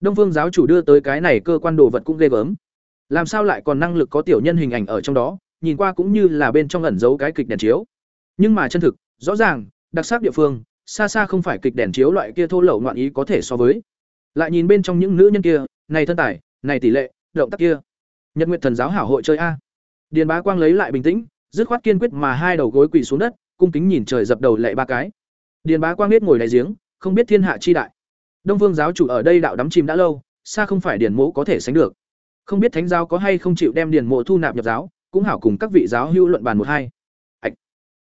đông phương giáo chủ đưa tới cái này cơ quan đồ vật cũng ghê gớm. Làm sao lại còn năng lực có tiểu nhân hình ảnh ở trong đó, nhìn qua cũng như là bên trong ẩn giấu cái kịch đèn chiếu. Nhưng mà chân thực, rõ ràng, đặc sắc địa phương, xa xa không phải kịch đèn chiếu loại kia thô lậu ngoạn ý có thể so với. Lại nhìn bên trong những nữ nhân kia, này thân tài, này tỷ lệ, động tác kia. Nhật nguyện thần giáo hảo hội chơi a. Điền bá quang lấy lại bình tĩnh, dứt khoát kiên quyết mà hai đầu gối quỳ xuống đất, cung kính nhìn trời dập đầu lệ ba cái. Điền bá quang biết ngồi đại giếng, không biết thiên hạ chi đại đông vương giáo chủ ở đây đạo đắm chìm đã lâu, xa không phải điền mộ có thể sánh được. Không biết thánh giáo có hay không chịu đem điền mộ thu nạp nhập giáo, cũng hảo cùng các vị giáo hữu luận bàn một hai. Hạch.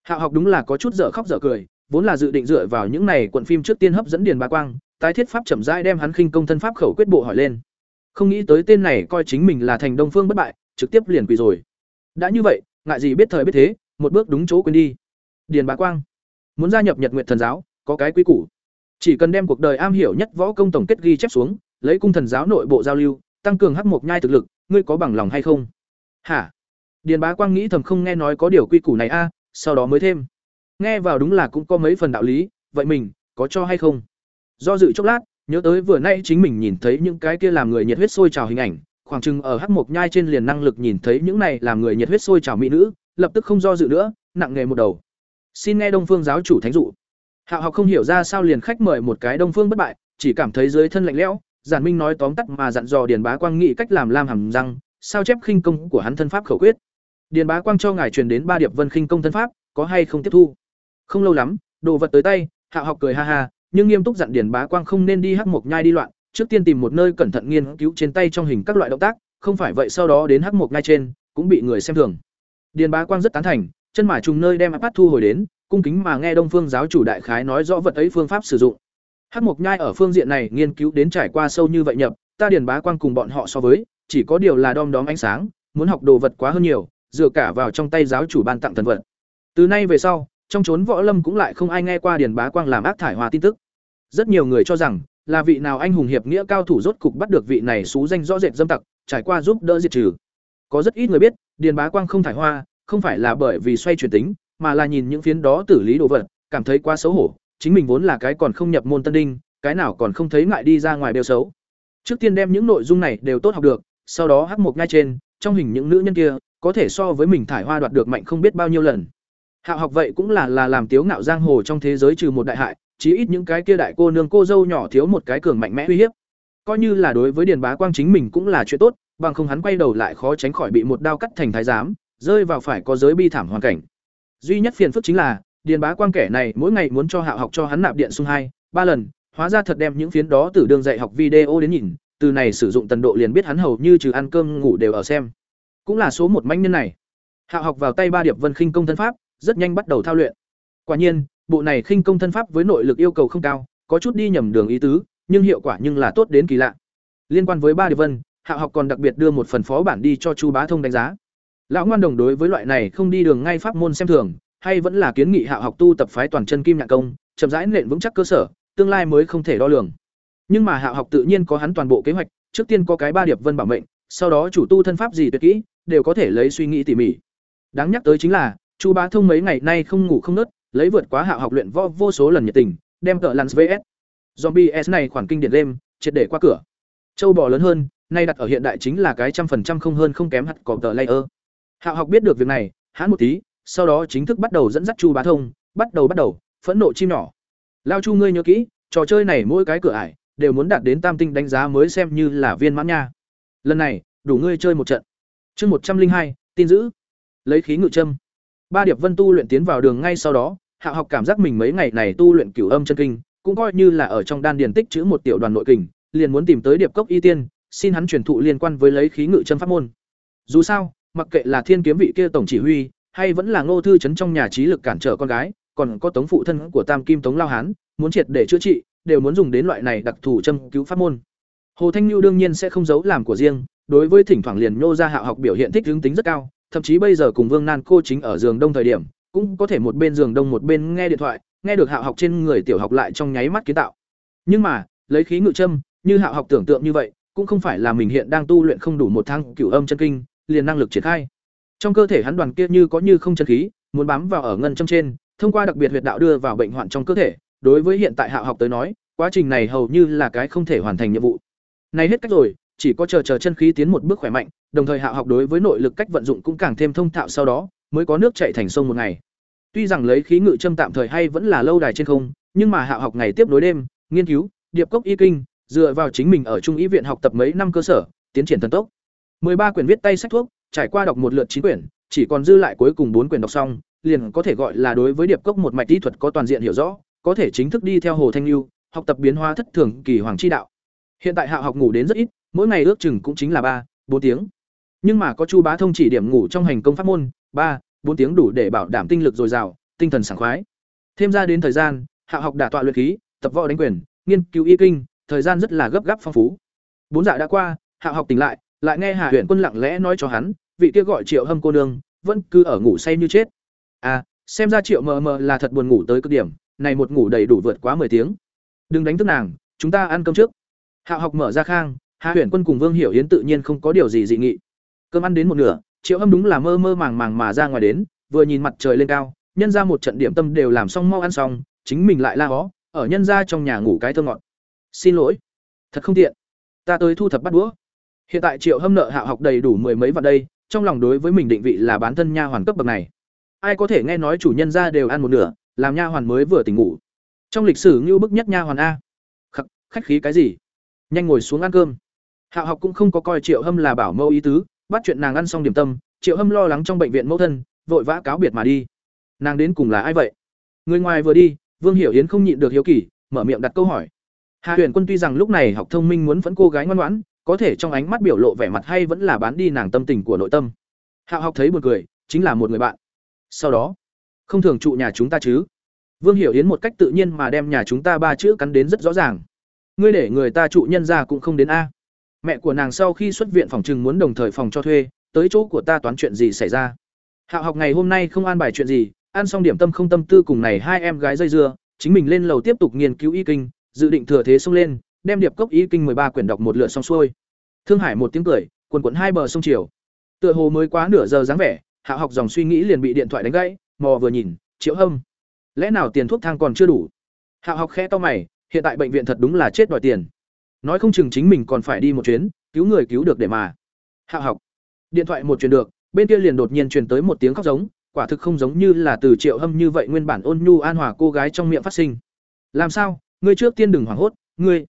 hạo học đúng là có chút dở khóc dở cười, vốn là dự định dựa vào những này quận phim trước tiên hấp dẫn điền bá quang, tái thiết pháp chậm rãi đem hắn khinh công thân pháp khẩu quyết bộ hỏi lên. Không nghĩ tới tên này coi chính mình là thành đông phương bất bại, trực tiếp liền quỳ rồi. Đã như vậy, ngại gì biết thời biết thế, một bước đúng chỗ quên đi. Điền bá quang. Muốn gia nhập nhật Nguyệt thần giáo, có cái quy củ chỉ cần đem cuộc đời am hiểu nhất võ công tổng kết ghi chép xuống, lấy cung thần giáo nội bộ giao lưu, tăng cường hắc mộc nhai thực lực, ngươi có bằng lòng hay không? Hả? Điền bá quang nghĩ thầm không nghe nói có điều quy củ này a, sau đó mới thêm. Nghe vào đúng là cũng có mấy phần đạo lý, vậy mình, có cho hay không? Do dự chốc lát, nhớ tới vừa nay chính mình nhìn thấy những cái kia làm người nhiệt huyết sôi trào hình ảnh, khoảng chừng ở hắc mộc nhai trên liền năng lực nhìn thấy những này làm người nhiệt huyết sôi trào mỹ nữ, lập tức không do dự nữa, nặng nghề một đầu. Xin nghe đông phương giáo chủ thánh dụ hạo học không hiểu ra sao liền khách mời một cái đông phương bất bại, chỉ cảm thấy dưới thân lạnh lẽo, giản minh nói tóm tắt mà dặn dò điền bá quang nghĩ cách làm lam hàm răng, sao chép khinh công của hắn thân pháp khẩu quyết. Điền bá quang cho ngài truyền đến ba điệp vân khinh công thân pháp, có hay không tiếp thu? Không lâu lắm, đồ vật tới tay, hạo học cười ha ha, nhưng nghiêm túc dặn điền bá quang không nên đi hắc mộc nhai đi loạn, trước tiên tìm một nơi cẩn thận nghiên cứu trên tay trong hình các loại động tác, không phải vậy sau đó đến hắc mộc nhai trên, cũng bị người xem thường. Điền bá quang rất tán thành, chân mà trùng nơi đem áp thu hồi đến cung kính mà nghe đông phương giáo chủ đại khái nói rõ vật ấy phương pháp sử dụng. Hắc mộc nhai ở phương diện này nghiên cứu đến trải qua sâu như vậy nhập, ta điền bá quang cùng bọn họ so với, chỉ có điều là đom đóm ánh sáng, muốn học đồ vật quá hơn nhiều, dựa cả vào trong tay giáo chủ ban tặng thần vật. Từ nay về sau, trong chốn võ lâm cũng lại không ai nghe qua điền bá quang làm ác thải hòa tin tức. Rất nhiều người cho rằng, là vị nào anh hùng hiệp nghĩa cao thủ rốt cục bắt được vị này xú danh rõ rệt dâm tặc, trải qua giúp đỡ diệt trừ. Có rất ít người biết, điền bá quang không thải hoa, không phải là bởi vì xoay chuyển tính mà là nhìn những phiến đó tử lý đồ vật, cảm thấy quá xấu hổ, chính mình vốn là cái còn không nhập môn tân đinh, cái nào còn không thấy ngại đi ra ngoài đều xấu. Trước tiên đem những nội dung này đều tốt học được, sau đó hắc một ngay trên, trong hình những nữ nhân kia, có thể so với mình thải hoa đoạt được mạnh không biết bao nhiêu lần. Hạo học vậy cũng là là làm tiếu ngạo giang hồ trong thế giới trừ một đại hại, chí ít những cái kia đại cô nương cô dâu nhỏ thiếu một cái cường mạnh mẽ uy hiếp. Coi như là đối với điền bá quang chính mình cũng là chuyện tốt, bằng không hắn quay đầu lại khó tránh khỏi bị một đao cắt thành thái giám, rơi vào phải có giới bi thảm hoàn cảnh duy nhất phiền phức chính là, điền bá quang kẻ này mỗi ngày muốn cho hạo học cho hắn nạp điện sung hai, ba lần, hóa ra thật đem những phiến đó từ đường dạy học video đến nhìn, từ này sử dụng tần độ liền biết hắn hầu như trừ ăn cơm ngủ đều ở xem. Cũng là số một manh nhân này. Hạo học vào tay ba điệp vân khinh công thân pháp, rất nhanh bắt đầu thao luyện. Quả nhiên, bộ này khinh công thân pháp với nội lực yêu cầu không cao, có chút đi nhầm đường ý tứ, nhưng hiệu quả nhưng là tốt đến kỳ lạ. Liên quan với ba điệp vân, hạo học còn đặc biệt đưa một phần phó bản đi cho chu bá thông đánh giá lão ngoan đồng đối với loại này không đi đường ngay pháp môn xem thường, hay vẫn là kiến nghị hạ học tu tập phái toàn chân kim nhạc công, chậm rãi nện vững chắc cơ sở, tương lai mới không thể đo lường. Nhưng mà hạ học tự nhiên có hắn toàn bộ kế hoạch, trước tiên có cái ba điệp vân bảo mệnh, sau đó chủ tu thân pháp gì tuyệt kỹ, đều có thể lấy suy nghĩ tỉ mỉ. Đáng nhắc tới chính là, chu bá thông mấy ngày nay không ngủ không nớt, lấy vượt quá hạ học luyện võ vô số lần nhiệt tình, đem cỡ lăn vs zombie s này khoản kinh điển đêm triệt để qua cửa. Châu bò lớn hơn, nay đặt ở hiện đại chính là cái trăm phần trăm không hơn không kém hạt cỏ tờ layer. Hạo học biết được việc này, hắn một tí, sau đó chính thức bắt đầu dẫn dắt Chu Bá Thông, bắt đầu bắt đầu, phẫn nộ chim nhỏ. Lao Chu ngươi nhớ kỹ, trò chơi này mỗi cái cửa ải đều muốn đạt đến tam tinh đánh giá mới xem như là viên mãn nha. Lần này, đủ ngươi chơi một trận. Chương một trăm linh hai, tin giữ. Lấy khí ngự châm. Ba điệp vân tu luyện tiến vào đường ngay sau đó, Hạo học cảm giác mình mấy ngày này tu luyện cửu âm chân kinh, cũng coi như là ở trong đan điền tích trữ một tiểu đoàn nội kình, liền muốn tìm tới điệp cốc y tiên, xin hắn truyền thụ liên quan với lấy khí ngự châm pháp môn. Dù sao, mặc kệ là thiên kiếm vị kia tổng chỉ huy, hay vẫn là ngô thư chấn trong nhà trí lực cản trở con gái, còn có tống phụ thân của tam kim tống lao hán, muốn triệt để chữa trị, đều muốn dùng đến loại này đặc thù châm cứu pháp môn. Hồ thanh nhu đương nhiên sẽ không giấu làm của riêng, đối với thỉnh thoảng liền nhô ra hạ học biểu hiện thích hướng tính rất cao, thậm chí bây giờ cùng vương nan cô chính ở giường đông thời điểm, cũng có thể một bên giường đông một bên nghe điện thoại, nghe được hạ học trên người tiểu học lại trong nháy mắt kiến tạo. Nhưng mà, lấy khí ngự châm, như hạ học tưởng tượng như vậy, cũng không phải là mình hiện đang tu luyện không đủ một tháng cửu âm chân kinh liền năng lực triển khai. Trong cơ thể hắn đoàn kia như có như không chân khí, muốn bám vào ở ngân châm trên, thông qua đặc biệt huyệt đạo đưa vào bệnh hoạn trong cơ thể, đối với hiện tại hạ học tới nói, quá trình này hầu như là cái không thể hoàn thành nhiệm vụ. này hết cách rồi chỉ có chờ chờ chân khí tiến một bước khỏe mạnh đồng thời hạ học đối với nội lực cách vận dụng cũng càng thêm thông thạo sau đó mới có nước chảy thành sông một ngày tuy rằng lấy khí ngự châm tạm thời hay vẫn là lâu đài trên không nhưng mà hạ học ngày tiếp nối đêm nghiên cứu điệp cốc y kinh dựa vào chính mình ở trung ý viện học tập mấy năm cơ sở tiến triển thần tốc 13 quyển viết tay sách thuốc trải qua đọc một lượt chín quyển chỉ còn dư lại cuối cùng bốn quyển đọc xong liền có thể gọi là đối với điệp cốc một mạch kỹ thuật có toàn diện hiểu rõ có thể chính thức đi theo hồ thanh Nưu, học tập biến hóa thất thường kỳ hoàng chi đạo. Hiện tại hạ học ngủ đến rất ít mỗi ngày ước chừng cũng chính là ba bốn tiếng. Nhưng mà có chu bá thông chỉ điểm ngủ trong hành công pháp môn ba bốn tiếng đủ để bảo đảm tinh lực dồi dào tinh thần sảng khoái. Thêm ra đến thời gian hạ học đả tọa luyện khí tập võ đánh quyền nghiên cứu y kinh thời gian rất là gấp gáp phong phú. Bốn dạ đã qua hạ học tỉnh lại lại nghe hạ huyện quân lặng lẽ nói cho hắn, vị kia gọi triệu hâm cô nương, vẫn cứ ở ngủ say như chết. À xem ra triệu mờ mờ là thật buồn ngủ tới cực điểm, này một ngủ đầy đủ vượt quá 10 tiếng. Đừng đánh thức nàng, chúng ta ăn cơm trước. Hạ học mở ra khang hạ huyện quân cùng vương hiểu yến tự nhiên không có điều gì dị nghị. Cơm ăn đến một nửa, triệu hâm đúng là mơ mơ màng màng mà ra ngoài đến, vừa nhìn mặt trời lên cao, nhân ra một trận điểm tâm đều làm xong mau ăn xong, chính mình lại la hó, ở nhân ra trong nhà ngủ cái thơ ngọt. Xin lỗi. Thật không tiện. Ta tới thu thập bắt đũa hiện tại triệu hâm nợ hạ học đầy đủ mười mấy vạn đây trong lòng đối với mình định vị là bán thân nha hoàn cấp bậc này. Ai có thể nghe nói chủ nhân ra đều ăn một nửa làm nha hoàn mới vừa tỉnh ngủ. Trong lịch sử như bức nhất nha hoàn a. Khắc khách khí cái gì? Nhanh ngồi xuống ăn cơm. Hạ học cũng không có coi triệu hâm là bảo mẫu ý tứ bắt chuyện nàng ăn xong điểm tâm triệu hâm lo lắng trong bệnh viện mẫu thân vội vã cáo biệt mà đi. Nàng đến cùng là ai vậy? Người ngoài vừa đi vương hiểu yến không nhịn được hiếu kỳ mở miệng đặt câu hỏi. Hạ Huyền Quân tuy rằng lúc này học thông minh muốn vẫn cô gái ngoan ngoãn, có thể trong ánh mắt biểu lộ vẻ mặt hay vẫn là bán đi nàng tâm tình của nội tâm. Hạo học thấy buồn cười, chính là một người bạn. Sau đó, không thường trụ nhà chúng ta chứ? Vương Hiểu Yến một cách tự nhiên mà đem nhà chúng ta ba chữ cắn đến rất rõ ràng. Ngươi để người ta trụ nhân ra cũng không đến a. Mẹ của nàng sau khi xuất viện phòng chừng muốn đồng thời phòng cho thuê, tới chỗ của ta toán chuyện gì xảy ra. Hạo học ngày hôm nay không an bài chuyện gì, ăn xong điểm tâm không tâm tư cùng này hai em gái dây dưa, chính mình lên lầu tiếp tục nghiên cứu y kinh, dự định thừa thế xông lên, đem điệp cốc ý kinh ba quyển đọc một lượt xong xuôi. Thương Hải một tiếng cười, quần quần hai bờ sông chiều. Tựa hồ mới quá nửa giờ dáng vẻ, Hạ học dòng suy nghĩ liền bị điện thoại đánh gãy, mò vừa nhìn, Triệu Hâm. Lẽ nào tiền thuốc thang còn chưa đủ? Hạ học khẽ to mày, hiện tại bệnh viện thật đúng là chết đòi tiền. Nói không chừng chính mình còn phải đi một chuyến, cứu người cứu được để mà. Hạ học. Điện thoại một truyền được, bên kia liền đột nhiên truyền tới một tiếng khóc giống, quả thực không giống như là từ Triệu Hâm như vậy nguyên bản ôn nhu an hòa cô gái trong miệng phát sinh. Làm sao? Ngươi trước tiên đừng hoảng hốt, ngươi.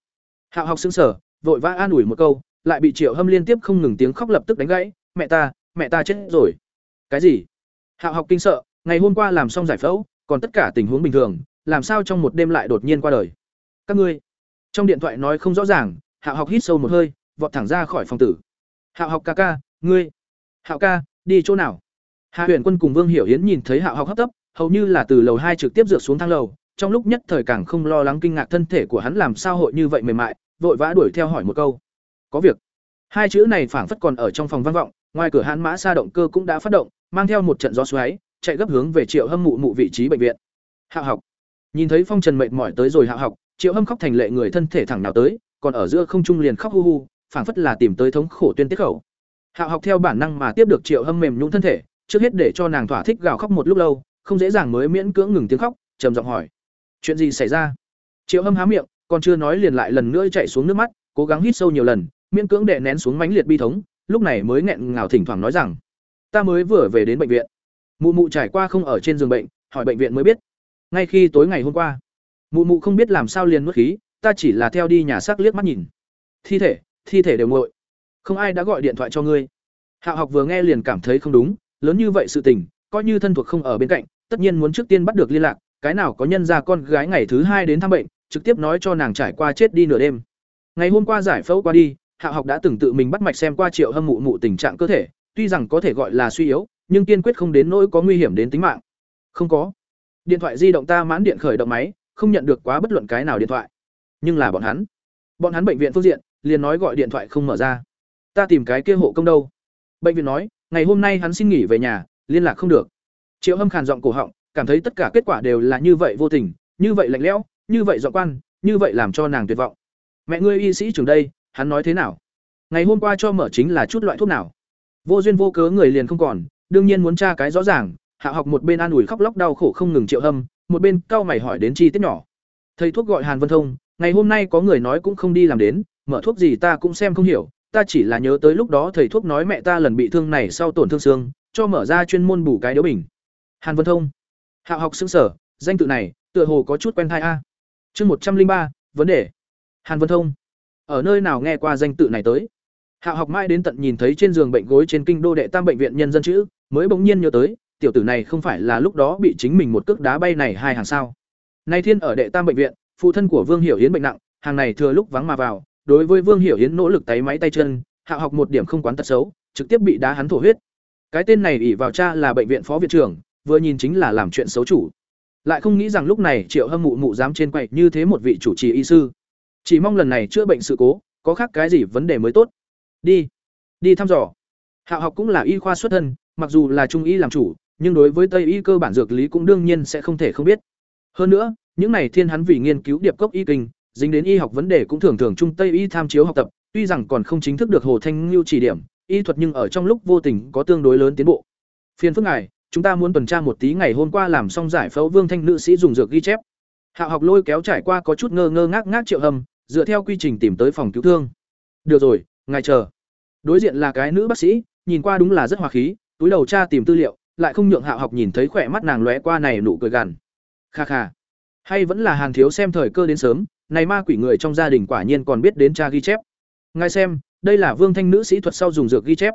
Hạo học sững sờ, vội vã an ủi một câu, lại bị Triệu Hâm liên tiếp không ngừng tiếng khóc lập tức đánh gãy, "Mẹ ta, mẹ ta chết rồi." "Cái gì?" Hạo học kinh sợ, ngày hôm qua làm xong giải phẫu, còn tất cả tình huống bình thường, làm sao trong một đêm lại đột nhiên qua đời? Các ngươi. Trong điện thoại nói không rõ ràng, Hạo học hít sâu một hơi, vọt thẳng ra khỏi phòng tử. "Hạo học ca ca, ngươi." "Hạo ca, đi chỗ nào?" Hạ Huyền Quân cùng Vương Hiểu Hiến nhìn thấy Hạo học hấp tấp, hầu như là từ lầu hai trực tiếp dựa xuống thang lầu, trong lúc nhất thời càng không lo lắng kinh ngạc thân thể của hắn làm sao hội như vậy mềm mại, vội vã đuổi theo hỏi một câu. "Có việc." Hai chữ này phảng phất còn ở trong phòng vang vọng, ngoài cửa hắn Mã xa động cơ cũng đã phát động, mang theo một trận gió xoáy, chạy gấp hướng về Triệu Hâm mụ mụ vị trí bệnh viện. Hạ học. Nhìn thấy Phong Trần mệt mỏi tới rồi Hạ học, Triệu Hâm khóc thành lệ người thân thể thẳng nào tới, còn ở giữa không trung liền khóc hu hu, phảng phất là tìm tới thống khổ tuyên tiết khẩu. Hạ học theo bản năng mà tiếp được Triệu Hâm mềm nhũn thân thể, trước hết để cho nàng thỏa thích gào khóc một lúc lâu, không dễ dàng mới miễn cưỡng ngừng tiếng khóc, trầm giọng hỏi: chuyện gì xảy ra? Triệu hâm há miệng, còn chưa nói liền lại lần nữa chạy xuống nước mắt, cố gắng hít sâu nhiều lần, miễn cưỡng đệ nén xuống mánh liệt bi thống, lúc này mới nghẹn ngào thỉnh thoảng nói rằng, ta mới vừa về đến bệnh viện. Mụ mụ trải qua không ở trên giường bệnh, hỏi bệnh viện mới biết. Ngay khi tối ngày hôm qua, mụ mụ không biết làm sao liền nuốt khí, ta chỉ là theo đi nhà xác liếc mắt nhìn. Thi thể thi thể đều nguội. Không ai đã gọi điện thoại cho ngươi. Hạ học vừa nghe liền cảm thấy không đúng, lớn như vậy sự tình, coi như thân thuộc không ở bên cạnh, tất nhiên muốn trước tiên bắt được liên lạc cái nào có nhân ra con gái ngày thứ hai đến thăm bệnh, trực tiếp nói cho nàng trải qua chết đi nửa đêm. Ngày hôm qua giải phẫu qua đi, hạ học đã từng tự mình bắt mạch xem qua triệu hâm mụ mụ tình trạng cơ thể, tuy rằng có thể gọi là suy yếu, nhưng kiên quyết không đến nỗi có nguy hiểm đến tính mạng. Không có. Điện thoại di động ta mãn điện khởi động máy, không nhận được quá bất luận cái nào điện thoại. Nhưng là bọn hắn. Bọn hắn bệnh viện phương diện, liền nói gọi điện thoại không mở ra. Ta tìm cái kia hộ công đâu. Bệnh viện nói, ngày hôm nay hắn xin nghỉ về nhà, liên lạc không được. Triệu hâm khàn giọng cổ họng cảm thấy tất cả kết quả đều là như vậy vô tình như vậy lạnh lẽo như vậy dọn quan như vậy làm cho nàng tuyệt vọng mẹ ngươi y sĩ trưởng đây hắn nói thế nào ngày hôm qua cho mở chính là chút loại thuốc nào vô duyên vô cớ người liền không còn đương nhiên muốn tra cái rõ ràng hạ học một bên an ủi khóc lóc đau khổ không ngừng triệu hâm một bên cao mày hỏi đến chi tiết nhỏ thầy thuốc gọi hàn vân thông ngày hôm nay có người nói cũng không đi làm đến mở thuốc gì ta cũng xem không hiểu, ta chỉ là nhớ tới lúc đó thầy thuốc nói mẹ ta lần bị thương này sau tổn thương xương, cho mở ra chuyên môn bù cái điếu bình. Hàn Vân Thông. Hạo học xứng sở, danh tự này, tựa hồ có chút quen tai a. Chương một trăm linh ba vấn đề. Hàn Vân Thông. Ở nơi nào nghe qua danh tự này tới? Hạo học mãi đến tận nhìn thấy trên giường bệnh gối trên kinh đô đệ tam bệnh viện nhân dân chữ, mới bỗng nhiên nhớ tới, tiểu tử này không phải là lúc đó bị chính mình một cước đá bay này hai hàng sao? Nay thiên ở đệ tam bệnh viện, phụ thân của Vương Hiểu Hiến bệnh nặng, hàng này thừa lúc vắng mà vào, đối với Vương Hiểu Hiến nỗ lực tay máy tay chân, Hạo học một điểm không quán tật xấu, trực tiếp bị đá hắn thổ huyết. Cái tên này ỷ vào cha là bệnh viện phó viện trưởng, vừa nhìn chính là làm chuyện xấu chủ. Lại không nghĩ rằng lúc này Triệu Hâm mụ mụ dám trên quậy như thế một vị chủ trì y sư. Chỉ mong lần này chữa bệnh sự cố, có khác cái gì vấn đề mới tốt. Đi, đi thăm dò. Hạo học cũng là y khoa xuất thân, mặc dù là trung y làm chủ, nhưng đối với tây y cơ bản dược lý cũng đương nhiên sẽ không thể không biết. Hơn nữa, những này thiên hắn vì nghiên cứu điệp cốc y kinh, dính đến y học vấn đề cũng thường thường trung tây y tham chiếu học tập, tuy rằng còn không chính thức được Hồ Thanh ngưu chỉ điểm, y thuật nhưng ở trong lúc vô tình có tương đối lớn tiến bộ. Phiên phức ngài, chúng ta muốn tuần tra một tí ngày hôm qua làm xong giải phẫu Vương Thanh nữ sĩ dùng dược ghi chép. Hạo học lôi kéo trải qua có chút ngơ ngơ ngác ngác Triệu Hầm, dựa theo quy trình tìm tới phòng cứu thương. Được rồi, ngài chờ. Đối diện là cái nữ bác sĩ, nhìn qua đúng là rất hòa khí, túi đầu tra tìm tư liệu, lại không nhượng Hạo học nhìn thấy khỏe mắt nàng lóe qua này nụ cười gằn. Kha kha. Hay vẫn là Hàn thiếu xem thời cơ đến sớm, này ma quỷ người trong gia đình quả nhiên còn biết đến tra ghi chép. Ngài xem, đây là Vương Thanh nữ sĩ thuật sau dùng dược ghi chép.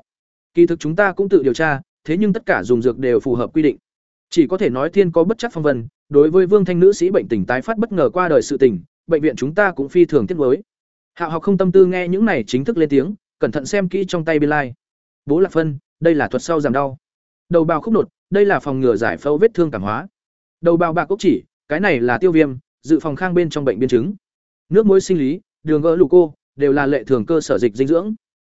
Kỳ thực chúng ta cũng tự điều tra, thế nhưng tất cả dùng dược đều phù hợp quy định. Chỉ có thể nói thiên có bất chấp phong vân, đối với Vương Thanh nữ sĩ bệnh tình tái phát bất ngờ qua đời sự tình, bệnh viện chúng ta cũng phi thường tiếc nuối. Hạo học không tâm tư nghe những này chính thức lên tiếng, cẩn thận xem kỹ trong tay biên lai. Like. Bố Lạc Phân, đây là thuật sau giảm đau. Đầu bào khúc nột, đây là phòng ngừa giải phẫu vết thương cảm hóa. Đầu bào bạc ốc chỉ, cái này là tiêu viêm, dự phòng khang bên trong bệnh biến chứng. Nước muối sinh lý, đường gỡ lục cô, đều là lệ thường cơ sở dịch dinh dưỡng.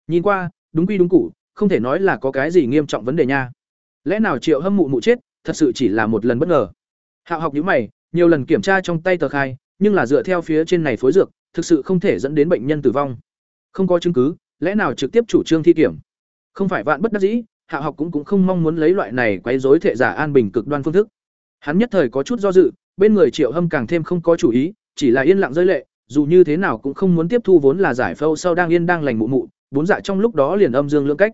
Nhìn qua, đúng quy đúng củ, không thể nói là có cái gì nghiêm trọng vấn đề nha. Lẽ nào Triệu Hâm mụ mụ chết, thật sự chỉ là một lần bất ngờ. Hạo học nhíu mày, nhiều lần kiểm tra trong tay tờ khai, nhưng là dựa theo phía trên này phối dược, thực sự không thể dẫn đến bệnh nhân tử vong. Không có chứng cứ, lẽ nào trực tiếp chủ trương thi kiểm? Không phải vạn bất đắc dĩ, Hạo học cũng cũng không mong muốn lấy loại này quấy rối thể giả an bình cực đoan phương thức. Hắn nhất thời có chút do dự, bên người Triệu Hâm càng thêm không có chủ ý, chỉ là yên lặng rơi lệ, dù như thế nào cũng không muốn tiếp thu vốn là giải phẫu sau đang yên đang lành mụ mụ, bốn dạ trong lúc đó liền âm dương lưỡng cách.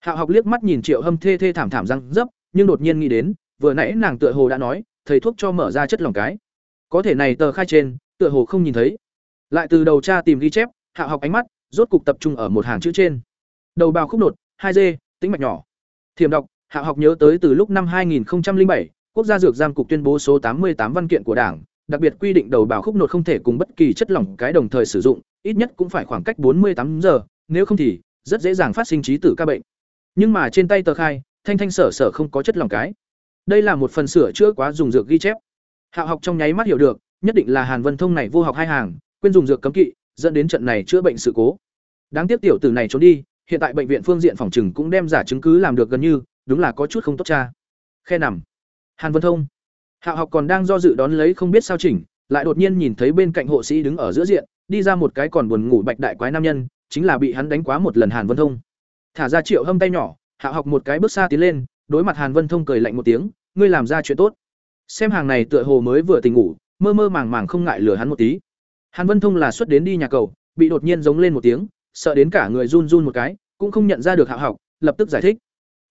Hạo học liếc mắt nhìn Triệu Hâm thê thê thảm thảm răng dấp, nhưng đột nhiên nghĩ đến, vừa nãy nàng tựa hồ đã nói, thầy thuốc cho mở ra chất lỏng cái. Có thể này tờ khai trên, tựa hồ không nhìn thấy. Lại từ đầu tra tìm ghi chép, Hạo học ánh mắt, rốt cục tập trung ở một hàng chữ trên. Đầu bào khúc nột, hai d tính mạch nhỏ. Thiểm đọc, Hạo học nhớ tới từ lúc năm 2007, Quốc gia dược giam cục tuyên bố số 88 văn kiện của Đảng, đặc biệt quy định đầu bào khúc nột không thể cùng bất kỳ chất lỏng cái đồng thời sử dụng, ít nhất cũng phải khoảng cách 48 giờ, nếu không thì rất dễ dàng phát sinh trí tử ca bệnh. Nhưng mà trên tay tờ khai, thanh thanh sở sở không có chất lỏng cái. Đây là một phần sửa chữa quá dùng dược ghi chép. Hạo học trong nháy mắt hiểu được, nhất định là Hàn Vân Thông này vô học hai hàng, quên dùng dược cấm kỵ, dẫn đến trận này chữa bệnh sự cố. Đáng tiếc tiểu tử này trốn đi, hiện tại bệnh viện phương diện phòng trừng cũng đem giả chứng cứ làm được gần như, đúng là có chút không tốt cha. Khe nằm. Hàn Vân Thông. Hạo học còn đang do dự đón lấy không biết sao chỉnh, lại đột nhiên nhìn thấy bên cạnh hộ sĩ đứng ở giữa diện, đi ra một cái còn buồn ngủ bạch đại quái nam nhân, chính là bị hắn đánh quá một lần Hàn Vân Thông. Thả ra Triệu Hâm tay nhỏ, hạ học một cái bước xa tiến lên, đối mặt Hàn Vân Thông cười lạnh một tiếng, ngươi làm ra chuyện tốt. Xem hàng này tựa hồ mới vừa tỉnh ngủ, mơ mơ màng màng không ngại lừa hắn một tí. Hàn Vân Thông là xuất đến đi nhà cầu, bị đột nhiên giống lên một tiếng, sợ đến cả người run run một cái, cũng không nhận ra được hạ học, lập tức giải thích.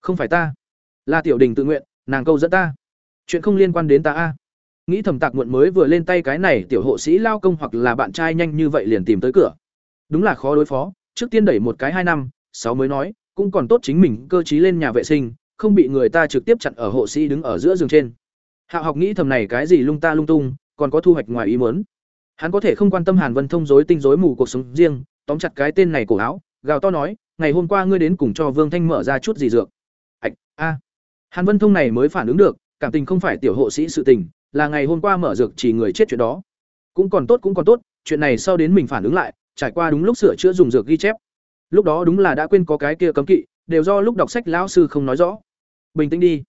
Không phải ta, là Tiểu Đình tự nguyện, nàng câu dẫn ta chuyện không liên quan đến ta a nghĩ thầm tạc muộn mới vừa lên tay cái này tiểu hộ sĩ lao công hoặc là bạn trai nhanh như vậy liền tìm tới cửa đúng là khó đối phó trước tiên đẩy một cái hai năm sáu mới nói cũng còn tốt chính mình cơ t lên nhà vệ sinh không bị người ta trực tiếp chặn ở hộ sĩ đứng ở giữa giường trên hạo học nghĩ thầm này cái gì lung ta lung tung còn có thu hoạch ngoài ý muốn hắn có thể không quan tâm hàn vân thông dối tinh dối mù cuộc sống riêng tóm chặt cái tên này cổ áo gào to nói ngày hôm qua ngươi đến cùng cho vương thanh mở ra chút gì dược ạch a hàn vân thông này mới phản ứng được cảm tình không phải tiểu hộ sĩ sự tình, là ngày hôm qua mở dược chỉ người chết chuyện đó. Cũng còn tốt cũng còn tốt, chuyện này sau đến mình phản ứng lại, trải qua đúng lúc sửa chữa dùng dược ghi chép. Lúc đó đúng là đã quên có cái kia cấm kỵ, đều do lúc đọc sách lão sư không nói rõ. Bình tĩnh đi.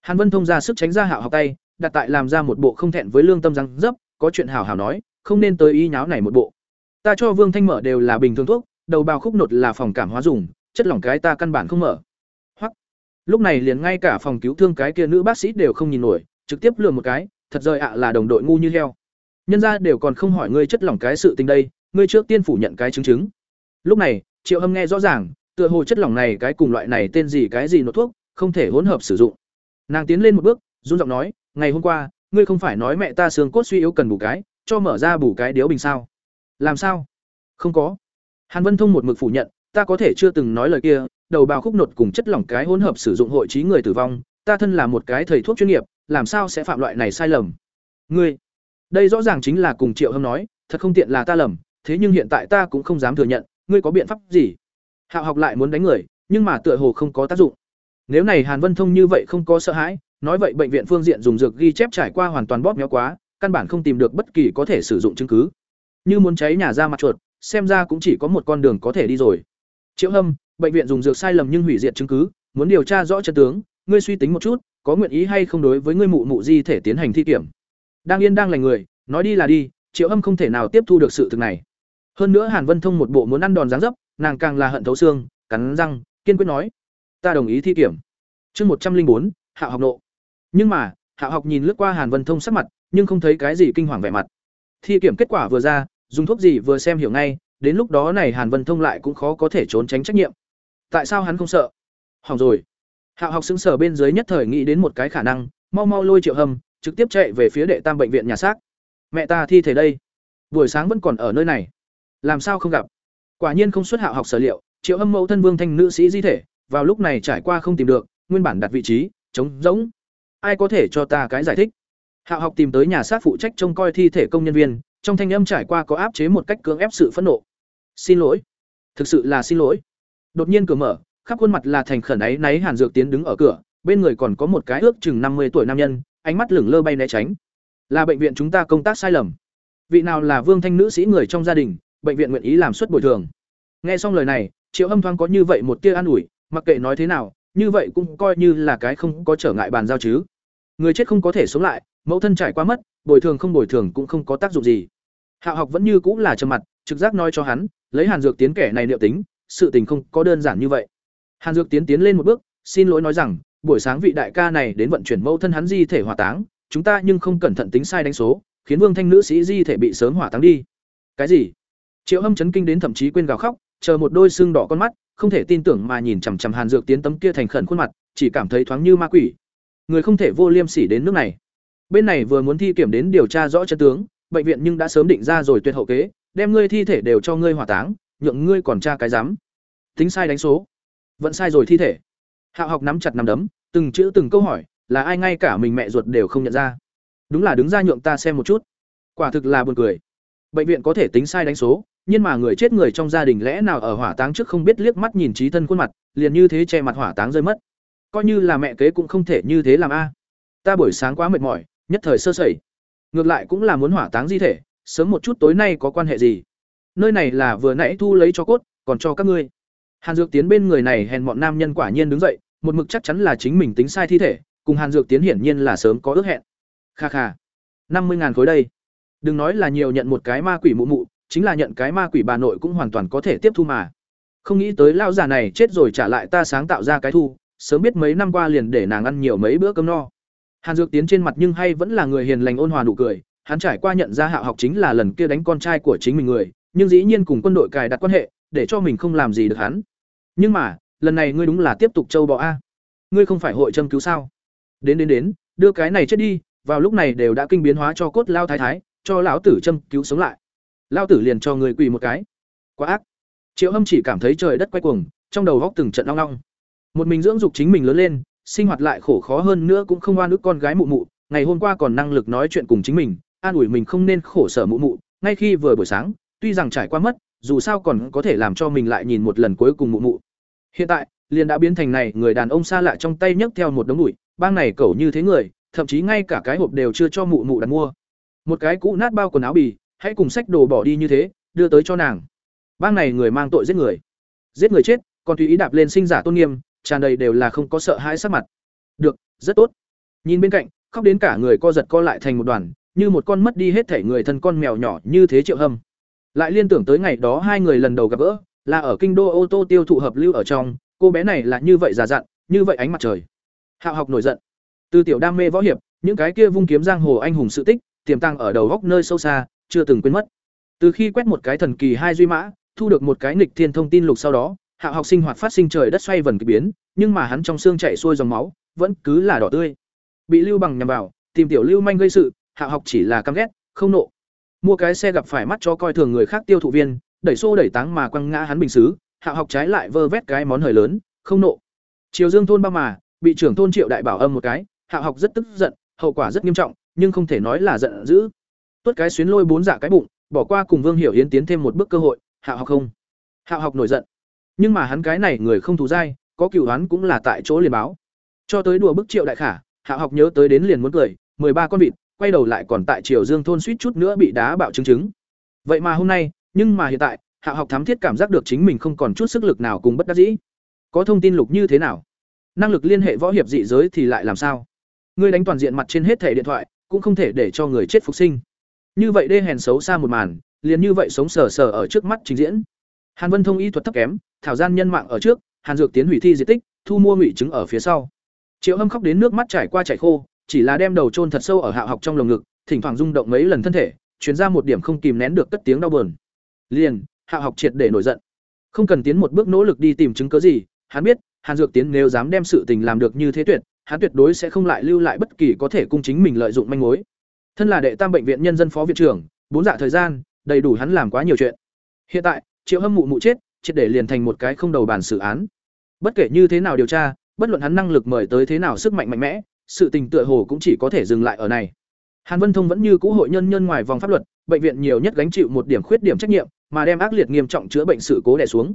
Hàn Vân thông ra sức tránh ra Hạo học tay, đặt tại làm ra một bộ không thẹn với lương tâm răng dấp, có chuyện hảo hảo nói, không nên tới y nháo này một bộ. Ta cho Vương Thanh mở đều là bình thường thuốc, đầu bào khúc nột là phòng cảm hóa dùng, chất lỏng cái ta căn bản không mở lúc này liền ngay cả phòng cứu thương cái kia nữ bác sĩ đều không nhìn nổi trực tiếp lừa một cái thật rời ạ là đồng đội ngu như heo nhân ra đều còn không hỏi ngươi chất lỏng cái sự tình đây ngươi trước tiên phủ nhận cái chứng chứng lúc này triệu hâm nghe rõ ràng, tựa hồ chất lỏng này cái cùng loại này tên gì cái gì nốt thuốc, không thể hỗn hợp sử dụng. Nàng tiến lên một bước, run giọng nói, ngày hôm qua, ngươi không phải nói mẹ ta xương cốt suy yếu cần bù cái, cho mở ra bù cái điếu bình sao? Làm sao? Không có. Hàn vân thông một mực phủ nhận, ta có thể chưa từng nói lời kia, đầu bào khúc nột cùng chất lỏng cái hỗn hợp sử dụng hội trí người tử vong, ta thân là một cái thầy thuốc chuyên nghiệp, làm sao sẽ phạm loại này sai lầm? Ngươi, đây rõ ràng chính là cùng triệu hâm nói, thật không tiện là ta lầm, thế nhưng hiện tại ta cũng không dám thừa nhận ngươi có biện pháp gì? Hạo học lại muốn đánh người, nhưng mà tựa hồ không có tác dụng. Nếu này hàn vân thông như vậy không có sợ hãi, nói vậy bệnh viện phương diện dùng dược ghi chép trải qua hoàn toàn bóp méo quá, căn bản không tìm được bất kỳ có thể sử dụng chứng cứ. Như muốn cháy nhà ra mặt chuột, xem ra cũng chỉ có một con đường có thể đi rồi. Triệu hâm, bệnh viện dùng dược sai lầm nhưng hủy diệt chứng cứ, muốn điều tra rõ chân tướng, ngươi suy tính một chút, có nguyện ý hay không đối với ngươi mụ mụ di thể tiến hành thi kiểm? Đang yên đang lành người, nói đi là đi, triệu hâm không thể nào tiếp thu được sự thực này hơn nữa hàn vân thông một bộ muốn ăn đòn dáng dấp, nàng càng là hận thấu xương, cắn răng, kiên quyết nói, ta đồng ý thi kiểm. Chương một trăm linh bốn, hạ học nộ. Nhưng mà, hạ học nhìn lướt qua hàn vân thông sắc mặt, nhưng không thấy cái gì kinh hoàng vẻ mặt. Thi kiểm kết quả vừa ra, dùng thuốc gì vừa xem hiểu ngay, đến lúc đó này hàn vân thông lại cũng khó có thể trốn tránh trách nhiệm. Tại sao hắn không sợ? Hỏng rồi. Hạ học xứng sở bên dưới nhất thời nghĩ đến một cái khả năng, mau mau lôi triệu hầm trực tiếp chạy về phía đệ tam bệnh viện nhà xác. Mẹ ta thi thể đây. Buổi sáng vẫn còn ở nơi này làm sao không gặp? Quả nhiên không xuất hạ học sở liệu, triệu hâm mẫu thân vương thanh nữ sĩ di thể, vào lúc này trải qua không tìm được, nguyên bản đặt vị trí, trống rỗng. Ai có thể cho ta cái giải thích? Hạ học tìm tới nhà xác phụ trách trông coi thi thể công nhân viên, trong thanh âm trải qua có áp chế một cách cưỡng ép sự phẫn nộ. Xin lỗi. Thực sự là xin lỗi. Đột nhiên cửa mở, khắp khuôn mặt là thành khẩn ấy náy hàn dược tiến đứng ở cửa, bên người còn có một cái ước chừng năm mươi tuổi nam nhân, ánh mắt lửng lơ bay né tránh. Là bệnh viện chúng ta công tác sai lầm. Vị nào là vương thanh nữ sĩ người trong gia đình bệnh viện nguyện ý làm suất bồi thường. Nghe xong lời này, triệu âm thoáng có như vậy một tia an ủi, mặc kệ nói thế nào, như vậy cũng coi như là cái không có trở ngại bàn giao chứ. Người chết không có thể sống lại, mẫu thân trải qua mất, bồi thường không bồi thường cũng không có tác dụng gì. Hạ học vẫn như cũng là trầm mặt, trực giác nói cho hắn, lấy hàn dược tiến kẻ này liệu tính, sự tình không có đơn giản như vậy. Hàn dược tiến tiến lên một bước, xin lỗi nói rằng, buổi sáng vị đại ca này đến vận chuyển mẫu thân hắn di thể hỏa táng, chúng ta nhưng không cẩn thận tính sai đánh số, khiến vương thanh nữ sĩ di thể bị sớm hỏa táng đi. Cái gì? Triệu hâm chấn kinh đến thậm chí quên gào khóc, chờ một đôi xương đỏ con mắt, không thể tin tưởng mà nhìn chằm chằm hàn dược tiến tấm kia thành khẩn khuôn mặt, chỉ cảm thấy thoáng như ma quỷ. Người không thể vô liêm sỉ đến nước này. Bên này vừa muốn thi kiểm đến điều tra rõ chân tướng, bệnh viện nhưng đã sớm định ra rồi tuyệt hậu kế, đem ngươi thi thể đều cho ngươi hỏa táng, nhượng ngươi còn tra cái dám tính sai đánh số. Vẫn sai rồi thi thể. Hạo học nắm chặt nắm đấm, từng chữ từng câu hỏi, là ai ngay cả mình mẹ ruột đều không nhận ra. Đúng là đứng ra nhượng ta xem một chút. Quả thực là buồn cười. Bệnh viện có thể tính sai đánh số nhưng mà người chết người trong gia đình lẽ nào ở hỏa táng trước không biết liếc mắt nhìn trí thân khuôn mặt, liền như thế che mặt hỏa táng rơi mất. Coi như là mẹ kế cũng không thể như thế làm a. Ta buổi sáng quá mệt mỏi, nhất thời sơ sẩy. Ngược lại cũng là muốn hỏa táng di thể, sớm một chút tối nay có quan hệ gì? Nơi này là vừa nãy thu lấy cho cốt, còn cho các ngươi. Hàn dược tiến bên người này hèn bọn nam nhân quả nhiên đứng dậy, một mực chắc chắn là chính mình tính sai thi thể, cùng hàn dược tiến hiển nhiên là sớm có ước hẹn. Kha kha. Năm mươi ngàn khối đây. Đừng nói là nhiều nhận một cái ma quỷ mụ mụ chính là nhận cái ma quỷ bà nội cũng hoàn toàn có thể tiếp thu mà. Không nghĩ tới lao già này chết rồi trả lại ta sáng tạo ra cái thu, sớm biết mấy năm qua liền để nàng ăn nhiều mấy bữa cơm no. Hàn dược tiến trên mặt nhưng hay vẫn là người hiền lành ôn hòa nụ cười, hắn trải qua nhận ra hạo học chính là lần kia đánh con trai của chính mình người, nhưng dĩ nhiên cùng quân đội cài đặt quan hệ, để cho mình không làm gì được hắn. Nhưng mà, lần này ngươi đúng là tiếp tục châu bọ a. Ngươi không phải hội châm cứu sao? Đến đến đến, đưa cái này chết đi, vào lúc này đều đã kinh biến hóa cho cốt lao thái thái, cho lão tử châm cứu sống lại lao tử liền cho người quỳ một cái. Quá ác. Triệu hâm chỉ cảm thấy trời đất quay cuồng, trong đầu góc từng trận long long. Một mình dưỡng dục chính mình lớn lên, sinh hoạt lại khổ khó hơn nữa cũng không oan ức con gái mụ mụ, ngày hôm qua còn năng lực nói chuyện cùng chính mình, an ủi mình không nên khổ sở mụ mụ, ngay khi vừa buổi sáng, tuy rằng trải qua mất, dù sao còn có thể làm cho mình lại nhìn một lần cuối cùng mụ mụ. Hiện tại, liền đã biến thành này, người đàn ông xa lạ trong tay nhấc theo một đống đùi bang này cẩu như thế người, thậm chí ngay cả cái hộp đều chưa cho mụ mụ đặt mua. Một cái cũ nát bao quần áo bì hãy cùng sách đồ bỏ đi như thế, đưa tới cho nàng. Bang này người mang tội giết người. Giết người chết, còn tùy ý đạp lên sinh giả tôn nghiêm, tràn đầy đều là không có sợ hãi sắc mặt. Được, rất tốt. Nhìn bên cạnh, khóc đến cả người co giật co lại thành một đoàn, như một con mất đi hết thể người thân con mèo nhỏ như thế triệu hâm. Lại liên tưởng tới ngày đó hai người lần đầu gặp gỡ, là ở kinh đô ô tô tiêu thụ hợp lưu ở trong, cô bé này là như vậy già dặn, như vậy ánh mặt trời. Hạo học nổi giận. Từ tiểu đam mê võ hiệp, những cái kia vung kiếm giang hồ anh hùng sự tích, tiềm tàng ở đầu góc nơi sâu xa chưa từng quên mất. Từ khi quét một cái thần kỳ hai duy mã, thu được một cái nghịch thiên thông tin lục sau đó, hạ học sinh hoạt phát sinh trời đất xoay vần kỳ biến, nhưng mà hắn trong xương chảy xuôi dòng máu, vẫn cứ là đỏ tươi. Bị lưu bằng nhằm vào, tìm tiểu lưu manh gây sự, hạ học chỉ là căm ghét, không nộ. Mua cái xe gặp phải mắt cho coi thường người khác tiêu thụ viên, đẩy xô đẩy táng mà quăng ngã hắn bình xứ, hạ học trái lại vơ vét cái món hời lớn, không nộ. Triều dương thôn ba mà, bị trưởng thôn triệu đại bảo âm một cái, hạ học rất tức giận, hậu quả rất nghiêm trọng, nhưng không thể nói là giận dữ tuất cái xuyến lôi bốn dạ cái bụng, bỏ qua cùng vương hiểu hiến tiến thêm một bước cơ hội hạ học không? Hạ học nổi giận. Nhưng mà hắn cái này người không thù dai, có cựu hắn cũng là tại chỗ liền báo. Cho tới đùa bức triệu đại khả hạ học nhớ tới đến liền muốn cười, mười ba con vịt, quay đầu lại còn tại triều dương thôn suýt chút nữa bị đá bạo chứng chứng. Vậy mà hôm nay, nhưng mà hiện tại hạ học thám thiết cảm giác được chính mình không còn chút sức lực nào cùng bất đắc dĩ. Có thông tin lục như thế nào? Năng lực liên hệ võ hiệp dị giới thì lại làm sao? Ngươi đánh toàn diện mặt trên hết thẻ điện thoại, cũng không thể để cho người chết phục sinh như vậy đê hèn xấu xa một màn, liền như vậy sống sờ sờ ở trước mắt trình diễn. Hàn vân thông y thuật thấp kém, thảo gian nhân mạng ở trước, hàn dược tiến hủy thi di tích, thu mua ngụy chứng ở phía sau. Triệu hâm khóc đến nước mắt chảy qua chảy khô, chỉ là đem đầu chôn thật sâu ở hạ học trong lồng ngực, thỉnh thoảng rung động mấy lần thân thể chuyển ra một điểm không kìm nén được cất tiếng đau buồn. Liền, hạ học triệt để nổi giận. Không cần tiến một bước nỗ lực đi tìm chứng cớ gì, hắn biết, hàn dược tiến nếu dám đem sự tình làm được như thế tuyệt, hắn tuyệt đối sẽ không lại lưu lại bất kỳ có thể cung chính mình lợi dụng manh mối thân là đệ tam bệnh viện nhân dân phó viện trưởng, bốn dạ thời gian, đầy đủ hắn làm quá nhiều chuyện. Hiện tại, triệu hâm mụ mụ chết, triệt để liền thành một cái không đầu bàn xử án. Bất kể như thế nào điều tra, bất luận hắn năng lực mời tới thế nào sức mạnh mạnh mẽ, sự tình tựa hồ cũng chỉ có thể dừng lại ở này. Hàn vân thông vẫn như cũ hội nhân nhân ngoài vòng pháp luật, bệnh viện nhiều nhất gánh chịu một điểm khuyết điểm trách nhiệm, mà đem ác liệt nghiêm trọng chữa bệnh sự cố đè xuống.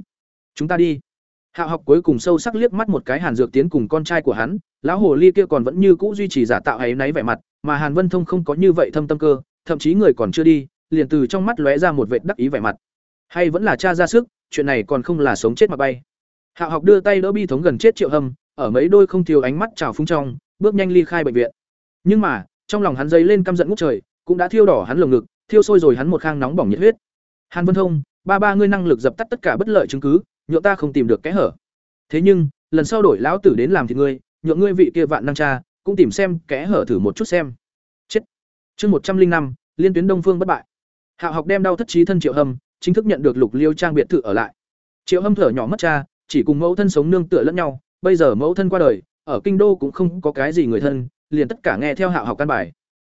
Chúng ta đi hạ học cuối cùng sâu sắc liếc mắt một cái hàn dược tiến cùng con trai của hắn, lão hồ ly kia còn vẫn như cũ duy trì giả tạo ấy náy vẻ mặt, mà hàn vân thông không có như vậy thâm tâm cơ, thậm chí người còn chưa đi, liền từ trong mắt lóe ra một vệt đắc ý vẻ mặt. Hay vẫn là cha ra sức, chuyện này còn không là sống chết mà bay. Hạ học đưa tay đỡ bi thống gần chết triệu hâm, ở mấy đôi không thiếu ánh mắt trào phúng trong, bước nhanh ly khai bệnh viện. Nhưng mà, trong lòng hắn dấy lên căm giận ngút trời, cũng đã thiêu đỏ hắn lồng ngực, thiêu sôi rồi hắn một khang nóng bỏng nhiệt huyết. Hàn vân thông, ba ba ngươi năng lực dập tắt tất cả bất lợi chứng cứ nhượng ta không tìm được kẽ hở. Thế nhưng, lần sau đổi lão tử đến làm thì ngươi, nhượng ngươi vị kia vạn năng cha, cũng tìm xem kẽ hở thử một chút xem. Chết. Chương một trăm linh năm, liên tuyến đông phương bất bại. Hạ học đem đau thất trí thân triệu hâm, chính thức nhận được lục liêu trang biệt thự ở lại. Triệu hâm thở nhỏ mất cha, chỉ cùng mẫu thân sống nương tựa lẫn nhau, bây giờ mẫu thân qua đời, ở kinh đô cũng không có cái gì người thân, liền tất cả nghe theo hạ học căn bài.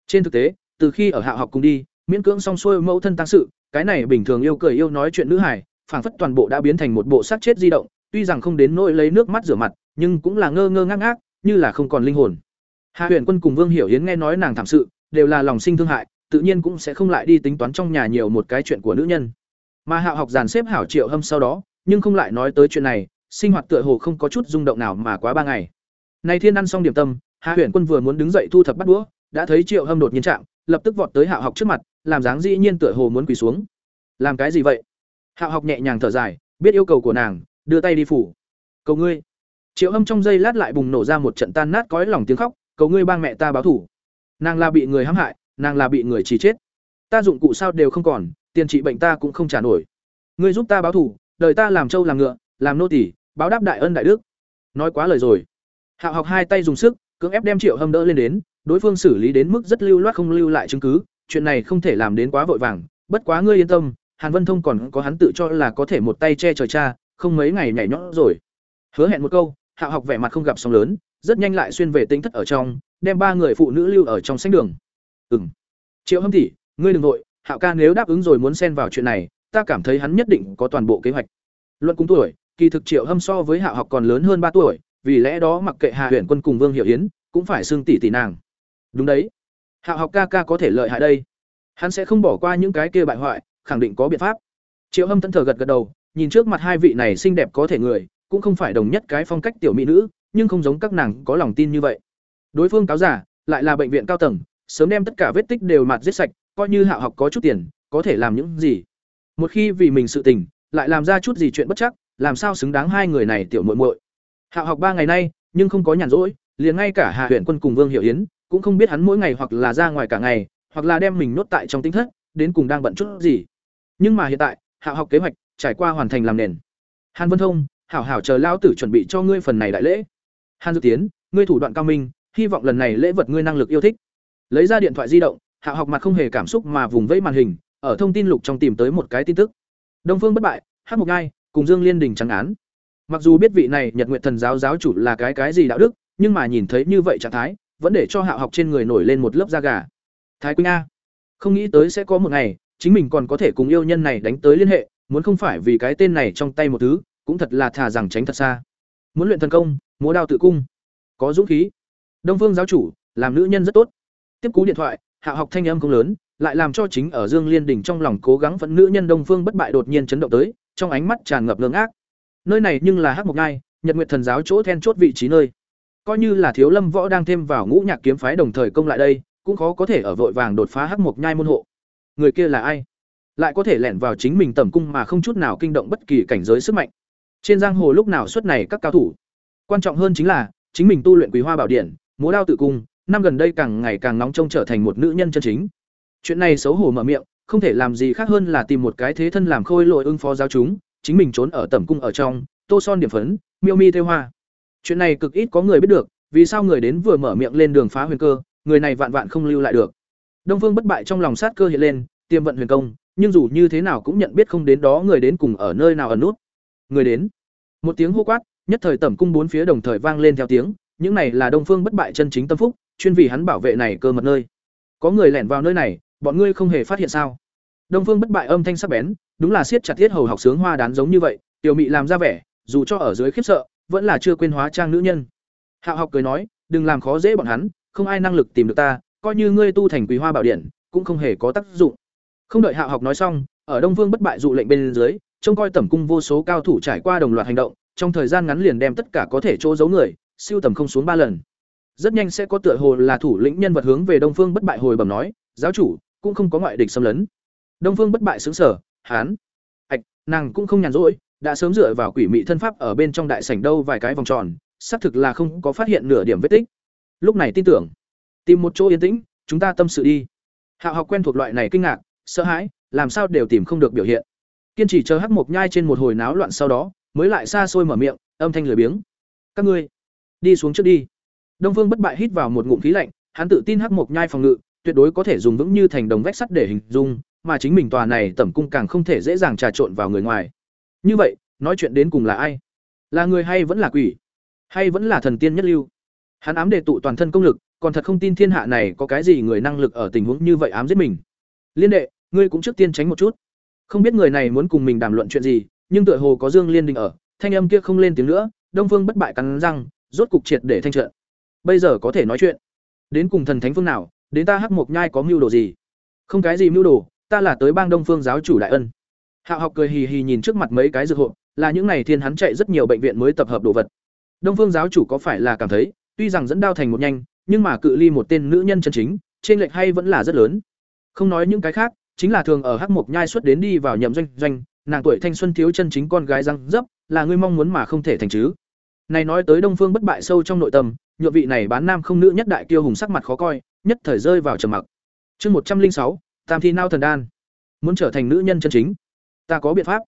Trên thực tế, từ khi ở hạ học cùng đi, miễn cưỡng xong xuôi mẫu thân tăng sự, cái này bình thường yêu cười yêu nói chuyện nữ hải phảng phất toàn bộ đã biến thành một bộ xác chết di động, tuy rằng không đến nỗi lấy nước mắt rửa mặt, nhưng cũng là ngơ ngơ ngác ngác, như là không còn linh hồn. Hạ huyền quân cùng vương hiểu hiến nghe nói nàng thảm sự, đều là lòng sinh thương hại, tự nhiên cũng sẽ không lại đi tính toán trong nhà nhiều một cái chuyện của nữ nhân. Mà hạ học dàn xếp hảo triệu hâm sau đó, nhưng không lại nói tới chuyện này, sinh hoạt tựa hồ không có chút rung động nào mà quá ba ngày. Nay thiên ăn xong điểm tâm, hạ huyền quân vừa muốn đứng dậy thu thập bắt đũa, đã thấy triệu hâm đột nhiên chạm, lập tức vọt tới hạ học trước mặt, làm dáng dĩ nhiên tựa hồ muốn quỳ xuống. Làm cái gì vậy? Hạo học nhẹ nhàng thở dài, biết yêu cầu của nàng, đưa tay đi phủ. Cầu ngươi. Triệu hâm trong giây lát lại bùng nổ ra một trận tan nát cõi lòng tiếng khóc, cầu ngươi bang mẹ ta báo thủ nàng là bị người hãm hại, nàng là bị người chỉ chết. Ta dụng cụ sao đều không còn, tiền trị bệnh ta cũng không trả nổi. Ngươi giúp ta báo thủ đời ta làm trâu làm ngựa, làm nô tỳ, báo đáp đại ân đại đức. Nói quá lời rồi. Hạo học hai tay dùng sức, cưỡng ép đem triệu hâm đỡ lên đến, đối phương xử lý đến mức rất lưu loát không lưu lại chứng cứ, chuyện này không thể làm đến quá vội vàng, bất quá ngươi yên tâm hàn vân thông còn có hắn tự cho là có thể một tay che trời cha, không mấy ngày nhảy nhót rồi. Hứa hẹn một câu hạo học vẻ mặt không gặp sóng lớn, rất nhanh lại xuyên về tính thất ở trong, đem ba người phụ nữ lưu ở trong sách đường. Ừm. triệu hâm tỷ, ngươi đừng nội hạo ca nếu đáp ứng rồi muốn xen vào chuyện này, ta cảm thấy hắn nhất định có toàn bộ kế hoạch. Luận cùng tuổi, kỳ thực triệu hâm so với hạo học còn lớn hơn ba tuổi, vì lẽ đó mặc kệ hà Huyền quân cùng vương hiệu yến, cũng phải xương tỷ tỷ nàng. Đúng đấy. Hạo học ca ca có thể lợi hại đây. Hắn sẽ không bỏ qua những cái kia bại hoại khẳng định có biện pháp. Triệu hâm thân thờ gật gật đầu, nhìn trước mặt hai vị này xinh đẹp có thể người, cũng không phải đồng nhất cái phong cách tiểu mỹ nữ, nhưng không giống các nàng có lòng tin như vậy. Đối phương cáo giả, lại là bệnh viện cao tầng, sớm đem tất cả vết tích đều mặt giết sạch, coi như hạo học có chút tiền, có thể làm những gì. Một khi vì mình sự tình, lại làm ra chút gì chuyện bất chắc, làm sao xứng đáng hai người này tiểu muội muội. Hạo học ba ngày nay, nhưng không có nhàn rỗi, liền ngay cả hạ huyện quân cùng vương hiệu yến, cũng không biết hắn mỗi ngày hoặc là ra ngoài cả ngày, hoặc là đem mình nốt tại trong tinh thất đến cùng đang bận chút gì nhưng mà hiện tại hạo học kế hoạch trải qua hoàn thành làm nền hàn vân thông hảo hảo chờ lao tử chuẩn bị cho ngươi phần này đại lễ hàn dược tiến ngươi thủ đoạn cao minh hy vọng lần này lễ vật ngươi năng lực yêu thích lấy ra điện thoại di động hạ học mặt không hề cảm xúc mà vùng vẫy màn hình ở thông tin lục trong tìm tới một cái tin tức. Đông Phương bất bại, Hắc mục Ngai, cùng Dương Liên Đình trắng án. Mặc dù biết vị này Nhật Nguyệt Thần giáo giáo chủ là cái cái gì đạo đức, nhưng mà nhìn thấy như vậy trạng thái, vẫn để cho Hạo học trên người nổi lên một lớp da gà. Thái Quynh a, không nghĩ tới sẽ có một ngày, chính mình còn có thể cùng yêu nhân này đánh tới liên hệ, muốn không phải vì cái tên này trong tay một thứ, cũng thật là thà rằng tránh thật xa. Muốn luyện thần công, múa đao tự cung, có dũng khí. Đông Phương giáo chủ, làm nữ nhân rất tốt. Tiếp cú điện thoại, Hạ học thanh âm không lớn, lại làm cho chính ở Dương Liên đỉnh trong lòng cố gắng vẫn nữ nhân Đông Phương bất bại đột nhiên chấn động tới, trong ánh mắt tràn ngập lương ác. Nơi này nhưng là Hắc Mộc Ngai, Nhật Nguyệt Thần giáo chỗ then chốt vị trí nơi. Coi như là Thiếu Lâm Võ đang thêm vào Ngũ Nhạc kiếm phái đồng thời công lại đây, cũng khó có thể ở vội vàng đột phá Hắc Mộc Nhai môn hộ. Người kia là ai? Lại có thể lẻn vào chính mình tẩm cung mà không chút nào kinh động bất kỳ cảnh giới sức mạnh. Trên giang hồ lúc nào xuất này các cao thủ. Quan trọng hơn chính là, chính mình tu luyện Quý Hoa Bảo Điển, múa đao tự cung, năm gần đây càng ngày càng nóng trông trở thành một nữ nhân chân chính. Chuyện này xấu hổ mở miệng, không thể làm gì khác hơn là tìm một cái thế thân làm khôi lội ứng phó giáo chúng, chính mình trốn ở tẩm cung ở trong, tô son điểm phấn, miêu mi theo hoa. Chuyện này cực ít có người biết được, vì sao người đến vừa mở miệng lên đường phá huyền cơ, người này vạn vạn không lưu lại được. Đông Phương bất bại trong lòng sát cơ hiện lên, tiềm vận huyền công, nhưng dù như thế nào cũng nhận biết không đến đó người đến cùng ở nơi nào ẩn nút. Người đến. Một tiếng hô quát, nhất thời tẩm cung bốn phía đồng thời vang lên theo tiếng, những này là Đông Phương bất bại chân chính tâm phúc, chuyên vì hắn bảo vệ này cơ mật nơi. Có người lẻn vào nơi này, bọn ngươi không hề phát hiện sao? Đông Phương bất bại âm thanh sắc bén, đúng là siết chặt thiết hầu học sướng hoa đán giống như vậy, tiểu mị làm ra vẻ, dù cho ở dưới khiếp sợ, vẫn là chưa quên hóa trang nữ nhân. Hạo học cười nói, đừng làm khó dễ bọn hắn, không ai năng lực tìm được ta, coi như ngươi tu thành Quý Hoa Bảo Điện, cũng không hề có tác dụng. Không đợi Hạo học nói xong, ở Đông Vương bất bại dụ lệnh bên dưới, trông coi tẩm cung vô số cao thủ trải qua đồng loạt hành động, trong thời gian ngắn liền đem tất cả có thể chỗ giấu người, siêu tầm không xuống ba lần. Rất nhanh sẽ có tựa hồ là thủ lĩnh nhân vật hướng về Đông Phương bất bại hồi bẩm nói, giáo chủ, cũng không có ngoại địch xâm lấn. Đông Phương bất bại sững sở, hán, ạch, nàng cũng không nhàn rỗi, đã sớm dựa vào quỷ mị thân pháp ở bên trong đại sảnh đâu vài cái vòng tròn, xác thực là không có phát hiện nửa điểm vết tích. Lúc này tin tưởng, tìm một chỗ yên tĩnh, chúng ta tâm sự đi. Hạo học quen thuộc loại này kinh ngạc, sợ hãi, làm sao đều tìm không được biểu hiện. Kiên trì chờ Hắc Mộc Nhai trên một hồi náo loạn sau đó, mới lại xa xôi mở miệng, âm thanh lười biếng. Các ngươi, đi xuống trước đi. Đông Phương bất bại hít vào một ngụm khí lạnh, hắn tự tin Hắc Mộc Nhai phòng ngự, tuyệt đối có thể dùng vững như thành đồng vách sắt để hình dung, mà chính mình tòa này tẩm cung càng không thể dễ dàng trà trộn vào người ngoài. Như vậy, nói chuyện đến cùng là ai? Là người hay vẫn là quỷ? Hay vẫn là thần tiên nhất lưu? Hắn ám đề tụ toàn thân công lực, còn thật không tin thiên hạ này có cái gì người năng lực ở tình huống như vậy ám giết mình. Liên đệ, ngươi cũng trước tiên tránh một chút. Không biết người này muốn cùng mình đàm luận chuyện gì, nhưng tựa hồ có Dương Liên Đình ở, thanh âm kia không lên tiếng nữa, Đông Phương bất bại cắn răng, rốt cục triệt để thanh trận. Bây giờ có thể nói chuyện. Đến cùng thần thánh phương nào, đến ta hắc mộc nhai có mưu đồ gì? Không cái gì mưu đồ, ta là tới bang Đông Phương giáo chủ đại ân. Hạo học cười hì hì nhìn trước mặt mấy cái dược hộ, là những này thiên hắn chạy rất nhiều bệnh viện mới tập hợp đồ vật. Đông Phương giáo chủ có phải là cảm thấy, tuy rằng dẫn đao thành một nhanh, nhưng mà cự ly một tên nữ nhân chân chính, trên lệch hay vẫn là rất lớn. Không nói những cái khác, chính là thường ở Hắc Mộc nhai xuất đến đi vào nhậm doanh doanh, nàng tuổi thanh xuân thiếu chân chính con gái răng dấp, là ngươi mong muốn mà không thể thành chứ. Này nói tới Đông Phương bất bại sâu trong nội tâm, nhược vị này bán nam không nữ nhất đại kiêu hùng sắc mặt khó coi, nhất thời rơi vào trầm mặc. Chương một trăm linh sáu Tam thi nao thần đan. Muốn trở thành nữ nhân chân chính, ta có biện pháp.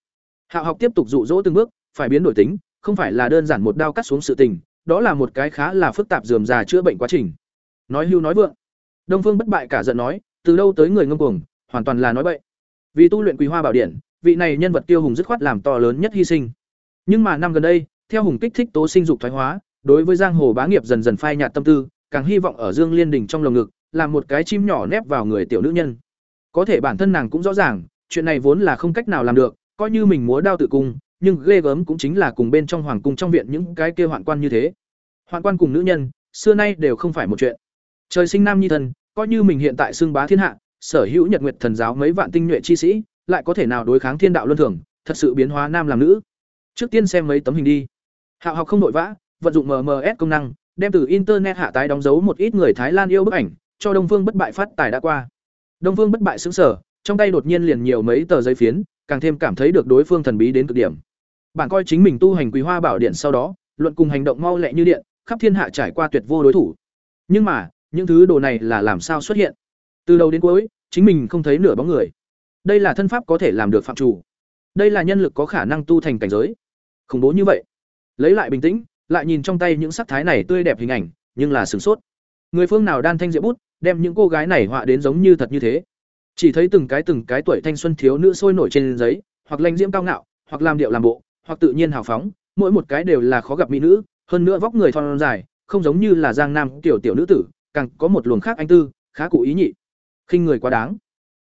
Hạo học tiếp tục dụ dỗ từng bước, phải biến đổi tính, không phải là đơn giản một đao cắt xuống sự tình, đó là một cái khá là phức tạp dườm già chữa bệnh quá trình. Nói hưu nói vượng. Đông Phương bất bại cả giận nói, từ đâu tới người ngông cuồng, hoàn toàn là nói bậy. Vì tu luyện Quý Hoa Bảo Điển, vị này nhân vật tiêu hùng dứt khoát làm to lớn nhất hy sinh. Nhưng mà năm gần đây, theo hùng kích thích tố sinh dục thoái hóa, đối với giang hồ bá nghiệp dần dần phai nhạt tâm tư, càng hy vọng ở Dương Liên đỉnh trong lồng ngực, làm một cái chim nhỏ nép vào người tiểu nữ nhân. Có thể bản thân nàng cũng rõ ràng, chuyện này vốn là không cách nào làm được, coi như mình múa đao tự cung, nhưng ghê gớm cũng chính là cùng bên trong hoàng cung trong viện những cái kia hoạn quan như thế. Hoạn quan cùng nữ nhân, xưa nay đều không phải một chuyện. Trời sinh nam nhi thần, coi như mình hiện tại xưng bá thiên hạ, sở hữu Nhật Nguyệt thần giáo mấy vạn tinh nhuệ chi sĩ, lại có thể nào đối kháng thiên đạo luân thường, thật sự biến hóa nam làm nữ. Trước tiên xem mấy tấm hình đi. Hạo học không nội vã, vận dụng MMS công năng, đem từ internet hạ tái đóng dấu một ít người Thái Lan yêu bức ảnh, cho Đông Phương Bất Bại phát tài đã qua. Đông Phương Bất Bại sững sờ, trong tay đột nhiên liền nhiều mấy tờ giấy phiến, càng thêm cảm thấy được đối phương thần bí đến cực điểm. Bạn coi chính mình tu hành Quý Hoa Bảo Điện sau đó, luận cùng hành động mau lẹ như điện, khắp thiên hạ trải qua tuyệt vô đối thủ. Nhưng mà, những thứ đồ này là làm sao xuất hiện? Từ đầu đến cuối, chính mình không thấy nửa bóng người. Đây là thân pháp có thể làm được phạm chủ. Đây là nhân lực có khả năng tu thành cảnh giới. Khủng bố như vậy. Lấy lại bình tĩnh, lại nhìn trong tay những sắc thái này tươi đẹp hình ảnh, nhưng là sửng sốt. Người phương nào đan thanh diệp bút, đem những cô gái này họa đến giống như thật như thế. chỉ thấy từng cái từng cái tuổi thanh xuân thiếu nữ sôi nổi trên giấy hoặc lanh diễm cao ngạo hoặc làm điệu làm bộ hoặc tự nhiên hào phóng, mỗi một cái đều là khó gặp mỹ nữ, hơn nữa vóc người thon dài, không giống như là giang nam tiểu tiểu nữ tử, càng có một luồng khác anh tư, khá cụ ý nhị. Khinh người quá đáng.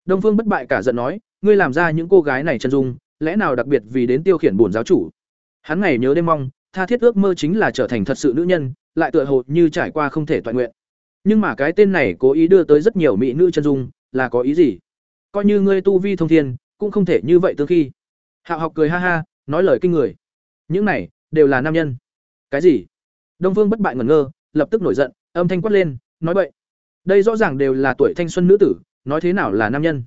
Đông phương bất bại cả giận nói, ngươi làm ra những cô gái này chân dung, lẽ nào đặc biệt vì đến tiêu khiển bổn giáo chủ? Hắn ngày nhớ đêm mong, tha thiết ước mơ chính là trở thành thật sự nữ nhân, lại tựa hồ như trải qua không thể toàn nguyện. Nhưng mà cái tên này cố ý đưa tới rất nhiều mỹ nữ chân dung, là có ý gì? Coi như ngươi tu vi thông thiên, cũng không thể như vậy tương khi. Hạo học cười ha ha nói lời kinh người. Những này đều là nam nhân. Cái gì? Đông phương bất bại ngẩn ngơ, lập tức nổi giận, âm thanh quát lên, nói vậy đây rõ ràng đều là tuổi thanh xuân nữ tử, nói thế nào là nam nhân?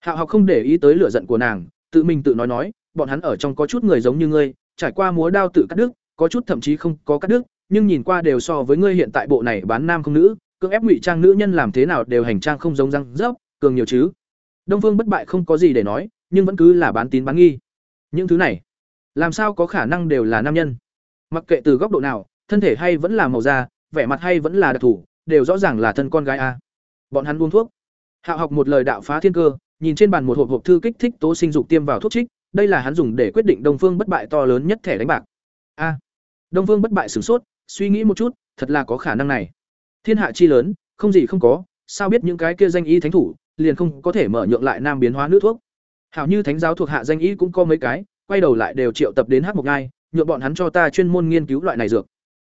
Hạo học không để ý tới lửa giận của nàng, tự mình tự nói nói, bọn hắn ở trong có chút người giống như ngươi, trải qua múa đao tự cắt đứt, có chút thậm chí không có cắt đứt, nhưng nhìn qua đều so với ngươi hiện tại bộ này bán nam không nữ, cưỡng ép ngụy trang nữ nhân làm thế nào đều hành trang không giống răng rớp, cường nhiều chứ. Đông phương bất bại không có gì để nói, nhưng vẫn cứ là bán tín bán nghi. Những thứ này làm sao có khả năng đều là nam nhân? Mặc kệ từ góc độ nào, thân thể hay vẫn là màu da, vẻ mặt hay vẫn là đặc thù, đều rõ ràng là thân con gái a. Bọn hắn uống thuốc. Hạo học một lời đạo phá thiên cơ, nhìn trên bàn một hộp hộp thư kích thích tố sinh dục tiêm vào thuốc trích, đây là hắn dùng để quyết định đông phương bất bại to lớn nhất thẻ đánh bạc. A. Đông phương bất bại sửng sốt, suy nghĩ một chút, thật là có khả năng này. Thiên hạ chi lớn, không gì không có, sao biết những cái kia danh y thánh thủ, liền không có thể mở nhượng lại nam biến hóa nữ thuốc. Hảo như thánh giáo thuộc hạ danh y cũng có mấy cái quay đầu lại đều triệu tập đến hát một ngai nhuộm bọn hắn cho ta chuyên môn nghiên cứu loại này dược.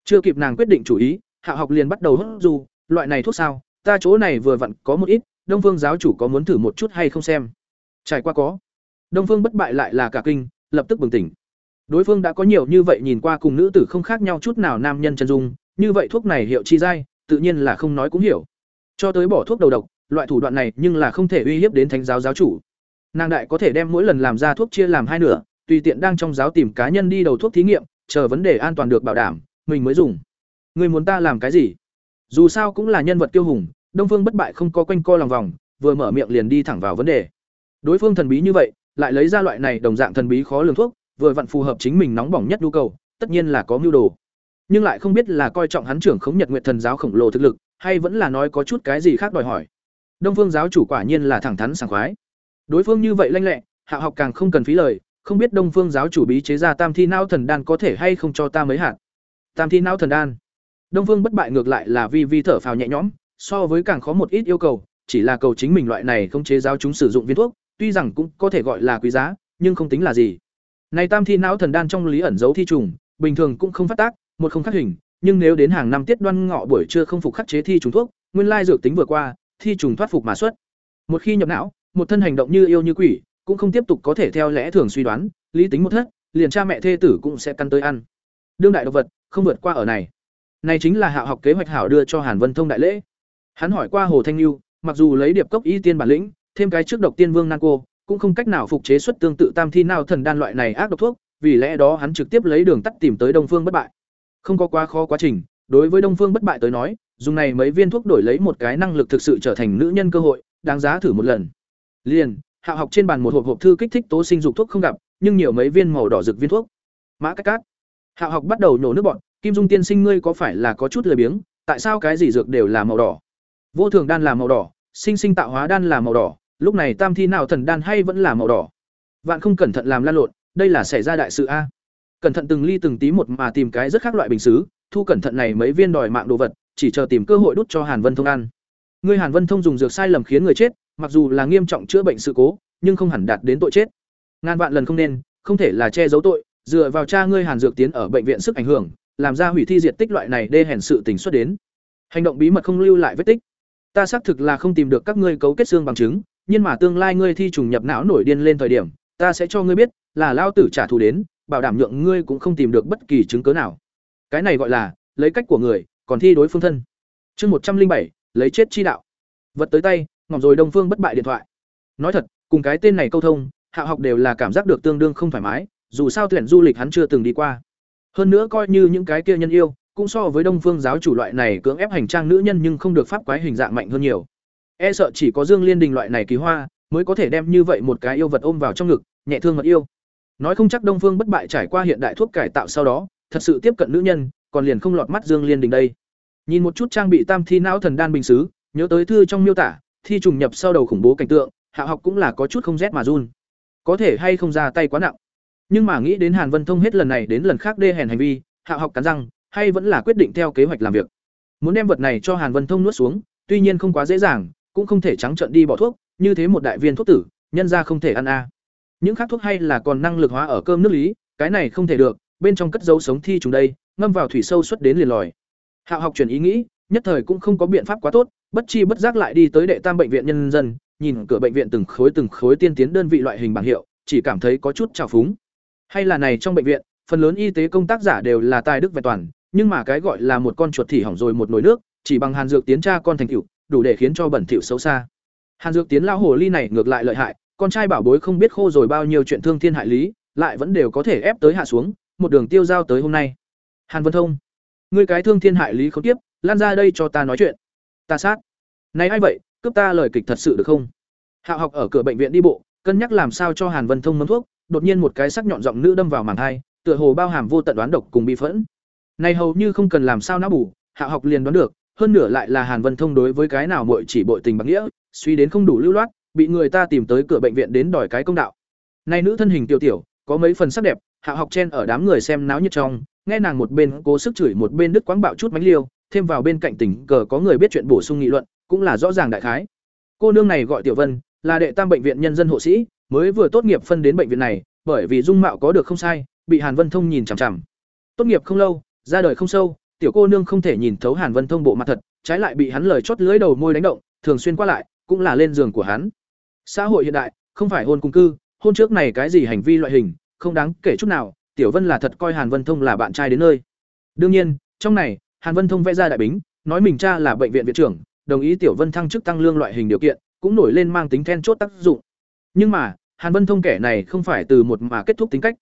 Chưa kịp nàng quyết định chủ ý, hạ học liền bắt đầu hốt du, loại này thuốc sao, ta chỗ này vừa vặn có một ít, đông phương giáo chủ có muốn thử một chút hay không xem. Trải qua có. Đông phương bất bại lại là cả kinh, lập tức bừng tỉnh. Đối phương đã có nhiều như vậy nhìn qua cùng nữ tử không khác nhau chút nào nam nhân chân dung, như vậy thuốc này hiệu chi dai, tự nhiên là không nói cũng hiểu. Cho tới bỏ thuốc đầu độc, loại thủ đoạn này nhưng là không thể uy hiếp đến thánh giáo giáo chủ. Nàng đại có thể đem mỗi lần làm ra thuốc chia làm hai nửa tùy tiện đang trong giáo tìm cá nhân đi đầu thuốc thí nghiệm, chờ vấn đề an toàn được bảo đảm, mình mới dùng. Ngươi muốn ta làm cái gì? Dù sao cũng là nhân vật tiêu hùng, đông phương bất bại không có quanh co lòng vòng, vừa mở miệng liền đi thẳng vào vấn đề. Đối phương thần bí như vậy, lại lấy ra loại này đồng dạng thần bí khó lường thuốc, vừa vặn phù hợp chính mình nóng bỏng nhất nhu cầu, tất nhiên là có mưu đồ. Nhưng lại không biết là coi trọng hắn trưởng khống nhật nguyện thần giáo khổng lồ thực lực, hay vẫn là nói có chút cái gì khác đòi hỏi. Đông phương giáo chủ quả nhiên là thẳng thắn sảng khoái. Đối phương như vậy lanh lẹ, hạ học càng không cần phí lời không biết đông phương giáo chủ bí chế ra tam thi não thần đan có thể hay không cho ta mấy hạt. Tam thi não thần đan. Đông phương bất bại ngược lại là vi vi thở phào nhẹ nhõm, so với càng khó một ít yêu cầu, chỉ là cầu chính mình loại này không chế giáo chúng sử dụng viên thuốc, tuy rằng cũng có thể gọi là quý giá, nhưng không tính là gì. Này tam thi não thần đan trong lý ẩn giấu thi trùng, bình thường cũng không phát tác, một không khắc hình, nhưng nếu đến hàng năm tiết đoan ngọ buổi trưa không phục khắc chế thi trùng thuốc, nguyên lai dược tính vừa qua, thi trùng thoát phục mà xuất. Một khi nhập não, một thân hành động như yêu như quỷ cũng không tiếp tục có thể theo lẽ thường suy đoán, lý tính một thất, liền cha mẹ thê tử cũng sẽ căn tới ăn. Đương đại độc vật, không vượt qua ở này. Này chính là hạ học kế hoạch hảo đưa cho hàn vân thông đại lễ. Hắn hỏi qua hồ thanh lưu mặc dù lấy điệp cốc y tiên bản lĩnh, thêm cái trước độc tiên vương nan cô, cũng không cách nào phục chế xuất tương tự tam thi nào thần đan loại này ác độc thuốc, vì lẽ đó hắn trực tiếp lấy đường tắt tìm tới đông phương bất bại. Không có quá khó quá trình, đối với đông phương bất bại tới nói, dùng này mấy viên thuốc đổi lấy một cái năng lực thực sự trở thành nữ nhân cơ hội, đáng giá thử một lần. Liền hạ học trên bàn một hộp hộp thư kích thích tố sinh dục thuốc không gặp, nhưng nhiều mấy viên màu đỏ rực viên thuốc. Mã cách cát. Hạ học bắt đầu nổ nước bọn, kim dung tiên sinh ngươi có phải là có chút lười biếng, tại sao cái gì dược đều là màu đỏ? Vô thường đan là màu đỏ, sinh sinh tạo hóa đan là màu đỏ, lúc này tam thi nào thần đan hay vẫn là màu đỏ? Vạn không cẩn thận làm lan lộn, đây là xảy ra đại sự a. Cẩn thận từng ly từng tí một mà tìm cái rất khác loại bình xứ, thu cẩn thận này mấy viên đòi mạng đồ vật, chỉ chờ tìm cơ hội đút cho hàn vân thông ăn. Ngươi hàn vân thông dùng dược sai lầm khiến người chết mặc dù là nghiêm trọng chữa bệnh sự cố, nhưng không hẳn đạt đến tội chết. Ngàn vạn lần không nên, không thể là che giấu tội, dựa vào cha ngươi hàn dược tiến ở bệnh viện sức ảnh hưởng, làm ra hủy thi diệt tích loại này đê hèn sự tình xuất đến. Hành động bí mật không lưu lại vết tích. Ta xác thực là không tìm được các ngươi cấu kết xương bằng chứng, nhưng mà tương lai ngươi thi trùng nhập não nổi điên lên thời điểm, ta sẽ cho ngươi biết, là lao tử trả thù đến, bảo đảm nhượng ngươi cũng không tìm được bất kỳ chứng cứ nào. Cái này gọi là, lấy cách của người, còn thi đối phương thân. Chương một trăm linh bảy, lấy chết chi đạo. Vật tới tay ngỏm rồi đông phương bất bại điện thoại. Nói thật, cùng cái tên này câu thông, hạ học đều là cảm giác được tương đương không thoải mái, dù sao tuyển du lịch hắn chưa từng đi qua. Hơn nữa coi như những cái kia nhân yêu, cũng so với đông phương giáo chủ loại này cưỡng ép hành trang nữ nhân nhưng không được pháp quái hình dạng mạnh hơn nhiều. E sợ chỉ có dương liên đình loại này kỳ hoa, mới có thể đem như vậy một cái yêu vật ôm vào trong ngực, nhẹ thương mật yêu. Nói không chắc đông phương bất bại trải qua hiện đại thuốc cải tạo sau đó, thật sự tiếp cận nữ nhân, còn liền không lọt mắt dương liên đình đây. Nhìn một chút trang bị tam thi não thần đan bình xứ, nhớ tới thư trong miêu tả thi trùng nhập sau đầu khủng bố cảnh tượng, hạ học cũng là có chút không rét mà run. Có thể hay không ra tay quá nặng. Nhưng mà nghĩ đến hàn vân thông hết lần này đến lần khác đê hèn hành vi, hạ học cắn răng, hay vẫn là quyết định theo kế hoạch làm việc. Muốn đem vật này cho hàn vân thông nuốt xuống, tuy nhiên không quá dễ dàng, cũng không thể trắng trợn đi bỏ thuốc, như thế một đại viên thuốc tử, nhân ra không thể ăn a. Những khác thuốc hay là còn năng lực hóa ở cơm nước lý, cái này không thể được, bên trong cất dấu sống thi trùng đây, ngâm vào thủy sâu xuất đến liền lòi. Hạ học chuyển ý nghĩ, nhất thời cũng không có biện pháp quá tốt bất chi bất giác lại đi tới đệ tam bệnh viện nhân dân, nhìn cửa bệnh viện từng khối từng khối tiên tiến đơn vị loại hình bảng hiệu, chỉ cảm thấy có chút trào phúng. Hay là này trong bệnh viện, phần lớn y tế công tác giả đều là tài đức vẹn toàn, nhưng mà cái gọi là một con chuột thì hỏng rồi một nồi nước, chỉ bằng hàn dược tiến tra con thành cựu đủ để khiến cho bẩn thỉu xấu xa. Hàn dược tiến lao hồ ly này ngược lại lợi hại, con trai bảo bối không biết khô rồi bao nhiêu chuyện thương thiên hại lý, lại vẫn đều có thể ép tới hạ xuống, một đường tiêu giao tới hôm nay. Hàn vân thông, ngươi cái thương thiên hại lý không tiếp, lan ra đây cho ta nói chuyện ta sát. Này ai vậy? Cướp ta lời kịch thật sự được không? Hạo học ở cửa bệnh viện đi bộ, cân nhắc làm sao cho hàn vân thông mâm thuốc, đột nhiên một cái sắc nhọn giọng nữ đâm vào màng hai tựa hồ bao hàm vô tận đoán độc cùng bị phẫn. Này hầu như không cần làm sao não bù, Hạo học liền đoán được, hơn nửa lại là hàn vân thông đối với cái nào muội chỉ bội tình bạc nghĩa, suy đến không đủ lưu loát, bị người ta tìm tới cửa bệnh viện đến đòi cái công đạo. Này nữ thân hình tiểu tiểu, có mấy phần sắc đẹp hạ học chen ở đám người xem náo nhiệt trong, nghe nàng một bên cố sức chửi một bên đứt quãng bạo chút mánh liêu thêm vào bên cạnh tình cờ có người biết chuyện bổ sung nghị luận, cũng là rõ ràng đại khái. Cô nương này gọi tiểu vân, là đệ tam bệnh viện nhân dân hộ sĩ, mới vừa tốt nghiệp phân đến bệnh viện này, bởi vì dung mạo có được không sai, bị hàn vân thông nhìn chằm chằm. Tốt nghiệp không lâu, ra đời không sâu, tiểu cô nương không thể nhìn thấu hàn vân thông bộ mặt thật, trái lại bị hắn lời chót lưỡi đầu môi đánh động, thường xuyên qua lại, cũng là lên giường của hắn. Xã hội hiện đại, không phải hôn cung cư, hôn trước này cái gì hành vi loại hình, không đáng kể chút nào, tiểu vân là thật coi hàn vân thông là bạn trai đến nơi. Đương nhiên, trong này hàn vân thông vẽ ra đại bính, nói mình cha là bệnh viện viện trưởng, đồng ý tiểu vân thăng chức tăng lương loại hình điều kiện, cũng nổi lên mang tính then chốt tác dụng. Nhưng mà, hàn vân thông kẻ này không phải từ một mà kết thúc tính cách.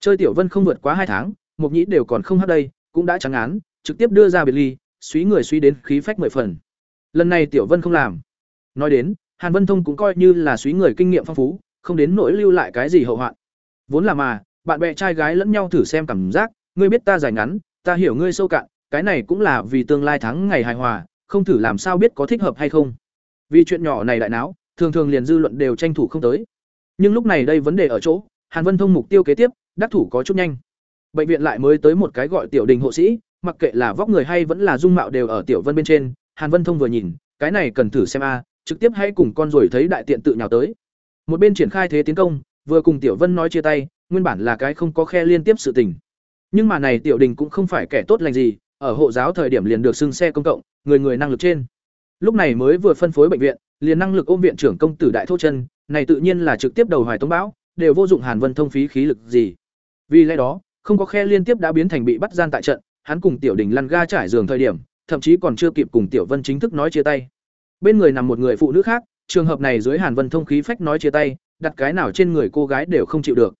Chơi tiểu vân không vượt quá hai tháng mục nhĩ đều còn không hát đây, cũng đã trắng án, trực tiếp đưa ra biệt ly, suý người suy đến khí phách mười phần. Lần này tiểu vân không làm. Nói đến, hàn vân thông cũng coi như là suý người kinh nghiệm phong phú, không đến nỗi lưu lại cái gì hậu hoạn. Vốn là mà, bạn bè trai gái lẫn nhau thử xem cảm giác, ngươi biết ta dài ngắn, ta hiểu ngươi sâu cạn cái này cũng là vì tương lai thắng ngày hài hòa, không thử làm sao biết có thích hợp hay không. Vì chuyện nhỏ này đại náo, thường thường liền dư luận đều tranh thủ không tới. Nhưng lúc này đây vấn đề ở chỗ, hàn vân thông mục tiêu kế tiếp, đắc thủ có chút nhanh. Bệnh viện lại mới tới một cái gọi tiểu đình hộ sĩ, mặc kệ là vóc người hay vẫn là dung mạo đều ở tiểu vân bên trên, hàn vân thông vừa nhìn, cái này cần thử xem a, trực tiếp hay cùng con rồi thấy đại tiện tự nhào tới. Một bên triển khai thế tiến công, vừa cùng tiểu vân nói chia tay, nguyên bản là cái không có khe liên tiếp sự tình. Nhưng mà này tiểu đình cũng không phải kẻ tốt lành gì ở hộ giáo thời điểm liền được xưng xe công cộng, người người năng lực trên. Lúc này mới vừa phân phối bệnh viện, liền năng lực ôm viện trưởng công tử đại thô chân này tự nhiên là trực tiếp đầu hoài tống bão, đều vô dụng hàn vân thông phí khí lực gì. Vì lẽ đó, không có khe liên tiếp đã biến thành bị bắt gian tại trận, hắn cùng tiểu đình lăn ga trải giường thời điểm, thậm chí còn chưa kịp cùng tiểu vân chính thức nói chia tay. Bên người nằm một người phụ nữ khác, trường hợp này dưới hàn vân thông khí phách nói chia tay, đặt cái nào trên người cô gái đều không chịu được.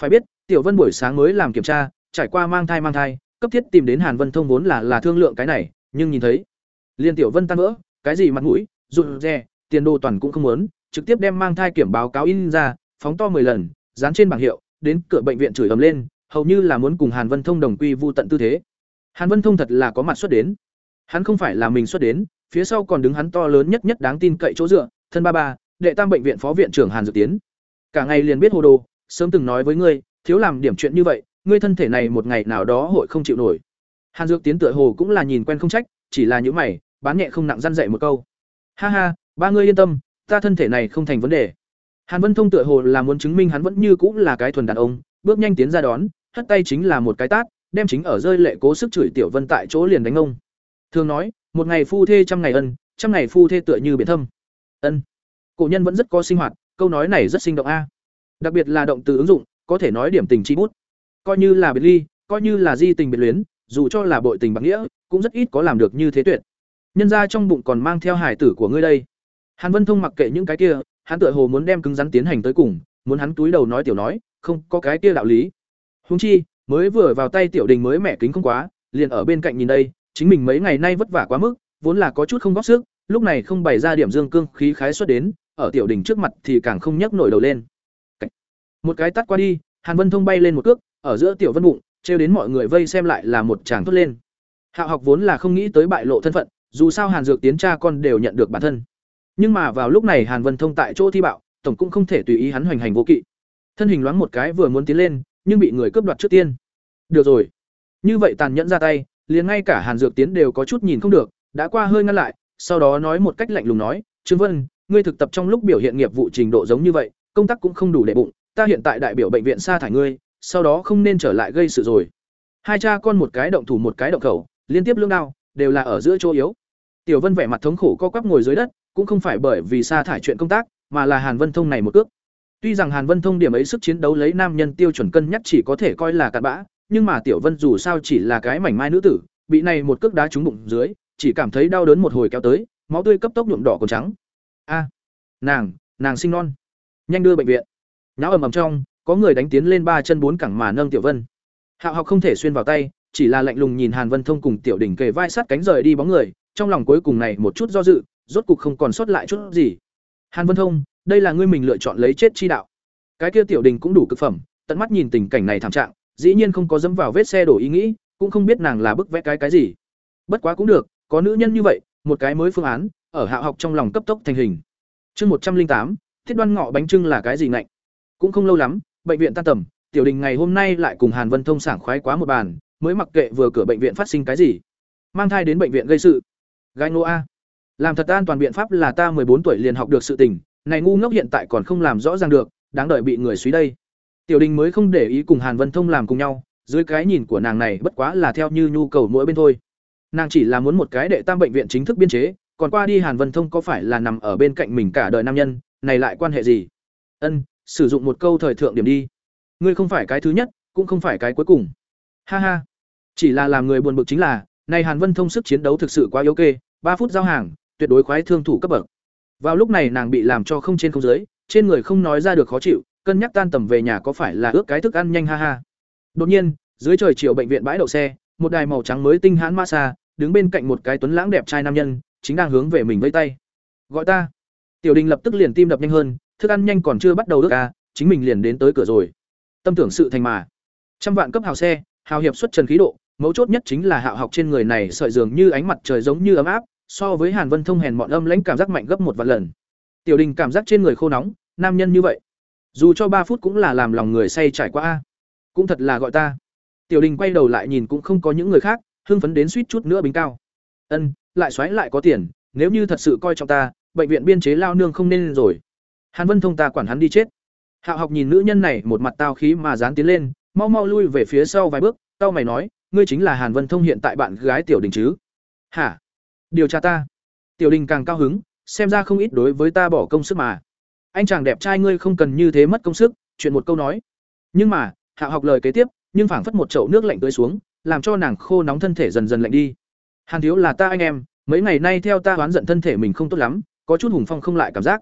Phải biết, tiểu vân buổi sáng mới làm kiểm tra, trải qua mang thai mang thai cấp thiết tìm đến hàn vân thông vốn là là thương lượng cái này, nhưng nhìn thấy, liên tiểu vân tan vỡ, cái gì mặt mũi, rụt rè, tiền đồ toàn cũng không muốn, trực tiếp đem mang thai kiểm báo cáo in ra, phóng to 10 lần, dán trên bảng hiệu, đến cửa bệnh viện chửi ầm lên, hầu như là muốn cùng hàn vân thông đồng quy vu tận tư thế. Hàn vân thông thật là có mặt xuất đến. Hắn không phải là mình xuất đến, phía sau còn đứng hắn to lớn nhất nhất đáng tin cậy chỗ dựa, thân ba ba, đệ tam bệnh viện phó viện trưởng hàn dược tiến. Cả ngày liền biết hồ đồ, sớm từng nói với ngươi, thiếu làm điểm chuyện như vậy ngươi thân thể này một ngày nào đó hội không chịu nổi. Hàn dược tiến tựa hồ cũng là nhìn quen không trách, chỉ là những mày, bán nhẹ không nặng răn dậy một câu. Ha ha, ba ngươi yên tâm, ta thân thể này không thành vấn đề. Hàn vân thông tựa hồ là muốn chứng minh hắn vẫn như cũng là cái thuần đàn ông, bước nhanh tiến ra đón, hất tay chính là một cái tát, đem chính ở rơi lệ cố sức chửi tiểu vân tại chỗ liền đánh ông. Thường nói, một ngày phu thê trăm ngày ân, trăm ngày phu thê tựa như biển thâm. Ân. Cổ nhân vẫn rất có sinh hoạt, câu nói này rất sinh động a. Đặc biệt là động từ ứng dụng, có thể nói điểm tình chi bút coi như là biệt ly, coi như là di tình biệt luyến, dù cho là bội tình bạc nghĩa, cũng rất ít có làm được như thế tuyệt. Nhân ra trong bụng còn mang theo hải tử của ngươi đây. Hàn vân thông mặc kệ những cái kia, hắn tựa hồ muốn đem cứng rắn tiến hành tới cùng, muốn hắn túi đầu nói tiểu nói, không, có cái kia đạo lý. Húng chi, mới vừa vào tay tiểu đình mới mẻ kính không quá, liền ở bên cạnh nhìn đây, chính mình mấy ngày nay vất vả quá mức, vốn là có chút không góp sức, lúc này không bày ra điểm dương cương khí khái xuất đến, ở tiểu đình trước mặt thì càng không nhấc nổi đầu lên. Một cái tắt qua đi, hàn vân thông bay lên một cước ở giữa tiểu vân bụng, trêu đến mọi người vây xem lại là một chàng thốt lên. Hạ học vốn là không nghĩ tới bại lộ thân phận, dù sao hàn dược tiến cha con đều nhận được bản thân. Nhưng mà vào lúc này hàn vân thông tại chỗ thi bạo, tổng cũng không thể tùy ý hắn hoành hành vô kỵ. Thân hình loáng một cái vừa muốn tiến lên, nhưng bị người cướp đoạt trước tiên. Được rồi. Như vậy tàn nhẫn ra tay, liền ngay cả hàn dược tiến đều có chút nhìn không được, đã qua hơi ngăn lại, sau đó nói một cách lạnh lùng nói, trương vân, ngươi thực tập trong lúc biểu hiện nghiệp vụ trình độ giống như vậy, công tác cũng không đủ để bụng, ta hiện tại đại biểu bệnh viện sa thải ngươi sau đó không nên trở lại gây sự rồi. Hai cha con một cái động thủ một cái động khẩu, liên tiếp lương đao, đều là ở giữa chỗ yếu. Tiểu vân vẻ mặt thống khổ co quắp ngồi dưới đất, cũng không phải bởi vì sa thải chuyện công tác, mà là hàn vân thông này một cước. Tuy rằng hàn vân thông điểm ấy sức chiến đấu lấy nam nhân tiêu chuẩn cân nhắc chỉ có thể coi là cặn bã, nhưng mà tiểu vân dù sao chỉ là cái mảnh mai nữ tử, bị này một cước đá trúng bụng dưới, chỉ cảm thấy đau đớn một hồi kéo tới, máu tươi cấp tốc nhuộm đỏ còn trắng. A, nàng nàng sinh non. Nhanh đưa bệnh viện. Nháo ầm ầm trong có người đánh tiến lên ba chân bốn cẳng mà nâng tiểu vân. Hạo học không thể xuyên vào tay, chỉ là lạnh lùng nhìn hàn vân thông cùng tiểu đỉnh kề vai sát cánh rời đi bóng người, trong lòng cuối cùng này một chút do dự, rốt cục không còn sót lại chút gì. Hàn vân thông, đây là ngươi mình lựa chọn lấy chết chi đạo. Cái kia tiểu đình cũng đủ cực phẩm, tận mắt nhìn tình cảnh này thảm trạng, dĩ nhiên không có dẫm vào vết xe đổ ý nghĩ, cũng không biết nàng là bức vẽ cái cái gì. Bất quá cũng được, có nữ nhân như vậy, một cái mới phương án, ở hạ học trong lòng cấp tốc thành hình. Chương một trăm linh tám, thiết đoan ngọ bánh trưng là cái gì ngạnh? Cũng không lâu lắm bệnh viện tan tầm, tiểu đình ngày hôm nay lại cùng hàn vân thông sảng khoái quá một bàn, mới mặc kệ vừa cửa bệnh viện phát sinh cái gì. Mang thai đến bệnh viện gây sự. Gai nô a. Làm thật an toàn biện pháp là ta bốn tuổi liền học được sự tình, này ngu ngốc hiện tại còn không làm rõ ràng được, đáng đợi bị người suy đây. Tiểu đình mới không để ý cùng hàn vân thông làm cùng nhau, dưới cái nhìn của nàng này bất quá là theo như nhu cầu mỗi bên thôi. Nàng chỉ là muốn một cái đệ tam bệnh viện chính thức biên chế, còn qua đi hàn vân thông có phải là nằm ở bên cạnh mình cả đời nam nhân, này lại quan hệ gì? Ân sử dụng một câu thời thượng điểm đi. Ngươi không phải cái thứ nhất, cũng không phải cái cuối cùng. Ha ha. Chỉ là làm người buồn bực chính là này hàn vân thông sức chiến đấu thực sự quá yếu kê, ba phút giao hàng, tuyệt đối khoái thương thủ cấp bậc. Vào lúc này nàng bị làm cho không trên không dưới, trên người không nói ra được khó chịu, cân nhắc tan tầm về nhà có phải là ước cái thức ăn nhanh ha ha. Đột nhiên, dưới trời chiều bệnh viện bãi đậu xe, một đài màu trắng mới tinh hãn massage, đứng bên cạnh một cái tuấn lãng đẹp trai nam nhân, chính đang hướng về mình vây tay. Gọi ta. Tiểu đình lập tức liền tim đập nhanh hơn thức ăn nhanh còn chưa bắt đầu ước a, chính mình liền đến tới cửa rồi. Tâm tưởng sự thành mà. Trăm vạn cấp hào xe hào hiệp xuất trần khí độ mấu chốt nhất chính là hạo học trên người này sợi dường như ánh mặt trời giống như ấm áp so với hàn vân thông hèn mọn âm lãnh cảm giác mạnh gấp một vạn lần. Tiểu đình cảm giác trên người khô nóng nam nhân như vậy. Dù cho ba phút cũng là làm lòng người say trải qua a. Cũng thật là gọi ta. Tiểu đình quay đầu lại nhìn cũng không có những người khác hưng phấn đến suýt chút nữa bình cao. Ân lại xoáy lại có tiền nếu như thật sự coi trọng ta bệnh viện biên chế lao nương không nên rồi hàn vân thông ta quản hắn đi chết. Hạo học nhìn nữ nhân này một mặt tao khí mà dán tiến lên, mau mau lui về phía sau vài bước, tao mày nói, ngươi chính là hàn vân thông hiện tại bạn gái tiểu đình chứ? Hả? Điều tra ta. Tiểu đình càng cao hứng, xem ra không ít đối với ta bỏ công sức mà. Anh chàng đẹp trai ngươi không cần như thế mất công sức, chuyện một câu nói. Nhưng mà, hạ học lời kế tiếp, nhưng phảng phất một chậu nước lạnh tưới xuống, làm cho nàng khô nóng thân thể dần dần lạnh đi. Hàn thiếu là ta anh em, mấy ngày nay theo ta oán giận thân thể mình không tốt lắm, có chút hùng phong không lại cảm giác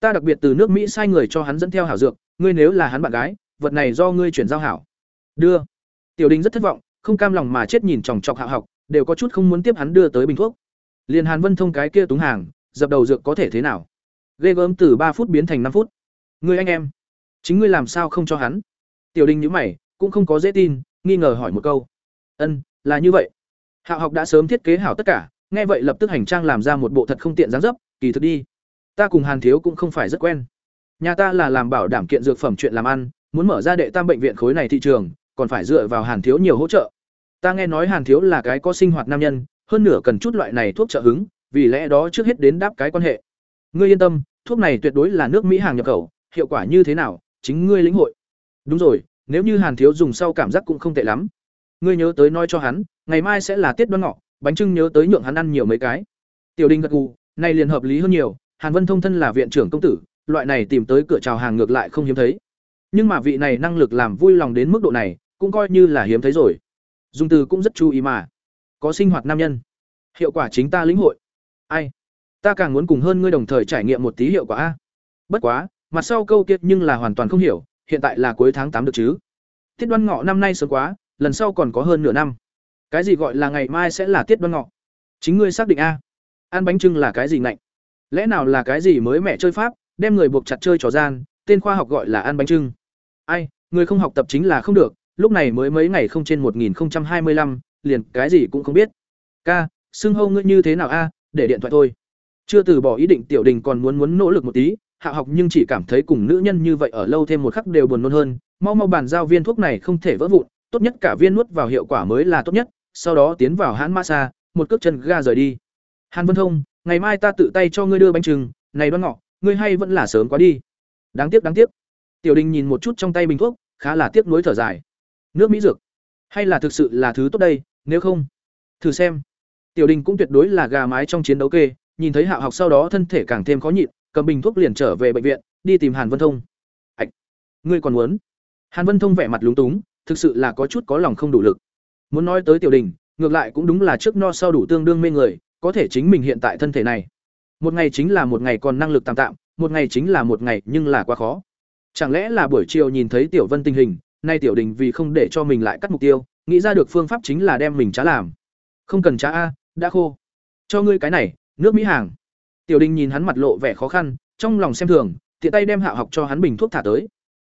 ta đặc biệt từ nước mỹ sai người cho hắn dẫn theo hảo dược, ngươi nếu là hắn bạn gái, vật này do ngươi chuyển giao hảo. Đưa. Tiểu đình rất thất vọng, không cam lòng mà chết nhìn chòng chọc hạ học, đều có chút không muốn tiếp hắn đưa tới bình thuốc. Liền hàn vân thông cái kia túng hàng, dập đầu dược có thể thế nào? Ghê gớm từ ba phút biến thành năm phút. Người anh em, chính ngươi làm sao không cho hắn? Tiểu đình nhữ mày, cũng không có dễ tin, nghi ngờ hỏi một câu. Ân, là như vậy. Hạo học đã sớm thiết kế hảo tất cả, nghe vậy lập tức hành trang làm ra một bộ thật không tiện dáng dấp, kỳ thực đi ta cùng hàn thiếu cũng không phải rất quen. Nhà ta là làm bảo đảm kiện dược phẩm chuyện làm ăn, muốn mở ra đệ tam bệnh viện khối này thị trường, còn phải dựa vào hàn thiếu nhiều hỗ trợ. Ta nghe nói hàn thiếu là cái có sinh hoạt nam nhân, hơn nửa cần chút loại này thuốc trợ hứng, vì lẽ đó trước hết đến đáp cái quan hệ. Ngươi yên tâm, thuốc này tuyệt đối là nước mỹ hàng nhập khẩu, hiệu quả như thế nào, chính ngươi lĩnh hội. Đúng rồi, nếu như hàn thiếu dùng sau cảm giác cũng không tệ lắm. Ngươi nhớ tới nói cho hắn, ngày mai sẽ là tiết đoan ngọ, bánh trưng nhớ tới nhượng hắn ăn nhiều mấy cái. Tiểu đình gật gù, này liền hợp lý hơn nhiều hàn vân thông thân là viện trưởng công tử, loại này tìm tới cửa chào hàng ngược lại không hiếm thấy. Nhưng mà vị này năng lực làm vui lòng đến mức độ này, cũng coi như là hiếm thấy rồi. Dung từ cũng rất chú ý mà. Có sinh hoạt nam nhân. Hiệu quả chính ta lĩnh hội. Ai? Ta càng muốn cùng hơn ngươi đồng thời trải nghiệm một tí hiệu quả a. Bất quá, mặt sau câu kiệt nhưng là hoàn toàn không hiểu, hiện tại là cuối tháng tám được chứ. Tiết đoan ngọ năm nay sớm quá, lần sau còn có hơn nửa năm. Cái gì gọi là ngày mai sẽ là tiết đoan ngọ? Chính ngươi xác định a. Ăn bánh trưng là cái gì nạnh? Lẽ nào là cái gì mới mẹ chơi pháp, đem người buộc chặt chơi trò gian, tên khoa học gọi là ăn bánh trưng? Ai, người không học tập chính là không được, lúc này mới mấy ngày không trên một nghìn hai mươi lăm, liền cái gì cũng không biết. Ca, xưng hâu ngươi như thế nào a, để điện thoại thôi. Chưa từ bỏ ý định tiểu đình còn muốn muốn nỗ lực một tí, hạ học nhưng chỉ cảm thấy cùng nữ nhân như vậy ở lâu thêm một khắc đều buồn nôn hơn. Mau mau bàn giao viên thuốc này không thể vỡ vụn, tốt nhất cả viên nuốt vào hiệu quả mới là tốt nhất, sau đó tiến vào hãn massage một cước chân ga rời đi. Hàn vân thông ngày mai ta tự tay cho ngươi đưa bánh trừng này đoan ngọ, ngươi hay vẫn là sớm quá đi. Đáng tiếc đáng tiếc. Tiểu đình nhìn một chút trong tay bình thuốc, khá là tiếc nuối thở dài. Nước mỹ dược. Hay là thực sự là thứ tốt đây, nếu không? Thử xem. Tiểu đình cũng tuyệt đối là gà mái trong chiến đấu kê, nhìn thấy hạo học sau đó thân thể càng thêm khó nhịn, cầm bình thuốc liền trở về bệnh viện, đi tìm hàn vân thông. Ạch, ngươi còn muốn? Hàn vân thông vẻ mặt lúng túng, thực sự là có chút có lòng không đủ lực. Muốn nói tới tiểu đình, ngược lại cũng đúng là trước no sau đủ tương đương mê người có thể chính mình hiện tại thân thể này. Một ngày chính là một ngày còn năng lực tạm tạm, một ngày chính là một ngày nhưng là quá khó. Chẳng lẽ là buổi chiều nhìn thấy tiểu vân tình hình, nay tiểu đình vì không để cho mình lại cắt mục tiêu, nghĩ ra được phương pháp chính là đem mình trá làm. Không cần trá a, đã khô. Cho ngươi cái này, nước mỹ hàng. Tiểu đình nhìn hắn mặt lộ vẻ khó khăn, trong lòng xem thường, tiện tay đem hạ học cho hắn bình thuốc thả tới.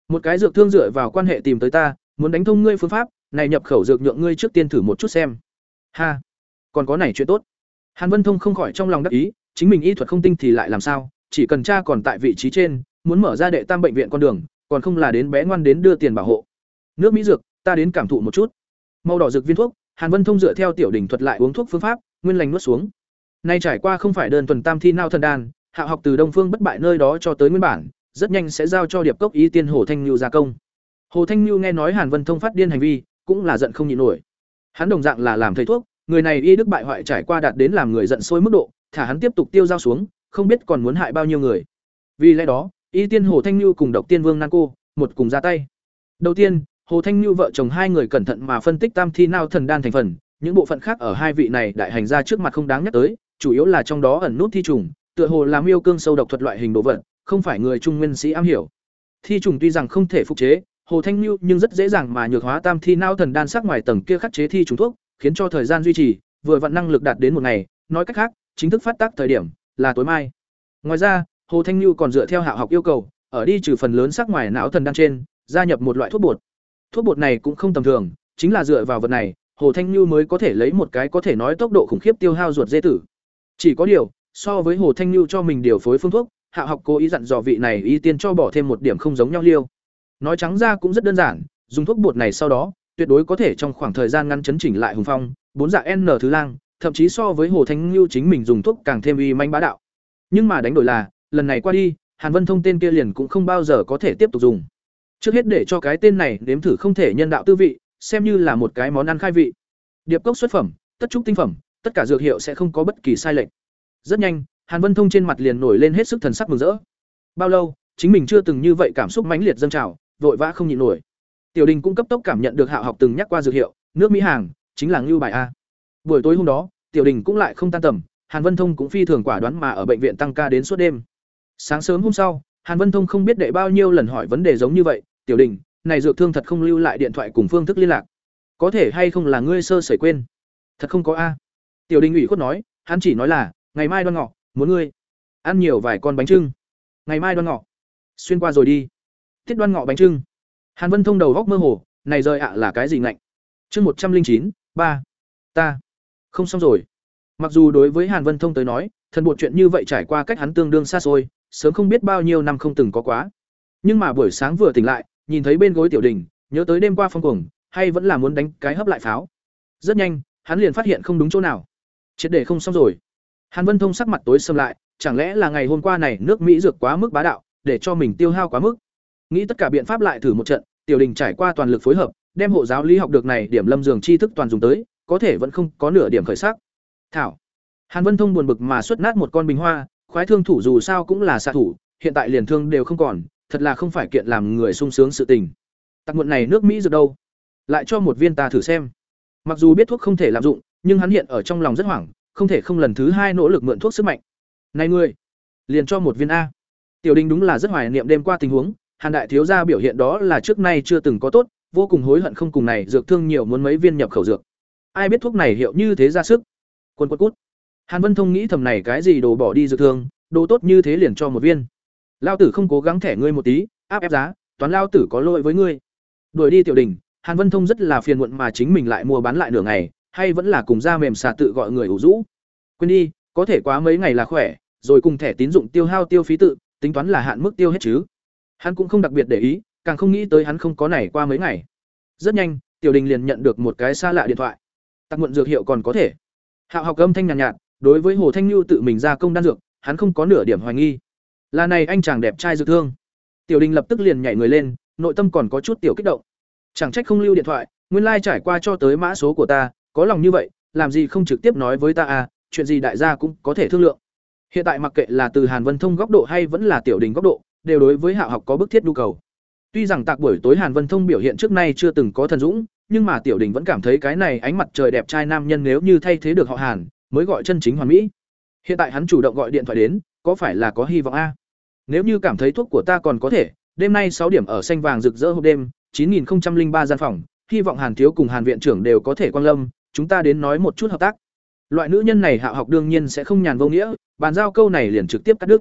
Một cái dược thương dựa vào quan hệ tìm tới ta, muốn đánh thông ngươi phương pháp, này nhập khẩu dược nhượng ngươi trước tiên thử một chút xem. Ha, còn có này chuyện tốt hàn vân thông không khỏi trong lòng đắc ý, chính mình y thuật không tinh thì lại làm sao, chỉ cần cha còn tại vị trí trên, muốn mở ra đệ tam bệnh viện con đường, còn không là đến bé ngoan đến đưa tiền bảo hộ. Nước mỹ dược, ta đến cảm thụ một chút. Màu đỏ dược viên thuốc, hàn vân thông dựa theo tiểu đỉnh thuật lại uống thuốc phương pháp, nguyên lành nuốt xuống. Nay trải qua không phải đơn thuần tam thi nao thần đan, hạ học từ đông phương bất bại nơi đó cho tới nguyên bản, rất nhanh sẽ giao cho điệp cốc y tiên hồ thanh lưu gia công. Hồ thanh Nhu nghe nói hàn vân thông phát điên hành vi, cũng là giận không nhịn nổi. Hắn đồng dạng là làm thầy thuốc người này y đức bại hoại trải qua đạt đến làm người giận sôi mức độ, thả hắn tiếp tục tiêu dao xuống, không biết còn muốn hại bao nhiêu người. Vì lẽ đó, y tiên hồ thanh nhu cùng độc tiên vương nan cô, một cùng ra tay. Đầu tiên, hồ thanh nhu vợ chồng hai người cẩn thận mà phân tích tam thi nao thần đan thành phần, những bộ phận khác ở hai vị này đại hành ra trước mặt không đáng nhắc tới, chủ yếu là trong đó ẩn nút thi trùng, tựa hồ làm yêu cương sâu độc thuật loại hình đồ vật, không phải người trung nguyên sĩ am hiểu. Thi trùng tuy rằng không thể phục chế, hồ thanh nhu nhưng rất dễ dàng mà nhược hóa tam thi nao thần đan sắc ngoài tầng kia khắc chế thi trùng thuốc khiến cho thời gian duy trì, vừa vận năng lực đạt đến một ngày, nói cách khác, chính thức phát tác thời điểm là tối mai. Ngoài ra, hồ thanh lưu còn dựa theo hạ học yêu cầu, ở đi trừ phần lớn sắc ngoài não thần đan trên, gia nhập một loại thuốc bột. Thuốc bột này cũng không tầm thường, chính là dựa vào vật này, hồ thanh lưu mới có thể lấy một cái có thể nói tốc độ khủng khiếp tiêu hao ruột dê tử. Chỉ có điều, so với hồ thanh lưu cho mình điều phối phương thuốc, hạ học cố ý dặn dò vị này y tiên cho bỏ thêm một điểm không giống nhau liêu. Nói trắng ra cũng rất đơn giản, dùng thuốc bột này sau đó tuyệt đối có thể trong khoảng thời gian ngắn chấn chỉnh lại hùng phong, bốn dạ n thứ lang, thậm chí so với hồ thanh lưu chính mình dùng thuốc càng thêm uy manh bá đạo. Nhưng mà đánh đổi là, lần này qua đi, hàn vân thông tên kia liền cũng không bao giờ có thể tiếp tục dùng. Trước hết để cho cái tên này nếm thử không thể nhân đạo tư vị, xem như là một cái món ăn khai vị. Điệp cốc xuất phẩm, tất trúc tinh phẩm, tất cả dược hiệu sẽ không có bất kỳ sai lệch. Rất nhanh, hàn vân thông trên mặt liền nổi lên hết sức thần sắc mừng rỡ. Bao lâu, chính mình chưa từng như vậy cảm xúc mãnh liệt dâng trào, vội vã không nhịn nổi tiểu đình cũng cấp tốc cảm nhận được hạ học từng nhắc qua dược hiệu, nước mỹ hàng, chính là ngưu bài a. Buổi tối hôm đó, tiểu đình cũng lại không tan tầm, hàn vân thông cũng phi thường quả đoán mà ở bệnh viện tăng ca đến suốt đêm. Sáng sớm hôm sau, hàn vân thông không biết đệ bao nhiêu lần hỏi vấn đề giống như vậy, tiểu đình, này dược thương thật không lưu lại điện thoại cùng phương thức liên lạc. Có thể hay không là ngươi sơ sẩy quên? Thật không có a. Tiểu đình ủy khuất nói, hắn chỉ nói là, ngày mai đoan ngọ, muốn ngươi ăn nhiều vài con bánh trưng ngày mai đoan ngọ. Xuyên qua rồi đi. Tiết đoan ngọ bánh trưng hàn vân thông đầu góc mơ hồ, này rời ạ là cái gì ngạnh? Chương một trăm linh chín, ba. Ta. Không xong rồi. Mặc dù đối với hàn vân thông tới nói, thần bộ chuyện như vậy trải qua cách hắn tương đương xa xôi, sớm không biết bao nhiêu năm không từng có quá. Nhưng mà buổi sáng vừa tỉnh lại, nhìn thấy bên gối tiểu đình, nhớ tới đêm qua phong cuồng, hay vẫn là muốn đánh cái hấp lại pháo. Rất nhanh, hắn liền phát hiện không đúng chỗ nào. Triệt để không xong rồi. Hàn vân thông sắc mặt tối xâm lại, chẳng lẽ là ngày hôm qua này nước mỹ dược quá mức bá đạo, để cho mình tiêu hao quá mức? Nghĩ tất cả biện pháp lại thử một trận, tiểu đình trải qua toàn lực phối hợp, đem hộ giáo lý học được này điểm lâm dường tri thức toàn dùng tới, có thể vẫn không có nửa điểm khởi sắc. Thảo. Hàn vân thông buồn bực mà xuất nát một con bình hoa, khoái thương thủ dù sao cũng là xạ thủ, hiện tại liền thương đều không còn, thật là không phải kiện làm người sung sướng sự tình. Tặc muộn này nước mỹ dược đâu? Lại cho một viên ta thử xem. Mặc dù biết thuốc không thể lạm dụng, nhưng hắn hiện ở trong lòng rất hoảng, không thể không lần thứ hai nỗ lực mượn thuốc sức mạnh. Này ngươi, liền cho một viên a. Tiểu đình đúng là rất hoài niệm đêm qua tình huống hàn đại thiếu gia biểu hiện đó là trước nay chưa từng có tốt, vô cùng hối hận không cùng này dược thương nhiều muốn mấy viên nhập khẩu dược. Ai biết thuốc này hiệu như thế ra sức? Quân quất cút. Hàn vân thông nghĩ thầm này cái gì đồ bỏ đi dược thương, đồ tốt như thế liền cho một viên. Lao tử không cố gắng thẻ ngươi một tí, áp ép giá, toán lao tử có lỗi với ngươi. Đuổi đi tiểu đình, hàn vân thông rất là phiền muộn mà chính mình lại mua bán lại nửa ngày, hay vẫn là cùng ra mềm xà tự gọi người ủ rũ. Quên đi, có thể quá mấy ngày là khỏe, rồi cùng thẻ tín dụng tiêu hao tiêu phí tự, tính toán là hạn mức tiêu hết chứ. Hắn cũng không đặc biệt để ý, càng không nghĩ tới hắn không có này qua mấy ngày. Rất nhanh, Tiểu Đình liền nhận được một cái xa lạ điện thoại. Tặc mượn dược hiệu còn có thể. Hạo học âm thanh nhàn nhạt, nhạt, đối với Hồ Thanh Nhu tự mình ra công đan dược, hắn không có nửa điểm hoài nghi. Là này anh chàng đẹp trai dược thương. Tiểu Đình lập tức liền nhảy người lên, nội tâm còn có chút tiểu kích động. Chẳng trách không lưu điện thoại, nguyên lai like trải qua cho tới mã số của ta, có lòng như vậy, làm gì không trực tiếp nói với ta à, chuyện gì đại gia cũng có thể thương lượng. Hiện tại mặc kệ là từ Hàn Vân Thông góc độ hay vẫn là Tiểu Đình góc độ, đều đối với hạ học có bức thiết nhu cầu. Tuy rằng tạc buổi tối Hàn Vân Thông biểu hiện trước nay chưa từng có thần dũng, nhưng mà Tiểu Đình vẫn cảm thấy cái này ánh mặt trời đẹp trai nam nhân nếu như thay thế được họ Hàn, mới gọi chân chính hoàn mỹ. Hiện tại hắn chủ động gọi điện thoại đến, có phải là có hy vọng a? Nếu như cảm thấy thuốc của ta còn có thể, đêm nay sáu điểm ở xanh vàng rực rỡ hộp đêm, 9003 gian phòng, hy vọng Hàn thiếu cùng Hàn viện trưởng đều có thể quang lâm, chúng ta đến nói một chút hợp tác. Loại nữ nhân này Hạ học đương nhiên sẽ không nhàn vô nghĩa, bàn giao câu này liền trực tiếp cắt đứt.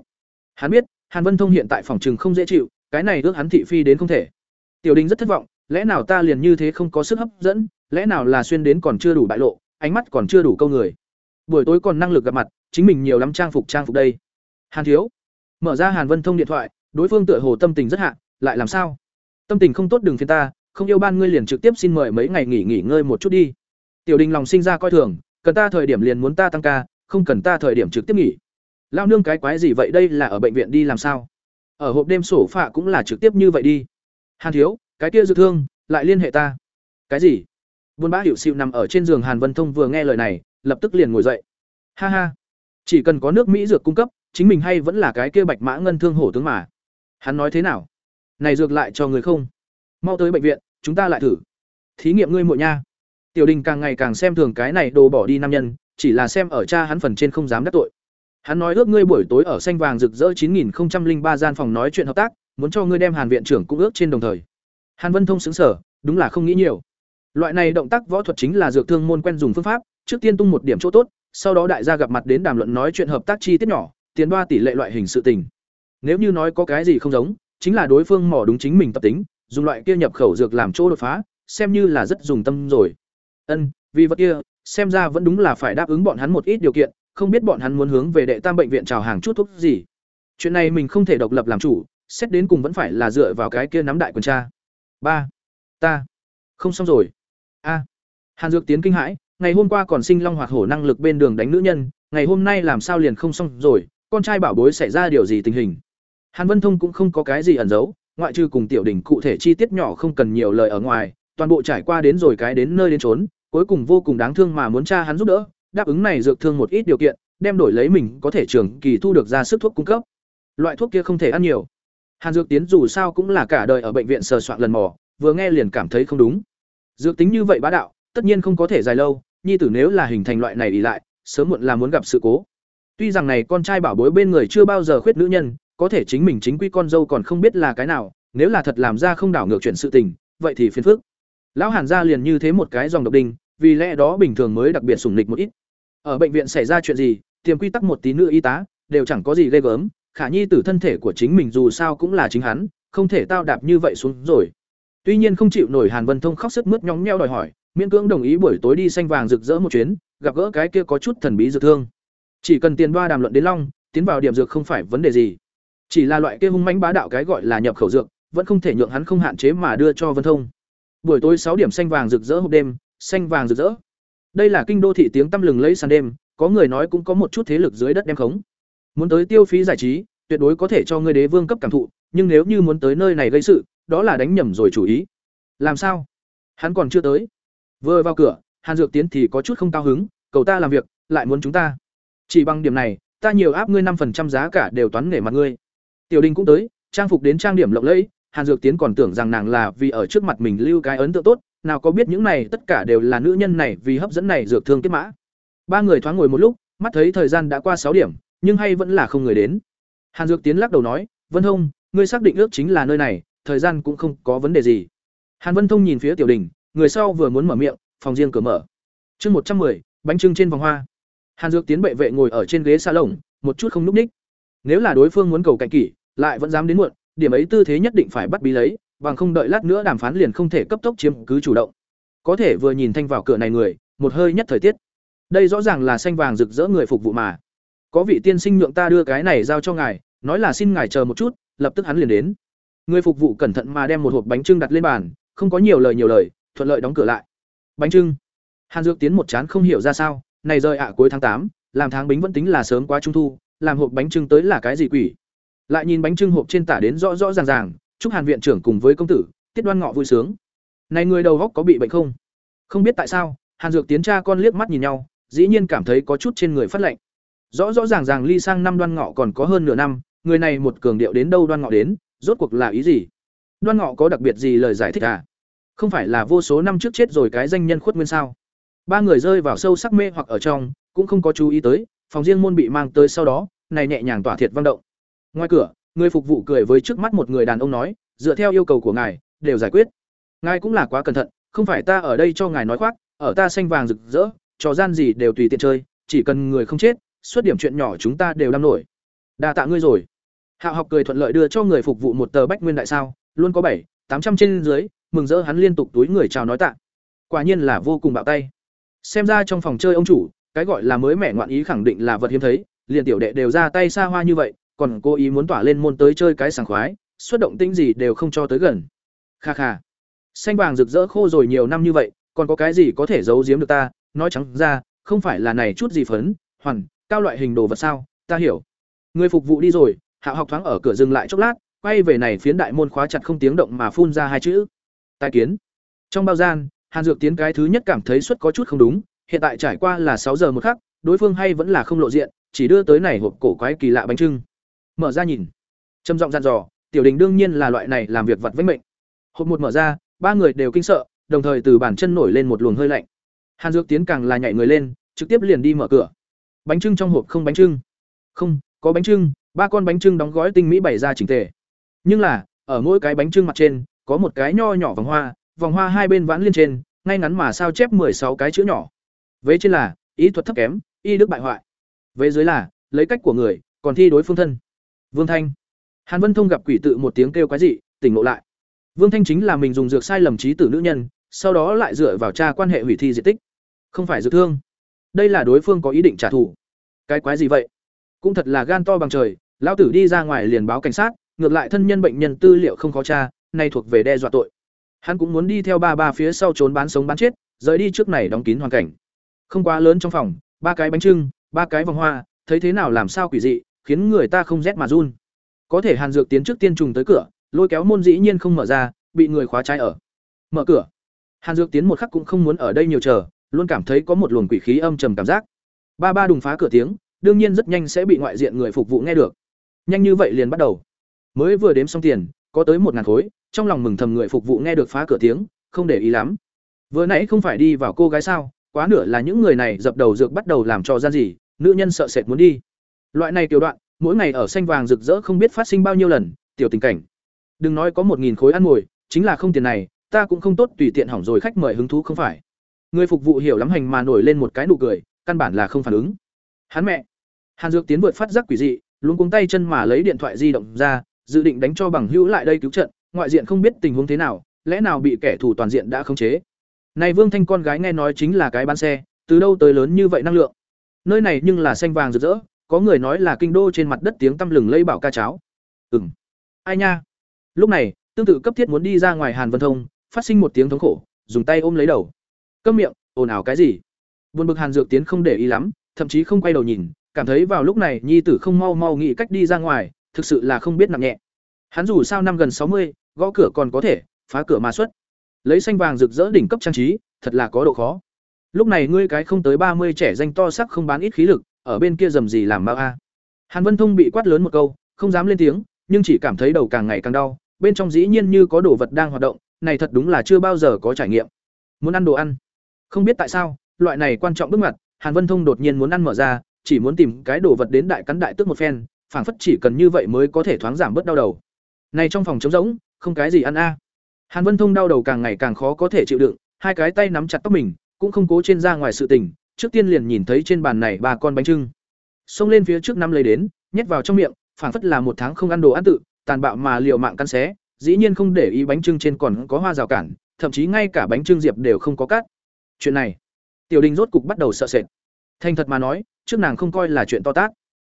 Hắn biết, Hàn Vân Thông hiện tại phòng trường không dễ chịu, cái này ước hắn thị phi đến không thể. Tiểu Đình rất thất vọng, lẽ nào ta liền như thế không có sức hấp dẫn, lẽ nào là xuyên đến còn chưa đủ bại lộ, ánh mắt còn chưa đủ câu người. Buổi tối còn năng lực gặp mặt, chính mình nhiều lắm trang phục trang phục đây. Hàn thiếu. Mở ra Hàn Vân Thông điện thoại, đối phương tựa hồ tâm tình rất hạ, lại làm sao? Tâm tình không tốt đừng phiền ta, không yêu ban ngươi liền trực tiếp xin mời mấy ngày nghỉ nghỉ ngơi một chút đi. Tiểu Đình lòng sinh ra coi thường, cần ta thời điểm liền muốn ta tăng ca, không cần ta thời điểm trực tiếp nghỉ. Lao nương cái quái gì vậy đây là ở bệnh viện đi làm sao? Ở hộp đêm sổ phạ cũng là trực tiếp như vậy đi. Hàn thiếu, cái kia dự thương, lại liên hệ ta. Cái gì? Buôn bã hiệu xịu nằm ở trên giường Hàn Vân Thông vừa nghe lời này, lập tức liền ngồi dậy. Ha ha, chỉ cần có nước Mỹ dược cung cấp, chính mình hay vẫn là cái kia bạch mã ngân thương hổ tướng mà. Hắn nói thế nào? Này dược lại cho người không? Mau tới bệnh viện, chúng ta lại thử. Thí nghiệm ngươi muội nha. Tiểu Đình càng ngày càng xem thường cái này đồ bỏ đi nam nhân, chỉ là xem ở cha hắn phần trên không dám đắc tội. Hắn nói ước ngươi buổi tối ở xanh vàng rực rỡ 9003 gian phòng nói chuyện hợp tác, muốn cho ngươi đem Hàn viện trưởng cũng ước trên đồng thời. Hàn Vân Thông sững sở, đúng là không nghĩ nhiều. Loại này động tác võ thuật chính là dược thương môn quen dùng phương pháp, trước tiên tung một điểm chỗ tốt, sau đó đại gia gặp mặt đến đàm luận nói chuyện hợp tác chi tiết nhỏ, tiền đoa tỷ lệ loại hình sự tình. Nếu như nói có cái gì không giống, chính là đối phương mỏ đúng chính mình tập tính, dùng loại kia nhập khẩu dược làm chỗ đột phá, xem như là rất dùng tâm rồi. Ân, vì vật kia, xem ra vẫn đúng là phải đáp ứng bọn hắn một ít điều kiện, không biết bọn hắn muốn hướng về đệ tam bệnh viện chào hàng chút thuốc gì. Chuyện này mình không thể độc lập làm chủ, xét đến cùng vẫn phải là dựa vào cái kia nắm đại quần cha. ba Ta. Không xong rồi. A. Hàn Dược tiến kinh hãi, ngày hôm qua còn sinh long hoạt hổ năng lực bên đường đánh nữ nhân, ngày hôm nay làm sao liền không xong rồi, con trai bảo bối xảy ra điều gì tình hình. Hàn Vân Thông cũng không có cái gì ẩn giấu, ngoại trừ cùng tiểu đỉnh cụ thể chi tiết nhỏ không cần nhiều lời ở ngoài, toàn bộ trải qua đến rồi cái đến nơi đến trốn, cuối cùng vô cùng đáng thương mà muốn cha hắn giúp đỡ, đáp ứng này dược thương một ít điều kiện, đem đổi lấy mình có thể trường kỳ thu được ra sức thuốc cung cấp. Loại thuốc kia không thể ăn nhiều. Hàn Dược Tiến dù sao cũng là cả đời ở bệnh viện sờ soạn lần mò, vừa nghe liền cảm thấy không đúng. Dược tính như vậy bá đạo, tất nhiên không có thể dài lâu, nhi tử nếu là hình thành loại này đi lại, sớm muộn là muốn gặp sự cố. Tuy rằng này con trai bảo bối bên người chưa bao giờ khuyết nữ nhân, có thể chính mình chính quy con dâu còn không biết là cái nào, nếu là thật làm ra không đảo ngược chuyện sự tình, vậy thì phiền phức. Lão Hàn gia liền như thế một cái dòng độc đinh, vì lẽ đó bình thường mới đặc biệt sủng nịch một ít. Ở bệnh viện xảy ra chuyện gì, tiềm quy tắc một tí nữa y tá, đều chẳng có gì ghê gớm, khả nhi tử thân thể của chính mình dù sao cũng là chính hắn, không thể tao đạp như vậy xuống rồi. Tuy nhiên không chịu nổi Hàn Vân Thông khóc sức mướt nhóng nheo đòi hỏi, miễn cưỡng đồng ý buổi tối đi xanh vàng rực rỡ một chuyến, gặp gỡ cái kia có chút thần bí dược thương. Chỉ cần tiền đoa đàm luận đến long, tiến vào điểm dược không phải vấn đề gì. Chỉ là loại kia hung mãnh bá đạo cái gọi là nhập khẩu dược, vẫn không thể nhượng hắn không hạn chế mà đưa cho Vân Thông. Buổi tối sáu điểm xanh vàng rực rỡ hộp đêm, xanh vàng rực rỡ. Đây là kinh đô thị tiếng tăm lừng lẫy sàn đêm, có người nói cũng có một chút thế lực dưới đất đem khống. Muốn tới tiêu phí giải trí, tuyệt đối có thể cho ngươi đế vương cấp cảm thụ, nhưng nếu như muốn tới nơi này gây sự, đó là đánh nhầm rồi chủ ý. Làm sao? Hắn còn chưa tới. Vừa vào cửa, Hàn Dược Tiến thì có chút không cao hứng, cầu ta làm việc, lại muốn chúng ta. Chỉ bằng điểm này, ta nhiều áp ngươi 5% giá cả đều toán nể mặt ngươi. Tiểu Đình cũng tới, trang phục đến trang điểm lộng lẫy, Hàn Dược Tiến còn tưởng rằng nàng là vì ở trước mặt mình lưu cái ấn tượng tốt, nào có biết những này tất cả đều là nữ nhân này vì hấp dẫn này dược thương kết mã. Ba người thoáng ngồi một lúc, mắt thấy thời gian đã qua sáu điểm, nhưng hay vẫn là không người đến. Hàn Dược Tiến lắc đầu nói, "Vân Thông, ngươi xác định ước chính là nơi này, thời gian cũng không có vấn đề gì." Hàn Vân Thông nhìn phía Tiểu Đình, người sau vừa muốn mở miệng, phòng riêng cửa mở. Chương một trăm 110, bánh trưng trên vòng hoa. Hàn Dược Tiến bệ vệ ngồi ở trên ghế lồng, một chút không lúc ních. Nếu là đối phương muốn cầu cạnh kỷ, lại vẫn dám đến muộn, điểm ấy tư thế nhất định phải bắt bí lấy, bằng không đợi lát nữa đàm phán liền không thể cấp tốc chiếm cứ chủ động. Có thể vừa nhìn thanh vào cửa này người, một hơi nhất thời tiết. Đây rõ ràng là xanh vàng rực rỡ người phục vụ mà. Có vị tiên sinh nhượng ta đưa cái này giao cho ngài, nói là xin ngài chờ một chút lập tức hắn liền đến người phục vụ cẩn thận mà đem một hộp bánh trưng đặt lên bàn không có nhiều lời nhiều lời thuận lợi đóng cửa lại bánh trưng hàn dược tiến một chán không hiểu ra sao này rơi ạ à, cuối tháng tám làm tháng bính vẫn tính là sớm quá trung thu làm hộp bánh trưng tới là cái gì quỷ lại nhìn bánh trưng hộp trên tả đến rõ rõ ràng ràng chúc hàn viện trưởng cùng với công tử, tiết đoan ngọ vui sướng. Này người đầu góc có bị bệnh không? Không biết tại sao, hàn dược tiến cha con liếc mắt nhìn nhau, dĩ nhiên cảm thấy có chút trên người phát lạnh. Rõ rõ ràng ràng ly sang năm đoan ngọ còn có hơn nửa năm, người này một cường điệu đến đâu đoan ngọ đến, rốt cuộc là ý gì? Đoan ngọ có đặc biệt gì lời giải thích à? Không phải là vô số năm trước chết rồi cái danh nhân khuất nguyên sao? Ba người rơi vào sâu sắc mê hoặc ở trong, cũng không có chú ý tới, phòng riêng môn bị mang tới sau đó, này nhẹ nhàng tỏa thiệt vang động. Ngoài cửa người phục vụ cười với trước mắt một người đàn ông nói, dựa theo yêu cầu của ngài, đều giải quyết. Ngài cũng là quá cẩn thận, không phải ta ở đây cho ngài nói khoác, ở ta xanh vàng rực rỡ, trò gian gì đều tùy tiện chơi, chỉ cần người không chết suốt điểm chuyện nhỏ chúng ta đều đam nổi. Đa tạ ngươi rồi. Hạo học cười thuận lợi đưa cho người phục vụ một tờ bách nguyên đại sao, luôn có bảy, tám trăm trên dưới, mừng rỡ hắn liên tục túi người chào nói tạ. Quả nhiên là vô cùng bạo tay. Xem ra trong phòng chơi ông chủ, cái gọi là mới mẻ ngoạn ý khẳng định là vật hiếm thấy, liền tiểu đệ đều ra tay xa hoa như vậy còn cố ý muốn tỏa lên môn tới chơi cái sảng khoái, xuất động tính gì đều không cho tới gần. Kha kha. Xanh vàng rực rỡ khô rồi nhiều năm như vậy, còn có cái gì có thể giấu giếm được ta? Nói trắng ra, không phải là này chút gì phấn, hoàn, cao loại hình đồ vật sao? Ta hiểu. Người phục vụ đi rồi, hạ học thoáng ở cửa dừng lại chốc lát, quay về này phiến đại môn khóa chặt không tiếng động mà phun ra hai chữ. Tài kiến. Trong bao gian, hàn dược tiến cái thứ nhất cảm thấy suất có chút không đúng, hiện tại trải qua là sáu giờ một khắc, đối phương hay vẫn là không lộ diện, chỉ đưa tới này hộp cổ quái kỳ lạ bánh trưng mở ra nhìn. Trầm giọng dặn dò, tiểu đình đương nhiên là loại này làm việc vật với mệnh. Hộp một mở ra, ba người đều kinh sợ, đồng thời từ bàn chân nổi lên một luồng hơi lạnh. Hàn dược tiến càng là nhảy người lên, trực tiếp liền đi mở cửa. Bánh trưng trong hộp không bánh trưng. Không, có bánh trưng, ba con bánh trưng đóng gói tinh mỹ bày ra chỉnh tề. Nhưng là, ở mỗi cái bánh trưng mặt trên, có một cái nho nhỏ vòng hoa vòng hoa hai bên vãn liên trên, ngay ngắn mà sao chép sáu cái chữ nhỏ. Vế trên là, ý thuật thấp kém, y đức bại hoại. Vế dưới là, lấy cách của người, còn thi đối phương thân vương thanh. Hàn vân thông gặp quỷ tự một tiếng kêu quái dị, tỉnh ngộ lại. Vương thanh chính là mình dùng dược sai lầm trí tử nữ nhân, sau đó lại dựa vào cha quan hệ hủy thi diệt tích. Không phải dược thương. Đây là đối phương có ý định trả thù. Cái quái gì vậy? Cũng thật là gan to bằng trời, lão tử đi ra ngoài liền báo cảnh sát, ngược lại thân nhân bệnh nhân tư liệu không khó tra, nay thuộc về đe dọa tội. Hắn cũng muốn đi theo ba ba phía sau trốn bán sống bán chết, rời đi trước này đóng kín hoàn cảnh. Không quá lớn trong phòng, ba cái bánh trưng, ba cái vòng hoa, thấy thế nào làm sao quỷ dị khiến người ta không rét mà run. Có thể hàn dược tiến trước tiên trùng tới cửa, lôi kéo môn dĩ nhiên không mở ra, bị người khóa trái ở. Mở cửa. Hàn dược tiến một khắc cũng không muốn ở đây nhiều chờ, luôn cảm thấy có một luồng quỷ khí âm trầm cảm giác. Ba ba đùng phá cửa tiếng, đương nhiên rất nhanh sẽ bị ngoại diện người phục vụ nghe được. Nhanh như vậy liền bắt đầu. Mới vừa đếm xong tiền, có tới một ngàn khối, trong lòng mừng thầm người phục vụ nghe được phá cửa tiếng, không để ý lắm. Vừa nãy không phải đi vào cô gái sao, quá nửa là những người này dập đầu dược bắt đầu làm cho gian gì, nữ nhân sợ sệt muốn đi loại này tiểu đoạn, mỗi ngày ở xanh vàng rực rỡ không biết phát sinh bao nhiêu lần, tiểu tình cảnh. Đừng nói có một nghìn khối ăn ngồi, chính là không tiền này, ta cũng không tốt tùy tiện hỏng rồi khách mời hứng thú không phải. Người phục vụ hiểu lắm hành mà nổi lên một cái nụ cười, căn bản là không phản ứng. Hắn mẹ. Hàn dược tiến vượt phát giác quỷ dị luôn cuống tay chân mà lấy điện thoại di động ra, dự định đánh cho bằng hữu lại đây cứu trận, ngoại diện không biết tình huống thế nào, lẽ nào bị kẻ thù toàn diện đã khống chế. Này vương thanh con gái nghe nói chính là cái bán xe, từ đâu tới lớn như vậy năng lượng? Nơi này nhưng là xanh vàng rực rỡ có người nói là kinh đô trên mặt đất tiếng tăm lừng lây bảo ca cháo. Ừm. ai nha? Lúc này, tương tự cấp thiết muốn đi ra ngoài hàn vân thông, phát sinh một tiếng thống khổ, dùng tay ôm lấy đầu. Cơm miệng, ồn ào cái gì? Buồn bực hàn dược tiến không để ý lắm, thậm chí không quay đầu nhìn, cảm thấy vào lúc này nhi tử không mau mau nghĩ cách đi ra ngoài, thực sự là không biết nặng nhẹ. Hắn dù sao năm gần sáu mươi, gõ cửa còn có thể, phá cửa mà xuất. Lấy xanh vàng rực rỡ đỉnh cấp trang trí, thật là có độ khó. Lúc này ngươi cái không tới ba mươi trẻ danh to sắc không bán ít khí lực ở bên kia dầm gì làm mau a? Hàn vân thông bị quát lớn một câu, không dám lên tiếng, nhưng chỉ cảm thấy đầu càng ngày càng đau, bên trong dĩ nhiên như có đồ vật đang hoạt động, này thật đúng là chưa bao giờ có trải nghiệm. Muốn ăn đồ ăn? Không biết tại sao, loại này quan trọng bước ngoặt, hàn vân thông đột nhiên muốn ăn mở ra, chỉ muốn tìm cái đồ vật đến đại cắn đại tước một phen, phảng phất chỉ cần như vậy mới có thể thoáng giảm bớt đau đầu. Này trong phòng trống rỗng, không cái gì ăn a. Hàn vân thông đau đầu càng ngày càng khó có thể chịu đựng, hai cái tay nắm chặt tóc mình, cũng không cố trên ra ngoài sự tình trước tiên liền nhìn thấy trên bàn này ba con bánh trưng. Xông lên phía trước năm lấy đến, nhét vào trong miệng, phảng phất là một tháng không ăn đồ ăn tự, tàn bạo mà liều mạng cắn xé, dĩ nhiên không để ý bánh trưng trên còn có hoa rào cản, thậm chí ngay cả bánh trưng diệp đều không có cắt. Chuyện này, tiểu đình rốt cục bắt đầu sợ sệt. Thành thật mà nói, trước nàng không coi là chuyện to tát.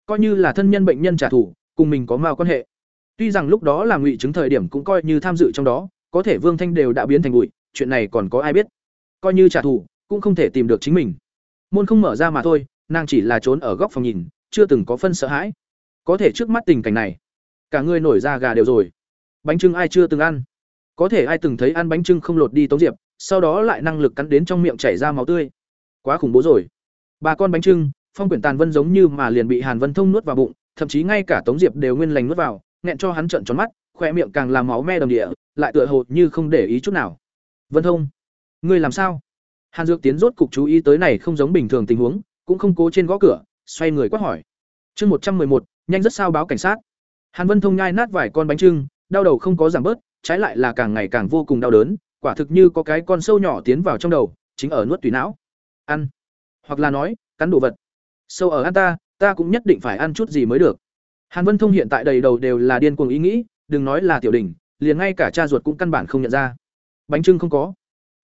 Coi như là thân nhân bệnh nhân trả thù, cùng mình có mao quan hệ. Tuy rằng lúc đó làm ngụy chứng thời điểm cũng coi như tham dự trong đó, có thể vương thanh đều đã biến thành bụi, chuyện này còn có ai biết? Coi như trả thù, cũng không thể tìm được chính mình môn không mở ra mà thôi, nàng chỉ là trốn ở góc phòng nhìn, chưa từng có phân sợ hãi. Có thể trước mắt tình cảnh này, cả người nổi da gà đều rồi. Bánh trưng ai chưa từng ăn? Có thể ai từng thấy ăn bánh trưng không lột đi tống diệp, sau đó lại năng lực cắn đến trong miệng chảy ra máu tươi. Quá khủng bố rồi. Bà con bánh trưng, phong quyển tàn vân giống như mà liền bị hàn vân thông nuốt vào bụng, thậm chí ngay cả tống diệp đều nguyên lành nuốt vào, nghẹn cho hắn trợn tròn mắt, khoe miệng càng làm máu me đầm địa, lại tựa hồ như không để ý chút nào. Vân thông, ngươi làm sao? Hàn dược tiến rốt cục chú ý tới này không giống bình thường tình huống, cũng không cố trên gõ cửa, xoay người quát hỏi. Chương một trăm một, nhanh rất sao báo cảnh sát. Hàn vân thông nhai nát vài con bánh trưng, đau đầu không có giảm bớt, trái lại là càng ngày càng vô cùng đau đớn, quả thực như có cái con sâu nhỏ tiến vào trong đầu, chính ở nuốt tùy não. Ăn. Hoặc là nói, cắn đồ vật. Sâu ở ăn ta ta cũng nhất định phải ăn chút gì mới được. Hàn vân thông hiện tại đầy đầu đều là điên cuồng ý nghĩ, đừng nói là tiểu đình liền ngay cả cha ruột cũng căn bản không nhận ra. Bánh trưng không có.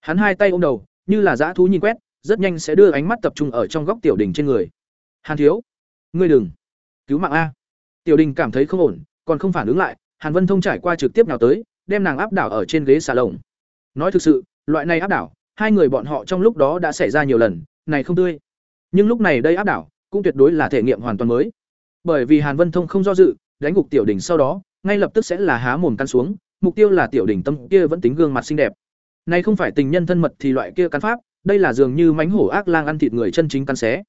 Hắn hai tay ôm đầu như là dã thú nhìn quét, rất nhanh sẽ đưa ánh mắt tập trung ở trong góc tiểu đình trên người. Hàn thiếu, ngươi đừng. Cứu mạng a. Tiểu đình cảm thấy không ổn, còn không phản ứng lại, hàn vân thông trải qua trực tiếp nào tới, đem nàng áp đảo ở trên ghế xà lồng nói thực sự, loại này áp đảo, hai người bọn họ trong lúc đó đã xảy ra nhiều lần, này không tươi. Nhưng lúc này đây áp đảo, cũng tuyệt đối là thể nghiệm hoàn toàn mới. Bởi vì hàn vân thông không do dự, đánh gục tiểu đình sau đó, ngay lập tức sẽ là há mồm căn xuống, mục tiêu là tiểu đình tâm kia vẫn tính gương mặt xinh đẹp này không phải tình nhân thân mật thì loại kia cắn pháp, đây là dường như mánh hổ ác lang ăn thịt người chân chính cắn xé.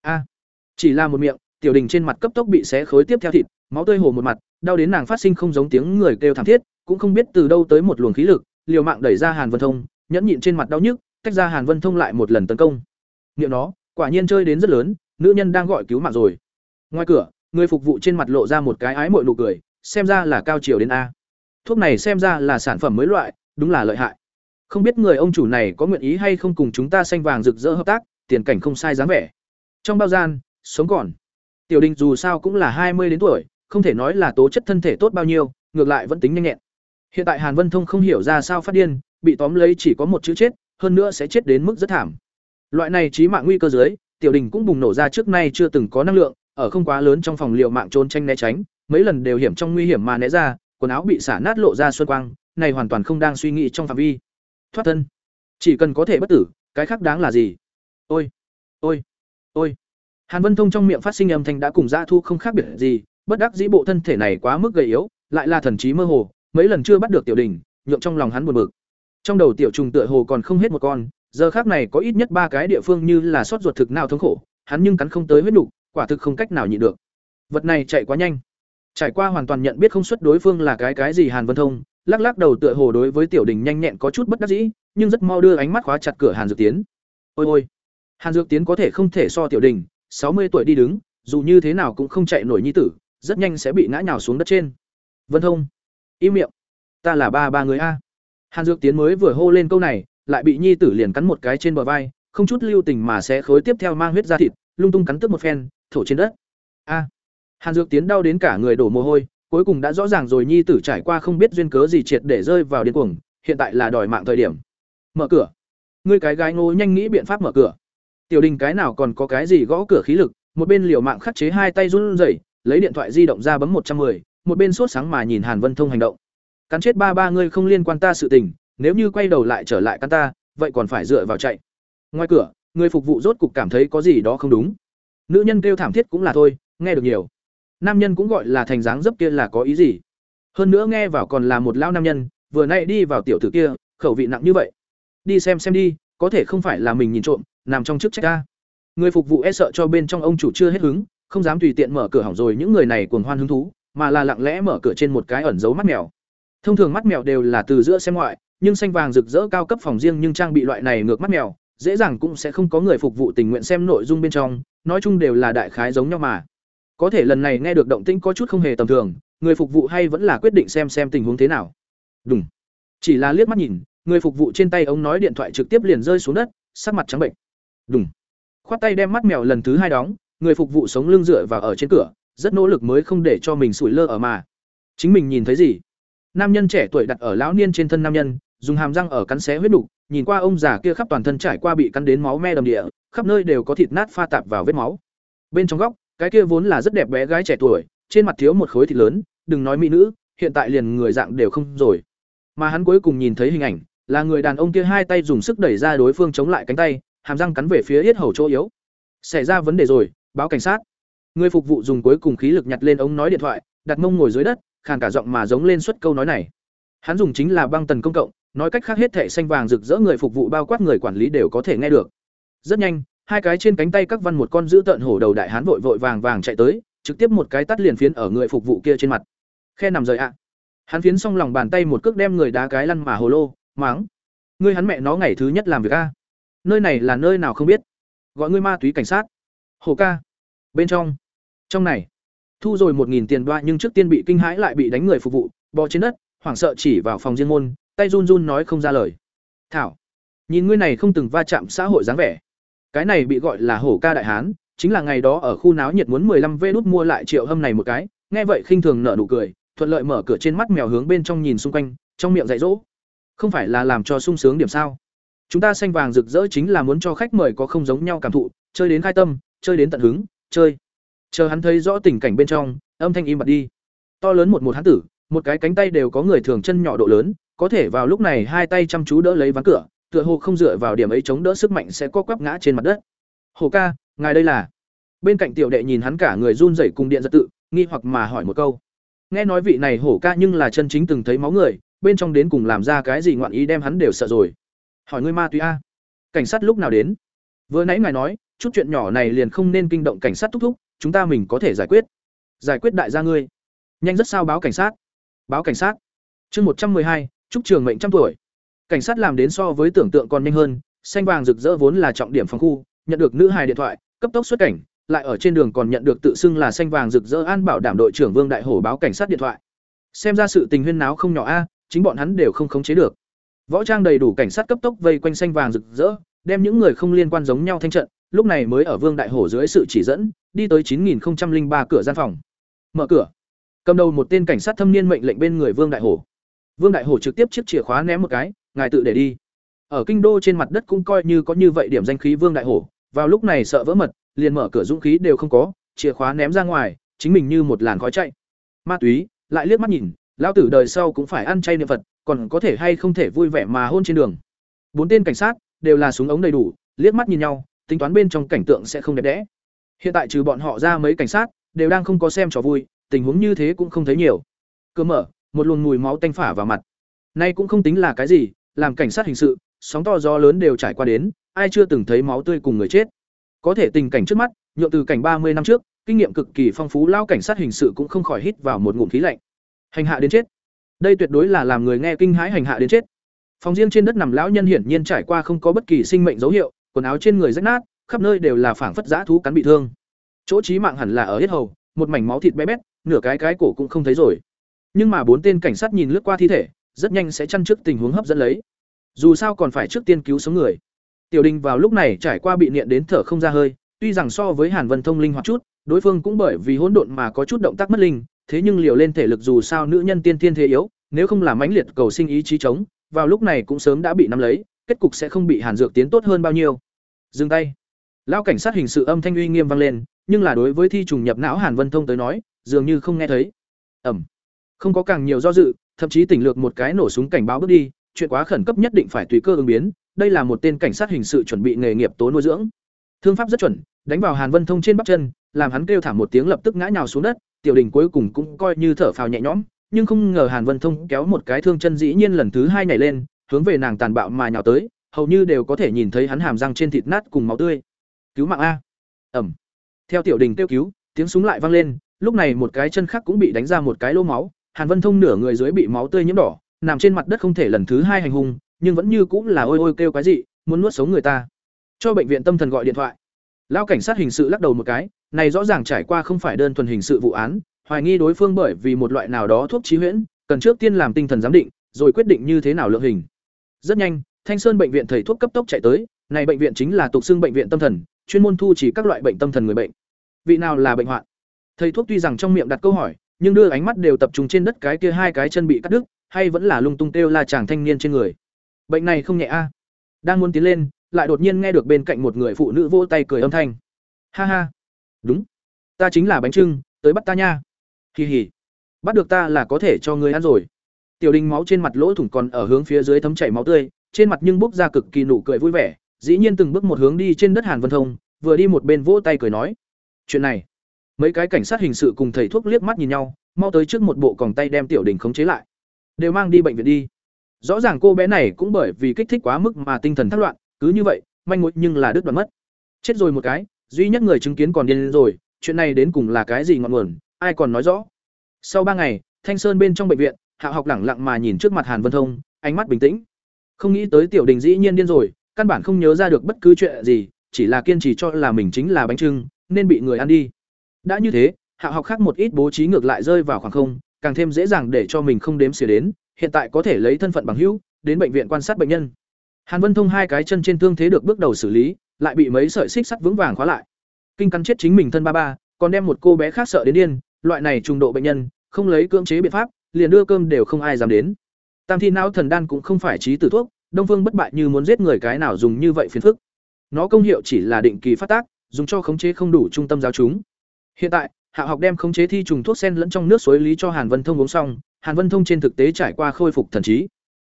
A, chỉ là một miệng, tiểu đình trên mặt cấp tốc bị xé khối tiếp theo thịt, máu tươi hồ một mặt, đau đến nàng phát sinh không giống tiếng người kêu thảm thiết, cũng không biết từ đâu tới một luồng khí lực, liều mạng đẩy ra hàn vân thông, nhẫn nhịn trên mặt đau nhức, tách ra hàn vân thông lại một lần tấn công. Niệm nó, quả nhiên chơi đến rất lớn, nữ nhân đang gọi cứu mạng rồi. Ngoài cửa, người phục vụ trên mặt lộ ra một cái ái muội nụ cười, xem ra là cao chiều đến a. Thuốc này xem ra là sản phẩm mới loại, đúng là lợi hại không biết người ông chủ này có nguyện ý hay không cùng chúng ta xanh vàng rực rỡ hợp tác, tiền cảnh không sai dáng vẻ. Trong bao gian, sống còn. Tiểu đình dù sao cũng là hai mươi đến tuổi, không thể nói là tố chất thân thể tốt bao nhiêu, ngược lại vẫn tính nhanh nhẹn. Hiện tại hàn vân thông không hiểu ra sao phát điên, bị tóm lấy chỉ có một chữ chết, hơn nữa sẽ chết đến mức rất thảm. Loại này trí mạng nguy cơ dưới, tiểu đình cũng bùng nổ ra trước nay chưa từng có năng lượng, ở không quá lớn trong phòng liệu mạng trốn tranh né tránh, mấy lần đều hiểm trong nguy hiểm mà né ra, quần áo bị xả nát lộ ra xuân quang, này hoàn toàn không đang suy nghĩ trong phạm vi thoát thân. Chỉ cần có thể bất tử cái khác đáng là gì? Ôi ôi ôi. Hàn vân thông trong miệng phát sinh âm thanh đã cùng dã thu không khác biệt gì bất đắc dĩ bộ thân thể này quá mức gầy yếu lại là thần trí mơ hồ mấy lần chưa bắt được tiểu đình nhượng trong lòng hắn buồn bực. Trong đầu tiểu trùng tựa hồ còn không hết một con giờ khác này có ít nhất ba cái địa phương như là sót ruột thực nào thống khổ hắn nhưng cắn không tới huyết đủ, quả thực không cách nào nhịn được. Vật này chạy quá nhanh. Trải qua hoàn toàn nhận biết không xuất đối phương là cái cái gì hàn vân thông lắc lắc đầu tựa hồ đối với tiểu đình nhanh nhẹn có chút bất đắc dĩ, nhưng rất mau đưa ánh mắt khóa chặt cửa hàn dược tiến. Ôi ôi, hàn dược tiến có thể không thể so tiểu đình, sáu mươi tuổi đi đứng, dù như thế nào cũng không chạy nổi nhi tử, rất nhanh sẽ bị ngã nhào xuống đất trên. Vân thông, im miệng. Ta là ba ba người a. Hàn dược tiến mới vừa hô lên câu này, lại bị nhi tử liền cắn một cái trên bờ vai, không chút lưu tình mà sẽ khối tiếp theo mang huyết ra thịt, lung tung cắn tức một phen, thổ trên đất. A. Hàn dược tiến đau đến cả người đổ mồ hôi cuối cùng đã rõ ràng rồi nhi tử trải qua không biết duyên cớ gì triệt để rơi vào điên cuồng hiện tại là đòi mạng thời điểm. Mở cửa. Ngươi cái gái ngô nhanh nghĩ biện pháp mở cửa. Tiểu đình cái nào còn có cái gì gõ cửa khí lực một bên liều mạng khắc chế hai tay run rẩy lấy điện thoại di động ra bấm một trăm 110, một bên sốt sáng mà nhìn hàn vân thông hành động. Cắn chết ba ba ngươi không liên quan ta sự tình nếu như quay đầu lại trở lại căn ta vậy còn phải dựa vào chạy. Ngoài cửa người phục vụ rốt cục cảm thấy có gì đó không đúng. Nữ nhân kêu thảm thiết cũng là thôi nghe được nhiều nam nhân cũng gọi là thành dáng dấp kia là có ý gì? Hơn nữa nghe vào còn là một lão nam nhân, vừa nay đi vào tiểu tử kia, khẩu vị nặng như vậy. Đi xem xem đi, có thể không phải là mình nhìn trộm, nằm trong chức trách ta. Người phục vụ e sợ cho bên trong ông chủ chưa hết hứng, không dám tùy tiện mở cửa hỏng rồi những người này cuồng hoan hứng thú, mà là lặng lẽ mở cửa trên một cái ẩn giấu mắt mèo. Thông thường mắt mèo đều là từ giữa xem ngoại, nhưng xanh vàng rực rỡ cao cấp phòng riêng nhưng trang bị loại này ngược mắt mèo, dễ dàng cũng sẽ không có người phục vụ tình nguyện xem nội dung bên trong, nói chung đều là đại khái giống nhau mà có thể lần này nghe được động tĩnh có chút không hề tầm thường, người phục vụ hay vẫn là quyết định xem xem tình huống thế nào. Đúng chỉ là liếc mắt nhìn, người phục vụ trên tay ông nói điện thoại trực tiếp liền rơi xuống đất, sắc mặt trắng bệnh. Đúng khoát tay đem mắt mèo lần thứ hai đóng, người phục vụ sống lưng dựa vào ở trên cửa, rất nỗ lực mới không để cho mình sủi lơ ở mà. Chính mình nhìn thấy gì? Nam nhân trẻ tuổi đặt ở lão niên trên thân nam nhân, dùng hàm răng ở cắn xé huyết đục, nhìn qua ông già kia khắp toàn thân trải qua bị cắn đến máu me đầm địa, khắp nơi đều có thịt nát pha tạp vào vết máu. Bên trong góc cái kia vốn là rất đẹp bé gái trẻ tuổi trên mặt thiếu một khối thịt lớn, đừng nói mỹ nữ, hiện tại liền người dạng đều không rồi. Mà hắn cuối cùng nhìn thấy hình ảnh, là người đàn ông kia hai tay dùng sức đẩy ra đối phương chống lại cánh tay, hàm răng cắn về phía yết hầu chỗ yếu. Xảy ra vấn đề rồi, báo cảnh sát. Người phục vụ dùng cuối cùng khí lực nhặt lên ống nói điện thoại, đặt mông ngồi dưới đất, khàn cả giọng mà giống lên suất câu nói này. Hắn dùng chính là băng tần công cộng, nói cách khác hết thảy xanh vàng rực rỡ người phục vụ bao quát người quản lý đều có thể nghe được. Rất nhanh, hai cái trên cánh tay các văn một con giữ tận hổ đầu đại hán vội vội vàng vàng chạy tới, trực tiếp một cái tắt liền phiến ở người phục vụ kia trên mặt. Khe nằm rời ạ. Hắn phiến xong lòng bàn tay một cước đem người đá cái lăn mà hồ lô, mắng. Ngươi hắn mẹ nó ngày thứ nhất làm việc a. Nơi này là nơi nào không biết. Gọi ngươi ma túy cảnh sát. Hồ ca. Bên trong. Trong này. Thu rồi một nghìn tiền đoa nhưng trước tiên bị kinh hãi lại bị đánh người phục vụ, bò trên đất, hoảng sợ chỉ vào phòng riêng môn, tay run run nói không ra lời. Thảo, nhìn ngươi này không từng va chạm xã hội dáng vẻ. Cái này bị gọi là hổ ca đại hán, chính là ngày đó ở khu náo nhiệt muốn 15 vé nút mua lại triệu hâm này một cái, nghe vậy khinh thường nở nụ cười, thuận lợi mở cửa trên mắt mèo hướng bên trong nhìn xung quanh, trong miệng dạy dỗ. Không phải là làm cho sung sướng điểm sao? Chúng ta xanh vàng rực rỡ chính là muốn cho khách mời có không giống nhau cảm thụ, chơi đến khai tâm, chơi đến tận hứng, chơi. Chờ hắn thấy rõ tình cảnh bên trong, âm thanh im bặt đi. To lớn một một hắn tử, một cái cánh tay đều có người thường chân nhỏ độ lớn, có thể vào lúc này hai tay chăm chú đỡ lấy ván cửa, tựa hồ không dựa vào điểm ấy chống đỡ sức mạnh sẽ co quắp ngã trên mặt đất. "Hồ ca, ngài đây là?" Bên cạnh tiểu đệ nhìn hắn cả người run rẩy cùng điện giật tự, nghi hoặc mà hỏi một câu. Nghe nói vị này hổ ca nhưng là chân chính từng thấy máu người, bên trong đến cùng làm ra cái gì ngoạn ý đem hắn đều sợ rồi. Hỏi ngươi ma túy a? Cảnh sát lúc nào đến? Vừa nãy ngài nói, chút chuyện nhỏ này liền không nên kinh động cảnh sát thúc thúc, chúng ta mình có thể giải quyết. Giải quyết đại gia ngươi. Nhanh rất sao báo cảnh sát. Báo cảnh sát. Chương một trăm hai, chúc trường mệnh trăm tuổi. Cảnh sát làm đến so với tưởng tượng còn nhanh hơn, xanh vàng rực rỡ vốn là trọng điểm phòng khu, nhận được nữ hài điện thoại, cấp tốc xuất cảnh, lại ở trên đường còn nhận được tự xưng là xanh vàng rực rỡ an bảo đảm đội trưởng Vương Đại Hổ báo cảnh sát điện thoại. Xem ra sự tình huyên náo không nhỏ a, chính bọn hắn đều không khống chế được. Võ trang đầy đủ cảnh sát cấp tốc vây quanh xanh vàng rực rỡ, đem những người không liên quan giống nhau thanh trận, lúc này mới ở Vương Đại Hổ dưới sự chỉ dẫn, đi tới 9003 cửa gian phòng. Mở cửa. Cầm đầu một tên cảnh sát thâm niên mệnh lệnh bên người Vương Đại Hổ. Vương Đại Hổ trực tiếp chiếc chìa khóa ném một cái, ngài tự để đi. Ở kinh đô trên mặt đất cũng coi như có như vậy điểm danh khí Vương Đại Hổ, vào lúc này sợ vỡ mật, liền mở cửa dũng khí đều không có, chìa khóa ném ra ngoài, chính mình như một làn khói chạy. Ma túy, lại liếc mắt nhìn, lão tử đời sau cũng phải ăn chay niệm Phật, còn có thể hay không thể vui vẻ mà hôn trên đường. Bốn tên cảnh sát đều là súng ống đầy đủ, liếc mắt nhìn nhau, tính toán bên trong cảnh tượng sẽ không đẹp đẽ. Hiện tại trừ bọn họ ra mấy cảnh sát đều đang không có xem trò vui, tình huống như thế cũng không thấy nhiều. cơ mở, một luồng mùi máu tanh phả vào mặt. Nay cũng không tính là cái gì, làm cảnh sát hình sự, sóng to gió lớn đều trải qua đến, ai chưa từng thấy máu tươi cùng người chết. Có thể tình cảnh trước mắt, nhượng từ cảnh ba mươi năm trước, kinh nghiệm cực kỳ phong phú lao cảnh sát hình sự cũng không khỏi hít vào một ngụm khí lạnh. Hành hạ đến chết. Đây tuyệt đối là làm người nghe kinh hãi hành hạ đến chết. Phòng riêng trên đất nằm lão nhân hiển nhiên trải qua không có bất kỳ sinh mệnh dấu hiệu, quần áo trên người rách nát, khắp nơi đều là phảng phất dã thú cắn bị thương. Chỗ chí mạng hẳn là ở hết hầu, một mảnh máu thịt bé bét, nửa cái cái cổ cũng không thấy rồi. Nhưng mà bốn tên cảnh sát nhìn lướt qua thi thể, rất nhanh sẽ chăn trước tình huống hấp dẫn lấy. Dù sao còn phải trước tiên cứu sống người. Tiểu Đình vào lúc này trải qua bị niệm đến thở không ra hơi, tuy rằng so với Hàn Vân Thông linh hoạt chút, đối phương cũng bởi vì hỗn độn mà có chút động tác mất linh, thế nhưng liều lên thể lực dù sao nữ nhân tiên tiên thế yếu, nếu không làm mãnh liệt cầu sinh ý chí chống, vào lúc này cũng sớm đã bị nắm lấy, kết cục sẽ không bị Hàn Dược tiến tốt hơn bao nhiêu. Dừng tay. Lão cảnh sát hình sự âm thanh uy nghiêm vang lên, nhưng là đối với thi trùng nhập não Hàn Vân Thông tới nói, dường như không nghe thấy. Ẩm. Không có càng nhiều do dự, thậm chí tỉnh lược một cái nổ súng cảnh báo bước đi, chuyện quá khẩn cấp nhất định phải tùy cơ ứng biến, đây là một tên cảnh sát hình sự chuẩn bị nghề nghiệp tố nuôi dưỡng. Thương pháp rất chuẩn, đánh vào Hàn Vân Thông trên bắp chân, làm hắn kêu thảm một tiếng lập tức ngã nhào xuống đất, Tiểu Đình cuối cùng cũng coi như thở phào nhẹ nhõm, nhưng không ngờ Hàn Vân Thông kéo một cái thương chân dĩ nhiên lần thứ hai nhảy lên, hướng về nàng tàn bạo mà nhào tới, hầu như đều có thể nhìn thấy hắn hàm răng trên thịt nát cùng máu tươi. Cứu mạng a. Ẩm. Theo Tiểu Đình kêu cứu, tiếng súng lại vang lên, lúc này một cái chân khác cũng bị đánh ra một cái lỗ máu, Hàn Vân Thông nửa người dưới bị máu tươi nhiễm đỏ, nằm trên mặt đất không thể lần thứ hai hành hung, nhưng vẫn như cũng là ôi ôi kêu cái gì, muốn nuốt sống người ta. Cho bệnh viện tâm thần gọi điện thoại. Lão cảnh sát hình sự lắc đầu một cái, này rõ ràng trải qua không phải đơn thuần hình sự vụ án, hoài nghi đối phương bởi vì một loại nào đó thuốc trí huyễn, cần trước tiên làm tinh thần giám định, rồi quyết định như thế nào lượng hình. Rất nhanh, Thanh Sơn bệnh viện thầy thuốc cấp tốc chạy tới, này bệnh viện chính là tục xưng bệnh viện tâm thần, chuyên môn thu chỉ các loại bệnh tâm thần người bệnh. Vị nào là bệnh hoạn? Thầy thuốc tuy rằng trong miệng đặt câu hỏi, nhưng đưa ánh mắt đều tập trung trên đất cái kia hai cái chân bị cắt đứt, hay vẫn là lung tung kêu la chàng thanh niên trên người. Bệnh này không nhẹ a. Đang muốn tiến lên, lại đột nhiên nghe được bên cạnh một người phụ nữ vỗ tay cười âm thanh. Ha ha, đúng, ta chính là bánh trưng, tới bắt ta nha. kỳ hì. Bắt được ta là có thể cho ngươi ăn rồi. Tiểu Đình máu trên mặt lỗ thủng còn ở hướng phía dưới thấm chảy máu tươi, trên mặt nhưng bốc ra cực kỳ nụ cười vui vẻ, dĩ nhiên từng bước một hướng đi trên đất Hàn Vân Thông, vừa đi một bên vỗ tay cười nói: "Chuyện này." Mấy cái cảnh sát hình sự cùng thầy thuốc liếc mắt nhìn nhau, mau tới trước một bộ còng tay đem Tiểu Đình khống chế lại. "Đều mang đi bệnh viện đi." Rõ ràng cô bé này cũng bởi vì kích thích quá mức mà tinh thần thất loạn, cứ như vậy, manh mối nhưng là đứt đoạn mất. Chết rồi một cái, duy nhất người chứng kiến còn điên rồi, chuyện này đến cùng là cái gì ngọn nguồn, ai còn nói rõ. Sau ba ngày, Thanh Sơn bên trong bệnh viện, Hạ học lẳng lặng mà nhìn trước mặt Hàn Vân Thông, ánh mắt bình tĩnh. Không nghĩ tới Tiểu Đình dĩ nhiên điên rồi, căn bản không nhớ ra được bất cứ chuyện gì, chỉ là kiên trì cho là mình chính là bánh trưng, nên bị người ăn đi. Đã như thế, Hạ học khác một ít bố trí ngược lại rơi vào khoảng không, càng thêm dễ dàng để cho mình không đếm xỉa đến, hiện tại có thể lấy thân phận bằng hữu, đến bệnh viện quan sát bệnh nhân. Hàn Vân Thông hai cái chân trên thương thế được bước đầu xử lý, lại bị mấy sợi xích sắt vững vàng khóa lại. Kinh cắn chết chính mình thân ba ba, còn đem một cô bé khác sợ đến điên, loại này trùng độ bệnh nhân, không lấy cưỡng chế biện pháp, liền đưa cơm đều không ai dám đến. Tam thi não thần đan cũng không phải trí tử thuốc, Đông Phương bất bại như muốn giết người cái nào dùng như vậy phiền phức. Nó công hiệu chỉ là định kỳ phát tác, dùng cho khống chế không đủ trung tâm giáo chúng. Hiện tại, Hạ học đem khống chế thi trùng thuốc sen lẫn trong nước suối lý cho Hàn Vân Thông uống xong, Hàn Vân Thông trên thực tế trải qua khôi phục thần trí.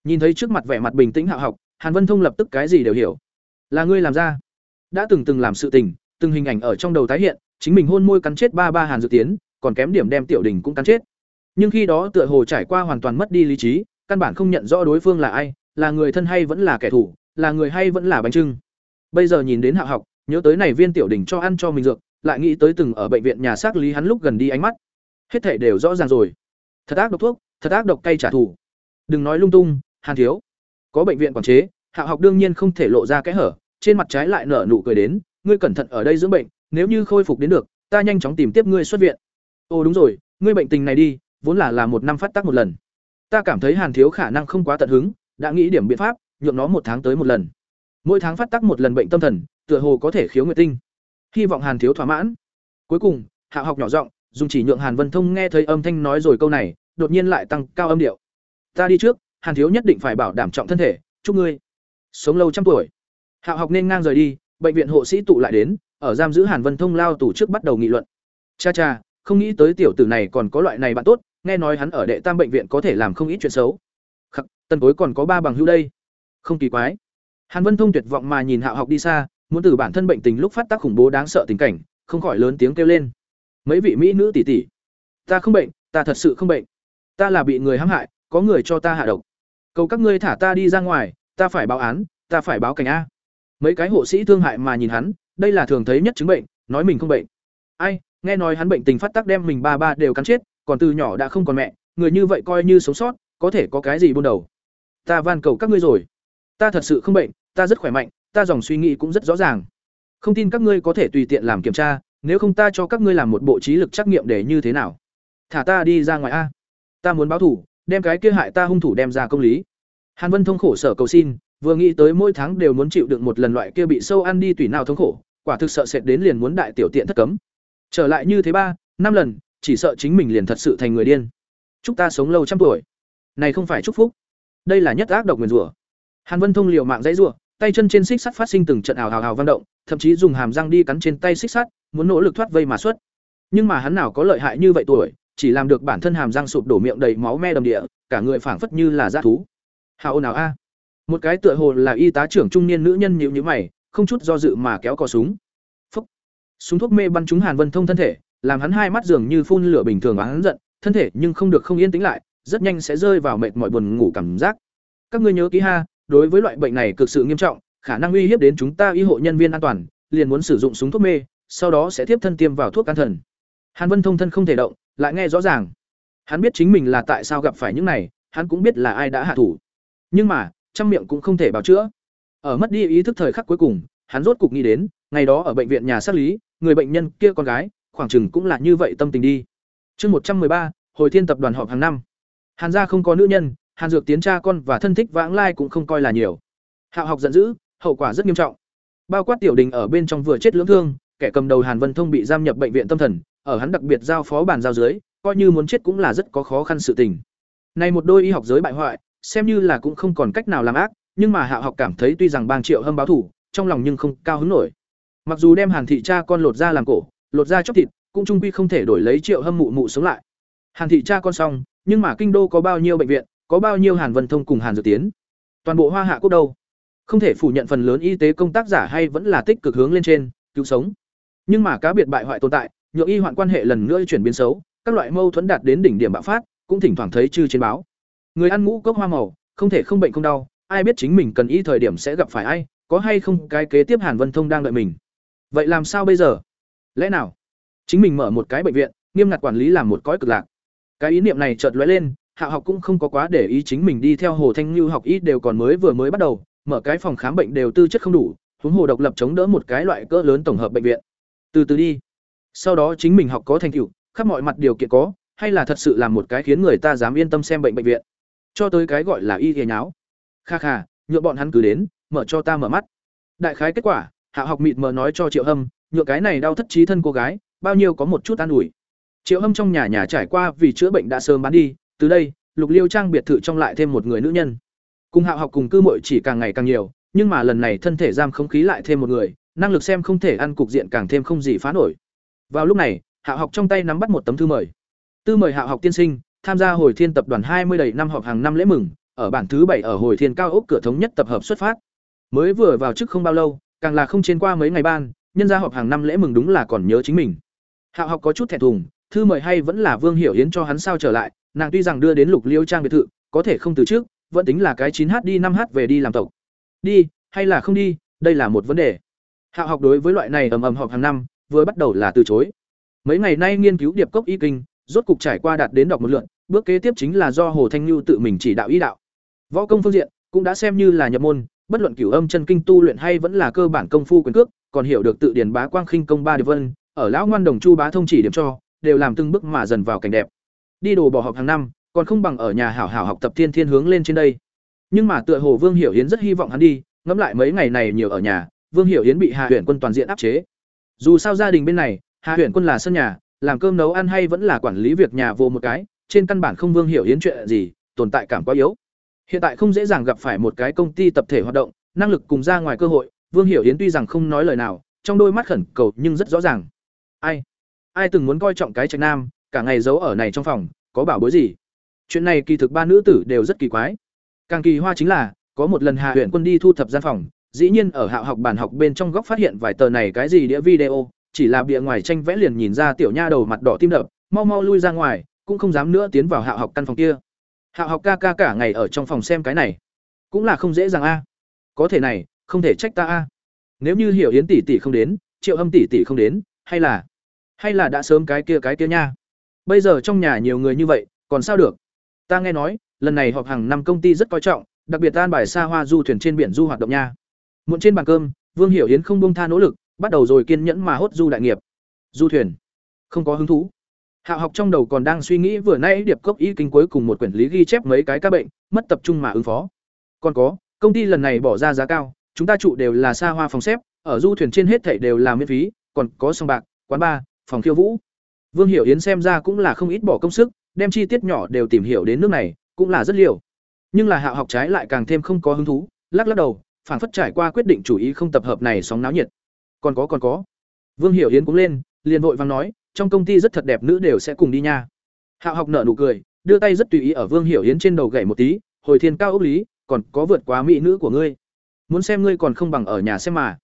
Nhìn thấy trước mặt vẻ mặt bình tĩnh Hạ học, Hàn Vân Thông lập tức cái gì đều hiểu. Là ngươi làm ra. Đã từng từng làm sự tình, từng hình ảnh ở trong đầu tái hiện, chính mình hôn môi cắn chết ba ba Hàn Dược Tiến, còn kém điểm đem Tiểu Đình cũng cắn chết. Nhưng khi đó tựa hồ trải qua hoàn toàn mất đi lý trí, căn bản không nhận rõ đối phương là ai, là người thân hay vẫn là kẻ thù, là người hay vẫn là bánh trưng. Bây giờ nhìn đến Hạ học, nhớ tới này viên Tiểu Đình cho ăn cho mình dược, lại nghĩ tới từng ở bệnh viện nhà xác lý hắn lúc gần đi ánh mắt. Hết thể đều rõ ràng rồi. Thật ác độc thuốc, thật ác độc cay trả thù. Đừng nói lung tung, Hàn thiếu. Có bệnh viện quản chế, Hạ học đương nhiên không thể lộ ra cái hở, trên mặt trái lại nở nụ cười đến, ngươi cẩn thận ở đây dưỡng bệnh, nếu như khôi phục đến được, ta nhanh chóng tìm tiếp ngươi xuất viện. Ồ đúng rồi, ngươi bệnh tình này đi, vốn là là một năm phát tác một lần. Ta cảm thấy Hàn thiếu khả năng không quá tận hứng, đã nghĩ điểm biện pháp, nhượng nó một tháng tới một lần. Mỗi tháng phát tác một lần bệnh tâm thần, tựa hồ có thể khiếu nguyệt tinh. Hy vọng Hàn thiếu thỏa mãn. Cuối cùng, Hạ học nhỏ giọng, dùng chỉ nhượng Hàn Vân Thông nghe thấy âm thanh nói rồi câu này, đột nhiên lại tăng cao âm điệu. Ta đi trước, Hàn thiếu nhất định phải bảo đảm trọng thân thể, chúc ngươi sống lâu trăm tuổi. Hạ học nên ngang rời đi, bệnh viện hộ sĩ tụ lại đến, ở giam giữ Hàn Vân Thông lao tù trước bắt đầu nghị luận. Cha cha, không nghĩ tới tiểu tử này còn có loại này bạn tốt, nghe nói hắn ở đệ tam bệnh viện có thể làm không ít chuyện xấu. Khắc, tân tối còn có ba bằng hữu đây. Không kỳ quái. Hàn Vân Thông tuyệt vọng mà nhìn Hạ học đi xa, muốn từ bản thân bệnh tình lúc phát tác khủng bố đáng sợ tình cảnh, không khỏi lớn tiếng kêu lên. Mấy vị mỹ nữ tỷ tỷ, ta không bệnh, ta thật sự không bệnh. Ta là bị người hãm hại, có người cho ta hạ độc. Cầu các ngươi thả ta đi ra ngoài, ta phải báo án, ta phải báo cảnh a. Mấy cái hộ sĩ thương hại mà nhìn hắn, đây là thường thấy nhất chứng bệnh, nói mình không bệnh. Ai, nghe nói hắn bệnh tình phát tác đem mình ba ba đều cắn chết, còn từ nhỏ đã không còn mẹ, người như vậy coi như sống sót, có thể có cái gì buôn đầu. Ta van cầu các ngươi rồi. Ta thật sự không bệnh, ta rất khỏe mạnh, ta dòng suy nghĩ cũng rất rõ ràng. Không tin các ngươi có thể tùy tiện làm kiểm tra, nếu không ta cho các ngươi làm một bộ trí lực trắc nghiệm để như thế nào. Thả ta đi ra ngoài a. Ta muốn báo thủ, đem cái kia hại ta hung thủ đem ra công lý. Hàn Vân thông khổ sở cầu xin, vừa nghĩ tới mỗi tháng đều muốn chịu đựng một lần loại kia bị sâu ăn đi tùy nào thống khổ, quả thực sợ sệt đến liền muốn đại tiểu tiện thất cấm. Trở lại như thế ba, năm lần, chỉ sợ chính mình liền thật sự thành người điên. Chúc ta sống lâu trăm tuổi. Này không phải chúc phúc, đây là nhất ác độc nguyên rủa. Hàn Vân thông liều mạng dãy rủa, tay chân trên xích sắt phát sinh từng trận ảo ào ào vang động, thậm chí dùng hàm răng đi cắn trên tay xích sắt, muốn nỗ lực thoát vây mà xuất. Nhưng mà hắn nào có lợi hại như vậy tuổi, chỉ làm được bản thân hàm răng sụp đổ miệng đầy máu me đầm địa, cả người phảng phất như là dã thú. Hào nào a? Một cái tựa hồ là y tá trưởng trung niên nữ nhân nhíu nhíu mày, không chút do dự mà kéo cò súng. Phốc. Súng thuốc mê bắn trúng Hàn Vân Thông thân thể, làm hắn hai mắt dường như phun lửa bình thường hắn giận, thân thể nhưng không được không yên tĩnh lại, rất nhanh sẽ rơi vào mệt mỏi buồn ngủ cảm giác. Các ngươi nhớ kỹ ha, đối với loại bệnh này cực sự nghiêm trọng, khả năng uy hiếp đến chúng ta y hộ nhân viên an toàn, liền muốn sử dụng súng thuốc mê, sau đó sẽ tiếp thân tiêm vào thuốc an thần. Hàn Vân Thông thân không thể động, lại nghe rõ ràng. Hắn biết chính mình là tại sao gặp phải những này, hắn cũng biết là ai đã hạ thủ. Nhưng mà, trong miệng cũng không thể bào chữa. Ở mất đi ý thức thời khắc cuối cùng, hắn rốt cục nghĩ đến, ngày đó ở bệnh viện nhà xác lý, người bệnh nhân kia con gái, khoảng chừng cũng là như vậy tâm tình đi. Chương một trăm ba, hồi thiên tập đoàn họp hàng năm. Hàn gia không có nữ nhân, Hàn Dược tiến cha con và thân thích vãng lai cũng không coi là nhiều. Hạo học giận dữ, hậu quả rất nghiêm trọng. Bao quát tiểu đình ở bên trong vừa chết lưỡng thương, kẻ cầm đầu Hàn Vân Thông bị giam nhập bệnh viện tâm thần, ở hắn đặc biệt giao phó bàn giao dưới, coi như muốn chết cũng là rất có khó khăn sự tình. Này một đôi y học giới bại hoại, xem như là cũng không còn cách nào làm ác, nhưng mà Hạo học cảm thấy tuy rằng bang triệu hâm báo thủ, trong lòng nhưng không cao hứng nổi. Mặc dù đem Hàn thị cha con lột ra làm cổ, lột ra chóc thịt, cũng trung quy không thể đổi lấy triệu hâm mụ mụ sống lại. Hàn thị cha con xong, nhưng mà kinh đô có bao nhiêu bệnh viện, có bao nhiêu Hàn Vân Thông cùng Hàn Dược Tiến. Toàn bộ Hoa Hạ quốc đâu? Không thể phủ nhận phần lớn y tế công tác giả hay vẫn là tích cực hướng lên trên, cứu sống. Nhưng mà cá biệt bại hoại tồn tại, nhượng y hoạn quan hệ lần nữa chuyển biến xấu, các loại mâu thuẫn đạt đến đỉnh điểm bạo phát, cũng thỉnh thoảng thấy chư trên báo. Người ăn ngũ cốc hoa màu, không thể không bệnh không đau, ai biết chính mình cần y thời điểm sẽ gặp phải ai, có hay không cái kế tiếp Hàn Vân Thông đang đợi mình. Vậy làm sao bây giờ? Lẽ nào chính mình mở một cái bệnh viện, nghiêm ngặt quản lý làm một cõi cực lạc. Cái ý niệm này chợt lóe lên, Hạ học cũng không có quá để ý chính mình đi theo Hồ Thanh Như học y đều còn mới vừa mới bắt đầu, mở cái phòng khám bệnh đều tư chất không đủ, huống hồ độc lập chống đỡ một cái loại cỡ lớn tổng hợp bệnh viện. Từ từ đi. Sau đó chính mình học có thành tựu, khắp mọi mặt điều kiện có, hay là thật sự làm một cái khiến người ta dám yên tâm xem bệnh bệnh viện. Cho tới cái gọi là y ghề nháo. Kha kha, nhựa bọn hắn cứ đến, mở cho ta mở mắt. Đại khái kết quả, Hạ học mịt mờ nói cho Triệu Hâm, nhựa cái này đau thất trí thân cô gái, bao nhiêu có một chút an ủi. Triệu Hâm trong nhà nhà trải qua vì chữa bệnh đã sớm bán đi, từ đây, Lục Liêu trang biệt thự trong lại thêm một người nữ nhân. Cùng Hạo học cùng cư mội chỉ càng ngày càng nhiều, nhưng mà lần này thân thể giam không khí lại thêm một người, năng lực xem không thể ăn cục diện càng thêm không gì phá nổi. Vào lúc này, Hạo học trong tay nắm bắt một tấm thư mời. Tư mời Hạo học tiên sinh tham gia Hồi Thiên tập đoàn hai mươi đầy năm họp hàng năm lễ mừng, ở bản thứ bảy ở Hồi Thiên cao ốc cửa thống nhất tập hợp xuất phát. Mới vừa vào chức không bao lâu, càng là không trên qua mấy ngày ban, nhân ra họp hàng năm lễ mừng đúng là còn nhớ chính mình. Hạo học có chút thẹn thùng, thư mời hay vẫn là Vương Hiểu Yến cho hắn sao trở lại, nàng tuy rằng đưa đến Lục Liêu trang biệt thự, có thể không từ trước, vẫn tính là cái chín h đi năm h về đi làm tộc. Đi, hay là không đi, đây là một vấn đề. hạ học đối với loại này ầm ầm họp hàng năm, vừa bắt đầu là từ chối. Mấy ngày nay nghiên cứu điệp cốc y kinh, rốt cục trải qua đạt đến đọc một lượn bước kế tiếp chính là do Hồ Thanh lưu tự mình chỉ đạo y đạo. Võ công phương diện cũng đã xem như là nhập môn, bất luận cửu âm chân kinh tu luyện hay vẫn là cơ bản công phu quyền cước, còn hiểu được tự điển bá quang khinh công ba điệp vân, ở lão ngoan đồng chu bá thông chỉ điểm cho, đều làm từng bước mà dần vào cảnh đẹp. Đi đồ bỏ học hàng năm, còn không bằng ở nhà hảo hảo học tập thiên thiên hướng lên trên đây. Nhưng mà tựa hồ Vương Hiểu Hiến rất hy vọng hắn đi, ngẫm lại mấy ngày này nhiều ở nhà, Vương Hiểu Hiến bị Hà Huyện Quân toàn diện áp chế. Dù sao gia đình bên này, Hà Huyện Quân là sân nhà, làm cơm nấu ăn hay vẫn là quản lý việc nhà vô một cái, trên căn bản không Vương Hiểu Hiến chuyện gì, tồn tại cảm quá yếu. Hiện tại không dễ dàng gặp phải một cái công ty tập thể hoạt động, năng lực cùng ra ngoài cơ hội, Vương Hiểu Hiến tuy rằng không nói lời nào, trong đôi mắt khẩn cầu nhưng rất rõ ràng. Ai? Ai từng muốn coi trọng cái trạch nam, cả ngày giấu ở này trong phòng, có bảo bối gì? Chuyện này kỳ thực ba nữ tử đều rất kỳ quái. Càng kỳ hoa chính là, có một lần hạ huyện Quân đi thu thập gian phòng, dĩ nhiên ở hạ học bàn học bên trong góc phát hiện vài tờ này cái gì đĩa video, chỉ là bìa ngoài tranh vẽ liền nhìn ra tiểu nha đầu mặt đỏ tim đập, mau mau lui ra ngoài, cũng không dám nữa tiến vào hạ học căn phòng kia. Hạ học ca ca cả ngày ở trong phòng xem cái này, cũng là không dễ dàng a. Có thể này, không thể trách ta a. Nếu như Hiểu Yến tỷ tỷ không đến, Triệu Âm tỷ tỷ không đến, hay là hay là đã sớm cái kia cái kia nha. Bây giờ trong nhà nhiều người như vậy, còn sao được? Ta nghe nói, lần này họp hàng năm công ty rất coi trọng, đặc biệt an bài xa hoa du thuyền trên biển du hoạt động nha. Muộn trên bàn cơm, Vương Hiểu Yến không buông tha nỗ lực, bắt đầu rồi kiên nhẫn mà hốt du đại nghiệp. Du thuyền, không có hứng thú. Hạ học trong đầu còn đang suy nghĩ vừa nãy điệp cốc y kinh cuối cùng một quyển lý ghi chép mấy cái ca bệnh, mất tập trung mà ứng phó. Còn có, công ty lần này bỏ ra giá cao, chúng ta trụ đều là xa hoa phòng xếp, ở du thuyền trên hết thảy đều là miễn phí, còn có sông bạc, quán bar, phòng khiêu vũ. Vương Hiểu Yến xem ra cũng là không ít bỏ công sức, đem chi tiết nhỏ đều tìm hiểu đến nước này, cũng là rất liều. Nhưng là Hạo học trái lại càng thêm không có hứng thú, lắc lắc đầu, phản phất trải qua quyết định chủ ý không tập hợp này sóng náo nhiệt. Còn có còn có. Vương Hiểu Yến cũng lên, liền vội vàng nói, trong công ty rất thật đẹp nữ đều sẽ cùng đi nha. Hạo học nở nụ cười, đưa tay rất tùy ý ở Vương Hiểu Yến trên đầu gậy một tí, hồi thiên cao ốc lý, còn có vượt quá mỹ nữ của ngươi. Muốn xem ngươi còn không bằng ở nhà xem mà.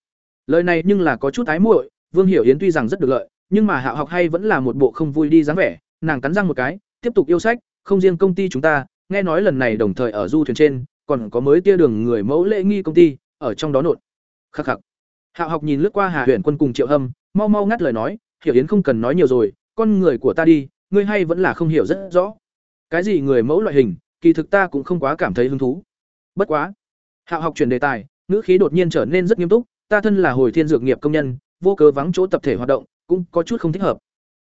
Lời này nhưng là có chút ái muội, Vương Hiểu Yến tuy rằng rất được lợi, nhưng mà Hạo học hay vẫn là một bộ không vui đi dáng vẻ, nàng cắn răng một cái, tiếp tục yêu sách, không riêng công ty chúng ta, nghe nói lần này đồng thời ở du thuyền trên, còn có mới tia đường người mẫu lễ nghi công ty, ở trong đó nộn. Khắc khắc. Hạo học nhìn lướt qua Hà Huyền Quân cùng Triệu Hâm, mau mau ngắt lời nói, Hiểu Yến không cần nói nhiều rồi, con người của ta đi, ngươi hay vẫn là không hiểu rất rõ. Cái gì người mẫu loại hình, kỳ thực ta cũng không quá cảm thấy hứng thú. Bất quá. Hạo học chuyển đề tài, ngữ khí đột nhiên trở nên rất nghiêm túc, ta thân là hồi thiên dược nghiệp công nhân, vô cớ vắng chỗ tập thể hoạt động, cũng có chút không thích hợp.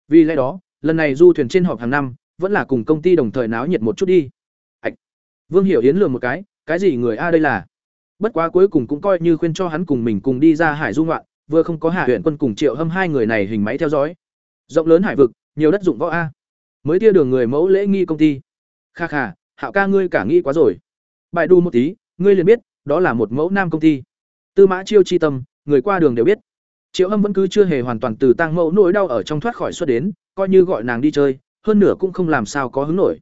Vì lẽ đó, lần này du thuyền trên họp hàng năm, vẫn là cùng công ty đồng thời náo nhiệt một chút đi. Ảch. Vương Hiểu Yến lườm một cái, cái gì người a đây là? Bất quá cuối cùng cũng coi như khuyên cho hắn cùng mình cùng đi ra hải du ngoạn, vừa không có Hạ huyện quân cùng Triệu Hâm hai người này hình máy theo dõi. Rộng lớn hải vực, nhiều đất dụng võ a. Mới tia đường người mẫu lễ nghi công ty. Kha kha, Hạo ca ngươi cả nghĩ quá rồi. Bài đu một tí, ngươi liền biết, đó là một mẫu nam công ty. Tư Mã Chiêu chi tâm, người qua đường đều biết. Triệu Hâm vẫn cứ chưa hề hoàn toàn từ tang mẫu nỗi đau ở trong thoát khỏi xuất đến, coi như gọi nàng đi chơi, hơn nửa cũng không làm sao có hứng nổi.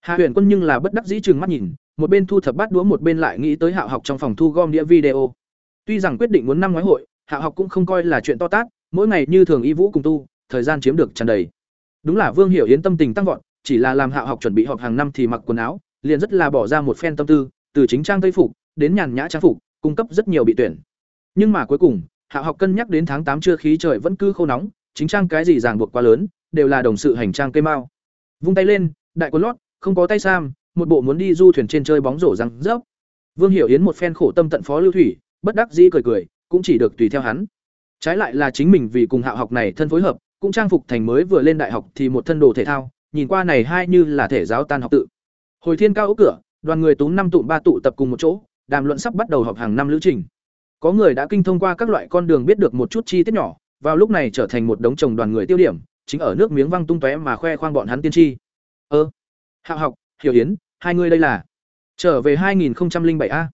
Hạ huyền quân nhưng là bất đắc dĩ chừng mắt nhìn một bên thu thập bát đũa một bên lại nghĩ tới hạ học trong phòng thu gom đĩa video. Tuy rằng quyết định muốn năm ngoái hội hạ học cũng không coi là chuyện to tát mỗi ngày như thường y vũ cùng tu thời gian chiếm được tràn đầy. Đúng là vương hiểu yến tâm tình tăng vọt chỉ là làm hạ học chuẩn bị họp hàng năm thì mặc quần áo liền rất là bỏ ra một phen tâm tư từ chính trang tây phục đến nhàn nhã trang phục cung cấp rất nhiều bị tuyển. Nhưng mà cuối cùng hạ học cân nhắc đến tháng tám trưa khí trời vẫn cứ khô nóng, chính trang cái gì ràng buộc quá lớn, đều là đồng sự hành trang cây mao. Vung tay lên, đại quần lót, không có tay sam, một bộ muốn đi du thuyền trên chơi bóng rổ răng rớp. Vương hiểu yến một phen khổ tâm tận phó lưu thủy, bất đắc dĩ cười cười, cũng chỉ được tùy theo hắn. Trái lại là chính mình vì cùng hạ học này thân phối hợp, cũng trang phục thành mới vừa lên đại học thì một thân đồ thể thao, nhìn qua này hai như là thể giáo tan học tự. Hồi thiên cao ốc cửa, đoàn người túm năm tụ ba tụ tập cùng một chỗ, đàm luận sắp bắt đầu họp hàng năm lữ trình có người đã kinh thông qua các loại con đường biết được một chút chi tiết nhỏ, vào lúc này trở thành một đống chồng đoàn người tiêu điểm, chính ở nước miếng văng tung tóe mà khoe khoang bọn hắn tiên tri. Ơ, hạ học, hiểu yến, hai người đây là? Trở về 2007 a.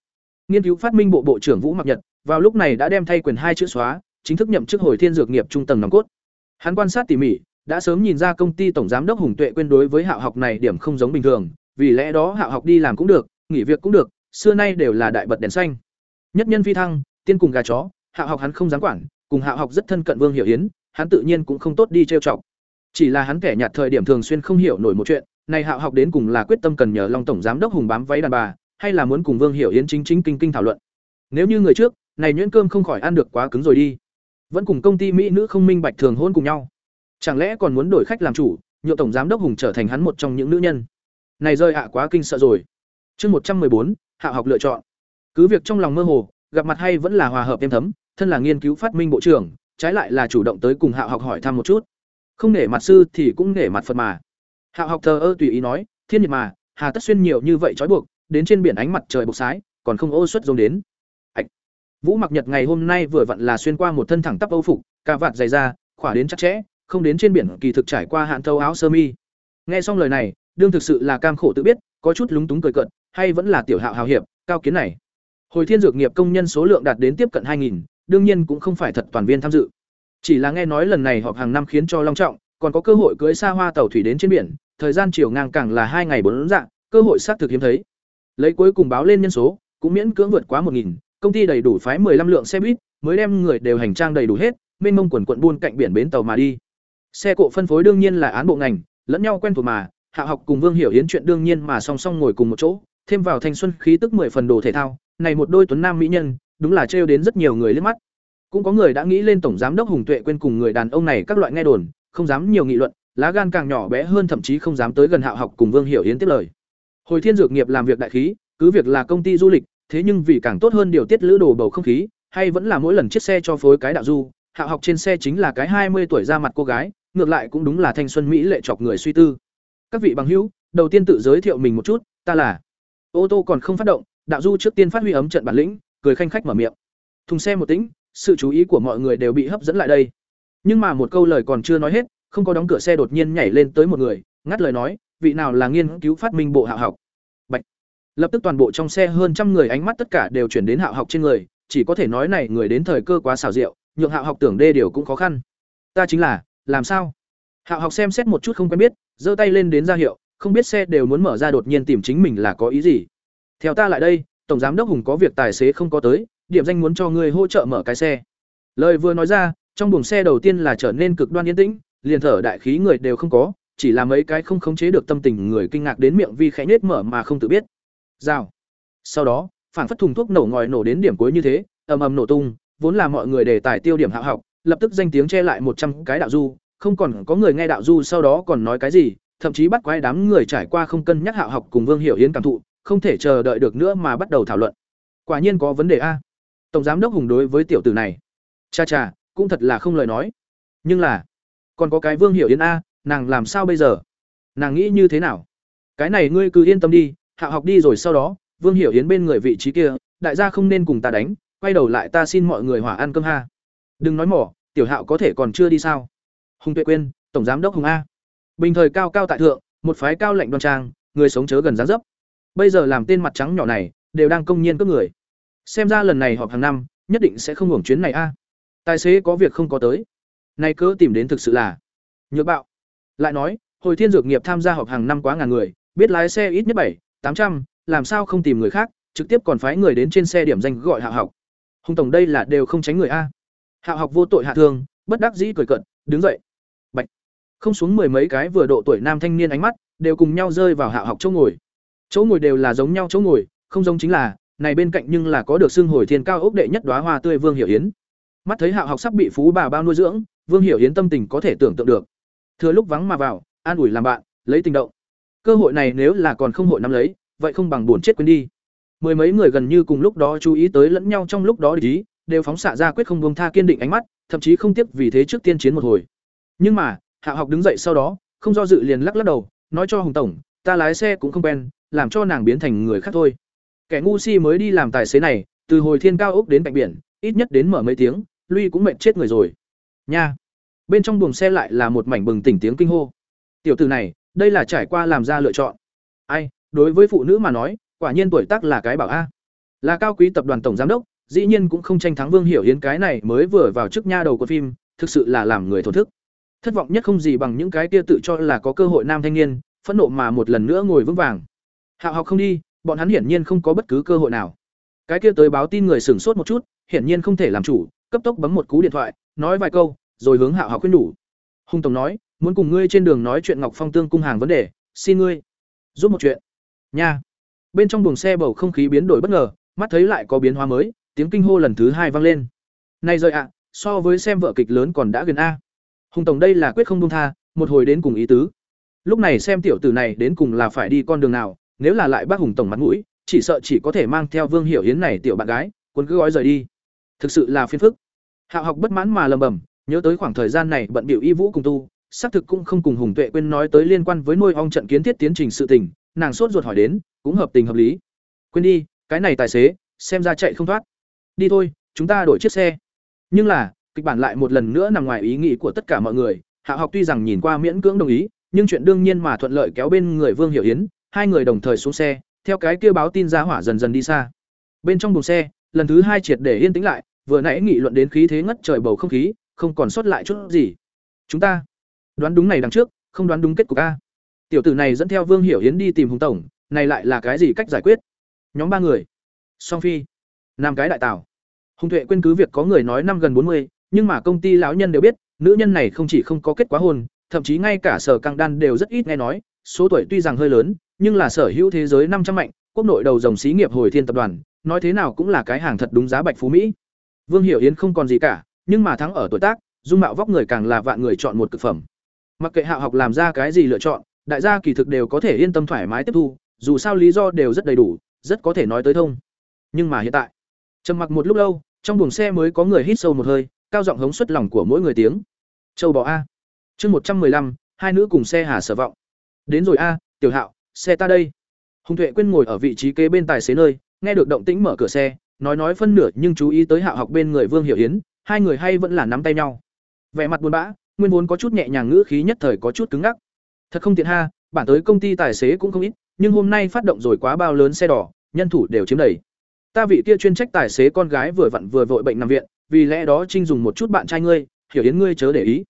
Nghiên cứu phát minh bộ bộ trưởng vũ mặc nhật, vào lúc này đã đem thay quyền hai chữ xóa, chính thức nhậm chức hồi thiên dược nghiệp trung tầng nòng cốt. Hắn quan sát tỉ mỉ, đã sớm nhìn ra công ty tổng giám đốc hùng tuệ quên đối với hạ học này điểm không giống bình thường, vì lẽ đó hạ học đi làm cũng được, nghỉ việc cũng được, xưa nay đều là đại bật đèn xanh. Nhất nhân phi thăng tiên cùng gà chó, hạ học hắn không dám quản, cùng hạ học rất thân cận vương hiểu yến, hắn tự nhiên cũng không tốt đi trêu chọc. Chỉ là hắn kẻ nhạt thời điểm thường xuyên không hiểu nổi một chuyện này hạ học đến cùng là quyết tâm cần nhờ long tổng giám đốc hùng bám váy đàn bà, hay là muốn cùng vương hiểu yến chính chính kinh kinh thảo luận. Nếu như người trước, này nhuyễn cơm không khỏi ăn được quá cứng rồi đi. Vẫn cùng công ty mỹ nữ không minh bạch thường hôn cùng nhau. Chẳng lẽ còn muốn đổi khách làm chủ, nhượng tổng giám đốc hùng trở thành hắn một trong những nữ nhân? Này rơi hạ quá kinh sợ rồi. Chương một trăm mười bốn, hạ học lựa chọn. Cứ việc trong lòng mơ hồ gặp mặt hay vẫn là hòa hợp êm thấm thân là nghiên cứu phát minh bộ trưởng trái lại là chủ động tới cùng hạ học hỏi thăm một chút. Không nể mặt sư thì cũng nể mặt phật mà. Hạ học thờ ơ tùy ý nói thiên nhiệt mà hà tất xuyên nhiều như vậy trói buộc đến trên biển ánh mặt trời bộc sái còn không ô xuất giống đến. Ảch. vũ mặc nhật ngày hôm nay vừa vặn là xuyên qua một thân thẳng tắp âu phục cà vạt dày ra, khỏa đến chắc chẽ không đến trên biển kỳ thực trải qua hạn thâu áo sơ mi. Nghe xong lời này đương thực sự là cam khổ tự biết có chút lúng túng cười cợt hay vẫn là tiểu hạo hào hiệp cao kiến này hồi thiên dược nghiệp công nhân số lượng đạt đến tiếp cận hai nghìn, đương nhiên cũng không phải thật toàn viên tham dự. Chỉ là nghe nói lần này họp hàng năm khiến cho long trọng, còn có cơ hội cưới xa hoa tàu thủy đến trên biển, thời gian chiều ngang càng là hai ngày bốn dạng, cơ hội xác thực hiếm thấy. Lấy cuối cùng báo lên nhân số, cũng miễn cưỡng vượt quá một nghìn, công ty đầy đủ phái 15 lượng xe buýt, mới đem người đều hành trang đầy đủ hết, mênh mông quần quận buôn cạnh biển bến tàu mà đi. Xe cộ phân phối đương nhiên là án bộ ngành, lẫn nhau quen thuộc mà, hạ học cùng vương hiểu hiến chuyện đương nhiên mà song song ngồi cùng một chỗ, thêm vào thanh xuân khí tức mười phần đồ thể thao này một đôi tuấn nam mỹ nhân, đúng là trêu đến rất nhiều người liếc mắt. Cũng có người đã nghĩ lên tổng giám đốc hùng tuệ quên cùng người đàn ông này các loại nghe đồn, không dám nhiều nghị luận, lá gan càng nhỏ bé hơn thậm chí không dám tới gần hạo học cùng vương hiểu hiến tiếp lời. Hồi thiên dược nghiệp làm việc đại khí, cứ việc là công ty du lịch, thế nhưng vì càng tốt hơn điều tiết lữ đồ bầu không khí, hay vẫn là mỗi lần chiếc xe cho phối cái đạo du, hạo học trên xe chính là cái hai mươi tuổi ra mặt cô gái, ngược lại cũng đúng là thanh xuân mỹ lệ chọc người suy tư. Các vị bằng hữu, đầu tiên tự giới thiệu mình một chút, ta là. Ô tô còn không phát động đạo du trước tiên phát huy ấm trận bản lĩnh, cười khanh khách mở miệng. Thùng xe một tĩnh, sự chú ý của mọi người đều bị hấp dẫn lại đây. Nhưng mà một câu lời còn chưa nói hết, không có đóng cửa xe đột nhiên nhảy lên tới một người, ngắt lời nói, vị nào là nghiên cứu phát minh bộ hạ học? Bạch. lập tức toàn bộ trong xe hơn trăm người ánh mắt tất cả đều chuyển đến hạ học trên người, chỉ có thể nói này người đến thời cơ quá xảo diệu, nhượng hạ học tưởng đê điều cũng khó khăn. Ta chính là, làm sao? Hạ học xem xét một chút không quen biết, giơ tay lên đến ra hiệu, không biết xe đều muốn mở ra đột nhiên tìm chính mình là có ý gì theo ta lại đây, tổng giám đốc hùng có việc tài xế không có tới, điểm danh muốn cho ngươi hỗ trợ mở cái xe. Lời vừa nói ra, trong buồng xe đầu tiên là trở nên cực đoan yên tĩnh, liền thở đại khí người đều không có, chỉ là mấy cái không khống chế được tâm tình người kinh ngạc đến miệng vi khẽ nết mở mà không tự biết. Rào. Sau đó phản phất thùng thuốc nổ ngòi nổ đến điểm cuối như thế, ầm ầm nổ tung, vốn là mọi người đề tài tiêu điểm hạ học, lập tức danh tiếng che lại một trăm cái đạo du, không còn có người nghe đạo du sau đó còn nói cái gì, thậm chí bắt quái đám người trải qua không cân nhắc hạ học cùng vương hiểu hiến cảm thụ không thể chờ đợi được nữa mà bắt đầu thảo luận. Quả nhiên có vấn đề a. Tổng giám đốc hùng đối với tiểu tử này. Cha cha, cũng thật là không lời nói. Nhưng là, còn có cái vương hiểu yến a, nàng làm sao bây giờ? Nàng nghĩ như thế nào? Cái này ngươi cứ yên tâm đi, hạ học đi rồi sau đó, vương hiểu yến bên người vị trí kia, đại gia không nên cùng ta đánh, quay đầu lại ta xin mọi người hỏa ăn cơm ha. Đừng nói mỏ, tiểu hạo có thể còn chưa đi sao? Hùng tuệ quên tổng giám đốc hùng a. Bình thời cao cao tại thượng, một phái cao lãnh đoan trang, người sống chớ gần dáng dấp bây giờ làm tên mặt trắng nhỏ này đều đang công nhiên cướp người xem ra lần này họp hàng năm nhất định sẽ không hưởng chuyến này a tài xế có việc không có tới nay cớ tìm đến thực sự là nhược bạo lại nói Hồi Thiên Dược nghiệp tham gia họp hàng năm quá ngàn người, biết lái xe ít nhất bảy, tám trăm, làm sao không tìm người khác, trực tiếp còn phái người đến trên xe điểm danh gọi Hạ học. Hùng tổng đây là đều không tránh người a. Hạ học vô tội hạ thương, bất đắc dĩ cười cận, đứng dậy. Bạch. Không xuống mười mấy cái vừa độ tuổi nam thanh niên ánh mắt, đều cùng nhau rơi vào Hạ học chỗ ngồi. Chỗ ngồi đều là giống nhau chỗ ngồi, không giống chính là, này bên cạnh nhưng là có được xương hồi thiên cao ốc đệ nhất đóa hoa tươi Vương Hiểu Yến. Mắt thấy Hạ học sắp bị phú bà bao nuôi dưỡng, Vương Hiểu Yến tâm tình có thể tưởng tượng được. Thừa lúc vắng mà vào, an ủi làm bạn, lấy tình động. Cơ hội này nếu là còn không hội nắm lấy, vậy không bằng buồn chết quên đi. Mười mấy người gần như cùng lúc đó chú ý tới lẫn nhau trong lúc đó ý, đều phóng xạ ra quyết không buông tha kiên định ánh mắt, thậm chí không tiếc vì thế trước tiên chiến một hồi. Nhưng mà, Hạ học đứng dậy sau đó, không do dự liền lắc lắc đầu, nói cho Hùng tổng, ta lái xe cũng không quen, làm cho nàng biến thành người khác thôi. Kẻ ngu si mới đi làm tài xế này, từ hồi thiên cao ốc đến cạnh biển, ít nhất đến mở mấy tiếng, lui cũng mệt chết người rồi. Nha. Bên trong buồng xe lại là một mảnh bừng tỉnh tiếng kinh hô. Tiểu tử này, đây là trải qua làm ra lựa chọn. Ai, đối với phụ nữ mà nói, quả nhiên tuổi tác là cái bảo a. Là cao quý tập đoàn tổng giám đốc, dĩ nhiên cũng không tranh thắng Vương Hiểu Hiến cái này mới vừa vào trước nha đầu của phim, thực sự là làm người thổn thức. Thất vọng nhất không gì bằng những cái kia tự cho là có cơ hội nam thanh niên, phẫn nộ mà một lần nữa ngồi vững vàng. Hạo học không đi, bọn hắn hiển nhiên không có bất cứ cơ hội nào. Cái kia tới báo tin người sửng sốt một chút, hiển nhiên không thể làm chủ, cấp tốc bấm một cú điện thoại, nói vài câu, rồi hướng Hạo học khuyên nhủ. Hung tổng nói, muốn cùng ngươi trên đường nói chuyện Ngọc Phong tương cung hàng vấn đề, xin ngươi giúp một chuyện. Nha. Bên trong buồng xe bầu không khí biến đổi bất ngờ, mắt thấy lại có biến hóa mới, tiếng kinh hô lần thứ hai vang lên. Này rồi ạ, so với xem vợ kịch lớn còn đã gần a. Hùng tổng đây là quyết không dung tha, một hồi đến cùng ý tứ. Lúc này xem tiểu tử này đến cùng là phải đi con đường nào, nếu là lại bác Hùng tổng mặt mũi, chỉ sợ chỉ có thể mang theo Vương Hiểu Hiến này tiểu bạn gái, cuốn cứ gói rời đi. Thực sự là phiền phức. Hạo học bất mãn mà lầm bầm, nhớ tới khoảng thời gian này bận biểu y vũ cùng tu, xác thực cũng không cùng Hùng Tuệ quên nói tới liên quan với nuôi ong trận kiến thiết tiến trình sự tình, nàng sốt ruột hỏi đến, cũng hợp tình hợp lý. Quên đi, cái này tài xế, xem ra chạy không thoát. Đi thôi, chúng ta đổi chiếc xe. Nhưng là, kịch bản lại một lần nữa nằm ngoài ý nghĩ của tất cả mọi người, Hạ học tuy rằng nhìn qua miễn cưỡng đồng ý, nhưng chuyện đương nhiên mà thuận lợi kéo bên người Vương Hiểu Yến, hai người đồng thời xuống xe, theo cái kia báo tin ra hỏa dần dần đi xa. Bên trong buồng xe, lần thứ hai triệt để yên tĩnh lại, vừa nãy nghị luận đến khí thế ngất trời bầu không khí, không còn sót lại chút gì. Chúng ta đoán đúng này đằng trước, không đoán đúng kết cục a. Tiểu tử này dẫn theo Vương Hiểu Yến đi tìm Hùng tổng, này lại là cái gì cách giải quyết? Nhóm ba người. Song Phi, nam cái đại tảo. Hùng Tuệ quên cứ việc có người nói năm gần bốn mươi, nhưng mà công ty lão nhân đều biết, nữ nhân này không chỉ không có kết quả hôn, thậm chí ngay cả sở căng đan đều rất ít nghe nói, số tuổi tuy rằng hơi lớn, nhưng là sở hữu thế giới năm trăm mạnh, quốc nội đầu dòng xí nghiệp hồi thiên tập đoàn, nói thế nào cũng là cái hàng thật đúng giá bạch phú Mỹ. Vương Hiểu Yến không còn gì cả, nhưng mà thắng ở tuổi tác, dung mạo vóc người càng là vạn người chọn một cực phẩm. Mặc kệ hạ học làm ra cái gì lựa chọn, đại gia kỳ thực đều có thể yên tâm thoải mái tiếp thu, dù sao lý do đều rất đầy đủ, rất có thể nói tới thông. Nhưng mà hiện tại, trầm mặc một lúc lâu, trong buồng xe mới có người hít sâu một hơi, cao giọng hống suất lòng của mỗi người tiếng. Châu bò a. Chương một trăm lăm, hai nữ cùng xe Hà Sở vọng. Đến rồi a, Tiểu Hạo, xe ta đây. Hùng Tuệ Quyên ngồi ở vị trí kế bên tài xế nơi, nghe được động tĩnh mở cửa xe, nói nói phân nửa nhưng chú ý tới Hạo học bên người Vương Hiểu Yến, hai người hay vẫn là nắm tay nhau. Vẻ mặt buồn bã, nguyên vốn có chút nhẹ nhàng ngữ khí nhất thời có chút cứng ngắc. Thật không tiện ha, bản tới công ty tài xế cũng không ít, nhưng hôm nay phát động rồi quá bao lớn xe đỏ, nhân thủ đều chiếm đầy. Ta vị kia chuyên trách tài xế con gái vừa vặn vừa vội bệnh nằm viện, vì lẽ đó trinh dùng một chút bạn trai ngươi, hiểu yến ngươi chớ để ý.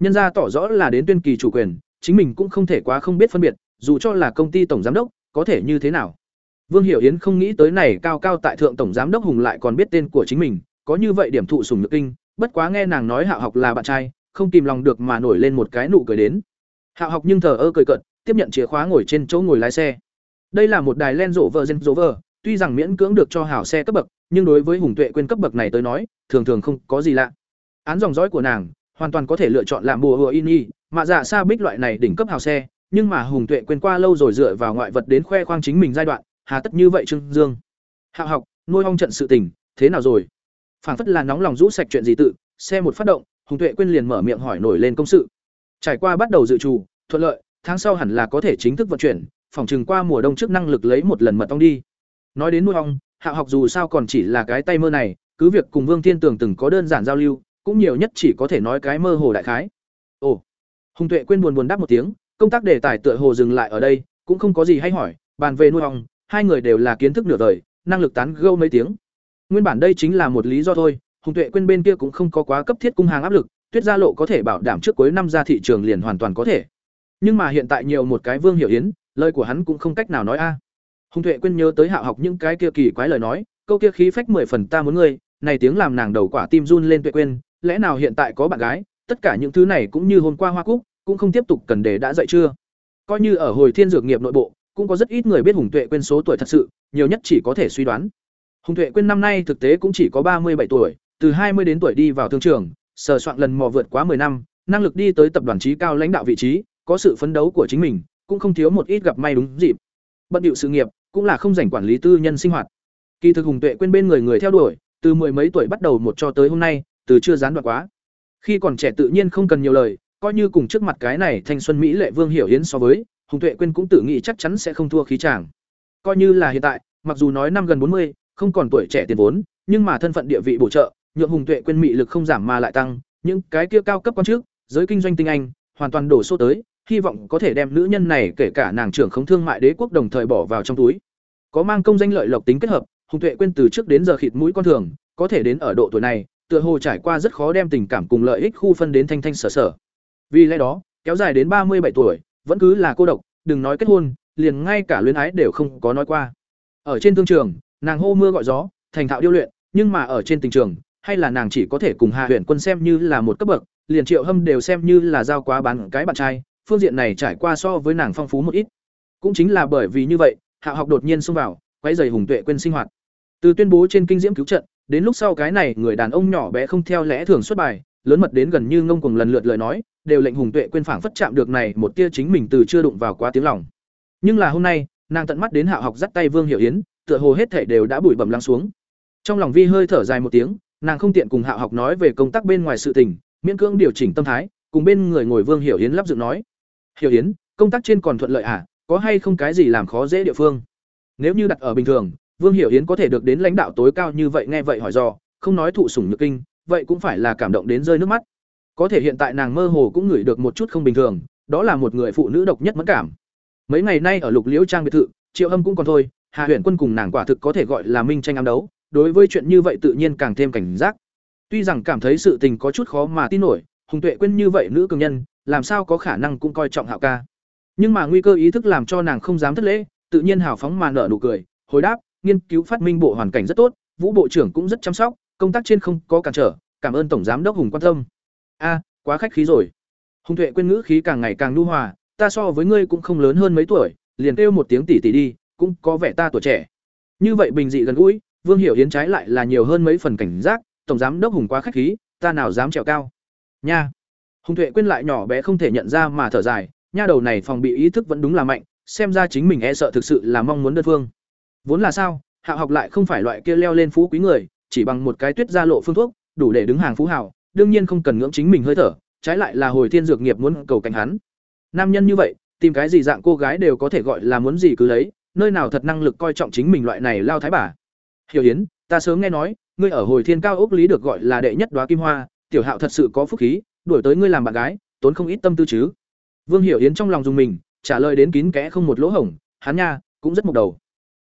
Nhân ra tỏ rõ là đến tuyên kỳ chủ quyền, chính mình cũng không thể quá không biết phân biệt, dù cho là công ty tổng giám đốc, có thể như thế nào. Vương Hiểu Yến không nghĩ tới này cao cao tại thượng tổng giám đốc Hùng lại còn biết tên của chính mình, có như vậy điểm thụ sủng nhược kinh, bất quá nghe nàng nói Hạ học là bạn trai, không kìm lòng được mà nổi lên một cái nụ cười đến. Hạ học nhưng thờ ơ cười cợt, tiếp nhận chìa khóa ngồi trên chỗ ngồi lái xe. Đây là một đài len rộ vợ gen rộ vợ tuy rằng miễn cưỡng được cho hảo xe cấp bậc, nhưng đối với Hùng Tuệ quên cấp bậc này tới nói, thường thường không có gì lạ. Án dòng dõi của nàng, hoàn toàn có thể lựa chọn làm bùa hùa ini, mà dạ xa bích loại này đỉnh cấp hào xe, nhưng mà Hùng Tuệ quên qua lâu rồi dựa vào ngoại vật đến khoe khoang chính mình giai đoạn, hà tất như vậy Trương Dương. Hạo học, nuôi ong trận sự tình, thế nào rồi? Phảng phất là nóng lòng rũ sạch chuyện gì tự, xe một phát động, Hùng Tuệ quên liền mở miệng hỏi nổi lên công sự. Trải qua bắt đầu dự trù, thuận lợi, tháng sau hẳn là có thể chính thức vận chuyển, phòng chừng qua mùa đông trước năng lực lấy một lần mật ong đi. Nói đến nuôi ong, Hạ học dù sao còn chỉ là cái tay mơ này, cứ việc cùng Vương Thiên Tường từng có đơn giản giao lưu, cũng nhiều nhất chỉ có thể nói cái mơ hồ đại khái. Ồ. Hùng Tuệ quên buồn buồn đáp một tiếng, công tác đề tài tựa hồ dừng lại ở đây, cũng không có gì hay hỏi, bàn về nuôi ong, hai người đều là kiến thức nửa đời, năng lực tán gẫu mấy tiếng. Nguyên bản đây chính là một lý do thôi, Hùng Tuệ quên bên kia cũng không có quá cấp thiết cung hàng áp lực, Tuyết Gia Lộ có thể bảo đảm trước cuối năm ra thị trường liền hoàn toàn có thể. nhưng mà hiện tại nhiều một cái vương hiểu yến lời của hắn cũng không cách nào nói a hùng tuệ quên nhớ tới hạ học những cái kia kỳ quái lời nói câu kia khí phách mười phần ta muốn ngươi này tiếng làm nàng đầu quả tim run lên tuệ quên lẽ nào hiện tại có bạn gái, tất cả những thứ này cũng như hôm qua hoa cúc, cũng không tiếp tục cần để đã dậy chưa? Coi như ở hồi thiên dược nghiệp nội bộ, cũng có rất ít người biết hùng tuệ quên số tuổi thật sự, nhiều nhất chỉ có thể suy đoán. Hùng tuệ quên năm nay thực tế cũng chỉ có ba mươi bảy tuổi, từ hai mươi đến tuổi đi vào thương trường, sờ soạn lần mò vượt quá 10 năm, năng lực đi tới tập đoàn trí cao lãnh đạo vị trí, có sự phấn đấu của chính mình, cũng không thiếu một ít gặp may đúng dịp. Bận điệu sự nghiệp, cũng là không dành quản lý tư nhân sinh hoạt. Kỳ thực hùng tuệ quên bên người người theo đuổi, từ mười mấy tuổi bắt đầu một cho tới hôm nay từ chưa gián đoạn quá. Khi còn trẻ tự nhiên không cần nhiều lời, coi như cùng trước mặt cái này thanh xuân mỹ lệ vương hiểu hiến so với, hùng tuệ quyên cũng tự nghĩ chắc chắn sẽ không thua khí chàng. Coi như là hiện tại, mặc dù nói năm gần bốn mươi, không còn tuổi trẻ tiền vốn, nhưng mà thân phận địa vị bổ trợ, nhượng hùng tuệ quyên mị lực không giảm mà lại tăng, những cái kia cao cấp quan trước giới kinh doanh tinh anh, hoàn toàn đổ số tới, hy vọng có thể đem nữ nhân này kể cả nàng trưởng không thương mại đế quốc đồng thời bỏ vào trong túi. Có mang công danh lợi lộc tính kết hợp, hùng tuệ quyên từ trước đến giờ khịt mũi con thường, có thể đến ở độ tuổi này tựa hồ trải qua rất khó đem tình cảm cùng lợi ích khu phân đến thanh thanh sở sở vì lẽ đó kéo dài đến ba mươi bảy tuổi vẫn cứ là cô độc đừng nói kết hôn liền ngay cả luyến ái đều không có nói qua ở trên thương trường nàng hô mưa gọi gió thành thạo điêu luyện nhưng mà ở trên tình trường hay là nàng chỉ có thể cùng Hạ Huyền Quân xem như là một cấp bậc, liền Triệu Hâm đều xem như là giao quá bán cái bạn trai, phương diện này trải qua so với nàng phong phú một ít. Cũng chính là bởi vì như vậy, Hạ học đột nhiên xông vào, quấy rầy Hùng Tuệ quên sinh hoạt. Từ tuyên bố trên kinh diễm cứu trận, đến lúc sau cái này người đàn ông nhỏ bé không theo lẽ thường xuất bài, lớn mật đến gần như ngông cuồng lần lượt lời nói, đều lệnh Hùng Tuệ quên phảng phất chạm được này một tia chính mình từ chưa đụng vào quá tiếng lòng. Nhưng là hôm nay, nàng tận mắt đến Hạ học dắt tay Vương Hiểu Yến, tựa hồ hết thể đều đã bụi bẩm lắng xuống. Trong lòng Vi hơi thở dài một tiếng, nàng không tiện cùng hạ học nói về công tác bên ngoài sự tình, miễn cưỡng điều chỉnh tâm thái, cùng bên người ngồi Vương Hiểu Yến lắp dựng nói: "Hiểu Yến, công tác trên còn thuận lợi à, có hay không cái gì làm khó dễ địa phương?" Nếu như đặt ở bình thường, Vương Hiểu Yến có thể được đến lãnh đạo tối cao như vậy nghe vậy hỏi dò, không nói thụ sủng nhược kinh, vậy cũng phải là cảm động đến rơi nước mắt. Có thể hiện tại nàng mơ hồ cũng ngửi được một chút không bình thường, đó là một người phụ nữ độc nhất mẫn cảm. Mấy ngày nay ở Lục Liễu trang biệt thự, Triệu Âm cũng còn thôi, Hà Huyền Quân cùng nàng quả thực có thể gọi là minh tranh ám đấu, đối với chuyện như vậy tự nhiên càng thêm cảnh giác. Tuy rằng cảm thấy sự tình có chút khó mà tin nổi, Hùng Tuệ quên như vậy nữ cường nhân, làm sao có khả năng cũng coi trọng Hạo ca. Nhưng mà nguy cơ ý thức làm cho nàng không dám thất lễ, tự nhiên hào phóng mà nở nụ cười, hồi đáp, nghiên cứu phát minh bộ hoàn cảnh rất tốt, Vũ bộ trưởng cũng rất chăm sóc, công tác trên không có cản trở, cảm ơn tổng giám đốc Hùng quan tâm. A, quá khách khí rồi. Hùng Tuệ quên ngữ khí càng ngày càng nhu hòa, ta so với ngươi cũng không lớn hơn mấy tuổi, liền kêu một tiếng tỷ tỷ đi, cũng có vẻ ta tuổi trẻ. Như vậy bình dị gần gũi, Vương Hiểu Yến trái lại là nhiều hơn mấy phần cảnh giác, tổng giám đốc Hùng quá khách khí, ta nào dám trèo cao. Nha. Hùng Tuệ quên lại nhỏ bé không thể nhận ra mà thở dài, nha đầu này phòng bị ý thức vẫn đúng là mạnh, xem ra chính mình e sợ thực sự là mong muốn đơn phương. Vốn là sao? Hạ học lại không phải loại kia leo lên phú quý người, chỉ bằng một cái tuyết gia lộ phương thuốc, đủ để đứng hàng phú hào, đương nhiên không cần ngưỡng chính mình hơi thở, trái lại là hồi thiên dược nghiệp muốn cầu cảnh hắn. Nam nhân như vậy, tìm cái gì dạng cô gái đều có thể gọi là muốn gì cứ lấy, nơi nào thật năng lực coi trọng chính mình loại này lao thái bà. Hiểu Yến, ta sớm nghe nói, ngươi ở hồi thiên cao ốc lý được gọi là đệ nhất đóa kim hoa, tiểu Hạo thật sự có phúc khí, đuổi tới ngươi làm bạn gái, tốn không ít tâm tư chứ. Vương Hiểu Yến trong lòng dùng mình, trả lời đến kín kẽ không một lỗ hổng, hắn nha, cũng rất mục đầu.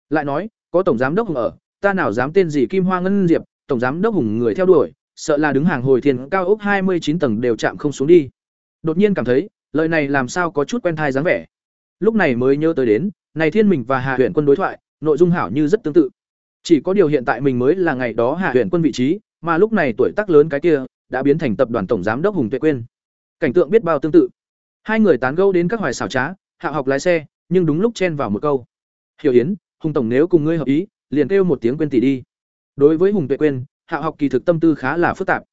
Lại nói, có tổng giám đốc Hùng ở, ta nào dám tên gì Kim Hoa Ngân Diệp, tổng giám đốc Hùng người theo đuổi, sợ là đứng hàng hồi thiên cao ốc hai mươi chín tầng đều chạm không xuống đi. Đột nhiên cảm thấy, lời này làm sao có chút quen thai dáng vẻ. Lúc này mới nhớ tới đến, này thiên mình và Hà Huyền Quân đối thoại, nội dung hảo như rất tương tự. Chỉ có điều hiện tại mình mới là ngày đó hạ huyện quân vị trí, mà lúc này tuổi tác lớn cái kia đã biến thành tập đoàn tổng giám đốc Hùng Tuệ Quyên. Cảnh tượng biết bao tương tự. Hai người tán gẫu đến các hoài xảo trá, hạ học lái xe, nhưng đúng lúc chen vào một câu. "Hiểu Yến, Hùng tổng nếu cùng ngươi hợp ý, liền kêu một tiếng quên tỷ đi." Đối với Hùng Tuệ quên hạ học kỳ thực tâm tư khá là phức tạp.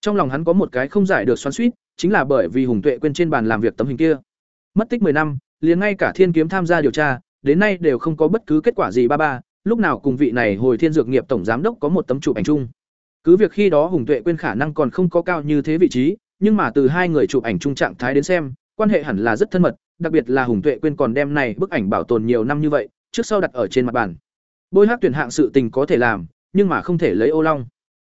Trong lòng hắn có một cái không giải được xoắn suýt chính là bởi vì Hùng Tuệ quên trên bàn làm việc tấm hình kia. Mất tích 10 năm, liền ngay cả Thiên Kiếm tham gia điều tra, đến nay đều không có bất cứ kết quả gì ba ba, lúc nào cùng vị này hồi thiên dược nghiệp tổng giám đốc có một tấm chụp ảnh chung cứ việc khi đó hùng tuệ quên khả năng còn không có cao như thế vị trí nhưng mà từ hai người chụp ảnh chung trạng thái đến xem quan hệ hẳn là rất thân mật đặc biệt là hùng tuệ quên còn đem này bức ảnh bảo tồn nhiều năm như vậy trước sau đặt ở trên mặt bàn. Bôi hát tuyển hạng sự tình có thể làm, nhưng mà không thể lấy ô long.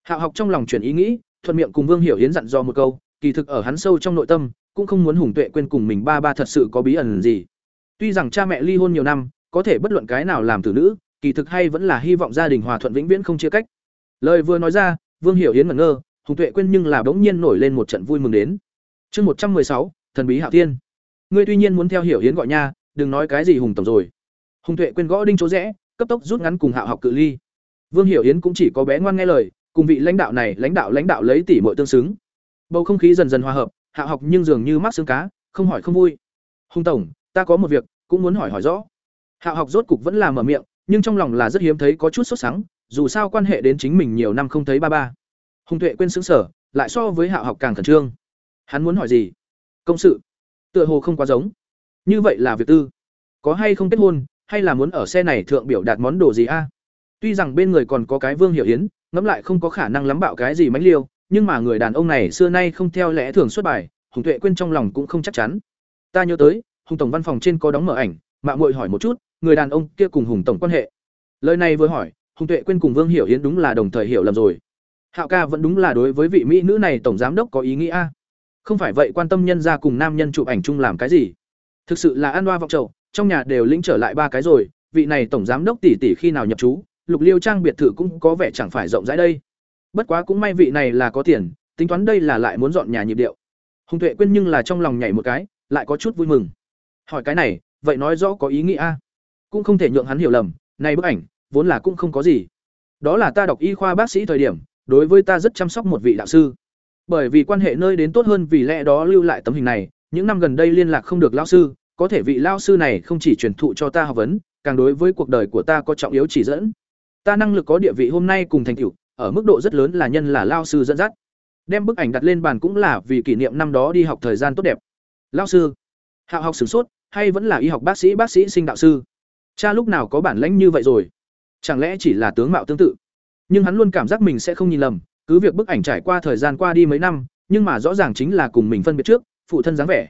Hạo học trong lòng chuyển ý nghĩ, thuận miệng cùng vương hiểu hiến dặn do một câu, kỳ thực ở hắn sâu trong nội tâm, cũng không muốn hùng tuệ quên cùng mình ba ba thật sự có bí ẩn gì. Tuy rằng cha mẹ ly hôn nhiều năm, có thể bất luận cái nào làm tử nữ, kỳ thực hay vẫn là hy vọng gia đình hòa thuận vĩnh viễn không chia cách. Lời vừa nói ra, vương hiểu yến ngẩn ngơ, hùng tuệ quên nhưng là bỗng nhiên nổi lên một trận vui mừng đến. Chương một trăm sáu, thần bí hạo thiên. Ngươi tuy nhiên muốn theo hiểu hiến gọi nha, đừng nói cái gì hùng tổng rồi hùng tuệ quên gõ đinh chỗ rẽ, cấp tốc rút ngắn cùng hạo học cự ly. Vương hiểu Yến cũng chỉ có bé ngoan nghe lời, cùng vị lãnh đạo này lãnh đạo lãnh đạo lấy tỷ mọi tương xứng. Bầu không khí dần dần hòa hợp, hạo học nhưng dường như mắc xương cá, không hỏi không vui. Hùng tổng, ta có một việc, cũng muốn hỏi hỏi rõ. Hạo học rốt cục vẫn là mở miệng, nhưng trong lòng là rất hiếm thấy có chút sốt sắng, dù sao quan hệ đến chính mình nhiều năm không thấy ba ba. Hùng tuệ quên xứng sở lại so với hạo học càng khẩn trương. Hắn muốn hỏi gì? Công sự. Tựa hồ không quá giống. Như vậy là việc tư. Có hay không kết hôn hay là muốn ở xe này thượng biểu đạt món đồ gì a? Tuy rằng bên người còn có cái vương hiểu yến, ngẫm lại không có khả năng lắm bạo cái gì mánh liêu, nhưng mà người đàn ông này xưa nay không theo lẽ thường xuất bài, hùng tuệ quên trong lòng cũng không chắc chắn. Ta nhớ tới, hùng tổng văn phòng trên có đóng mở ảnh mạng muội hỏi một chút, người đàn ông kia cùng hùng tổng quan hệ. Lời này vừa hỏi, hùng tuệ quên cùng vương hiểu yến đúng là đồng thời hiểu lầm rồi. Hạo ca vẫn đúng là đối với vị mỹ nữ này tổng giám đốc có ý nghĩa không phải vậy quan tâm nhân ra cùng nam nhân chụp ảnh chung làm cái gì? Thực sự là ăn đoa vọng trậu trong nhà đều lĩnh trở lại ba cái rồi, vị này tổng giám đốc tỷ tỷ khi nào nhập trú, lục liêu trang biệt thự cũng có vẻ chẳng phải rộng rãi đây. Bất quá cũng may vị này là có tiền, tính toán đây là lại muốn dọn nhà nhịp điệu. Hùng tuệ quên nhưng là trong lòng nhảy một cái, lại có chút vui mừng. Hỏi cái này, vậy nói rõ có ý nghĩa a? Cũng không thể nhượng hắn hiểu lầm, này bức ảnh, vốn là cũng không có gì. Đó là ta đọc y khoa bác sĩ thời điểm, đối với ta rất chăm sóc một vị đạo sư. Bởi vì quan hệ nơi đến tốt hơn vì lẽ đó lưu lại tấm hình này, những năm gần đây liên lạc không được lão sư có thể vị lao sư này không chỉ truyền thụ cho ta học vấn, càng đối với cuộc đời của ta có trọng yếu chỉ dẫn. Ta năng lực có địa vị hôm nay cùng thành tựu, ở mức độ rất lớn là nhân là lao sư dẫn dắt. Đem bức ảnh đặt lên bàn cũng là vì kỷ niệm năm đó đi học thời gian tốt đẹp. Lao sư, hạ học sửng sốt, hay vẫn là y học bác sĩ bác sĩ sinh đạo sư? Cha lúc nào có bản lãnh như vậy rồi? Chẳng lẽ chỉ là tướng mạo tương tự? Nhưng hắn luôn cảm giác mình sẽ không nhìn lầm, cứ việc bức ảnh trải qua thời gian qua đi mấy năm, nhưng mà rõ ràng chính là cùng mình phân biệt trước, phụ thân dáng vẻ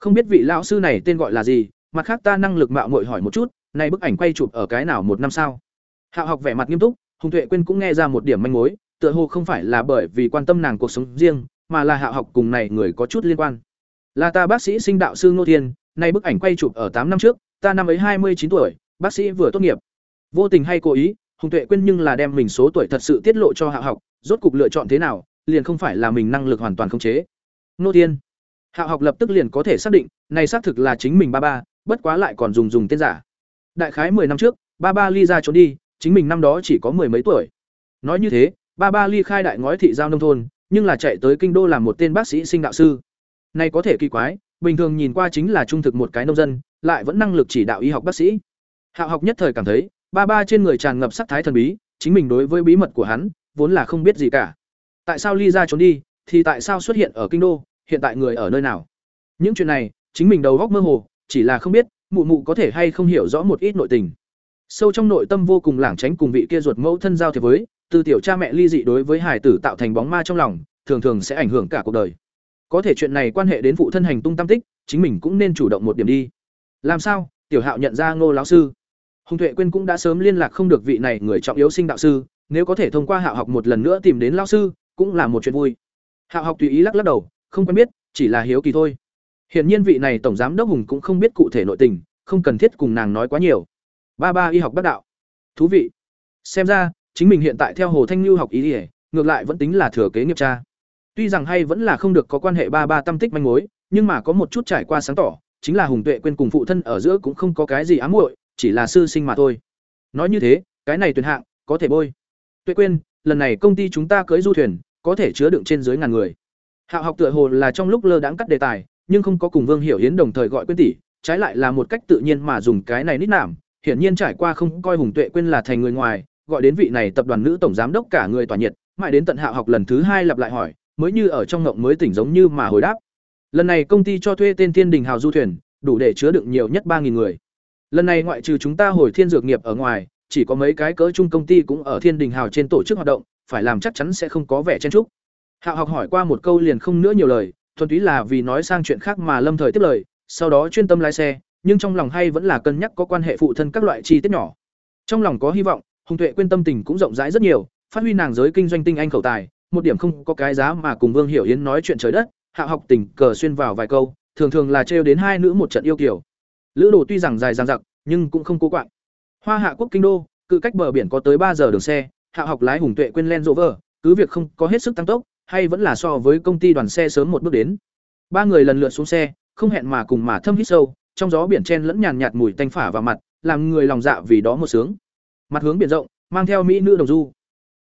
không biết vị lão sư này tên gọi là gì, mặt khác ta năng lực mạo muội hỏi một chút, này bức ảnh quay chụp ở cái nào một năm sao? Hạo học vẻ mặt nghiêm túc, hùng tuệ quên cũng nghe ra một điểm manh mối, tựa hồ không phải là bởi vì quan tâm nàng cuộc sống riêng, mà là hạo học cùng này người có chút liên quan. Là ta bác sĩ sinh đạo sư ngô thiên nay bức ảnh quay chụp ở tám năm trước, ta năm ấy hai mươi chín tuổi, bác sĩ vừa tốt nghiệp. Vô tình hay cố ý, hùng tuệ quên nhưng là đem mình số tuổi thật sự tiết lộ cho hạo học, rốt cục lựa chọn thế nào, liền không phải là mình năng lực hoàn toàn khống chế. Nô thiên hạo học lập tức liền có thể xác định, này xác thực là chính mình ba ba, bất quá lại còn dùng dùng tên giả. Đại khái mười năm trước, ba ba ly ra trốn đi, chính mình năm đó chỉ có mười mấy tuổi. Nói như thế, ba ba ly khai đại ngói thị giao nông thôn, nhưng là chạy tới kinh đô làm một tên bác sĩ sinh đạo sư. Này có thể kỳ quái, bình thường nhìn qua chính là trung thực một cái nông dân, lại vẫn năng lực chỉ đạo y học bác sĩ. Hạo học nhất thời cảm thấy, ba ba trên người tràn ngập sắc thái thần bí, chính mình đối với bí mật của hắn, vốn là không biết gì cả. Tại sao ly ra trốn đi, thì tại sao xuất hiện ở kinh đô? Hiện tại người ở nơi nào? Những chuyện này, chính mình đầu góc mơ hồ, chỉ là không biết, mụ mụ có thể hay không hiểu rõ một ít nội tình. Sâu trong nội tâm vô cùng lảng tránh cùng vị kia ruột mẫu thân giao thiệp với, từ tiểu cha mẹ ly dị đối với hải tử tạo thành bóng ma trong lòng, thường thường sẽ ảnh hưởng cả cuộc đời. Có thể chuyện này quan hệ đến phụ thân hành tung tam tích, chính mình cũng nên chủ động một điểm đi. Làm sao? Tiểu hạo nhận ra ngô lão sư. Hùng tuệ quyên cũng đã sớm liên lạc không được vị này người trọng yếu sinh đạo sư, nếu có thể thông qua hạo học một lần nữa tìm đến lao sư, cũng là một chuyện vui. Hạo học tùy ý lắc lắc đầu không quen biết, chỉ là hiếu kỳ thôi. Hiển nhiên vị này tổng giám đốc hùng cũng không biết cụ thể nội tình, không cần thiết cùng nàng nói quá nhiều. Ba ba y học bác đạo. Thú vị. Xem ra, chính mình hiện tại theo hồ thanh lưu học ý ỉa ngược lại vẫn tính là thừa kế nghiệp cha. Tuy rằng hay vẫn là không được có quan hệ ba ba tâm tích manh mối, nhưng mà có một chút trải qua sáng tỏ, chính là hùng tuệ quên cùng phụ thân ở giữa cũng không có cái gì ám muội, chỉ là sư sinh mà thôi. Nói như thế, cái này tuyển hạng, có thể bôi. Tuệ quên lần này công ty chúng ta cưới du thuyền, có thể chứa đựng trên dưới ngàn người hạo học tựa hồ là trong lúc lơ đãng cắt đề tài, nhưng không có cùng vương hiểu hiến đồng thời gọi quên tỷ, trái lại là một cách tự nhiên mà dùng cái này nít nảm hiển nhiên trải qua không coi hùng tuệ quên là thành người ngoài, gọi đến vị này tập đoàn nữ tổng giám đốc cả người tỏa nhiệt, mãi đến tận hạo học lần thứ hai lặp lại hỏi, mới như ở trong ngộng mới tỉnh giống như mà hồi đáp. Lần này công ty cho thuê tên thiên đình hào du thuyền, đủ để chứa đựng nhiều nhất ba người. Lần này ngoại trừ chúng ta hồi thiên dược nghiệp ở ngoài, chỉ có mấy cái cỡ chung công ty cũng ở thiên đình hào trên tổ chức hoạt động, phải làm chắc chắn sẽ không có vẻ chen trúc hạo học hỏi qua một câu liền không nữa nhiều lời, thuần túy là vì nói sang chuyện khác mà lâm thời tiếp lời, sau đó chuyên tâm lái xe, nhưng trong lòng hay vẫn là cân nhắc có quan hệ phụ thân các loại chi tiết nhỏ. Trong lòng có hy vọng, hùng tuệ quên tâm tình cũng rộng rãi rất nhiều, phát huy nàng giới kinh doanh tinh anh khẩu tài, một điểm không có cái giá mà cùng vương hiểu yến nói chuyện trời đất, Hạo học tình cờ xuyên vào vài câu, thường thường là trêu đến hai nữ một trận yêu kiều. Lữ đồ tuy rằng dài dằng dặc, nhưng cũng không cố quạng. Hoa hạ quốc kinh đô, cự cách bờ biển có tới ba giờ đường xe, Hạo học lái hùng tuệ quên len rộ vờ, cứ việc không có hết sức tăng tốc hay vẫn là so với công ty đoàn xe sớm một bước đến ba người lần lượt xuống xe không hẹn mà cùng mà thâm hít sâu, trong gió biển chen lẫn nhàn nhạt mùi tanh phả vào mặt, làm người lòng dạ vì đó một sướng. Mặt hướng biển rộng, mang theo mỹ nữ đồng du.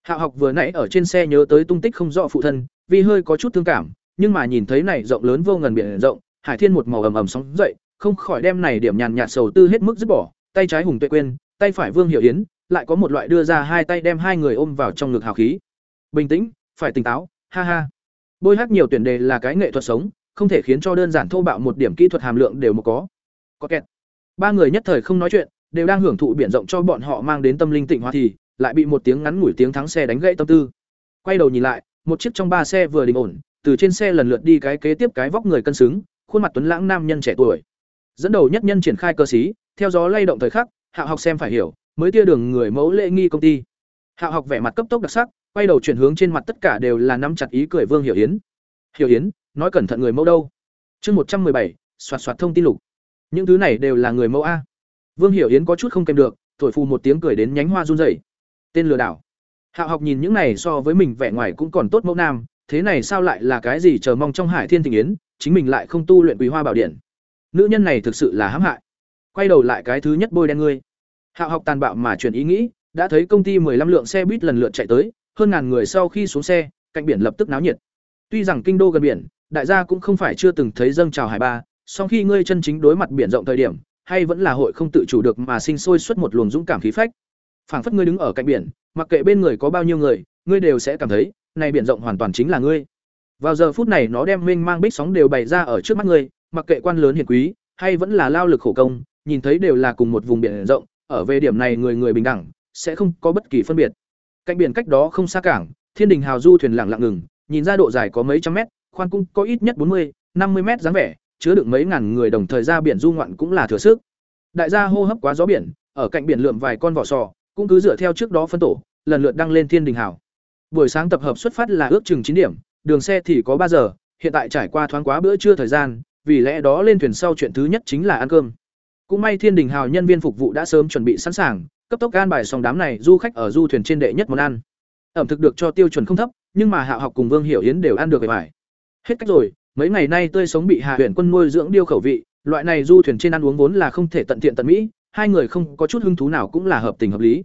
Hạo học vừa nãy ở trên xe nhớ tới tung tích không rõ phụ thân, vì hơi có chút thương cảm, nhưng mà nhìn thấy này rộng lớn vô ngần biển rộng, hải thiên một màu ầm ầm sóng dậy, không khỏi đem này điểm nhàn nhạt sầu tư hết mức dứt bỏ, tay trái hùng tuệ quên, tay phải Vương Hiểu Yến, lại có một loại đưa ra hai tay đem hai người ôm vào trong ngực hào khí. Bình tĩnh, phải tỉnh táo, ha ha. Bôi hát nhiều tuyển đề là cái nghệ thuật sống, không thể khiến cho đơn giản thô bạo một điểm kỹ thuật hàm lượng đều một có. Có kẹt. Ba người nhất thời không nói chuyện, đều đang hưởng thụ biển rộng cho bọn họ mang đến tâm linh tịnh hóa thì, lại bị một tiếng ngắn ngủi tiếng thắng xe đánh gãy tâm tư. Quay đầu nhìn lại, một chiếc trong ba xe vừa đình ổn, từ trên xe lần lượt đi cái kế tiếp cái vóc người cân xứng, khuôn mặt tuấn lãng nam nhân trẻ tuổi. Dẫn đầu nhất nhân triển khai cơ sĩ, theo gió lay động thời khắc, Hạo học xem phải hiểu, mới tia đường người mẫu lễ nghi công ty. Hạo học vẻ mặt cấp tốc đặc sắc, quay đầu chuyển hướng trên mặt tất cả đều là nắm chặt ý cười Vương Hiểu Yến. Hiểu Yến, nói cẩn thận người mẫu đâu? Chương một trăm bảy, soạt soạt thông tin lục. Những thứ này đều là người mẫu a. Vương Hiểu Yến có chút không kèm được, thổi phù một tiếng cười đến nhánh hoa run rẩy. Tên lừa đảo. Hạo học nhìn những này so với mình vẻ ngoài cũng còn tốt mẫu nam, thế này sao lại là cái gì chờ mong trong Hải Thiên Thịnh Yến, chính mình lại không tu luyện Quỳ Hoa Bảo Điện. Nữ nhân này thực sự là hãm hại. Quay đầu lại cái thứ nhất bôi đen ngươi. Hạo học tàn bạo mà chuyển ý nghĩ, đã thấy công ty 15 lượng xe buýt lần lượt chạy tới, hơn ngàn người sau khi xuống xe, cạnh biển lập tức náo nhiệt. Tuy rằng kinh đô gần biển, đại gia cũng không phải chưa từng thấy dâng trào hải ba, song khi ngươi chân chính đối mặt biển rộng thời điểm, hay vẫn là hội không tự chủ được mà sinh sôi xuất một luồng dũng cảm khí phách. Phảng phất ngươi đứng ở cạnh biển, mặc kệ bên người có bao nhiêu người, ngươi đều sẽ cảm thấy, này biển rộng hoàn toàn chính là ngươi. Vào giờ phút này nó đem mênh mang bích sóng đều bày ra ở trước mắt ngươi, mặc kệ quan lớn hiển quý, hay vẫn là lao lực khổ công, nhìn thấy đều là cùng một vùng biển rộng, ở về điểm này người người bình đẳng, sẽ không có bất kỳ phân biệt. Cạnh biển cách đó không xa cảng, Thiên Đình Hào du thuyền lặng lặng ngừng, nhìn ra độ dài có mấy trăm mét, khoan cung có ít nhất bốn mươi, năm mươi mét dáng vẻ, chứa được mấy ngàn người đồng thời ra biển du ngoạn cũng là thừa sức. Đại gia hô hấp quá gió biển, ở cạnh biển lượm vài con vỏ sò, cũng cứ dựa theo trước đó phân tổ, lần lượt đăng lên Thiên Đình Hào. Buổi sáng tập hợp xuất phát là ước chừng chín điểm, đường xe thì có ba giờ, hiện tại trải qua thoáng quá bữa trưa thời gian, vì lẽ đó lên thuyền sau chuyện thứ nhất chính là ăn cơm. Cũng may Thiên Đình Hào nhân viên phục vụ đã sớm chuẩn bị sẵn sàng, cấp tốc gan bài xong đám này du khách ở du thuyền trên đệ nhất món ăn. Ẩm thực được cho tiêu chuẩn không thấp, nhưng mà hạ học cùng Vương Hiểu Yến đều ăn được phải. Hết cách rồi, mấy ngày nay tươi sống bị hạ huyện Quân nuôi dưỡng điêu khẩu vị, loại này du thuyền trên ăn uống vốn là không thể tận tiện tận mỹ, hai người không có chút hứng thú nào cũng là hợp tình hợp lý.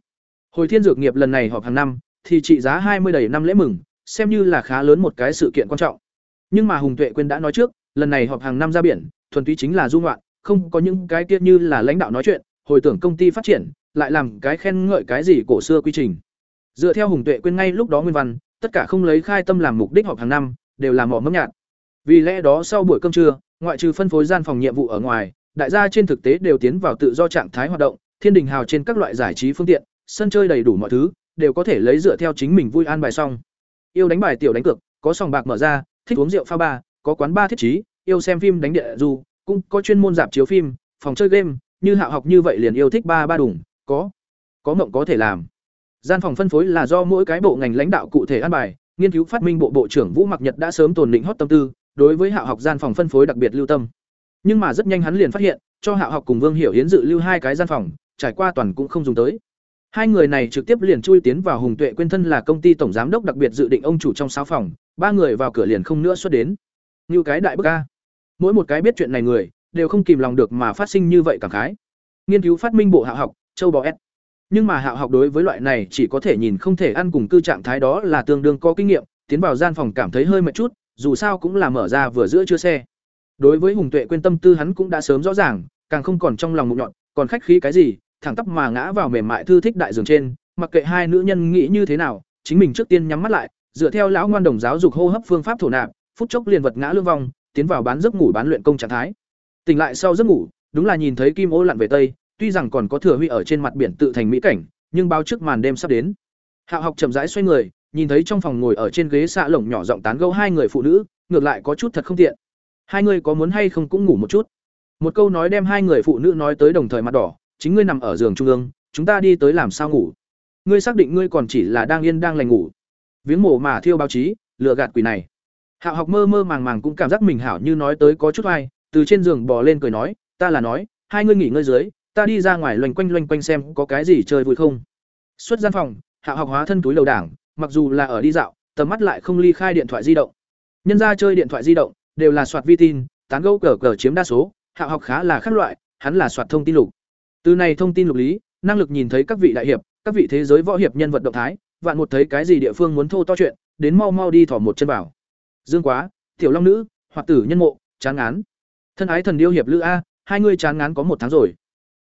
Hồi Thiên Dược nghiệp lần này họp hàng năm, thì trị giá hai mươi đầy năm lễ mừng, xem như là khá lớn một cái sự kiện quan trọng. Nhưng mà Hùng Tuệ Quyên đã nói trước, lần này họp hàng năm ra biển, thuần túy chính là du ngoạn, không có những cái tiết như là lãnh đạo nói chuyện, hồi tưởng công ty phát triển, lại làm cái khen ngợi cái gì cổ xưa quy trình. Dựa theo Hùng Tuệ quên ngay lúc đó nguyên văn, tất cả không lấy khai tâm làm mục đích họp hàng năm, đều là mỏ mẫm nhạt. Vì lẽ đó sau buổi cơm trưa, ngoại trừ phân phối gian phòng nhiệm vụ ở ngoài, đại gia trên thực tế đều tiến vào tự do trạng thái hoạt động, thiên đình hào trên các loại giải trí phương tiện, sân chơi đầy đủ mọi thứ, đều có thể lấy dựa theo chính mình vui an bài xong. Yêu đánh bài tiểu đánh cược, có sòng bạc mở ra, thích uống rượu pha ba, có quán ba thiết trí, yêu xem phim đánh địa du, cũng có chuyên môn dạp chiếu phim, phòng chơi game, như Hạo học như vậy liền yêu thích ba ba đủng, có có mộng có thể làm. Gian phòng phân phối là do mỗi cái bộ ngành lãnh đạo cụ thể an bài, nghiên cứu phát minh bộ bộ trưởng Vũ Mặc Nhật đã sớm tồn định hót tâm tư, đối với hạ học gian phòng phân phối đặc biệt lưu tâm. Nhưng mà rất nhanh hắn liền phát hiện, cho hạ học cùng Vương Hiểu Hiến dự lưu hai cái gian phòng, trải qua toàn cũng không dùng tới. Hai người này trực tiếp liền chui tiến vào Hùng Tuệ quên thân là công ty tổng giám đốc đặc biệt dự định ông chủ trong sáu phòng, ba người vào cửa liền không nữa xuất đến. Như cái đại bức ca Mỗi một cái biết chuyện này người, đều không kìm lòng được mà phát sinh như vậy cảm khái. Nghiên cứu phát minh bộ hạ học, châu bò S. Nhưng mà Hạo học đối với loại này chỉ có thể nhìn không thể ăn cùng cư trạng thái đó là tương đương có kinh nghiệm, tiến vào gian phòng cảm thấy hơi mệt chút, dù sao cũng là mở ra vừa giữa chưa xe. Đối với Hùng Tuệ quên tâm tư hắn cũng đã sớm rõ ràng, càng không còn trong lòng mụn nhọn, còn khách khí cái gì, thẳng tắp mà ngã vào mềm mại thư thích đại giường trên, mặc kệ hai nữ nhân nghĩ như thế nào, chính mình trước tiên nhắm mắt lại, dựa theo lão ngoan đồng giáo dục hô hấp phương pháp thổ nạp, phút chốc liền vật ngã lưng vong, tiến vào bán giấc ngủ bán luyện công trạng thái. Tỉnh lại sau giấc ngủ, đúng là nhìn thấy kim ô lặn về tây, tuy rằng còn có thừa huy ở trên mặt biển tự thành mỹ cảnh, nhưng báo trước màn đêm sắp đến. Hạo học chậm rãi xoay người, nhìn thấy trong phòng ngồi ở trên ghế xạ lồng nhỏ giọng tán gẫu hai người phụ nữ, ngược lại có chút thật không tiện. Hai người có muốn hay không cũng ngủ một chút. Một câu nói đem hai người phụ nữ nói tới đồng thời mặt đỏ, chính ngươi nằm ở giường trung ương, chúng ta đi tới làm sao ngủ? Ngươi xác định ngươi còn chỉ là đang yên đang lành ngủ. Viếng mổ mà thiêu báo chí, lừa gạt quỷ này. Hạo học mơ mơ màng màng cũng cảm giác mình hảo như nói tới có chút oai, từ trên giường bò lên cười nói, ta là nói, hai ngươi nghỉ ngơi dưới, ta đi ra ngoài loanh quanh loanh quanh xem có cái gì chơi vui không. Xuất gian phòng, Hạo học hóa thân túi lầu đảng, mặc dù là ở đi dạo, tầm mắt lại không ly khai điện thoại di động. Nhân ra chơi điện thoại di động, đều là soạt vi tin, tán gẫu cờ cờ chiếm đa số, Hạo học khá là khác loại, hắn là soạt thông tin lục. Từ này thông tin lục lý, năng lực nhìn thấy các vị đại hiệp, các vị thế giới võ hiệp nhân vật động thái, vạn một thấy cái gì địa phương muốn thô to chuyện, đến mau mau đi thỏ một chân vào. Dương quá, tiểu long nữ, hoặc tử nhân mộ, chán ngán. Thân ái thần điêu hiệp lữ a, hai ngươi chán ngán có một tháng rồi.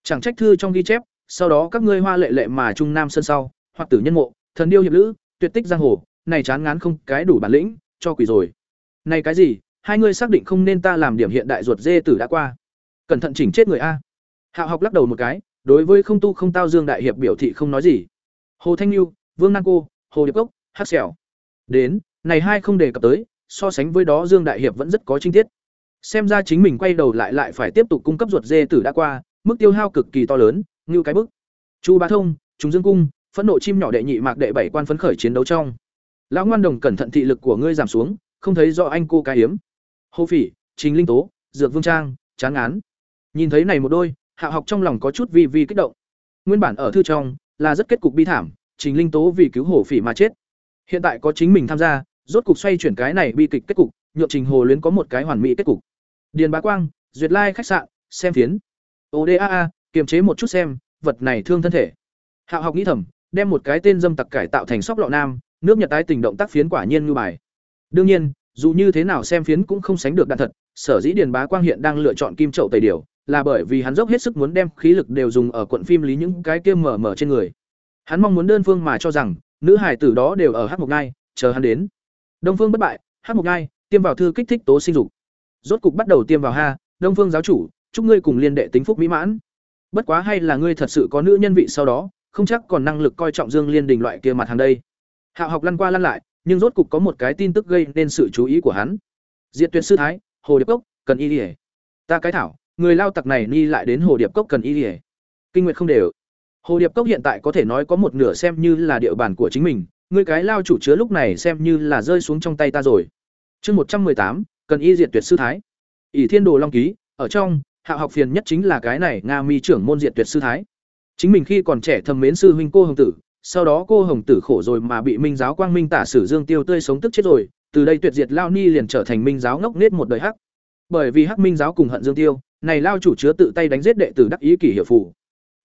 Chẳng trách thư trong ghi chép, sau đó các ngươi hoa lệ lệ mà trung nam sân sau, hoặc tử nhân mộ, thần điêu hiệp lữ, tuyệt tích giang hồ, này chán ngán không cái đủ bản lĩnh, cho quỷ rồi. Này cái gì, hai ngươi xác định không nên ta làm điểm hiện đại ruột dê tử đã qua. Cẩn thận chỉnh chết người a. Hạo học lắc đầu một cái, đối với không tu không tao Dương đại hiệp biểu thị không nói gì. Hồ Thanh Nhu, Vương Năng Cô, Hồ Điệp Cốc, Hắc sẹo. Đến, này hai không đề cập tới, so sánh với đó Dương đại hiệp vẫn rất có chi tiết. Xem ra chính mình quay đầu lại lại phải tiếp tục cung cấp ruột dê tử đã qua, mức tiêu hao cực kỳ to lớn, như cái bức. Chu Bá Thông, trung Dương cung, phẫn nộ chim nhỏ đệ nhị mạc đệ bảy quan phấn khởi chiến đấu trong. Lão ngoan đồng cẩn thận thị lực của ngươi giảm xuống, không thấy rõ anh cô cái hiếm. Hồ Phỉ, Trình Linh Tố, Dược Vương Trang, chán án. Nhìn thấy này một đôi, Hạ học trong lòng có chút vi vi kích động. Nguyên bản ở thư trong là rất kết cục bi thảm, Trình Linh Tố vì cứu Hồ Phỉ mà chết. Hiện tại có chính mình tham gia, rốt cục xoay chuyển cái này bi kịch kết cục, nhượng Trình Hồ Luyến có một cái hoàn mỹ kết cục. Điền Bá Quang, duyệt lai like khách sạn, xem phiến. ODAA, kiềm chế một chút xem, vật này thương thân thể. Hạo học nghĩ thầm, đem một cái tên dâm tặc cải tạo thành sóc lọ nam, nước Nhật tái tình động tác phiến quả nhiên như bài. Đương nhiên, dù như thế nào xem phiến cũng không sánh được đạn thật, sở dĩ Điền Bá Quang hiện đang lựa chọn kim chậu tẩy điều, là bởi vì hắn dốc hết sức muốn đem khí lực đều dùng ở cuộn phim lý những cái kia mở mở trên người. Hắn mong muốn đơn phương mà cho rằng, nữ hải tử đó đều ở Hắc mục Ngai, chờ hắn đến. Đông Phương bất bại, Hắc mục Ngai, tiêm vào thư kích thích tố sinh dục. Rốt cục bắt đầu tiêm vào ha, Đông Phương giáo chủ, chúc ngươi cùng liên đệ tính phúc mỹ mãn. Bất quá hay là ngươi thật sự có nữ nhân vị sau đó, không chắc còn năng lực coi trọng Dương Liên Đình loại kia mặt hàng đây. Hạo học lăn qua lăn lại, nhưng rốt cục có một cái tin tức gây nên sự chú ý của hắn. Diệt Tuyệt sư thái, Hồ Điệp Cốc, cần y liễu. Ta cái thảo, người lao tặc này ni lại đến Hồ Điệp Cốc cần y liễu. Kinh nguyệt không đều. Hồ Điệp Cốc hiện tại có thể nói có một nửa xem như là địa bàn của chính mình, người cái lao chủ chứa lúc này xem như là rơi xuống trong tay ta rồi. Chương một trăm tám, cần y diệt tuyệt sư thái. ỷ Thiên Đồ Long ký, ở trong, Hạ học phiền nhất chính là cái này Nga Mi trưởng môn diệt tuyệt sư thái. Chính mình khi còn trẻ thầm mến sư huynh cô Hồng Tử, sau đó cô Hồng Tử khổ rồi mà bị Minh giáo Quang Minh tả sử Dương Tiêu tươi sống tức chết rồi, từ đây tuyệt diệt lao ni liền trở thành Minh giáo ngốc nết một đời hắc. Bởi vì Hắc Minh giáo cùng hận Dương Tiêu, này lao chủ chứa tự tay đánh giết đệ tử đắc ý kỷ hiệu phù.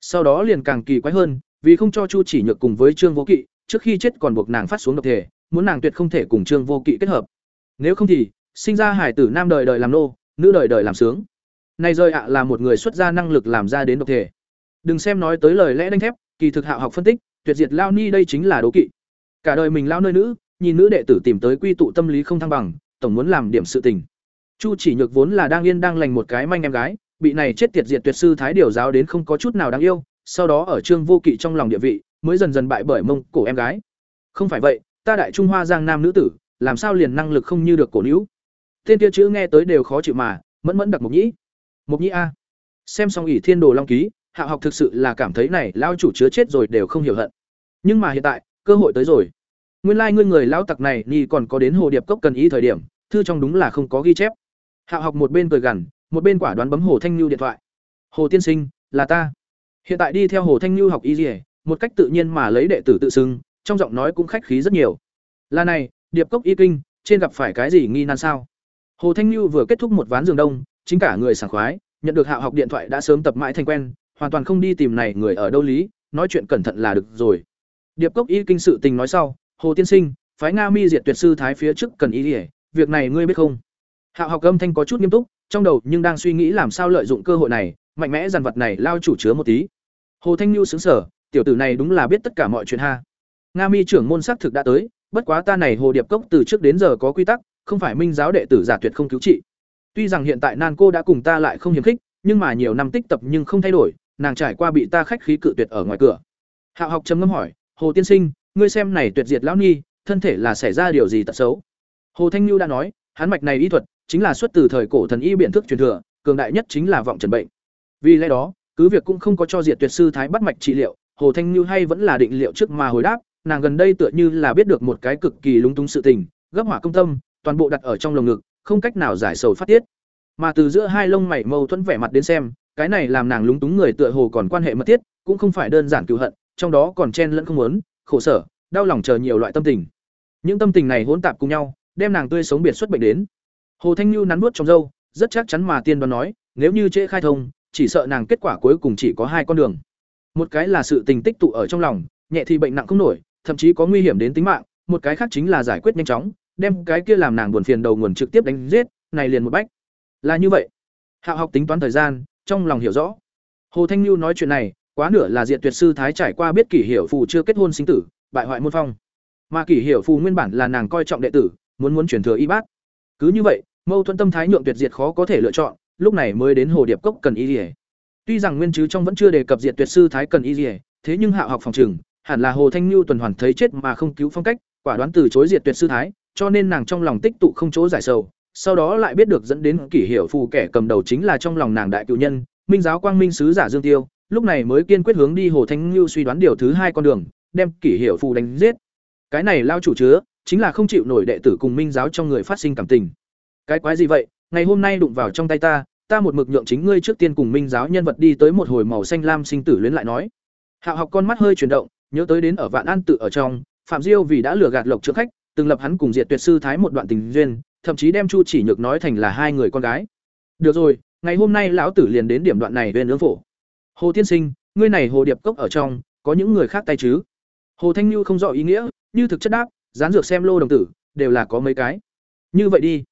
Sau đó liền càng kỳ quái hơn, vì không cho Chu Chỉ Nhược cùng với Trương Vô Kỵ, trước khi chết còn buộc nàng phát xuống độc thể, muốn nàng tuyệt không thể cùng Trương Vô Kỵ kết hợp. Nếu không thì, sinh ra hải tử nam đời đời làm nô, nữ đời đời làm sướng. Này rơi ạ là một người xuất ra năng lực làm ra đến độc thể. Đừng xem nói tới lời lẽ đanh thép, kỳ thực Hạo học phân tích, tuyệt diệt lao ni đây chính là đố kỵ. Cả đời mình lao nơi nữ, nhìn nữ đệ tử tìm tới quy tụ tâm lý không thăng bằng, tổng muốn làm điểm sự tình. Chu Chỉ Nhược vốn là đang yên đang lành một cái manh em gái, bị này chết tiệt diệt tuyệt sư thái điều giáo đến không có chút nào đáng yêu, sau đó ở Trương Vô Kỵ trong lòng địa vị, mới dần dần bại bởi mông cổ em gái. Không phải vậy, ta đại trung hoa giang nam nữ tử, làm sao liền năng lực không như được cổ nữ? Tên kia chữ nghe tới đều khó chịu mà, mẫn mẫn đặc mục nhĩ. Mục nhi a. Xem xong ỷ Thiên Đồ Long ký, Hạ học thực sự là cảm thấy này lão chủ chứa chết rồi đều không hiểu hận. Nhưng mà hiện tại, cơ hội tới rồi. Nguyên lai like ngươi người lão tặc này ni còn có đến hồ điệp cốc cần ý thời điểm, thư trong đúng là không có ghi chép. Hạ học một bên cười gằn, một bên quả đoán bấm Hồ Thanh Nhu điện thoại. "Hồ tiên sinh, là ta." Hiện tại đi theo Hồ Thanh Nhu học y liễu, một cách tự nhiên mà lấy đệ tử tự xưng, trong giọng nói cũng khách khí rất nhiều. "Là này, điệp cốc y kinh, trên gặp phải cái gì nghi nan sao?" Hồ Thanh Nhu vừa kết thúc một ván giường đông, chính cả người sảng khoái, nhận được Hạ học điện thoại đã sớm tập mãi thành quen, hoàn toàn không đi tìm này người ở đâu lý, nói chuyện cẩn thận là được rồi. Điệp cốc y kinh sự tình nói sau, Hồ tiên sinh, phái Nga Mi diệt tuyệt sư thái phía trước cần y liễu, việc này ngươi biết không? Hạ học âm thanh có chút nghiêm túc, trong đầu nhưng đang suy nghĩ làm sao lợi dụng cơ hội này, mạnh mẽ dàn vật này lao chủ chứa một tí. Hồ Thanh Nhu sững sở, tiểu tử này đúng là biết tất cả mọi chuyện ha. Nga Mi trưởng môn sắc thực đã tới, bất quá ta này Hồ Điệp Cốc từ trước đến giờ có quy tắc, không phải minh giáo đệ tử giả tuyệt không cứu trị. Tuy rằng hiện tại Nan cô đã cùng ta lại không hiếm khích, nhưng mà nhiều năm tích tập nhưng không thay đổi, nàng trải qua bị ta khách khí cự tuyệt ở ngoài cửa. Hạo học trầm ngâm hỏi, "Hồ tiên sinh, ngươi xem này tuyệt diệt lão nhi, thân thể là xảy ra điều gì tật xấu?" Hồ Thanh Nhu đã nói, hắn mạch này y thuật chính là xuất từ thời cổ thần y biện thức truyền thừa, cường đại nhất chính là vọng trần bệnh. Vì lẽ đó, cứ việc cũng không có cho diệt tuyệt sư thái bắt mạch trị liệu, Hồ Thanh Nhu hay vẫn là định liệu trước mà hồi đáp, nàng gần đây tựa như là biết được một cái cực kỳ lúng túng sự tình, gấp hỏa công tâm, toàn bộ đặt ở trong lồng ngực, không cách nào giải sầu phát tiết. Mà từ giữa hai lông mày mâu thuẫn vẻ mặt đến xem, cái này làm nàng lúng túng người tựa hồ còn quan hệ mật thiết, cũng không phải đơn giản cựu hận, trong đó còn chen lẫn không muốn, khổ sở, đau lòng chờ nhiều loại tâm tình. Những tâm tình này hỗn tạp cùng nhau, đem nàng tươi sống biệt xuất bệnh đến. Hồ Thanh Nhu nắn nuốt trong râu, rất chắc chắn mà tiên đoán nói, nếu như trễ khai thông, chỉ sợ nàng kết quả cuối cùng chỉ có hai con đường. Một cái là sự tình tích tụ ở trong lòng, nhẹ thì bệnh nặng không nổi, thậm chí có nguy hiểm đến tính mạng, một cái khác chính là giải quyết nhanh chóng, đem cái kia làm nàng buồn phiền đầu nguồn trực tiếp đánh giết, này liền một bách. Là như vậy. Hạo học tính toán thời gian, trong lòng hiểu rõ. Hồ Thanh Nhu nói chuyện này, quá nửa là diện Tuyệt sư thái trải qua biết kỷ hiểu phù chưa kết hôn sinh tử, bại hoại môn phong. Mà kỷ hiểu phù nguyên bản là nàng coi trọng đệ tử, muốn muốn truyền thừa y bát. Cứ như vậy, mâu thuẫn tâm thái nhượng tuyệt diệt khó có thể lựa chọn, lúc này mới đến Hồ Điệp Cốc cần y liễu. Tuy rằng nguyên chứ trong vẫn chưa đề cập Diệt Tuyệt sư thái cần y liễu, thế nhưng Hạo học phòng trường, hẳn là Hồ Thanh Nhu tuần hoàn thấy chết mà không cứu phong cách, quả đoán từ chối Diệt Tuyệt sư thái, cho nên nàng trong lòng tích tụ không chỗ giải sầu, sau đó lại biết được dẫn đến kỷ hiệu phù kẻ cầm đầu chính là trong lòng nàng đại cựu nhân, Minh giáo quang minh sứ giả Dương Tiêu, lúc này mới kiên quyết hướng đi Hồ Thanh ngưu suy đoán điều thứ hai con đường, đem kỷ hiệu phù đánh giết. Cái này lao chủ chứa, chính là không chịu nổi đệ tử cùng Minh giáo trong người phát sinh cảm tình. Cái quái gì vậy, ngày hôm nay đụng vào trong tay ta, ta một mực nhượng chính ngươi trước tiên cùng Minh giáo nhân vật đi tới một hồi màu xanh lam sinh tử luyến lại nói. Hạo học con mắt hơi chuyển động, nhớ tới đến ở Vạn An tự ở trong, Phạm Diêu vì đã lừa gạt Lộc trước khách, từng lập hắn cùng Diệt Tuyệt sư thái một đoạn tình duyên, thậm chí đem Chu Chỉ Nhược nói thành là hai người con gái. Được rồi, ngày hôm nay lão tử liền đến điểm đoạn này bên nướng phổ. Hồ tiên sinh, ngươi này hồ điệp cốc ở trong, có những người khác tay chứ? Hồ Thanh Nhu không rõ ý nghĩa, như thực chất đáp, dán dược xem lô đồng tử, đều là có mấy cái. Như vậy đi.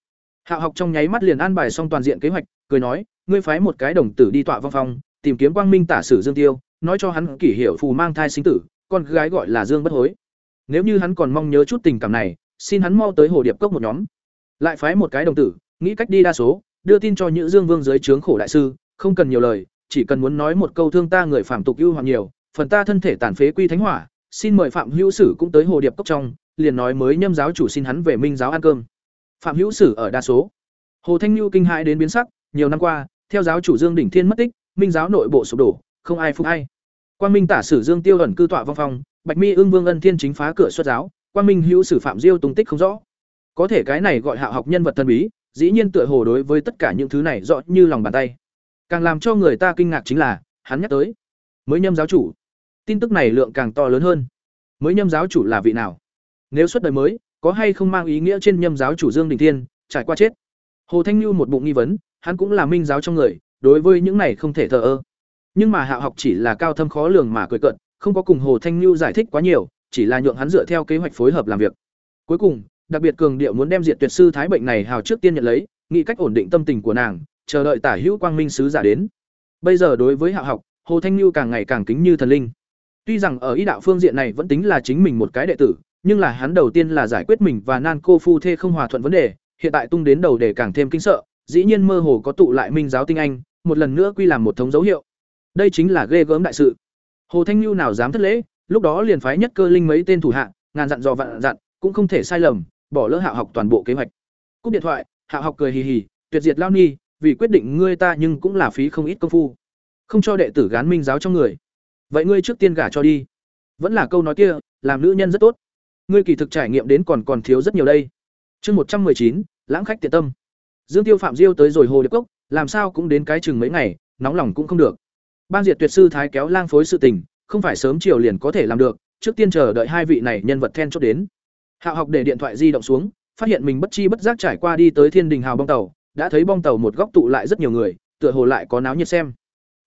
Hạo học trong nháy mắt liền an bài xong toàn diện kế hoạch, cười nói, ngươi phái một cái đồng tử đi tọa văn phòng, tìm kiếm quang minh tả sử Dương Tiêu, nói cho hắn kỷ hiểu phù mang thai sinh tử, con gái gọi là Dương Bất Hối. Nếu như hắn còn mong nhớ chút tình cảm này, xin hắn mau tới hồ điệp cốc một nhóm. Lại phái một cái đồng tử, nghĩ cách đi đa số, đưa tin cho Nhữ Dương Vương dưới trướng khổ đại sư, không cần nhiều lời, chỉ cần muốn nói một câu thương ta người phạm tục ưu hoàng nhiều, phần ta thân thể tàn phế quy thánh hỏa, xin mời Phạm Hữu Sử cũng tới hồ điệp cốc trong, liền nói mới nhâm giáo chủ xin hắn về Minh giáo ăn cơm. Phạm Hữu Sử ở đa số. Hồ Thanh Nhu kinh hãi đến biến sắc, nhiều năm qua, theo giáo chủ Dương Đỉnh Thiên mất tích, Minh giáo nội bộ sụp đổ, không ai phục ai. quan Minh tả sử Dương Tiêu ẩn cư tọa vong phong, Bạch Mi Ưng Vương Ân Thiên chính phá cửa xuất giáo, Quang Minh Hữu Sử Phạm Diêu tung tích không rõ. Có thể cái này gọi hạ học nhân vật thần bí, dĩ nhiên tựa hồ đối với tất cả những thứ này rõ như lòng bàn tay. Càng làm cho người ta kinh ngạc chính là, hắn nhắc tới mới nhâm giáo chủ. Tin tức này lượng càng to lớn hơn. Mới nhâm giáo chủ là vị nào? Nếu xuất đời mới, có hay không mang ý nghĩa trên nhâm giáo chủ Dương Đình Thiên trải qua chết? Hồ Thanh Nhu một bụng nghi vấn, hắn cũng là minh giáo trong người, đối với những này không thể thờ ơ. Nhưng mà Hạ học chỉ là cao thâm khó lường mà cười cận, không có cùng Hồ Thanh Nưu giải thích quá nhiều, chỉ là nhượng hắn dựa theo kế hoạch phối hợp làm việc. Cuối cùng, đặc biệt cường điệu muốn đem diệt tuyệt sư thái bệnh này hào trước tiên nhận lấy, nghĩ cách ổn định tâm tình của nàng, chờ đợi tả hữu quang minh sứ giả đến. Bây giờ đối với Hạ học, Hồ Thanh Nưu càng ngày càng kính như thần linh. Tuy rằng ở ý đạo phương diện này vẫn tính là chính mình một cái đệ tử, nhưng là hắn đầu tiên là giải quyết mình và nan cô phu thê không hòa thuận vấn đề, hiện tại tung đến đầu để càng thêm kinh sợ, dĩ nhiên mơ hồ có tụ lại minh giáo tinh anh, một lần nữa quy làm một thống dấu hiệu. Đây chính là ghê gớm đại sự. Hồ Thanh Nhu nào dám thất lễ, lúc đó liền phái nhất cơ linh mấy tên thủ hạ, ngàn dặn dò vạn dặn, cũng không thể sai lầm, bỏ lỡ Hạo học toàn bộ kế hoạch. Cúp điện thoại, Hạo học cười hì hì, tuyệt diệt lao ni, vì quyết định ngươi ta nhưng cũng là phí không ít công phu. Không cho đệ tử gán minh giáo trong người. Vậy ngươi trước tiên gả cho đi. Vẫn là câu nói kia, làm nữ nhân rất tốt. Ngươi kỳ thực trải nghiệm đến còn còn thiếu rất nhiều đây. Chương một trăm chín, lãng khách tiện tâm. Dương Tiêu Phạm Diêu tới rồi hồ điệp cốc, làm sao cũng đến cái chừng mấy ngày, nóng lòng cũng không được. Ban diệt tuyệt sư thái kéo lang phối sự tình, không phải sớm chiều liền có thể làm được, trước tiên chờ đợi hai vị này nhân vật then chốt đến. Hạo học để điện thoại di động xuống, phát hiện mình bất chi bất giác trải qua đi tới Thiên Đình Hào bong tàu, đã thấy bong tàu một góc tụ lại rất nhiều người, tựa hồ lại có náo nhiệt xem.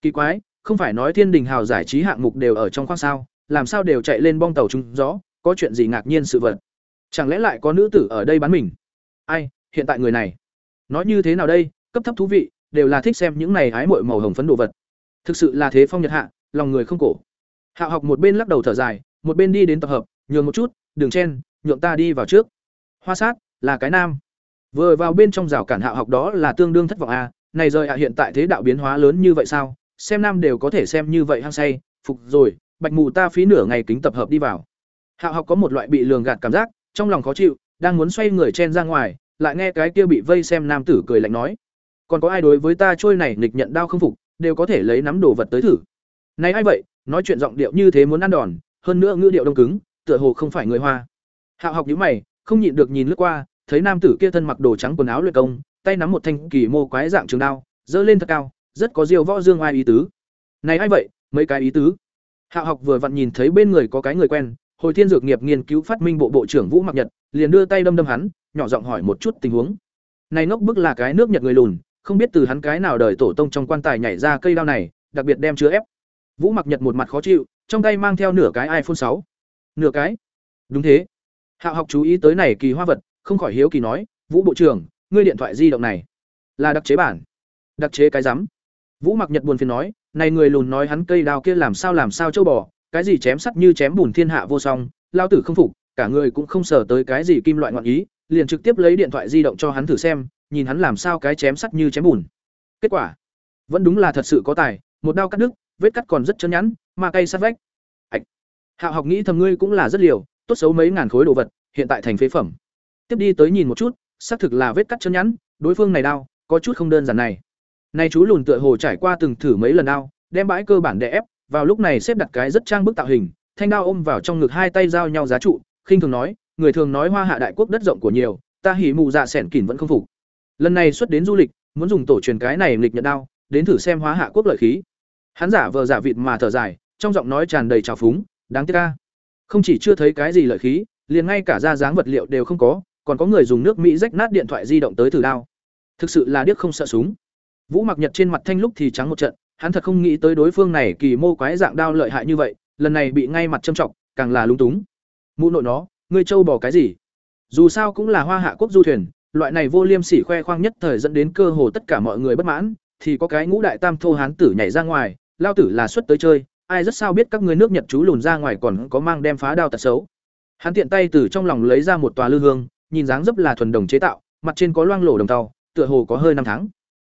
Kỳ quái, không phải nói Thiên Đình Hào giải trí hạng mục đều ở trong khoang sao, làm sao đều chạy lên bong tàu chúng rõ, có chuyện gì ngạc nhiên sự vật. Chẳng lẽ lại có nữ tử ở đây bán mình? Ai, hiện tại người này, nói như thế nào đây, cấp thấp thú vị, đều là thích xem những này hái muội màu hồng phấn đồ vật. Thực sự là thế phong nhật hạ, lòng người không cổ. hạ học một bên lắc đầu thở dài, một bên đi đến tập hợp, nhường một chút, đường chen, nhượng ta đi vào trước. Hoa sát, là cái nam. Vừa vào bên trong rào cản hạ học đó là tương đương thất vọng a, à, này rời ạ hiện tại thế đạo biến hóa lớn như vậy sao? Xem nam đều có thể xem như vậy hăng say, phục rồi, bạch mù ta phí nửa ngày kính tập hợp đi vào. hạ học có một loại bị lường gạt cảm giác, trong lòng khó chịu, đang muốn xoay người chen ra ngoài, lại nghe cái kia bị vây xem nam tử cười lạnh nói: "Còn có ai đối với ta trôi này nghịch nhận đau không phục, đều có thể lấy nắm đồ vật tới thử." Này ai vậy, nói chuyện giọng điệu như thế muốn ăn đòn, hơn nữa ngữ điệu đông cứng, tựa hồ không phải người Hoa. Hạo học nhíu mày, không nhịn được nhìn lướt qua, thấy nam tử kia thân mặc đồ trắng quần áo luyện công, tay nắm một thanh kỳ mô quái dạng trường đao, dơ lên thật cao, rất có diều võ dương ai ý tứ. Này ai vậy, mấy cái ý tứ. Hạo học vừa vặn nhìn thấy bên người có cái người quen, hồi thiên dược nghiệp nghiên cứu phát minh bộ bộ trưởng Vũ Mặc Nhật, liền đưa tay đâm đâm hắn, nhỏ giọng hỏi một chút tình huống. Này ngốc bức là cái nước Nhật người lùn, không biết từ hắn cái nào đời tổ tông trong quan tài nhảy ra cây đao này, đặc biệt đem chứa ép. Vũ Mặc Nhật một mặt khó chịu, trong tay mang theo nửa cái iPhone 6. Nửa cái? Đúng thế. Hạo học chú ý tới này kỳ hoa vật, không khỏi hiếu kỳ nói, "Vũ bộ trưởng, ngươi điện thoại di động này là đặc chế bản?" "Đặc chế cái rắm?" Vũ Mặc Nhật buồn phiền nói, "Này người lùn nói hắn cây đao kia làm sao làm sao châu bò, cái gì chém sắt như chém bùn thiên hạ vô song, lao tử không phục, cả người cũng không sở tới cái gì kim loại ngọn ý, liền trực tiếp lấy điện thoại di động cho hắn thử xem, nhìn hắn làm sao cái chém sắt như chém bùn. Kết quả, vẫn đúng là thật sự có tài, một đao cắt đứt, vết cắt còn rất chớn nhẵn, mà cây sát vách. Ảch. Hạo học nghĩ thầm ngươi cũng là rất liều, tốt xấu mấy ngàn khối đồ vật, hiện tại thành phế phẩm. Tiếp đi tới nhìn một chút, xác thực là vết cắt chớn nhẵn, đối phương này đao, có chút không đơn giản này. Này chú lùn tựa hồ trải qua từng thử mấy lần đao, đem bãi cơ bản đè ép, vào lúc này xếp đặt cái rất trang bức tạo hình, thanh đao ôm vào trong ngực hai tay giao nhau giá trụ, khinh thường nói, người thường nói hoa hạ đại quốc đất rộng của nhiều, ta hỉ mù dạ sẻn kỉn vẫn không phục. Lần này xuất đến du lịch, muốn dùng tổ truyền cái này lịch nhận đao, đến thử xem hóa hạ quốc lợi khí. Hắn giả vờ giả vịt mà thở dài, trong giọng nói tràn đầy trào phúng, đáng tiếc ca Không chỉ chưa thấy cái gì lợi khí, liền ngay cả ra dáng vật liệu đều không có, còn có người dùng nước Mỹ rách nát điện thoại di động tới thử đao. Thực sự là điếc không sợ súng. Vũ Mặc Nhật trên mặt thanh lúc thì trắng một trận, hắn thật không nghĩ tới đối phương này kỳ mô quái dạng đao lợi hại như vậy, lần này bị ngay mặt châm trọng, càng là lúng túng. Mụ nội nó, ngươi trâu bỏ cái gì? Dù sao cũng là hoa hạ quốc du thuyền, loại này vô liêm sỉ khoe khoang nhất thời dẫn đến cơ hồ tất cả mọi người bất mãn, thì có cái ngũ đại tam thô hán tử nhảy ra ngoài, lao tử là xuất tới chơi, ai rất sao biết các ngươi nước Nhật chú lùn ra ngoài còn có mang đem phá đao tật xấu. Hắn tiện tay từ trong lòng lấy ra một tòa lư hương, nhìn dáng dấp là thuần đồng chế tạo, mặt trên có loang lổ đồng tàu, tựa hồ có hơi năm tháng.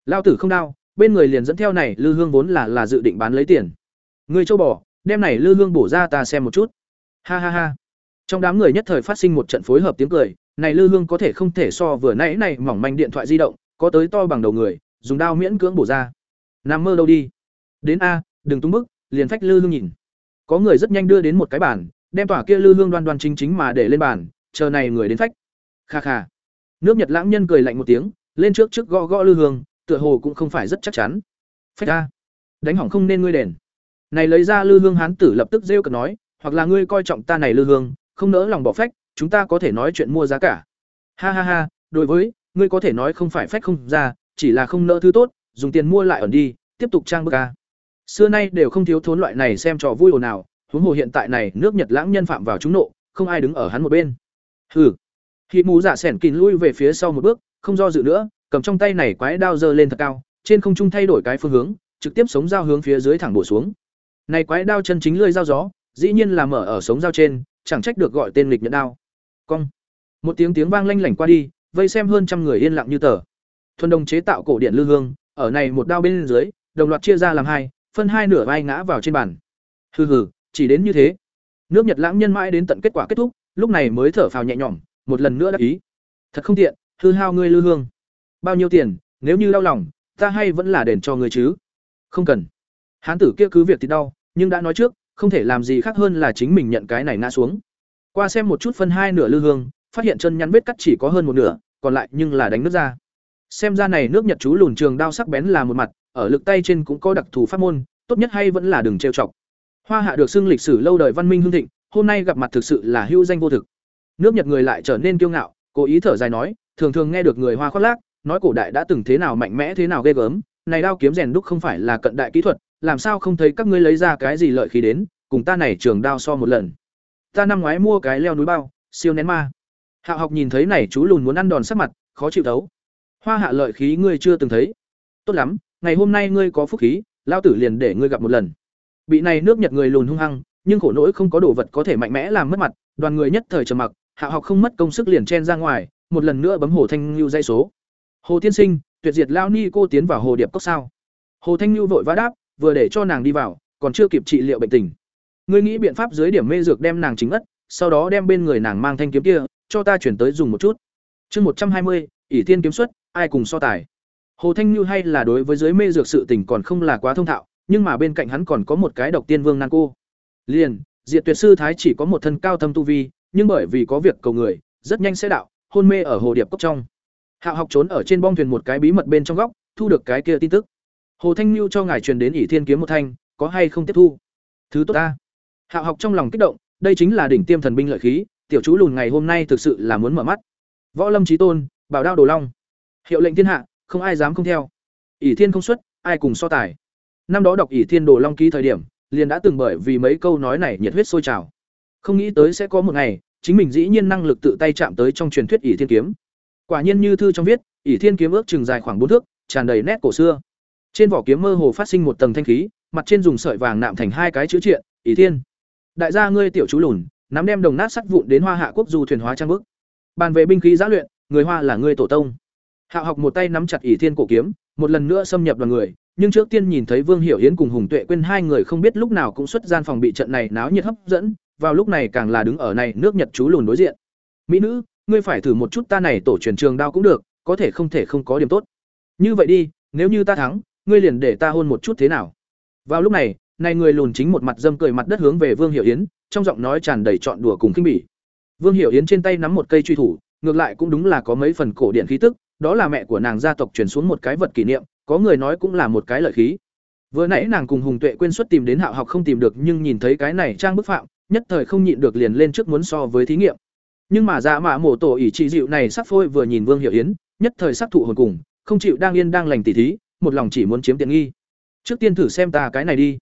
Lao tử không đao, bên người liền dẫn theo này lư hương vốn là là dự định bán lấy tiền. Người châu bò, đem này lư hương bổ ra ta xem một chút. Ha ha ha. Trong đám người nhất thời phát sinh một trận phối hợp tiếng cười, này lư hương có thể không thể so vừa nãy này mỏng manh điện thoại di động, có tới to bằng đầu người, dùng đao miễn cưỡng bổ ra. Nằm mơ đâu đi. Đến a, đừng tung bức, liền phách lư hương nhìn. Có người rất nhanh đưa đến một cái bàn, đem tỏa kia lư hương đoan đoan chính chính mà để lên bàn, chờ này người đến phách. Kha kha. Nước Nhật lãng nhân cười lạnh một tiếng, lên trước trước gõ gõ lư hương, tựa hồ cũng không phải rất chắc chắn. Phách a. Đánh hỏng không nên ngươi đền. Này lấy ra lư hương hán tử lập tức rêu cợt nói, hoặc là ngươi coi trọng ta này lư hương, không nỡ lòng bỏ phách, chúng ta có thể nói chuyện mua giá cả. Ha ha ha, đối với, ngươi có thể nói không phải phách không ra, chỉ là không nỡ thứ tốt, dùng tiền mua lại ẩn đi, tiếp tục trang bức a. Xưa nay đều không thiếu thốn loại này xem trò vui ồn nào, huống hồ hiện tại này nước Nhật lãng nhân phạm vào chúng nộ, không ai đứng ở hắn một bên. Hừ. Hỉ mù giả sẻn kín lui về phía sau một bước, không do dự nữa, cầm trong tay này quái đao giơ lên thật cao, trên không trung thay đổi cái phương hướng, trực tiếp sống dao hướng phía dưới thẳng bổ xuống. Này quái đao chân chính lưỡi dao gió, dĩ nhiên là mở ở sống dao trên, chẳng trách được gọi tên lịch nhận đao. Cong. Một tiếng tiếng vang lanh lảnh qua đi, vây xem hơn trăm người yên lặng như tờ. Thuần đồng chế tạo cổ điện lư hương, ở này một đao bên dưới, đồng loạt chia ra làm hai, phân hai nửa vai ngã vào trên bàn. Hừ hừ, chỉ đến như thế. Nước Nhật lãng nhân mãi đến tận kết quả kết thúc, lúc này mới thở phào nhẹ nhõm, một lần nữa đáp ý. Thật không tiện, hư hao ngươi lư hương. Bao nhiêu tiền, nếu như đau lòng, ta hay vẫn là đền cho ngươi chứ? Không cần. Hán tử kia cứ việc thì đau, nhưng đã nói trước, không thể làm gì khác hơn là chính mình nhận cái này ngã xuống. Qua xem một chút phân hai nửa lư hương, phát hiện chân nhăn vết cắt chỉ có hơn một nửa, còn lại nhưng là đánh nước ra. Xem ra này nước Nhật chú lùn trường đao sắc bén là một mặt, ở lực tay trên cũng có đặc thù pháp môn, tốt nhất hay vẫn là đừng trêu chọc. Hoa Hạ được xưng lịch sử lâu đời văn minh hương thịnh, hôm nay gặp mặt thực sự là hữu danh vô thực. Nước Nhật người lại trở nên kiêu ngạo, cố ý thở dài nói, thường thường nghe được người Hoa khoác lác, nói cổ đại đã từng thế nào mạnh mẽ thế nào ghê gớm, này đao kiếm rèn đúc không phải là cận đại kỹ thuật, làm sao không thấy các ngươi lấy ra cái gì lợi khí đến, cùng ta này trường đao so một lần. Ta năm ngoái mua cái leo núi bao, siêu nén ma. Hạo học nhìn thấy này chú lùn muốn ăn đòn sắc mặt, khó chịu thấu. Hoa hạ lợi khí ngươi chưa từng thấy. Tốt lắm, ngày hôm nay ngươi có phúc khí, lao tử liền để ngươi gặp một lần. Bị này nước Nhật người lùn hung hăng, nhưng khổ nỗi không có đồ vật có thể mạnh mẽ làm mất mặt, đoàn người nhất thời trầm mặc, Hạo học không mất công sức liền chen ra ngoài, một lần nữa bấm hồ thanh lưu dây số. Hồ tiên sinh, tuyệt diệt lao ni cô tiến vào hồ điệp cốc sao? Hồ Thanh lưu vội vã đáp, vừa để cho nàng đi vào, còn chưa kịp trị liệu bệnh tình. Ngươi nghĩ biện pháp dưới điểm mê dược đem nàng chính ất, sau đó đem bên người nàng mang thanh kiếm kia, cho ta chuyển tới dùng một chút. Chương một trăm hai mươi, ỷ tiên kiếm xuất, ai cùng so tài. Hồ Thanh Như hay là đối với dưới mê dược sự tình còn không là quá thông thạo, nhưng mà bên cạnh hắn còn có một cái độc tiên vương nan cô. Liền, Diệt Tuyệt sư thái chỉ có một thân cao thâm tu vi, nhưng bởi vì có việc cầu người, rất nhanh sẽ đạo, hôn mê ở hồ điệp cốc trong. Hạo học trốn ở trên bong thuyền một cái bí mật bên trong góc, thu được cái kia tin tức. Hồ Thanh mưu cho ngài truyền đến ỷ thiên kiếm một thanh, có hay không tiếp thu? Thứ tốt ta. Hạo học trong lòng kích động, đây chính là đỉnh tiêm thần binh lợi khí, tiểu chú lùn ngày hôm nay thực sự là muốn mở mắt. Võ Lâm chí tôn, bảo đao đồ long. Hiệu lệnh thiên hạ, không ai dám không theo. ỷ thiên không xuất ai cùng so tài năm đó đọc ỷ thiên đồ long ký thời điểm liền đã từng bởi vì mấy câu nói này nhiệt huyết sôi trào không nghĩ tới sẽ có một ngày chính mình dĩ nhiên năng lực tự tay chạm tới trong truyền thuyết ỷ thiên kiếm quả nhiên như thư trong viết ỷ thiên kiếm ước chừng dài khoảng bốn thước tràn đầy nét cổ xưa trên vỏ kiếm mơ hồ phát sinh một tầng thanh khí, mặt trên dùng sợi vàng nạm thành hai cái chữ triện, ý thiên. Đại gia ngươi tiểu chú lùn, nắm đem đồng nát sắt vụn đến hoa hạ quốc du thuyền hóa trang bức. Bàn về binh khí giã luyện, người hoa là ngươi tổ tông. Hạo học một tay nắm chặt ỷ thiên cổ kiếm, một lần nữa xâm nhập đoàn người, nhưng trước tiên nhìn thấy vương hiểu hiến cùng hùng tuệ quên hai người không biết lúc nào cũng xuất gian phòng bị trận này náo nhiệt hấp dẫn, vào lúc này càng là đứng ở này nước nhật chú lùn đối diện. Mỹ nữ, ngươi phải thử một chút ta này tổ truyền trường đao cũng được, có thể không thể không có điểm tốt. Như vậy đi, nếu như ta thắng ngươi liền để ta hôn một chút thế nào? Vào lúc này này người lùn chính một mặt dâm cười mặt đất hướng về vương hiểu yến, trong giọng nói tràn đầy trọn đùa cùng khinh bỉ. Vương hiểu yến trên tay nắm một cây truy thủ, ngược lại cũng đúng là có mấy phần cổ điện khí tức, đó là mẹ của nàng gia tộc truyền xuống một cái vật kỷ niệm, có người nói cũng là một cái lợi khí. Vừa nãy nàng cùng hùng tuệ quên xuất tìm đến hạo học không tìm được, nhưng nhìn thấy cái này trang bức phạm, nhất thời không nhịn được liền lên trước muốn so với thí nghiệm. Nhưng mà dạ mạ mổ tổ ỷ trị dịu này sắc phôi vừa nhìn vương hiểu yến, nhất thời sắc thụ hồn cùng, không chịu đang yên đang lành tỉ thí một lòng chỉ muốn chiếm tiện nghi. Trước tiên thử xem ta cái này đi.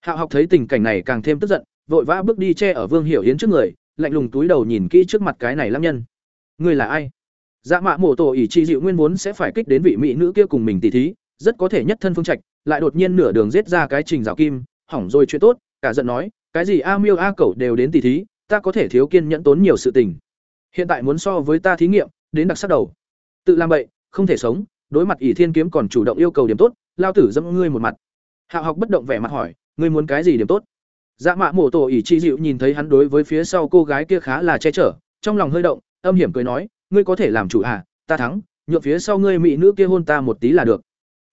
Hạo học thấy tình cảnh này càng thêm tức giận, vội vã bước đi che ở vương hiểu yến trước người, lạnh lùng túi đầu nhìn kỹ trước mặt cái này lắm nhân. Ngươi là ai? Dạ mạ mổ tổ ỷ trị dịu nguyên vốn sẽ phải kích đến vị mỹ nữ kia cùng mình tỉ thí, rất có thể nhất thân phương trạch, lại đột nhiên nửa đường giết ra cái trình rào kim, hỏng rồi chuyện tốt, cả giận nói, cái gì a miêu a cẩu đều đến tỉ thí, ta có thể thiếu kiên nhẫn tốn nhiều sự tình. Hiện tại muốn so với ta thí nghiệm, đến đặc sắc đầu. Tự làm bậy, không thể sống đối mặt ỷ thiên kiếm còn chủ động yêu cầu điểm tốt, lao tử dẫm ngươi một mặt. Hạo học bất động vẻ mặt hỏi, ngươi muốn cái gì điểm tốt? Dạ mạ mổ tổ ỷ chi dịu nhìn thấy hắn đối với phía sau cô gái kia khá là che chở, trong lòng hơi động, âm hiểm cười nói, ngươi có thể làm chủ à ta thắng, nhượng phía sau ngươi mỹ nữ kia hôn ta một tí là được.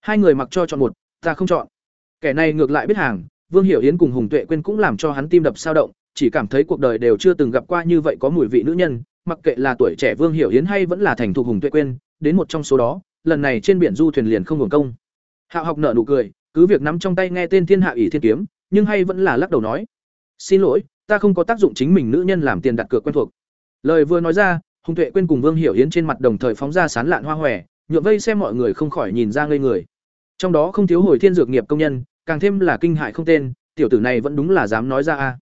Hai người mặc cho chọn một, ta không chọn. Kẻ này ngược lại biết hàng, vương hiểu yến cùng hùng tuệ quên cũng làm cho hắn tim đập sao động, chỉ cảm thấy cuộc đời đều chưa từng gặp qua như vậy có mùi vị nữ nhân, mặc kệ là tuổi trẻ vương hiểu yến hay vẫn là thành thục hùng tuệ quên đến một trong số đó lần này trên biển du thuyền liền không hưởng công. Hạo học nợ nụ cười, cứ việc nắm trong tay nghe tên thiên hạ ỷ thiên kiếm, nhưng hay vẫn là lắc đầu nói, xin lỗi, ta không có tác dụng chính mình nữ nhân làm tiền đặt cược quen thuộc. Lời vừa nói ra, hùng tuệ quên cùng vương hiểu yến trên mặt đồng thời phóng ra sán lạn hoa hòe nhuộm vây xem mọi người không khỏi nhìn ra ngây người. Trong đó không thiếu hồi thiên dược nghiệp công nhân, càng thêm là kinh hại không tên, tiểu tử này vẫn đúng là dám nói ra a.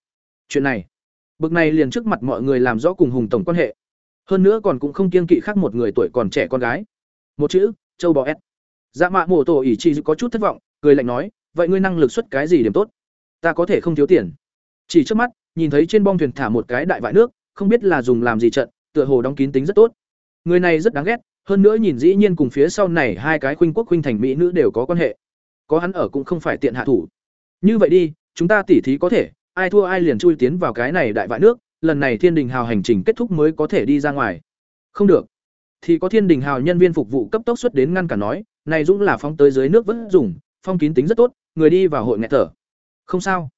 Chuyện này, bực này liền trước mặt mọi người làm rõ cùng hùng tổng quan hệ. Hơn nữa còn cũng không kiên kỵ khác một người tuổi còn trẻ con gái một chữ, châu bò s dạ mạ mổ tổ ỷ chi có chút thất vọng, cười lạnh nói, vậy ngươi năng lực xuất cái gì điểm tốt? Ta có thể không thiếu tiền. Chỉ trước mắt, nhìn thấy trên bong thuyền thả một cái đại vại nước, không biết là dùng làm gì trận, tựa hồ đóng kín tính rất tốt. Người này rất đáng ghét, hơn nữa nhìn dĩ nhiên cùng phía sau này hai cái khuynh quốc khuynh thành mỹ nữ đều có quan hệ. Có hắn ở cũng không phải tiện hạ thủ. Như vậy đi, chúng ta tỉ thí có thể, ai thua ai liền chui tiến vào cái này đại vại nước, lần này thiên đình hào hành trình kết thúc mới có thể đi ra ngoài. Không được thì có thiên đình hào nhân viên phục vụ cấp tốc xuất đến ngăn cản nói, này dũng là phóng tới dưới nước vẫn dùng, phong kín tính rất tốt, người đi vào hội nghẹt thở. Không sao.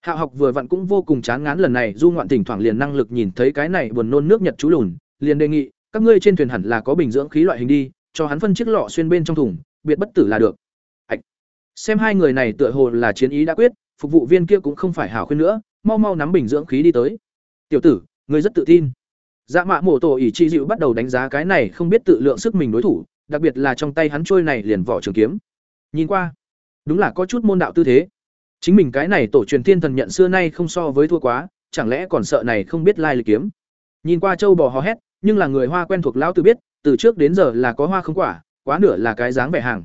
Hạ học vừa vặn cũng vô cùng chán ngán lần này, du ngoạn thỉnh thoảng liền năng lực nhìn thấy cái này buồn nôn nước nhật chú lùn, liền đề nghị, các ngươi trên thuyền hẳn là có bình dưỡng khí loại hình đi, cho hắn phân chiếc lọ xuyên bên trong thùng, biệt bất tử là được. Ảch. xem hai người này tựa hồ là chiến ý đã quyết, phục vụ viên kia cũng không phải hảo khuyên nữa, mau mau nắm bình dưỡng khí đi tới. Tiểu tử, ngươi rất tự tin dạ mạ mổ tổ ỷ chi dịu bắt đầu đánh giá cái này không biết tự lượng sức mình đối thủ, đặc biệt là trong tay hắn trôi này liền vỏ trường kiếm. Nhìn qua, đúng là có chút môn đạo tư thế. Chính mình cái này tổ truyền thiên thần nhận xưa nay không so với thua quá, chẳng lẽ còn sợ này không biết lai lịch kiếm? Nhìn qua châu bò hò hét, nhưng là người hoa quen thuộc lão tự biết, từ trước đến giờ là có hoa không quả, quá nửa là cái dáng vẻ hàng.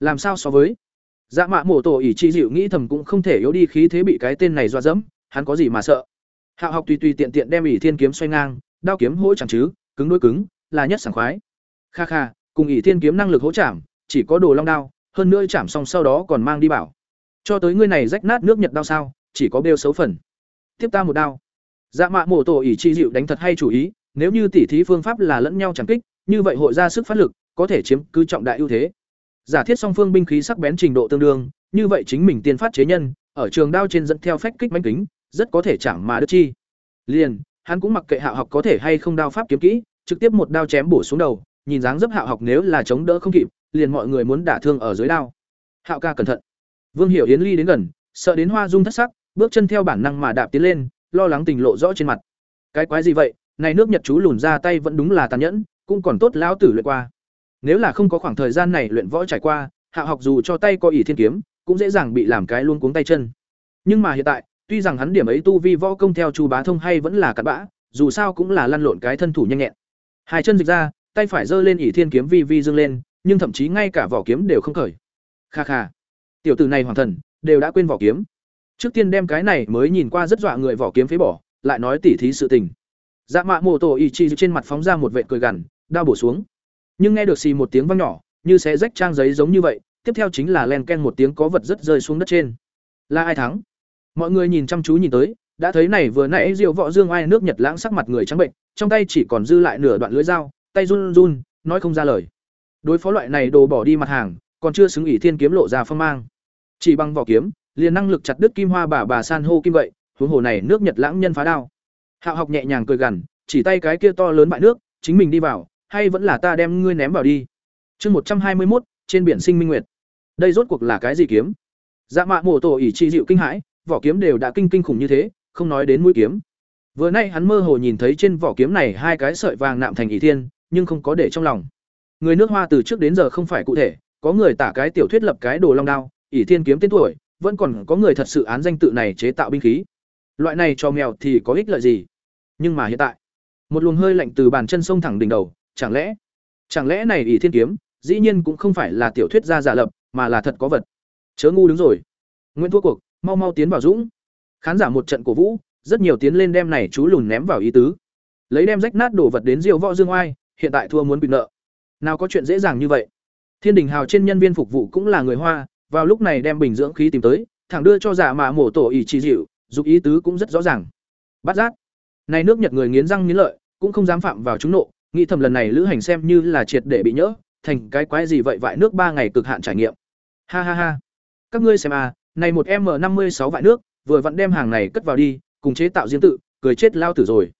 Làm sao so với? Dạ mạ mổ tổ ỷ chi dịu nghĩ thầm cũng không thể yếu đi khí thế bị cái tên này dọa dẫm, hắn có gì mà sợ? Hạo học tùy tùy tiện tiện đem ỷ thiên kiếm xoay ngang đao kiếm hỗ chẳng chứ, cứng đối cứng, là nhất sảng khoái. Kha kha, cùng ỷ thiên kiếm năng lực hỗ chạm chỉ có đồ long đao, hơn nữa chạm xong sau đó còn mang đi bảo. Cho tới ngươi này rách nát nước nhật đao sao, chỉ có bêu xấu phần. Tiếp ta một đao. Dạ mạ mổ tổ ỷ chi dịu đánh thật hay chủ ý, nếu như tỉ thí phương pháp là lẫn nhau chẳng kích, như vậy hội ra sức phát lực, có thể chiếm cứ trọng đại ưu thế. Giả thiết song phương binh khí sắc bén trình độ tương đương, như vậy chính mình tiên phát chế nhân, ở trường đao trên dẫn theo phách kích mãnh kính, rất có thể chẳng mà đứt chi. Liền hắn cũng mặc kệ hạo học có thể hay không đao pháp kiếm kỹ, trực tiếp một đao chém bổ xuống đầu, nhìn dáng dấp hạo học nếu là chống đỡ không kịp, liền mọi người muốn đả thương ở dưới đao. Hạo ca cẩn thận. Vương hiểu yến ly đến gần, sợ đến hoa dung thất sắc, bước chân theo bản năng mà đạp tiến lên, lo lắng tình lộ rõ trên mặt. Cái quái gì vậy? Này nước nhật chú lùn ra tay vẫn đúng là tàn nhẫn, cũng còn tốt lão tử luyện qua. Nếu là không có khoảng thời gian này luyện võ trải qua, hạo học dù cho tay có ỷ thiên kiếm, cũng dễ dàng bị làm cái luôn cuống tay chân. Nhưng mà hiện tại tuy rằng hắn điểm ấy tu vi võ công theo chu bá thông hay vẫn là cặn bã, dù sao cũng là lăn lộn cái thân thủ nhanh nhẹn. Hai chân dịch ra, tay phải giơ lên ỷ thiên kiếm vi vi dương lên, nhưng thậm chí ngay cả vỏ kiếm đều không khởi. Kha kha. Tiểu tử này hoàng thần, đều đã quên vỏ kiếm. Trước tiên đem cái này mới nhìn qua rất dọa người vỏ kiếm phế bỏ, lại nói tỉ thí sự tình. Dạ mạ mô tổ ý chi trên mặt phóng ra một vệ cười gằn, đao bổ xuống. Nhưng nghe được xì một tiếng vang nhỏ, như sẽ rách trang giấy giống như vậy, tiếp theo chính là len ken một tiếng có vật rất rơi xuống đất trên. Là ai thắng? Mọi người nhìn chăm chú nhìn tới, đã thấy này vừa nãy diệu võ dương ai nước nhật lãng sắc mặt người trắng bệnh, trong tay chỉ còn dư lại nửa đoạn lưỡi dao, tay run run, nói không ra lời. Đối phó loại này đồ bỏ đi mặt hàng, còn chưa xứng ỷ thiên kiếm lộ ra phong mang. Chỉ bằng vỏ kiếm, liền năng lực chặt đứt kim hoa bà bà san hô kim vậy, huống hồ này nước nhật lãng nhân phá đao. Hạo học nhẹ nhàng cười gằn, chỉ tay cái kia to lớn bại nước, chính mình đi vào, hay vẫn là ta đem ngươi ném vào đi. Chương một trăm hai mươi một trên biển sinh minh nguyệt. Đây rốt cuộc là cái gì kiếm? Dạ mạ mổ tổ ỷ trị dịu kinh hãi vỏ kiếm đều đã kinh kinh khủng như thế, không nói đến mũi kiếm. Vừa nay hắn mơ hồ nhìn thấy trên vỏ kiếm này hai cái sợi vàng nạm thành ỷ thiên, nhưng không có để trong lòng. Người nước hoa từ trước đến giờ không phải cụ thể, có người tả cái tiểu thuyết lập cái đồ long đao, ỷ thiên kiếm tên tuổi, vẫn còn có người thật sự án danh tự này chế tạo binh khí. Loại này cho mèo thì có ích lợi gì? Nhưng mà hiện tại, một luồng hơi lạnh từ bàn chân sông thẳng đỉnh đầu, chẳng lẽ chẳng lẽ này ỷ thiên kiếm, dĩ nhiên cũng không phải là tiểu thuyết gia giả lập, mà là thật có vật. Chớ ngu đứng rồi. Nguyễn thua cuộc mau mau tiến vào dũng. Khán giả một trận cổ vũ, rất nhiều tiến lên đem này chú lùn ném vào ý tứ. Lấy đem rách nát đổ vật đến diệu võ dương oai, hiện tại thua muốn bị nợ. Nào có chuyện dễ dàng như vậy. Thiên đình hào trên nhân viên phục vụ cũng là người hoa, vào lúc này đem bình dưỡng khí tìm tới, thẳng đưa cho giả mạ mổ tổ ỷ trị dịu, dục ý tứ cũng rất rõ ràng. Bắt giác. Này nước nhật người nghiến răng nghiến lợi, cũng không dám phạm vào chúng nộ, nghĩ thầm lần này lữ hành xem như là triệt để bị nhỡ, thành cái quái gì vậy vại nước ba ngày cực hạn trải nghiệm. Ha ha ha. Các ngươi xem à này một m năm mươi sáu vại nước, vừa vặn đem hàng này cất vào đi, cùng chế tạo riêng tự, cười chết lao tử rồi.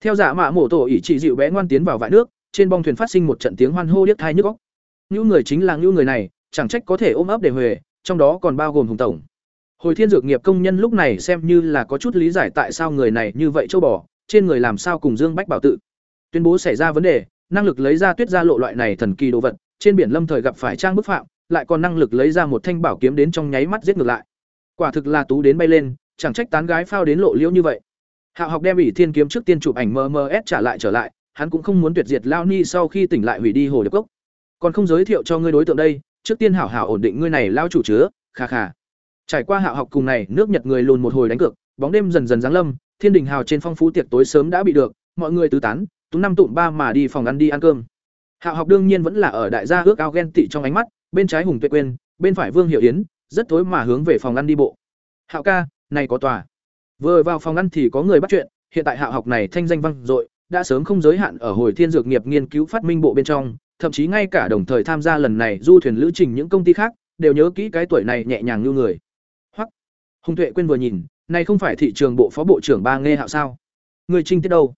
Theo giả mạ mổ tổ ỷ trị dịu bé ngoan tiến vào vại nước, trên bong thuyền phát sinh một trận tiếng hoan hô điếc tai nhức óc. Những người chính là những người này, chẳng trách có thể ôm ấp để huề, trong đó còn bao gồm hùng tổng. Hồi thiên dược nghiệp công nhân lúc này xem như là có chút lý giải tại sao người này như vậy châu bò, trên người làm sao cùng dương bách bảo tự. Tuyên bố xảy ra vấn đề, năng lực lấy ra tuyết ra lộ loại này thần kỳ đồ vật, trên biển lâm thời gặp phải trang bức phạm lại còn năng lực lấy ra một thanh bảo kiếm đến trong nháy mắt giết ngược lại. Quả thực là tú đến bay lên, chẳng trách tán gái phao đến lộ liễu như vậy. Hạo học đem ỷ thiên kiếm trước tiên chụp ảnh mms trả lại trở lại, hắn cũng không muốn tuyệt diệt lao ni sau khi tỉnh lại hủy đi hồ điệp cốc. Còn không giới thiệu cho ngươi đối tượng đây, trước tiên hảo hảo ổn định ngươi này lao chủ chứa, kha kha. Trải qua hạo học cùng này, nước nhật người lùn một hồi đánh cược, bóng đêm dần dần giáng lâm, thiên đình hào trên phong phú tiệc tối sớm đã bị được, mọi người tứ tán, tú năm tụm ba mà đi phòng ăn đi ăn cơm. Hạo học đương nhiên vẫn là ở đại gia ước ao ghen tị trong ánh mắt bên trái hùng tuệ quên bên phải vương hiệu yến, rất tối mà hướng về phòng ăn đi bộ. Hạo ca, này có tòa. Vừa vào phòng ăn thì có người bắt chuyện, hiện tại hạo học này thanh danh vang dội, đã sớm không giới hạn ở hồi thiên dược nghiệp nghiên cứu phát minh bộ bên trong, thậm chí ngay cả đồng thời tham gia lần này du thuyền lữ trình những công ty khác, đều nhớ kỹ cái tuổi này nhẹ nhàng như người. Hoặc hùng tuệ quên vừa nhìn, này không phải thị trường bộ phó bộ trưởng ba nghe hạo sao? Người trinh tiết đâu?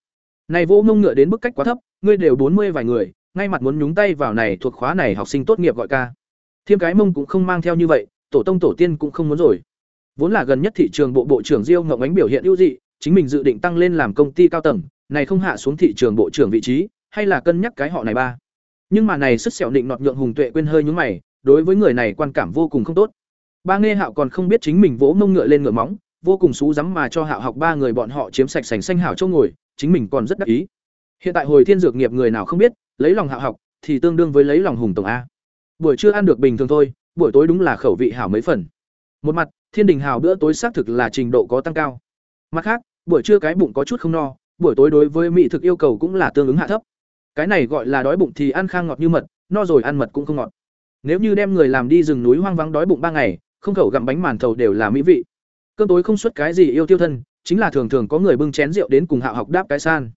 Này vô ngông ngựa đến bức cách quá thấp, ngươi đều bốn mươi vài người, ngay mặt muốn nhúng tay vào này thuộc khóa này học sinh tốt nghiệp gọi ca thiêm cái mông cũng không mang theo như vậy, tổ tông tổ tiên cũng không muốn rồi. Vốn là gần nhất thị trường bộ bộ trưởng diêu ngọc ánh biểu hiện ưu dị, chính mình dự định tăng lên làm công ty cao tầng, này không hạ xuống thị trường bộ trưởng vị trí, hay là cân nhắc cái họ này ba. Nhưng mà này sức sẹo định nọt nhượng hùng tuệ quên hơi nhúng mày, đối với người này quan cảm vô cùng không tốt. Ba nghe hạo còn không biết chính mình vỗ mông ngựa lên ngựa móng, vô cùng xú rắm mà cho hạo học ba người bọn họ chiếm sạch sành xanh hảo châu ngồi, chính mình còn rất đắc ý. Hiện tại hồi thiên dược nghiệp người nào không biết, lấy lòng hạo học, thì tương đương với lấy lòng hùng tổng a buổi trưa ăn được bình thường thôi, buổi tối đúng là khẩu vị hảo mấy phần. Một mặt, thiên đình hào bữa tối xác thực là trình độ có tăng cao. Mặt khác, buổi trưa cái bụng có chút không no, buổi tối đối với mỹ thực yêu cầu cũng là tương ứng hạ thấp. Cái này gọi là đói bụng thì ăn khang ngọt như mật, no rồi ăn mật cũng không ngọt. Nếu như đem người làm đi rừng núi hoang vắng đói bụng ba ngày, không khẩu gặm bánh màn thầu đều là mỹ vị. Cơm tối không xuất cái gì yêu tiêu thân, chính là thường thường có người bưng chén rượu đến cùng hạ học đáp cái san.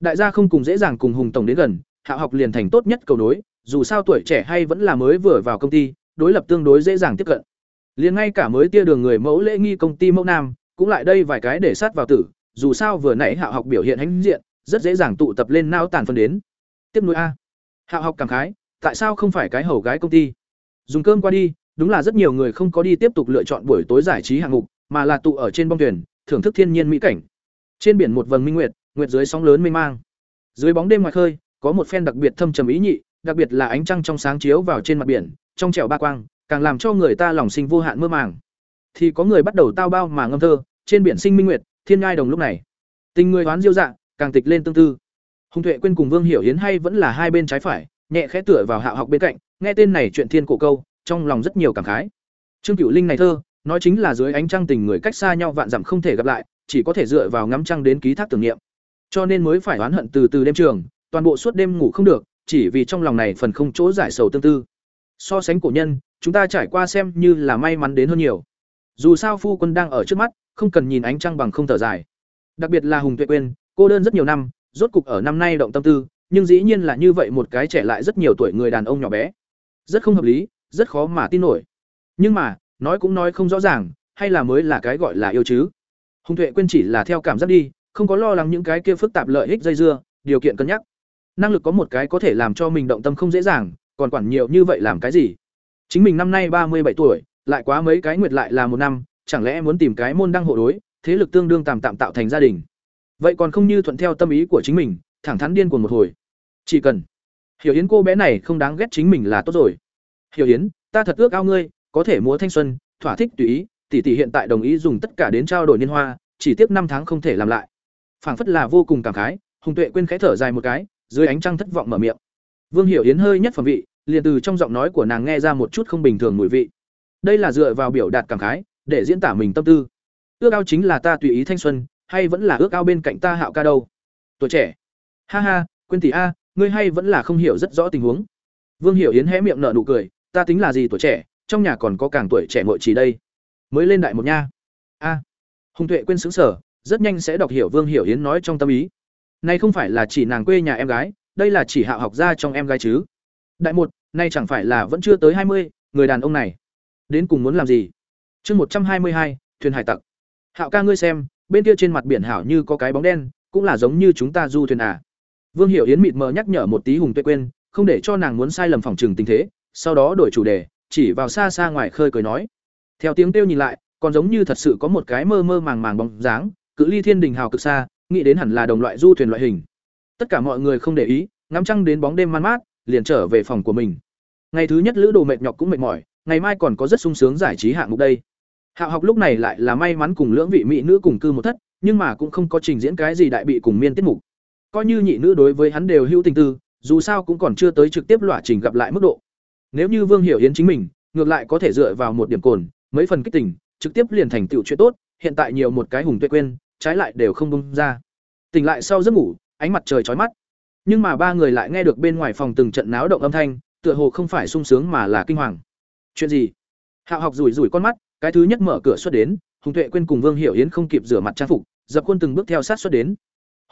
Đại gia không cùng dễ dàng cùng hùng tổng đến gần, hạ học liền thành tốt nhất cầu nối dù sao tuổi trẻ hay vẫn là mới vừa vào công ty, đối lập tương đối dễ dàng tiếp cận. Liền ngay cả mới tia đường người mẫu lễ nghi công ty mẫu nam, cũng lại đây vài cái để sát vào tử, dù sao vừa nãy Hạo học biểu hiện hãnh diện, rất dễ dàng tụ tập lên nao tàn phân đến. Tiếp nối a. Hạo học cảm khái, tại sao không phải cái hầu gái công ty? Dùng cơm qua đi, đúng là rất nhiều người không có đi tiếp tục lựa chọn buổi tối giải trí hạng mục, mà là tụ ở trên bong thuyền, thưởng thức thiên nhiên mỹ cảnh. Trên biển một vầng minh nguyệt nguyệt dưới sóng lớn mênh mang. Dưới bóng đêm ngoài khơi, có một phen đặc biệt thâm trầm ý nhị đặc biệt là ánh trăng trong sáng chiếu vào trên mặt biển trong trẻo ba quang càng làm cho người ta lòng sinh vô hạn mơ màng. Thì có người bắt đầu tao bao mà ngâm thơ, trên biển sinh minh nguyệt, thiên ngai đồng lúc này. Tình người hoán diêu dạ, càng tịch lên tương tư. Hùng Tuệ quên cùng Vương Hiểu Hiến hay vẫn là hai bên trái phải, nhẹ khẽ tựa vào Hạo học bên cạnh, nghe tên này chuyện thiên cổ câu, trong lòng rất nhiều cảm khái. Trương Cửu Linh này thơ, nói chính là dưới ánh trăng tình người cách xa nhau vạn dặm không thể gặp lại, chỉ có thể dựa vào ngắm trăng đến ký thác tưởng niệm. Cho nên mới phải oán hận từ từ đêm trường, toàn bộ suốt đêm ngủ không được, chỉ vì trong lòng này phần không chỗ giải sầu tương tư. So sánh cổ nhân, chúng ta trải qua xem như là may mắn đến hơn nhiều. Dù sao phu quân đang ở trước mắt, không cần nhìn ánh trăng bằng không thở dài. Đặc biệt là Hùng Tuệ quên, cô đơn rất nhiều năm, rốt cục ở năm nay động tâm tư, nhưng dĩ nhiên là như vậy một cái trẻ lại rất nhiều tuổi người đàn ông nhỏ bé. Rất không hợp lý, rất khó mà tin nổi. Nhưng mà, nói cũng nói không rõ ràng, hay là mới là cái gọi là yêu chứ. Hùng Tuệ quên chỉ là theo cảm giác đi, không có lo lắng những cái kia phức tạp lợi ích dây dưa, điều kiện cân nhắc. Năng lực có một cái có thể làm cho mình động tâm không dễ dàng, còn quản nhiều như vậy làm cái gì? Chính mình năm nay ba mươi bảy tuổi, lại quá mấy cái nguyệt lại là một năm, chẳng lẽ muốn tìm cái môn đăng hộ đối, thế lực tương đương tạm tạm tạo thành gia đình. Vậy còn không như thuận theo tâm ý của chính mình, thẳng thắn điên cuồng một hồi. Chỉ cần Hiểu Yến cô bé này không đáng ghét chính mình là tốt rồi. Hiểu Yến, ta thật ước ao ngươi, có thể múa thanh xuân, thỏa thích tùy ý, tỷ tỷ hiện tại đồng ý dùng tất cả đến trao đổi niên hoa, chỉ tiếc năm tháng không thể làm lại. Phảng phất là vô cùng cảm khái, Hùng Tuệ quên khẽ thở dài một cái, dưới ánh trăng thất vọng mở miệng. Vương Hiểu Yến hơi nhất phẩm vị, liền từ trong giọng nói của nàng nghe ra một chút không bình thường mùi vị. Đây là dựa vào biểu đạt cảm khái, để diễn tả mình tâm tư. Ước ao chính là ta tùy ý thanh xuân, hay vẫn là ước ao bên cạnh ta hạo ca đâu? Tuổi trẻ. Ha ha, quên tỷ a, ngươi hay vẫn là không hiểu rất rõ tình huống. Vương Hiểu Yến hé miệng nở nụ cười, ta tính là gì tuổi trẻ, trong nhà còn có càng tuổi trẻ ngồi chỉ đây. Mới lên đại một nha. A. Hùng Tuệ quên sững sở, rất nhanh sẽ đọc hiểu Vương Hiểu Yến nói trong tâm ý nay không phải là chỉ nàng quê nhà em gái, đây là chỉ hạ học gia trong em gái chứ. Đại một, nay chẳng phải là vẫn chưa tới hai mươi, người đàn ông này đến cùng muốn làm gì? Chương một trăm hai mươi hai, thuyền hải tặc. Hạo ca ngươi xem, bên kia trên mặt biển hảo như có cái bóng đen, cũng là giống như chúng ta du thuyền à. Vương Hiểu Yến mịt mờ nhắc nhở một tí Hùng Tuệ quên, không để cho nàng muốn sai lầm phòng trừng tình thế, sau đó đổi chủ đề, chỉ vào xa xa ngoài khơi cười nói. Theo tiếng kêu nhìn lại, còn giống như thật sự có một cái mơ mơ màng màng bóng dáng, cự ly thiên đình hào cực xa, nghĩ đến hẳn là đồng loại du thuyền loại hình. Tất cả mọi người không để ý, ngắm trăng đến bóng đêm man mát, liền trở về phòng của mình. Ngày thứ nhất lữ đồ mệt nhọc cũng mệt mỏi, ngày mai còn có rất sung sướng giải trí hạng mục đây. Hạo học lúc này lại là may mắn cùng lưỡng vị mỹ nữ cùng cư một thất, nhưng mà cũng không có trình diễn cái gì đại bị cùng miên tiết mục. Coi như nhị nữ đối với hắn đều hữu tình tư, dù sao cũng còn chưa tới trực tiếp loại trình gặp lại mức độ. Nếu như Vương Hiểu Yến chính mình, ngược lại có thể dựa vào một điểm cồn, mấy phần kích tình, trực tiếp liền thành tựu chuyện tốt, hiện tại nhiều một cái hùng tuệ quên, trái lại đều không bung ra. Tỉnh lại sau giấc ngủ, ánh mặt trời trói mắt. Nhưng mà ba người lại nghe được bên ngoài phòng từng trận náo động âm thanh, tựa hồ không phải sung sướng mà là kinh hoàng. Chuyện gì? Hạo học rủi rủi con mắt, cái thứ nhất mở cửa xuất đến, Hùng Tuệ quên cùng Vương Hiểu Yến không kịp rửa mặt trang phục, dập khuôn từng bước theo sát xuất đến.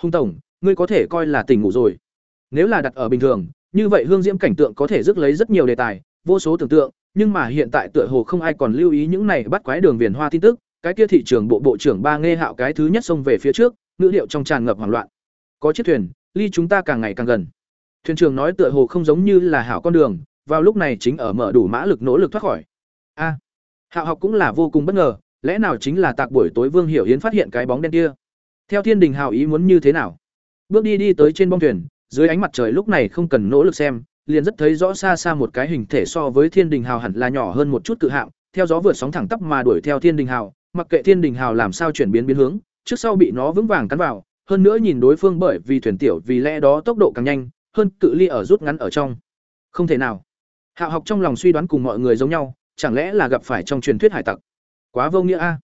"Hùng tổng, ngươi có thể coi là tỉnh ngủ rồi." Nếu là đặt ở bình thường, như vậy hương diễm cảnh tượng có thể rước lấy rất nhiều đề tài, vô số tưởng tượng, nhưng mà hiện tại tựa hồ không ai còn lưu ý những này bắt quái đường viền hoa tin tức, cái kia thị trường bộ bộ trưởng ba nghe hạo cái thứ nhất xông về phía trước, ngữ điệu trong tràn ngập hoảng loạn. Có chiếc thuyền, ly chúng ta càng ngày càng gần. Thuyền trưởng nói tựa hồ không giống như là hảo con đường, vào lúc này chính ở mở đủ mã lực nỗ lực thoát khỏi. A. Hạo học cũng là vô cùng bất ngờ, lẽ nào chính là tạc buổi tối Vương Hiểu Yến phát hiện cái bóng đen kia. Theo Thiên Đình Hào ý muốn như thế nào? Bước đi đi tới trên bong thuyền, dưới ánh mặt trời lúc này không cần nỗ lực xem, liền rất thấy rõ xa xa một cái hình thể so với Thiên Đình Hào hẳn là nhỏ hơn một chút cự hạng theo gió vượt sóng thẳng tắp mà đuổi theo Thiên Đình Hào, mặc kệ Thiên Đình Hào làm sao chuyển biến biến hướng, trước sau bị nó vững vàng cắn vào, hơn nữa nhìn đối phương bởi vì thuyền tiểu vì lẽ đó tốc độ càng nhanh, hơn cự ly ở rút ngắn ở trong. Không thể nào. Hạo học trong lòng suy đoán cùng mọi người giống nhau, chẳng lẽ là gặp phải trong truyền thuyết hải tặc. Quá vô nghĩa a.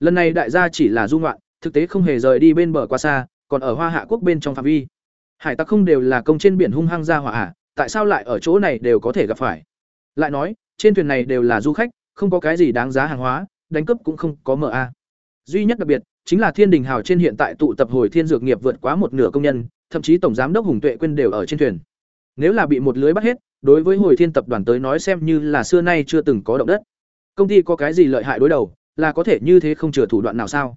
Lần này đại gia chỉ là du ngoạn, thực tế không hề rời đi bên bờ quá xa, còn ở Hoa Hạ quốc bên trong phạm vi. Hải tặc không đều là công trên biển hung hăng ra hỏa à, tại sao lại ở chỗ này đều có thể gặp phải? Lại nói, trên thuyền này đều là du khách, không có cái gì đáng giá hàng hóa, đánh cướp cũng không có mở a. Duy nhất đặc biệt, chính là Thiên Đình Hào trên hiện tại tụ tập hồi thiên dược nghiệp vượt quá một nửa công nhân, thậm chí tổng giám đốc Hùng Tuệ Quyên đều ở trên thuyền. Nếu là bị một lưới bắt hết, đối với hồi thiên tập đoàn tới nói xem như là xưa nay chưa từng có động đất. Công ty có cái gì lợi hại đối đầu, là có thể như thế không chừa thủ đoạn nào sao?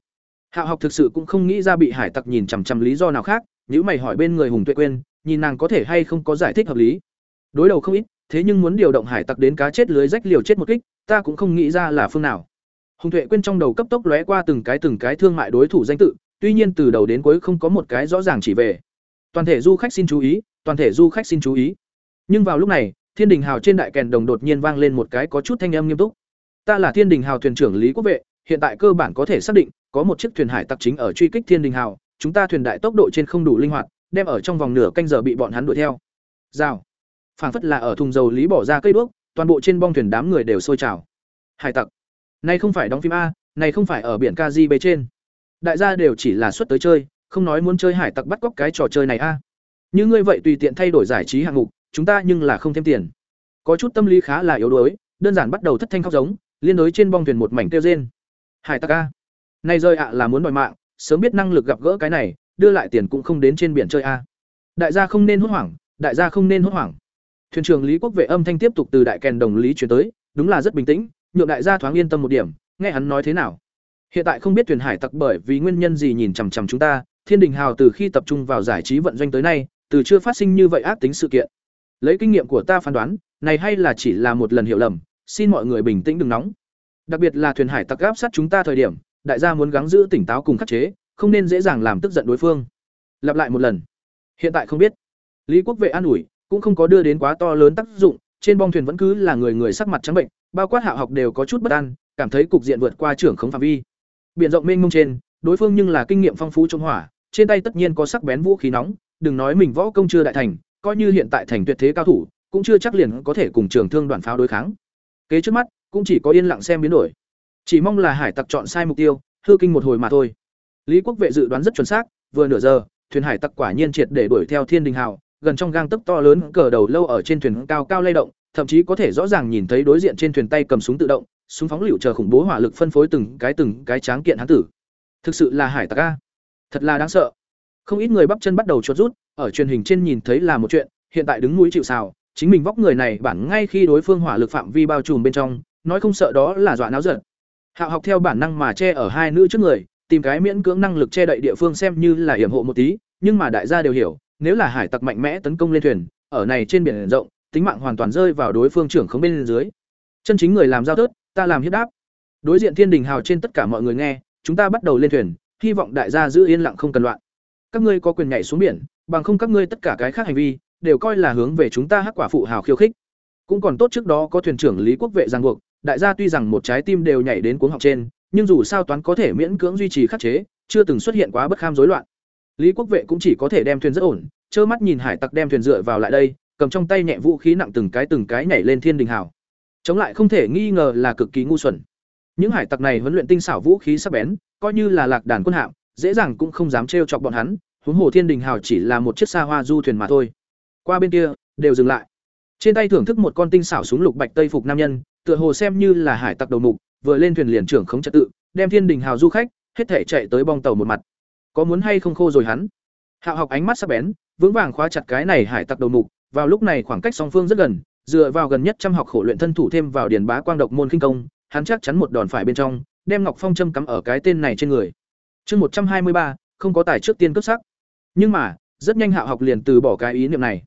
Hạo học thực sự cũng không nghĩ ra bị hải tặc nhìn chằm chằm lý do nào khác, nếu mày hỏi bên người Hùng Tuệ Quyên, nhìn nàng có thể hay không có giải thích hợp lý. Đối đầu không ít, thế nhưng muốn điều động hải tặc đến cá chết lưới rách liều chết một kích, ta cũng không nghĩ ra là phương nào. Hùng Tuệ quên trong đầu cấp tốc lóe qua từng cái từng cái thương mại đối thủ danh tự, tuy nhiên từ đầu đến cuối không có một cái rõ ràng chỉ về. Toàn thể du khách xin chú ý, toàn thể du khách xin chú ý. Nhưng vào lúc này, Thiên Đình Hào trên đại kèn đồng đột nhiên vang lên một cái có chút thanh âm nghiêm túc. Ta là Thiên Đình Hào thuyền trưởng Lý Quốc Vệ, hiện tại cơ bản có thể xác định, có một chiếc thuyền hải tặc chính ở truy kích Thiên Đình Hào, chúng ta thuyền đại tốc độ trên không đủ linh hoạt, đem ở trong vòng nửa canh giờ bị bọn hắn đuổi theo. Rào. Phảng phất là ở thùng dầu lý bỏ ra cây đuốc, toàn bộ trên bong thuyền đám người đều sôi trào. Hải tặc. Này không phải đóng phim a, này không phải ở biển KGB trên. Đại gia đều chỉ là xuất tới chơi, không nói muốn chơi hải tặc bắt cóc cái trò chơi này a. Như ngươi vậy tùy tiện thay đổi giải trí hạng mục, chúng ta nhưng là không thêm tiền. Có chút tâm lý khá là yếu đuối, đơn giản bắt đầu thất thanh khóc giống, liên đối trên bong thuyền một mảnh tiêu rên. Hải tặc a. Này rơi ạ là muốn đòi mạng, sớm biết năng lực gặp gỡ cái này, đưa lại tiền cũng không đến trên biển chơi a. Đại gia không nên hốt hoảng, đại gia không nên hốt hoảng. Thuyền trưởng Lý Quốc Vệ âm thanh tiếp tục từ đại kèn đồng lý truyền tới, đúng là rất bình tĩnh, nhượng đại gia thoáng yên tâm một điểm, nghe hắn nói thế nào. Hiện tại không biết thuyền hải tặc bởi vì nguyên nhân gì nhìn chằm chằm chúng ta, Thiên Đình Hào từ khi tập trung vào giải trí vận doanh tới nay, từ chưa phát sinh như vậy ác tính sự kiện. Lấy kinh nghiệm của ta phán đoán, này hay là chỉ là một lần hiểu lầm, xin mọi người bình tĩnh đừng nóng. Đặc biệt là thuyền hải tặc áp sát chúng ta thời điểm, đại gia muốn gắng giữ tỉnh táo cùng khắc chế, không nên dễ dàng làm tức giận đối phương. Lặp lại một lần. Hiện tại không biết. Lý Quốc Vệ an ủi, cũng không có đưa đến quá to lớn tác dụng, trên bong thuyền vẫn cứ là người người sắc mặt trắng bệnh, bao quát hạ học đều có chút bất an, cảm thấy cục diện vượt qua trưởng khống phạm vi. Biển rộng mênh mông trên, đối phương nhưng là kinh nghiệm phong phú trong hỏa, trên tay tất nhiên có sắc bén vũ khí nóng, đừng nói mình võ công chưa đại thành, coi như hiện tại thành tuyệt thế cao thủ, cũng chưa chắc liền có thể cùng trường thương đoàn pháo đối kháng. Kế trước mắt, cũng chỉ có yên lặng xem biến đổi. Chỉ mong là hải tặc chọn sai mục tiêu, hư kinh một hồi mà thôi. Lý Quốc vệ dự đoán rất chuẩn xác, vừa nửa giờ, thuyền hải tặc quả nhiên triệt để đuổi theo Thiên Đình Hào, gần trong gang tấc to lớn cờ đầu lâu ở trên thuyền cao cao lay động, thậm chí có thể rõ ràng nhìn thấy đối diện trên thuyền tay cầm súng tự động, súng phóng lựu chờ khủng bố hỏa lực phân phối từng cái từng cái tráng kiện hán tử. Thực sự là hải tặc a. Thật là đáng sợ. Không ít người bắp chân bắt đầu chuột rút, ở truyền hình trên nhìn thấy là một chuyện, hiện tại đứng mũi chịu sào, chính mình vóc người này bản ngay khi đối phương hỏa lực phạm vi bao trùm bên trong, nói không sợ đó là dọa náo giận. Hạo học theo bản năng mà che ở hai nữ trước người, tìm cái miễn cưỡng năng lực che đậy địa phương xem như là hiểm hộ một tí, nhưng mà đại gia đều hiểu, nếu là hải tặc mạnh mẽ tấn công lên thuyền, ở này trên biển rộng, tính mạng hoàn toàn rơi vào đối phương trưởng không bên dưới. Chân chính người làm giao tớt, ta làm hiếp đáp. Đối diện Thiên Đình Hào trên tất cả mọi người nghe, chúng ta bắt đầu lên thuyền, hy vọng đại gia giữ yên lặng không cần loạn. Các ngươi có quyền nhảy xuống biển, bằng không các ngươi tất cả cái khác hành vi đều coi là hướng về chúng ta hắc quả phụ hào khiêu khích. Cũng còn tốt trước đó có thuyền trưởng Lý Quốc vệ giang buộc, đại gia tuy rằng một trái tim đều nhảy đến cuống học trên, nhưng dù sao toán có thể miễn cưỡng duy trì khắc chế, chưa từng xuất hiện quá bất kham rối loạn. Lý Quốc vệ cũng chỉ có thể đem thuyền rất ổn, trơ mắt nhìn hải tặc đem thuyền dựa vào lại đây, cầm trong tay nhẹ vũ khí nặng từng cái từng cái nhảy lên thiên đình hào. Chống lại không thể nghi ngờ là cực kỳ ngu xuẩn. Những hải tặc này huấn luyện tinh xảo vũ khí sắc bén, coi như là lạc đàn quân hạm, dễ dàng cũng không dám trêu chọc bọn hắn, huống hồ thiên đình hào chỉ là một chiếc xa hoa du thuyền mà thôi. Qua bên kia, đều dừng lại. Trên tay thưởng thức một con tinh xảo súng lục bạch tây phục nam nhân, tựa hồ xem như là hải tặc đầu mục, vừa lên thuyền liền trưởng khống trật tự, đem thiên đình hào du khách, hết thể chạy tới bong tàu một mặt. Có muốn hay không khô rồi hắn? Hạo học ánh mắt sắc bén, vững vàng khóa chặt cái này hải tặc đầu mục, vào lúc này khoảng cách song phương rất gần, dựa vào gần nhất trăm học khổ luyện thân thủ thêm vào điền bá quang độc môn khinh công, hắn chắc chắn một đòn phải bên trong, đem Ngọc Phong châm cắm ở cái tên này trên người. Chương một trăm hai mươi ba, không có tài trước tiên cấp sắc. Nhưng mà, rất nhanh Hạo học liền từ bỏ cái ý niệm này.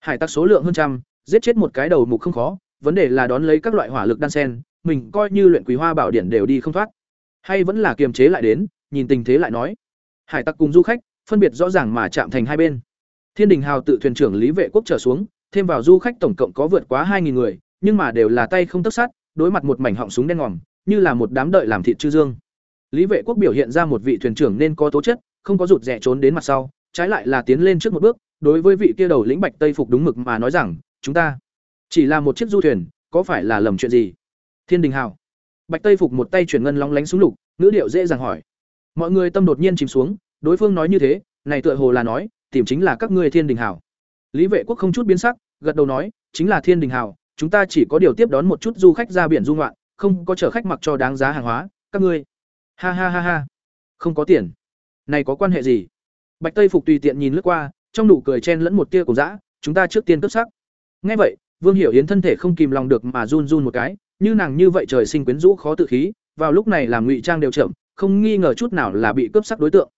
Hải tặc số lượng hơn trăm, giết chết một cái đầu mục không khó, vấn đề là đón lấy các loại hỏa lực đan sen, mình coi như luyện quý hoa bảo điển đều đi không thoát. Hay vẫn là kiềm chế lại đến, nhìn tình thế lại nói. Hải tặc cùng du khách, phân biệt rõ ràng mà chạm thành hai bên. Thiên Đình Hào tự thuyền trưởng Lý Vệ Quốc trở xuống, thêm vào du khách tổng cộng có vượt quá 2000 người, nhưng mà đều là tay không tấc sắt, đối mặt một mảnh họng súng đen ngòm, như là một đám đợi làm thịt chư dương. Lý Vệ Quốc biểu hiện ra một vị thuyền trưởng nên có tố chất, không có rụt rè trốn đến mặt sau, trái lại là tiến lên trước một bước, đối với vị kia đầu lĩnh Bạch Tây phục đúng mực mà nói rằng, chúng ta chỉ là một chiếc du thuyền, có phải là lầm chuyện gì? Thiên Đình Hào. Bạch Tây phục một tay chuyển ngân long lánh xuống lục, ngữ điệu dễ dàng hỏi. Mọi người tâm đột nhiên chìm xuống, đối phương nói như thế, này tựa hồ là nói, tìm chính là các ngươi Thiên Đình Hào. Lý Vệ Quốc không chút biến sắc, gật đầu nói, chính là Thiên Đình Hào, chúng ta chỉ có điều tiếp đón một chút du khách ra biển du ngoạn, không có chở khách mặc cho đáng giá hàng hóa, các ngươi. Ha ha ha ha. Không có tiền. Này có quan hệ gì? Bạch Tây phục tùy tiện nhìn lướt qua, trong nụ cười chen lẫn một tia cổ dã, chúng ta trước tiên cấp sắc. Nghe vậy, Vương Hiểu Yến thân thể không kìm lòng được mà run run một cái, như nàng như vậy trời sinh quyến rũ khó tự khí, vào lúc này làm ngụy trang đều chậm, không nghi ngờ chút nào là bị cướp sắc đối tượng.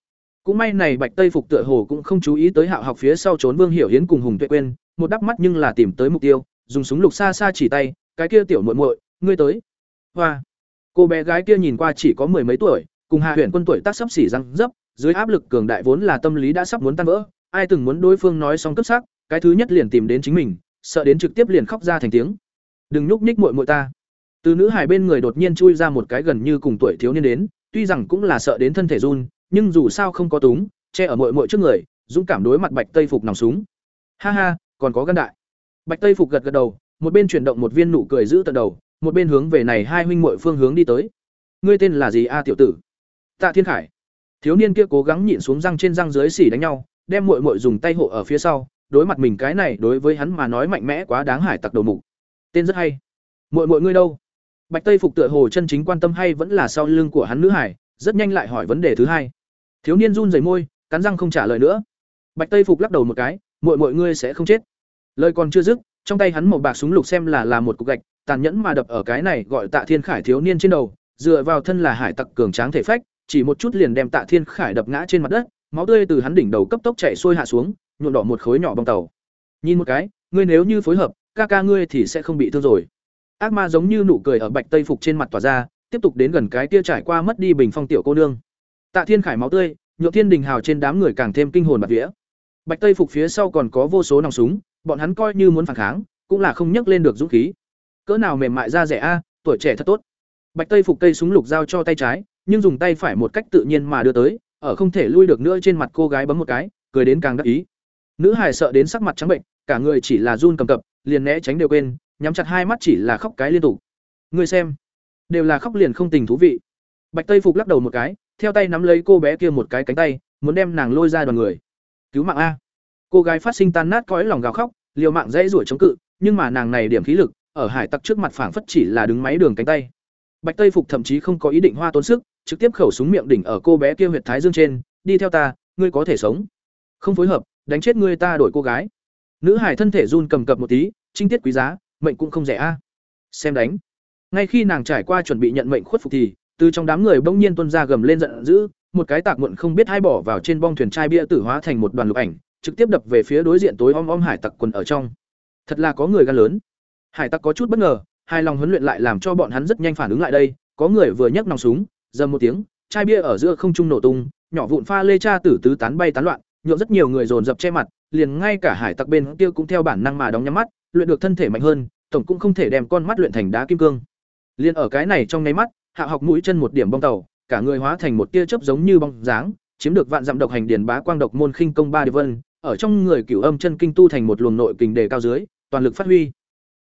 Cũng may này Bạch Tây phục tựa hồ cũng không chú ý tới Hạo học phía sau trốn Vương Hiểu Hiến cùng Hùng Tuệ Quyên, một đắp mắt nhưng là tìm tới mục tiêu, dùng súng lục xa xa chỉ tay, cái kia tiểu muội muội, ngươi tới. Hoa. Cô bé gái kia nhìn qua chỉ có mười mấy tuổi, cùng Hạ Huyền Quân tuổi tác sắp xỉ răng dấp, dưới áp lực cường đại vốn là tâm lý đã sắp muốn tan vỡ, ai từng muốn đối phương nói xong cấp sắc, cái thứ nhất liền tìm đến chính mình, sợ đến trực tiếp liền khóc ra thành tiếng đừng nhúc nhích muội muội ta từ nữ hải bên người đột nhiên chui ra một cái gần như cùng tuổi thiếu niên đến tuy rằng cũng là sợ đến thân thể run nhưng dù sao không có túng, che ở muội muội trước người, dũng cảm đối mặt bạch tây phục nòng súng. Ha ha, còn có gan đại. Bạch tây phục gật gật đầu, một bên chuyển động một viên nụ cười giữ tận đầu, một bên hướng về này hai huynh muội phương hướng đi tới. Ngươi tên là gì a, tiểu tử? Tạ thiên khải. Thiếu niên kia cố gắng nhịn xuống răng trên răng dưới xỉ đánh nhau, đem muội muội dùng tay hộ ở phía sau, đối mặt mình cái này đối với hắn mà nói mạnh mẽ quá đáng hải tặc đầu mục. Tên rất hay. Muội muội ngươi đâu? Bạch tây phục tựa hồ chân chính quan tâm hay vẫn là sau lưng của hắn nữ hải rất nhanh lại hỏi vấn đề thứ hai thiếu niên run rẩy môi, cắn răng không trả lời nữa. Bạch tây phục lắc đầu một cái, muội muội ngươi sẽ không chết. Lời còn chưa dứt, trong tay hắn một bạc súng lục xem là là một cục gạch, tàn nhẫn mà đập ở cái này gọi tạ thiên khải thiếu niên trên đầu, dựa vào thân là hải tặc cường tráng thể phách, chỉ một chút liền đem tạ thiên khải đập ngã trên mặt đất, máu tươi từ hắn đỉnh đầu cấp tốc chảy xuôi hạ xuống, nhuộm đỏ một khối nhỏ bong tàu. Nhìn một cái, ngươi nếu như phối hợp, ca ca ngươi thì sẽ không bị thương rồi. Ác ma giống như nụ cười ở bạch tây phục trên mặt tỏa ra, tiếp tục đến gần cái kia trải qua mất đi bình phong tiểu cô nương tạ thiên khải máu tươi nhựa thiên đình hào trên đám người càng thêm kinh hồn bạt vía. Bạch tây phục phía sau còn có vô số nòng súng, bọn hắn coi như muốn phản kháng, cũng là không nhấc lên được dũng khí. Cỡ nào mềm mại ra rẻ a, tuổi trẻ thật tốt. Bạch tây phục cây súng lục giao cho tay trái, nhưng dùng tay phải một cách tự nhiên mà đưa tới, ở không thể lui được nữa trên mặt cô gái bấm một cái, cười đến càng đắc ý. Nữ hài sợ đến sắc mặt trắng bệnh, cả người chỉ là run cầm cập, liền né tránh đều quên, nhắm chặt hai mắt chỉ là khóc cái liên tục. Người xem, đều là khóc liền không tình thú vị. Bạch tây phục lắc đầu một cái theo tay nắm lấy cô bé kia một cái cánh tay, muốn đem nàng lôi ra đoàn người. Cứu mạng a. Cô gái phát sinh tan nát cõi lòng gào khóc, liều mạng dãy ruổi chống cự, nhưng mà nàng này điểm khí lực, ở hải tặc trước mặt phảng phất chỉ là đứng máy đường cánh tay. Bạch tây phục thậm chí không có ý định hoa tốn sức, trực tiếp khẩu súng miệng đỉnh ở cô bé kia huyệt thái dương trên, đi theo ta, ngươi có thể sống. Không phối hợp, đánh chết ngươi ta đổi cô gái. Nữ hải thân thể run cầm cập một tí, trinh tiết quý giá, mệnh cũng không rẻ a. Xem đánh. Ngay khi nàng trải qua chuẩn bị nhận mệnh khuất phục thì từ trong đám người bỗng nhiên tuân ra gầm lên giận dữ, một cái tạc muộn không biết hai bỏ vào trên bong thuyền chai bia tử hóa thành một đoàn lục ảnh, trực tiếp đập về phía đối diện tối om om hải tặc quần ở trong. Thật là có người gan lớn. Hải tặc có chút bất ngờ hai lòng huấn luyện lại làm cho bọn hắn rất nhanh phản ứng lại đây, có người vừa nhấc nòng súng, dầm một tiếng, chai bia ở giữa không trung nổ tung, nhỏ vụn pha lê cha tử tứ tán bay tán loạn nhộn rất nhiều người dồn dập che mặt, liền ngay cả hải tặc bên kia cũng theo bản năng mà đóng nhắm mắt, luyện được thân thể mạnh hơn, tổng cũng không thể đem con mắt luyện thành đá kim cương. Liền ở cái này trong nháy mắt hạ học mũi chân một điểm bong tàu, cả người hóa thành một tia chớp giống như bong dáng, chiếm được vạn dặm độc hành điển bá quang độc môn khinh công ba địa vân, ở trong người cửu âm chân kinh tu thành một luồng nội kình đề cao dưới, toàn lực phát huy.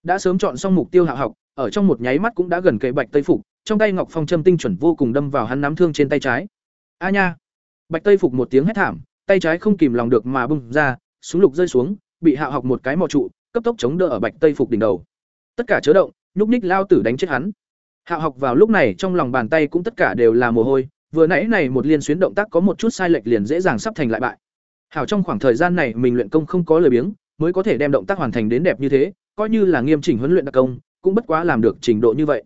Đã sớm chọn xong mục tiêu hạ học, ở trong một nháy mắt cũng đã gần cây bạch tây phục, trong tay ngọc phong châm tinh chuẩn vô cùng đâm vào hắn nắm thương trên tay trái. A nha! Bạch tây phục một tiếng hét thảm, tay trái không kìm lòng được mà bung ra, súng lục rơi xuống, bị hạ học một cái mò trụ, cấp tốc chống đỡ ở bạch tây phục đỉnh đầu. Tất cả chớ động, nhúc ních lao tử đánh chết hắn hạ học vào lúc này trong lòng bàn tay cũng tất cả đều là mồ hôi, vừa nãy này một liên xuyến động tác có một chút sai lệch liền dễ dàng sắp thành lại bại. Hảo trong khoảng thời gian này mình luyện công không có lời biếng, mới có thể đem động tác hoàn thành đến đẹp như thế, coi như là nghiêm chỉnh huấn luyện đặc công, cũng bất quá làm được trình độ như vậy.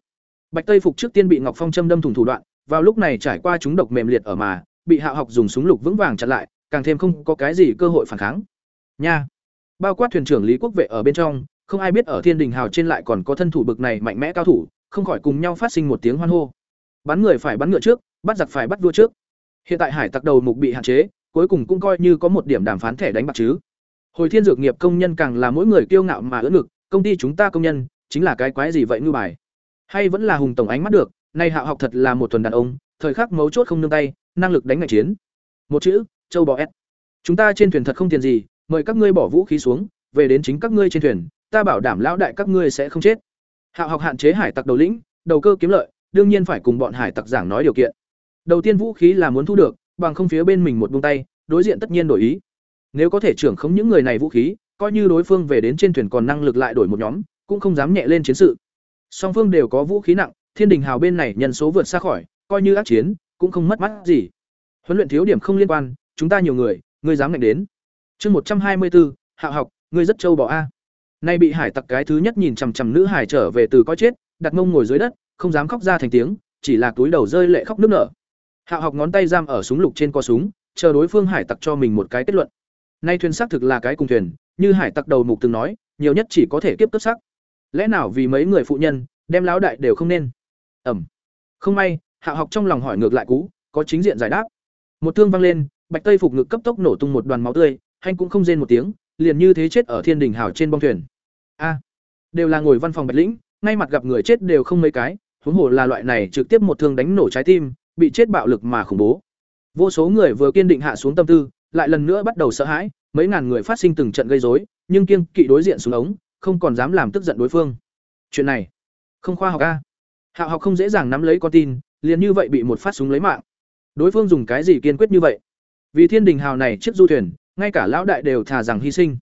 Bạch tây phục trước tiên bị ngọc phong châm đâm thủng thủ đoạn, vào lúc này trải qua chúng độc mềm liệt ở mà, bị hạ học dùng súng lục vững vàng chặn lại, càng thêm không có cái gì cơ hội phản kháng. Nha! Bao quát thuyền trưởng lý quốc vệ ở bên trong, không ai biết ở thiên đình hào trên lại còn có thân thủ bực này mạnh mẽ cao thủ không khỏi cùng nhau phát sinh một tiếng hoan hô. Bắn người phải bắn ngựa trước, bắt giặc phải bắt vua trước. Hiện tại hải tặc đầu mục bị hạn chế, cuối cùng cũng coi như có một điểm đàm phán thẻ đánh bạc chứ. Hồi thiên dược nghiệp công nhân càng là mỗi người kiêu ngạo mà ưỡn ngực, công ty chúng ta công nhân, chính là cái quái gì vậy ngư bài? Hay vẫn là hùng tổng ánh mắt được nay hạ học thật là một thuần đàn ông, thời khắc mấu chốt không nương tay, năng lực đánh ngạch chiến. Một chữ, châu bò s. Chúng ta trên thuyền thật không tiền gì, mời các ngươi bỏ vũ khí xuống, về đến chính các ngươi trên thuyền, ta bảo đảm lão đại các ngươi sẽ không chết hạ học hạn chế hải tặc đầu lĩnh, đầu cơ kiếm lợi, đương nhiên phải cùng bọn hải tặc giảng nói điều kiện. Đầu tiên vũ khí là muốn thu được, bằng không phía bên mình một buông tay, đối diện tất nhiên đổi ý. Nếu có thể trưởng khống những người này vũ khí, coi như đối phương về đến trên thuyền còn năng lực lại đổi một nhóm, cũng không dám nhẹ lên chiến sự. Song phương đều có vũ khí nặng, thiên đình hào bên này nhân số vượt xa khỏi, coi như ác chiến, cũng không mất mắt gì. Huấn luyện thiếu điểm không liên quan, chúng ta nhiều người, ngươi dám ngạnh đến. Chương một trăm hai mươi bốn hạ học, ngươi rất trâu bỏ a nay bị hải tặc cái thứ nhất nhìn chằm chằm nữ hải trở về từ coi chết, đặt mông ngồi dưới đất, không dám khóc ra thành tiếng, chỉ là túi đầu rơi lệ khóc nước nở. Hạ học ngón tay giam ở súng lục trên co súng, chờ đối phương hải tặc cho mình một cái kết luận. Nay thuyền xác thực là cái cùng thuyền, như hải tặc đầu mục từng nói, nhiều nhất chỉ có thể kiếp cấp sắc lẽ nào vì mấy người phụ nhân, đem lão đại đều không nên? Ẩm. Không may hạ học trong lòng hỏi ngược lại cú có chính diện giải đáp. Một thương vang lên, bạch tây phục ngực cấp tốc nổ tung một đoàn máu tươi, hanh cũng không rên một tiếng, liền như thế chết ở thiên đình hào trên bong thuyền a. Đều là ngồi văn phòng bạch lĩnh, ngay mặt gặp người chết đều không mấy cái, huống hồ là loại này trực tiếp một thương đánh nổ trái tim, bị chết bạo lực mà khủng bố. Vô số người vừa kiên định hạ xuống tâm tư, lại lần nữa bắt đầu sợ hãi, mấy ngàn người phát sinh từng trận gây rối, nhưng kiên kỵ đối diện xuống ống, không còn dám làm tức giận đối phương. Chuyện này, không khoa học a. Hạ học không dễ dàng nắm lấy con tin, liền như vậy bị một phát súng lấy mạng. Đối phương dùng cái gì kiên quyết như vậy? Vì thiên đình hào này chiếc du thuyền, ngay cả lão đại đều thà rằng hy sinh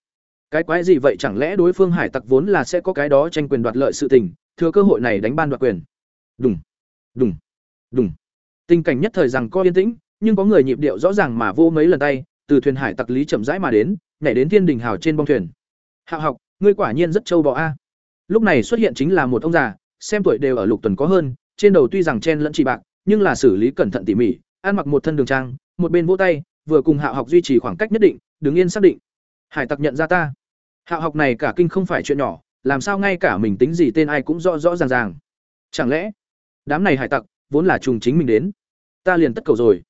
cái quái gì vậy? Chẳng lẽ đối phương hải tặc vốn là sẽ có cái đó tranh quyền đoạt lợi sự tình? Thừa cơ hội này đánh ban đoạt quyền. Đùng đùng đùng. Tình cảnh nhất thời rằng có yên tĩnh, nhưng có người nhịp điệu rõ ràng mà vô mấy lần tay, từ thuyền hải tặc lý chậm rãi mà đến, nhảy đến thiên đình hào trên bong thuyền. Hạ học, ngươi quả nhiên rất trâu bò a. Lúc này xuất hiện chính là một ông già, xem tuổi đều ở lục tuần có hơn, trên đầu tuy rằng chen lẫn chỉ bạc, nhưng là xử lý cẩn thận tỉ mỉ, ăn mặc một thân đường trang, một bên vỗ tay, vừa cùng hạ học duy trì khoảng cách nhất định, đứng yên xác định. Hải tặc nhận ra ta hạ học này cả kinh không phải chuyện nhỏ, làm sao ngay cả mình tính gì tên ai cũng rõ rõ ràng ràng. Chẳng lẽ, đám này hải tặc vốn là trùng chính mình đến? Ta liền tất cầu rồi.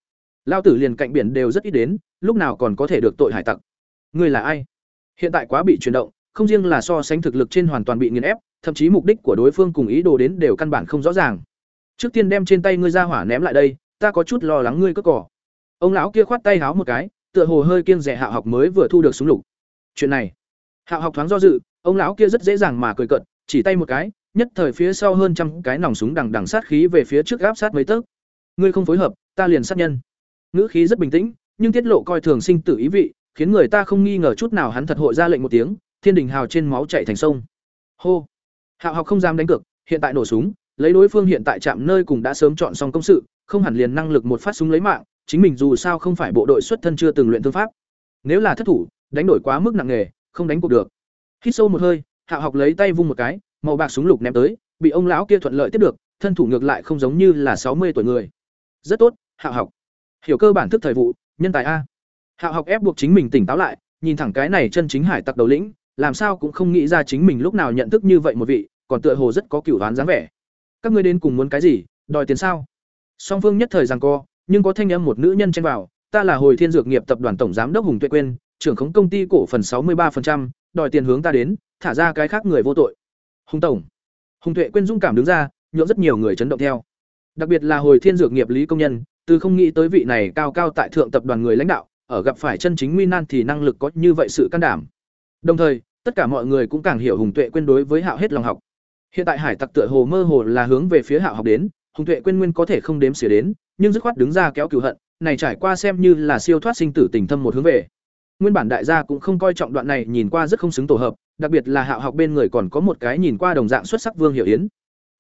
Lao tử liền cạnh biển đều rất ít đến, lúc nào còn có thể được tội hải tặc? Ngươi là ai? Hiện tại quá bị chuyển động, không riêng là so sánh thực lực trên hoàn toàn bị nghiền ép, thậm chí mục đích của đối phương cùng ý đồ đến đều căn bản không rõ ràng. Trước tiên đem trên tay ngươi ra hỏa ném lại đây, ta có chút lo lắng ngươi cất cỏ. Ông lão kia khoát tay háo một cái, tựa hồ hơi kiêng dè hạ học mới vừa thu được súng lục. Chuyện này Hạo học thoáng do dự, ông lão kia rất dễ dàng mà cười cận chỉ tay một cái, nhất thời phía sau hơn trăm cái nòng súng đằng đằng sát khí về phía trước gáp sát mấy tấc. Ngươi không phối hợp, ta liền sát nhân. Ngữ khí rất bình tĩnh, nhưng tiết lộ coi thường sinh tử ý vị, khiến người ta không nghi ngờ chút nào hắn thật hội ra lệnh một tiếng, thiên đình hào trên máu chạy thành sông. Hô. Hạo học không dám đánh cược, hiện tại nổ súng, lấy đối phương hiện tại chạm nơi cùng đã sớm chọn xong công sự, không hẳn liền năng lực một phát súng lấy mạng, chính mình dù sao không phải bộ đội xuất thân chưa từng luyện thương pháp. Nếu là thất thủ, đánh đổi quá mức nặng nề không đánh cuộc được. Hít sâu một hơi hạo học lấy tay vung một cái, màu bạc súng lục ném tới, bị ông lão kia thuận lợi tiếp được, thân thủ ngược lại không giống như là sáu mươi tuổi người. Rất tốt hạo học. Hiểu cơ bản thức thời vụ, nhân tài a. Hạo học ép buộc chính mình tỉnh táo lại, nhìn thẳng cái này chân chính hải tặc đầu lĩnh, làm sao cũng không nghĩ ra chính mình lúc nào nhận thức như vậy một vị, còn tựa hồ rất có cửu đoán dáng vẻ. Các ngươi đến cùng muốn cái gì, đòi tiền sao? Song phương nhất thời rằng co, nhưng có thanh âm một nữ nhân chen vào, ta là hồi thiên dược nghiệp tập đoàn tổng giám đốc hùng tuệ quên trưởng khống công ty cổ phần sáu mươi 63%, đòi tiền hướng ta đến thả ra cái khác người vô tội. Hùng tổng. Hùng tuệ quên dung cảm đứng ra nhượng rất nhiều người chấn động theo. Đặc biệt là hồi thiên dược nghiệp lý công nhân từ không nghĩ tới vị này cao cao tại thượng tập đoàn người lãnh đạo ở gặp phải chân chính nguy nan thì năng lực có như vậy sự can đảm. Đồng thời tất cả mọi người cũng càng hiểu hùng tuệ quên đối với hạo hết lòng học. Hiện tại hải tặc tựa hồ mơ hồ là hướng về phía hạo học đến hùng tuệ quên nguyên có thể không đếm xỉa đến nhưng dứt khoát đứng ra kéo cừu hận này trải qua xem như là siêu thoát sinh tử tình thâm một hướng về nguyên bản đại gia cũng không coi trọng đoạn này nhìn qua rất không xứng tổ hợp, đặc biệt là hạo học bên người còn có một cái nhìn qua đồng dạng xuất sắc vương hiểu yến.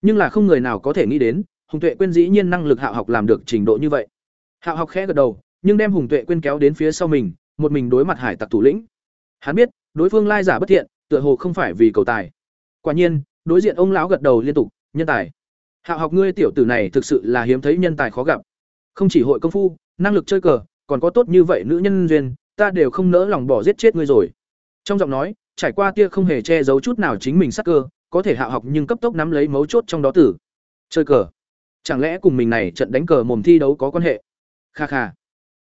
Nhưng là không người nào có thể nghĩ đến, hùng tuệ quên dĩ nhiên năng lực hạo học làm được trình độ như vậy. Hạo học khẽ gật đầu, nhưng đem hùng tuệ quên kéo đến phía sau mình, một mình đối mặt hải tặc thủ lĩnh. Hắn biết, đối phương lai giả bất thiện, tựa hồ không phải vì cầu tài. Quả nhiên, đối diện ông lão gật đầu liên tục, nhân tài hạo học ngươi tiểu tử này thực sự là hiếm thấy nhân tài khó gặp. Không chỉ hội công phu, năng lực chơi cờ, còn có tốt như vậy nữ nhân duyên ta đều không nỡ lòng bỏ giết chết ngươi rồi. Trong giọng nói, trải qua tia không hề che giấu chút nào chính mình sắc cơ, có thể hạ học nhưng cấp tốc nắm lấy mấu chốt trong đó tử. Chơi cờ. Chẳng lẽ cùng mình này trận đánh cờ mồm thi đấu có quan hệ? Kha kha.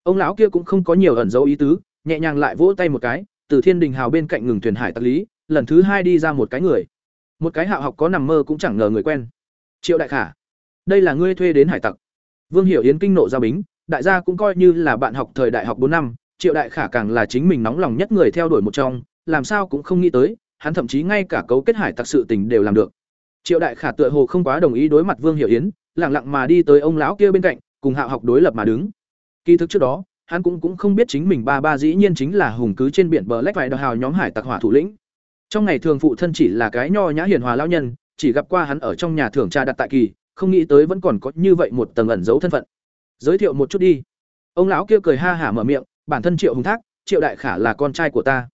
Ông lão kia cũng không có nhiều ẩn dấu ý tứ, nhẹ nhàng lại vỗ tay một cái, từ thiên đình hào bên cạnh ngừng thuyền hải tặc lý, lần thứ hai đi ra một cái người. Một cái hạ học có nằm mơ cũng chẳng ngờ người quen. Triệu đại khả. Đây là ngươi thuê đến hải tặc. Vương hiểu yến kinh nộ gia bính, đại gia cũng coi như là bạn học thời đại học bốn năm triệu đại khả càng là chính mình nóng lòng nhất người theo đuổi một trong, làm sao cũng không nghĩ tới, hắn thậm chí ngay cả cấu kết hải tặc sự tình đều làm được. Triệu đại khả tựa hồ không quá đồng ý đối mặt vương hiểu yến lẳng lặng mà đi tới ông lão kia bên cạnh, cùng hạ học đối lập mà đứng. Kỳ thực trước đó, hắn cũng cũng không biết chính mình ba ba dĩ nhiên chính là hùng cứ trên biển bờ lách vài đào hào nhóm hải tặc hỏa thủ lĩnh. Trong ngày thường phụ thân chỉ là cái nho nhã hiền hòa lão nhân, chỉ gặp qua hắn ở trong nhà thưởng trà đặt tại kỳ, không nghĩ tới vẫn còn có như vậy một tầng ẩn giấu thân phận. Giới thiệu một chút đi. Ông lão kia cười ha hả mở miệng bản thân triệu hùng thác, triệu đại khả là con trai của ta.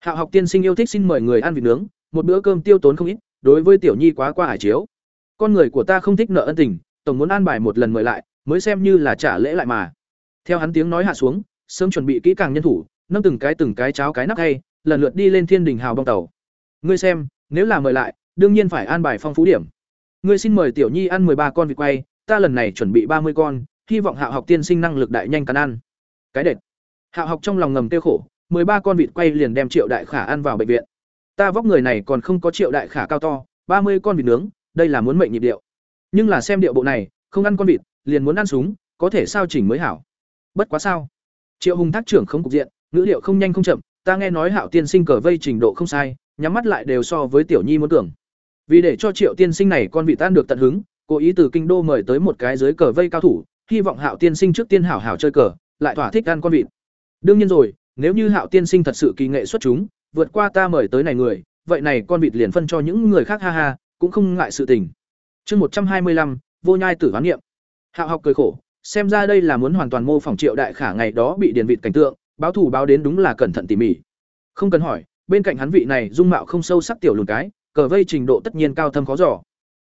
Hạo học tiên sinh yêu thích xin mời người ăn vịt nướng, một bữa cơm tiêu tốn không ít, đối với tiểu nhi quá qua hải chiếu. Con người của ta không thích nợ ân tình, tổng muốn an bài một lần mời lại, mới xem như là trả lễ lại mà. Theo hắn tiếng nói hạ xuống, sớm chuẩn bị kỹ càng nhân thủ, nâng từng cái từng cái cháo cái nắp hay, lần lượt đi lên thiên đình hào bong tàu. Ngươi xem, nếu là mời lại, đương nhiên phải an bài phong phú điểm. Ngươi xin mời tiểu nhi ăn ba con vịt quay, ta lần này chuẩn bị ba mươi con, hy vọng hạo học tiên sinh năng lực đại nhanh cắn ăn. Cái đệt. Hạo học trong lòng ngầm tiêu khổ ba con vịt quay liền đem triệu đại khả ăn vào bệnh viện. Ta vóc người này còn không có triệu đại khả cao to, ba mươi con vịt nướng, đây là muốn mệnh nhịp điệu. Nhưng là xem điệu bộ này, không ăn con vịt, liền muốn ăn súng, có thể sao chỉnh mới hảo. Bất quá sao? Triệu hùng thác trưởng không cục diện, ngữ liệu không nhanh không chậm, ta nghe nói hạo tiên sinh cờ vây trình độ không sai, nhắm mắt lại đều so với tiểu nhi muốn tưởng vì để cho triệu tiên sinh này con vịt tan được tận hứng, cố ý từ kinh đô mời tới một cái dưới cờ vây cao thủ, hy vọng hạo tiên sinh trước tiên hảo hảo chơi cờ, lại thỏa thích ăn con vịt đương nhiên rồi, nếu như hạo tiên sinh thật sự kỳ nghệ xuất chúng, vượt qua ta mời tới này người, vậy này con vịt liền phân cho những người khác ha ha, cũng không ngại sự tình. Chương một trăm hai mươi lăm, vô nhai tử hoán niệm. Hạo học cười khổ, xem ra đây là muốn hoàn toàn mô phỏng triệu đại khả ngày đó bị điền vịt cảnh tượng, báo thủ báo đến đúng là cẩn thận tỉ mỉ. Không cần hỏi, bên cạnh hắn vị này dung mạo không sâu sắc tiểu lùn cái, cờ vây trình độ tất nhiên cao thâm khó giỏ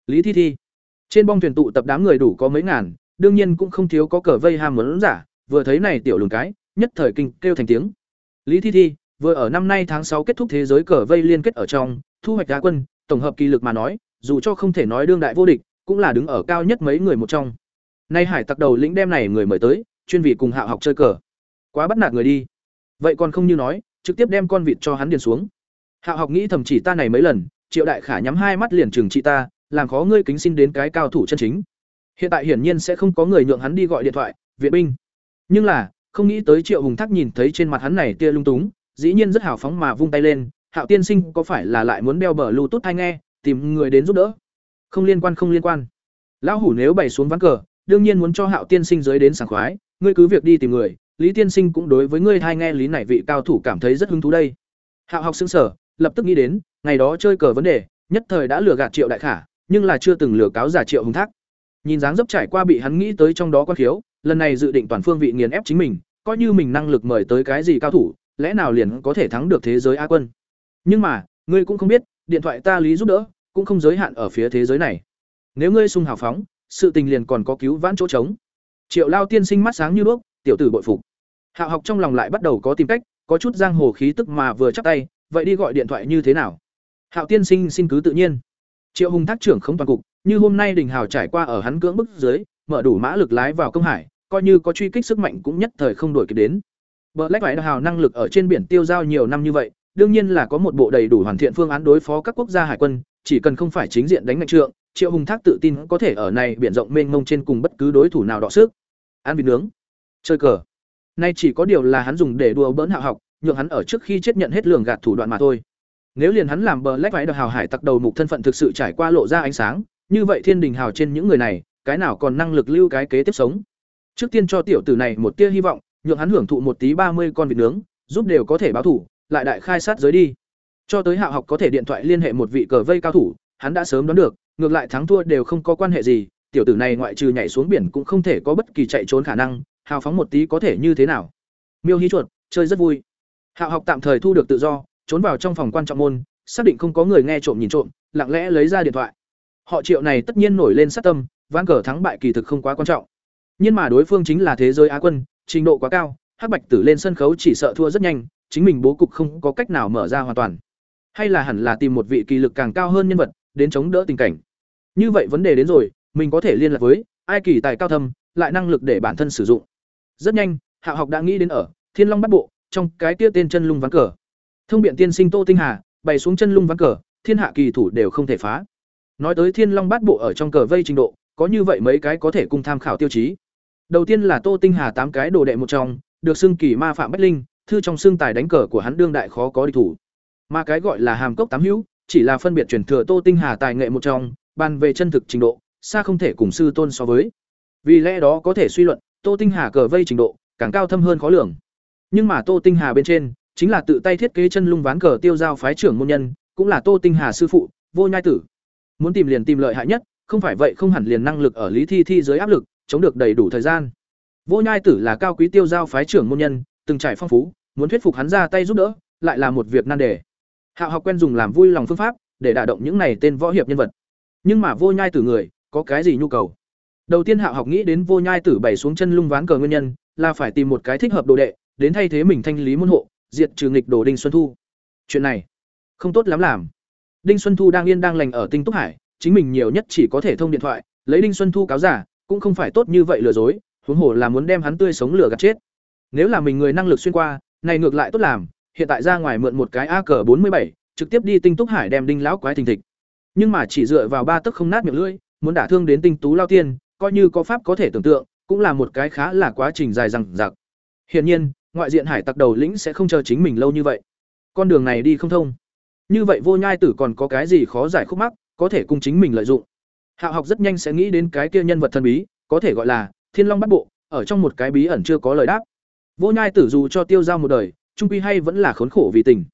lý thi thi. Trên bong thuyền tụ tập đám người đủ có mấy ngàn, đương nhiên cũng không thiếu có cờ vây ham muốn giả, vừa thấy này tiểu lùn cái nhất thời kinh kêu thành tiếng. Lý thi thi, vừa ở năm nay tháng sáu kết thúc thế giới cờ vây liên kết ở trong, thu hoạch đá quân, tổng hợp kỳ lực mà nói, dù cho không thể nói đương đại vô địch, cũng là đứng ở cao nhất mấy người một trong. Nay hải tặc đầu lĩnh đem này người mời tới, chuyên vị cùng hạ học chơi cờ. Quá bắt nạt người đi. Vậy còn không như nói, trực tiếp đem con vịt cho hắn điền xuống. Hạ học nghĩ thầm chỉ ta này mấy lần, triệu đại khả nhắm hai mắt liền trừng trị ta, làm khó ngươi kính xin đến cái cao thủ chân chính. Hiện tại hiển nhiên sẽ không có người nhượng hắn đi gọi điện thoại, viện binh. Nhưng là không nghĩ tới triệu hùng thác nhìn thấy trên mặt hắn này tia lung túng, dĩ nhiên rất hào phóng mà vung tay lên, hạo tiên sinh, có phải là lại muốn đeo bờ lưu tốt hay nghe, tìm người đến giúp đỡ? Không liên quan, không liên quan. Lão hủ nếu bày xuống ván cờ, đương nhiên muốn cho hạo tiên sinh giới đến sảng khoái, ngươi cứ việc đi tìm người, lý tiên sinh cũng đối với ngươi thai nghe lý này vị cao thủ cảm thấy rất hứng thú đây. Hạo học sững sở lập tức nghĩ đến, ngày đó chơi cờ vấn đề, nhất thời đã lừa gạt triệu đại khả, nhưng là chưa từng lừa cáo giả triệu hùng thác nhìn dáng dấp trải qua bị hắn nghĩ tới trong đó quan khiếu, lần này dự định toàn phương vị nghiền ép chính mình, coi như mình năng lực mời tới cái gì cao thủ, lẽ nào liền có thể thắng được thế giới a quân? Nhưng mà, ngươi cũng không biết, điện thoại ta lý giúp đỡ, cũng không giới hạn ở phía thế giới này. Nếu ngươi sung hào phóng, sự tình liền còn có cứu vãn chỗ trống. Triệu lao tiên sinh mắt sáng như đuốc, tiểu tử bội phục. Hạo học trong lòng lại bắt đầu có tìm cách, có chút giang hồ khí tức mà vừa chắc tay, vậy đi gọi điện thoại như thế nào? Hạo tiên sinh xin cứ tự nhiên. Triệu hùng thác trưởng không toàn cục như hôm nay đình hào trải qua ở hắn cưỡng bức dưới mở đủ mã lực lái vào công hải coi như có truy kích sức mạnh cũng nhất thời không đổi kịp đến Black phải hào năng lực ở trên biển tiêu giao nhiều năm như vậy, đương nhiên là có một bộ đầy đủ hoàn thiện phương án đối phó các quốc gia hải quân, chỉ cần không phải chính diện đánh mạnh trượng, Triệu Hùng Thác tự tin có thể ở này biển rộng mênh mông trên cùng bất cứ đối thủ nào đọ sức. Ăn vịt nướng, chơi cờ. Nay chỉ có điều là hắn dùng để đùa bỡn hạ học, nhượng hắn ở trước khi chết nhận hết lường gạt thủ đoạn mà thôi. Nếu liền hắn làm bờ lách vãi Đào hào hải tặc đầu mục thân phận thực sự trải qua lộ ra ánh sáng, như vậy thiên đình hào trên những người này, cái nào còn năng lực lưu cái kế tiếp sống. Trước tiên cho tiểu tử này một tia hy vọng, nhượng hắn hưởng thụ một tí ba mươi con vịt nướng, giúp đều có thể báo thủ, lại đại khai sát giới đi. Cho tới Hạo học có thể điện thoại liên hệ một vị cờ vây cao thủ, hắn đã sớm đoán được, ngược lại thắng thua đều không có quan hệ gì, tiểu tử này ngoại trừ nhảy xuống biển cũng không thể có bất kỳ chạy trốn khả năng, hào phóng một tí có thể như thế nào. Miêu hí chuột, chơi rất vui. Hạo học tạm thời thu được tự do, trốn vào trong phòng quan trọng môn, xác định không có người nghe trộm nhìn trộm, lặng lẽ lấy ra điện thoại. Họ Triệu này tất nhiên nổi lên sát tâm, ván cờ thắng bại kỳ thực không quá quan trọng. Nhưng mà đối phương chính là thế giới Á quân, trình độ quá cao, Hắc Bạch Tử lên sân khấu chỉ sợ thua rất nhanh, chính mình bố cục không có cách nào mở ra hoàn toàn. Hay là hẳn là tìm một vị kỳ lực càng cao hơn nhân vật đến chống đỡ tình cảnh. Như vậy vấn đề đến rồi, mình có thể liên lạc với ai kỳ tài cao thâm, lại năng lực để bản thân sử dụng. Rất nhanh, Hạ học đã nghĩ đến ở Thiên Long bắt bộ, trong cái kia tên chân lung ván cờ. Thông biện tiên sinh Tô Tinh Hà, bày xuống chân lung ván cờ, thiên hạ kỳ thủ đều không thể phá. Nói tới Thiên Long bát bộ ở trong cờ vây trình độ, có như vậy mấy cái có thể cùng tham khảo tiêu chí. Đầu tiên là Tô Tinh Hà tám cái đồ đệ một trong, được xưng kỳ ma phạm bách linh, thư trong xương tài đánh cờ của hắn đương đại khó có địch thủ. Mà cái gọi là hàm cốc tám hữu, chỉ là phân biệt truyền thừa Tô Tinh Hà tài nghệ một trong, bàn về chân thực trình độ, xa không thể cùng sư tôn so với. Vì lẽ đó có thể suy luận, Tô Tinh Hà cờ vây trình độ càng cao thâm hơn khó lường. Nhưng mà Tô Tinh Hà bên trên, chính là tự tay thiết kế chân lung ván cờ tiêu giao phái trưởng môn nhân, cũng là Tô Tinh Hà sư phụ, Vô Nhai Tử. Muốn tìm liền tìm lợi hại nhất, không phải vậy không hẳn liền năng lực ở lý thi thi dưới áp lực, chống được đầy đủ thời gian. Vô Nhai Tử là cao quý tiêu giao phái trưởng môn nhân, từng trải phong phú, muốn thuyết phục hắn ra tay giúp đỡ, lại là một việc nan đề. Hạo học quen dùng làm vui lòng phương pháp, để đả động những này tên võ hiệp nhân vật. Nhưng mà Vô Nhai Tử người, có cái gì nhu cầu? Đầu tiên Hạo học nghĩ đến Vô Nhai Tử bày xuống chân lung ván cờ nguyên nhân, là phải tìm một cái thích hợp đồ đệ, đến thay thế mình thanh lý môn hộ, diệt trừ nghịch đồ Đinh Xuân Thu. Chuyện này, không tốt lắm làm. Đinh Xuân Thu đang yên đang lành ở Tinh Túc Hải, chính mình nhiều nhất chỉ có thể thông điện thoại, lấy Đinh Xuân Thu cáo giả, cũng không phải tốt như vậy lừa dối, huống hồ là muốn đem hắn tươi sống lừa gạt chết. Nếu là mình người năng lực xuyên qua, này ngược lại tốt làm, hiện tại ra ngoài mượn một cái AK47, trực tiếp đi tinh túc hải đem đinh lão quái thình thịch. Nhưng mà chỉ dựa vào ba tấc không nát miệng lưỡi muốn đả thương đến tinh tú lao tiên coi như có pháp có thể tưởng tượng cũng là một cái khá là quá trình dài dằng dặc. Hiển nhiên ngoại diện hải tặc đầu lĩnh sẽ không chờ chính mình lâu như vậy. Con đường này đi không thông như vậy vô nhai tử còn có cái gì khó giải khúc mắc, có thể cùng chính mình lợi dụng. Hạo học rất nhanh sẽ nghĩ đến cái kia nhân vật thần bí, có thể gọi là thiên long bắt bộ, ở trong một cái bí ẩn chưa có lời đáp. Vô nhai tử dù cho tiêu giao một đời, trung quy hay vẫn là khốn khổ vì tình.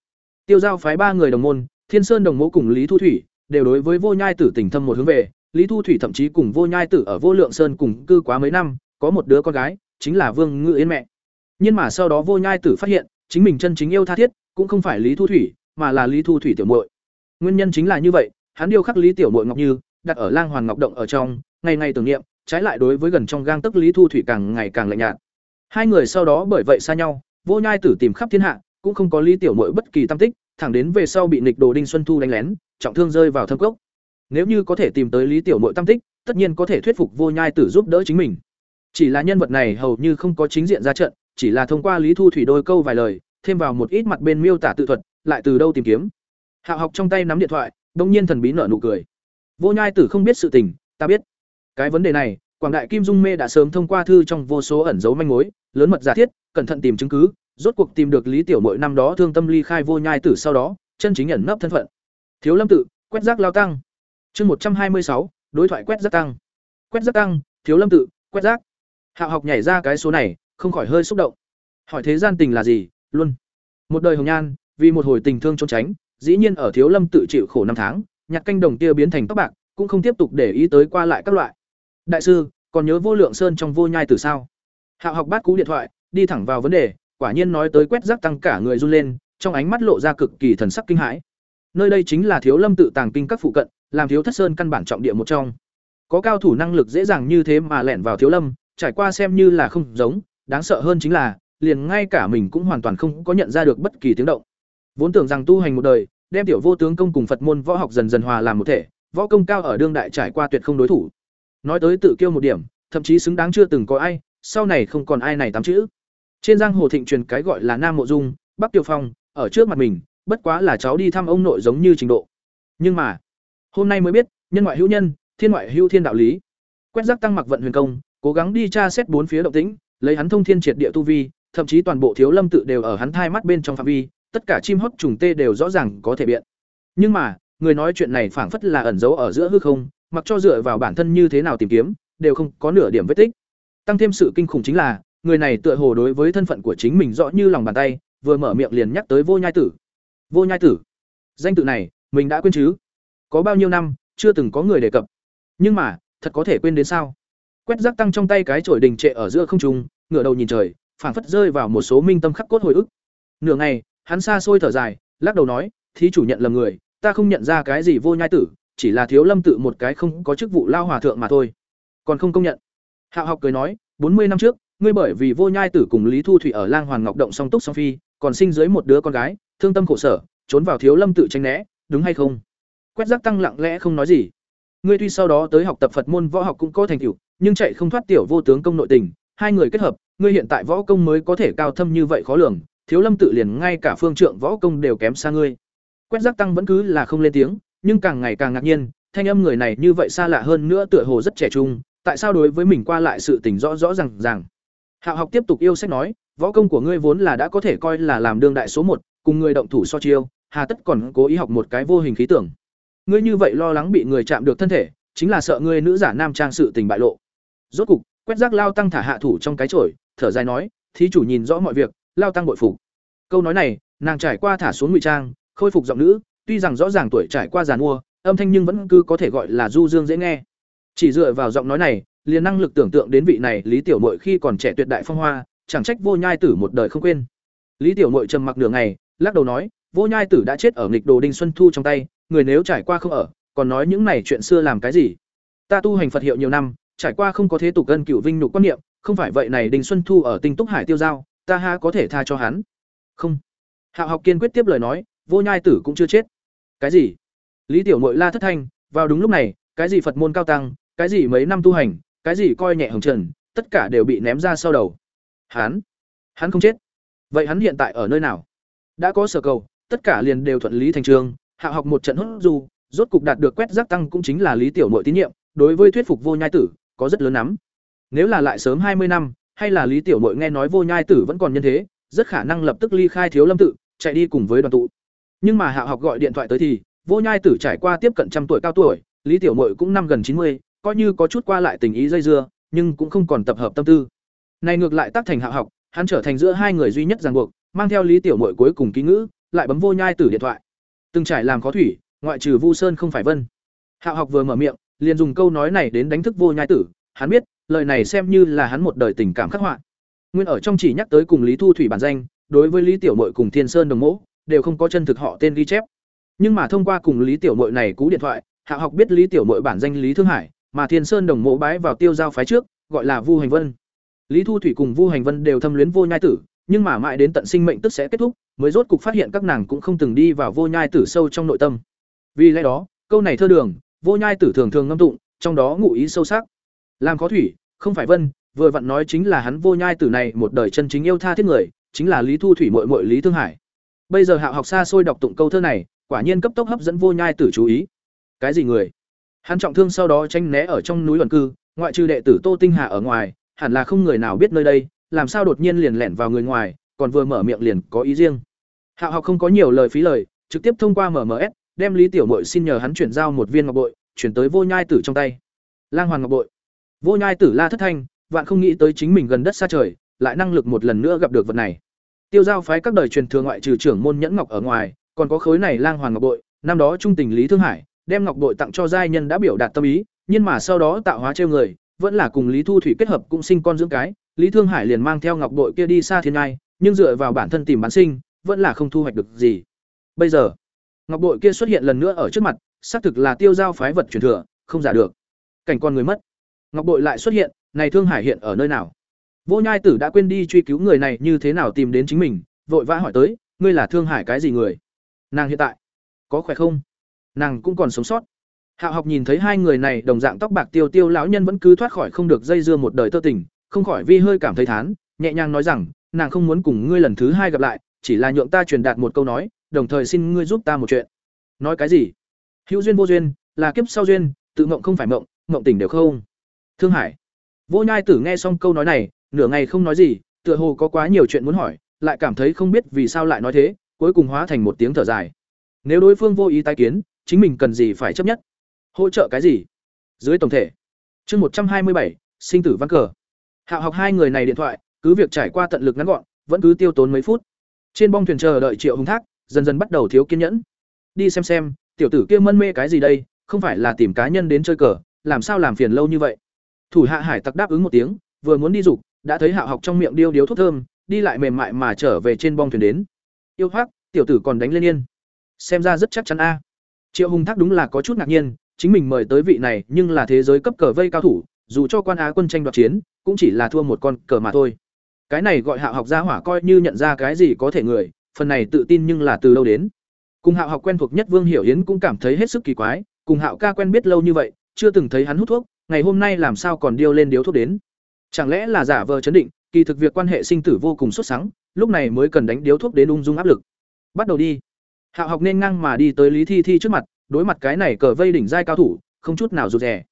Tiêu giao phái ba người đồng môn, thiên sơn đồng mẫu cùng lý thu thủy, đều đối với vô nhai tử tình thâm một hướng về. Lý thu thủy thậm chí cùng vô nhai tử ở vô lượng sơn cùng cư quá mấy năm, có một đứa con gái, chính là vương ngự yên mẹ. Nhưng mà sau đó vô nhai tử phát hiện, chính mình chân chính yêu tha thiết, cũng không phải lý thu thủy mà là lý thu thủy tiểu muội. Nguyên nhân chính là như vậy, hắn điêu khắc lý tiểu muội ngọc như, đặt ở lang hoàn ngọc động ở trong, ngày ngày tưởng niệm, trái lại đối với gần trong gang tức lý thu thủy càng ngày càng lạnh nhạt. Hai người sau đó bởi vậy xa nhau, vô nhai tử tìm khắp thiên hạ, cũng không có lý tiểu muội bất kỳ tâm tích, thẳng đến về sau bị nịch đồ đinh xuân thu đánh lén, trọng thương rơi vào thâm cốc. Nếu như có thể tìm tới lý tiểu muội tâm tích, tất nhiên có thể thuyết phục vô nhai tử giúp đỡ chính mình. Chỉ là nhân vật này hầu như không có chính diện ra trận, chỉ là thông qua lý thu thủy đôi câu vài lời, thêm vào một ít mặt bên miêu tả tự thuật lại từ đâu tìm kiếm. Hạ học trong tay nắm điện thoại, đông nhiên thần bí nở nụ cười. Vô nhai tử không biết sự tình, ta biết. Cái vấn đề này, quảng đại kim dung mê đã sớm thông qua thư trong vô số ẩn dấu manh mối, lớn mật giả thiết, cẩn thận tìm chứng cứ, rốt cuộc tìm được lý tiểu mội năm đó thương tâm ly khai vô nhai tử sau đó, chân chính ẩn nấp thân phận. Thiếu lâm tự, quét rác lao tăng. Chương một trăm hai mươi sáu, đối thoại quét rác tăng. Quét rác tăng, thiếu lâm tự, quét rác. Hạ học nhảy ra cái số này, không khỏi hơi xúc động. Hỏi thế gian tình là gì, luôn. Một đời hồng nhan vì một hồi tình thương trốn tránh, dĩ nhiên ở thiếu lâm tự chịu khổ năm tháng nhặt canh đồng kia biến thành tóc bạc, cũng không tiếp tục để ý tới qua lại các loại. Đại sư, còn nhớ vô lượng sơn trong vô nhai từ sao? Hạo học bắt cú điện thoại, đi thẳng vào vấn đề, quả nhiên nói tới quét rác tăng cả người run lên, trong ánh mắt lộ ra cực kỳ thần sắc kinh hãi. Nơi đây chính là thiếu lâm tự tàng kinh các phụ cận, làm thiếu thất sơn căn bản trọng địa một trong. Có cao thủ năng lực dễ dàng như thế mà lẻn vào thiếu lâm, trải qua xem như là không giống, đáng sợ hơn chính là, liền ngay cả mình cũng hoàn toàn không có nhận ra được bất kỳ tiếng động vốn tưởng rằng tu hành một đời, đem tiểu vô tướng công cùng phật môn võ học dần dần hòa làm một thể, võ công cao ở đương đại trải qua tuyệt không đối thủ. Nói tới tự kiêu một điểm, thậm chí xứng đáng chưa từng có ai, sau này không còn ai này tám chữ. Trên giang hồ thịnh truyền cái gọi là nam mộ dung, bắc tiêu phong, ở trước mặt mình, bất quá là cháu đi thăm ông nội giống như trình độ. Nhưng mà, hôm nay mới biết, nhân ngoại hữu nhân, thiên ngoại hữu thiên đạo lý. Quét rác tăng mặc vận huyền công, cố gắng đi tra xét bốn phía động tĩnh, lấy hắn thông thiên triệt địa tu vi, thậm chí toàn bộ thiếu lâm tự đều ở hắn thai mắt bên trong phạm vi tất cả chim hót trùng tê đều rõ ràng có thể biện. Nhưng mà, người nói chuyện này phảng phất là ẩn giấu ở giữa hư không, mặc cho dựa vào bản thân như thế nào tìm kiếm, đều không có nửa điểm vết tích. Tăng thêm sự kinh khủng chính là, người này tựa hồ đối với thân phận của chính mình rõ như lòng bàn tay, vừa mở miệng liền nhắc tới vô nhai tử. Vô nhai tử, danh tự này, mình đã quên chứ? Có bao nhiêu năm, chưa từng có người đề cập. Nhưng mà, thật có thể quên đến sao? Quét rác tăng trong tay cái chổi đình trệ ở giữa không trung, ngửa đầu nhìn trời, phảng phất rơi vào một số minh tâm khắc cốt hồi ức. Nửa ngày hắn xa xôi thở dài, lắc đầu nói, thí chủ nhận lầm người, ta không nhận ra cái gì vô nhai tử, chỉ là thiếu lâm tự một cái không có chức vụ lao hòa thượng mà thôi. Còn không công nhận. Hạo học cười nói, bốn mươi năm trước, ngươi bởi vì vô nhai tử cùng lý thu thủy ở lang hoàn ngọc động song túc song phi, còn sinh dưới một đứa con gái, thương tâm khổ sở, trốn vào thiếu lâm tự tranh né, đúng hay không? Quét rác tăng lặng lẽ không nói gì. Ngươi tuy sau đó tới học tập phật môn võ học cũng có thành tựu, nhưng chạy không thoát tiểu vô tướng công nội tình, hai người kết hợp, ngươi hiện tại võ công mới có thể cao thâm như vậy khó lường thiếu lâm tự liền ngay cả phương trượng võ công đều kém xa ngươi. Quét Giác tăng vẫn cứ là không lên tiếng, nhưng càng ngày càng ngạc nhiên, thanh âm người này như vậy xa lạ hơn nữa tựa hồ rất trẻ trung, tại sao đối với mình qua lại sự tình rõ rõ r à n g rằng hạo học tiếp tục yêu sách nói, võ công của ngươi vốn là đã có thể coi là làm đương đại số một, cùng người động thủ so chiêu, hà tất còn cố ý học một cái vô hình khí tưởng. Ngươi như vậy lo lắng bị người chạm được thân thể, chính là sợ ngươi nữ giả nam trang sự tình bại lộ. Rốt cục, quét Giác lao tăng thả hạ thủ trong cái chổi, thở dài nói, thí chủ nhìn rõ mọi việc lao tăng bội phục. Câu nói này, nàng trải qua thả xuống ngụy trang, khôi phục giọng nữ, tuy rằng rõ ràng tuổi trải qua giàn mua, âm thanh nhưng vẫn cứ có thể gọi là du dương dễ nghe. Chỉ dựa vào giọng nói này, liền năng lực tưởng tượng đến vị này lý tiểu mội khi còn trẻ tuyệt đại phong hoa, chẳng trách vô nhai tử một đời không quên. Lý tiểu mội trầm mặc nửa ngày, lắc đầu nói, vô nhai tử đã chết ở nghịch đồ đinh xuân thu trong tay, người nếu trải qua không ở, còn nói những này chuyện xưa làm cái gì? Ta tu hành phật hiệu nhiều năm, trải qua không có thế tục gân cựu vinh nhục quan niệm, không phải vậy này đinh xuân thu ở tinh túc hải tiêu giao ta ha có thể tha cho hắn? Không. Hạo học kiên quyết tiếp lời nói vô nhai tử cũng chưa chết. Cái gì? Lý tiểu mội la thất thanh vào đúng lúc này cái gì phật môn cao tăng cái gì mấy năm tu hành cái gì coi nhẹ hồng trần tất cả đều bị ném ra sau đầu. Hắn? Hắn không chết. Vậy hắn hiện tại ở nơi nào? Đã có sở cầu tất cả liền đều thuận lý thành trường, hạ học một trận hốt du, rốt cục đạt được quét giác tăng cũng chính là lý tiểu muội tín nhiệm, đối với thuyết phục vô nhai tử, có rất lớn lắm. Nếu là lại sớm hai mươi năm, hay là lý tiểu muội nghe nói vô nhai tử vẫn còn nhân thế, rất khả năng lập tức ly khai thiếu lâm tự, chạy đi cùng với đoàn tụ. Nhưng mà hạ học gọi điện thoại tới thì, vô nhai tử trải qua tiếp cận trăm tuổi cao tuổi, lý tiểu muội cũng năm gần chín mươi, coi như có chút qua lại tình ý dây dưa, nhưng cũng không còn tập hợp tâm tư. Này ngược lại tác thành hạ học, hắn trở thành giữa hai người duy nhất ràng buộc, mang theo Lý Tiểu Muội cuối cùng ký ngữ, lại bấm vô nhai tử điện thoại. Từng trải làm khó thủy, ngoại trừ Vu Sơn không phải Vân. Hạo học vừa mở miệng, liền dùng câu nói này đến đánh thức vô nhai tử, hắn biết, lời này xem như là hắn một đời tình cảm khắc họa. Nguyên ở trong chỉ nhắc tới cùng Lý Thu Thủy bản danh, đối với Lý Tiểu Muội cùng Thiên Sơn đồng mẫu, đều không có chân thực họ tên ghi chép. Nhưng mà thông qua cùng Lý Tiểu Muội này cú điện thoại, hạ học biết Lý Tiểu Muội bản danh Lý Thương Hải, mà Thiên Sơn đồng mẫu bái vào tiêu giao phái trước, gọi là Vu Hành Vân. Lý Thu Thủy cùng Vu Hành Vân đều thâm luyến vô nhai tử, nhưng mà mãi đến tận sinh mệnh tức sẽ kết thúc, mới rốt cục phát hiện các nàng cũng không từng đi vào vô nhai tử sâu trong nội tâm. Vì lẽ đó, câu này thơ đường, vô nhai tử thường thường ngâm tụng, trong đó ngụ ý sâu sắc. Làm khó thủy, không phải Vân, vừa vặn nói chính là hắn vô nhai tử này một đời chân chính yêu tha thiết người, chính là Lý Thu Thủy muội muội Lý Thương Hải. Bây giờ Hạo học xa xôi đọc tụng câu thơ này, quả nhiên cấp tốc hấp dẫn vô nhai tử chú ý. Cái gì người? Hắn trọng thương sau đó tranh né ở trong núi ẩn cư, ngoại trừ đệ tử Tô Tinh Hà ở ngoài, hẳn là không người nào biết nơi đây, làm sao đột nhiên liền lẻn vào người ngoài, còn vừa mở miệng liền có ý riêng. Hạo học không có nhiều lời phí lời, trực tiếp thông qua MMS, đem Lý Tiểu Muội xin nhờ hắn chuyển giao một viên ngọc bội, chuyển tới Vô Nhai Tử trong tay. Lang Hoàng ngọc bội. Vô Nhai Tử la thất thanh, vạn không nghĩ tới chính mình gần đất xa trời, lại năng lực một lần nữa gặp được vật này. Tiêu giao phái các đời truyền thừa ngoại trừ trưởng môn nhẫn ngọc ở ngoài, còn có khối này Lang Hoàng ngọc bội, năm đó trung tình Lý Thương Hải, đem ngọc bội tặng cho giai nhân đã biểu đạt tâm ý, nhưng mà sau đó tạo hóa trêu người, vẫn là cùng Lý Thu Thủy kết hợp cũng sinh con dưỡng cái, Lý Thương Hải liền mang theo ngọc bội kia đi xa thiên ngai, nhưng dựa vào bản thân tìm bán sinh, vẫn là không thu hoạch được gì. Bây giờ, ngọc bội kia xuất hiện lần nữa ở trước mặt, xác thực là tiêu giao phái vật truyền thừa, không giả được. Cảnh con người mất, ngọc bội lại xuất hiện, này Thương Hải hiện ở nơi nào? Vô Nhai Tử đã quên đi truy cứu người này như thế nào tìm đến chính mình, vội vã hỏi tới, ngươi là Thương Hải cái gì người? Nàng hiện tại có khỏe không? Nàng cũng còn sống sót. Hạo học nhìn thấy hai người này đồng dạng tóc bạc tiêu tiêu lão nhân vẫn cứ thoát khỏi không được dây dưa một đời tơ tình, không khỏi vi hơi cảm thấy thán, nhẹ nhàng nói rằng, nàng không muốn cùng ngươi lần thứ hai gặp lại, chỉ là nhượng ta truyền đạt một câu nói, đồng thời xin ngươi giúp ta một chuyện. Nói cái gì? Hữu duyên vô duyên, là kiếp sau duyên, tự mộng không phải mộng, mộng tỉnh đều không. Thương Hải. Vô Nhai Tử nghe xong câu nói này, nửa ngày không nói gì, tựa hồ có quá nhiều chuyện muốn hỏi, lại cảm thấy không biết vì sao lại nói thế, cuối cùng hóa thành một tiếng thở dài. Nếu đối phương vô ý tái kiến, chính mình cần gì phải chấp nhất? hỗ trợ cái gì dưới tổng thể chương một trăm hai mươi bảy sinh tử văn cờ hạ học hai người này điện thoại cứ việc trải qua tận lực ngắn gọn vẫn cứ tiêu tốn mấy phút trên bong thuyền chờ đợi triệu hùng thác dần dần bắt đầu thiếu kiên nhẫn đi xem xem tiểu tử kia mân mê cái gì đây không phải là tìm cá nhân đến chơi cờ làm sao làm phiền lâu như vậy thủ hạ hải tặc đáp ứng một tiếng vừa muốn đi dục đã thấy hạ học trong miệng điêu điếu thuốc thơm đi lại mềm mại mà trở về trên bong thuyền đến yêu hoác tiểu tử còn đánh lên yên xem ra rất chắc chắn a à. triệu hùng thác đúng là có chút ngạc nhiên chính mình mời tới vị này nhưng là thế giới cấp cờ vây cao thủ, dù cho quan á quân tranh đoạt chiến, cũng chỉ là thua một con cờ mà thôi. Cái này gọi Hạo học gia hỏa coi như nhận ra cái gì có thể người, phần này tự tin nhưng là từ đâu đến. Cùng Hạo học quen thuộc nhất Vương Hiểu Yến cũng cảm thấy hết sức kỳ quái, cùng Hạo ca quen biết lâu như vậy, chưa từng thấy hắn hút thuốc, ngày hôm nay làm sao còn điêu lên điếu thuốc đến? Chẳng lẽ là giả vờ chấn định, kỳ thực việc quan hệ sinh tử vô cùng xuất sáng, lúc này mới cần đánh điếu thuốc đến ung dung áp lực. Bắt đầu đi. Hạo học nên ngang mà đi tới Lý Thi Thi trước mặt, đối mặt cái này cờ vây đỉnh giai cao thủ, không chút nào rụt rè.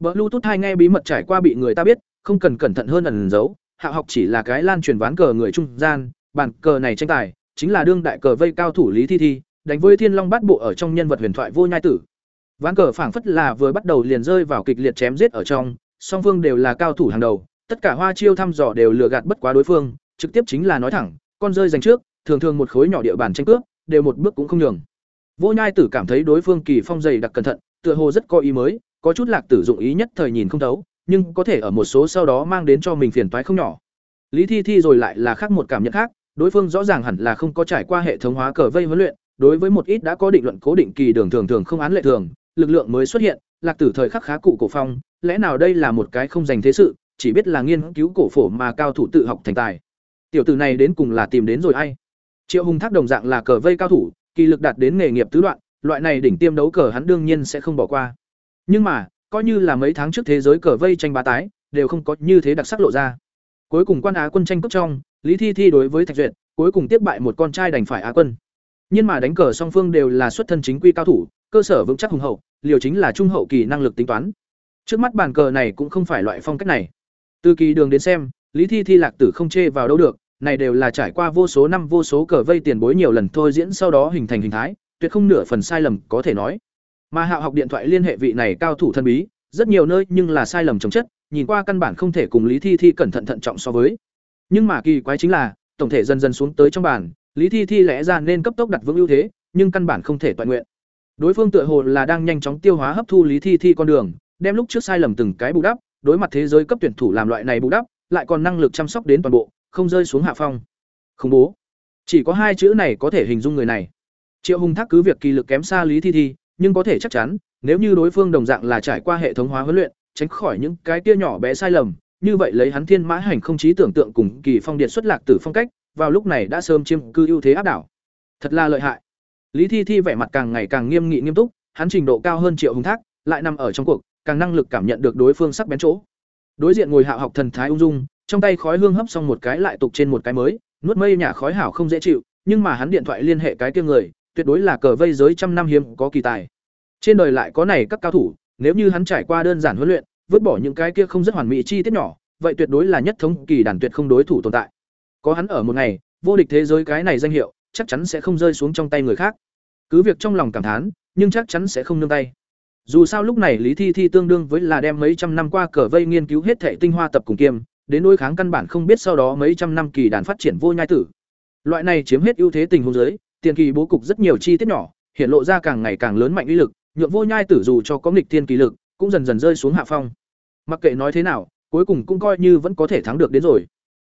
Bluetooth hai nghe bí mật trải qua bị người ta biết, không cần cẩn thận hơn ẩn giấu, Hạ học chỉ là cái lan truyền ván cờ người trung gian, bàn cờ này tranh tài, chính là đương đại cờ vây cao thủ Lý Thi Thi, đánh với Thiên Long Bát Bộ ở trong nhân vật huyền thoại vô nhai tử. Ván cờ phảng phất là vừa bắt đầu liền rơi vào kịch liệt chém giết ở trong, song phương đều là cao thủ hàng đầu, tất cả hoa chiêu thăm dò đều lừa gạt bất quá đối phương, trực tiếp chính là nói thẳng, con rơi giành trước, thường thường một khối nhỏ địa bàn tranh cướp, đều một bước cũng không nhường. Vô Nhai Tử cảm thấy đối phương kỳ phong dày đặc cẩn thận, tựa hồ rất có ý mới, có chút lạc tử dụng ý nhất thời nhìn không thấu, nhưng có thể ở một số sau đó mang đến cho mình phiền toái không nhỏ. Lý Thi Thi rồi lại là khác một cảm nhận khác, đối phương rõ ràng hẳn là không có trải qua hệ thống hóa cờ vây huấn luyện, đối với một ít đã có định luận cố định kỳ đường thường thường không án lệ thường, lực lượng mới xuất hiện, lạc tử thời khắc khá cụ cổ phong, lẽ nào đây là một cái không dành thế sự, chỉ biết là nghiên cứu cổ phổ mà cao thủ tự học thành tài. Tiểu tử này đến cùng là tìm đến rồi ai? Triệu Hùng Thác đồng dạng là cờ vây cao thủ, kỳ lực đạt đến nghề nghiệp tứ đoạn, loại này đỉnh tiêm đấu cờ hắn đương nhiên sẽ không bỏ qua. Nhưng mà, coi như là mấy tháng trước thế giới cờ vây tranh bá tái, đều không có như thế đặc sắc lộ ra. Cuối cùng quan á quân tranh cướp trong, Lý Thi Thi đối với Thạch Duyệt, cuối cùng tiếp bại một con trai đành phải á quân. Nhưng mà đánh cờ song phương đều là xuất thân chính quy cao thủ, cơ sở vững chắc hùng hậu, liều chính là trung hậu kỳ năng lực tính toán. Trước mắt bàn cờ này cũng không phải loại phong cách này. Từ kỳ đường đến xem, Lý Thi Thi Lạc Tử không chê vào đâu được, này đều là trải qua vô số năm vô số cờ vây tiền bối nhiều lần thôi diễn sau đó hình thành hình thái, tuyệt không nửa phần sai lầm có thể nói. Mà Hạo học điện thoại liên hệ vị này cao thủ thân bí, rất nhiều nơi nhưng là sai lầm chống chất, nhìn qua căn bản không thể cùng Lý Thi Thi cẩn thận thận trọng so với. Nhưng mà kỳ quái chính là, tổng thể dần dần xuống tới trong bàn, Lý Thi Thi lẽ ra nên cấp tốc đặt vững ưu thế, nhưng căn bản không thể toàn nguyện. Đối phương tựa hồ là đang nhanh chóng tiêu hóa hấp thu Lý Thi Thi con đường, đem lúc trước sai lầm từng cái bù đắp, đối mặt thế giới cấp tuyển thủ làm loại này bù đắp, lại còn năng lực chăm sóc đến toàn bộ, không rơi xuống hạ phong. Không bố. Chỉ có hai chữ này có thể hình dung người này. Triệu Hùng Thác cứ việc kỳ lực kém xa Lý Thi Thi, nhưng có thể chắc chắn, nếu như đối phương đồng dạng là trải qua hệ thống hóa huấn luyện, tránh khỏi những cái kia nhỏ bé sai lầm, như vậy lấy hắn thiên mã hành không trí tưởng tượng cùng kỳ phong điện xuất lạc tử phong cách, vào lúc này đã sớm chiếm cư ưu thế áp đảo. Thật là lợi hại. Lý Thi Thi vẻ mặt càng ngày càng nghiêm nghị nghiêm túc, hắn trình độ cao hơn Triệu Hùng Thác, lại nằm ở trong cuộc, càng năng lực cảm nhận được đối phương sắc bén chỗ. Đối diện ngồi hạ học thần thái ung dung, trong tay khói hương hấp xong một cái lại tục trên một cái mới, nuốt mây nhà khói hảo không dễ chịu, nhưng mà hắn điện thoại liên hệ cái kia người, tuyệt đối là cờ vây giới trăm năm hiếm có kỳ tài. Trên đời lại có này các cao thủ, nếu như hắn trải qua đơn giản huấn luyện, vứt bỏ những cái kia không rất hoàn mỹ chi tiết nhỏ, vậy tuyệt đối là nhất thống kỳ đàn tuyệt không đối thủ tồn tại. Có hắn ở một ngày, vô địch thế giới cái này danh hiệu, chắc chắn sẽ không rơi xuống trong tay người khác. Cứ việc trong lòng cảm thán, nhưng chắc chắn sẽ không nương tay. Dù sao lúc này Lý Thi Thi tương đương với là đem mấy trăm năm qua cờ vây nghiên cứu hết thể tinh hoa tập cùng kiêm, đến nỗi kháng căn bản không biết sau đó mấy trăm năm kỳ đàn phát triển vô nhai tử. Loại này chiếm hết ưu thế tình huống dưới, tiền kỳ bố cục rất nhiều chi tiết nhỏ, hiện lộ ra càng ngày càng lớn mạnh uy lực, nhượng vô nhai tử dù cho có nghịch thiên kỳ lực, cũng dần dần rơi xuống hạ phong. Mặc kệ nói thế nào, cuối cùng cũng coi như vẫn có thể thắng được đến rồi.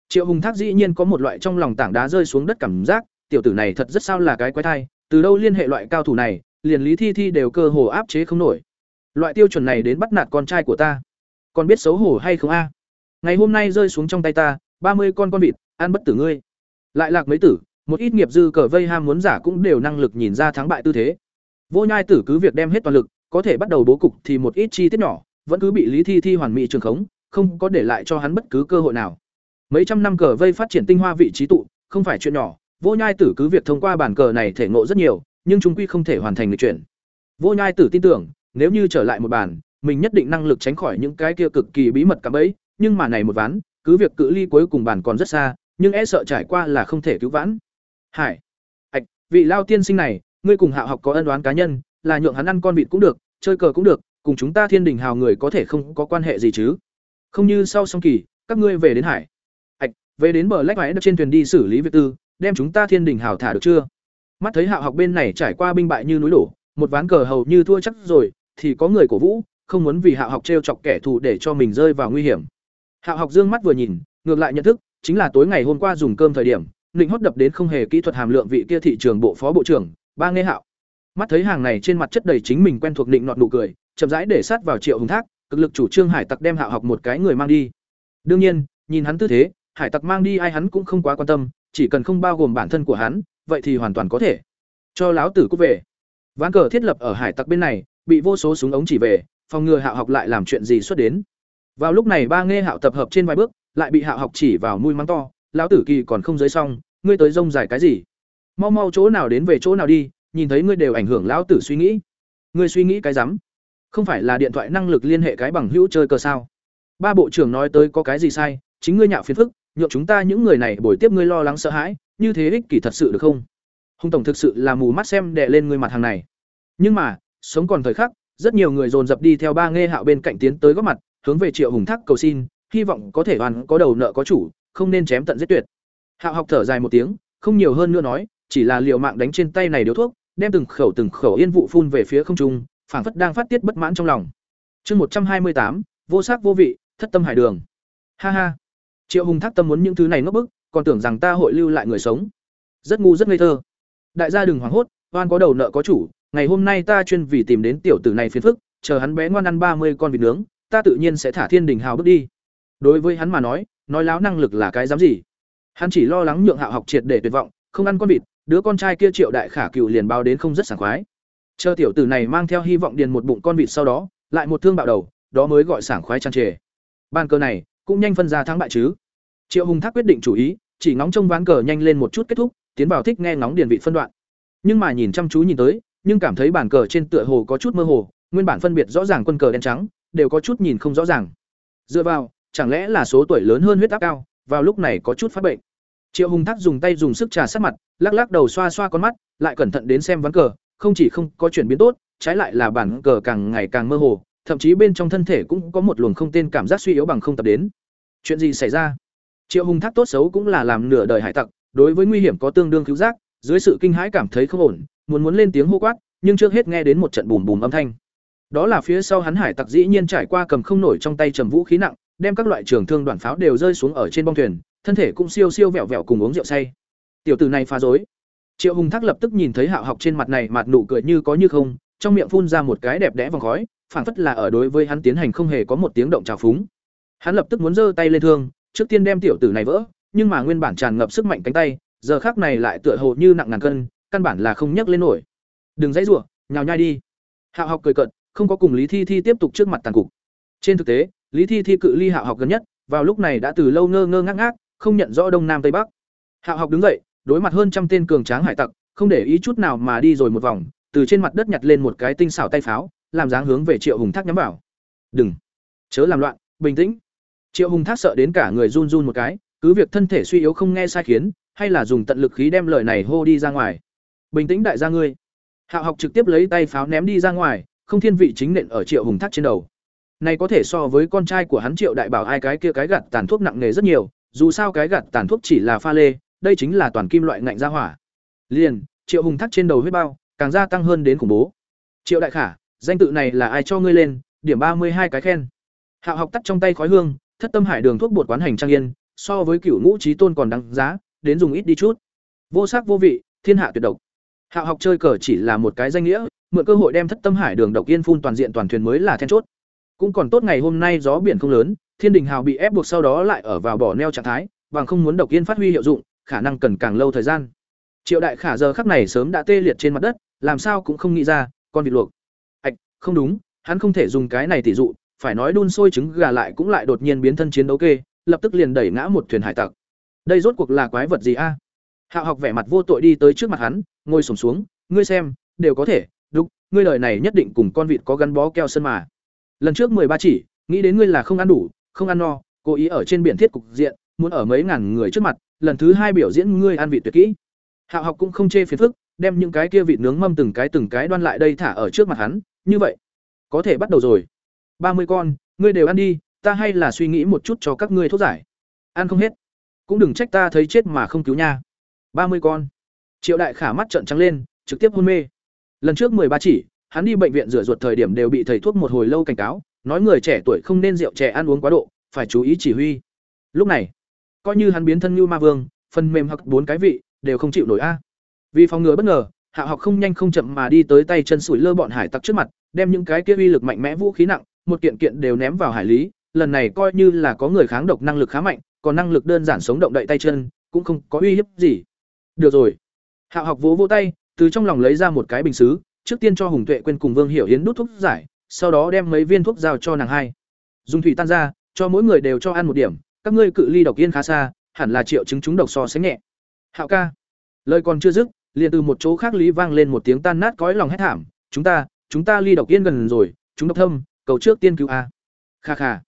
Triệu Hùng Thác dĩ nhiên có một loại trong lòng tảng đá rơi xuống đất cảm giác, tiểu tử này thật rất sao là cái quái thai, từ đâu liên hệ loại cao thủ này, liền Lý Thi Thi đều cơ hồ áp chế không nổi. Loại tiêu chuẩn này đến bắt nạt con trai của ta, còn biết xấu hổ hay không a? Ngày hôm nay rơi xuống trong tay ta, ba mươi con con vịt, ăn bất tử ngươi. Lại lạc mấy tử, một ít nghiệp dư cờ vây ham muốn giả cũng đều năng lực nhìn ra thắng bại tư thế. Vô Nhai tử cứ việc đem hết toàn lực, có thể bắt đầu bố cục thì một ít chi tiết nhỏ, vẫn cứ bị Lý Thi Thi hoàn mỹ trường khống, không có để lại cho hắn bất cứ cơ hội nào. Mấy trăm năm cờ vây phát triển tinh hoa vị trí tụ, không phải chuyện nhỏ, Vô Nhai tử cứ việc thông qua bản cờ này thể ngộ rất nhiều, nhưng chúng quy không thể hoàn thành lịch chuyển. Vô Nhai tử tin tưởng, nếu như trở lại một bản, mình nhất định năng lực tránh khỏi những cái kia cực kỳ bí mật cả bẫy, nhưng mà này một ván, cứ việc cự ly cuối cùng bản còn rất xa, nhưng e sợ trải qua là không thể cứu vãn. Hải, ạch, vị lao tiên sinh này, ngươi cùng Hạo học có ân oán cá nhân, là nhượng hắn ăn con vịt cũng được, chơi cờ cũng được, cùng chúng ta Thiên Đình Hào người có thể không có quan hệ gì chứ? Không như sau song kỳ, các ngươi về đến hải. Ạch, về đến bờ lách vải trên thuyền đi xử lý việc tư, đem chúng ta Thiên Đình Hào thả được chưa? Mắt thấy Hạo học bên này trải qua binh bại như núi đổ, một ván cờ hầu như thua chắc rồi, thì có người cổ vũ, không muốn vì Hạo học trêu chọc kẻ thù để cho mình rơi vào nguy hiểm. Hạo học dương mắt vừa nhìn, ngược lại nhận thức, chính là tối ngày hôm qua dùng cơm thời điểm, nịnh hót đập đến không hề kỹ thuật hàm lượng vị kia thị trường bộ phó bộ trưởng, ba nghe Hạo. Mắt thấy hàng này trên mặt chất đầy chính mình quen thuộc định nọt nụ cười, chậm rãi để sát vào Triệu Hùng Thác, cực lực chủ trương hải tặc đem Hạo học một cái người mang đi. Đương nhiên, nhìn hắn tư thế, hải tặc mang đi ai hắn cũng không quá quan tâm, chỉ cần không bao gồm bản thân của hắn, vậy thì hoàn toàn có thể. Cho láo tử cút về. Ván cờ thiết lập ở hải tặc bên này, bị vô số súng ống chỉ về, phòng ngừa Hạo học lại làm chuyện gì xuất đến. Vào lúc này ba nghe Hạo tập hợp trên vài bước, lại bị Hạo học chỉ vào mũi mắng to, lão tử kỳ còn không giới xong, ngươi tới rông dài cái gì? Mau mau chỗ nào đến về chỗ nào đi, nhìn thấy ngươi đều ảnh hưởng lão tử suy nghĩ. Ngươi suy nghĩ cái rắm? Không phải là điện thoại năng lực liên hệ cái bằng hữu chơi cờ sao? Ba bộ trưởng nói tới có cái gì sai, chính ngươi nhạo phiền phức, nhượng chúng ta những người này bồi tiếp ngươi lo lắng sợ hãi, như thế ích kỷ thật sự được không? Hung tổng thực sự là mù mắt xem đè lên ngươi mặt hàng này. Nhưng mà, sống còn thời khắc, rất nhiều người dồn dập đi theo ba nghe hạo bên cạnh tiến tới góp mặt, hướng về Triệu Hùng Thác cầu xin, hy vọng có thể hoàn có đầu nợ có chủ, không nên chém tận giết tuyệt. Hạo học thở dài một tiếng, không nhiều hơn nữa nói, chỉ là liều mạng đánh trên tay này điếu thuốc, đem từng khẩu từng khẩu yên vụ phun về phía không trung, phảng phất đang phát tiết bất mãn trong lòng. Chương một trăm hai mươi tám, vô sắc vô vị, thất tâm hải đường. Ha ha. Triệu Hùng Thác tâm muốn những thứ này ngốc bức, còn tưởng rằng ta hội lưu lại người sống. Rất ngu rất ngây thơ. Đại gia đừng hoảng hốt, oan có đầu nợ có chủ, ngày hôm nay ta chuyên vì tìm đến tiểu tử này phiền phức, chờ hắn bé ngoan ăn ba mươi con vịt nướng, ta tự nhiên sẽ thả Thiên Đình Hào bước đi. Đối với hắn mà nói, nói láo năng lực là cái dám gì? Hắn chỉ lo lắng nhượng Hạo học triệt để tuyệt vọng, không ăn con vịt, đứa con trai kia Triệu Đại Khả cựu liền báo đến không rất sảng khoái. Chờ tiểu tử này mang theo hy vọng điền một bụng con vịt sau đó, lại một thương bạo đầu, đó mới gọi sảng khoái tràn trề. Ban cờ này, cũng nhanh phân ra thắng bại chứ. Triệu Hùng Thác quyết định chủ ý, chỉ ngóng trông ván cờ nhanh lên một chút kết thúc, tiến vào thích nghe ngóng điền vị phân đoạn. nhưng mà nhìn chăm chú nhìn tới nhưng cảm thấy bản cờ trên tựa hồ có chút mơ hồ nguyên bản phân biệt rõ ràng quân cờ đen trắng đều có chút nhìn không rõ ràng dựa vào chẳng lẽ là số tuổi lớn hơn huyết áp cao vào lúc này có chút phát bệnh triệu hùng thác dùng tay dùng sức trà sát mặt lắc lắc đầu xoa xoa con mắt lại cẩn thận đến xem ván cờ không chỉ không có chuyển biến tốt trái lại là bản cờ càng ngày càng mơ hồ thậm chí bên trong thân thể cũng có một luồng không tên cảm giác suy yếu bằng không tập đến. Chuyện gì xảy ra? Triệu hùng thác tốt xấu cũng là làm nửa đời hải tặc, đối với nguy hiểm có tương đương cứu giác, dưới sự kinh hãi cảm thấy không ổn, muốn muốn lên tiếng hô quát, nhưng trước hết nghe đến một trận bùm bùm âm thanh. Đó là phía sau hắn hải tặc dĩ nhiên trải qua cầm không nổi trong tay trầm vũ khí nặng, đem các loại trường thương đoàn pháo đều rơi xuống ở trên bong thuyền, thân thể cũng siêu siêu vẹo vẹo cùng uống rượu say. Tiểu tử này phá dối triệu hùng thác lập tức nhìn thấy hạo học trên mặt này mặt nụ cười như có như không, trong miệng phun ra một cái đẹp đẽ vòng khói phảng phất là ở đối với hắn tiến hành không hề có một tiếng động trào phúng. Hắn lập tức muốn giơ tay lên thương, trước tiên đem tiểu tử này vỡ, nhưng mà nguyên bản tràn ngập sức mạnh cánh tay, giờ khác này lại tựa hồ như nặng ngàn cân, căn bản là không nhấc lên nổi. Đừng dãy rủa, nhào nhai đi. Hạo học cười cận không có cùng lý thi thi tiếp tục trước mặt tàn cục. Trên thực tế, lý thi thi cự ly hạo học gần nhất, vào lúc này đã từ lâu ngơ ngơ ngác ngác, không nhận rõ đông nam tây bắc. Hạo học đứng dậy, đối mặt hơn trăm tên cường tráng hải tặc, không để ý chút nào mà đi rồi một vòng, từ trên mặt đất nhặt lên một cái tinh xảo tay pháo làm dáng hướng về triệu hùng thác nhắm vào. Đừng, chớ làm loạn, bình tĩnh. Triệu hùng thác sợ đến cả người run run một cái, cứ việc thân thể suy yếu không nghe sai khiến, hay là dùng tận lực khí đem lời này hô đi ra ngoài. Bình tĩnh đại gia ngươi. Hạo học trực tiếp lấy tay pháo ném đi ra ngoài, không thiên vị chính nện ở triệu hùng thác trên đầu. Này có thể so với con trai của hắn triệu đại bảo ai cái kia cái gạt tàn thuốc nặng nề rất nhiều, dù sao cái gạt tàn thuốc chỉ là pha lê, đây chính là toàn kim loại ngạnh ra hỏa. Liền, triệu hùng thác trên đầu huyết bao, càng gia tăng hơn đến khủng bố. Triệu đại khả danh tự này là ai cho ngươi lên? Điểm ba mươi hai cái khen. Hạo học tắt trong tay khói hương, thất tâm hải đường thuốc bột quán hành trang yên, so với cựu ngũ trí tôn còn đáng giá, đến dùng ít đi chút. Vô sắc vô vị, thiên hạ tuyệt độc. Hạo học chơi cờ chỉ là một cái danh nghĩa, mượn cơ hội đem thất tâm hải đường độc yên phun toàn diện toàn thuyền mới là then chốt. Cũng còn tốt ngày hôm nay gió biển không lớn, thiên đình hào bị ép buộc sau đó lại ở vào bỏ neo trạng thái, bằng không muốn độc yên phát huy hiệu dụng, khả năng cần càng lâu thời gian. Triệu đại khả giờ khắc này sớm đã tê liệt trên mặt đất, làm sao cũng không nghĩ ra, con vịt luộc không đúng, hắn không thể dùng cái này tỷ dụ, phải nói đun sôi trứng gà lại cũng lại đột nhiên biến thân chiến đấu kê, lập tức liền đẩy ngã một thuyền hải tặc. Đây rốt cuộc là quái vật gì a? Hạo học vẻ mặt vô tội đi tới trước mặt hắn, ngồi xổm xuống, ngươi xem, đều có thể, đúng, ngươi lời này nhất định cùng con vịt có gắn bó keo sân mà. Lần trước mười ba chỉ, nghĩ đến ngươi là không ăn đủ, không ăn no, cố ý ở trên biển thiết cục diện, muốn ở mấy ngàn người trước mặt, lần thứ hai biểu diễn ngươi ăn vịt tuyệt kỹ. Hạo học cũng không chê phiền phức, đem những cái kia vịt nướng mâm từng cái từng cái đoan lại đây thả ở trước mặt hắn như vậy, có thể bắt đầu rồi. Ba mươi con, ngươi đều ăn đi, ta hay là suy nghĩ một chút cho các ngươi thuốc giải. Ăn không hết. Cũng đừng trách ta thấy chết mà không cứu nha. Ba mươi con. Triệu đại khả mắt trợn trắng lên, trực tiếp hôn mê. Lần trước mười ba chỉ, hắn đi bệnh viện rửa ruột thời điểm đều bị thầy thuốc một hồi lâu cảnh cáo, nói người trẻ tuổi không nên rượu trẻ ăn uống quá độ, phải chú ý chỉ huy. Lúc này, coi như hắn biến thân như ma vương, phần mềm hoặc bốn cái vị, đều không chịu nổi a. Vì phòng ngừa bất ngờ hạ học không nhanh không chậm mà đi tới tay chân sủi lơ bọn hải tặc trước mặt, đem những cái kia uy lực mạnh mẽ vũ khí nặng, một kiện kiện đều ném vào hải lý, lần này coi như là có người kháng độc năng lực khá mạnh, còn năng lực đơn giản sống động đậy tay chân, cũng không có uy hiếp gì. Được rồi. Hạ học vỗ vỗ tay, từ trong lòng lấy ra một cái bình xứ, trước tiên cho hùng tuệ quên cùng vương hiểu hiến đút thuốc giải, sau đó đem mấy viên thuốc giao cho nàng hai. Dùng thủy tan ra, cho mỗi người đều cho ăn một điểm, các ngươi cự ly độc yên khá xa, hẳn là triệu chứng chúng độc so sánh nhẹ. Hạo ca, lời còn chưa dứt liền từ một chỗ khác lý vang lên một tiếng tan nát cõi lòng hét thảm, chúng ta chúng ta ly độc yên gần rồi, chúng độc thâm, cầu trước tiên cứu a. Kha kha.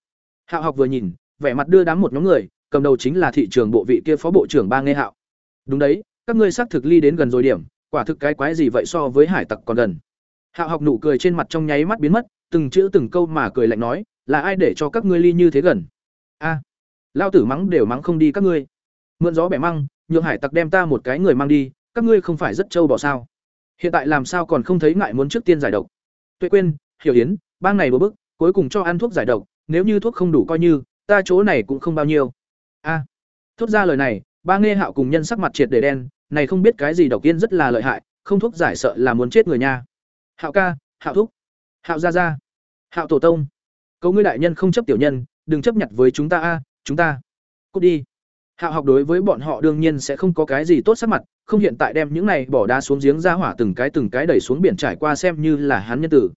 Hạo học vừa nhìn, vẻ mặt đưa đám một nhóm người, cầm đầu chính là thị trường bộ vị kia phó bộ trưởng ba nghe hạo. Đúng đấy, các ngươi xác thực ly đến gần rồi điểm, quả thực cái quái gì vậy so với hải tặc còn gần. Hạo học nụ cười trên mặt trong nháy mắt biến mất, từng chữ từng câu mà cười lạnh nói, là ai để cho các ngươi ly như thế gần? A, lao tử mắng đều mắng không đi các ngươi. Mượn gió bẻ măng, nhượng hải tặc đem ta một cái người mang đi các ngươi không phải rất trâu bỏ sao? Hiện tại làm sao còn không thấy ngại muốn trước tiên giải độc? Tuệ quên hiểu yến bang này bố bức cuối cùng cho ăn thuốc giải độc nếu như thuốc không đủ coi như ta chỗ này cũng không bao nhiêu. A. À, thốt ra lời này ba nghe hạo cùng nhân sắc mặt triệt để đen này không biết cái gì độc yên rất là lợi hại không thuốc giải sợ là muốn chết người nha. Hạo ca hạo thúc. Hạo gia gia. Hạo tổ tông. Cậu ngươi đại nhân không chấp tiểu nhân đừng chấp nhận với chúng ta a chúng ta. Cút đi hạo học đối với bọn họ đương nhiên sẽ không có cái gì tốt sắc mặt, không hiện tại đem những này bỏ đá xuống giếng ra hỏa từng cái từng cái đẩy xuống biển trải qua xem như là hắn nhân tử.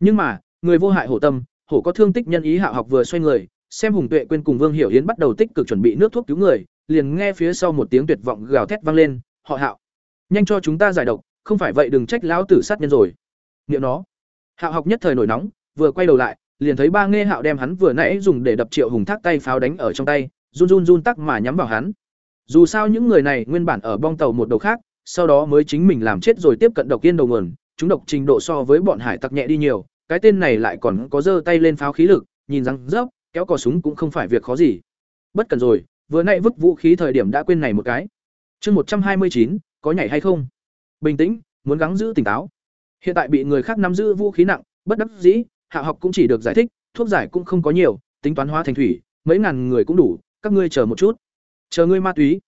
Nhưng mà, người vô hại hổ tâm, hổ có thương tích nhân ý hạo học vừa xoay người, xem hùng tuệ quên cùng vương hiểu hiến bắt đầu tích cực chuẩn bị nước thuốc cứu người, liền nghe phía sau một tiếng tuyệt vọng gào thét vang lên, họ hạo nhanh cho chúng ta giải độc, không phải vậy đừng trách lão tử sát nhân rồi. Niệm nó hạo học nhất thời nổi nóng, vừa quay đầu lại, liền thấy ba nghe hạo đem hắn vừa nãy dùng để đập triệu hùng thác tay pháo đánh ở trong tay run run run tắc mà nhắm vào hắn. Dù sao những người này nguyên bản ở bong tàu một đầu khác, sau đó mới chính mình làm chết rồi tiếp cận độc yên đầu nguồn, chúng độc trình độ so với bọn hải tặc nhẹ đi nhiều, cái tên này lại còn có giơ tay lên pháo khí lực, nhìn răng rớp, kéo cò súng cũng không phải việc khó gì. Bất cần rồi, vừa nãy vứt vũ khí thời điểm đã quên này một cái. Chương một trăm hai mươi chín, có nhảy hay không? Bình tĩnh, muốn gắng giữ tỉnh táo. Hiện tại bị người khác nắm giữ vũ khí nặng, bất đắc dĩ, hạ học cũng chỉ được giải thích, thuốc giải cũng không có nhiều, tính toán hóa thành thủy, mấy ngàn người cũng đủ các ngươi chờ một chút. Chờ ngươi ma túy.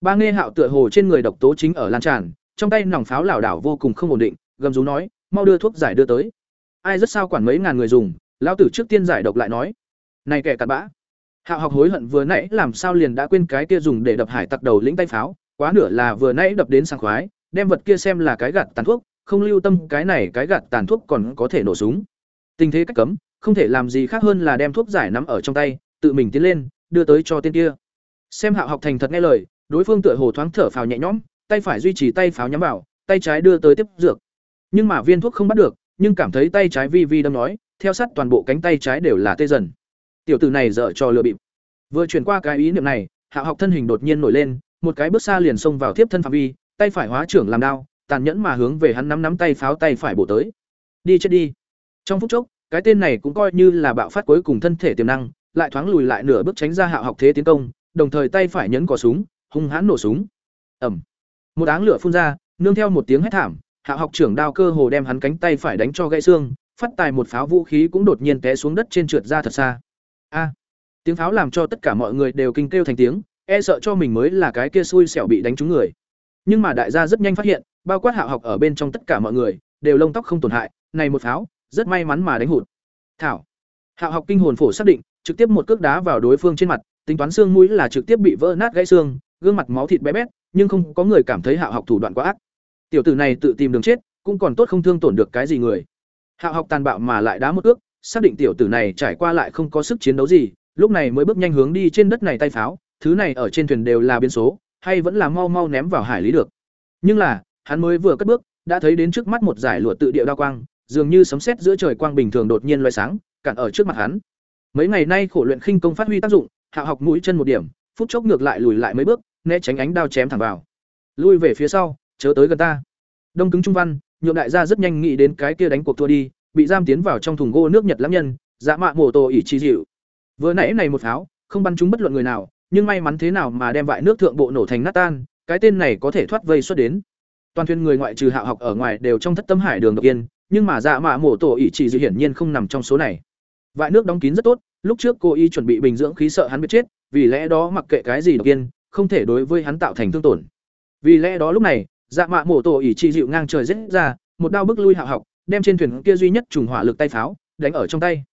Ba nghe hạo tựa hồ trên người độc tố chính ở lan tràn, trong tay nòng pháo lảo đảo vô cùng không ổn định, gầm rú nói, mau đưa thuốc giải đưa tới. Ai rất sao quản mấy ngàn người dùng, lão tử trước tiên giải độc lại nói, này kẻ cặn bã. Hạo học hối hận vừa nãy làm sao liền đã quên cái kia dùng để đập hải tặc đầu lĩnh tay pháo, quá nửa là vừa nãy đập đến sang khoái, đem vật kia xem là cái gạt tàn thuốc, không lưu tâm cái này cái gạt tàn thuốc còn có thể nổ súng. Tình thế cách cấm, không thể làm gì khác hơn là đem thuốc giải nắm ở trong tay, tự mình tiến lên đưa tới cho tên kia. Xem hạo học thành thật nghe lời, đối phương tựa hồ thoáng thở phào nhẹ nhõm, tay phải duy trì tay pháo nhắm vào, tay trái đưa tới tiếp dược. Nhưng mà viên thuốc không bắt được, nhưng cảm thấy tay trái vi vi đâm nói, theo sát toàn bộ cánh tay trái đều là tê dần. Tiểu tử này dở cho lừa bịp. Vừa chuyển qua cái ý niệm này hạ học thân hình đột nhiên nổi lên, một cái bước xa liền xông vào tiếp thân phạm vi, tay phải hóa trưởng làm đao, tàn nhẫn mà hướng về hắn nắm nắm tay pháo tay phải bổ tới. Đi chết đi. Trong phút chốc, cái tên này cũng coi như là bạo phát cuối cùng thân thể tiềm năng lại thoáng lùi lại nửa bước tránh ra hạ học thế tiến công, đồng thời tay phải nhấn cò súng, hung hãn nổ súng. Ẩm một áng lửa phun ra, nương theo một tiếng hét thảm, hạ học trưởng đao cơ hồ đem hắn cánh tay phải đánh cho gãy xương, phát tài một pháo vũ khí cũng đột nhiên té xuống đất trên trượt ra thật xa. A. Tiếng pháo làm cho tất cả mọi người đều kinh kêu thành tiếng e sợ cho mình mới là cái kia xui xẻo bị đánh trúng người. Nhưng mà đại gia rất nhanh phát hiện, bao quát hạ học ở bên trong tất cả mọi người, đều lông tóc không tổn hại, này một pháo, rất may mắn mà đánh hụt. Thảo. Hạ học kinh hồn phổ xác định trực tiếp một cước đá vào đối phương trên mặt tính toán xương mũi là trực tiếp bị vỡ nát gãy xương gương mặt máu thịt bé bét nhưng không có người cảm thấy hạ học thủ đoạn quá ác. Tiểu tử này tự tìm đường chết cũng còn tốt không thương tổn được cái gì người. Hạ học tàn bạo mà lại đá một cước, xác định tiểu tử này trải qua lại không có sức chiến đấu gì lúc này mới bước nhanh hướng đi trên đất này tay pháo thứ này ở trên thuyền đều là biến số hay vẫn là mau mau ném vào hải lý được. Nhưng là hắn mới vừa cất bước đã thấy đến trước mắt một giải lụa tự địa đao quang dường như sấm sét giữa trời quang bình thường đột nhiên lóe sáng cản ở trước mặt hắn mấy ngày nay khổ luyện khinh công phát huy tác dụng, hạ học mũi chân một điểm, phút chốc ngược lại lùi lại mấy bước, né tránh ánh đao chém thẳng vào. Lui về phía sau, chớ tới gần ta. Đông cứng trung văn, nhượng đại gia rất nhanh nghĩ đến cái kia đánh cuộc thua đi, bị giam tiến vào trong thùng gỗ nước nhật lãng nhân dạ mạ mổ tổ ỉ chi dịu. Vừa nãy này một pháo, không bắn trúng bất luận người nào, nhưng may mắn thế nào mà đem vại nước thượng bộ nổ thành nát tan, cái tên này có thể thoát vây xuất đến. Toàn thuyền người ngoại trừ hạ học ở ngoài đều trong thất tâm hải đường độc yên, nhưng mà dạ mạ mổ tổ ỉ chỉ dịu hiển nhiên không nằm trong số này vại nước đóng kín rất tốt, lúc trước cô y chuẩn bị bình dưỡng khí sợ hắn biết chết, vì lẽ đó mặc kệ cái gì độc yên, không thể đối với hắn tạo thành thương tổn. Vì lẽ đó lúc này dạ mạ mổ tổ ỷ chi dịu ngang trời rết ra, một đao bức lui hạ học, đem trên thuyền kia duy nhất trùng hỏa lực tay pháo, đánh ở trong tay.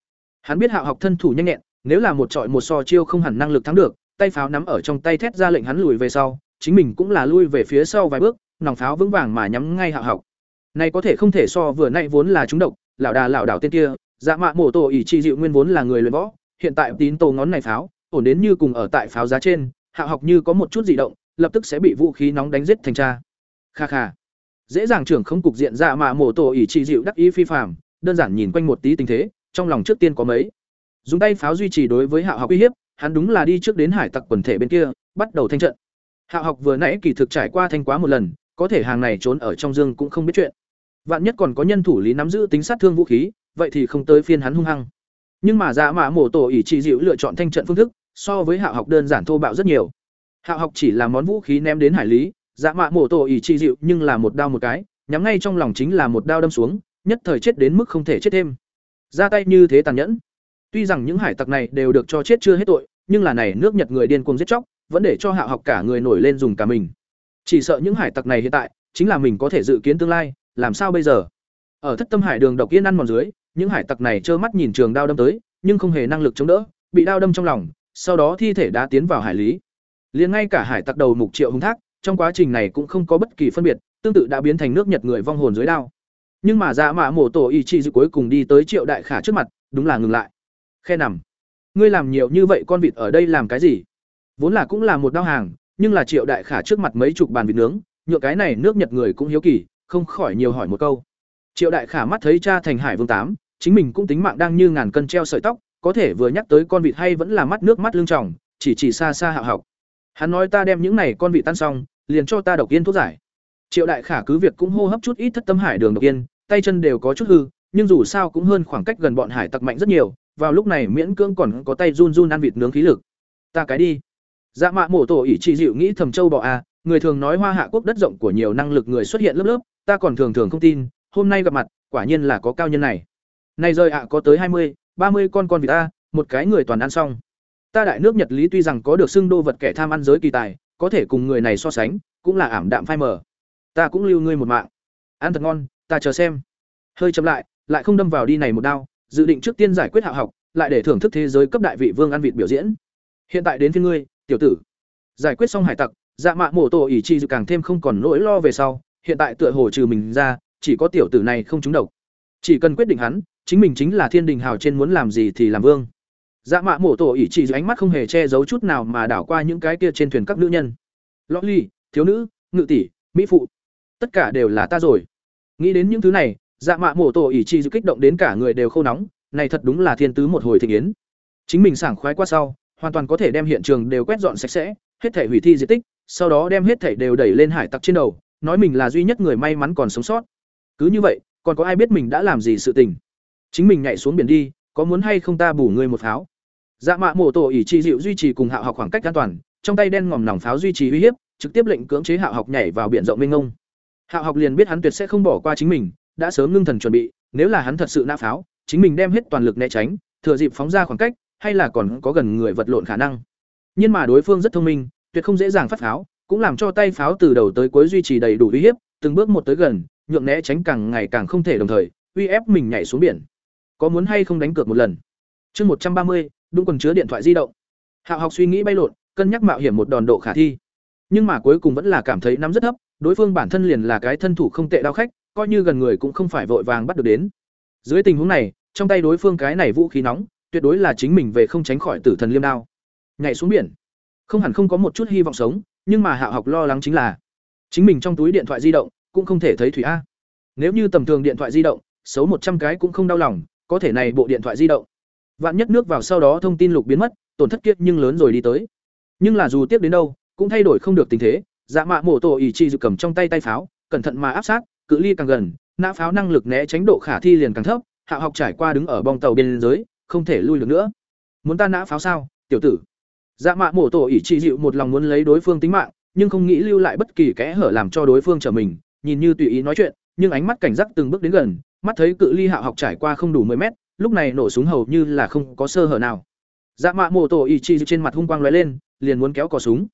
Hắn biết hạ học thân thủ nhanh nhẹn, nếu là một trọi một so chiêu không hẳn năng lực thắng được, tay pháo nắm ở trong tay thét ra lệnh hắn lùi về sau, chính mình cũng là lui về phía sau vài bước, nòng pháo vững vàng mà nhắm ngay hạ học. Này có thể không thể so vừa nay vốn là trúng độc, lão đà lão đảo tên kia dạ mạ mổ tổ ỷ chi dịu nguyên vốn là người luyện võ, hiện tại tín tổ ngón này pháo, ổn đến như cùng ở tại pháo giá trên, hạ học như có một chút dị động, lập tức sẽ bị vũ khí nóng đánh giết thành cha. Kha kha. Dễ dàng trưởng không cục diện dạ mạ mổ tổ ỷ trị dịu đắc ý phi phạm đơn giản nhìn quanh một tí tình thế, trong lòng trước tiên có mấy. Dùng tay pháo duy trì đối với hạ học uy hiếp, hắn đúng là đi trước đến hải tặc quần thể bên kia, bắt đầu thanh trận. Hạ học vừa nãy kỳ thực trải qua thanh quá một lần, có thể hàng này trốn ở trong dương cũng không biết chuyện. Vạn nhất còn có nhân thủ lý nắm giữ tính sát thương vũ khí vậy thì không tới phiên hắn hung hăng. Nhưng mà dạ mạ mổ tổ ỷ trị dịu lựa chọn thanh trận phương thức, so với hạ học đơn giản thô bạo rất nhiều. Hạ học chỉ là món vũ khí ném đến hải lý dạ mạ mổ tổ ỷ trị dịu nhưng là một đao một cái, nhắm ngay trong lòng chính là một đao đâm xuống, nhất thời chết đến mức không thể chết thêm. Ra tay như thế tàn nhẫn. Tuy rằng những hải tặc này đều được cho chết chưa hết tội, nhưng là này nước nhật người điên cuồng giết chóc, vẫn để cho hạ học cả người nổi lên dùng cả mình. Chỉ sợ những hải tặc này hiện tại, chính là mình có thể dự kiến tương lai, làm sao bây giờ? Ở thất tâm hải đường độc yên ăn mòn dưới những hải tặc này trơ mắt nhìn trường đao đâm tới, nhưng không hề năng lực chống đỡ, bị đao đâm trong lòng, sau đó thi thể đã tiến vào hải lý. Liền ngay cả hải tặc đầu mục triệu hùng thác, trong quá trình này cũng không có bất kỳ phân biệt, tương tự đã biến thành nước nhật người vong hồn dưới đao. Nhưng mà dạ mạ mổ tổ ý chi dự cuối cùng đi tới triệu đại khả trước mặt, đúng là ngừng lại. Khe nằm. Ngươi làm nhiều như vậy con vịt ở đây làm cái gì? Vốn là cũng là một đao hàng, nhưng là triệu đại khả trước mặt mấy chục bàn vịt nướng, nhựa cái này nước nhật người cũng hiếu kỳ, không khỏi nhiều hỏi một câu triệu đại khả mắt thấy cha thành hải vương tám, chính mình cũng tính mạng đang như ngàn cân treo sợi tóc, có thể vừa nhắc tới con vịt hay vẫn là mắt nước mắt lưng tròng, chỉ chỉ xa xa hạo học. Hắn nói ta đem những này con vịt tan xong, liền cho ta độc yên thuốc giải. Triệu đại khả cứ việc cũng hô hấp chút ít thất tâm hải đường độc yên, tay chân đều có chút hư, nhưng dù sao cũng hơn khoảng cách gần bọn hải tặc mạnh rất nhiều, vào lúc này miễn cưỡng còn có tay run run ăn vịt nướng khí lực. Ta cái đi. Dạ mạ mổ tổ ỷ trị dịu nghĩ thầm châu bò à người thường nói hoa hạ quốc đất rộng của nhiều năng lực người xuất hiện lớp lớp, ta còn thường thường không tin hôm nay gặp mặt, quả nhiên là có cao nhân này. Này rơi ạ à, có tới hai mươi, ba mươi con con vịt ta một cái người toàn ăn xong. Ta đại nước nhật lý tuy rằng có được xưng đô vật kẻ tham ăn giới kỳ tài, có thể cùng người này so sánh, cũng là ảm đạm phai mờ. Ta cũng lưu ngươi một mạng. Ăn thật ngon, ta chờ xem. Hơi chậm lại lại không đâm vào đi này một đao, dự định trước tiên giải quyết hạ học, lại để thưởng thức thế giới cấp đại vị vương ăn vịt biểu diễn. Hiện tại đến phía ngươi, tiểu tử. Giải quyết xong hải tặc dạ mạ mổ tổ ỷ chi càng thêm không còn nỗi lo về sau, hiện tại tựa hồ trừ mình ra chỉ có tiểu tử này không trúng độc. Chỉ cần quyết định hắn, chính mình chính là thiên đình hào trên muốn làm gì thì làm vương. Dạ mạ mổ tổ ỷ chỉ ánh mắt không hề che giấu chút nào mà đảo qua những cái kia trên thuyền các nữ nhân. Lõ ly, thiếu nữ, ngự tỷ, mỹ phụ, tất cả đều là ta rồi. Nghĩ đến những thứ này dạ mạ mổ tổ ỷ chỉ kích động đến cả người đều khô nóng, này thật đúng là thiên tứ một hồi thịnh yến. Chính mình sảng khoái qua sau, hoàn toàn có thể đem hiện trường đều quét dọn sạch sẽ, hết thể hủy thi di tích, sau đó đem hết thể đều đẩy lên hải tặc trên đầu, nói mình là duy nhất người may mắn còn sống sót cứ như vậy, còn có ai biết mình đã làm gì sự tình? Chính mình nhảy xuống biển đi, có muốn hay không ta bù ngươi một pháo? Dạ mạ mổ tổ ỉ trị dịu duy trì cùng hạo học khoảng cách an toàn, trong tay đen ngòm nòng pháo duy trì uy hiếp, trực tiếp lệnh cưỡng chế hạo học nhảy vào biển rộng mênh ngông hạo học liền biết hắn tuyệt sẽ không bỏ qua chính mình, đã sớm ngưng thần chuẩn bị, nếu là hắn thật sự nã pháo, chính mình đem hết toàn lực né tránh, thừa dịp phóng ra khoảng cách, hay là còn có gần người vật lộn khả năng. Nhưng mà đối phương rất thông minh, tuyệt không dễ dàng phát pháo, cũng làm cho tay pháo từ đầu tới cuối duy trì đầy đủ uy hiếp, từng bước một tới gần nhượng né tránh càng ngày càng không thể đồng thời, uy ép mình nhảy xuống biển. Có muốn hay không đánh cược một lần? Chương một trăm ba mươi đúng quần chứa điện thoại di động. Hạo học suy nghĩ bay lộn, cân nhắc mạo hiểm một đòn độ khả thi. Nhưng mà cuối cùng vẫn là cảm thấy nắm rất thấp, đối phương bản thân liền là cái thân thủ không tệ đao khách, coi như gần người cũng không phải vội vàng bắt được đến. Dưới tình huống này, trong tay đối phương cái này vũ khí nóng, tuyệt đối là chính mình về không tránh khỏi tử thần liêm đao. Nhảy xuống biển. Không hẳn không có một chút hy vọng sống, nhưng mà hạo học lo lắng chính là, chính mình trong túi điện thoại di động cũng không thể thấy thủy a. Nếu như tầm thường điện thoại di động, xấu một trăm cái cũng không đau lòng, có thể này bộ điện thoại di động. Vạn nhất nước vào sau đó thông tin lục biến mất, tổn thất kiếp nhưng lớn rồi đi tới. Nhưng là dù tiếp đến đâu, cũng thay đổi không được tình thế dạ mạ mổ tổ ỷ chi dự cầm trong tay tay pháo, cẩn thận mà áp sát, cự ly càng gần, nã pháo năng lực né tránh độ khả thi liền càng thấp, hạ học trải qua đứng ở bong tàu bên dưới, không thể lui được nữa. Muốn ta nã pháo sao, tiểu tử? Dạ mạ mổ tổ ỷ chi dịu một lòng muốn lấy đối phương tính mạng, nhưng không nghĩ lưu lại bất kỳ kẽ hở làm cho đối phương trở mình nhìn như tùy ý nói chuyện, nhưng ánh mắt cảnh giác từng bước đến gần, mắt thấy cự ly hạo học trải qua không đủ 10 mét, lúc này nổ súng hầu như là không có sơ hở nào. Dạ mạ mổ tổ Ý chi trên mặt hung quang lóe lên, liền muốn kéo cò súng.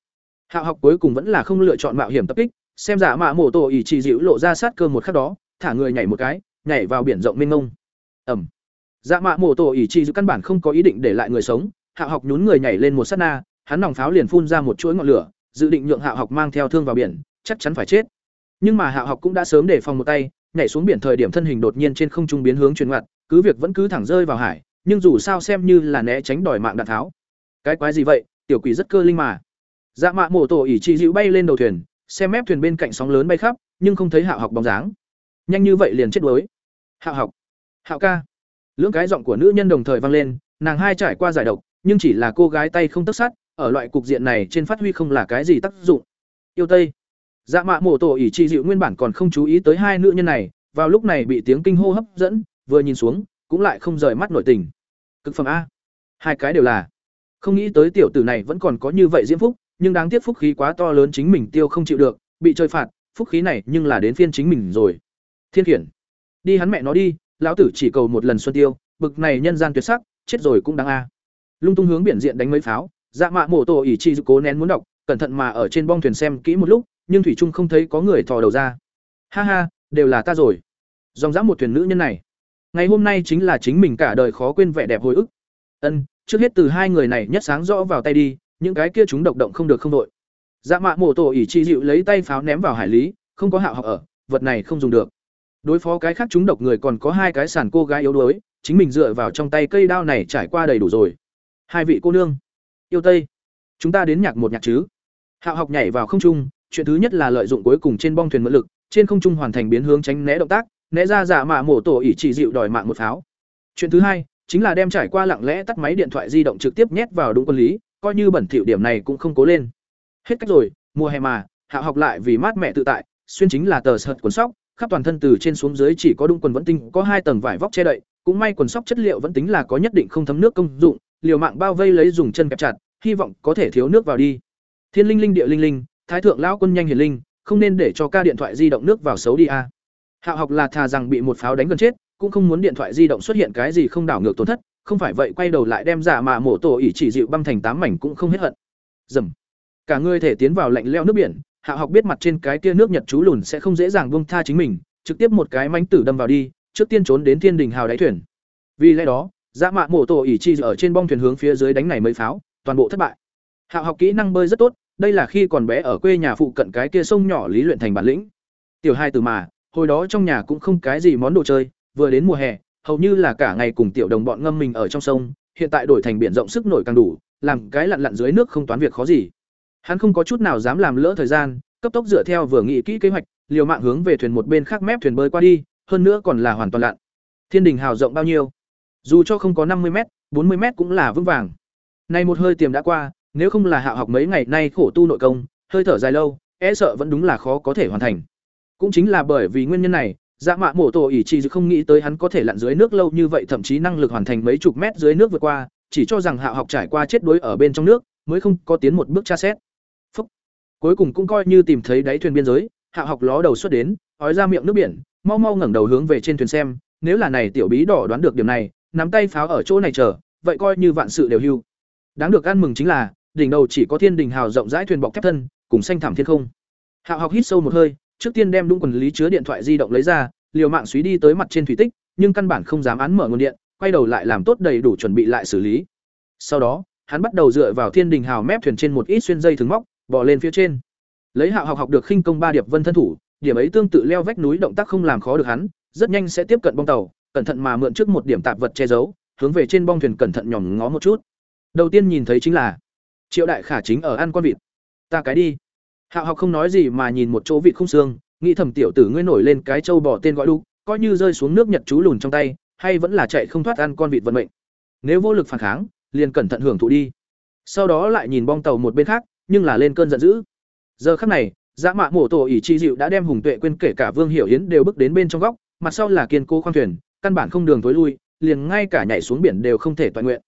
Hạo học cuối cùng vẫn là không lựa chọn mạo hiểm tập kích, xem dạ mạ mổ tổ Ý Chi dịu lộ ra sát cơ một khắc đó, thả người nhảy một cái, nhảy vào biển rộng mênh mông. Ầm! dạ mạ mổ tổ Ý Chi căn bản không có ý định để lại người sống, Hạo học nhún người nhảy lên một sát na, hắn nòng pháo liền phun ra một chuỗi ngọn lửa, dự định nhượng Hạo học mang theo thương vào biển, chắc chắn phải chết nhưng mà hạ học cũng đã sớm để phòng một tay, nhảy xuống biển thời điểm thân hình đột nhiên trên không trung biến hướng chuyển ngoặt, cứ việc vẫn cứ thẳng rơi vào hải, nhưng dù sao xem như là né tránh đòi mạng đạn tháo. Cái quái gì vậy? Tiểu quỷ rất cơ linh mà. Dạ mạ mổ tổ ỉ chỉ dịu bay lên đầu thuyền, xem mép thuyền bên cạnh sóng lớn bay khắp, nhưng không thấy hạ học bóng dáng. Nhanh như vậy liền chết đuối. Hạ học hạo ca. Lưỡng cái giọng của nữ nhân đồng thời vang lên, nàng hai trải qua giải độc, nhưng chỉ là cô gái tay không tất sát, ở loại cục diện này trên phát huy không là cái gì tác dụng. Yêu tây dạ mạ mổ tổ ỉ trị dịu nguyên bản còn không chú ý tới hai nữ nhân này, vào lúc này bị tiếng kinh hô hấp dẫn, vừa nhìn xuống, cũng lại không rời mắt nội tình. Cực phẩm a. Hai cái đều là. Không nghĩ tới tiểu tử này vẫn còn có như vậy diễm phúc, nhưng đáng tiếc phúc khí quá to lớn chính mình tiêu không chịu được, bị chơi phạt, phúc khí này nhưng là đến phiên chính mình rồi. Thiên khiển. Đi hắn mẹ nó đi, lão tử chỉ cầu một lần xuân tiêu, bực này nhân gian tuyệt sắc, chết rồi cũng đáng a. Lung tung hướng biển diện đánh mấy pháo dạ mạ mổ tổ ỉ chi cố nén muốn đọc, cẩn thận mà ở trên bong thuyền xem kỹ một lúc nhưng thủy trung không thấy có người thò đầu ra. Ha ha, đều là ta rồi. Dòng dã một thuyền nữ nhân này. Ngày hôm nay chính là chính mình cả đời khó quên vẻ đẹp hồi ức. Ân, trước hết từ hai người này nhất sáng rõ vào tay đi, những cái kia chúng độc động không được không đội. Dạ mạ mổ tổ ỉ chi dịu lấy tay pháo ném vào hải lý, không có hạo học ở, vật này không dùng được. Đối phó cái khác chúng độc người còn có hai cái sàn cô gái yếu đuối, chính mình dựa vào trong tay cây đao này trải qua đầy đủ rồi. Hai vị cô nương, yêu tây, chúng ta đến nhạc một nhạc chứ. Hạo học nhảy vào không trung chuyện thứ nhất là lợi dụng cuối cùng trên bong thuyền mượn lực, trên không trung hoàn thành biến hướng tránh né động tác, né ra giả mạ mổ tổ ỷ chỉ dịu đòi mạng một pháo. Chuyện thứ hai, chính là đem trải qua lặng lẽ tắt máy điện thoại di động trực tiếp nhét vào đúng quân lý, coi như bẩn thỉu điểm này cũng không cố lên. Hết cách rồi, mùa hè mà, hạ học lại vì mát mẹ tự tại, xuyên chính là tờ sợt quần sóc, khắp toàn thân từ trên xuống dưới chỉ có đúng quần vẫn tinh, có hai tầng vải vóc che đậy, cũng may quần sóc chất liệu vẫn tính là có nhất định không thấm nước công dụng, liều mạng bao vây lấy dùng chân kẹp chặt, hy vọng có thể thiếu nước vào đi. Thiên linh linh, địa linh linh thái thượng lão quân nhanh hiền linh, không nên để cho ca điện thoại di động nước vào xấu đi a. Hạo học là thà rằng bị một pháo đánh gần chết, cũng không muốn điện thoại di động xuất hiện cái gì không đảo ngược tổn thất, không phải vậy quay đầu lại đem giả mà mổ tổ ỉ chỉ dịu băm thành tám mảnh cũng không hết hận. Dầm. Cả người thể tiến vào lạnh leo nước biển hạo học biết mặt trên cái kia nước nhật chú lùn sẽ không dễ dàng buông tha chính mình, trực tiếp một cái mánh tử đâm vào đi, trước tiên trốn đến thiên đình hào đáy thuyền. Vì lẽ đó dã mạ mổ tổ ỉ chi ở trên bong thuyền hướng phía dưới đánh này mấy pháo, toàn bộ thất bại. Hạo học kỹ năng bơi rất tốt đây là khi còn bé ở quê nhà phụ cận cái kia sông nhỏ lý luyện thành bản lĩnh. Tiểu hai từ mà, hồi đó trong nhà cũng không cái gì món đồ chơi, vừa đến mùa hè, hầu như là cả ngày cùng tiểu đồng bọn ngâm mình ở trong sông, hiện tại đổi thành biển rộng sức nổi càng đủ, làm cái lặn lặn dưới nước không toán việc khó gì. Hắn không có chút nào dám làm lỡ thời gian, cấp tốc dựa theo vừa nghĩ kỹ kế hoạch, liều mạng hướng về thuyền một bên khác mép thuyền bơi qua đi, hơn nữa còn là hoàn toàn lặn. Thiên đình hào rộng bao nhiêu? Dù cho không có năm mươi m bốn mươi m cũng là vững vàng. Nay một hơi tiềm đã qua nếu không là hạ học mấy ngày nay khổ tu nội công, hơi thở dài lâu e sợ vẫn đúng là khó có thể hoàn thành. Cũng chính là bởi vì nguyên nhân này dạ mạ mổ tổ ỉ chỉ không nghĩ tới hắn có thể lặn dưới nước lâu như vậy, thậm chí năng lực hoàn thành mấy chục mét dưới nước vượt qua, chỉ cho rằng hạ học trải qua chết đuối ở bên trong nước, mới không có tiến một bước tra xét. Phúc. cuối cùng cũng coi như tìm thấy đáy thuyền biên giới, hạ học ló đầu xuất đến, ói ra miệng nước biển, mau mau ngẩng đầu hướng về trên thuyền xem, nếu là này tiểu bí đỏ đoán được điểm này, nắm tay pháo ở chỗ này chờ, vậy coi như vạn sự đều hưu. Đáng được ăn mừng chính là đỉnh đầu chỉ có thiên đình hào rộng rãi thuyền bọc thép thân, cùng xanh thảm thiên không. Hạo học hít sâu một hơi, trước tiên đem đúng quần lý chứa điện thoại di động lấy ra, liều mạng suý đi tới mặt trên thủy tích, nhưng căn bản không dám án mở nguồn điện, quay đầu lại làm tốt đầy đủ chuẩn bị lại xử lý. Sau đó, hắn bắt đầu dựa vào thiên đình hào mép thuyền trên một ít xuyên dây thừng móc bỏ lên phía trên. Lấy hạo học học được khinh công ba điệp vân thân thủ, điểm ấy tương tự leo vách núi động tác không làm khó được hắn, rất nhanh sẽ tiếp cận bong tàu, cẩn thận mà mượn trước một điểm tạp vật che giấu, hướng về trên bong thuyền cẩn thận nhòm ngó một chút. Đầu tiên nhìn thấy chính là triệu đại khả chính ở ăn con vịt. Ta cái đi. Hạo học không nói gì mà nhìn một chỗ vịt không xương, nghĩ thầm tiểu tử ngươi nổi lên cái trâu bỏ tên gọi đu coi như rơi xuống nước nhật chú lùn trong tay, hay vẫn là chạy không thoát ăn con vịt vận mệnh. Nếu vô lực phản kháng, liền cẩn thận hưởng thụ đi. Sau đó lại nhìn bong tàu một bên khác, nhưng là lên cơn giận dữ. Giờ khắc này, dã mạ mổ tổ ỷ chi dịu đã đem hùng tuệ quên kể cả vương hiểu hiến đều bước đến bên trong góc, mặt sau là kiên cố khoang thuyền, căn bản không đường tối lui, liền ngay cả nhảy xuống biển đều không thể toàn nguyện.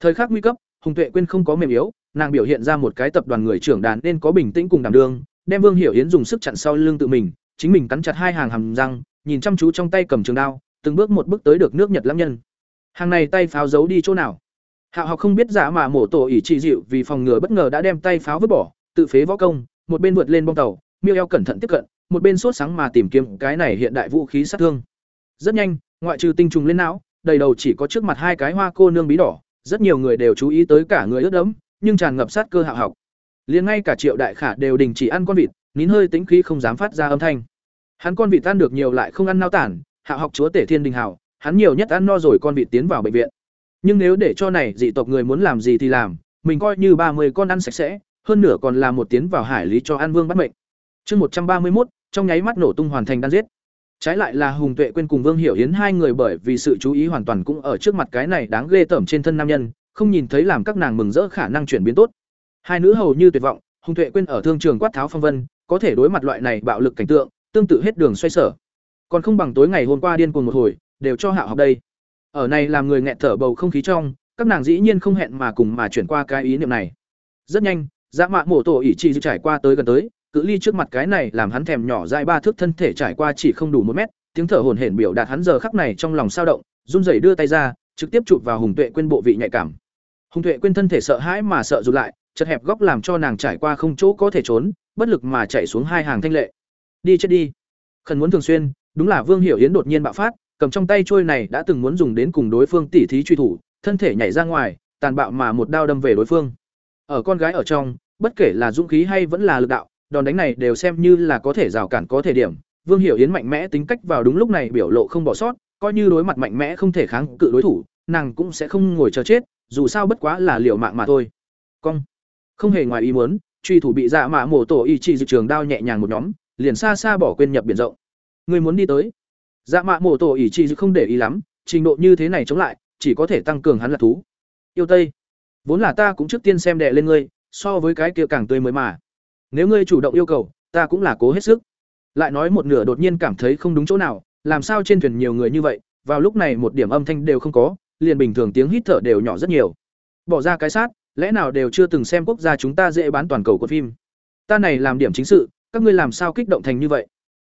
Thời khắc nguy cấp, hùng tuệ quên không có mềm yếu nàng biểu hiện ra một cái tập đoàn người trưởng đàn nên có bình tĩnh cùng đảm đương, đem vương hiểu Yến dùng sức chặn sau lưng tự mình, chính mình cắn chặt hai hàng hàm răng, nhìn chăm chú trong tay cầm trường đao, từng bước một bước tới được nước nhật lãng nhân. Hàng này tay pháo giấu đi chỗ nào? Hạo học không biết giả mà mổ tổ ỷ trị dịu vì phòng ngừa bất ngờ đã đem tay pháo vứt bỏ, tự phế võ công, một bên vượt lên bong tàu, miêu eo cẩn thận tiếp cận, một bên sốt sáng mà tìm kiếm cái này hiện đại vũ khí sát thương. Rất nhanh, ngoại trừ tinh trùng lên não, đầy đầu chỉ có trước mặt hai cái hoa cô nương bí đỏ, rất nhiều người đều chú ý tới cả người ướt đẫm nhưng tràn ngập sát cơ hạo học. Liền ngay cả triệu đại khả đều đình chỉ ăn con vịt, nín hơi tính khí không dám phát ra âm thanh. Hắn con vịt ăn được nhiều lại không ăn nao tản, hạ học chúa tể thiên đình hảo, hắn nhiều nhất ăn no rồi con vịt tiến vào bệnh viện. Nhưng nếu để cho này dị tộc người muốn làm gì thì làm, mình coi như ba mươi con ăn sạch sẽ, hơn nửa còn là một tiến vào hải lý cho an vương bắt mệnh. Chương một trăm ba mươi một trong nháy mắt nổ tung hoàn thành đan giết. Trái lại là hùng tuệ quên cùng vương hiểu hiến hai người bởi vì sự chú ý hoàn toàn cũng ở trước mặt cái này đáng ghê tởm trên thân nam nhân không nhìn thấy làm các nàng mừng rỡ khả năng chuyển biến tốt. Hai nữ hầu như tuyệt vọng, hùng tuệ quên ở thương trường quát tháo phong vân, có thể đối mặt loại này bạo lực cảnh tượng, tương tự hết đường xoay sở. Còn không bằng tối ngày hôm qua điên cuồng một hồi, đều cho hạ học đây. Ở này làm người nghẹt thở bầu không khí trong, các nàng dĩ nhiên không hẹn mà cùng mà chuyển qua cái ý niệm này. Rất nhanh dã mạ mổ tổ ỉ chi trải qua tới gần tới, cự ly trước mặt cái này làm hắn thèm nhỏ dài ba thước thân thể trải qua chỉ không đủ một mét, tiếng thở hổn hển biểu đạt hắn giờ khắc này trong lòng sao động, run rẩy đưa tay ra, trực tiếp chụp vào hùng tuệ quên bộ vị nhạy cảm hùng tuệ quên thân thể sợ hãi mà sợ rụt lại, chật hẹp góc làm cho nàng trải qua không chỗ có thể trốn, bất lực mà chạy xuống hai hàng thanh lệ. Đi chết đi. Khẩn muốn thường xuyên, đúng là vương hiểu yến đột nhiên bạo phát, cầm trong tay trôi này đã từng muốn dùng đến cùng đối phương tỉ thí truy thủ, thân thể nhảy ra ngoài, tàn bạo mà một đao đâm về đối phương. Ở con gái ở trong, bất kể là dũng khí hay vẫn là lực đạo, đòn đánh này đều xem như là có thể rào cản có thể điểm. Vương hiểu yến mạnh mẽ tính cách vào đúng lúc này biểu lộ không bỏ sót, coi như đối mặt mạnh mẽ không thể kháng cự đối thủ, nàng cũng sẽ không ngồi chờ chết dù sao bất quá là liều mạng mà thôi. Cong. Không hề ngoài ý muốn, truy thủ bị dạ mạ mổ tổ y chỉ dự trường đao nhẹ nhàng một nhóm, liền xa xa bỏ quên nhập biển rộng. Người muốn đi tới. Dạ mạ mổ tổ y chỉ dự không để ý lắm, trình độ như thế này chống lại, chỉ có thể tăng cường hắn là thú. Yêu tây, vốn là ta cũng trước tiên xem đệ lên ngươi, so với cái kia càng tươi mới mà. Nếu ngươi chủ động yêu cầu, ta cũng là cố hết sức. Lại nói một nửa đột nhiên cảm thấy không đúng chỗ nào, làm sao trên thuyền nhiều người như vậy, vào lúc này một điểm âm thanh đều không có liền bình thường tiếng hít thở đều nhỏ rất nhiều. Bỏ ra cái sát, lẽ nào đều chưa từng xem quốc gia chúng ta dễ bán toàn cầu của phim? Ta này làm điểm chính sự, các ngươi làm sao kích động thành như vậy?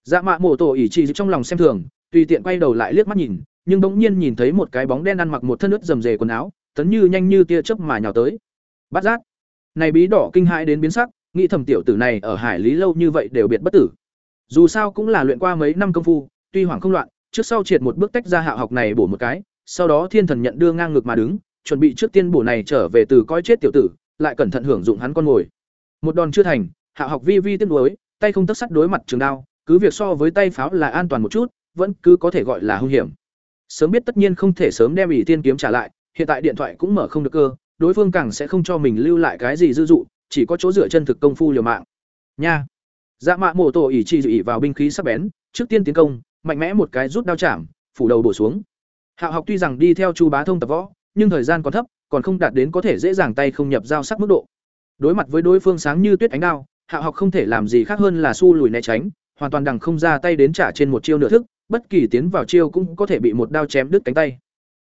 Dạ mạ mổ tổ ỷ chỉ trong lòng xem thường, tùy tiện quay đầu lại liếc mắt nhìn, nhưng bỗng nhiên nhìn thấy một cái bóng đen ăn mặc một thân ướt rầm rề quần áo, tấn như nhanh như tia chớp mà nhào tới. Bắt giác. Này bí đỏ kinh hãi đến biến sắc, nghĩ thầm tiểu tử này ở hải lý lâu như vậy đều biệt bất tử. Dù sao cũng là luyện qua mấy năm công phu, tuy hoảng không loạn, trước sau triệt một bước tách ra hạ học này bổ một cái sau đó thiên thần nhận đưa ngang ngược mà đứng, chuẩn bị trước tiên bổ này trở về từ coi chết tiểu tử, lại cẩn thận hưởng dụng hắn con ngồi. Một đòn chưa thành, hạ học vi vi tiếp nối, tay không tất sắt đối mặt trường đao, cứ việc so với tay pháo là an toàn một chút, vẫn cứ có thể gọi là hung hiểm. Sớm biết tất nhiên không thể sớm đem ỷ tiên kiếm trả lại, hiện tại điện thoại cũng mở không được cơ, đối phương càng sẽ không cho mình lưu lại cái gì dư dụ, chỉ có chỗ dựa chân thực công phu liều mạng. Nha. Dạ mạ mổ tổ ỷ trị dị vào binh khí sắc bén, trước tiên tiến công, mạnh mẽ một cái rút đao chạm, phủ đầu bổ xuống hạo học tuy rằng đi theo chu bá thông tập võ, nhưng thời gian còn thấp, còn không đạt đến có thể dễ dàng tay không nhập giao sắc mức độ. Đối mặt với đối phương sáng như tuyết ánh đao, hạo học không thể làm gì khác hơn là su lùi né tránh, hoàn toàn đằng không ra tay đến trả trên một chiêu nửa thức, bất kỳ tiến vào chiêu cũng có thể bị một đao chém đứt cánh tay.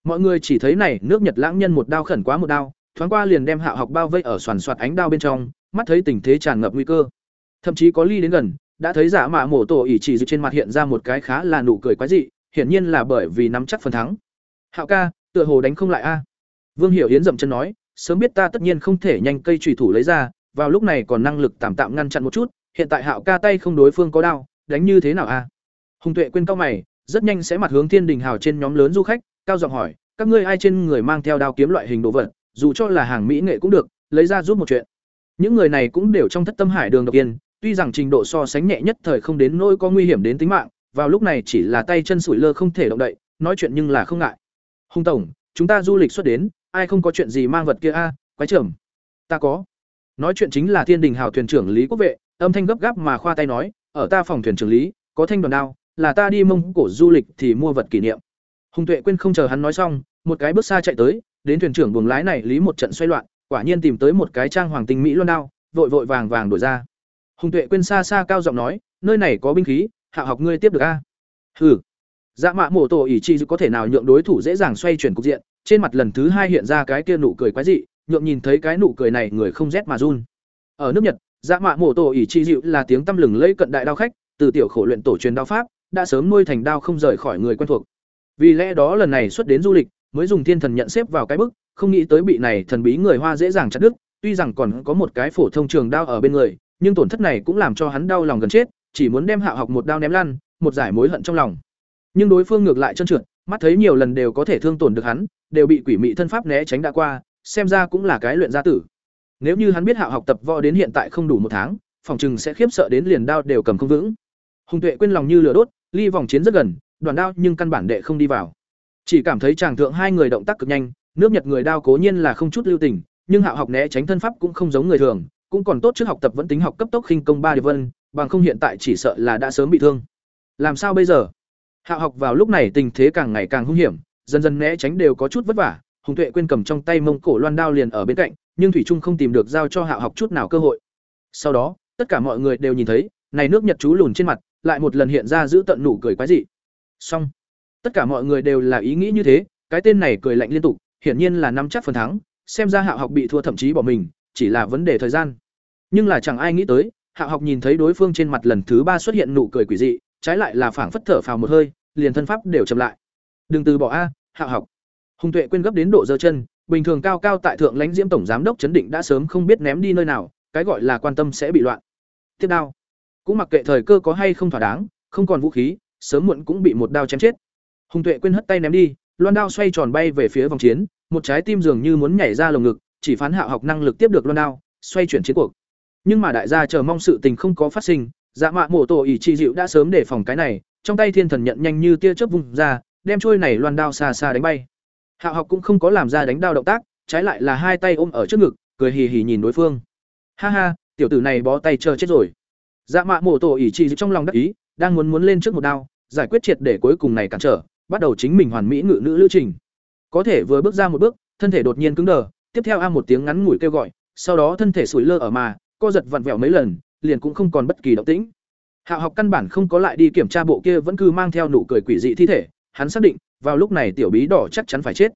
Mọi người chỉ thấy này, nước nhật lãng nhân một đao khẩn quá một đao, thoáng qua liền đem hạo học bao vây ở soàn soạt ánh đao bên trong, mắt thấy tình thế tràn ngập nguy cơ. Thậm chí có ly đến gần, đã thấy giả mạ mổ tổ ỷ chỉ trên mặt hiện ra một cái khá là nụ cười quái dị hiển nhiên là bởi vì nắm chắc phần thắng. Hạo ca, tựa hồ đánh không lại a. Vương hiểu yến dậm chân nói, sớm biết ta tất nhiên không thể nhanh cây chủy thủ lấy ra, vào lúc này còn năng lực tạm tạm ngăn chặn một chút, hiện tại hạo ca tay không đối phương có đao đánh như thế nào a? Hùng tuệ quên cao mày, rất nhanh sẽ mặt hướng thiên đình hào trên nhóm lớn du khách, cao giọng hỏi, các ngươi ai trên người mang theo đao kiếm loại hình đồ vật, dù cho là hàng mỹ nghệ cũng được, lấy ra giúp một chuyện. Những người này cũng đều trong thất tâm hải đường độc yên, tuy rằng trình độ so sánh nhẹ nhất thời không đến nỗi có nguy hiểm đến tính mạng vào lúc này chỉ là tay chân sủi lơ không thể động đậy, nói chuyện nhưng là không ngại. Hùng tổng, chúng ta du lịch xuất đến, ai không có chuyện gì mang vật kia a, quái trưởng ta có. Nói chuyện chính là thiên đình hào thuyền trưởng lý quốc vệ, âm thanh gấp gáp mà khoa tay nói, ở ta phòng thuyền trưởng lý, có thanh đoàn đao, là ta đi mông cổ du lịch thì mua vật kỷ niệm. Hùng tuệ quên không chờ hắn nói xong, một cái bước xa chạy tới, đến thuyền trưởng buồng lái này lý một trận xoay loạn, quả nhiên tìm tới một cái trang hoàng tinh mỹ loan đao, vội vội vàng vàng đổi ra. Hùng tuệ quên xa xa cao giọng nói, nơi này có binh khí hạ học ngươi tiếp được a? Hừ. Dạ mạ mổ tổ ỷ chi có thể nào nhượng đối thủ dễ dàng xoay chuyển cục diện, trên mặt lần thứ hai hiện ra cái kia nụ cười quái dị, nhượng nhìn thấy cái nụ cười này người không rét mà run. Ở nước nhật dạ mạ mổ tổ ỷ chi dịu là tiếng tăm lừng lẫy cận đại đao khách, từ tiểu khổ luyện tổ truyền đao pháp, đã sớm nuôi thành đao không rời khỏi người quen thuộc. Vì lẽ đó lần này xuất đến du lịch, mới dùng thiên thần nhận xếp vào cái bức, không nghĩ tới bị này thần bí người hoa dễ dàng chặt đứt, tuy rằng còn có một cái phổ thông trường đao ở bên người, nhưng tổn thất này cũng làm cho hắn đau lòng gần chết chỉ muốn đem hạ học một đao ném lăn, một giải mối hận trong lòng. Nhưng đối phương ngược lại trơn trượt, mắt thấy nhiều lần đều có thể thương tổn được hắn, đều bị quỷ mị thân pháp né tránh đã qua, xem ra cũng là cái luyện gia tử. Nếu như hắn biết hạ học tập võ đến hiện tại không đủ một tháng, phòng chừng sẽ khiếp sợ đến liền đao đều cầm không vững. Hùng tuệ quên lòng như lửa đốt, ly vòng chiến rất gần, đoàn đao nhưng căn bản đệ không đi vào. Chỉ cảm thấy chàng thượng hai người động tác cực nhanh, nước nhật người đao cố nhiên là không chút lưu tình, nhưng hạo học né tránh thân pháp cũng không giống người thường cũng còn tốt trước học tập vẫn tính học cấp tốc khinh công ba điệp vân, bằng không hiện tại chỉ sợ là đã sớm bị thương. Làm sao bây giờ? Hạo học vào lúc này tình thế càng ngày càng hung hiểm, dần dần né tránh đều có chút vất vả, hùng tuệ quên cầm trong tay mông cổ loan đao liền ở bên cạnh, nhưng thủy trung không tìm được giao cho hạo học chút nào cơ hội. Sau đó, tất cả mọi người đều nhìn thấy, này nước nhật chú lùn trên mặt, lại một lần hiện ra giữ tận nụ cười quái dị. Xong, tất cả mọi người đều là ý nghĩ như thế, cái tên này cười lạnh liên tục, hiển nhiên là nắm chắc phần thắng, xem ra hạo học bị thua thậm chí bỏ mình chỉ là vấn đề thời gian. Nhưng là chẳng ai nghĩ tới, Hạ học nhìn thấy đối phương trên mặt lần thứ ba xuất hiện nụ cười quỷ dị, trái lại là phảng phất thở phào một hơi, liền thân pháp đều chậm lại. Đừng từ bỏ a, Hạ học. Hùng tuệ quên gấp đến độ giơ chân, bình thường cao cao tại thượng lãnh diễm tổng giám đốc chấn định đã sớm không biết ném đi nơi nào, cái gọi là quan tâm sẽ bị loạn. Tiếp đao. Cũng mặc kệ thời cơ có hay không thỏa đáng, không còn vũ khí, sớm muộn cũng bị một đao chém chết. Hùng tuệ quên hất tay ném đi, loan đao xoay tròn bay về phía vòng chiến, một trái tim dường như muốn nhảy ra lồng ngực chỉ phán hạo học năng lực tiếp được loan đao xoay chuyển chiến cuộc. Nhưng mà đại gia chờ mong sự tình không có phát sinh dạ mạ mổ tổ ỷ trị dịu đã sớm để phòng cái này, trong tay thiên thần nhận nhanh như tia chớp vùng ra, đem trôi này loan đao xa xa đánh bay. Hạo học cũng không có làm ra đánh đao động tác, trái lại là hai tay ôm ở trước ngực, cười hì hì nhìn đối phương. Ha ha, tiểu tử này bó tay chờ chết rồi. Dạ mạ mổ tổ ỷ chỉ trong lòng đắc ý, đang muốn muốn lên trước một đao, giải quyết triệt để cuối cùng này cản trở, bắt đầu chính mình hoàn mỹ ngự nữ lữ trình. Có thể vừa bước ra một bước, thân thể đột nhiên cứng đờ tiếp theo a một tiếng ngắn ngủi kêu gọi sau đó thân thể sủi lơ ở mà co giật vặn vẹo mấy lần liền cũng không còn bất kỳ động tĩnh hạ học căn bản không có lại đi kiểm tra bộ kia vẫn cứ mang theo nụ cười quỷ dị thi thể, hắn xác định, vào lúc này tiểu bí đỏ chắc chắn phải chết.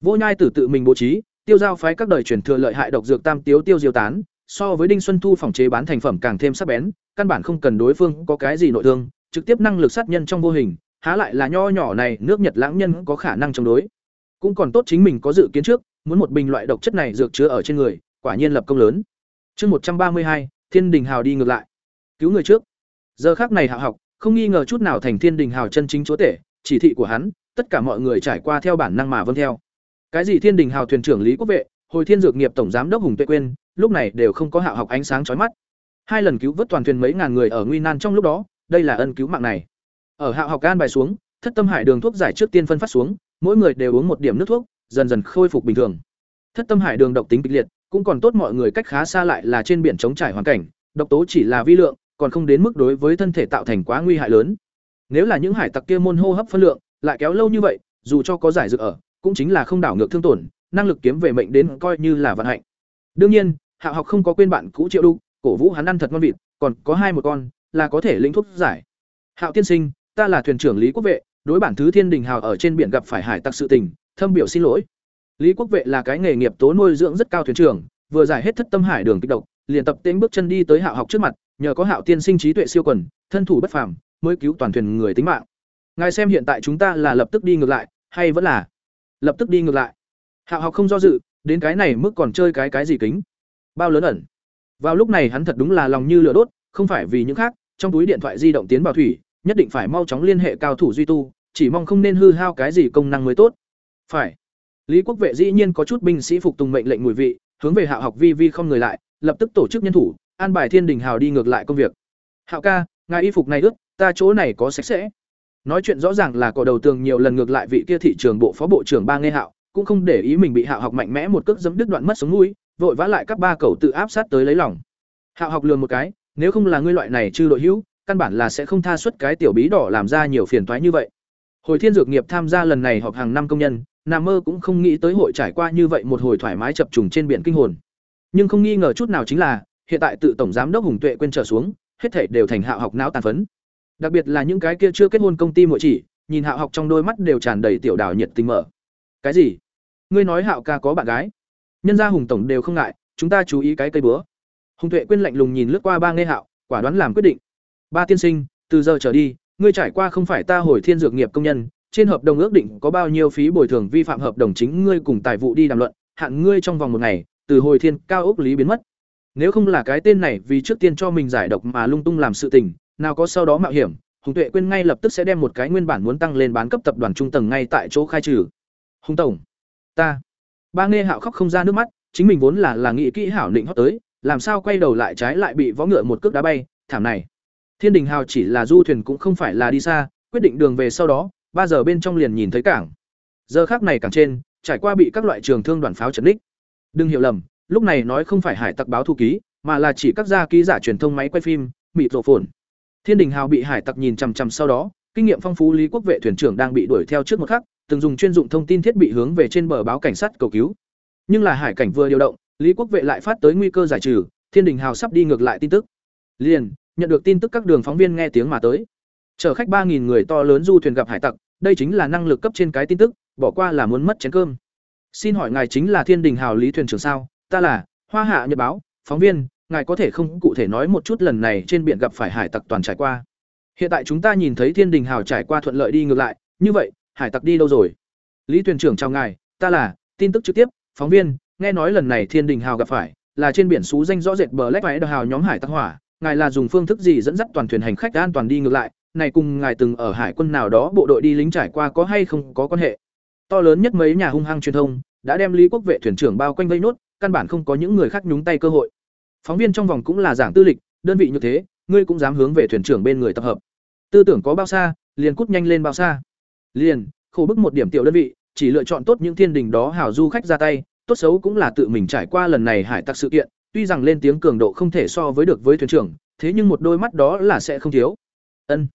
Vô Nhai tử tự mình bố trí, tiêu giao phái các đời truyền thừa lợi hại độc dược tam tiếu tiêu diêu tán, so với Đinh Xuân Thu phòng chế bán thành phẩm càng thêm sắc bén, căn bản không cần đối phương có cái gì nội thương, trực tiếp năng lực sát nhân trong vô hình, há lại là nho nhỏ này nước Nhật lãng nhân có khả năng chống đối. Cũng còn tốt chính mình có dự kiến trước, muốn một bình loại độc chất này dược chứa ở trên người, quả nhiên lập công lớn. Chương một trăm ba mươi hai, Thiên Đình Hào đi ngược lại. Cứu người trước. Giờ khắc này Hạ học, không nghi ngờ chút nào thành Thiên Đình Hào chân chính chúa tể, chỉ thị của hắn, tất cả mọi người trải qua theo bản năng mà vâng theo. Cái gì Thiên Đình Hào thuyền trưởng Lý Quốc Vệ, hồi Thiên Dược nghiệp tổng giám đốc Hùng Tuệ Quyên, lúc này đều không có Hạ học ánh sáng chói mắt. Hai lần cứu vớt toàn thuyền mấy ngàn người ở nguy nan trong lúc đó, đây là ân cứu mạng này. Ở Hạ học gan bài xuống, Thất Tâm Hải đường thuốc giải trước tiên phân phát xuống, mỗi người đều uống một điểm nước thuốc, dần dần khôi phục bình thường. Thất Tâm Hải đường độc tính kịch liệt, cũng còn tốt mọi người cách khá xa lại là trên biển chống trải hoàn cảnh, độc tố chỉ là vi lượng, còn không đến mức đối với thân thể tạo thành quá nguy hại lớn. Nếu là những hải tặc kia môn hô hấp phân lượng, lại kéo lâu như vậy, dù cho có giải dược ở, cũng chính là không đảo ngược thương tổn, năng lực kiếm về mệnh đến coi như là vận hạnh. Đương nhiên, Hạo học không có quên bạn cũ Triệu Đu, cổ vũ hắn ăn thật ngon vịt, còn có hai một con, là có thể lĩnh thuốc giải. Hạo tiên sinh, ta là thuyền trưởng Lý Quốc vệ, đối bản thứ Thiên Đình Hào ở trên biển gặp phải hải tặc sự tình, thâm biểu xin lỗi. Lý Quốc vệ là cái nghề nghiệp tố nuôi dưỡng rất cao thuyền trưởng, vừa giải hết thất tâm hải đường kịch độc, liền tập tiến bước chân đi tới Hạo học trước mặt, nhờ có Hạo tiên sinh trí tuệ siêu quần, thân thủ bất phàm, mới cứu toàn thuyền người tính mạng. Ngài xem hiện tại chúng ta là lập tức đi ngược lại, hay vẫn là lập tức đi ngược lại? Hạo học không do dự, đến cái này mức còn chơi cái cái gì kính? Bao lớn ẩn. Vào lúc này hắn thật đúng là lòng như lửa đốt, không phải vì những khác, trong túi điện thoại di động tiến vào thủy, nhất định phải mau chóng liên hệ cao thủ duy tu, chỉ mong không nên hư hao cái gì công năng mới tốt. Phải. Lý Quốc vệ dĩ nhiên có chút binh sĩ phục tùng mệnh lệnh mùi vị, hướng về Hạo học vi vi không người lại, lập tức tổ chức nhân thủ, an bài Thiên Đình Hào đi ngược lại công việc. Hạo ca, ngài y phục này ướt, ta chỗ này có sạch sẽ. Nói chuyện rõ ràng là cỏ đầu tường nhiều lần ngược lại vị kia thị trường bộ phó bộ trưởng ba nghe Hạo, cũng không để ý mình bị Hạo học mạnh mẽ một cước dẫm đứt đoạn mất sống mũi, vội vã lại các ba cầu tự áp sát tới lấy lòng. Hạo học lườm một cái, nếu không là ngươi loại này chư đội hữu, căn bản là sẽ không tha suất cái tiểu bí đỏ làm ra nhiều phiền toái như vậy. Hồi Thiên Dược nghiệp tham gia lần này họp hàng năm công nhân, Nam mơ cũng không nghĩ tới hội trải qua như vậy một hồi thoải mái chập trùng trên biển kinh hồn. Nhưng không nghi ngờ chút nào chính là, hiện tại tự tổng giám đốc Hùng Tuệ quên trở xuống, hết thảy đều thành Hạo học não tàn phấn. Đặc biệt là những cái kia chưa kết hôn công ty muội chỉ, nhìn Hạo học trong đôi mắt đều tràn đầy tiểu đảo nhiệt tình mở. Cái gì? Ngươi nói Hạo ca có bạn gái? Nhân gia Hùng tổng đều không ngại, chúng ta chú ý cái cây búa. Hùng Tuệ quên lạnh lùng nhìn lướt qua ba nghe Hạo, quả đoán làm quyết định. Ba tiên sinh, từ giờ trở đi, ngươi trải qua không phải ta hồi thiên dược nghiệp công nhân, trên hợp đồng ước định có bao nhiêu phí bồi thường vi phạm hợp đồng chính ngươi cùng tài vụ đi đàm luận, hạn ngươi trong vòng một ngày, từ hồi thiên cao ốc lý biến mất. Nếu không là cái tên này vì trước tiên cho mình giải độc mà lung tung làm sự tình, nào có sau đó mạo hiểm, Hùng Tuệ quên ngay lập tức sẽ đem một cái nguyên bản muốn tăng lên bán cấp tập đoàn trung tầng ngay tại chỗ khai trừ. Hùng tổng, ta. Ba Nghe Hạo khóc không ra nước mắt, chính mình vốn là là nghĩ kỹ hảo định hót tới, làm sao quay đầu lại trái lại bị võ ngựa một cước đá bay, thảm này. Thiên Đình Hào chỉ là du thuyền cũng không phải là đi xa, quyết định đường về sau đó, ba giờ bên trong liền nhìn thấy cảng. Giờ khác này cảng trên, trải qua bị các loại trường thương đoàn pháo chấn đích. Đừng hiểu lầm, lúc này nói không phải hải tặc báo thu ký, mà là chỉ các gia ký giả truyền thông máy quay phim, mịt rộ phồn. Thiên Đình Hào bị hải tặc nhìn chằm chằm sau đó, kinh nghiệm phong phú Lý Quốc vệ thuyền trưởng đang bị đuổi theo trước một khắc, từng dùng chuyên dụng thông tin thiết bị hướng về trên bờ báo cảnh sát cầu cứu. Nhưng là hải cảnh vừa điều động, Lý Quốc vệ lại phát tới nguy cơ giải trừ, Thiên Đình Hào sắp đi ngược lại tin tức. Liền, nhận được tin tức các đường phóng viên nghe tiếng mà tới. Chở khách 3000 người to lớn du thuyền gặp hải tặc, đây chính là năng lực cấp trên cái tin tức, bỏ qua là muốn mất chén cơm. Xin hỏi ngài chính là Thiên Đình Hào Lý thuyền trưởng sao? Ta là Hoa Hạ Nhật báo, phóng viên, ngài có thể không cụ thể nói một chút lần này trên biển gặp phải hải tặc toàn trải qua. Hiện tại chúng ta nhìn thấy Thiên Đình Hào trải qua thuận lợi đi ngược lại, như vậy, hải tặc đi đâu rồi? Lý thuyền trưởng chào ngài, ta là tin tức trực tiếp, phóng viên, nghe nói lần này Thiên Đình Hào gặp phải là trên biển xú danh rõ rệt bờ lách Black Hào nhóm hải tặc hỏa, ngài là dùng phương thức gì dẫn dắt toàn thuyền hành khách an toàn đi ngược lại, này cùng ngài từng ở hải quân nào đó bộ đội đi lính trải qua có hay không có quan hệ. To lớn nhất mấy nhà hung hăng truyền thông đã đem Lý Quốc vệ thuyền trưởng bao quanh vây nốt, căn bản không có những người khác nhúng tay cơ hội. Phóng viên trong vòng cũng là giảng tư lịch, đơn vị như thế, ngươi cũng dám hướng về thuyền trưởng bên người tập hợp. Tư tưởng có bao xa, liền cút nhanh lên bao xa. Liền, khổ bức một điểm tiểu đơn vị, chỉ lựa chọn tốt những thiên đình đó hảo du khách ra tay, tốt xấu cũng là tự mình trải qua lần này hải tặc sự kiện, tuy rằng lên tiếng cường độ không thể so với được với thuyền trưởng, thế nhưng một đôi mắt đó là sẽ không thiếu. Ân.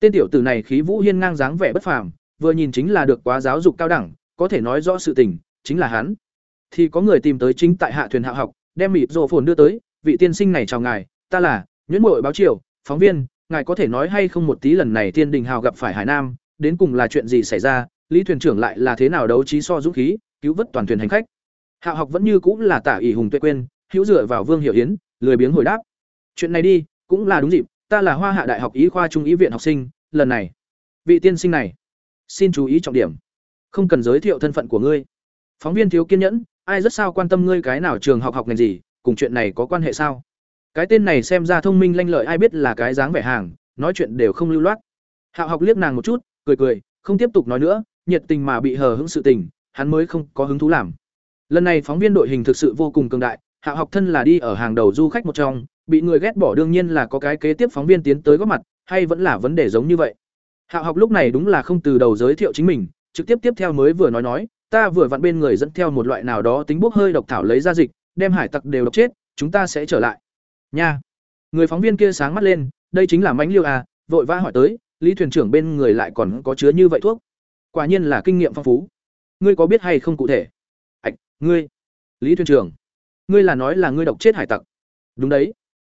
Tên tiểu tử này khí vũ hiên ngang dáng vẻ bất phàm vừa nhìn chính là được quá giáo dục cao đẳng có thể nói rõ sự tình chính là hắn. Thì có người tìm tới chính tại hạ thuyền hạ học đem mịt rồ phồn đưa tới vị tiên sinh này chào ngài ta là nhuyễn mội báo triều phóng viên ngài có thể nói hay không một tí lần này tiên đình hào gặp phải hải nam đến cùng là chuyện gì xảy ra lý thuyền trưởng lại là thế nào đấu trí so dũng khí cứu vớt toàn thuyền hành khách. Hạ học vẫn như cũng là tả ỷ hùng tuệ quên hữu dựa vào vương hiệu yến, lười biếng hồi đáp. Chuyện này đi, cũng là đúng dịp, ta là hoa hạ đại học y khoa trung ý viện học sinh, lần này, vị tiên sinh này, xin chú ý trọng điểm. Không cần giới thiệu thân phận của ngươi. Phóng viên thiếu kiên nhẫn, ai rất sao quan tâm ngươi cái nào trường học học ngành gì, cùng chuyện này có quan hệ sao? Cái tên này xem ra thông minh lanh lợi, ai biết là cái dáng vẻ hàng, nói chuyện đều không lưu loát. Hạo học liếc nàng một chút, cười cười, không tiếp tục nói nữa, nhiệt tình mà bị hờ hững sự tình, hắn mới không có hứng thú làm. Lần này phóng viên đội hình thực sự vô cùng cường đại hạo học thân là đi ở hàng đầu du khách một trong, bị người ghét bỏ đương nhiên là có cái kế tiếp phóng viên tiến tới góp mặt, hay vẫn là vấn đề giống như vậy. Hạo học lúc này đúng là không từ đầu giới thiệu chính mình, trực tiếp tiếp theo mới vừa nói nói, ta vừa vặn bên người dẫn theo một loại nào đó tính bốc hơi độc thảo lấy ra dịch, đem hải tặc đều độc chết, chúng ta sẽ trở lại. Nha. Người phóng viên kia sáng mắt lên, đây chính là mánh liêu à vội vã hỏi tới, lý thuyền trưởng bên người lại còn có chứa như vậy thuốc? Quả nhiên là kinh nghiệm phong phú. Ngươi có biết hay không cụ thể? Ạch, ngươi. Lý thuyền trưởng ngươi là nói là ngươi độc chết hải tặc. Đúng đấy.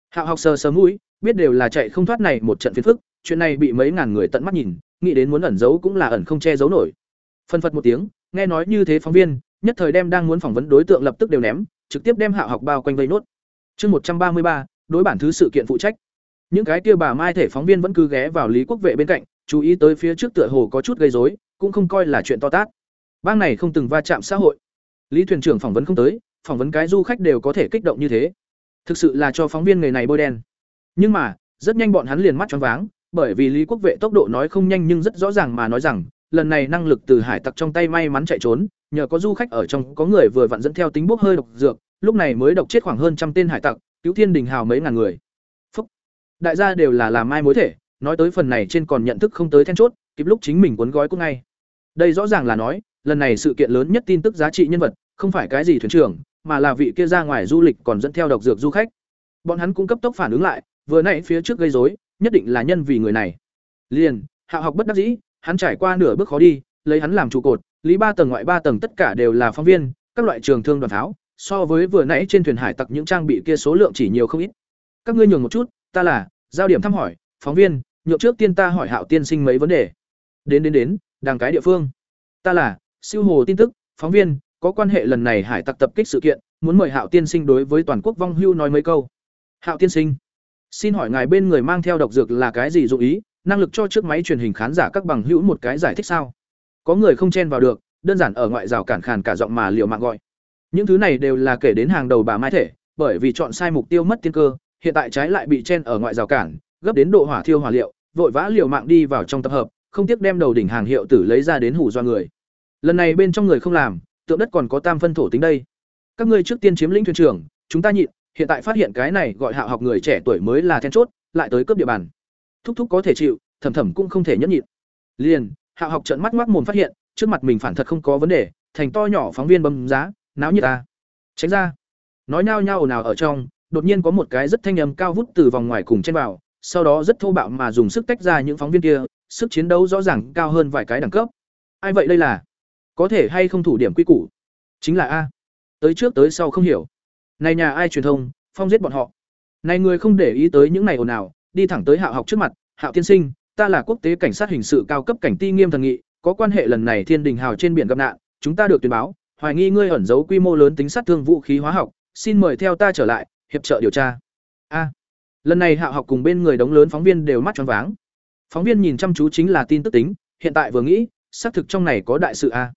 Hạo học sờ sờ mũi, biết đều là chạy không thoát này một trận phiền phức, chuyện này bị mấy ngàn người tận mắt nhìn, nghĩ đến muốn ẩn giấu cũng là ẩn không che giấu nổi. Phân phật một tiếng, nghe nói như thế phóng viên, nhất thời đem đang muốn phỏng vấn đối tượng lập tức đều ném, trực tiếp đem hạo học bao quanh vây nốt. Chương một trăm ba mươi ba, đối bản thứ sự kiện phụ trách. Những cái kia bà mai thể phóng viên vẫn cứ ghé vào lý quốc vệ bên cạnh, chú ý tới phía trước tựa hồ có chút gây rối, cũng không coi là chuyện to tát. Bang này không từng va chạm xã hội. Lý thuyền trưởng phỏng vấn không tới phỏng vấn cái du khách đều có thể kích động như thế. Thực sự là cho phóng viên người này bôi đen. Nhưng mà, rất nhanh bọn hắn liền mắt choáng váng, bởi vì lý quốc vệ tốc độ nói không nhanh nhưng rất rõ ràng mà nói rằng, lần này năng lực từ hải tặc trong tay may mắn chạy trốn, nhờ có du khách ở trong có người vừa vặn dẫn theo tính bốc hơi độc dược, lúc này mới độc chết khoảng hơn trăm tên hải tặc, cứu thiên đình hào mấy ngàn người. Phúc. đại gia đều là làm mai mối thể, nói tới phần này trên còn nhận thức không tới then chốt, kịp lúc chính mình cuốn gói cũng ngay. Đây rõ ràng là nói, lần này sự kiện lớn nhất tin tức giá trị nhân vật, không phải cái gì thuyền trưởng mà là vị kia ra ngoài du lịch còn dẫn theo độc dược du khách. Bọn hắn cũng cấp tốc phản ứng lại vừa nãy phía trước gây rối nhất định là nhân vì người này. Liền hạ học bất đắc dĩ hắn trải qua nửa bước khó đi lấy hắn làm trụ cột lý ba tầng ngoại ba tầng tất cả đều là phóng viên các loại trường thương đoàn tháo, so với vừa nãy trên thuyền hải tặc những trang bị kia số lượng chỉ nhiều không ít. Các ngươi nhường một chút ta là giao điểm thăm hỏi phóng viên nhượng trước tiên ta hỏi hạo tiên sinh mấy vấn đề. Đến đến đến đàng cái địa phương. Ta là siêu hồ tin tức phóng viên có quan hệ lần này hải tặc tập kích sự kiện, muốn mời hạo tiên sinh đối với toàn quốc vong hưu nói mấy câu. Hạo tiên sinh, xin hỏi ngài bên người mang theo độc dược là cái gì dụ ý? Năng lực cho chiếc máy truyền hình khán giả các bằng hữu một cái giải thích sao? Có người không chen vào được, đơn giản ở ngoại rào cản khàn cả giọng mà liệu mạng gọi. Những thứ này đều là kể đến hàng đầu bà mai thể, bởi vì chọn sai mục tiêu mất tiên cơ, hiện tại trái lại bị chen ở ngoại rào cản, gấp đến độ hỏa thiêu hỏa liệu, vội vã liều mạng đi vào trong tập hợp, không tiếc đem đầu đỉnh hàng hiệu tử lấy ra đến hủ do người. Lần này bên trong người không làm tượng đất còn có tam phân thổ tính đây. Các ngươi trước tiên chiếm lĩnh thuyền trưởng, chúng ta nhịn, hiện tại phát hiện cái này gọi hạ học người trẻ tuổi mới là then chốt, lại tới cướp địa bàn. Thúc thúc có thể chịu, thầm thầm cũng không thể nhẫn nhịn. Liền, hạ học trận mắt ngoác mồm phát hiện, trước mặt mình phản thật không có vấn đề, thành to nhỏ phóng viên bấm giá, náo như ta. Tránh ra. Nói nhao nhao ồn ào ở trong, đột nhiên có một cái rất thanh âm cao vút từ vòng ngoài cùng trên vào, sau đó rất thô bạo mà dùng sức tách ra những phóng viên kia, sức chiến đấu rõ ràng cao hơn vài cái đẳng cấp. Ai vậy đây là? Có thể hay không thủ điểm quy củ? Chính là a. Tới trước tới sau không hiểu. Này nhà ai truyền thông, phong giết bọn họ? Này người không để ý tới những này ồn ào, đi thẳng tới hạo học trước mặt, hạo tiên sinh, ta là quốc tế cảnh sát hình sự cao cấp cảnh ti nghiêm thần nghị, có quan hệ lần này thiên đình hào trên biển gặp nạn, chúng ta được tuyên báo, hoài nghi ngươi ẩn giấu quy mô lớn tính sát thương vũ khí hóa học, xin mời theo ta trở lại, hiệp trợ điều tra. A. Lần này hạo học cùng bên người đống lớn phóng viên đều mắt choáng váng. Phóng viên nhìn chăm chú chính là tin tức tính, hiện tại vừa nghĩ, xác thực trong này có đại sự a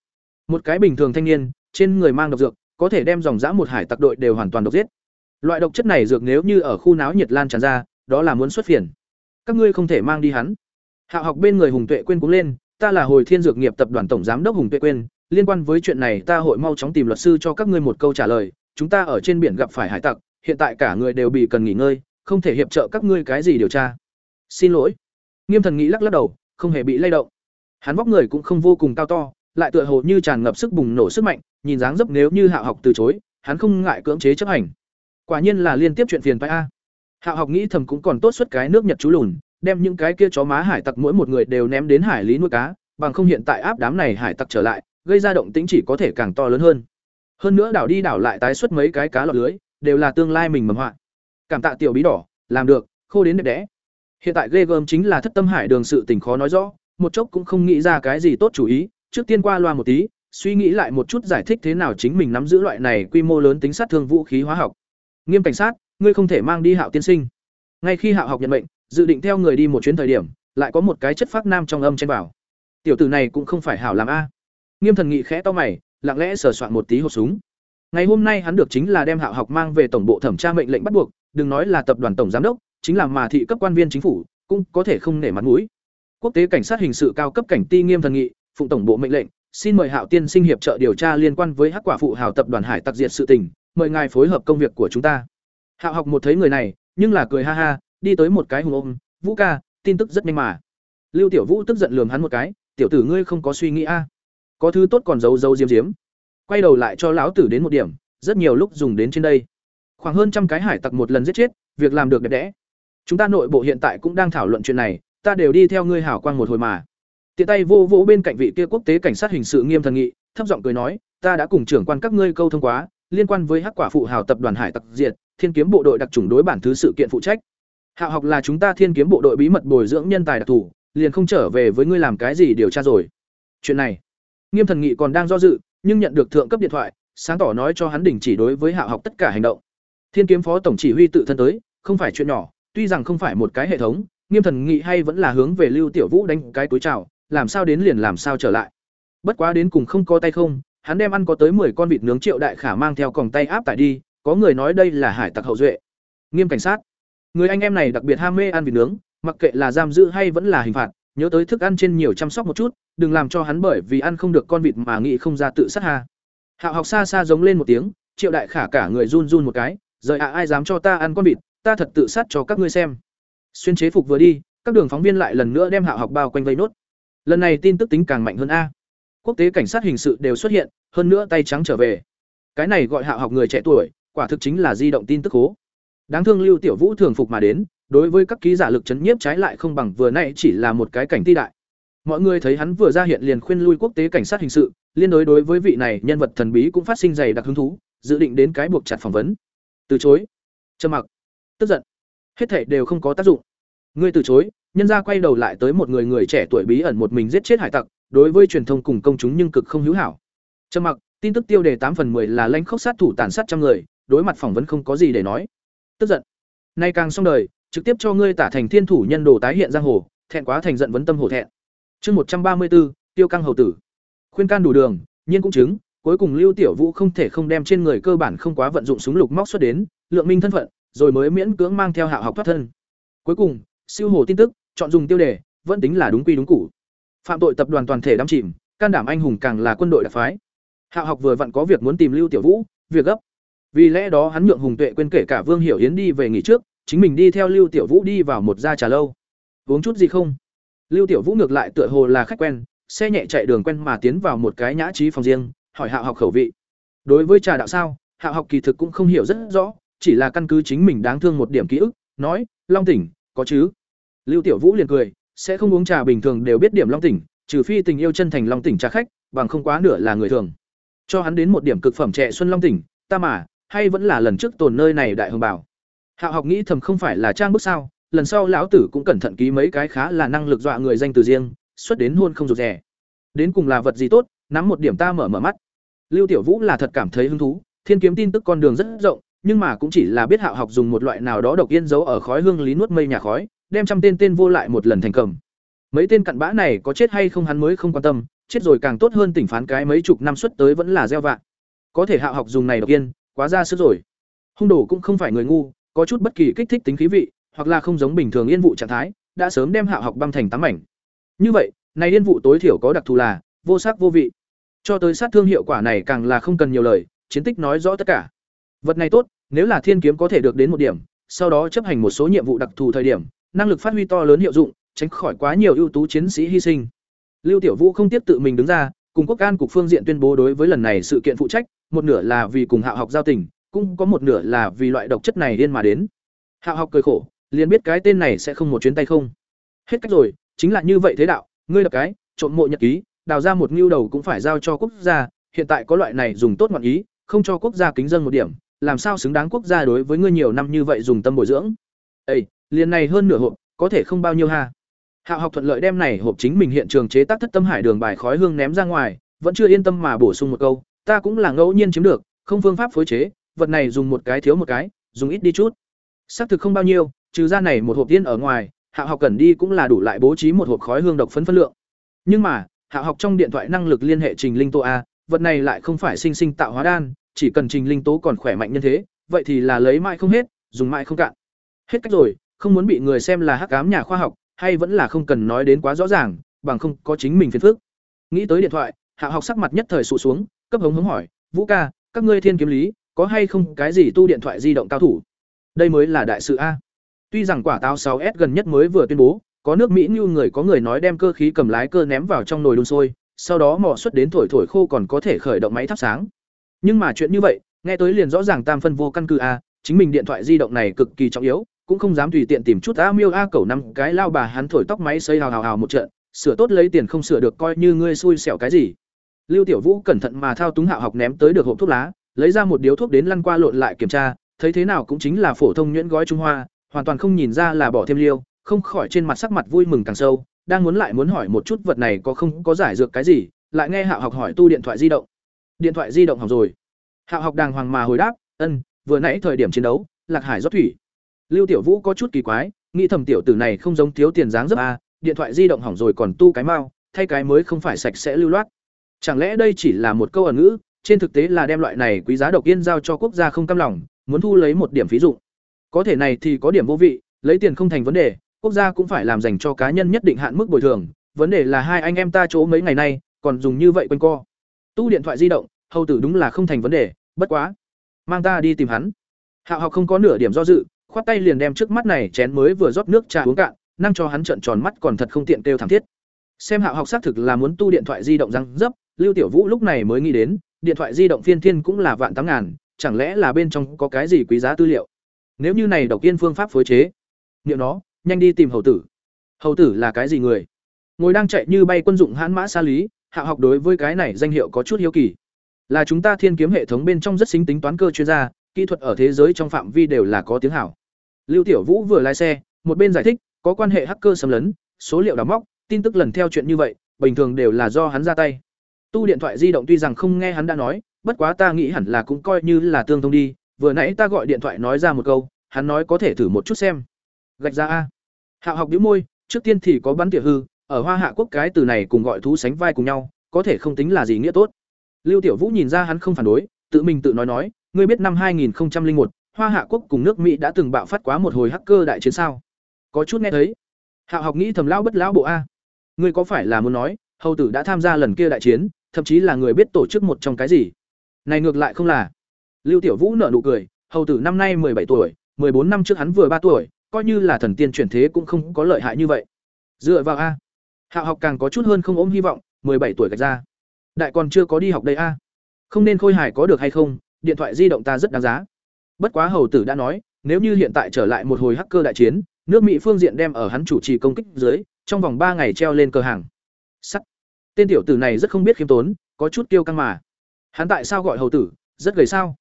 một cái bình thường thanh niên, trên người mang độc dược, có thể đem dòng dã một hải tặc đội đều hoàn toàn độc giết. Loại độc chất này dược nếu như ở khu náo nhiệt lan tràn ra, đó là muốn xuất phiền. Các ngươi không thể mang đi hắn. Hạo học bên người hùng tuệ quên cũng lên, ta là hồi thiên dược nghiệp tập đoàn tổng giám đốc hùng tuệ quên liên quan với chuyện này ta hội mau chóng tìm luật sư cho các ngươi một câu trả lời. Chúng ta ở trên biển gặp phải hải tặc, hiện tại cả người đều bị cần nghỉ ngơi, không thể hiệp trợ các ngươi cái gì điều tra. Xin lỗi. Nghiêm thần nghĩ lắc lắc đầu, không hề bị lay động. Hắn vóc người cũng không vô cùng cao to lại tựa hồ như tràn ngập sức bùng nổ sức mạnh nhìn dáng dấp nếu như Hạo học từ chối hắn không ngại cưỡng chế chấp hành quả nhiên là liên tiếp chuyện phiền phải a Hạo học nghĩ thầm cũng còn tốt xuất cái nước Nhật chú lùn, đem những cái kia chó má hải tặc mỗi một người đều ném đến hải lý nuôi cá, bằng không hiện tại áp đám này hải tặc trở lại, gây ra động tĩnh chỉ có thể càng to lớn hơn. Hơn nữa đảo đi đảo lại tái xuất mấy cái cá lọt lưới, đều là tương lai mình mầm họa. Cảm tạ tiểu bí đỏ, làm được, khô đến đẹp đẽ. Hiện tại ghê gớm chính là thất tâm hải đường sự tình khó nói rõ, một chốc cũng không nghĩ ra cái gì tốt chủ ý, trước tiên qua loa một tí, suy nghĩ lại một chút giải thích thế nào chính mình nắm giữ loại này quy mô lớn tính sát thương vũ khí hóa học. Nghiêm cảnh sát, ngươi không thể mang đi Hạo tiên sinh. Ngay khi Hạo học nhận mệnh, dự định theo người đi một chuyến thời điểm, lại có một cái chất phác nam trong âm trên bảo. Tiểu tử này cũng không phải hảo làm a. Nghiêm Thần Nghị khẽ to mày, lặng lẽ sờ soạn một tí hộp súng. Ngày hôm nay hắn được chính là đem Hạo học mang về tổng bộ thẩm tra mệnh lệnh bắt buộc, đừng nói là tập đoàn tổng giám đốc, chính là mà thị cấp quan viên chính phủ, cũng có thể không nể mặt mũi. Quốc tế cảnh sát hình sự cao cấp cảnh ti Nghiêm Thần Nghị, phụng tổng bộ mệnh lệnh, xin mời Hạo tiên sinh hiệp trợ điều tra liên quan với Hắc quả phụ hào tập đoàn Hải tặc diệt sự tình, mời ngài phối hợp công việc của chúng ta. Hạo học một thấy người này, nhưng là cười ha ha, đi tới một cái hùng ôm, "Vũ ca, tin tức rất nhanh mà." Lưu Tiểu Vũ tức giận lườm hắn một cái, "Tiểu tử ngươi không có suy nghĩ a? Có thứ tốt còn giấu giấu diếm diếm." Quay đầu lại cho lão tử đến một điểm, rất nhiều lúc dùng đến trên đây. Khoảng hơn trăm cái hải tặc một lần giết chết, việc làm được đẹp đẽ. Chúng ta nội bộ hiện tại cũng đang thảo luận chuyện này, ta đều đi theo ngươi hảo quang một hồi mà. Tiện tay vô vỗ bên cạnh vị kia quốc tế cảnh sát hình sự nghiêm thần nghị, thấp giọng cười nói, ta đã cùng trưởng quan các ngươi câu thông quá, liên quan với hắc quả phụ hào tập đoàn hải tặc diệt, thiên kiếm bộ đội đặc trùng đối bản thứ sự kiện phụ trách. Hạ học là chúng ta thiên kiếm bộ đội bí mật bồi dưỡng nhân tài đặc thù, liền không trở về với ngươi làm cái gì điều tra rồi. Chuyện này, Nghiêm Thần Nghị còn đang do dự, nhưng nhận được thượng cấp điện thoại, sáng tỏ nói cho hắn đình chỉ đối với Hạ học tất cả hành động. Thiên kiếm phó tổng chỉ huy tự thân tới, không phải chuyện nhỏ, tuy rằng không phải một cái hệ thống, Nghiêm Thần Nghị hay vẫn là hướng về Lưu Tiểu Vũ đánh cái túi chào, làm sao đến liền làm sao trở lại. Bất quá đến cùng không có tay không, hắn đem ăn có tới 10 con vịt nướng Triệu Đại Khả mang theo còng tay áp tải đi, có người nói đây là hải tặc hậu duệ. Nghiêm cảnh sát, người anh em này đặc biệt ham mê ăn vịt nướng, mặc kệ là giam giữ hay vẫn là hình phạt, nhớ tới thức ăn trên nhiều chăm sóc một chút, đừng làm cho hắn bởi vì ăn không được con vịt mà nghĩ không ra tự sát ha. Hạo học xa xa giống lên một tiếng, Triệu Đại Khả cả người run run một cái, rời ạ ai dám cho ta ăn con vịt, ta thật tự sát cho các ngươi xem. Xuyên chế phục vừa đi, các đường phóng viên lại lần nữa đem Hạo học bao quanh vây nốt. Lần này tin tức tính càng mạnh hơn a. Quốc tế cảnh sát hình sự đều xuất hiện, hơn nữa tay trắng trở về. Cái này gọi Hạo học người trẻ tuổi, quả thực chính là di động tin tức hố. Đáng thương Lưu Tiểu Vũ thường phục mà đến, đối với các ký giả lực chấn nhiếp trái lại không bằng vừa nãy chỉ là một cái cảnh ti đại. Mọi người thấy hắn vừa ra hiện liền khuyên lui quốc tế cảnh sát hình sự, liên đối đối với vị này nhân vật thần bí cũng phát sinh dày đặc hứng thú, dự định đến cái buộc chặt phỏng vấn. Từ chối, trầm mặc, tức giận, hết thảy đều không có tác dụng. Ngươi từ chối, nhân ra quay đầu lại tới một người người trẻ tuổi bí ẩn một mình giết chết hải tặc, đối với truyền thông cùng công chúng nhưng cực không hữu hảo. Trầm mặc, tin tức tiêu đề tám phần 10 là lãnh khốc sát thủ tàn sát trăm người, đối mặt phỏng vấn không có gì để nói. Tức giận. Nay càng xong đời, trực tiếp cho ngươi tả thành thiên thủ nhân đồ tái hiện giang hồ, thẹn quá thành giận vấn tâm hổ thẹn. Chương một trăm ba mươi 134, tiêu căng hầu tử. Khuyên can đủ đường, nhiên cũng chứng, cuối cùng Lưu Tiểu Vũ không thể không đem trên người cơ bản không quá vận dụng súng lục móc xuất đến, lượng minh thân phận, rồi mới miễn cưỡng mang theo hạ học thoát thân. Cuối cùng, siêu hồ tin tức, chọn dùng tiêu đề, vẫn tính là đúng quy đúng củ. Phạm tội tập đoàn toàn thể đắm chìm, can đảm anh hùng càng là quân đội đặc phái. Hạ học vừa vặn có việc muốn tìm Lưu Tiểu Vũ, việc gấp. Vì lẽ đó hắn nhượng Hùng Tuệ quên kể cả Vương Hiểu Yến đi về nghỉ trước, chính mình đi theo Lưu Tiểu Vũ đi vào một gia trà lâu. Uống chút gì không? Lưu Tiểu Vũ ngược lại tựa hồ là khách quen, xe nhẹ chạy đường quen mà tiến vào một cái nhã trí phòng riêng, hỏi Hạ học khẩu vị. Đối với trà đạo sao, Hạ học kỳ thực cũng không hiểu rất rõ, chỉ là căn cứ chính mình đáng thương một điểm ký ức, nói, "Long tỉnh, có chứ?" Lưu Tiểu Vũ liền cười, sẽ không uống trà bình thường đều biết điểm Long tỉnh, trừ phi tình yêu chân thành Long tỉnh trà khách, bằng không quá nửa là người thường. Cho hắn đến một điểm cực phẩm trẻ xuân Long tỉnh, ta mà, hay vẫn là lần trước tồn nơi này đại hồng bảo. Hạo học nghĩ thầm không phải là trang bức sao lần sau lão tử cũng cẩn thận ký mấy cái khá là năng lực dọa người danh từ riêng xuất đến hôn không rụt rè. Đến cùng là vật gì tốt nắm một điểm ta mở mở mắt. Lưu tiểu vũ là thật cảm thấy hứng thú thiên kiếm tin tức con đường rất rộng nhưng mà cũng chỉ là biết hạo học dùng một loại nào đó độc yên giấu ở khói hương lý nuốt mây nhà khói đem trăm tên tên vô lại một lần thành cầm. Mấy tên cặn bã này có chết hay không hắn mới không quan tâm, chết rồi càng tốt hơn tỉnh phán cái mấy chục năm xuất tới vẫn là gieo vạn có thể hạ học dùng này độc yên, quá ra sức rồi. Hung đồ cũng không phải người ngu, có chút bất kỳ kích thích tính khí vị, hoặc là không giống bình thường yên vụ trạng thái, đã sớm đem hạ học băng thành tám mảnh. Như vậy, này yên vụ tối thiểu có đặc thù là vô sắc vô vị. Cho tới sát thương hiệu quả này càng là không cần nhiều lời, chiến tích nói rõ tất cả. Vật này tốt, nếu là thiên kiếm có thể được đến một điểm, sau đó chấp hành một số nhiệm vụ đặc thù thời điểm năng lực phát huy to lớn hiệu dụng tránh khỏi quá nhiều ưu tú chiến sĩ hy sinh lưu tiểu vũ không tiếp tự mình đứng ra cùng quốc an cục phương diện tuyên bố đối với lần này sự kiện phụ trách một nửa là vì cùng Hạo học giao tình cũng có một nửa là vì loại độc chất này điên mà đến Hạo học cười khổ, liền biết cái tên này sẽ không một chuyến tay không. Hết cách rồi, chính là như vậy thế đạo, ngươi lập cái, trộm mộ nhật ký, đào ra một nưu đầu cũng phải giao cho quốc gia, hiện tại có loại này dùng tốt ngọn ý, không cho quốc gia kính dân một điểm, làm sao xứng đáng quốc gia đối với ngươi nhiều năm như vậy dùng tâm bồi dưỡng. Ê, liền này hơn nửa hộp, có thể không bao nhiêu ha. Hạo học thuận lợi đem này hộp chính mình hiện trường chế tác thất tâm hải đường bài khói hương ném ra ngoài, vẫn chưa yên tâm mà bổ sung một câu, ta cũng là ngẫu nhiên chiếm được, không phương pháp phối chế, vật này dùng một cái thiếu một cái, dùng ít đi chút. Xác thực không bao nhiêu, trừ ra này một hộp tiên ở ngoài, Hạo học cần đi cũng là đủ lại bố trí một hộp khói hương độc phấn phân lượng. Nhưng mà, Hạo học trong điện thoại năng lực liên hệ Trình Linh Tố a, vật này lại không phải sinh sinh tạo hóa đan, chỉ cần Trình Linh Tố còn khỏe mạnh như thế, vậy thì là lấy mãi không hết, dùng mãi không cạn. Hết cách rồi, không muốn bị người xem là hắc ám nhà khoa học, hay vẫn là không cần nói đến quá rõ ràng, bằng không có chính mình phiền phức. Nghĩ tới điện thoại, Hạ học sắc mặt nhất thời sụ xuống, cấp hống hống hỏi, "Vũ ca, các ngươi thiên kiếm lý, có hay không cái gì tu điện thoại di động cao thủ?" Đây mới là đại sự a. Tuy rằng quả táo 6S gần nhất mới vừa tuyên bố, có nước Mỹ như người có người nói đem cơ khí cầm lái cơ ném vào trong nồi đun sôi, sau đó mò xuất đến thổi thổi khô còn có thể khởi động máy thắp sáng. Nhưng mà chuyện như vậy, nghe tới liền rõ ràng tam phân vô căn cứ a, chính mình điện thoại di động này cực kỳ trọng yếu, cũng không dám tùy tiện tìm chút a miêu a cẩu năm cái lao bà hắn thổi tóc máy xây hào hào hào một trận, sửa tốt lấy tiền không sửa được coi như ngươi xui xẻo cái gì. Lưu Tiểu Vũ cẩn thận mà thao túng Hạo học ném tới được hộp thuốc lá, lấy ra một điếu thuốc đến lăn qua lộn lại kiểm tra, thấy thế nào cũng chính là phổ thông nhuyễn gói trung hoa, hoàn toàn không nhìn ra là bỏ thêm liêu, không khỏi trên mặt sắc mặt vui mừng càng sâu, đang muốn lại muốn hỏi một chút vật này có không có giải dược cái gì, lại nghe Hạo học hỏi tu điện thoại di động. Điện thoại di động hỏng rồi. Hạo học đàng hoàng mà hồi đáp, "Ân, vừa nãy thời điểm chiến đấu, Lạc Hải rót thủy." Lưu Tiểu Vũ có chút kỳ quái, nghĩ thầm tiểu tử này không giống thiếu tiền dáng dấp a, điện thoại di động hỏng rồi còn tu cái mau, thay cái mới không phải sạch sẽ lưu loát. Chẳng lẽ đây chỉ là một câu ẩn ngữ, trên thực tế là đem loại này quý giá độc yên giao cho quốc gia không cam lòng, muốn thu lấy một điểm phí dụng. Có thể này thì có điểm vô vị, lấy tiền không thành vấn đề, quốc gia cũng phải làm dành cho cá nhân nhất định hạn mức bồi thường, vấn đề là hai anh em ta chỗ mấy ngày nay, còn dùng như vậy quanh co. Tu điện thoại di động, hầu tử đúng là không thành vấn đề, bất quá, mang ta đi tìm hắn. Hạo Học không có nửa điểm do dự, khoát tay liền đem trước mắt này chén mới vừa rót nước trà uống cạn, năng cho hắn trợn tròn mắt còn thật không tiện kêu thảm thiết. Xem Hạo học xác thực là muốn tu điện thoại di động răng dấp, Lưu Tiểu Vũ lúc này mới nghĩ đến, điện thoại di động phiên thiên cũng là vạn tám ngàn, chẳng lẽ là bên trong có cái gì quý giá tư liệu. Nếu như này độc tiên phương pháp phối chế, niệm nó, nhanh đi tìm hầu tử. Hầu tử là cái gì người? Ngồi đang chạy như bay quân dụng hãn mã xa lý, Hạo học đối với cái này danh hiệu có chút hiếu kỳ. Là chúng ta thiên kiếm hệ thống bên trong rất xính tính toán cơ chuyên gia, kỹ thuật ở thế giới trong phạm vi đều là có tiếng hảo. Lưu Tiểu Vũ vừa lái xe, một bên giải thích, có quan hệ hacker xâm lấn, số liệu đào móc, tin tức lần theo chuyện như vậy, bình thường đều là do hắn ra tay. Tu điện thoại di động tuy rằng không nghe hắn đã nói, bất quá ta nghĩ hẳn là cũng coi như là tương thông đi, vừa nãy ta gọi điện thoại nói ra một câu, hắn nói có thể thử một chút xem. Gạch ra a. Hạo học bĩu môi, trước tiên thì có bắn tỉa hư, ở Hoa Hạ quốc cái từ này cùng gọi thú sánh vai cùng nhau, có thể không tính là gì nghĩa tốt. Lưu Tiểu Vũ nhìn ra hắn không phản đối, tự mình tự nói nói, ngươi biết năm 2001, Hoa Hạ quốc cùng nước Mỹ đã từng bạo phát quá một hồi hacker đại chiến sao? Có chút nghe thấy. Hạo học nghĩ thầm lão bất lão bộ a. Ngươi có phải là muốn nói, hầu tử đã tham gia lần kia đại chiến, thậm chí là người biết tổ chức một trong cái gì? Này ngược lại không là. Lưu Tiểu Vũ nở nụ cười, hầu tử năm nay bảy tuổi, bốn năm trước hắn vừa ba tuổi, coi như là thần tiên chuyển thế cũng không có lợi hại như vậy. Dựa vào a. Hạo học càng có chút hơn không ôm hy vọng, bảy tuổi gạch ra. Đại còn chưa có đi học đây a. Không nên khôi hài có được hay không, điện thoại di động ta rất đáng giá. Bất quá hầu tử đã nói, nếu như hiện tại trở lại một hồi hacker đại chiến, nước Mỹ phương diện đem ở hắn chủ trì công kích dưới, trong vòng ba ngày treo lên cờ hàng. Sắt. Tên tiểu tử này rất không biết khiêm tốn, có chút kiêu căng mà. Hắn tại sao gọi hầu tử, rất gầy sao?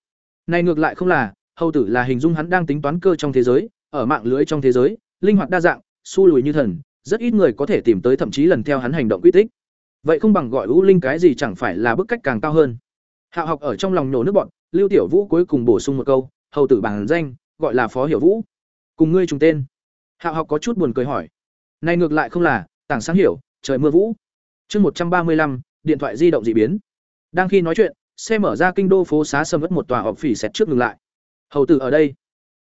Này ngược lại không là, hầu tử là hình dung hắn đang tính toán cơ trong thế giới, ở mạng lưới trong thế giới, linh hoạt đa dạng, su lùi như thần, rất ít người có thể tìm tới thậm chí lần theo hắn hành động quy tích. Vậy không bằng gọi U Linh cái gì chẳng phải là bức cách càng cao hơn. Hạo học ở trong lòng nổ nước bọn, Lưu Tiểu Vũ cuối cùng bổ sung một câu, hầu tử bản danh gọi là phó hiểu vũ. Cùng ngươi trùng tên. Hạo học có chút buồn cười hỏi. Này ngược lại không là tảng sáng hiểu trời mưa vũ. Chương một trăm ba mươi lăm điện thoại di động dị biến. Đang khi nói chuyện xe mở ra kinh đô phố xá sầm ớt một tòa họp phỉ xẹt trước ngừng lại. Hầu tử ở đây.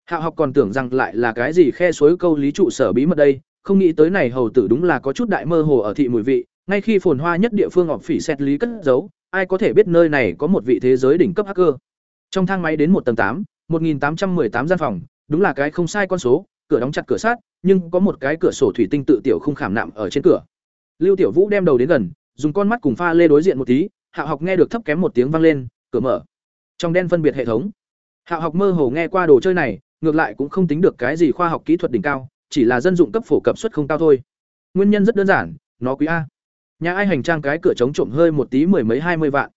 Hạo học còn tưởng rằng lại là cái gì khe suối câu lý trụ sở bí mật đây không nghĩ tới này hầu tử đúng là có chút đại mơ hồ ở thị mùi vị ngay khi phồn hoa nhất địa phương họp phỉ xẹt lý cất giấu ai có thể biết nơi này có một vị thế giới đỉnh cấp hacker trong thang máy đến một tầng tám 1818 gian phòng, đúng là cái không sai con số, cửa đóng chặt cửa sát, nhưng có một cái cửa sổ thủy tinh tự tiểu không khảm nạm ở trên cửa. Lưu Tiểu Vũ đem đầu đến gần, dùng con mắt cùng pha lê đối diện một tí, Hạo Học nghe được thấp kém một tiếng vang lên, cửa mở. Trong đen phân biệt hệ thống. Hạo Học mơ hồ nghe qua đồ chơi này, ngược lại cũng không tính được cái gì khoa học kỹ thuật đỉnh cao, chỉ là dân dụng cấp phổ cập suất không cao thôi. Nguyên nhân rất đơn giản, nó quý a. Nhà ai hành trang cái cửa chống trộm hơi một tí mười mấy hai mươi vạn.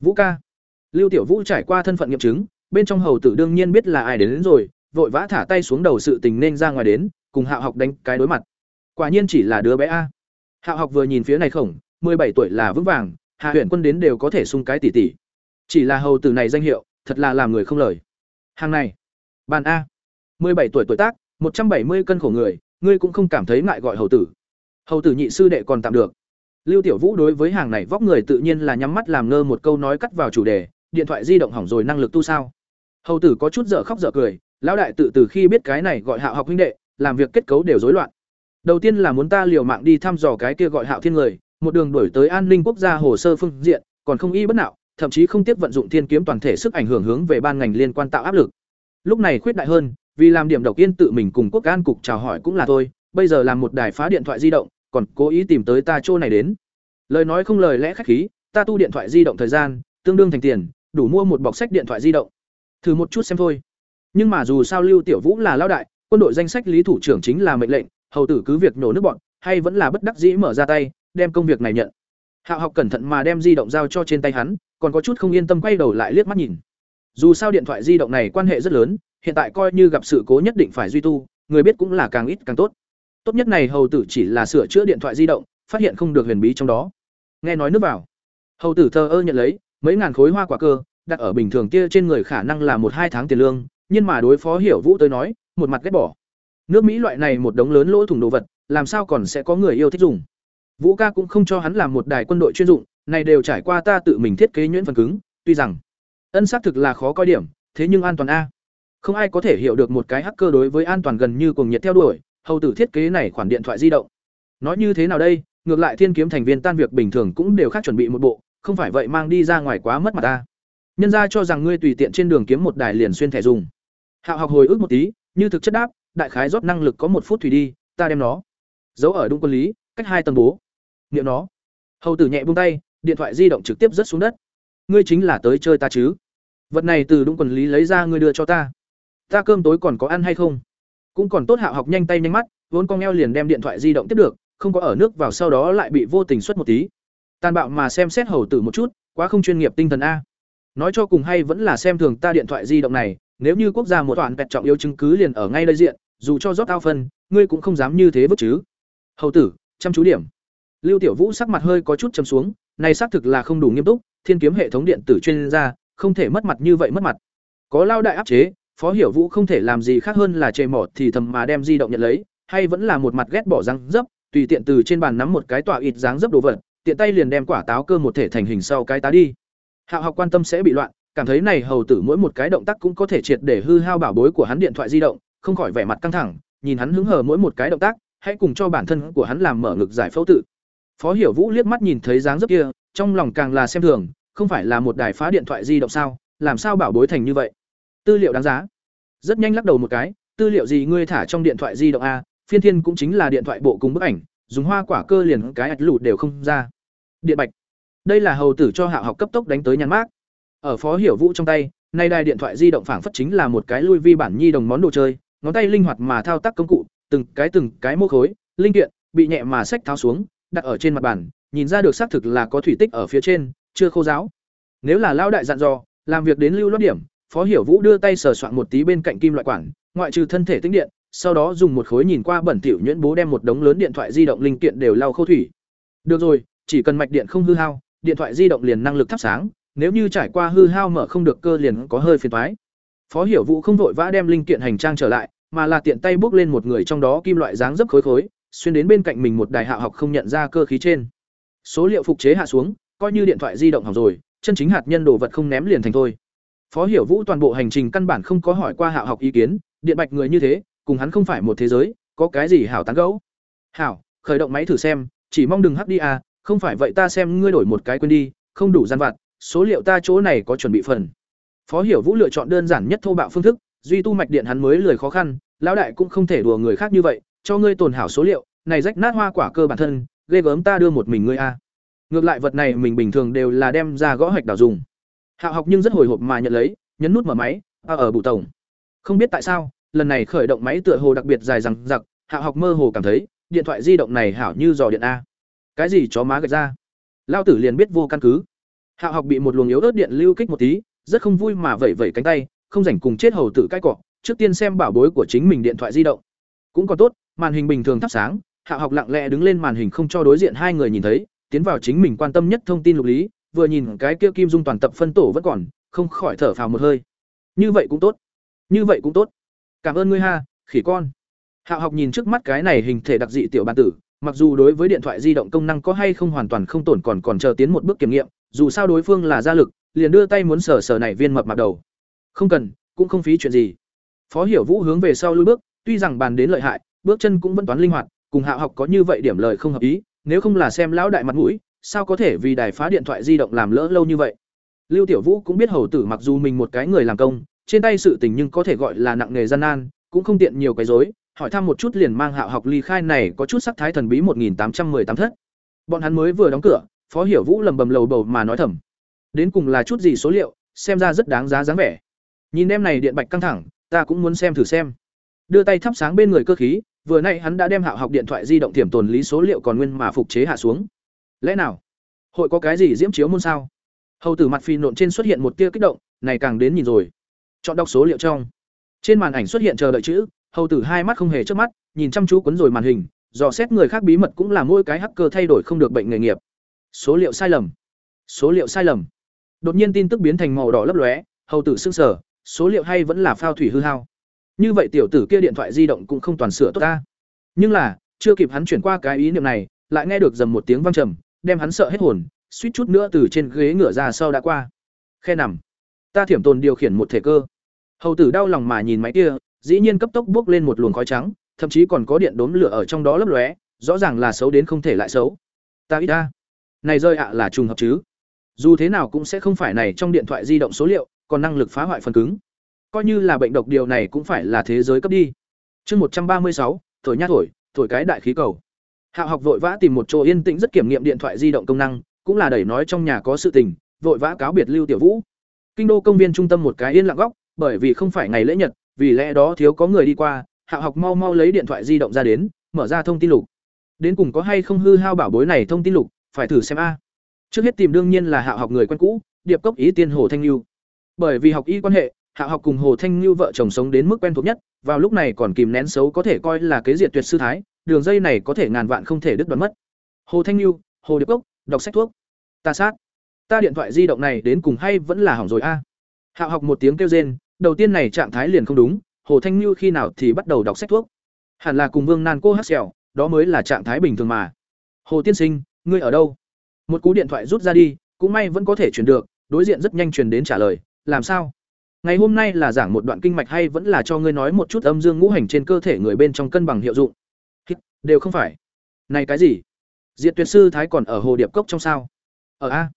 Vũ ca. Lưu Tiểu Vũ trải qua thân phận nghiệm chứng, bên trong hầu tử đương nhiên biết là ai đến, đến rồi, vội vã thả tay xuống đầu sự tình nên ra ngoài đến, cùng Hạo học đánh cái đối mặt. Quả nhiên chỉ là đứa bé a. Hạo học vừa nhìn phía này khổng, bảy tuổi là vững vàng, Hạ Huyền Quân đến đều có thể sung cái tỷ tỷ. Chỉ là hầu tử này danh hiệu, thật là làm người không lời. Hàng này, bàn a. bảy tuổi tuổi tác, một trăm bảy mươi cân khổ người, ngươi cũng không cảm thấy ngại gọi hầu tử. Hầu tử nhị sư đệ còn tạm được. Lưu Tiểu Vũ đối với hàng này vóc người tự nhiên là nhắm mắt làm ngơ một câu nói cắt vào chủ đề, điện thoại di động hỏng rồi năng lực tu sao? Hầu tử có chút dở khóc dở cười, lão đại tự từ khi biết cái này gọi Hạo học huynh đệ, làm việc kết cấu đều rối loạn. Đầu tiên là muốn ta liều mạng đi thăm dò cái kia gọi Hạo Thiên người, một đường đuổi tới an ninh quốc gia hồ sơ phương diện, còn không y bất nào, thậm chí không tiếp vận dụng thiên kiếm toàn thể sức ảnh hưởng hướng về ban ngành liên quan tạo áp lực. Lúc này khuyết đại hơn, vì làm điểm độc yên tự mình cùng quốc an cục chào hỏi cũng là thôi, bây giờ làm một đài phá điện thoại di động, còn cố ý tìm tới ta chỗ này đến. Lời nói không lời lẽ khách khí, ta tu điện thoại di động thời gian, tương đương thành tiền, đủ mua một bọc sách điện thoại di động. Thử một chút xem thôi. Nhưng mà dù sao Lưu Tiểu Vũ là lão đại, quân đội danh sách lý thủ trưởng chính là mệnh lệnh, hầu tử cứ việc nổ nước bọn, hay vẫn là bất đắc dĩ mở ra tay, đem công việc này nhận. Hạo học cẩn thận mà đem di động giao cho trên tay hắn, còn có chút không yên tâm quay đầu lại liếc mắt nhìn. Dù sao điện thoại di động này quan hệ rất lớn, hiện tại coi như gặp sự cố nhất định phải duy tu, người biết cũng là càng ít càng tốt. Tốt nhất này hầu tử chỉ là sửa chữa điện thoại di động, phát hiện không được huyền bí trong đó. Nghe nói nước vào. Hầu tử thờ ơ nhận lấy, mấy ngàn khối hoa quả cơ, đặt ở bình thường kia trên người khả năng là một hai tháng tiền lương, nhưng mà đối phó Hiểu Vũ tới nói, một mặt ghét bỏ. Nước Mỹ loại này một đống lớn lỗ thủng đồ vật, làm sao còn sẽ có người yêu thích dùng. Vũ ca cũng không cho hắn làm một đài quân đội chuyên dụng, này đều trải qua ta tự mình thiết kế nhuyễn phần cứng, tuy rằng ân xác thực là khó coi điểm, thế nhưng an toàn a. Không ai có thể hiểu được một cái hacker đối với an toàn gần như cuồng nhiệt theo đuổi, hầu tử thiết kế này khoản điện thoại di động. Nói như thế nào đây, ngược lại thiên kiếm thành viên tan việc bình thường cũng đều khác chuẩn bị một bộ, không phải vậy mang đi ra ngoài quá mất mặt ta. Nhân ra cho rằng ngươi tùy tiện trên đường kiếm một đài liền xuyên thẻ dùng. Hạo học hồi ức một tí, như thực chất đáp, đại khái rót năng lực có một phút thủy đi, ta đem nó giấu ở đúng quân lý, cách hai tầng bố. Niệm nó. Hầu tử nhẹ buông tay, điện thoại di động trực tiếp rớt xuống đất. Ngươi chính là tới chơi ta chứ? Vật này từ đúng quần lý lấy ra ngươi đưa cho ta. Ta cơm tối còn có ăn hay không? Cũng còn tốt Hạo học nhanh tay nhanh mắt, vốn con eo liền đem điện thoại di động tiếp được, không có ở nước vào sau đó lại bị vô tình xuất một tí. Tàn bạo mà xem xét hầu tử một chút, quá không chuyên nghiệp tinh thần a. Nói cho cùng hay vẫn là xem thường ta điện thoại di động này, nếu như quốc gia một toàn pẹt trọng yếu chứng cứ liền ở ngay đây diện, dù cho rót tao phân, ngươi cũng không dám như thế vứt chứ. Hầu tử, chăm chú điểm. Lưu Tiểu Vũ sắc mặt hơi có chút trầm xuống, này xác thực là không đủ nghiêm túc, thiên kiếm hệ thống điện tử chuyên gia, không thể mất mặt như vậy mất mặt. Có lao đại áp chế, Phó Hiểu Vũ không thể làm gì khác hơn là chê mỏ thì thầm mà đem di động nhận lấy, hay vẫn là một mặt ghét bỏ răng dấp, tùy tiện từ trên bàn nắm một cái tọa ịt dáng dấp đồ vật, tiện tay liền đem quả táo cơ một thể thành hình sau cái tá đi. Hạo học quan tâm sẽ bị loạn, cảm thấy này hầu tử mỗi một cái động tác cũng có thể triệt để hư hao bảo bối của hắn điện thoại di động, không khỏi vẻ mặt căng thẳng, nhìn hắn hứng hờ mỗi một cái động tác, hãy cùng cho bản thân của hắn làm mở ngực giải phẫu tự. Phó Hiểu Vũ liếc mắt nhìn thấy dáng dấp kia, trong lòng càng là xem thường, không phải là một đài phá điện thoại di động sao, làm sao bảo bối thành như vậy? Tư liệu đáng giá. Rất nhanh lắc đầu một cái, tư liệu gì ngươi thả trong điện thoại di động a, phiên thiên cũng chính là điện thoại bộ cùng bức ảnh, dùng hoa quả cơ liền cái ạch lụt đều không ra. Điện bạch. Đây là hầu tử cho hạ học cấp tốc đánh tới nhắn mát. Ở Phó Hiểu Vũ trong tay, nay đài điện thoại di động phảng phất chính là một cái lui vi bản nhi đồng món đồ chơi, ngón tay linh hoạt mà thao tác công cụ, từng cái từng cái mô khối, linh kiện, bị nhẹ mà xách tháo xuống, đặt ở trên mặt bàn, nhìn ra được xác thực là có thủy tích ở phía trên, chưa khô ráo. Nếu là lao đại dặn dò, làm việc đến lưu loát điểm, Phó Hiểu Vũ đưa tay sờ soạn một tí bên cạnh kim loại quản, ngoại trừ thân thể tĩnh điện, sau đó dùng một khối nhìn qua bẩn thỉu nhuyễn bố đem một đống lớn điện thoại di động linh kiện đều lau khô thủy. Được rồi, chỉ cần mạch điện không hư hao, điện thoại di động liền năng lực thắp sáng, nếu như trải qua hư hao mở không được cơ liền có hơi phiền toái. Phó Hiểu Vũ không vội vã đem linh kiện hành trang trở lại, mà là tiện tay bước lên một người trong đó kim loại dáng dấp khối khối, xuyên đến bên cạnh mình một đài hạ học không nhận ra cơ khí trên. Số liệu phục chế hạ xuống, coi như điện thoại di động hỏng rồi, chân chính hạt nhân đồ vật không ném liền thành thôi. Phó Hiểu Vũ toàn bộ hành trình căn bản không có hỏi qua hạ học ý kiến, điện bạch người như thế, cùng hắn không phải một thế giới, có cái gì hảo tán gẫu. Hảo, khởi động máy thử xem, chỉ mong đừng hắc đi à, không phải vậy ta xem ngươi đổi một cái quên đi, không đủ gian vặt, số liệu ta chỗ này có chuẩn bị phần. Phó Hiểu Vũ lựa chọn đơn giản nhất thô bạo phương thức, duy tu mạch điện hắn mới lười khó khăn, lão đại cũng không thể đùa người khác như vậy, cho ngươi tồn hảo số liệu, này rách nát hoa quả cơ bản thân, ghê gớm ta đưa một mình ngươi a. Ngược lại vật này mình bình thường đều là đem ra gõ hạch đảo dùng. Hạo học nhưng rất hồi hộp mà nhận lấy, nhấn nút mở máy, a ở bụ tổng. Không biết tại sao, lần này khởi động máy tựa hồ đặc biệt dài rằng giặc hạ học mơ hồ cảm thấy, điện thoại di động này hảo như dò điện a. Cái gì chó má gạch ra? Lao tử liền biết vô căn cứ. Hạ học bị một luồng yếu ớt điện lưu kích một tí, rất không vui mà vẩy vẩy cánh tay, không rảnh cùng chết hầu tử cái cọ, trước tiên xem bảo bối của chính mình điện thoại di động. Cũng còn tốt, màn hình bình thường thắp sáng, hạ học lặng lẽ đứng lên màn hình không cho đối diện hai người nhìn thấy, tiến vào chính mình quan tâm nhất thông tin lục lý, vừa nhìn cái kia kim dung toàn tập phân tổ vẫn còn, không khỏi thở phào một hơi. Như vậy cũng tốt. Như vậy cũng tốt cảm ơn ngươi ha, khỉ con. Hạo học nhìn trước mắt cái này hình thể đặc dị tiểu bản tử, mặc dù đối với điện thoại di động công năng có hay không hoàn toàn không tổn còn còn chờ tiến một bước kiểm nghiệm, dù sao đối phương là gia lực, liền đưa tay muốn sờ sờ này viên mập mặt đầu. Không cần, cũng không phí chuyện gì. Phó hiểu vũ hướng về sau lui bước, tuy rằng bàn đến lợi hại, bước chân cũng vẫn toán linh hoạt, cùng hạ học có như vậy điểm lời không hợp ý, nếu không là xem lão đại mặt mũi, sao có thể vì đài phá điện thoại di động làm lỡ lâu như vậy? Lưu tiểu vũ cũng biết hầu tử mặc dù mình một cái người làm công trên tay sự tình nhưng có thể gọi là nặng nghề gian nan, cũng không tiện nhiều cái dối hỏi thăm một chút liền mang hạo học ly khai này có chút sắc thái thần bí một nghìn tám trăm tám thất. Bọn hắn mới vừa đóng cửa, phó hiểu vũ lầm bầm lầu bầu mà nói thầm. Đến cùng là chút gì số liệu, xem ra rất đáng giá dáng vẻ. Nhìn em này điện bạch căng thẳng, ta cũng muốn xem thử xem. Đưa tay thắp sáng bên người cơ khí, vừa nay hắn đã đem hạo học điện thoại di động tiềm tồn lý số liệu còn nguyên mà phục chế hạ xuống. Lẽ nào? Hội có cái gì diễm chiếu môn sao? Hầu tử mặt phi nộn trên xuất hiện một tia kích động, này càng đến nhìn rồi chọn đọc số liệu trong. Trên màn ảnh xuất hiện chờ đợi chữ, hầu tử hai mắt không hề trước mắt, nhìn chăm chú cuốn rồi màn hình, dò xét người khác bí mật cũng là mỗi cái hacker thay đổi không được bệnh nghề nghiệp. Số liệu sai lầm. Số liệu sai lầm. Đột nhiên tin tức biến thành màu đỏ lấp lóe, hầu tử sưng sở số liệu hay vẫn là phao thủy hư hao. Như vậy tiểu tử kia điện thoại di động cũng không toàn sửa tốt ta. Nhưng là, chưa kịp hắn chuyển qua cái ý niệm này, lại nghe được dầm một tiếng vang trầm, đem hắn sợ hết hồn, suýt chút nữa từ trên ghế ngửa ra sau đã qua. Khe nằm. Ta thiểm tồn điều khiển một thể cơ hầu tử đau lòng mà nhìn máy kia, dĩ nhiên cấp tốc bước lên một luồng khói trắng, thậm chí còn có điện đốm lửa ở trong đó lấp lóe, rõ ràng là xấu đến không thể lại xấu. Ta ít ta. Này rơi ạ là trùng hợp chứ. Dù thế nào cũng sẽ không phải này trong điện thoại di động số liệu, còn năng lực phá hoại phần cứng. Coi như là bệnh độc điều này cũng phải là thế giới cấp đi. Chương một trăm ba mươi sáu, thổi nhát thổi thổi cái đại khí cầu. Hạo học vội vã tìm một chỗ yên tĩnh rất kiểm nghiệm điện thoại di động công năng, cũng là đẩy nói trong nhà có sự tình, vội vã cáo biệt lưu tiểu vũ. Kinh đô công viên trung tâm một cái yên lặng góc bởi vì không phải ngày lễ nhật, vì lẽ đó thiếu có người đi qua, hạ học mau mau lấy điện thoại di động ra đến, mở ra thông tin lục. Đến cùng có hay không hư hao bảo bối này thông tin lục, phải thử xem a. Trước hết tìm đương nhiên là hạ học người quen cũ, điệp cốc ý tiên hồ thanh lưu bởi vì học y quan hệ, hạ học cùng hồ thanh lưu vợ chồng sống đến mức quen thuộc nhất, vào lúc này còn kìm nén xấu có thể coi là kế diệt tuyệt sư thái, đường dây này có thể ngàn vạn không thể đứt đoạn mất. Hồ thanh lưu hồ điệp cốc, đọc sách thuốc. Ta sát. Ta điện thoại di động này đến cùng hay vẫn là hỏng rồi a. à hạ học một tiếng kêu rên, đầu tiên này trạng thái liền không đúng, hồ thanh Nhu khi nào thì bắt đầu đọc sách thuốc. Hẳn là cùng vương nan cô hát xèo đó mới là trạng thái bình thường mà. Hồ tiên sinh, ngươi ở đâu? Một cú điện thoại rút ra đi, cũng may vẫn có thể chuyển được, đối diện rất nhanh truyền đến trả lời, làm sao? Ngày hôm nay là giảng một đoạn kinh mạch hay vẫn là cho ngươi nói một chút âm dương ngũ hành trên cơ thể người bên trong cân bằng hiệu dụng? Đều không phải. Này cái gì? Diệt tuyệt sư thái còn ở hồ điệp cốc trong sao? Ở a.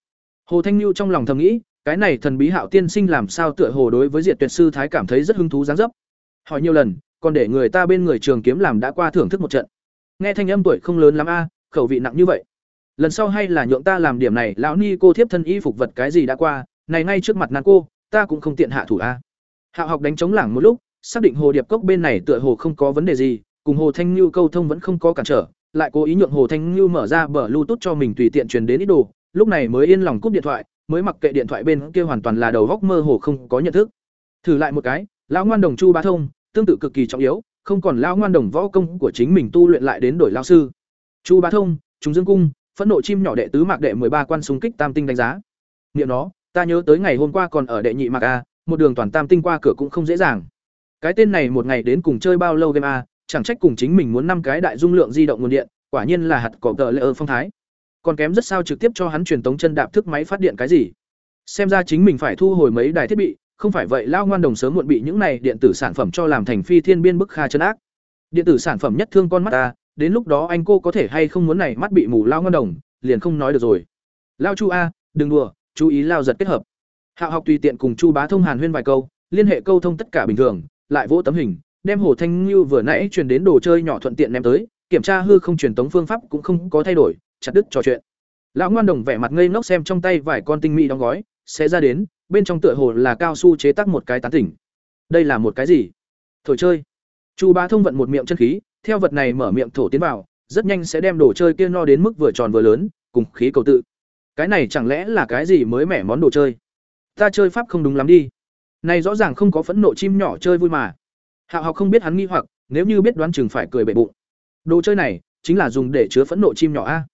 Hồ thanh Nhu trong lòng thầm nghĩ cái này thần bí hạo tiên sinh làm sao tựa hồ đối với diệt tuyệt sư thái cảm thấy rất hứng thú dáng dấp. Hỏi nhiều lần, còn để người ta bên người trường kiếm làm đã qua thưởng thức một trận. Nghe thanh âm tuổi không lớn lắm a, khẩu vị nặng như vậy. Lần sau hay là nhượng ta làm điểm này, lão ni cô thiếp thân y phục vật cái gì đã qua, này ngay trước mặt nàng cô, ta cũng không tiện hạ thủ a. Hạo học đánh chống lảng một lúc, xác định hồ điệp cốc bên này tựa hồ không có vấn đề gì, cùng hồ thanh như câu thông vẫn không có cản trở, lại cố ý nhượng hồ thanh như mở ra bờ lưu bluetooth cho mình tùy tiện truyền đến ít đồ, lúc này mới yên lòng cúp điện thoại mới mặc kệ điện thoại bên kia hoàn toàn là đầu góc mơ hồ không có nhận thức. Thử lại một cái, lão ngoan đồng chu ba thông, tương tự cực kỳ trọng yếu, không còn lão ngoan đồng võ công của chính mình tu luyện lại đến đổi lao sư. Chu ba thông chúng dương cung, phẫn nộ chim nhỏ đệ tứ mạc đệ ba quan súng kích tam tinh đánh giá. Niệm nó, ta nhớ tới ngày hôm qua còn ở đệ nhị mạc a, một đường toàn tam tinh qua cửa cũng không dễ dàng. Cái tên này một ngày đến cùng chơi bao lâu game a, chẳng trách cùng chính mình muốn năm cái đại dung lượng di động nguồn điện, quả nhiên là hạt cỏ tờ lệ ơ phong thái còn kém rất sao trực tiếp cho hắn truyền tống chân đạp thức máy phát điện cái gì. Xem ra chính mình phải thu hồi mấy đài thiết bị, không phải vậy lao ngoan đồng sớm muộn bị những này điện tử sản phẩm cho làm thành phi thiên biên bức kha chân ác. Điện tử sản phẩm nhất thương con mắt ta, đến lúc đó anh cô có thể hay không muốn này mắt bị mù lao ngoan đồng, liền không nói được rồi. Lao chu a, đừng đùa, chú ý lao giật kết hợp. Hạo học tùy tiện cùng chu bá thông hàn huyên vài câu, liên hệ câu thông tất cả bình thường, lại vỗ tấm hình, đem hồ thanh như vừa nãy truyền đến đồ chơi nhỏ thuận tiện ném tới, kiểm tra hư không truyền tống phương pháp cũng không có thay đổi chặt đứt trò chuyện. Lão ngoan đồng vẻ mặt ngây ngốc xem trong tay vài con tinh mỹ đóng gói, sẽ ra đến, bên trong tựa hồ là cao su chế tác một cái tán tỉnh. Đây là một cái gì? Thổi chơi. Chu bá thông vận một miệng chân khí, theo vật này mở miệng thổ tiến vào, rất nhanh sẽ đem đồ chơi kia no đến mức vừa tròn vừa lớn, cùng khí cầu tự. Cái này chẳng lẽ là cái gì mới mẻ món đồ chơi? Ta chơi pháp không đúng lắm đi. Này rõ ràng không có phẫn nộ chim nhỏ chơi vui mà. Hạo học không biết hắn nghi hoặc, nếu như biết đoán chừng phải cười bệ bụng. Đồ chơi này, chính là dùng để chứa phẫn nộ chim nhỏ a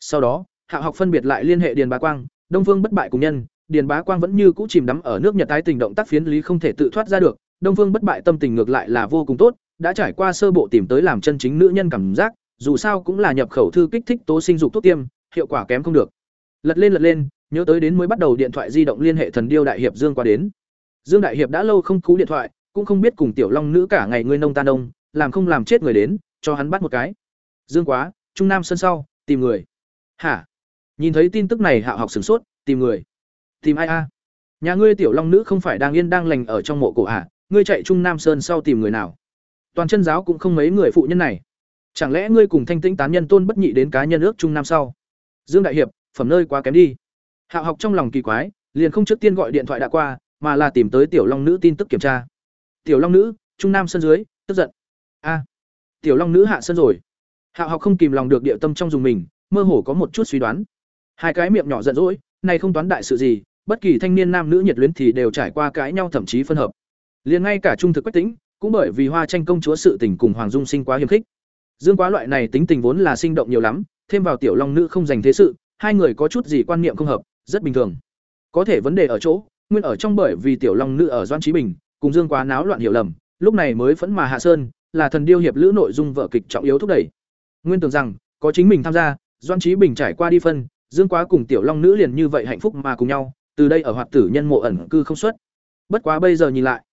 sau đó, hạ học phân biệt lại liên hệ điền bá quang, đông phương bất bại cùng nhân, điền bá quang vẫn như cũ chìm đắm ở nước nhật tái tình động tác phiến lý không thể tự thoát ra được, đông phương bất bại tâm tình ngược lại là vô cùng tốt, đã trải qua sơ bộ tìm tới làm chân chính nữ nhân cảm giác, dù sao cũng là nhập khẩu thư kích thích tố sinh dục thuốc tiêm, hiệu quả kém không được. Lật lên lật lên, nhớ tới đến mới bắt đầu điện thoại di động liên hệ thần điêu đại hiệp dương qua đến. Dương đại hiệp đã lâu không cú điện thoại, cũng không biết cùng tiểu long nữ cả ngày ngươi nông tan nông, làm không làm chết người đến, cho hắn bắt một cái. Dương quá, trung nam sân sau, tìm người hả? Nhìn thấy tin tức này hạ học sửng sốt, tìm người. Tìm ai a? Nhà ngươi tiểu long nữ không phải đang yên đang lành ở trong mộ cổ hả ngươi chạy trung nam sơn sau tìm người nào? Toàn chân giáo cũng không mấy người phụ nhân này. Chẳng lẽ ngươi cùng thanh tĩnh tán nhân tôn bất nhị đến cá nhân ước trung nam sau? Dương đại hiệp, phẩm nơi quá kém đi. Hạo học trong lòng kỳ quái, liền không trước tiên gọi điện thoại đã qua, mà là tìm tới tiểu long nữ tin tức kiểm tra. Tiểu long nữ, trung nam sân dưới, tức giận. A, tiểu long nữ hạ sân rồi. Hạo học không kìm lòng được địa tâm trong dùng mình mơ hồ có một chút suy đoán. Hai cái miệng nhỏ giận dỗi này không toán đại sự gì, bất kỳ thanh niên nam nữ nhiệt luyến thì đều trải qua cãi nhau thậm chí phân hợp. Liền ngay cả trung thực quách tính cũng bởi vì hoa tranh công chúa sự tình cùng hoàng dung sinh quá hiềm khích. Dương quá loại này tính tình vốn là sinh động nhiều lắm, thêm vào tiểu long nữ không dành thế sự, hai người có chút gì quan niệm không hợp, rất bình thường. Có thể vấn đề ở chỗ, nguyên ở trong bởi vì tiểu long nữ ở doan trí bình, cùng dương quá náo loạn hiểu lầm, lúc này mới phẫn mà hạ sơn, là thần điêu hiệp lữ nội dung vợ kịch trọng yếu thúc đẩy. Nguyên tưởng rằng, có chính mình tham gia doan trí bình trải qua đi phân, dương quá cùng tiểu long nữ liền như vậy hạnh phúc mà cùng nhau, từ đây ở hoạt tử nhân mộ ẩn cư không xuất. Bất quá bây giờ nhìn lại,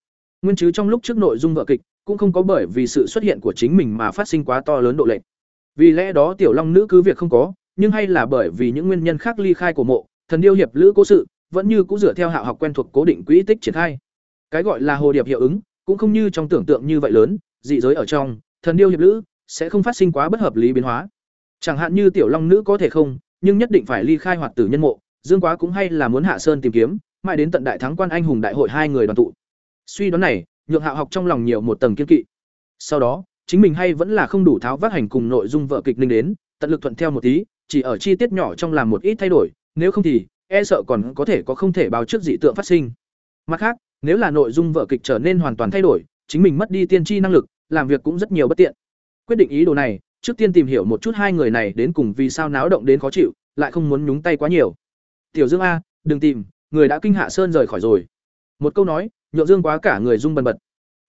nguyên chứ trong lúc trước nội dung vợ kịch, cũng không có bởi vì sự xuất hiện của chính mình mà phát sinh quá to lớn độ lệch. Vì lẽ đó tiểu long nữ cứ việc không có, nhưng hay là bởi vì những nguyên nhân khác ly khai của mộ, thần điêu hiệp lữ cố sự, vẫn như cũ dựa theo hạ học quen thuộc cố định quỹ tích triển khai. Cái gọi là hồ điệp hiệu ứng, cũng không như trong tưởng tượng như vậy lớn, dị giới ở trong, thần điêu hiệp lữ sẽ không phát sinh quá bất hợp lý biến hóa chẳng hạn như tiểu long nữ có thể không, nhưng nhất định phải ly khai hoạt tử nhân mộ, dương quá cũng hay là muốn hạ sơn tìm kiếm, mãi đến tận đại thắng quan anh hùng đại hội hai người đoàn tụ. Suy đoán này, nhượng hạ học trong lòng nhiều một tầng kiên kỵ. Sau đó, chính mình hay vẫn là không đủ tháo vác hành cùng nội dung vợ kịch linh đến, tận lực thuận theo một tí, chỉ ở chi tiết nhỏ trong làm một ít thay đổi, nếu không thì e sợ còn có thể có không thể báo trước dị tượng phát sinh. Mặt khác, nếu là nội dung vợ kịch trở nên hoàn toàn thay đổi, chính mình mất đi tiên tri năng lực, làm việc cũng rất nhiều bất tiện. Quyết định ý đồ này trước tiên tìm hiểu một chút hai người này đến cùng vì sao náo động đến khó chịu, lại không muốn nhúng tay quá nhiều. Tiểu dương a, đừng tìm, người đã kinh hạ sơn rời khỏi rồi. Một câu nói, nhượng dương quá cả người rung bần bật.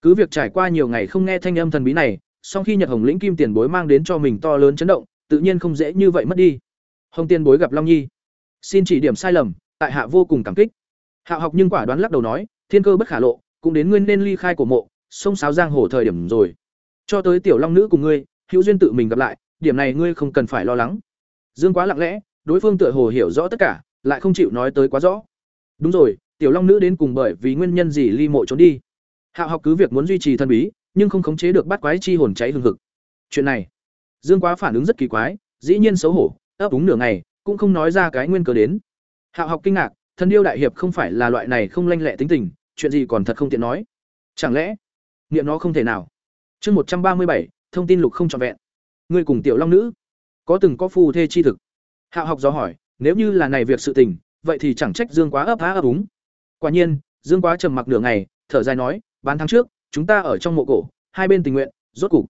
Cứ việc trải qua nhiều ngày không nghe thanh âm thần bí này sau khi nhật hồng lĩnh kim tiền bối mang đến cho mình to lớn chấn động, tự nhiên không dễ như vậy mất đi. Hồng tiền bối gặp long nhi. Xin chỉ điểm sai lầm, tại hạ vô cùng cảm kích. Hạ học nhưng quả đoán lắc đầu nói, thiên cơ bất khả lộ, cũng đến nguyên nên ly khai của mộ, sông sáo giang hồ thời điểm rồi. Cho tới tiểu long nữ cùng ngươi hữu duyên tự mình gặp lại, điểm này ngươi không cần phải lo lắng. Dương quá lặng lẽ, đối phương tựa hồ hiểu rõ tất cả, lại không chịu nói tới quá rõ. Đúng rồi, tiểu long nữ đến cùng bởi vì nguyên nhân gì ly mộ trốn đi. Hạ học cứ việc muốn duy trì thân bí, nhưng không khống chế được bắt quái chi hồn cháy hừng hực. Chuyện này, dương quá phản ứng rất kỳ quái, dĩ nhiên xấu hổ, ấp úng nửa ngày, cũng không nói ra cái nguyên cớ đến. Hạ học kinh ngạc, thân điêu đại hiệp không phải là loại này không lanh lẹ tính tình, chuyện gì còn thật không tiện nói. Chẳng lẽ nghiệm nó không thể nào? Chương một trăm ba mươi bảy thông tin lục không trọn vẹn. Ngươi cùng tiểu long nữ, có từng có phù thê chi thực? Hạ học do hỏi, nếu như là này việc sự tình, vậy thì chẳng trách dương quá ấp há ấp úng. Quả nhiên, dương quá trầm mặc nửa ngày, thở dài nói, bán tháng trước, chúng ta ở trong mộ cổ, hai bên tình nguyện, rốt cục.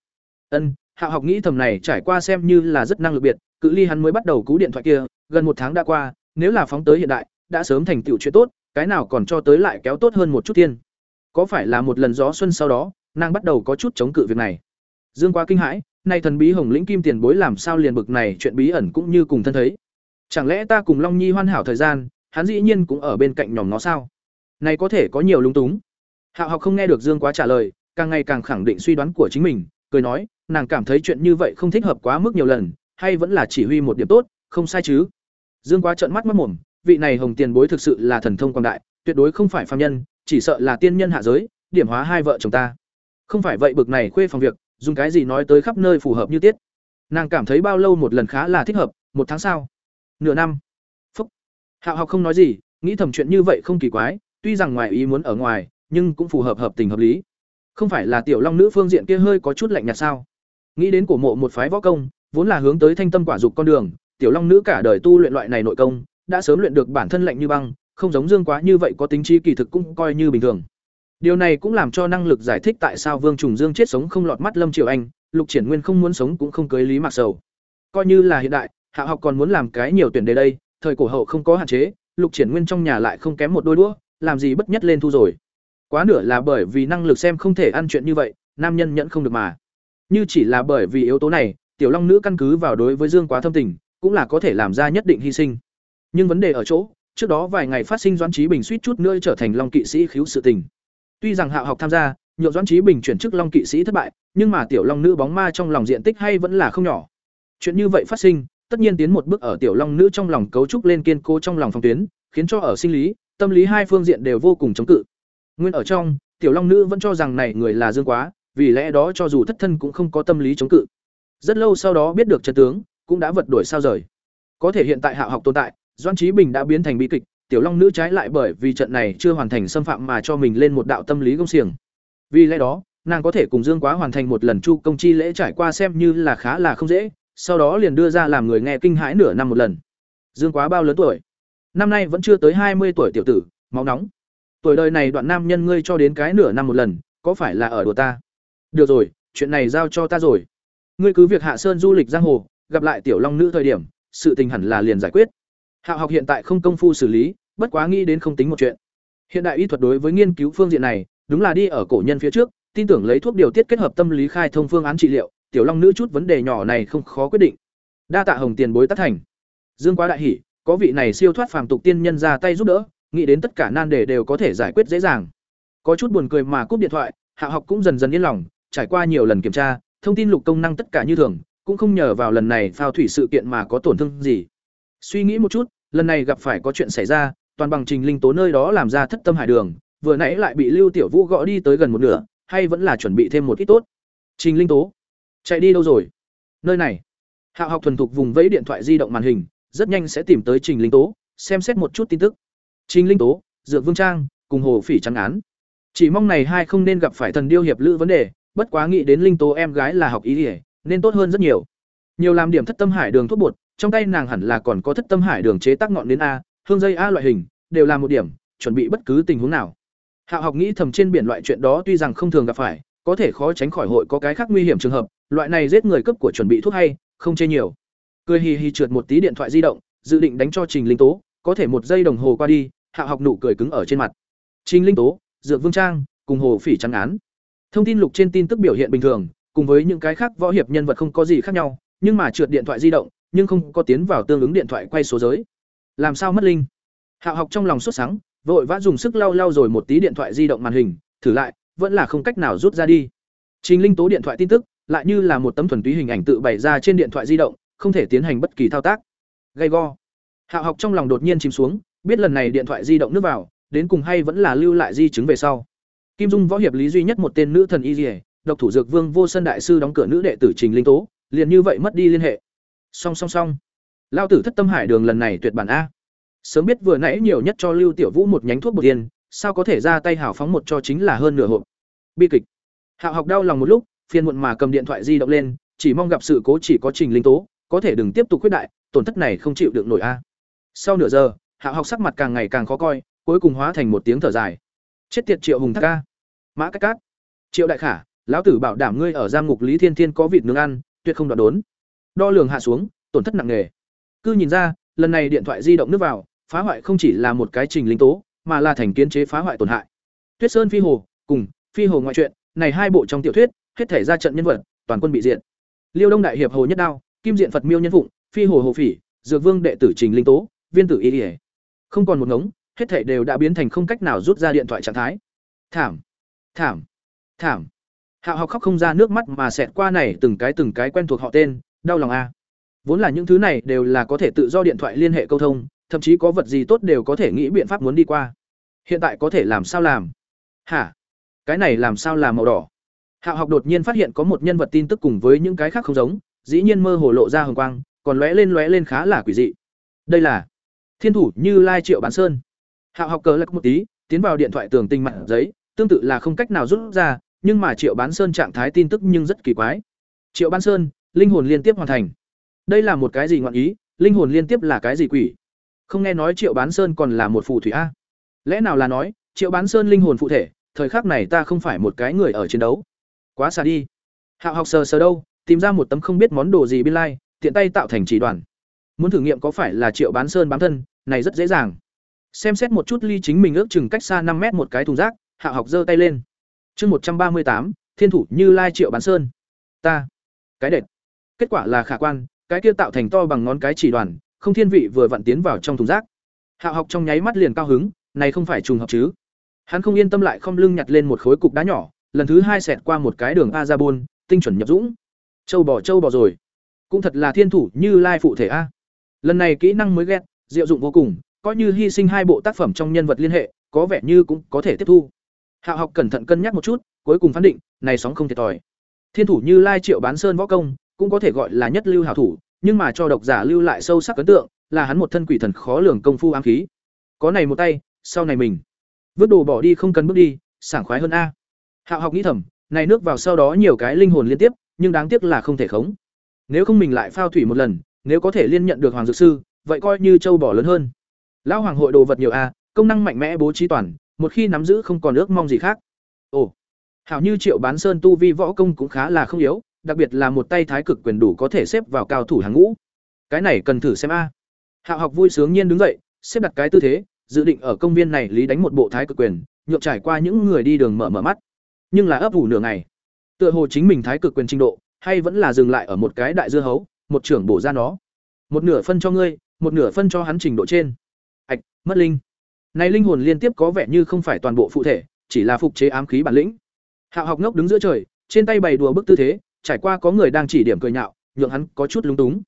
Ân, hạ học nghĩ thầm này trải qua xem như là rất năng lực biệt, cự ly hắn mới bắt đầu cú điện thoại kia, gần một tháng đã qua, nếu là phóng tới hiện đại, đã sớm thành tựu chuyện tốt, cái nào còn cho tới lại kéo tốt hơn một chút tiên có phải là một lần gió xuân sau đó, nàng bắt đầu có chút chống cự việc này? Dương quá kinh hãi nay thần bí hồng lĩnh kim tiền bối làm sao liền bực này, chuyện bí ẩn cũng như cùng thân thấy. Chẳng lẽ ta cùng long nhi hoàn hảo thời gian, hắn dĩ nhiên cũng ở bên cạnh nhòm nó sao? Này có thể có nhiều lung túng. Hạo học không nghe được dương quá trả lời, càng ngày càng khẳng định suy đoán của chính mình, cười nói, nàng cảm thấy chuyện như vậy không thích hợp quá mức nhiều lần, hay vẫn là chỉ huy một điểm tốt, không sai chứ? Dương quá trợn mắt mắt mồm, vị này hồng tiền bối thực sự là thần thông quang đại, tuyệt đối không phải phàm nhân, chỉ sợ là tiên nhân hạ giới, điểm hóa hai vợ chồng ta. Không phải vậy bực này khuê phòng việc dùng cái gì nói tới khắp nơi phù hợp như tiết. Nàng cảm thấy bao lâu một lần khá là thích hợp, một tháng sau nửa năm. Phúc. Hạo học không nói gì, nghĩ thầm chuyện như vậy không kỳ quái, tuy rằng ngoài ý muốn ở ngoài, nhưng cũng phù hợp hợp tình hợp lý. Không phải là tiểu long nữ phương diện kia hơi có chút lạnh nhạt sao? Nghĩ đến cổ mộ một phái võ công, vốn là hướng tới thanh tâm quả dục con đường, tiểu long nữ cả đời tu luyện loại này nội công, đã sớm luyện được bản thân lạnh như băng, không giống dương quá như vậy có tính trí kỳ thực cũng coi như bình thường điều này cũng làm cho năng lực giải thích tại sao vương trùng dương chết sống không lọt mắt lâm triều anh, lục triển nguyên không muốn sống cũng không cưới lý mạc sầu. Coi như là hiện đại, hạ học còn muốn làm cái nhiều tuyển đề đây, thời cổ hậu không có hạn chế, lục triển nguyên trong nhà lại không kém một đôi đũa, làm gì bất nhất lên thu rồi. Quá nửa là bởi vì năng lực xem không thể ăn chuyện như vậy, nam nhân nhẫn không được mà. Như chỉ là bởi vì yếu tố này, tiểu long nữ căn cứ vào đối với dương quá thâm tình, cũng là có thể làm ra nhất định hy sinh. Nhưng vấn đề ở chỗ, trước đó vài ngày phát sinh doãn trí bình suýt chút nữa trở thành long kỵ sĩ khiếu sự tình tuy rằng hạ học tham gia nhộn doãn Chí bình chuyển chức long kỵ sĩ thất bại, nhưng mà tiểu long nữ bóng ma trong lòng diện tích hay vẫn là không nhỏ. Chuyện như vậy phát sinh, tất nhiên tiến một bước ở tiểu long nữ trong lòng cấu trúc lên kiên cố trong lòng phòng tuyến, khiến cho ở sinh lý, tâm lý hai phương diện đều vô cùng chống cự. Nguyên ở trong, tiểu long nữ vẫn cho rằng này người là dương quá, vì lẽ đó cho dù thất thân cũng không có tâm lý chống cự. Rất lâu sau đó biết được chân tướng, cũng đã vật đổi sao rời. Có thể hiện tại hạ học tồn tại, Doãn Chí bình đã biến thành bi kịch tiểu long nữ trái lại bởi vì trận này chưa hoàn thành xâm phạm mà cho mình lên một đạo tâm lý công xiềng. Vì lẽ đó, nàng có thể cùng dương quá hoàn thành một lần chu công chi lễ trải qua xem như là khá là không dễ, sau đó liền đưa ra làm người nghe kinh hãi nửa năm một lần. Dương quá bao lớn tuổi? Năm nay vẫn chưa tới hai mươi tuổi tiểu tử, máu nóng. Tuổi đời này đoạn nam nhân ngươi cho đến cái nửa năm một lần, có phải là ở đùa ta? Được rồi, chuyện này giao cho ta rồi. Ngươi cứ việc hạ sơn du lịch giang hồ, gặp lại tiểu long nữ thời điểm, sự tình hẳn là liền giải quyết hạ học hiện tại không công phu xử lý bất quá nghĩ đến không tính một chuyện. Hiện đại y thuật đối với nghiên cứu phương diện này đúng là đi ở cổ nhân phía trước tin tưởng lấy thuốc điều tiết kết hợp tâm lý khai thông phương án trị liệu tiểu long nữ chút vấn đề nhỏ này không khó quyết định. Đa tạ hồng tiền bối tất thành. Dương quá đại hỉ, có vị này siêu thoát phàm tục tiên nhân ra tay giúp đỡ nghĩ đến tất cả nan đề đều có thể giải quyết dễ dàng. Có chút buồn cười mà cúp điện thoại hạ học cũng dần dần yên lòng trải qua nhiều lần kiểm tra thông tin lục công năng tất cả như thường cũng không nhờ vào lần này phao thủy sự kiện mà có tổn thương gì. Suy nghĩ một chút lần này gặp phải có chuyện xảy ra, toàn bằng trình linh tố nơi đó làm ra thất tâm hải đường, vừa nãy lại bị lưu tiểu vũ gõ đi tới gần một nửa, hay vẫn là chuẩn bị thêm một ít tốt. Trình linh tố, chạy đi đâu rồi? Nơi này. Hạ học thuần thục vùng vẫy điện thoại di động màn hình, rất nhanh sẽ tìm tới trình linh tố, xem xét một chút tin tức. Trình linh tố, dược vương trang, cùng hồ phỉ trắng án. Chỉ mong này hai không nên gặp phải thần điêu hiệp lữ vấn đề, bất quá nghĩ đến linh tố em gái là học ý ỉa nên tốt hơn rất nhiều. Nhiều làm điểm thất tâm hải đường thuốc bột trong tay nàng hẳn là còn có thất tâm hải đường chế tác ngọn đến a, hương dây a loại hình, đều là một điểm, chuẩn bị bất cứ tình huống nào. Hạo học nghĩ thầm trên biển loại chuyện đó tuy rằng không thường gặp phải, có thể khó tránh khỏi hội có cái khác nguy hiểm trường hợp, loại này giết người cấp của chuẩn bị thuốc hay, không chê nhiều. Cười hì hì trượt một tí điện thoại di động, dự định đánh cho trình linh tố, có thể một giây đồng hồ qua đi hạo học nụ cười cứng ở trên mặt. Trình linh tố, dược vương trang, cùng hồ phỉ trắng án. Thông tin lục trên tin tức biểu hiện bình thường, cùng với những cái khác võ hiệp nhân vật không có gì khác nhau, nhưng mà trượt điện thoại di động nhưng không có tiến vào tương ứng điện thoại quay số giới. Làm sao mất linh? Hạo học trong lòng sốt sáng vội vã dùng sức lau lau rồi một tí điện thoại di động màn hình, thử lại, vẫn là không cách nào rút ra đi. Trình linh tố điện thoại tin tức, lại như là một tấm thuần túy hình ảnh tự bày ra trên điện thoại di động, không thể tiến hành bất kỳ thao tác. Gay go. Hạo học trong lòng đột nhiên chìm xuống, biết lần này điện thoại di động nước vào, đến cùng hay vẫn là lưu lại di chứng về sau. Kim dung võ hiệp lý duy nhất một tên nữ thần y dỉa độc thủ dược vương vô sân đại sư đóng cửa nữ đệ tử trình linh tố, liền như vậy mất đi liên hệ song song song. Lao tử thất tâm hải đường lần này tuyệt bản a. Sớm biết vừa nãy nhiều nhất cho lưu tiểu vũ một nhánh thuốc bột tiền sao có thể ra tay hào phóng một cho chính là hơn nửa hộp. Bi kịch. Hạo học đau lòng một lúc, phiền muộn mà cầm điện thoại di động lên, chỉ mong gặp sự cố chỉ có trình linh tố, có thể đừng tiếp tục khuyết đại, tổn thất này không chịu được nổi a. Sau nửa giờ, hạo học sắc mặt càng ngày càng khó coi, cuối cùng hóa thành một tiếng thở dài. Chết tiệt triệu hùng thác ca mã cách cát. Triệu đại khả, lão tử bảo đảm ngươi ở giam ngục lý thiên thiên có vịt nướng ăn, tuyệt không đoạn đốn đo lường hạ xuống, tổn thất nặng nề. Cứ nhìn ra, lần này điện thoại di động nước vào, phá hoại không chỉ là một cái trình linh tố, mà là thành kiến chế phá hoại tổn hại. Tuyết sơn phi hồ, cùng, phi hồ ngoại truyện, này hai bộ trong tiểu thuyết, hết thể ra trận nhân vật, toàn quân bị diện liêu đông đại hiệp hồ nhất đao, kim diện phật miêu nhân phụng, phi hồ hồ phỉ, dược vương đệ tử trình linh tố, viên tử y ỉa không còn một ngống, hết thể đều đã biến thành không cách nào rút ra điện thoại trạng thái. Thảm thảm thảm. Hạo học khóc không ra nước mắt mà xẹt qua này từng cái từng cái quen thuộc họ tên đau lòng a vốn là những thứ này đều là có thể tự do điện thoại liên hệ câu thông thậm chí có vật gì tốt đều có thể nghĩ biện pháp muốn đi qua. Hiện tại có thể làm sao làm? Hả? Cái này làm sao làm màu đỏ? Hạo học đột nhiên phát hiện có một nhân vật tin tức cùng với những cái khác không giống dĩ nhiên mơ hồ lộ ra hồng quang còn lóe lên lóe lên khá là quỷ dị. Đây là thiên thủ như lai triệu bán sơn. Hạo học cờ lắc một tí tiến vào điện thoại tường tinh mặt giấy tương tự là không cách nào rút ra nhưng mà Triệu Bán Sơn trạng thái tin tức nhưng rất kỳ quái. Triệu Bán Sơn, linh hồn liên tiếp hoàn thành. Đây là một cái gì ngọn ý, linh hồn liên tiếp là cái gì quỷ? Không nghe nói Triệu Bán Sơn còn là một phù thủy a? Lẽ nào là nói, Triệu Bán Sơn linh hồn phụ thể, thời khắc này ta không phải một cái người ở chiến đấu. Quá xa đi. Hạo học sờ sờ đâu, tìm ra một tấm không biết món đồ gì bên lai, tiện tay tạo thành chỉ đoàn. Muốn thử nghiệm có phải là Triệu Bán Sơn bám thân, này rất dễ dàng. Xem xét một chút ly chính mình ước chừng cách xa năm mét một cái thùng rác, Hạo học giơ tay lên. Chương một trăm ba mươi tám, Thiên thủ Như Lai Triệu Bán Sơn. Ta. Cái đệt. Kết quả là khả quan, cái kia tạo thành to bằng ngón cái chỉ đoàn, không thiên vị vừa vặn tiến vào trong thùng rác. Hạo học trong nháy mắt liền cao hứng, này không phải trùng hợp chứ? Hắn không yên tâm lại không lưng nhặt lên một khối cục đá nhỏ, lần thứ hai xẹt qua một cái đường a ra tinh chuẩn nhập dũng. Châu bò châu bò rồi. Cũng thật là thiên thủ như lai phụ thể a. Lần này kỹ năng mới ghét, diệu dụng vô cùng, coi như hy sinh hai bộ tác phẩm trong nhân vật liên hệ, có vẻ như cũng có thể tiếp thu. Hạo học cẩn thận cân nhắc một chút, cuối cùng phán định, này sóng không thiệt thòi. Thiên thủ như lai triệu bán sơn võ công, cũng có thể gọi là nhất lưu hảo thủ, nhưng mà cho độc giả lưu lại sâu sắc ấn tượng, là hắn một thân quỷ thần khó lường công phu ám khí. Có này một tay, sau này mình vứt đồ bỏ đi không cần bước đi, sảng khoái hơn a. Hạo học nghĩ thầm, này nước vào sau đó nhiều cái linh hồn liên tiếp, nhưng đáng tiếc là không thể khống. Nếu không mình lại phao thủy một lần, nếu có thể liên nhận được hoàng dược sư, vậy coi như châu bò lớn hơn. Lão hoàng hội đồ vật nhiều a, công năng mạnh mẽ bố trí toàn, một khi nắm giữ không còn ước mong gì khác. Ồ, hảo như Triệu Bán Sơn tu vi võ công cũng khá là không yếu, đặc biệt là một tay thái cực quyền đủ có thể xếp vào cao thủ hàng ngũ. Cái này cần thử xem a. Hạo học vui sướng nhiên đứng dậy, xếp đặt cái tư thế, dự định ở công viên này lý đánh một bộ thái cực quyền, nhượng trải qua những người đi đường mở mở mắt. Nhưng là ấp ủ nửa ngày. Tựa hồ chính mình thái cực quyền trình độ, hay vẫn là dừng lại ở một cái đại dưa hấu, một trưởng bổ ra nó. Một nửa phân cho ngươi, một nửa phân cho hắn trình độ trên. Ạch, mất linh. Này linh hồn liên tiếp có vẻ như không phải toàn bộ phụ thể, chỉ là phục chế ám khí bản lĩnh. Hạo học ngốc đứng giữa trời, trên tay bày đùa bức tư thế, trải qua có người đang chỉ điểm cười nhạo, nhượng hắn có chút lúng túng.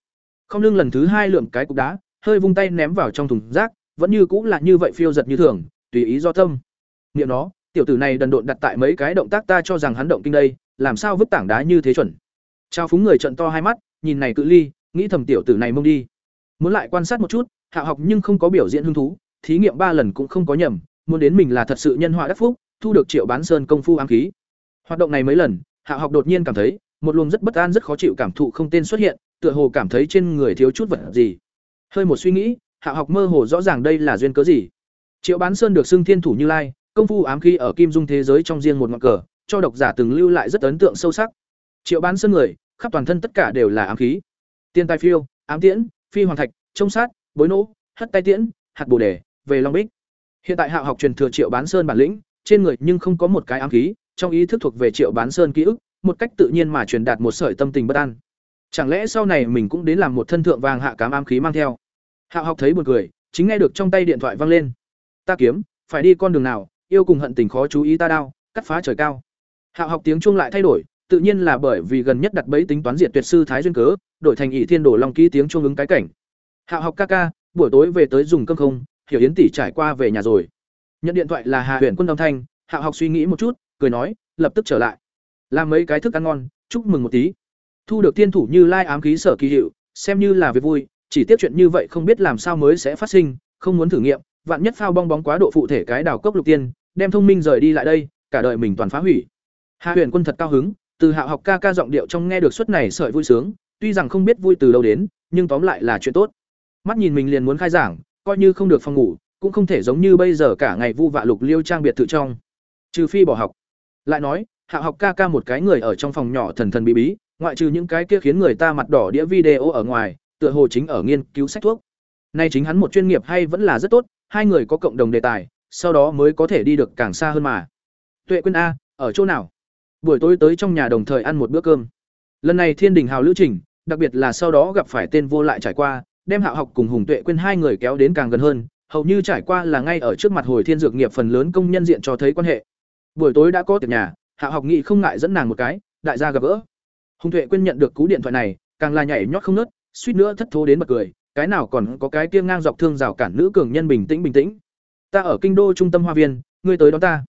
Không lưng lần thứ hai lượm cái cục đá, hơi vung tay ném vào trong thùng rác, vẫn như cũng là như vậy phiêu giật như thường, tùy ý do tâm. Niệm nó, tiểu tử này đần độn đặt tại mấy cái động tác ta cho rằng hắn động kinh đây, làm sao vứt tảng đá như thế chuẩn. Trao phúng người trận to hai mắt, nhìn này cự ly, nghĩ thầm tiểu tử này mông đi. Muốn lại quan sát một chút, hạ học nhưng không có biểu diễn hứng thú, thí nghiệm ba lần cũng không có nhầm, muốn đến mình là thật sự nhân họa đắc phúc, thu được Triệu Bán Sơn công phu ám khí. Hoạt động này mấy lần, hạ học đột nhiên cảm thấy, một luồng rất bất an rất khó chịu cảm thụ không tên xuất hiện, tựa hồ cảm thấy trên người thiếu chút vật gì. Hơi một suy nghĩ, hạ học mơ hồ rõ ràng đây là duyên cớ gì. Triệu Bán Sơn được xưng thiên thủ Như Lai, công phu ám khí ở kim dung thế giới trong riêng một ngọn cờ, cho độc giả từng lưu lại rất ấn tượng sâu sắc. Triệu Bán Sơn người, khắp toàn thân tất cả đều là ám khí. Tiên tai phiêu, ám tiễn, phi hoàng thạch, trông sát, bối nỗ, hất tay tiễn, hạt bồ đề, về long bích. Hiện tại hạ học truyền thừa Triệu Bán Sơn bản lĩnh, trên người nhưng không có một cái ám khí, trong ý thức thuộc về Triệu Bán Sơn ký ức, một cách tự nhiên mà truyền đạt một sợi tâm tình bất an. Chẳng lẽ sau này mình cũng đến làm một thân thượng vàng hạ cám ám khí mang theo? Hạo học thấy buồn cười, chính nghe được trong tay điện thoại vang lên. Ta kiếm, phải đi con đường nào, yêu cùng hận tình khó chú ý ta đao, cắt phá trời cao. Hạo học tiếng chuông lại thay đổi, tự nhiên là bởi vì gần nhất đặt bẫy tính toán diệt tuyệt sư thái duyên cớ, đổi thành ỷ thiên đổ long ký tiếng chuông ứng cái cảnh. Hạo học ca ca, buổi tối về tới dùng cơm không, hiểu yến tỷ trải qua về nhà rồi. Nhận điện thoại là Hà Huyền Quân âm thanh, Hạo học suy nghĩ một chút, cười nói, lập tức trở lại. Làm mấy cái thức ăn ngon, chúc mừng một tí. Thu được tiên thủ như lai ám khí sở kỳ hiệu, xem như là việc vui, chỉ tiếp chuyện như vậy không biết làm sao mới sẽ phát sinh, không muốn thử nghiệm, vạn nhất phao bong bóng quá độ phụ thể cái đào cốc lục tiên, đem thông minh rời đi lại đây, cả đời mình toàn phá hủy. Hà Huyền Quân thật cao hứng, từ Hạo học ca ca giọng điệu trong nghe được suất này sợi vui sướng, tuy rằng không biết vui từ đâu đến, nhưng tóm lại là chuyện tốt. Mắt nhìn mình liền muốn khai giảng, coi như không được phòng ngủ, cũng không thể giống như bây giờ cả ngày vu vạ lục liêu trang biệt thự trong. Trừ phi bỏ học. Lại nói, Hạo học ca ca một cái người ở trong phòng nhỏ thần thần bí bí, ngoại trừ những cái kia khiến người ta mặt đỏ đĩa video ở ngoài, tựa hồ chính ở nghiên cứu sách thuốc. Nay chính hắn một chuyên nghiệp hay vẫn là rất tốt, hai người có cộng đồng đề tài, sau đó mới có thể đi được càng xa hơn mà. Tuệ Quyên a, ở chỗ nào? Buổi tối tới trong nhà đồng thời ăn một bữa cơm. Lần này Thiên Đình Hào lữ trình, đặc biệt là sau đó gặp phải tên vô lại trải qua, đem Hạo học cùng Hùng Tuệ Quyên hai người kéo đến càng gần hơn, hầu như trải qua là ngay ở trước mặt hồi thiên dược nghiệp phần lớn công nhân diện cho thấy quan hệ. Buổi tối đã có tiệc nhà, Hạ học nghị không ngại dẫn nàng một cái, đại gia gặp gỡ. Hùng Tuệ Quyên nhận được cú điện thoại này, càng là nhảy nhót không nớt, suýt nữa thất thố đến bật cười, cái nào còn có cái kia ngang dọc thương rào cản nữ cường nhân bình tĩnh bình tĩnh. Ta ở kinh đô trung tâm hoa viên, ngươi tới đón ta.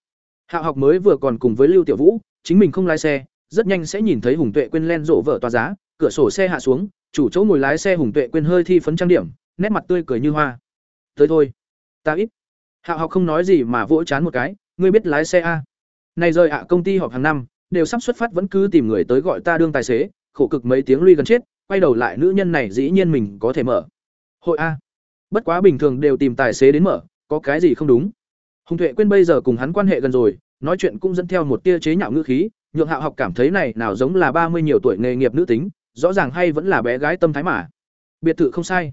Hạ học mới vừa còn cùng với Lưu Tiểu Vũ, chính mình không lái xe, rất nhanh sẽ nhìn thấy Hùng Tuệ quên len rộ vợ tòa giá, cửa sổ xe hạ xuống, chủ chỗ ngồi lái xe Hùng Tuệ quên hơi thi phấn trang điểm, nét mặt tươi cười như hoa. Tới thôi, ta ít. Hạ học không nói gì mà vỗ chán một cái, ngươi biết lái xe a? Này rời ạ công ty họp hàng năm, đều sắp xuất phát vẫn cứ tìm người tới gọi ta đương tài xế khổ cực mấy tiếng lui gần chết quay đầu lại nữ nhân này dĩ nhiên mình có thể mở. Hội a. Bất quá bình thường đều tìm tài xế đến mở có cái gì không đúng? Hùng tuệ quên bây giờ cùng hắn quan hệ gần rồi nói chuyện cũng dẫn theo một tia chế nhạo ngữ khí nhượng hạo học cảm thấy này nào giống là ba mươi nhiều tuổi nghề nghiệp nữ tính rõ ràng hay vẫn là bé gái tâm thái mà. Biệt thự không sai.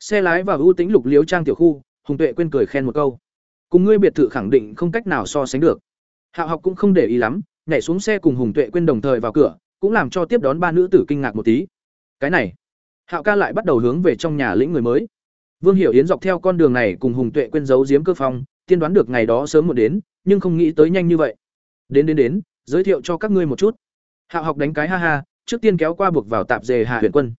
Xe lái vào ưu tính lục liếu trang tiểu khu hùng tuệ quên cười khen một câu. Cùng ngươi biệt thự khẳng định không cách nào so sánh được hạo học cũng không để ý lắm, nhảy xuống xe cùng hùng tuệ quên đồng thời vào cửa, cũng làm cho tiếp đón ba nữ tử kinh ngạc một tí. Cái này, hạo ca lại bắt đầu hướng về trong nhà lĩnh người mới. Vương hiểu yến dọc theo con đường này cùng hùng tuệ quên giấu giếm cơ phong, tiên đoán được ngày đó sớm một đến, nhưng không nghĩ tới nhanh như vậy. Đến đến đến, giới thiệu cho các ngươi một chút. Hạo học đánh cái ha ha, trước tiên kéo qua buộc vào tạp dề hà huyền quân.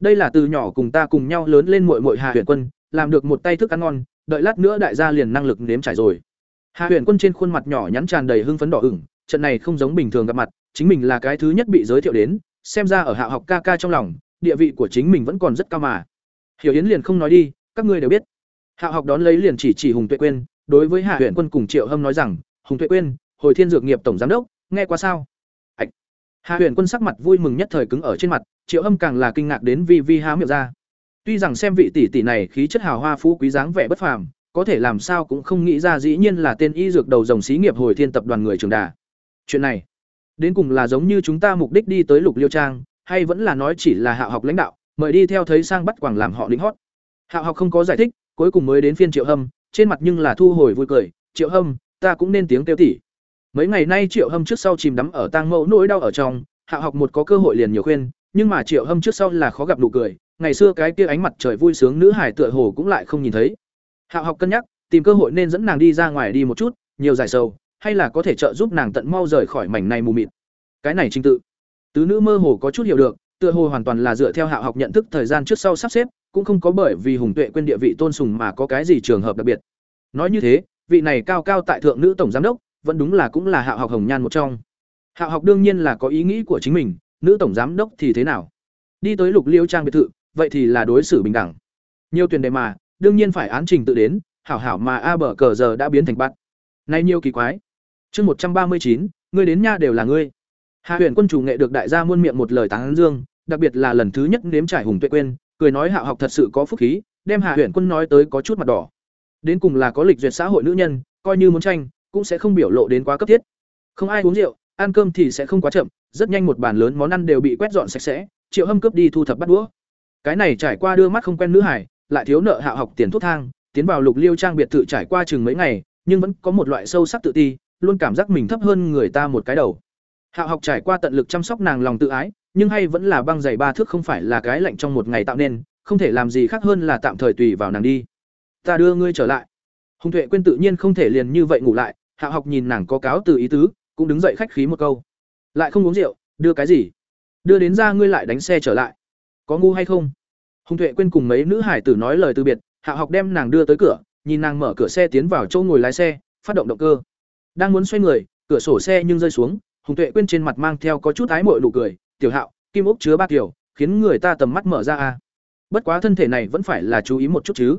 Đây là từ nhỏ cùng ta cùng nhau lớn lên muội muội hà huyền quân, làm được một tay thức ăn ngon, đợi lát nữa đại gia liền năng lực nếm trải rồi. Hạ huyền quân trên khuôn mặt nhỏ nhắn tràn đầy hưng phấn đỏ ửng, trận này không giống bình thường gặp mặt, chính mình là cái thứ nhất bị giới thiệu đến, xem ra ở hạ học ca ca trong lòng, địa vị của chính mình vẫn còn rất cao mà. Hiểu yến liền không nói đi, các ngươi đều biết. Hạ học đón lấy liền chỉ chỉ hùng tuệ quên đối với hạ huyện quân cùng triệu hâm nói rằng, hùng tuệ quên hồi thiên dược nghiệp tổng giám đốc, nghe qua sao? Ạch. Hạ huyện quân sắc mặt vui mừng nhất thời cứng ở trên mặt, triệu hâm càng là kinh ngạc đến vi vi há miệng ra. Tuy rằng xem vị tỷ tỷ này khí chất hào hoa phú quý dáng vẻ bất phàm có thể làm sao cũng không nghĩ ra dĩ nhiên là tên y dược đầu dòng xí nghiệp hồi thiên tập đoàn người trường đà. Chuyện này, đến cùng là giống như chúng ta mục đích đi tới lục liêu trang, hay vẫn là nói chỉ là hạ học lãnh đạo, mời đi theo thấy sang bắt quảng làm họ lính hót. Hạ học không có giải thích, cuối cùng mới đến phiên triệu hâm, trên mặt nhưng là thu hồi vui cười, triệu hâm, ta cũng nên tiếng kêu tỉ. Mấy ngày nay triệu hâm trước sau chìm đắm ở tang mẫu nỗi đau ở trong, hạ học một có cơ hội liền nhiều khuyên, nhưng mà triệu hâm trước sau là khó gặp nụ cười, ngày xưa cái kia ánh mặt trời vui sướng nữ hải tựa hồ cũng lại không nhìn thấy. Hạo học cân nhắc, tìm cơ hội nên dẫn nàng đi ra ngoài đi một chút, nhiều giải sầu, hay là có thể trợ giúp nàng tận mau rời khỏi mảnh này mù mịt. Cái này trình tự. Tứ nữ mơ hồ có chút hiểu được, tựa hồ hoàn toàn là dựa theo Hạo học nhận thức thời gian trước sau sắp xếp, cũng không có bởi vì hùng tuệ quên địa vị tôn sùng mà có cái gì trường hợp đặc biệt. Nói như thế, vị này cao cao tại thượng nữ tổng giám đốc, vẫn đúng là cũng là Hạo học hồng nhan một trong. Hạo học đương nhiên là có ý nghĩ của chính mình, nữ tổng giám đốc thì thế nào? Đi tới lục liêu trang biệt thự, vậy thì là đối xử bình đẳng. Nhiều tuyển đề mà đương nhiên phải án trình tự đến, hảo hảo mà a bờ cờ giờ đã biến thành bắt nay nhiều kỳ quái. Chương một trăm ba mươi chín, ngươi đến nha đều là ngươi. Hạ huyện quân chủ nghệ được đại gia muôn miệng một lời tán dương, đặc biệt là lần thứ nhất nếm trải hùng tuệ quên cười nói hạ học thật sự có phúc khí, đem hạ huyện quân nói tới có chút mặt đỏ. Đến cùng là có lịch duyệt xã hội nữ nhân, coi như muốn tranh, cũng sẽ không biểu lộ đến quá cấp thiết. Không ai uống rượu, ăn cơm thì sẽ không quá chậm, rất nhanh một bàn lớn món ăn đều bị quét dọn sạch sẽ, triệu hâm cướp đi thu thập bắt đũa. Cái này trải qua đưa mắt không quen nữ hải lại thiếu nợ hạ học tiền thuốc thang, tiến vào lục liêu trang biệt thự trải qua chừng mấy ngày, nhưng vẫn có một loại sâu sắc tự ti, luôn cảm giác mình thấp hơn người ta một cái đầu. Hạ học trải qua tận lực chăm sóc nàng lòng tự ái, nhưng hay vẫn là băng dày ba thước không phải là cái lạnh trong một ngày tạo nên, không thể làm gì khác hơn là tạm thời tùy vào nàng đi. Ta đưa ngươi trở lại. Hùng tuệ quên tự nhiên không thể liền như vậy ngủ lại, hạ học nhìn nàng có cáo từ ý tứ, cũng đứng dậy khách khí một câu. Lại không uống rượu, đưa cái gì? Đưa đến ra ngươi lại đánh xe trở lại. Có ngu hay không? Hùng tuệ quên cùng mấy nữ hải tử nói lời từ biệt, hạ học đem nàng đưa tới cửa, nhìn nàng mở cửa xe tiến vào chỗ ngồi lái xe, phát động động cơ. Đang muốn xoay người, cửa sổ xe nhưng rơi xuống, hùng tuệ quên trên mặt mang theo có chút ái mội nụ cười, tiểu hạo, kim ốc chứa ba kiểu khiến người ta tầm mắt mở ra a. Bất quá thân thể này vẫn phải là chú ý một chút chứ.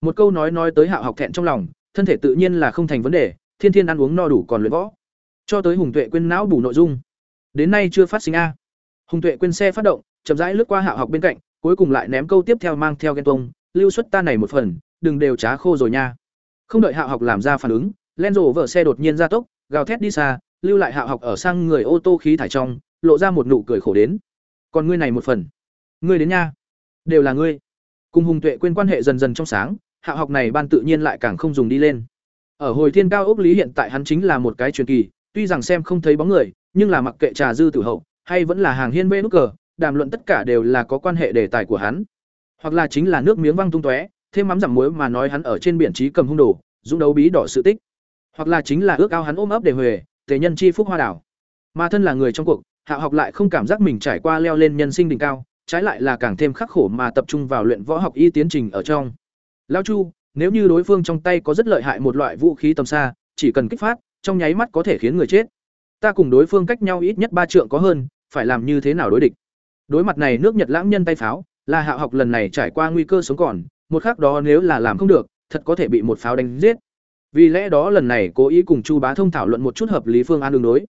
Một câu nói nói tới hạo học thẹn trong lòng, thân thể tự nhiên là không thành vấn đề, thiên thiên ăn uống no đủ còn luyện võ. Cho tới hùng tuệ quên não đủ nội dung. Đến nay chưa phát sinh a. Hùng tuệ quên xe phát động, chậm rãi lướt qua hạo học bên cạnh cuối cùng lại ném câu tiếp theo mang theo ghen tông lưu xuất ta này một phần, đừng đều trá khô rồi nha. Không đợi hạo học làm ra phản ứng len rộ vợ xe đột nhiên ra tốc, gào thét đi xa, lưu lại hạo học ở sang người ô tô khí thải trong, lộ ra một nụ cười khổ đến. Còn ngươi này một phần, ngươi đến nha, đều là ngươi. Cùng hùng tuệ quên quan hệ dần dần trong sáng, hạ học này ban tự nhiên lại càng không dùng đi lên. Ở hồi thiên cao ốc lý hiện tại hắn chính là một cái truyền kỳ, tuy rằng xem không thấy bóng người, nhưng là mặc kệ trà dư tử hậu, hay vẫn là hàng hiên bê nút cờ đàm luận tất cả đều là có quan hệ đề tài của hắn. Hoặc là chính là nước miếng văng tung tóe, thêm mắm giảm muối mà nói hắn ở trên biển trí cầm hung đồ, dũng đấu bí đỏ sự tích. Hoặc là chính là ước ao hắn ôm ấp để huề, tề nhân chi phúc hoa đảo. Mà thân là người trong cuộc, hạ học lại không cảm giác mình trải qua leo lên nhân sinh đỉnh cao, trái lại là càng thêm khắc khổ mà tập trung vào luyện võ học y tiến trình ở trong. Lao chu, nếu như đối phương trong tay có rất lợi hại một loại vũ khí tầm xa, chỉ cần kích phát, trong nháy mắt có thể khiến người chết. Ta cùng đối phương cách nhau ít nhất ba trượng có hơn, phải làm như thế nào đối địch? Đối mặt này nước nhật lãng nhân tay pháo là hạ học lần này trải qua nguy cơ sống còn, một khác đó nếu là làm không được, thật có thể bị một pháo đánh giết. Vì lẽ đó lần này cố ý cùng chu bá thông thảo luận một chút hợp lý phương án đường đối.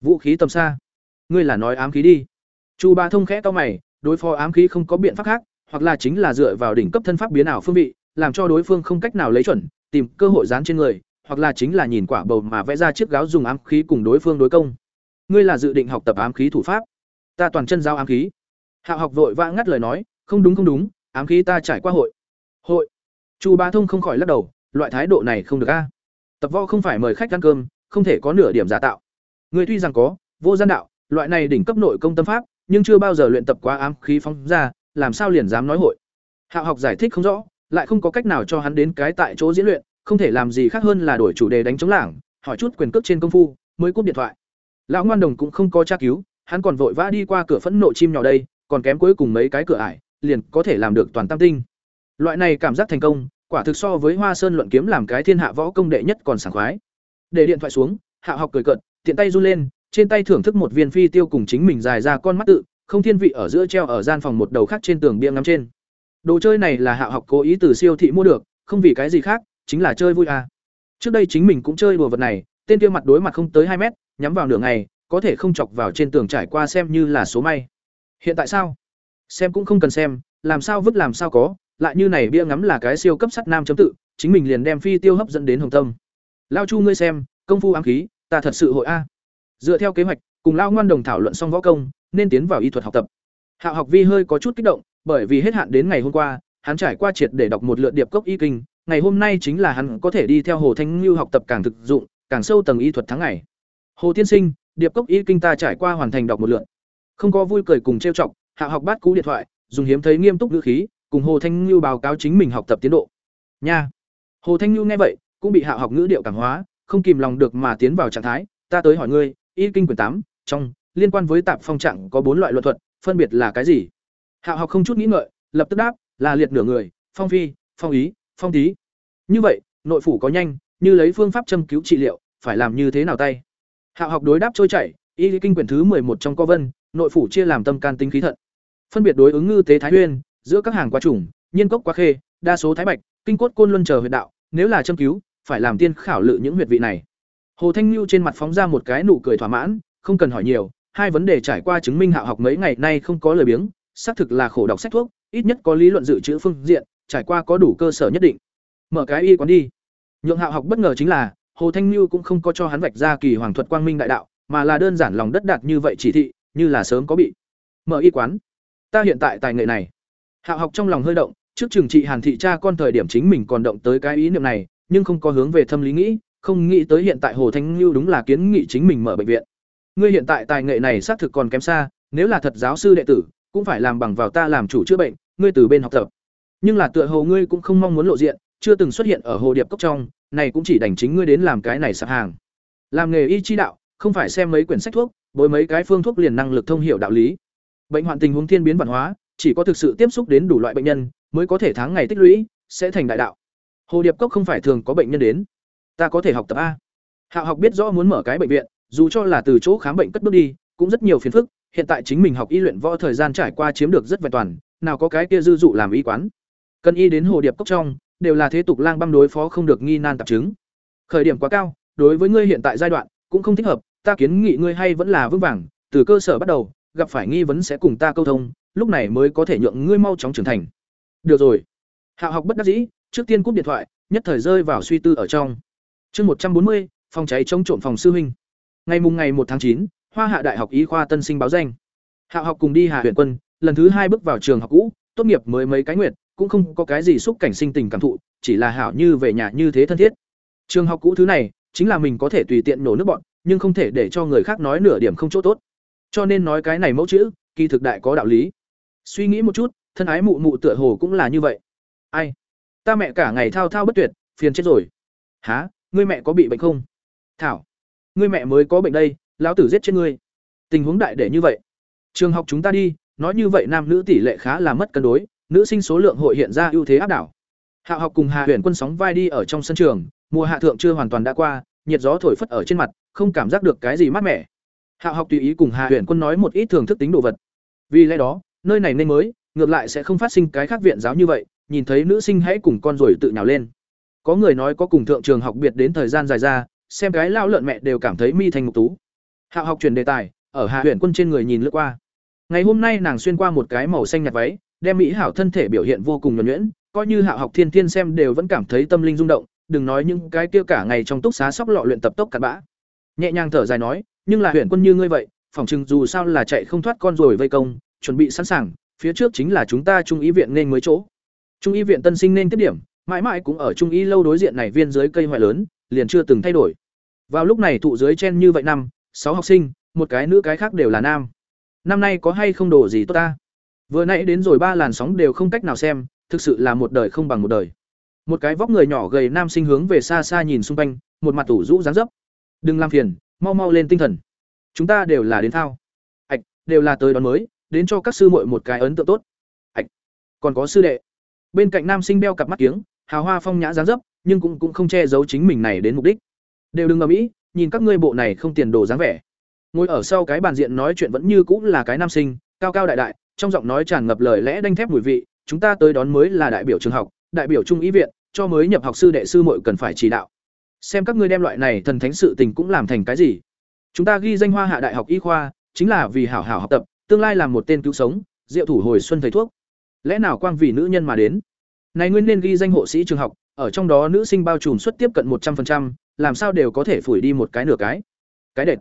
Vũ khí tầm xa. Ngươi là nói ám khí đi. Chu bá thông khẽ to mày, đối phó ám khí không có biện pháp khác, hoặc là chính là dựa vào đỉnh cấp thân pháp biến ảo phương vị, làm cho đối phương không cách nào lấy chuẩn, tìm cơ hội dán trên người, hoặc là chính là nhìn quả bầu mà vẽ ra chiếc gáo dùng ám khí cùng đối phương đối công. Ngươi là dự định học tập ám khí thủ pháp. Ta toàn chân giao ám khí hạ học vội vã ngắt lời nói, không đúng không đúng, ám khí ta trải qua hội. Hội? Chu ba thông không khỏi lắc đầu, loại thái độ này không được a. Tập võ không phải mời khách ăn cơm, không thể có nửa điểm giả tạo. Người tuy rằng có, vô gian đạo, loại này đỉnh cấp nội công tâm pháp, nhưng chưa bao giờ luyện tập quá ám khí phóng ra, làm sao liền dám nói hội? Hạ học giải thích không rõ, lại không có cách nào cho hắn đến cái tại chỗ diễn luyện, không thể làm gì khác hơn là đổi chủ đề đánh chống lảng, hỏi chút quyền cước trên công phu, mới cúp điện thoại. Lão ngoan đồng cũng không có tra cứu, hắn còn vội vã đi qua cửa phẫn nộ chim nhỏ đây còn kém cuối cùng mấy cái cửa ải, liền có thể làm được toàn tam tinh. Loại này cảm giác thành công, quả thực so với hoa sơn luận kiếm làm cái thiên hạ võ công đệ nhất còn sảng khoái. Để điện thoại xuống, hạ học cười cợt, tiện tay run lên, trên tay thưởng thức một viên phi tiêu cùng chính mình dài ra con mắt tự, không thiên vị ở giữa treo ở gian phòng một đầu khác trên tường bia ngắm trên. Đồ chơi này là hạ học cố ý từ siêu thị mua được, không vì cái gì khác, chính là chơi vui à. trước đây chính mình cũng chơi đùa vật này, tên kia mặt đối mặt không tới hai mét, nhắm vào nửa ngày, có thể không chọc vào trên tường trải qua xem như là số may hiện tại sao? Xem cũng không cần xem, làm sao vứt làm sao có, lại như này bia ngắm là cái siêu cấp sắt nam chấm tự, chính mình liền đem phi tiêu hấp dẫn đến hồng tâm. Lao chu ngươi xem, công phu ám khí, ta thật sự hội a. Dựa theo kế hoạch, cùng lao ngoan đồng thảo luận xong võ công, nên tiến vào y thuật học tập. Hạ học vi hơi có chút kích động, bởi vì hết hạn đến ngày hôm qua, hắn trải qua triệt để đọc một lượt điệp cốc y kinh, ngày hôm nay chính là hắn có thể đi theo hồ thanh lưu học tập càng thực dụng, càng sâu tầng y thuật tháng ngày. Hồ tiên sinh, điệp cốc y kinh ta trải qua hoàn thành đọc một lượt không có vui cười cùng trêu chọc, hạ học bát cú điện thoại, dùng hiếm thấy nghiêm túc ngữ khí, cùng hồ thanh lưu báo cáo chính mình học tập tiến độ. Nha! Hồ thanh lưu nghe vậy, cũng bị hạ học ngữ điệu cảm hóa, không kìm lòng được mà tiến vào trạng thái, ta tới hỏi ngươi, y kinh quyển tám, trong, liên quan với tạp phong trạng có bốn loại luận thuật, phân biệt là cái gì? Hạ học không chút nghĩ ngợi, lập tức đáp, là liệt nửa người, phong phi, phong ý, phong tý. Như vậy, nội phủ có nhanh, như lấy phương pháp châm cứu trị liệu, phải làm như thế nào tay? Hạ học đối đáp trôi chảy, y kinh quyển thứ một trong co vân nội phủ chia làm tâm can tinh khí thận. Phân biệt đối ứng ngư tế thái nguyên, giữa các hàng quá chủng nhiên cốc quá khê, đa số thái bạch, kinh cốt côn luân chờ huyệt đạo, nếu là châm cứu, phải làm tiên khảo lự những huyệt vị này. Hồ thanh lưu trên mặt phóng ra một cái nụ cười thỏa mãn, không cần hỏi nhiều, hai vấn đề trải qua chứng minh hạ học mấy ngày nay không có lời biếng, xác thực là khổ đọc sách thuốc, ít nhất có lý luận dự trữ phương diện, trải qua có đủ cơ sở nhất định. Mở cái y quán đi. Nhượng hạ học bất ngờ chính là, hồ thanh lưu cũng không có cho hắn vạch ra kỳ hoàng thuật quang minh đại đạo, mà là đơn giản lòng đất đạt như vậy chỉ thị như là sớm có bị mở y quán. Ta hiện tại tài nghệ này. Hạ học trong lòng hơi động, trước trường trị hàn thị cha con thời điểm chính mình còn động tới cái ý niệm này, nhưng không có hướng về thâm lý nghĩ, không nghĩ tới hiện tại hồ thanh lưu đúng là kiến nghị chính mình mở bệnh viện. Ngươi hiện tại tài nghệ này xác thực còn kém xa, nếu là thật giáo sư đệ tử, cũng phải làm bằng vào ta làm chủ chữa bệnh, ngươi từ bên học tập. Nhưng là tựa hồ ngươi cũng không mong muốn lộ diện, chưa từng xuất hiện ở hồ điệp cốc trong, này cũng chỉ đành chính ngươi đến làm cái này sạp hàng. Làm nghề y chi đạo không phải xem mấy quyển sách thuốc bối mấy cái phương thuốc liền năng lực thông hiểu đạo lý. Bệnh hoạn tình huống thiên biến văn hóa, chỉ có thực sự tiếp xúc đến đủ loại bệnh nhân, mới có thể tháng ngày tích lũy, sẽ thành đại đạo. Hồ điệp cốc không phải thường có bệnh nhân đến. Ta có thể học tập a. Hạo học biết rõ muốn mở cái bệnh viện, dù cho là từ chỗ khám bệnh cất bước đi, cũng rất nhiều phiền phức, hiện tại chính mình học y luyện võ thời gian trải qua chiếm được rất vẹn toàn, nào có cái kia dư dụ làm y quán. Cần y đến hồ điệp cốc trong, đều là thế tục lang băm đối phó không được nghi nan tạp chứng. Khởi điểm quá cao, đối với ngươi hiện tại giai đoạn cũng không thích hợp, ta kiến nghị ngươi hay vẫn là vững vàng, từ cơ sở bắt đầu, gặp phải nghi vấn sẽ cùng ta câu thông, lúc này mới có thể nhượng ngươi mau chóng trưởng thành. Được rồi. Hạo học bất đắc dĩ, trước tiên cúp điện thoại, nhất thời rơi vào suy tư ở trong. Chương một trăm bốn mươi, phòng cháy chống trộm phòng sư huynh. Ngày mùng ngày một tháng chín, hoa hạ đại học y khoa tân sinh báo danh. Hạo học cùng đi hà huyện quân, lần thứ hai bước vào trường học cũ, tốt nghiệp mới mấy cái nguyện cũng không có cái gì xúc cảnh sinh tình cảm thụ, chỉ là hảo như về nhà như thế thân thiết. Trường học cũ thứ này chính là mình có thể tùy tiện nổ nước bọn, nhưng không thể để cho người khác nói nửa điểm không chỗ tốt. Cho nên nói cái này mẫu chữ, kỳ thực đại có đạo lý. Suy nghĩ một chút, thân ái mụ mụ tựa hồ cũng là như vậy. Ai? Ta mẹ cả ngày thao thao bất tuyệt, phiền chết rồi. Há ngươi mẹ có bị bệnh không? Thảo. Ngươi mẹ mới có bệnh đây, lão tử giết chết ngươi. Tình huống đại để như vậy. Trường học chúng ta đi, nói như vậy nam nữ tỷ lệ khá là mất cân đối, nữ sinh số lượng hội hiện ra ưu thế áp đảo. Hạ học cùng hà huyền quân sóng vai đi ở trong sân trường mùa hạ thượng chưa hoàn toàn đã qua nhiệt gió thổi phất ở trên mặt không cảm giác được cái gì mát mẻ. Hạ học tùy ý cùng hà huyền quân nói một ít thường thức tính đồ vật. Vì lẽ đó nơi này nên mới ngược lại sẽ không phát sinh cái khác viện giáo như vậy nhìn thấy nữ sinh hãy cùng con rồi tự nhào lên. Có người nói có cùng thượng trường học biệt đến thời gian dài ra xem cái lao lợn mẹ đều cảm thấy mi thành mục tú. Hạo học chuyển đề tài, ở Hạ Huyền Quân trên người nhìn lướt qua. Ngày hôm nay nàng xuyên qua một cái màu xanh nhạt váy, đem mỹ hảo thân thể biểu hiện vô cùng nhuẩn nhuyễn, coi như Hạo học thiên thiên xem đều vẫn cảm thấy tâm linh rung động, đừng nói những cái kia cả ngày trong túc xá sóc lọ luyện tập tốc cặn bã. Nhẹ nhàng thở dài nói, nhưng là Huyền Quân như ngươi vậy, phòng chừng dù sao là chạy không thoát con rồi vây công, chuẩn bị sẵn sàng, phía trước chính là chúng ta trung ý viện nên mới chỗ. Trung y viện tân sinh nên tiếp điểm, mãi mãi cũng ở trung y lâu đối diện này viên dưới cây hoại lớn, liền chưa từng thay đổi. Vào lúc này tụ dưới chen như vậy năm, sáu học sinh, một cái nữ cái khác đều là nam. Năm nay có hay không đồ gì tốt ta? Vừa nãy đến rồi ba làn sóng đều không cách nào xem, thực sự là một đời không bằng một đời. Một cái vóc người nhỏ gầy nam sinh hướng về xa xa nhìn xung quanh, một mặt tủ rũ dáng dấp. Đừng làm phiền, mau mau lên tinh thần. Chúng ta đều là đến thao. ạch đều là tới đón mới, đến cho các sư muội một cái ấn tượng tốt. ạch còn có sư đệ bên cạnh nam sinh đeo cặp mắt kiếng hào hoa phong nhã dáng dấp nhưng cũng cũng không che giấu chính mình này đến mục đích đều đừng ở mỹ nhìn các ngươi bộ này không tiền đồ dáng vẻ ngồi ở sau cái bàn diện nói chuyện vẫn như cũng là cái nam sinh cao cao đại đại trong giọng nói tràn ngập lời lẽ đanh thép mùi vị chúng ta tới đón mới là đại biểu trường học đại biểu trung ý viện, cho mới nhập học sư đệ sư muội cần phải chỉ đạo. Xem các ngươi đem loại này thần thánh sự tình cũng làm thành cái gì. Chúng ta ghi danh hoa hạ đại học y khoa, chính là vì hảo hảo học tập, tương lai làm một tên cứu sống, diệu thủ hồi xuân thầy thuốc. Lẽ nào quang vì nữ nhân mà đến? Này nguyên nên ghi danh hộ sĩ trường học, ở trong đó nữ sinh bao trùm suất tiếp cận một trăm linh làm sao đều có thể phủi đi một cái nửa cái? Cái đệt.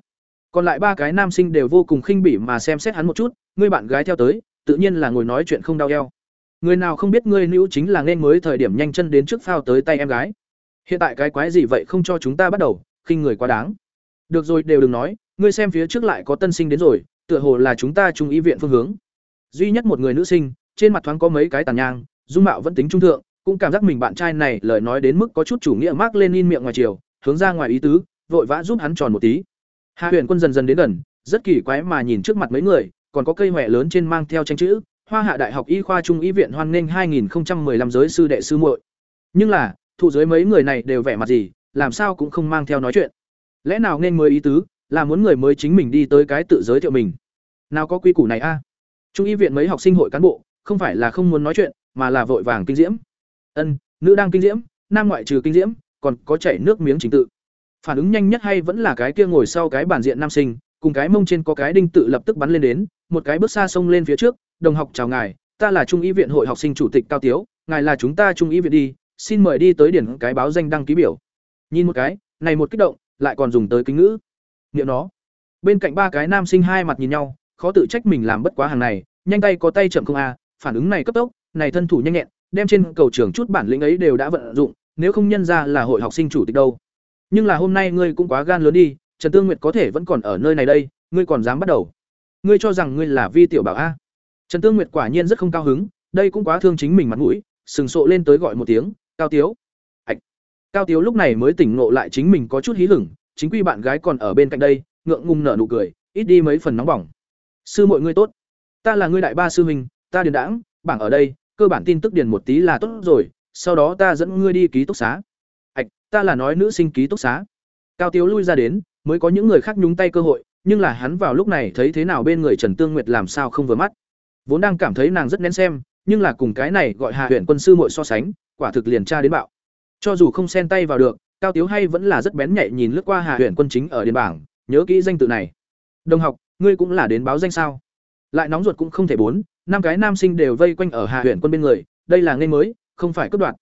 Còn lại ba cái nam sinh đều vô cùng khinh bỉ mà xem xét hắn một chút, ngươi bạn gái theo tới, tự nhiên là ngồi nói chuyện không đau eo người nào không biết ngươi nữ chính là nên mới thời điểm nhanh chân đến trước phao tới tay em gái. Hiện tại cái quái gì vậy không cho chúng ta bắt đầu khinh người quá đáng. Được rồi đều đừng nói ngươi xem phía trước lại có tân sinh đến rồi tựa hồ là chúng ta trung y viện phương hướng. Duy nhất một người nữ sinh trên mặt thoáng có mấy cái tàn nhang, dung mạo vẫn tính trung thượng, cũng cảm giác mình bạn trai này lời nói đến mức có chút chủ nghĩa Mark Lenin miệng ngoài chiều, hướng ra ngoài ý tứ, vội vã giúp hắn tròn một tí. Hạ Huyền Quân dần dần đến gần, rất kỳ quái mà nhìn trước mặt mấy người, còn có cây huệ lớn trên mang theo tranh chữ, Hoa Hạ Đại học Y khoa Trung y viện hoan nghênh 2015 giới sư đệ sư muội. Nhưng là, thụ dưới mấy người này đều vẻ mặt gì, làm sao cũng không mang theo nói chuyện. Lẽ nào nên mới ý tứ, là muốn người mới chính mình đi tới cái tự giới thiệu mình. Nào có quy củ này a? Trung y viện mấy học sinh hội cán bộ, không phải là không muốn nói chuyện, mà là vội vàng kinh diễm. Ân, nữ đang kinh diễm, nam ngoại trừ kinh diễm, còn có chảy nước miếng chính tự. Phản ứng nhanh nhất hay vẫn là cái kia ngồi sau cái bản diện nam sinh, cùng cái mông trên có cái đinh tự lập tức bắn lên đến, một cái bước xa sông lên phía trước, "Đồng học chào ngài, ta là Trung ý viện hội học sinh chủ tịch Cao Tiếu, ngài là chúng ta Trung ý viện đi, xin mời đi tới điển cái báo danh đăng ký biểu." Nhìn một cái, này một kích động, lại còn dùng tới kính ngữ. Niệm nó. Bên cạnh ba cái nam sinh hai mặt nhìn nhau, khó tự trách mình làm bất quá hàng này, nhanh tay có tay chậm không a, phản ứng này cấp tốc, này thân thủ nhanh nhẹn, đem trên cầu trường chút bản lĩnh ấy đều đã vận dụng, nếu không nhân ra là hội học sinh chủ tịch đâu. Nhưng là hôm nay ngươi cũng quá gan lớn đi, Trần Tương Nguyệt có thể vẫn còn ở nơi này đây, ngươi còn dám bắt đầu? Ngươi cho rằng ngươi là Vi tiểu bảo a? Trần Tương Nguyệt quả nhiên rất không cao hứng, đây cũng quá thương chính mình mặt mũi, sừng sộ lên tới gọi một tiếng, "Cao Tiếu." Hạch. Cao Tiếu lúc này mới tỉnh ngộ lại chính mình có chút hí hửng, chính quy bạn gái còn ở bên cạnh đây, ngượng ngùng nở nụ cười, ít đi mấy phần nóng bỏng. "Sư muội ngươi tốt, ta là ngươi đại ba sư huynh, ta điền đãng bảng ở đây cơ bản tin tức điền một tí là tốt rồi sau đó ta dẫn ngươi đi ký túc xá Hạch, ta là nói nữ sinh ký túc xá cao tiếu lui ra đến mới có những người khác nhúng tay cơ hội nhưng là hắn vào lúc này thấy thế nào bên người trần tương nguyệt làm sao không vừa mắt vốn đang cảm thấy nàng rất nén xem, nhưng là cùng cái này gọi hạ huyện quân sư mội so sánh, quả thực liền tra đến bạo. Cho dù không xen tay vào được, cao tiếu hay vẫn là rất bén nhạy nhìn lướt qua hạ huyện quân chính ở điền bảng, nhớ kỹ danh tự này. Đồng học, ngươi cũng là đến báo danh sao? Lại nóng ruột cũng không thể bốn, năm cái nam sinh đều vây quanh ở hạ huyện quân bên người, đây là ngay mới, không phải cướp đoạt.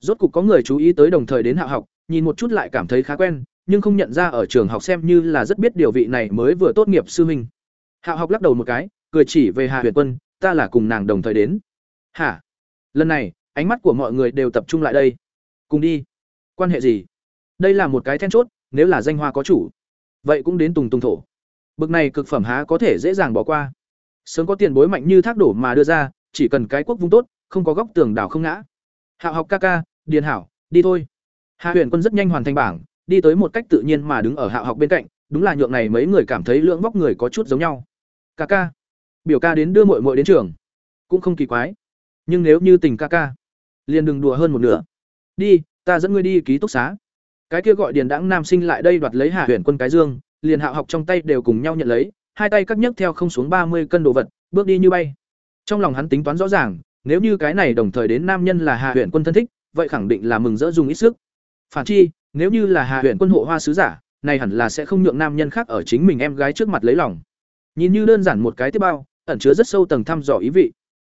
Rốt cục có người chú ý tới đồng thời đến hạ học, nhìn một chút lại cảm thấy khá quen, nhưng không nhận ra ở trường học xem như là rất biết điều vị này mới vừa tốt nghiệp sư huynh. Hạ học lắc đầu một cái, cười chỉ về hạ huyện quân ta là cùng nàng đồng thời đến. Hả? Lần này, ánh mắt của mọi người đều tập trung lại đây. Cùng đi. Quan hệ gì? Đây là một cái then chốt, nếu là danh hoa có chủ, vậy cũng đến tùng tùng thổ. Bực này cực phẩm há có thể dễ dàng bỏ qua. Sớm có tiền bối mạnh như thác đổ mà đưa ra, chỉ cần cái quốc vung tốt, không có góc tường đảo không ngã. Hạo học ca ca, điền hảo, đi thôi. Hạ huyền quân rất nhanh hoàn thành bảng, đi tới một cách tự nhiên mà đứng ở hạo học bên cạnh, đúng là nhượng này mấy người cảm thấy lưỡng vóc người có chút giống nhau. Ca ca biểu ca đến đưa mội mội đến trường cũng không kỳ quái nhưng nếu như tình ca ca liền đừng đùa hơn một nửa đi ta dẫn ngươi đi ký túc xá cái kia gọi điền đãng nam sinh lại đây đoạt lấy hạ huyền quân cái dương liền hạ học trong tay đều cùng nhau nhận lấy hai tay cắt nhấc theo không xuống ba mươi cân đồ vật, bước đi như bay. Trong lòng hắn tính toán rõ ràng, nếu như cái này đồng thời đến nam nhân là Hà Huyền Quân thân thích, vậy khẳng định là mừng rỡ dùng ít sức. Phản chi, nếu như là Hà Huyền Quân hộ hoa sứ giả, này hẳn là sẽ không nhượng nam nhân khác ở chính mình em gái trước mặt lấy lòng. Nhìn như đơn giản một cái tiếp bao, ẩn chứa rất sâu tầng thăm dò ý vị.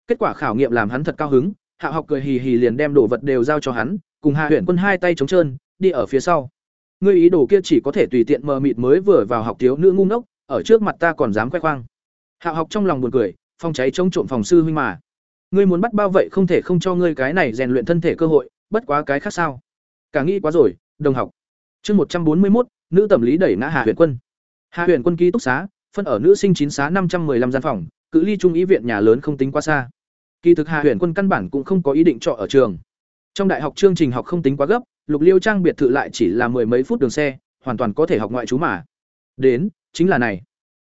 Kết quả khảo nghiệm làm hắn thật cao hứng, Hạ học cười hì hì liền đem đồ vật đều giao cho hắn, cùng Hạ Huyền Quân hai tay trống trơn, đi ở phía sau. Ngươi ý đồ kia chỉ có thể tùy tiện mờ mịt mới vừa vào học thiếu nữ ngu ngốc, ở trước mặt ta còn dám khoe khoang. Hạ học trong lòng buồn cười, phong cháy chống trộm phòng sư huynh mà. Ngươi muốn bắt bao vậy không thể không cho ngươi cái này rèn luyện thân thể cơ hội, bất quá cái khác sao? Cả nghĩ quá rồi, đồng học. Chương một trăm bốn mươi một, nữ tẩm lý đẩy ngã Hạ Huyền Quân. Hạ Huyền Quân ký túc xá, phân ở nữ sinh chín xá năm trăm 515 gian phòng, cự ly trung ý viện nhà lớn không tính quá xa. Kỳ thực hà Huyền Quân căn bản cũng không có ý định trọ ở trường. Trong đại học chương trình học không tính quá gấp, Lục Liêu Trang biệt thự lại chỉ là mười mấy phút đường xe, hoàn toàn có thể học ngoại trú mà. Đến, chính là này.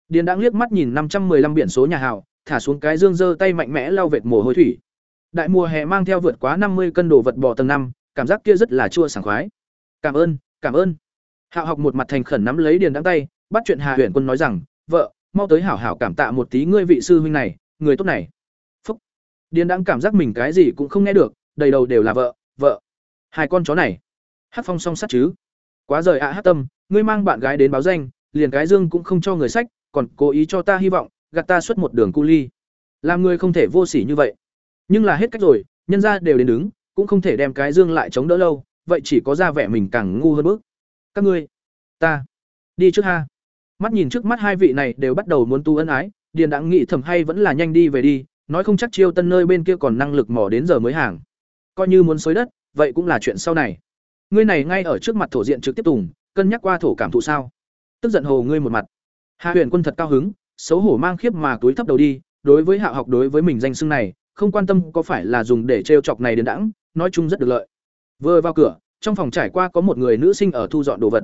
Điền đang liếc mắt nhìn năm trăm 515 biển số nhà hào, thả xuống cái dương dơ tay mạnh mẽ lau vệt mồ hôi thủy. Đại mùa hè mang theo vượt quá năm mươi cân đồ vật bò tầng năm, cảm giác kia rất là chua sảng khoái. Cảm ơn, cảm ơn. Hạo học một mặt thành khẩn nắm lấy Điền đắng tay, bắt chuyện Hà Huyền Quân nói rằng, "Vợ, mau tới hảo hảo cảm tạ một tí ngươi vị sư huynh này, người tốt này." Phúc. Điền đang cảm giác mình cái gì cũng không nghe được, đầy đầu đều là vợ, vợ. Hai con chó này. Hát phong song sát chứ. Quá rời ạ à hát tâm, ngươi mang bạn gái đến báo danh, liền cái dương cũng không cho người sách, còn cố ý cho ta hy vọng, gạt ta xuất một đường cu ly. Làm người không thể vô sỉ như vậy. Nhưng là hết cách rồi, nhân ra đều đến đứng, cũng không thể đem cái dương lại chống đỡ lâu, vậy chỉ có ra vẻ mình càng ngu hơn bước. Các ngươi, ta, đi trước ha. Mắt nhìn trước mắt hai vị này đều bắt đầu muốn tu ân ái, Điền Đãng nghĩ thầm hay vẫn là nhanh đi về đi, nói không chắc chiêu tân nơi bên kia còn năng lực mỏ đến giờ mới hàng. Coi như muốn xới đất, vậy cũng là chuyện sau này. Ngươi này ngay ở trước mặt thổ diện trực tiếp tùng, cân nhắc qua thổ cảm thụ sao? Tức giận hồ ngươi một mặt. Hạ Huyền Quân thật cao hứng, xấu hổ mang khiếp mà túi thấp đầu đi, đối với Hạ học đối với mình danh xưng này, không quan tâm có phải là dùng để trêu chọc này đến đãng, nói chung rất được lợi. Vừa vào cửa, trong phòng trải qua có một người nữ sinh ở thu dọn đồ vật.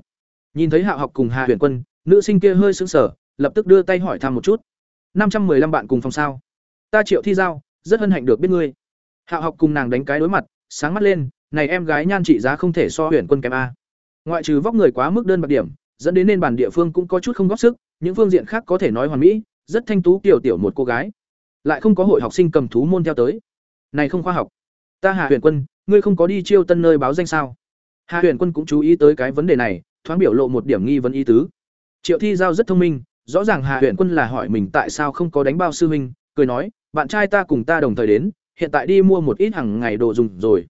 Nhìn thấy Hạ học cùng Hạ Huyền Quân, nữ sinh kia hơi sững sờ, lập tức đưa tay hỏi thăm một chút. năm trăm 515 bạn cùng phòng sao? Ta Triệu Thi Giao, rất hân hạnh được biết ngươi. Hạo học cùng nàng đánh cái đối mặt, sáng mắt lên, này em gái nhan trị giá không thể so Huyền Quân kém a. Ngoại trừ vóc người quá mức đơn bạc điểm, dẫn đến nên bản địa phương cũng có chút không góp sức, những phương diện khác có thể nói hoàn mỹ, rất thanh tú tiểu tiểu một cô gái. Lại không có hội học sinh cầm thú môn theo tới. Này không khoa học. Ta Hà Huyền Quân, ngươi không có đi chiêu tân nơi báo danh sao? Hà Huyền Quân cũng chú ý tới cái vấn đề này, thoáng biểu lộ một điểm nghi vấn ý tứ. Triệu Thi giao rất thông minh, rõ ràng Hà huyện Quân là hỏi mình tại sao không có đánh bao sư huynh, cười nói, bạn trai ta cùng ta đồng thời đến, hiện tại đi mua một ít hàng ngày đồ dùng rồi.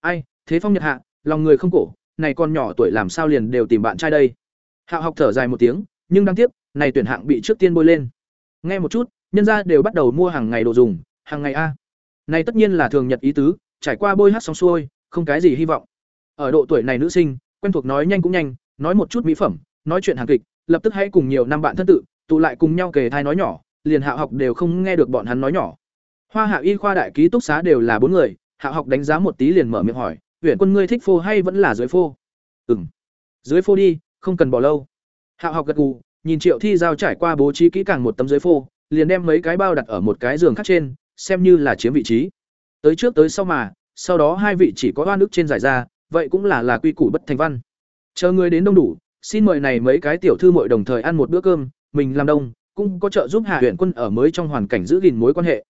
Ai, thế phong nhật hạ, lòng người không cổ, này con nhỏ tuổi làm sao liền đều tìm bạn trai đây. Hạo học thở dài một tiếng, nhưng đáng tiếc, này tuyển hạng bị trước tiên bôi lên. Nghe một chút, nhân gia đều bắt đầu mua hàng ngày đồ dùng, hàng ngày a. Này tất nhiên là thường nhật ý tứ, trải qua bôi hát xong xuôi, không cái gì hy vọng. Ở độ tuổi này nữ sinh, quen thuộc nói nhanh cũng nhanh, nói một chút mỹ phẩm, nói chuyện hàng kịch, lập tức hãy cùng nhiều năm bạn thân tự, tụ lại cùng nhau kề thai nói nhỏ, liền hạ học đều không nghe được bọn hắn nói nhỏ. Hoa Hạ y khoa đại ký túc xá đều là bốn người, hạ học đánh giá một tí liền mở miệng hỏi, "Uyển quân ngươi thích phô hay vẫn là dưới phô?" "Ừm." "Dưới phô đi, không cần bỏ lâu." hạ học gật gù, nhìn Triệu Thi giao trải qua bố trí kỹ càng một tấm dưới phô, liền đem mấy cái bao đặt ở một cái giường khác trên, xem như là chiếm vị trí. Tới trước tới sau mà, sau đó hai vị chỉ có oan ức trên giải ra, vậy cũng là là quy củ bất thành văn. Chờ người đến đông đủ, xin mời này mấy cái tiểu thư muội đồng thời ăn một bữa cơm, mình làm đông, cũng có trợ giúp Hạ Uyển Quân ở mới trong hoàn cảnh giữ gìn mối quan hệ.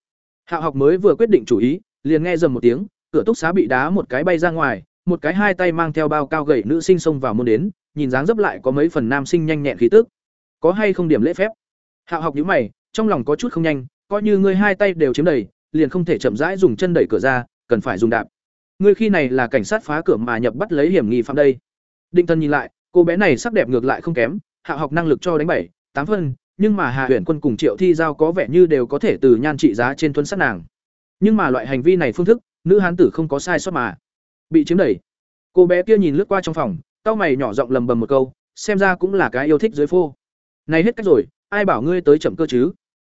hạ học mới vừa quyết định chủ ý, liền nghe rầm một tiếng, cửa túc xá bị đá một cái bay ra ngoài, một cái hai tay mang theo bao cao gầy nữ sinh xông vào môn đến, nhìn dáng dấp lại có mấy phần nam sinh nhanh nhẹn khí tức. Có hay không điểm lễ phép? hạ học nhíu mày, trong lòng có chút không nhanh, coi như ngươi hai tay đều chiếm đầy, liền không thể chậm rãi dùng chân đẩy cửa ra, cần phải dùng đạp. Ngươi khi này là cảnh sát phá cửa mà nhập bắt lấy hiểm nghi phạm đây. Định Thân nhìn lại, cô bé này sắc đẹp ngược lại không kém, hạ học năng lực cho đánh bảy, tám phân, nhưng mà hạ Huyền Quân cùng Triệu Thi giao có vẻ như đều có thể từ nhan trị giá trên tuấn sát nàng. Nhưng mà loại hành vi này phương thức, nữ hán tử không có sai sót mà. Bị chiếm đẩy. Cô bé kia nhìn lướt qua trong phòng, tao mày nhỏ giọng lầm bầm một câu, xem ra cũng là cái yêu thích dưới phô. Này hết cách rồi, ai bảo ngươi tới chậm cơ chứ?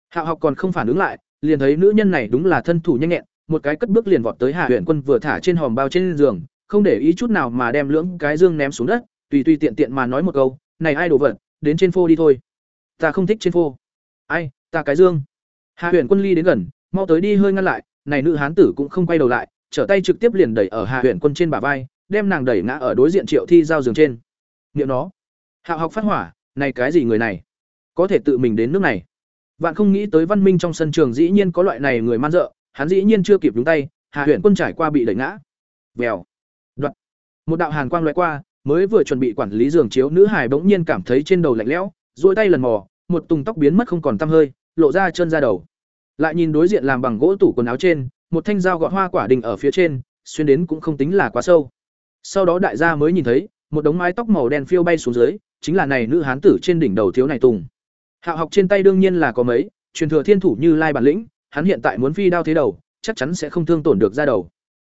Hạ học còn không phản ứng lại, liền thấy nữ nhân này đúng là thân thủ nhanh nhẹn, một cái cất bước liền vọt tới Hạ Huyền Quân vừa thả trên hòm bao trên giường, không để ý chút nào mà đem lưỡng cái dương ném xuống đất, tùy tùy tiện tiện mà nói một câu, "Này ai đồ vật, đến trên phô đi thôi." "Ta không thích trên phô." "Ai, ta cái dương." Hạ Huyền Quân ly đến gần, mau tới đi hơi ngăn lại, này nữ hán tử cũng không quay đầu lại, trở tay trực tiếp liền đẩy ở Hạ Huyền Quân trên bả vai, đem nàng đẩy ngã ở đối diện Triệu Thi giao giường trên. Niệm nó, hạ học phát hỏa, này cái gì người này, có thể tự mình đến nước này. Vạn không nghĩ tới văn minh trong sân trường dĩ nhiên có loại này người man dợ, hắn dĩ nhiên chưa kịp đúng tay, Hà Huyền Quân trải qua bị đẩy ngã. Vèo. Đoạn. Một đạo hàn quang lóe qua, mới vừa chuẩn bị quản lý giường chiếu, nữ hải bỗng nhiên cảm thấy trên đầu lạnh lẽo, duỗi tay lần mò, một tùng tóc biến mất không còn tăm hơi, lộ ra chân ra đầu. Lại nhìn đối diện làm bằng gỗ tủ quần áo trên, một thanh dao gọt hoa quả đình ở phía trên, xuyên đến cũng không tính là quá sâu. Sau đó đại gia mới nhìn thấy, một đống mái tóc màu đen phiêu bay xuống dưới, chính là này nữ hán tử trên đỉnh đầu thiếu này tùng. Hạo học trên tay đương nhiên là có mấy, truyền thừa thiên thủ như lai bản lĩnh, hắn hiện tại muốn phi đao thế đầu, chắc chắn sẽ không thương tổn được ra đầu.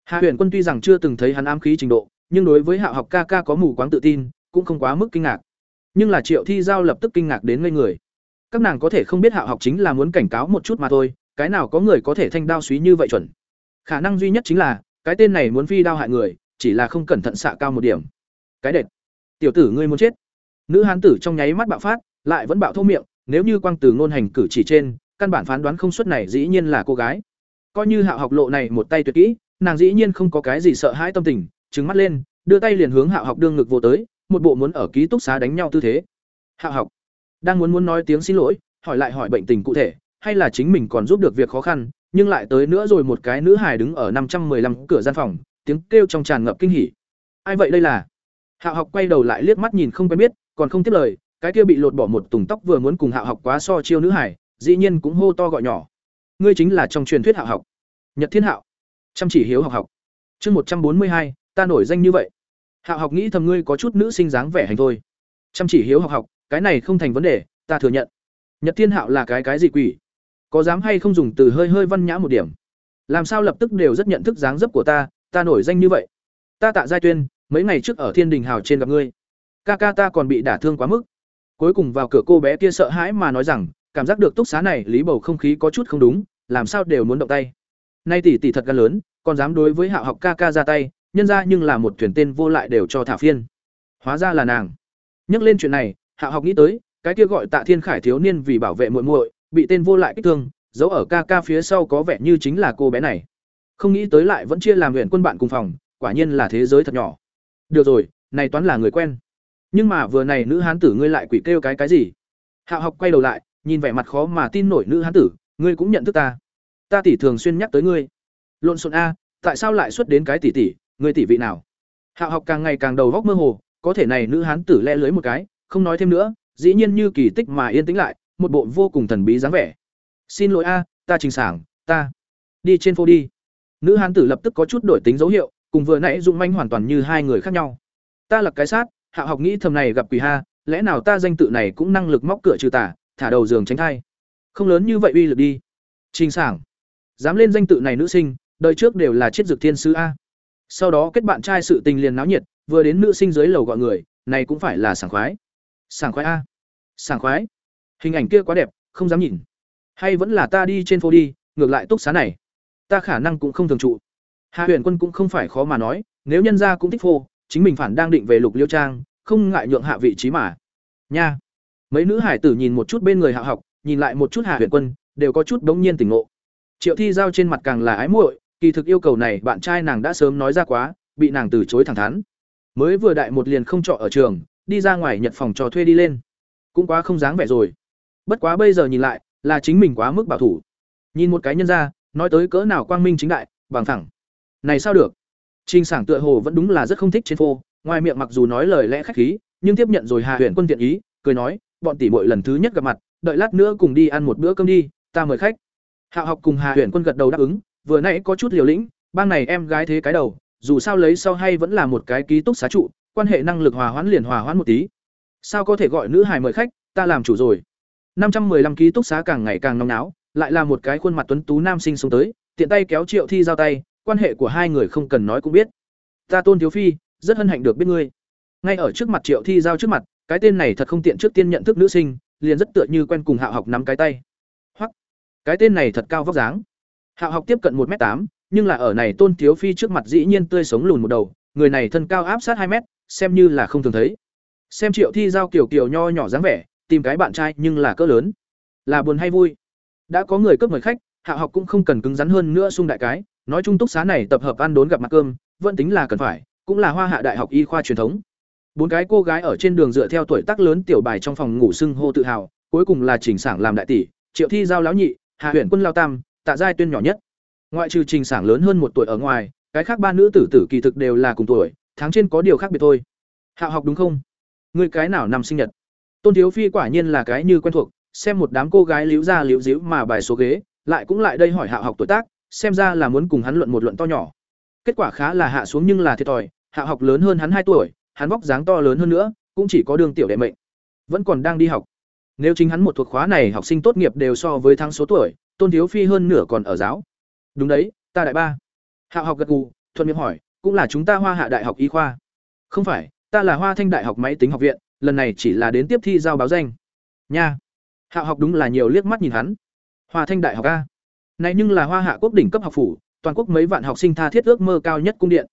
Hạ huyền quân tuy rằng chưa từng thấy hắn ám khí trình độ nhưng đối với hạ học ca ca có mù quáng tự tin, cũng không quá mức kinh ngạc. Nhưng là triệu thi giao lập tức kinh ngạc đến ngây người. Các nàng có thể không biết hạ học chính là muốn cảnh cáo một chút mà thôi, cái nào có người có thể thanh đao suý như vậy chuẩn. Khả năng duy nhất chính là, cái tên này muốn phi đao hại người, chỉ là không cẩn thận xạ cao một điểm. Cái đệt. Tiểu tử ngươi muốn chết. Nữ hán tử trong nháy mắt bạo phát, lại vẫn bạo thô miệng, nếu như quang từ ngôn hành cử chỉ trên, căn bản phán đoán không xuất này dĩ nhiên là cô gái. Coi như hạ học lộ này một tay tuyệt kỹ, nàng dĩ nhiên không có cái gì sợ hãi tâm tình trừng mắt lên, đưa tay liền hướng hạo học đương ngực vô tới, một bộ muốn ở ký túc xá đánh nhau tư thế. Hạo học đang muốn muốn nói tiếng xin lỗi, hỏi lại hỏi bệnh tình cụ thể, hay là chính mình còn giúp được việc khó khăn, nhưng lại tới nữa rồi một cái nữ hài đứng ở năm trăm 515 cửa gian phòng, tiếng kêu trong tràn ngập kinh hỉ. Ai vậy đây là? Hạo học quay đầu lại liếc mắt nhìn không quen biết, còn không tiếp lời, cái kia bị lột bỏ một tùng tóc vừa muốn cùng hạo học quá so chiêu nữ hải dĩ nhiên cũng hô to gọi nhỏ. Ngươi chính là trong truyền thuyết hạo học. Nhật thiên hạo. Chăm chỉ hiếu học học. Chương một trăm bốn mươi hai ta nổi danh như vậy. Hạo học nghĩ thầm ngươi có chút nữ sinh dáng vẻ hành thôi. Chăm chỉ hiếu học học, cái này không thành vấn đề, ta thừa nhận. Nhật thiên hạo là cái cái gì quỷ? Có dám hay không dùng từ hơi hơi văn nhã một điểm? Làm sao lập tức đều rất nhận thức dáng dấp của ta ta nổi danh như vậy? Ta tạ giai tuyên, mấy ngày trước ở thiên đình hào trên gặp ngươi. Ca ca ta còn bị đả thương quá mức. Cuối cùng vào cửa cô bé kia sợ hãi mà nói rằng, cảm giác được túc xá này lý bầu không khí có chút không đúng, làm sao đều muốn động tay. Nay tỷ tỷ thật gan lớn, còn dám đối với hạo học ca ca ra tay nhân ra nhưng là một thuyền tên vô lại đều cho thả phiên. Hóa ra là nàng. Nhắc lên chuyện này, hạ học nghĩ tới, cái kia gọi tạ thiên khải thiếu niên vì bảo vệ muội muội, bị tên vô lại kích thương, giấu ở ca ca phía sau có vẻ như chính là cô bé này. Không nghĩ tới lại vẫn chia làm huyện quân bạn cùng phòng, quả nhiên là thế giới thật nhỏ. Được rồi, này toán là người quen. Nhưng mà vừa này nữ hán tử ngươi lại quỷ kêu cái cái gì? Hạ học quay đầu lại, nhìn vẻ mặt khó mà tin nổi nữ hán tử, ngươi cũng nhận thức ta. Ta tỷ thường xuyên nhắc tới ngươi. Lộn xộn a, tại sao lại xuất đến cái tỷ tỷ? Người tỷ vị nào? Hạo học càng ngày càng đầu góc mơ hồ, có thể này nữ hán tử le lưới một cái, không nói thêm nữa, dĩ nhiên như kỳ tích mà yên tĩnh lại, một bộ vô cùng thần bí dáng vẻ. Xin lỗi a, ta trình sảng, ta. Đi trên phố đi. Nữ hán tử lập tức có chút đổi tính dấu hiệu, cùng vừa nãy dụng manh hoàn toàn như hai người khác nhau. Ta là cái sát hạ học nghĩ thầm này gặp quỷ ha, lẽ nào ta danh tự này cũng năng lực móc cửa trừ tả thả đầu giường tránh thai? Không lớn như vậy uy lực đi. Trình sảng. Dám lên danh tự này nữ sinh, đời trước đều là chiết dược thiên sứ a sau đó kết bạn trai sự tình liền náo nhiệt, vừa đến nữ sinh dưới lầu gọi người, này cũng phải là sảng khoái. Sảng khoái a. Sảng khoái. Hình ảnh kia quá đẹp, không dám nhìn. Hay vẫn là ta đi trên phố đi, ngược lại túc xá này. Ta khả năng cũng không thường trụ. Hạ huyền quân cũng không phải khó mà nói, nếu nhân gia cũng thích phô, chính mình phản đang định về lục liêu trang, không ngại nhượng hạ vị trí mà. Nha. Mấy nữ hải tử nhìn một chút bên người hạ học, nhìn lại một chút hạ huyền quân, đều có chút bỗng nhiên tỉnh ngộ. Triệu thi giao trên mặt càng là ái muội kỳ thực yêu cầu này bạn trai nàng đã sớm nói ra quá bị nàng từ chối thẳng thắn. Mới vừa đại một liền không trọ ở trường đi ra ngoài nhật phòng trò thuê đi lên. Cũng quá không dáng vẻ rồi. Bất quá bây giờ nhìn lại là chính mình quá mức bảo thủ. Nhìn một cái nhân ra nói tới cỡ nào quang minh chính đại bằng thẳng. Này sao được? Trình Sảng tựa hồ vẫn đúng là rất không thích trên phô, ngoài miệng mặc dù nói lời lẽ khách khí, nhưng tiếp nhận rồi Hà Huyền Quân tiện ý, cười nói, bọn tỷ muội lần thứ nhất gặp mặt, đợi lát nữa cùng đi ăn một bữa cơm đi, ta mời khách. hạ học cùng Hà Huyền Quân gật đầu đáp ứng, vừa nãy có chút liều lĩnh, bang này em gái thế cái đầu, dù sao lấy sau hay vẫn là một cái ký túc xá trụ, quan hệ năng lực hòa hoãn liền hòa hoãn một tí. Sao có thể gọi nữ hài mời khách, ta làm chủ rồi. Năm trăm 515 ký túc xá càng ngày càng nóng náo, lại là một cái khuôn mặt tuấn tú nam sinh xuống tới, tiện tay kéo Triệu Thi giao tay, quan hệ của hai người không cần nói cũng biết ta tôn thiếu phi rất hân hạnh được biết ngươi ngay ở trước mặt triệu thi giao trước mặt cái tên này thật không tiện trước tiên nhận thức nữ sinh liền rất tựa như quen cùng hạ học nắm cái tay hoặc cái tên này thật cao vóc dáng hạ học tiếp cận một m tám, nhưng là ở này tôn thiếu phi trước mặt dĩ nhiên tươi sống lùn một đầu, người này thân cao áp sát hai mét, xem như là không thường thấy. Xem triệu thi giao kiểu kiểu nho nhỏ dáng vẻ, tìm cái bạn trai nhưng là cỡ lớn. Là buồn hay vui? Đã có người cướp mời khách hạ học cũng không cần cứng rắn hơn nữa xung đại cái, nói chung túc xá này tập hợp ăn đốn gặp mặt cơm, vẫn tính là cần phải, cũng là hoa hạ đại học y khoa truyền thống. Bốn cái cô gái ở trên đường dựa theo tuổi tác lớn tiểu bài trong phòng ngủ sưng hô tự hào, cuối cùng là chỉnh sảng làm đại tỷ, triệu thi giao lão nhị hạ huyện quân lao tam tạ giai tuyên nhỏ nhất ngoại trừ trình sảng lớn hơn một tuổi ở ngoài cái khác ba nữ tử tử kỳ thực đều là cùng tuổi tháng trên có điều khác biệt thôi Hạ học đúng không? Ngươi cái nào nằm sinh nhật? Tôn Thiếu Phi quả nhiên là cái như quen thuộc, xem một đám cô gái liễu ra liễu díu mà bài số ghế, lại cũng lại đây hỏi hạ học tuổi tác, xem ra là muốn cùng hắn luận một luận to nhỏ. Kết quả khá là hạ xuống nhưng là thiệt thòi, hạ học lớn hơn hắn hai tuổi, hắn vóc dáng to lớn hơn nữa, cũng chỉ có đường tiểu đệ mệnh. Vẫn còn đang đi học. Nếu chính hắn một thuộc khóa này học sinh tốt nghiệp đều so với tháng số tuổi, Tôn Thiếu Phi hơn nửa còn ở giáo. Đúng đấy, ta đại ba. Hạ học gật gù, thuận miệng hỏi, cũng là chúng ta Hoa Hạ Đại học Y khoa. Không phải, ta là Hoa Thanh Đại học Máy tính học viện, lần này chỉ là đến tiếp thi giao báo danh. Nha. Hạ học đúng là nhiều liếc mắt nhìn hắn. Hoa Thanh Đại học a. Này nhưng là Hoa Hạ quốc đỉnh cấp học phủ, toàn quốc mấy vạn học sinh tha thiết ước mơ cao nhất cung điện.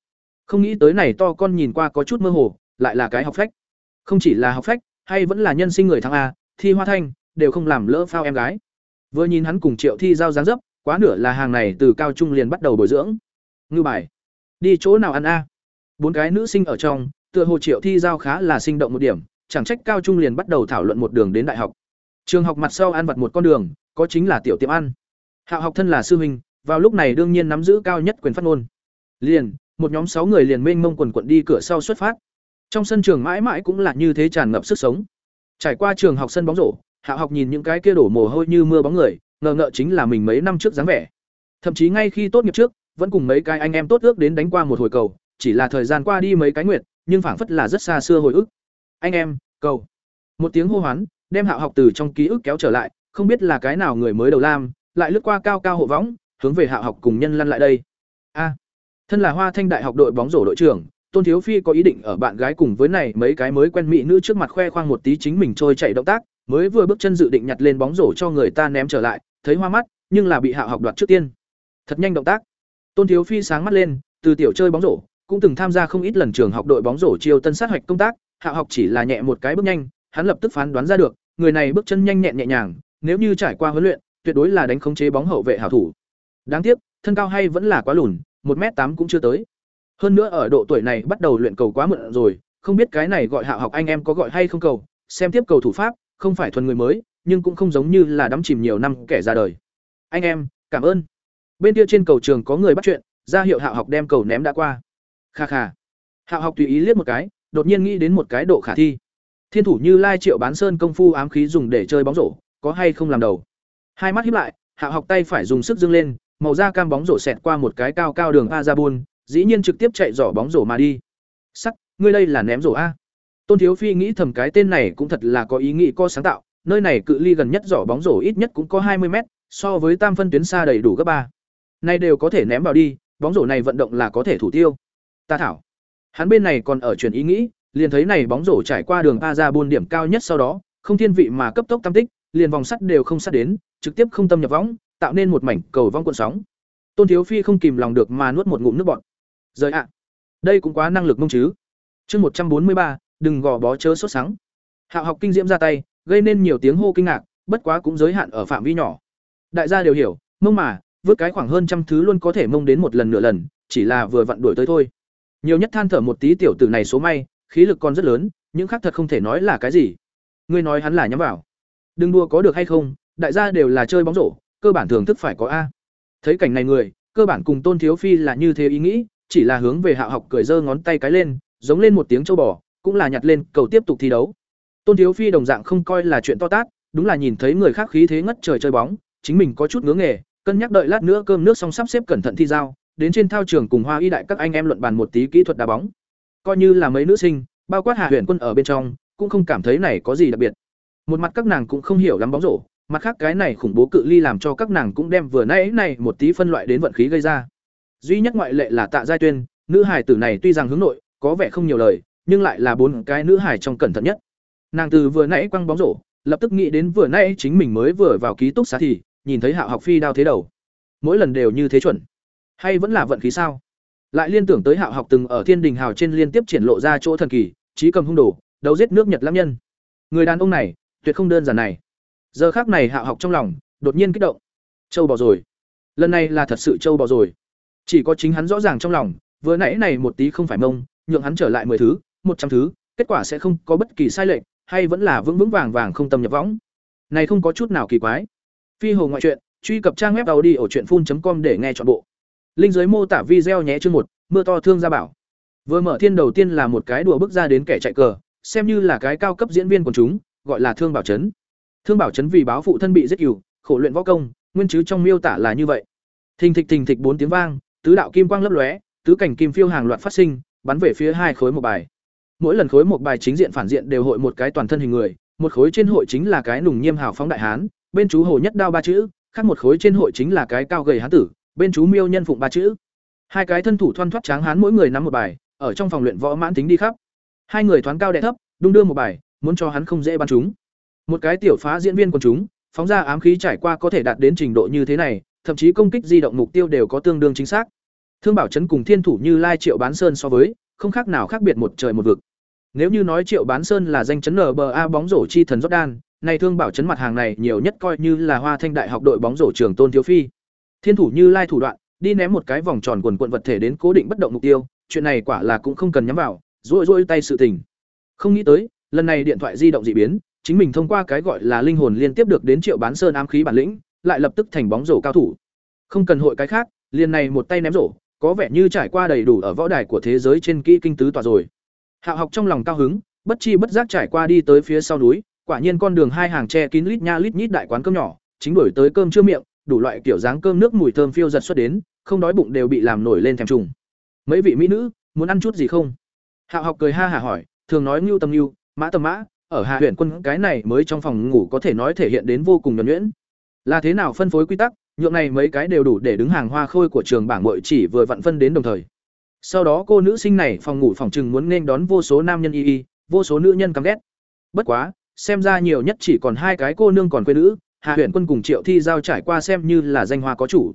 Không nghĩ tới này to con nhìn qua có chút mơ hồ, lại là cái học phách. Không chỉ là học phách, hay vẫn là nhân sinh người thắng a, thi Hoa Thanh đều không làm lỡ phao em gái. Vừa nhìn hắn cùng Triệu Thi giao dáng dấp, quá nửa là hàng này từ cao trung liền bắt đầu bồi dưỡng. Ngư bài, đi chỗ nào ăn a? Bốn cái nữ sinh ở trong, tựa hồ Triệu Thi giao khá là sinh động một điểm, chẳng trách cao trung liền bắt đầu thảo luận một đường đến đại học. Trường học mặt sau ăn vặt một con đường, có chính là tiểu tiệm ăn. Hạo học thân là sư huynh, vào lúc này đương nhiên nắm giữ cao nhất quyền phát ngôn. Liền, một nhóm sáu người liền mênh mông quần quần đi cửa sau xuất phát. Trong sân trường mãi mãi cũng là như thế tràn ngập sức sống. Trải qua trường học sân bóng rổ, Hạo học nhìn những cái kia đổ mồ hôi như mưa bóng người, ngờ ngợ chính là mình mấy năm trước dáng vẻ. Thậm chí ngay khi tốt nghiệp trước, vẫn cùng mấy cái anh em tốt ước đến đánh qua một hồi cầu, chỉ là thời gian qua đi mấy cái nguyệt, nhưng phảng phất là rất xa xưa hồi ức. Anh em, cầu. Một tiếng hô hoán, đem Hạo học từ trong ký ức kéo trở lại, không biết là cái nào người mới đầu lam, lại lướt qua cao cao hộ võng, hướng về Hạo học cùng nhân lăn lại đây. A. thân là Hoa Thanh Đại học đội bóng rổ đội trưởng, Tôn Thiếu Phi có ý định ở bạn gái cùng với này mấy cái mới quen mỹ nữ trước mặt khoe khoang một tí chính mình trôi chạy động tác, mới vừa bước chân dự định nhặt lên bóng rổ cho người ta ném trở lại, thấy hoa mắt, nhưng là bị Hạo học đoạt trước tiên. Thật nhanh động tác. Tôn Thiếu Phi sáng mắt lên, từ tiểu chơi bóng rổ, cũng từng tham gia không ít lần trường học đội bóng rổ chiêu tân sát hoạch công tác, Hạo học chỉ là nhẹ một cái bước nhanh, hắn lập tức phán đoán ra được, người này bước chân nhanh nhẹn nhẹ nhàng, nếu như trải qua huấn luyện, tuyệt đối là đánh khống chế bóng hậu vệ hảo thủ. Đáng tiếc, thân cao hay vẫn là quá lùn, một m tám cũng chưa tới. Hơn nữa ở độ tuổi này bắt đầu luyện cầu quá mượn rồi, không biết cái này gọi Hạo học anh em có gọi hay không cầu, xem tiếp cầu thủ pháp, không phải thuần người mới, nhưng cũng không giống như là đắm chìm nhiều năm kẻ ra đời. Anh em, cảm ơn. Bên kia trên cầu trường có người bắt chuyện, ra hiệu Hạo học đem cầu ném đã qua. Kha kha. Hạo học tùy ý liếc một cái, đột nhiên nghĩ đến một cái độ khả thi. Thiên thủ Như Lai Triệu Bán Sơn công phu ám khí dùng để chơi bóng rổ, có hay không làm đầu. Hai mắt híp lại, Hạo học tay phải dùng sức dâng lên, màu da cam bóng rổ xẹt qua một cái cao cao đường Azabun, dĩ nhiên trực tiếp chạy giỏ bóng rổ mà đi. Sắc, ngươi đây là ném rổ a? Tôn Thiếu Phi nghĩ thầm cái tên này cũng thật là có ý nghĩ có sáng tạo, nơi này cự ly gần nhất giỏ bóng rổ ít nhất cũng có hai mươi mét, so với tam phân tuyến xa đầy đủ gấp ba. Này đều có thể ném vào đi, bóng rổ này vận động là có thể thủ tiêu. Ta thảo. Hắn bên này còn ở chuyển ý nghĩ, liền thấy này bóng rổ trải qua đường A ra buôn điểm cao nhất sau đó, không thiên vị mà cấp tốc tam tích, liền vòng sắt đều không sát đến, trực tiếp không tâm nhập võng, tạo nên một mảnh cầu vong cuộn sóng. Tôn Thiếu Phi không kìm lòng được mà nuốt một ngụm nước bọt. Giời ạ. Đây cũng quá năng lực mông chứ. Chương một trăm bốn mươi ba đừng gò bó chớ sốt sắng. Hạo học kinh diễm ra tay, gây nên nhiều tiếng hô kinh ngạc, bất quá cũng giới hạn ở phạm vi nhỏ. Đại gia đều hiểu, mông mà, vớt cái khoảng hơn trăm thứ luôn có thể mông đến một lần nửa lần, chỉ là vừa vặn đuổi tới thôi. Nhiều nhất than thở một tí tiểu tử này số may, khí lực còn rất lớn, những khác thật không thể nói là cái gì. Ngươi nói hắn là nhắm vào. Đừng đua có được hay không, đại gia đều là chơi bóng rổ, cơ bản thưởng thức phải có a. Thấy cảnh này người, cơ bản cùng Tôn Thiếu Phi là như thế ý nghĩ, chỉ là hướng về Hạo học cười giơ ngón tay cái lên, giống lên một tiếng châu bò, cũng là nhặt lên cầu tiếp tục thi đấu. Tôn Thiếu Phi đồng dạng không coi là chuyện to tát, đúng là nhìn thấy người khác khí thế ngất trời chơi bóng, chính mình có chút ngứa nghề, cân nhắc đợi lát nữa cơm nước xong sắp xếp cẩn thận thi giao, đến trên thao trường cùng Hoa Y đại các anh em luận bàn một tí kỹ thuật đá bóng. Coi như là mấy nữ sinh, bao quát hà Huyền Quân ở bên trong, cũng không cảm thấy này có gì đặc biệt. Một mặt các nàng cũng không hiểu lắm bóng rổ, mặt khác cái này khủng bố cự ly làm cho các nàng cũng đem vừa nãy này một tí phân loại đến vận khí gây ra. Duy nhất ngoại lệ là Tạ Giai Tuyên, nữ hài tử này tuy rằng hướng nội, có vẻ không nhiều lời, nhưng lại là bốn cái nữ hài trong cẩn thận nhất. Nàng từ vừa nãy quăng bóng rổ, lập tức nghĩ đến vừa nãy chính mình mới vừa vào ký túc xá thì nhìn thấy Hạo Học Phi đao thế đầu. Mỗi lần đều như thế chuẩn. Hay vẫn là vận khí sao? Lại liên tưởng tới Hạo Học từng ở Thiên Đình Hào trên liên tiếp triển lộ ra chỗ thần kỳ, trí cầm hung đồ, đấu giết nước Nhật lãm nhân. Người đàn ông này, tuyệt không đơn giản này. Giờ khắc này Hạo Học trong lòng đột nhiên kích động. Châu bò rồi. Lần này là thật sự châu bò rồi. Chỉ có chính hắn rõ ràng trong lòng, vừa nãy này một tí không phải mông, nhượng hắn trở lại 10 thứ, 100 thứ, kết quả sẽ không có bất kỳ sai lệch, hay vẫn là vững vững vàng vàng không tâm nhập võng. Này không có chút nào kỳ quái. Phi hồ ngoại truyện, truy cập trang web audiochuyenphun.com để nghe trọn bộ. Linh dưới mô tả video nhé chương một, mưa to thương gia bảo. Vừa mở thiên đầu tiên là một cái đùa bước ra đến kẻ chạy cờ, xem như là cái cao cấp diễn viên của chúng, gọi là Thương Bảo Trấn. Thương Bảo Trấn vì báo phụ thân bị giết cừu, khổ luyện võ công, nguyên chứ trong miêu tả là như vậy. Thình thịch thình thịch bốn tiếng vang, tứ đạo kim quang lấp lóe, tứ cảnh kim phiêu hàng loạt phát sinh, bắn về phía hai khối một bài. Mỗi lần khối một bài chính diện phản diện đều hội một cái toàn thân hình người, một khối trên hội chính là cái nùng nghiêm hào phóng đại hán, bên chú hồ nhất đao ba chữ, khác một khối trên hội chính là cái cao gầy hán tử, bên chú miêu nhân phụng ba chữ. Hai cái thân thủ thoăn thoắt tráng hán mỗi người nắm một bài, ở trong phòng luyện võ mãn tính đi khắp. Hai người thoáng cao đè thấp, đung đưa một bài, muốn cho hắn không dễ bắn chúng. Một cái tiểu phá diễn viên quần chúng, phóng ra ám khí trải qua có thể đạt đến trình độ như thế này, thậm chí công kích di động mục tiêu đều có tương đương chính xác. Thương Bảo Trấn cùng Thiên Thủ Như Lai Triệu Bán Sơn so với, không khác nào khác biệt một trời một vực. Nếu như nói Triệu Bán Sơn là danh chấn NBA bóng rổ chi thần Jordan, này Thương Bảo chấn mặt hàng này nhiều nhất coi như là Hoa Thanh Đại học đội bóng rổ trường Tôn Thiếu Phi. Thiên Thủ Như Lai thủ đoạn, đi ném một cái vòng tròn quần quần vật thể đến cố định bất động mục tiêu, chuyện này quả là cũng không cần nhắm vào, rũi rũi tay sự tình. Không nghĩ tới, lần này điện thoại di động dị biến, chính mình thông qua cái gọi là linh hồn liên tiếp được đến Triệu Bán Sơn ám khí bản lĩnh, lại lập tức thành bóng rổ cao thủ. Không cần hội cái khác, liền này một tay ném rổ, có vẻ như trải qua đầy đủ ở võ đài của thế giới trên kỹ kinh tứ tòa rồi. Hạo học trong lòng cao hứng, bất chi bất giác trải qua đi tới phía sau núi, quả nhiên con đường hai hàng tre kín lít nha lít nhít đại quán cơm nhỏ, chính đổi tới cơm chưa miệng, đủ loại kiểu dáng cơm nước mùi thơm phiêu giật xuất đến, không đói bụng đều bị làm nổi lên thèm trùng. Mấy vị mỹ nữ, muốn ăn chút gì không? Hạo học cười ha hả hỏi, thường nói ngưu tầm ngưu mã tầm mã, ở Hạ huyện quân cái này mới trong phòng ngủ có thể nói thể hiện đến vô cùng nhuẩn nhuyễn. Là thế nào phân phối quy tắc, nhượng này mấy cái đều đủ để đứng hàng hoa khôi của trường bảng muội chỉ vừa vặn phân đến đồng thời. Sau đó cô nữ sinh này phòng ngủ phòng chừng muốn nên đón vô số nam nhân y y, vô số nữ nhân căm ghét. Bất quá, xem ra nhiều nhất chỉ còn hai cái cô nương còn quê nữ, Hạ huyện quân cùng Triệu Thi giao trải qua xem như là danh hoa có chủ.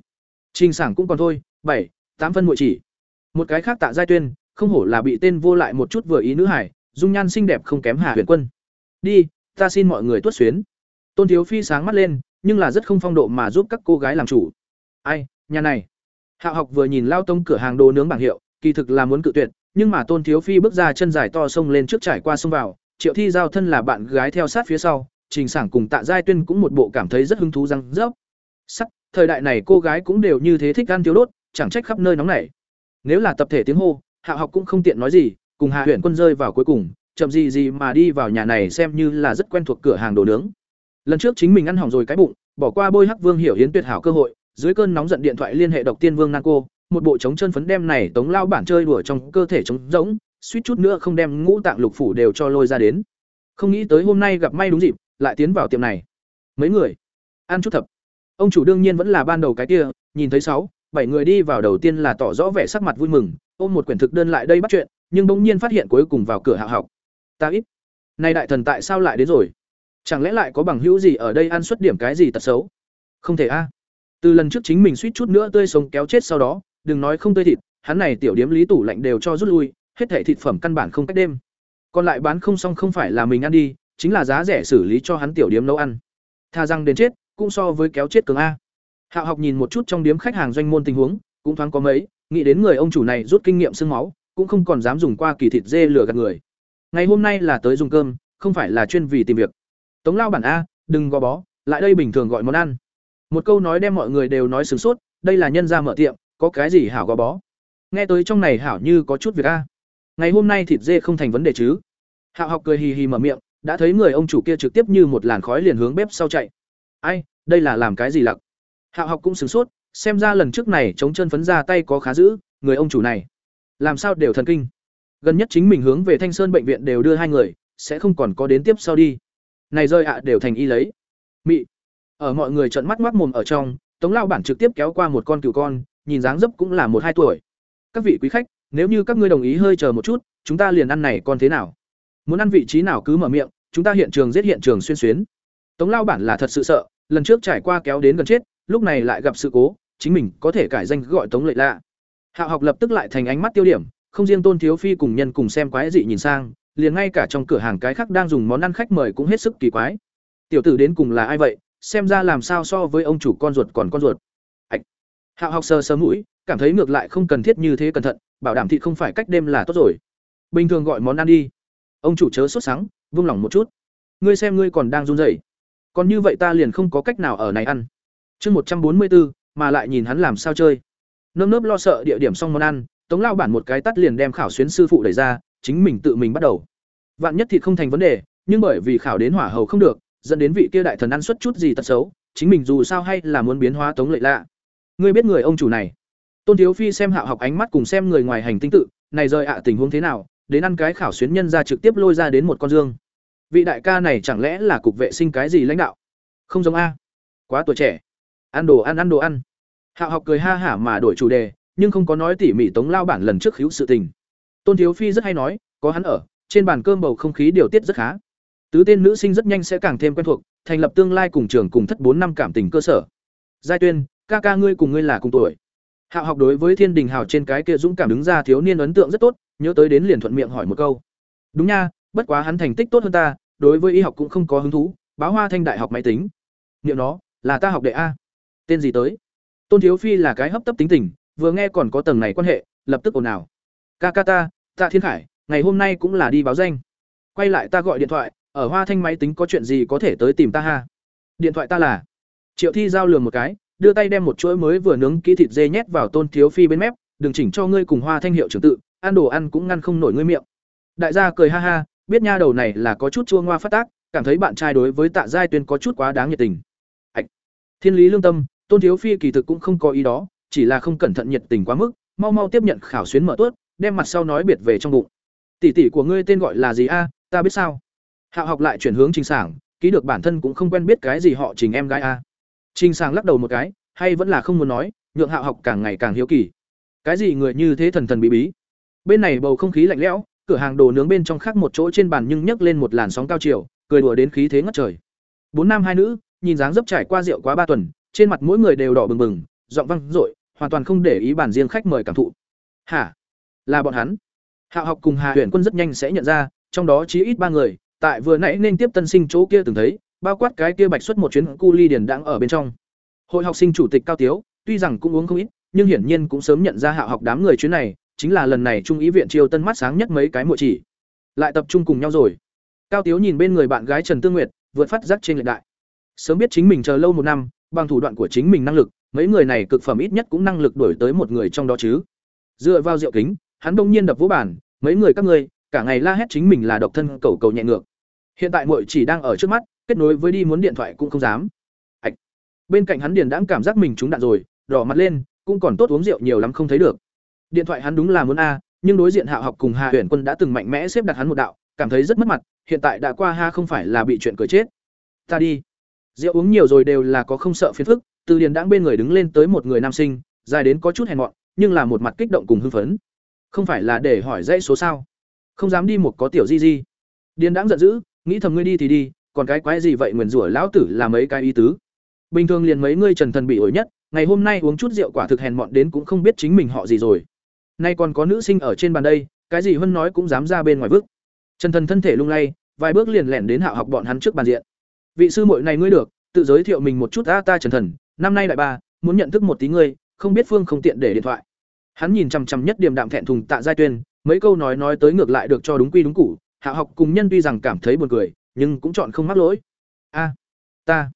Trình sảng cũng còn thôi, bảy, tám phân muội chỉ. Một cái khác Tạ Giai Tuyên, không hổ là bị tên vô lại một chút vừa ý nữ hải, dung nhan xinh đẹp không kém Hạ huyện quân. Đi, ta xin mọi người tuất xuyến. Tôn Thiếu Phi sáng mắt lên, nhưng là rất không phong độ mà giúp các cô gái làm chủ. Ai, nhà này. hạ học vừa nhìn lao tông cửa hàng đồ nướng bảng hiệu, kỳ thực là muốn cự tuyệt, nhưng mà Tôn Thiếu Phi bước ra chân dài to sông lên trước trải qua sông vào, Triệu Thi giao thân là bạn gái theo sát phía sau, Trình Sảng cùng Tạ Giai Tuyên cũng một bộ cảm thấy rất hứng thú răng rớp. Sắc, thời đại này cô gái cũng đều như thế thích ăn thiếu đốt, chẳng trách khắp nơi nóng nảy. Nếu là tập thể tiếng hô, hạ học cũng không tiện nói gì, cùng Hạ Huyền Quân rơi vào cuối cùng, chậm gì gì mà đi vào nhà này xem như là rất quen thuộc cửa hàng đồ nướng. Lần trước chính mình ăn hỏng rồi cái bụng, bỏ qua bôi hắc vương hiểu hiến tuyệt hảo cơ hội, dưới cơn nóng giận điện thoại liên hệ độc tiên vương nan cô, một bộ chống chân phấn đem này tống lao bản chơi đùa trong cơ thể trống rỗng, suýt chút nữa không đem ngũ tạng lục phủ đều cho lôi ra đến. Không nghĩ tới hôm nay gặp may đúng dịp, lại tiến vào tiệm này. Mấy người ăn chút thập. Ông chủ đương nhiên vẫn là ban đầu cái kia, nhìn thấy sáu, bảy người đi vào đầu tiên là tỏ rõ vẻ sắc mặt vui mừng, ôm một quyển thực đơn lại đây bắt chuyện, nhưng bỗng nhiên phát hiện cuối cùng vào cửa hạ học. Ta ít. nay đại thần tại sao lại đến rồi? Chẳng lẽ lại có bằng hữu gì ở đây ăn suất điểm cái gì tật xấu? Không thể a. Từ lần trước chính mình suýt chút nữa tươi sống kéo chết sau đó, đừng nói không tươi thịt, hắn này tiểu điếm lý tủ lạnh đều cho rút lui, hết thể thịt phẩm căn bản không cách đêm. Còn lại bán không xong không phải là mình ăn đi, chính là giá rẻ xử lý cho hắn tiểu điếm nấu ăn. Tha răng đến chết, cũng so với kéo chết cường a. Hạo học nhìn một chút trong điếm khách hàng doanh môn tình huống, cũng thoáng có mấy, nghĩ đến người ông chủ này rút kinh nghiệm sương máu, cũng không còn dám dùng qua kỳ thịt dê lừa gạt người. Ngày hôm nay là tới dùng cơm, không phải là chuyên vì tìm việc. Tống lao bản a, đừng gò bó, lại đây bình thường gọi món ăn. Một câu nói đem mọi người đều nói sửng sốt, đây là nhân gia mở tiệm, có cái gì hảo gò bó. Nghe tới trong này hảo như có chút việc a. Ngày hôm nay thịt dê không thành vấn đề chứ? Hạo học cười hì hì mở miệng, đã thấy người ông chủ kia trực tiếp như một làn khói liền hướng bếp sau chạy. Ai, đây là làm cái gì lặc? Hạo học cũng sửng sốt, xem ra lần trước này chống chân phấn ra tay có khá dữ, người ông chủ này, làm sao đều thần kinh. Gần nhất chính mình hướng về Thanh Sơn bệnh viện đều đưa hai người, sẽ không còn có đến tiếp sau đi. Này rơi ạ đều thành y lấy. Mị. Ở mọi người trợn mắt ngoác mồm ở trong, Tống lao bản trực tiếp kéo qua một con cừu con, nhìn dáng dấp cũng là một hai tuổi. Các vị quý khách, nếu như các ngươi đồng ý hơi chờ một chút, chúng ta liền ăn này con thế nào? Muốn ăn vị trí nào cứ mở miệng, chúng ta hiện trường giết hiện trường xuyên xuyến. Tống lao bản là thật sự sợ, lần trước trải qua kéo đến gần chết, lúc này lại gặp sự cố, chính mình có thể cải danh gọi Tống Lệ Lạ. Hạo học lập tức lại thành ánh mắt tiêu điểm, không riêng Tôn Thiếu Phi cùng nhân cùng xem quái dị nhìn sang, liền ngay cả trong cửa hàng cái khác đang dùng món ăn khách mời cũng hết sức kỳ quái. Tiểu tử đến cùng là ai vậy, xem ra làm sao so với ông chủ con ruột còn con ruột. Hạch. Hạo học sờ sờ mũi, cảm thấy ngược lại không cần thiết như thế cẩn thận, bảo đảm thịt không phải cách đêm là tốt rồi. Bình thường gọi món ăn đi. Ông chủ chớ sốt sáng, vung lòng một chút. Ngươi xem ngươi còn đang run rẩy. Còn như vậy ta liền không có cách nào ở này ăn. Chương một trăm bốn mươi bốn, mà lại nhìn hắn làm sao chơi. Nơm nớp lo sợ địa điểm xong món ăn, tống lao bản một cái tắt liền đem khảo xuyến sư phụ đẩy ra chính mình tự mình bắt đầu. Vạn nhất thì không thành vấn đề, nhưng bởi vì khảo đến hỏa hầu không được, dẫn đến vị kia đại thần ăn suất chút gì tật xấu, chính mình dù sao hay là muốn biến hóa tống lệ lạ. Ngươi biết người ông chủ này. Tôn thiếu phi xem hạo học ánh mắt cùng xem người ngoài hành tinh tự, này rời ạ, tình huống thế nào, đến ăn cái khảo xuyến nhân ra trực tiếp lôi ra đến một con dương. Vị đại ca này chẳng lẽ là cục vệ sinh cái gì lãnh đạo? Không giống a. Quá tuổi trẻ. Ăn đồ ăn ăn đồ ăn. Hạo học cười ha hả mà đổi chủ đề, nhưng không có nói tỉ mỉ tống lao bản lần trước hữu sự tình tôn thiếu phi rất hay nói, có hắn ở, trên bàn cơm bầu không khí điều tiết rất khá. Tứ tên nữ sinh rất nhanh sẽ càng thêm quen thuộc, thành lập tương lai cùng trường cùng thất bốn năm cảm tình cơ sở. Giai tuyên, ca ca ngươi cùng ngươi là cùng tuổi. Hạo học đối với thiên đình hào trên cái kia dũng cảm đứng ra thiếu niên ấn tượng rất tốt, nhớ tới đến liền thuận miệng hỏi một câu. Đúng nha, bất quá hắn thành tích tốt hơn ta, đối với y học cũng không có hứng thú báo hoa thanh đại học máy tính. Niệm nó, là ta học đệ a. Tên gì tới? Tôn thiếu phi là cái hấp tấp tính tình, vừa nghe còn có tầng này quan hệ, lập tức ồn ào. Ca ca ta tạ thiên khải, ngày hôm nay cũng là đi báo danh. Quay lại ta gọi điện thoại, ở hoa thanh máy tính có chuyện gì có thể tới tìm ta ha? Điện thoại ta là. Triệu thi giao lường một cái, đưa tay đem một chuỗi mới vừa nướng kỹ thịt dê nhét vào tôn thiếu phi bên mép, đừng chỉnh cho ngươi cùng hoa thanh hiệu trưởng tự, ăn đồ ăn cũng ngăn không nổi ngươi miệng. Đại gia cười ha ha, biết nha đầu này là có chút chua ngoa phát tác, cảm thấy bạn trai đối với tạ giai tuyên có chút quá đáng nhiệt tình. Ạch. Thiên lý lương tâm, tôn thiếu phi kỳ thực cũng không có ý đó, chỉ là không cẩn thận nhiệt tình quá mức, mau mau tiếp nhận khảo xuyến mở tuốt đem mặt sau nói biệt về trong bụng. Tỷ tỷ của ngươi tên gọi là gì a? Ta biết sao. Hạo học lại chuyển hướng trình sảng, ký được bản thân cũng không quen biết cái gì họ trình em gái a. Trình sảng lắc đầu một cái, hay vẫn là không muốn nói, nhượng hạo học càng ngày càng hiếu kỳ. Cái gì người như thế thần thần bí bí? Bên này bầu không khí lạnh lẽo, cửa hàng đồ nướng bên trong khác một chỗ trên bàn nhưng nhấc lên một làn sóng cao chiều, cười đùa đến khí thế ngất trời. Bốn nam hai nữ, nhìn dáng dấp trải qua rượu quá ba tuần, trên mặt mỗi người đều đỏ bừng bừng, giọng văng dội, hoàn toàn không để ý bàn riêng khách mời cảm thụ. Hả? Là bọn hắn. Hạo học cùng hà huyện quân rất nhanh sẽ nhận ra, trong đó chỉ ít ba người, tại vừa nãy nên tiếp tân sinh chỗ kia từng thấy, bao quát cái kia bạch xuất một chuyến cu ly điền đang ở bên trong. Hội học sinh chủ tịch cao tiếu, tuy rằng cũng uống không ít, nhưng hiển nhiên cũng sớm nhận ra hạo học đám người chuyến này, chính là lần này trung ý viện triều tân mắt sáng nhất mấy cái muội chỉ. Lại tập trung cùng nhau rồi. Cao tiếu nhìn bên người bạn gái trần tương nguyệt, vượt phát giác trên lệch đại. Sớm biết chính mình chờ lâu một năm, bằng thủ đoạn của chính mình năng lực, mấy người này cực phẩm ít nhất cũng năng lực đổi tới một người trong đó chứ. Dựa vào rượu kính hắn đông nhiên đập vũ bản mấy người các ngươi, cả ngày la hét chính mình là độc thân cầu cầu nhẹ ngược. Hiện tại muội chỉ đang ở trước mắt, kết nối với đi muốn điện thoại cũng không dám. Ạch. Bên cạnh hắn điền đãng cảm giác mình trúng đạn rồi, đỏ mặt lên, cũng còn tốt uống rượu nhiều lắm không thấy được. Điện thoại hắn đúng là muốn a, nhưng đối diện hạ học cùng hà tuyển quân đã từng mạnh mẽ xếp đặt hắn một đạo, cảm thấy rất mất mặt, hiện tại đã qua ha không phải là bị chuyện cười chết. Ta đi. Rượu uống nhiều rồi đều là có không sợ phiền phức, từ điền đãng bên người đứng lên tới một người nam sinh, dài đến có chút hèn mọn, nhưng là một mặt kích động cùng hưng phấn không phải là để hỏi dãy số sao? Không dám đi một có tiểu di di. Điền đãng giận dữ, nghĩ thầm ngươi đi thì đi, còn cái quái gì vậy nguyền rủa lão tử là mấy cái ý tứ? Bình thường liền mấy ngươi trần thần bị ổi nhất, ngày hôm nay uống chút rượu quả thực hèn mọn đến cũng không biết chính mình họ gì rồi. Nay còn có nữ sinh ở trên bàn đây, cái gì hơn nói cũng dám ra bên ngoài vứt trần thần thân thể lung lay, vài bước liền lẻn đến hạ học bọn hắn trước bàn diện. Vị sư muội này ngươi được, tự giới thiệu mình một chút ta ta trần thần, năm nay đại ba, muốn nhận thức một tí ngươi, không biết phương không tiện để điện thoại hắn nhìn chằm chằm nhất điểm đạm thẹn thùng tạ giai tuyên, mấy câu nói nói tới ngược lại được cho đúng quy đúng củ, hạ học cùng nhân tuy rằng cảm thấy buồn cười, nhưng cũng chọn không mắc lỗi. A, ta,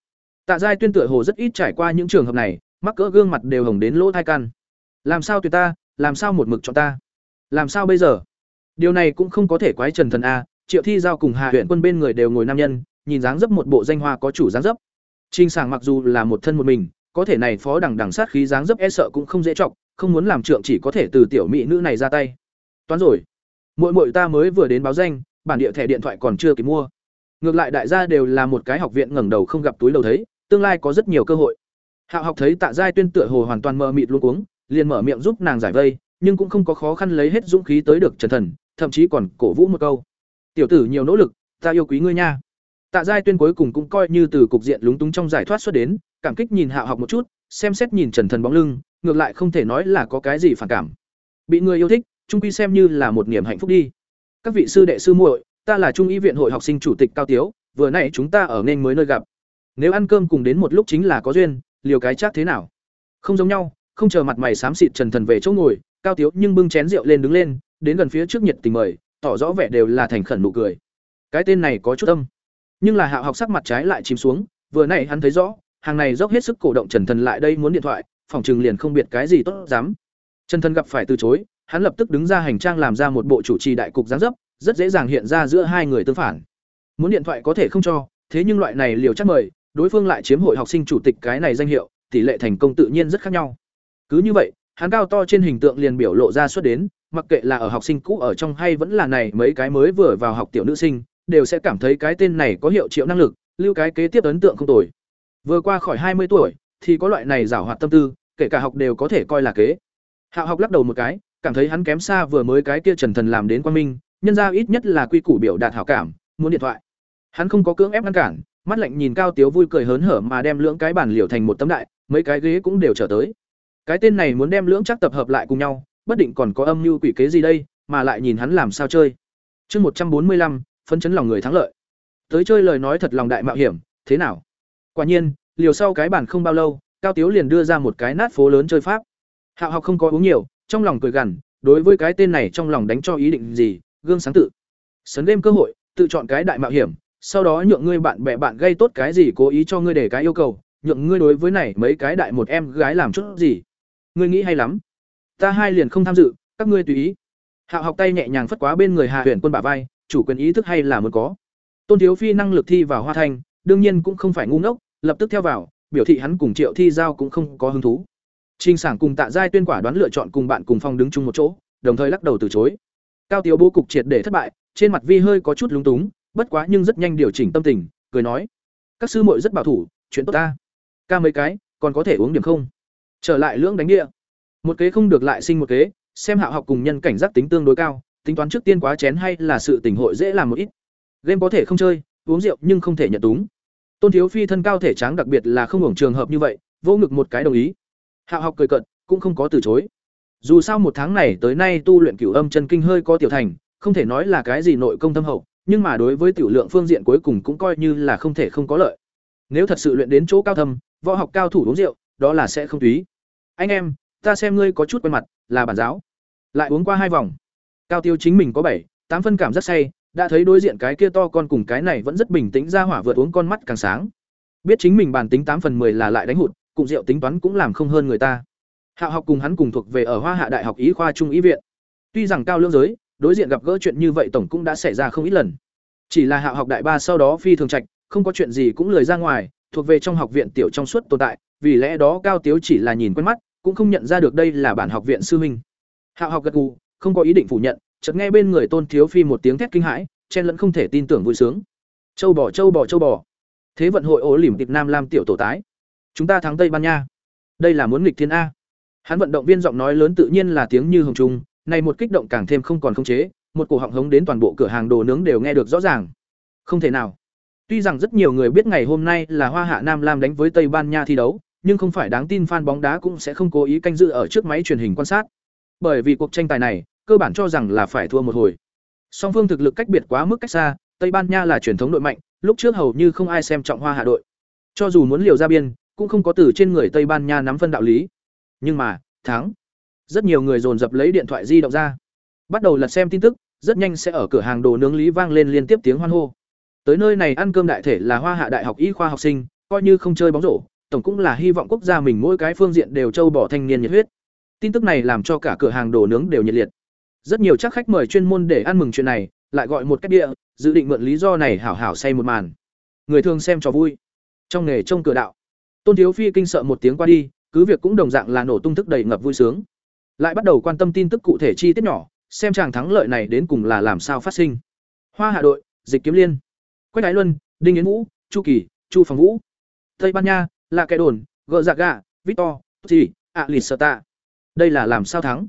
tạ giai tuyên tựa hồ rất ít trải qua những trường hợp này, mắc cỡ gương mặt đều hồng đến lỗ thai căn. Làm sao tuyệt ta, làm sao một mực chọn ta? Làm sao bây giờ? Điều này cũng không có thể quái trần thần a, triệu thi giao cùng hạ huyện quân bên người đều ngồi nam nhân, nhìn dáng dấp một bộ danh hoa có chủ dáng dấp. Trinh sàng mặc dù là một thân một mình, có thể này phó đằng đằng sát khí dáng dấp e sợ cũng không dễ chọc không muốn làm trượng chỉ có thể từ tiểu mỹ nữ này ra tay. Toán rồi. Muội muội ta mới vừa đến báo danh bản địa thẻ điện thoại còn chưa kịp mua. Ngược lại đại gia đều là một cái học viện ngẩng đầu không gặp túi đầu thấy tương lai có rất nhiều cơ hội. Hạo học thấy tạ giai tuyên tựa hồ hoàn toàn mờ mịt luôn cuống, liền mở miệng giúp nàng giải vây nhưng cũng không có khó khăn lấy hết dũng khí tới được trần thần thậm chí còn cổ vũ một câu. Tiểu tử nhiều nỗ lực ta yêu quý ngươi nha. Tạ giai tuyên cuối cùng cũng coi như từ cục diện lúng túng trong giải thoát xuất đến cảm kích nhìn hạo học một chút xem xét nhìn trần thần bóng lưng ngược lại không thể nói là có cái gì phản cảm. Bị người yêu thích trung quy xem như là một niềm hạnh phúc đi. Các vị sư đệ sư muội ta là trung y viện hội học sinh chủ tịch cao tiếu vừa nãy chúng ta ở nên mới nơi gặp. Nếu ăn cơm cùng đến một lúc chính là có duyên liều cái chắc thế nào? Không giống nhau không chờ mặt mày xám xịt trần thần về chỗ ngồi cao tiếu nhưng bưng chén rượu lên đứng lên đến gần phía trước nhiệt tình mời tỏ rõ vẻ đều là thành khẩn nụ cười. Cái tên này có chút âm, nhưng là hạ học sắc mặt trái lại chìm xuống vừa nãy hắn thấy rõ hàng này dốc hết sức cổ động trần thần lại đây muốn điện thoại phòng trừng liền không biết cái gì tốt dám trần thần gặp phải từ chối hắn lập tức đứng ra hành trang làm ra một bộ chủ trì đại cục dáng dấp, rất dễ dàng hiện ra giữa hai người tương phản. Muốn điện thoại có thể không cho, thế nhưng loại này liều chắc mời, đối phương lại chiếm hội học sinh chủ tịch cái này danh hiệu, tỷ lệ thành công tự nhiên rất khác nhau. Cứ như vậy, hắn cao to trên hình tượng liền biểu lộ ra xuất đến, mặc kệ là ở học sinh cũ ở trong hay vẫn là này mấy cái mới vừa vào học tiểu nữ sinh, đều sẽ cảm thấy cái tên này có hiệu triệu năng lực, lưu cái kế tiếp ấn tượng không tồi. Vừa qua khỏi hai mươi tuổi, thì có loại này giảo hoạt tâm tư, kể cả học đều có thể coi là kế. Hạo học lắc đầu một cái, cảm thấy hắn kém xa vừa mới cái kia Trần Thần làm đến quan minh, nhân ra ít nhất là quy củ biểu đạt hảo cảm, muốn điện thoại. Hắn không có cưỡng ép ngăn cản, mắt lạnh nhìn Cao Tiếu vui cười hớn hở mà đem lưỡng cái bàn liều thành một tấm đại, mấy cái ghế cũng đều trở tới. Cái tên này muốn đem lưỡng chắc tập hợp lại cùng nhau, bất định còn có âm mưu quỷ kế gì đây, mà lại nhìn hắn làm sao chơi. Chương một trăm bốn mươi lăm, phấn chấn lòng người thắng lợi. Tới chơi lời nói thật lòng đại mạo hiểm, thế nào? Quả nhiên, liều sau cái bàn không bao lâu, Cao Tiếu liền đưa ra một cái nát phố lớn chơi pháp. Hạo học không có uống nhiều, trong lòng cười gằn, đối với cái tên này trong lòng đánh cho ý định gì, gương sáng tự. Sấn đêm cơ hội, tự chọn cái đại mạo hiểm, sau đó nhượng ngươi bạn bè bạn gây tốt cái gì cố ý cho ngươi để cái yêu cầu, nhượng ngươi đối với này mấy cái đại một em gái làm chút gì. Ngươi nghĩ hay lắm. Ta hai liền không tham dự, các ngươi tùy ý. Hạo học tay nhẹ nhàng phất quá bên người Hà Huyền Quân bả vai, chủ quyền ý thức hay là muốn có. Tôn Thiếu Phi năng lực thi vào Hoa Thanh, đương nhiên cũng không phải ngu ngốc, lập tức theo vào, biểu thị hắn cùng Triệu Thi giao cũng không có hứng thú. Trình Sảng cùng Tạ Giai tuyên quả đoán lựa chọn cùng bạn cùng phòng đứng chung một chỗ, đồng thời lắc đầu từ chối. Cao Tiếu bố cục triệt để thất bại, trên mặt Vi hơi có chút lúng túng, bất quá nhưng rất nhanh điều chỉnh tâm tình, cười nói: "Các sư muội rất bảo thủ, chuyện tốt ta. Ca mấy cái, còn có thể uống điểm không?" Trở lại lưỡng đánh địa. Một kế không được lại sinh một kế, xem hạ học cùng nhân cảnh giác tính tương đối cao, tính toán trước tiên quá chén hay là sự tình hội dễ làm một ít. Game có thể không chơi, uống rượu nhưng không thể nhận túng. Tôn Thiếu Phi thân cao thể tráng đặc biệt là không hưởng trường hợp như vậy, vô ngực một cái đồng ý. Hạo học cười cận, cũng không có từ chối. Dù sao một tháng này tới nay tu luyện cửu âm chân kinh hơi có tiểu thành, không thể nói là cái gì nội công thâm hậu, nhưng mà đối với tiểu lượng phương diện cuối cùng cũng coi như là không thể không có lợi. Nếu thật sự luyện đến chỗ cao thâm, võ học cao thủ uống rượu, đó là sẽ không túy. Anh em, ta xem ngươi có chút quen mặt, là bản giáo. Lại uống qua hai vòng. Cao Tiêu chính mình có bảy, tám phân cảm rất say, đã thấy đối diện cái kia to con cùng cái này vẫn rất bình tĩnh ra hỏa vượt uống con mắt càng sáng. Biết chính mình bản tính tám phần 10 là lại đánh hụt, cùng rượu tính toán cũng làm không hơn người ta. hạ học cùng hắn cùng thuộc về ở Hoa Hạ Đại học Y khoa Trung y viện. Tuy rằng cao lương giới, đối diện gặp gỡ chuyện như vậy tổng cũng đã xảy ra không ít lần. Chỉ là hạ học đại ba sau đó phi thường trạch, không có chuyện gì cũng lười ra ngoài, thuộc về trong học viện tiểu trong suốt tồn tại, vì lẽ đó Cao Tiếu chỉ là nhìn quen mắt, cũng không nhận ra được đây là bản học viện sư huynh. hạ học gật gù, không có ý định phủ nhận, chợt nghe bên người Tôn Thiếu Phi một tiếng thét kinh hãi, chen lẫn không thể tin tưởng vui sướng. Châu bò châu bò châu bò. Thế vận hội ố lỉm tiệp Nam Lam tiểu tổ tái. Chúng ta thắng Tây Ban Nha. Đây là muốn nghịch thiên a. Hắn vận động viên giọng nói lớn tự nhiên là tiếng như hồng trung, này một kích động càng thêm không còn khống chế, một cổ họng hống đến toàn bộ cửa hàng đồ nướng đều nghe được rõ ràng. Không thể nào. Tuy rằng rất nhiều người biết ngày hôm nay là Hoa Hạ Nam Lam đánh với Tây Ban Nha thi đấu, nhưng không phải đáng tin fan bóng đá cũng sẽ không cố ý canh dự ở trước máy truyền hình quan sát. Bởi vì cuộc tranh tài này, cơ bản cho rằng là phải thua một hồi. Song phương thực lực cách biệt quá mức cách xa, Tây Ban Nha là truyền thống đội mạnh, lúc trước hầu như không ai xem trọng Hoa Hạ đội. Cho dù muốn liều ra biên, cũng không có từ trên người Tây Ban Nha nắm phân đạo lý. Nhưng mà, thắng. Rất nhiều người dồn dập lấy điện thoại di động ra, bắt đầu lật xem tin tức, rất nhanh sẽ ở cửa hàng đồ nướng lý vang lên liên tiếp tiếng hoan hô. Tới nơi này ăn cơm đại thể là Hoa Hạ Đại học Y khoa học sinh, coi như không chơi bóng rổ, tổng cũng là hy vọng quốc gia mình mỗi cái phương diện đều châu bỏ thanh niên nhiệt huyết. Tin tức này làm cho cả cửa hàng đồ nướng đều nhiệt liệt. Rất nhiều chắc khách mời chuyên môn để ăn mừng chuyện này, lại gọi một cách địa, dự định mượn lý do này hảo hảo say một màn. Người thường xem cho vui. Trong nghề trông cửa đạo, Tôn Thiếu Phi kinh sợ một tiếng qua đi, cứ việc cũng đồng dạng là nổ tung thức đầy ngập vui sướng. Lại bắt đầu quan tâm tin tức cụ thể chi tiết nhỏ, xem chàng thắng lợi này đến cùng là làm sao phát sinh. Hoa Hạ đội, Dịch Kiếm Liên, Quách đái Luân, Đinh Yến Vũ, Chu Kỳ, Chu Phòng Vũ, Tây Ban Nha, là kẻ đồn, gỡ giặc gà, Victor, thì, tạ. Đây là làm sao thắng?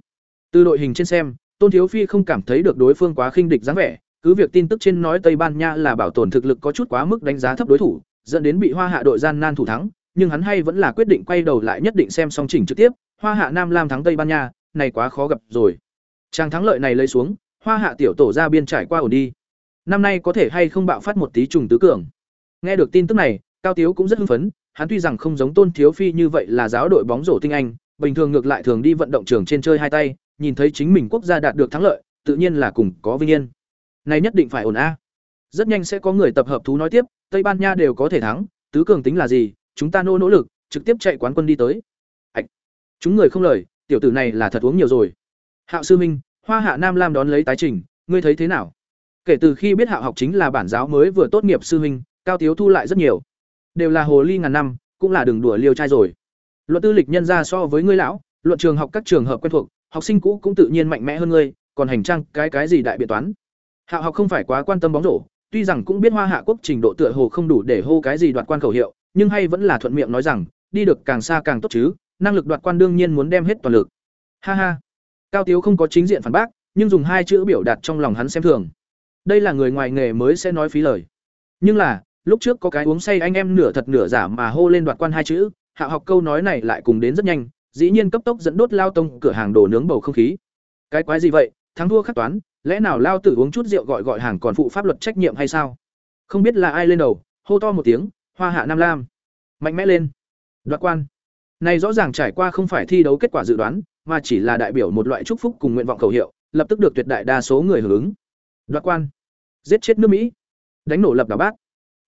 Từ đội hình trên xem, Tôn Thiếu Phi không cảm thấy được đối phương quá khinh địch dáng vẻ, cứ việc tin tức trên nói Tây Ban Nha là bảo tồn thực lực có chút quá mức đánh giá thấp đối thủ, dẫn đến bị Hoa Hạ đội gian nan thủ thắng, nhưng hắn hay vẫn là quyết định quay đầu lại nhất định xem song chỉnh trực tiếp, Hoa Hạ Nam Lam thắng Tây Ban Nha, này quá khó gặp rồi. Trang thắng lợi này lấy xuống, Hoa Hạ tiểu tổ ra biên trải qua ổn đi. Năm nay có thể hay không bạo phát một tí trùng tứ cường. Nghe được tin tức này, Cao Tiếu cũng rất hưng phấn, hắn tuy rằng không giống Tôn Thiếu Phi như vậy là giáo đội bóng rổ tinh anh, bình thường ngược lại thường đi vận động trường trên chơi hai tay, nhìn thấy chính mình quốc gia đạt được thắng lợi, tự nhiên là cùng có vinh yên. Này nhất định phải ổn a. Rất nhanh sẽ có người tập hợp thú nói tiếp, Tây Ban Nha đều có thể thắng, tứ cường tính là gì, chúng ta nỗ nỗ lực, trực tiếp chạy quán quân đi tới. Hạch. Chúng người không lời, tiểu tử này là thật uống nhiều rồi. hạo sư minh hoa hạ nam lam đón lấy tái trình ngươi thấy thế nào kể từ khi biết hạo học chính là bản giáo mới vừa tốt nghiệp sư huynh, cao tiếu thu lại rất nhiều đều là hồ ly ngàn năm cũng là đường đùa liêu trai rồi luận tư lịch nhân ra so với ngươi lão luận trường học các trường hợp quen thuộc học sinh cũ cũng tự nhiên mạnh mẽ hơn ngươi, còn hành trang cái cái gì đại biện toán? Hạo học không phải quá quan tâm bóng rổ, tuy rằng cũng biết hoa hạ quốc trình độ tựa hồ không đủ để hô cái gì đoạt quan khẩu hiệu, nhưng hay vẫn là thuận miệng nói rằng, đi được càng xa càng tốt chứ, năng lực đoạt quan đương nhiên muốn đem hết toàn lực. Ha ha. Cao tiếu không có chính diện phản bác, nhưng dùng hai chữ biểu đạt trong lòng hắn xem thường. Đây là người ngoài nghề mới sẽ nói phí lời. Nhưng là, lúc trước có cái uống say anh em nửa thật nửa giả mà hô lên đoạt quan hai chữ, hạ học câu nói này lại cùng đến rất nhanh dĩ nhiên cấp tốc dẫn đốt lao tông cửa hàng đồ nướng bầu không khí. Cái quái gì vậy? Thắng thua khắc toán, lẽ nào lao tử uống chút rượu gọi gọi hàng còn phụ pháp luật trách nhiệm hay sao? Không biết là ai lên đầu, hô to một tiếng, hoa hạ nam lam. Mạnh mẽ lên. Đoạt quan. Này rõ ràng trải qua không phải thi đấu kết quả dự đoán, mà chỉ là đại biểu một loại chúc phúc cùng nguyện vọng khẩu hiệu, lập tức được tuyệt đại đa số người hưởng ứng. Đoạt quan. Giết chết nước mỹ. Đánh nổ lập đảo bác.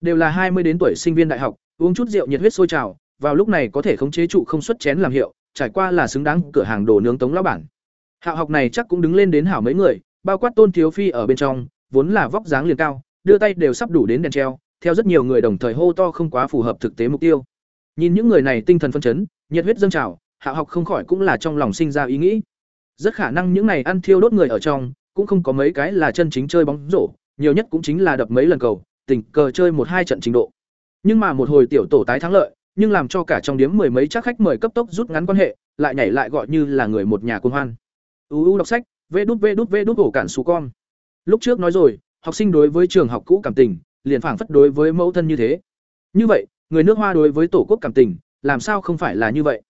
Đều là hai mươi đến tuổi sinh viên đại học, uống chút rượu nhiệt huyết sôi trào, vào lúc này có thể khống chế trụ không xuất chén làm hiệu trải qua là xứng đáng cửa hàng đồ nướng tống lão bản. Hạo học này chắc cũng đứng lên đến hảo mấy người, bao quát tôn thiếu phi ở bên trong, vốn là vóc dáng liền cao, đưa tay đều sắp đủ đến đèn treo, theo rất nhiều người đồng thời hô to không quá phù hợp thực tế mục tiêu. Nhìn những người này tinh thần phân chấn, nhiệt huyết dâng trào hạo học không khỏi cũng là trong lòng sinh ra ý nghĩ. Rất khả năng những này ăn thiêu đốt người ở trong, cũng không có mấy cái là chân chính chơi bóng rổ, nhiều nhất cũng chính là đập mấy lần cầu, tình cờ chơi một hai trận trình độ. Nhưng mà một hồi tiểu tổ tái thắng lợi nhưng làm cho cả trong điếm mười mấy chắc khách mời cấp tốc rút ngắn quan hệ, lại nhảy lại gọi như là người một nhà côn hoan. Uu đọc sách, vê đút vê đút vê đút ổ cản sú con. Lúc trước nói rồi, học sinh đối với trường học cũ cảm tình, liền phảng phất đối với mẫu thân như thế. Như vậy, người nước hoa đối với tổ quốc cảm tình, làm sao không phải là như vậy?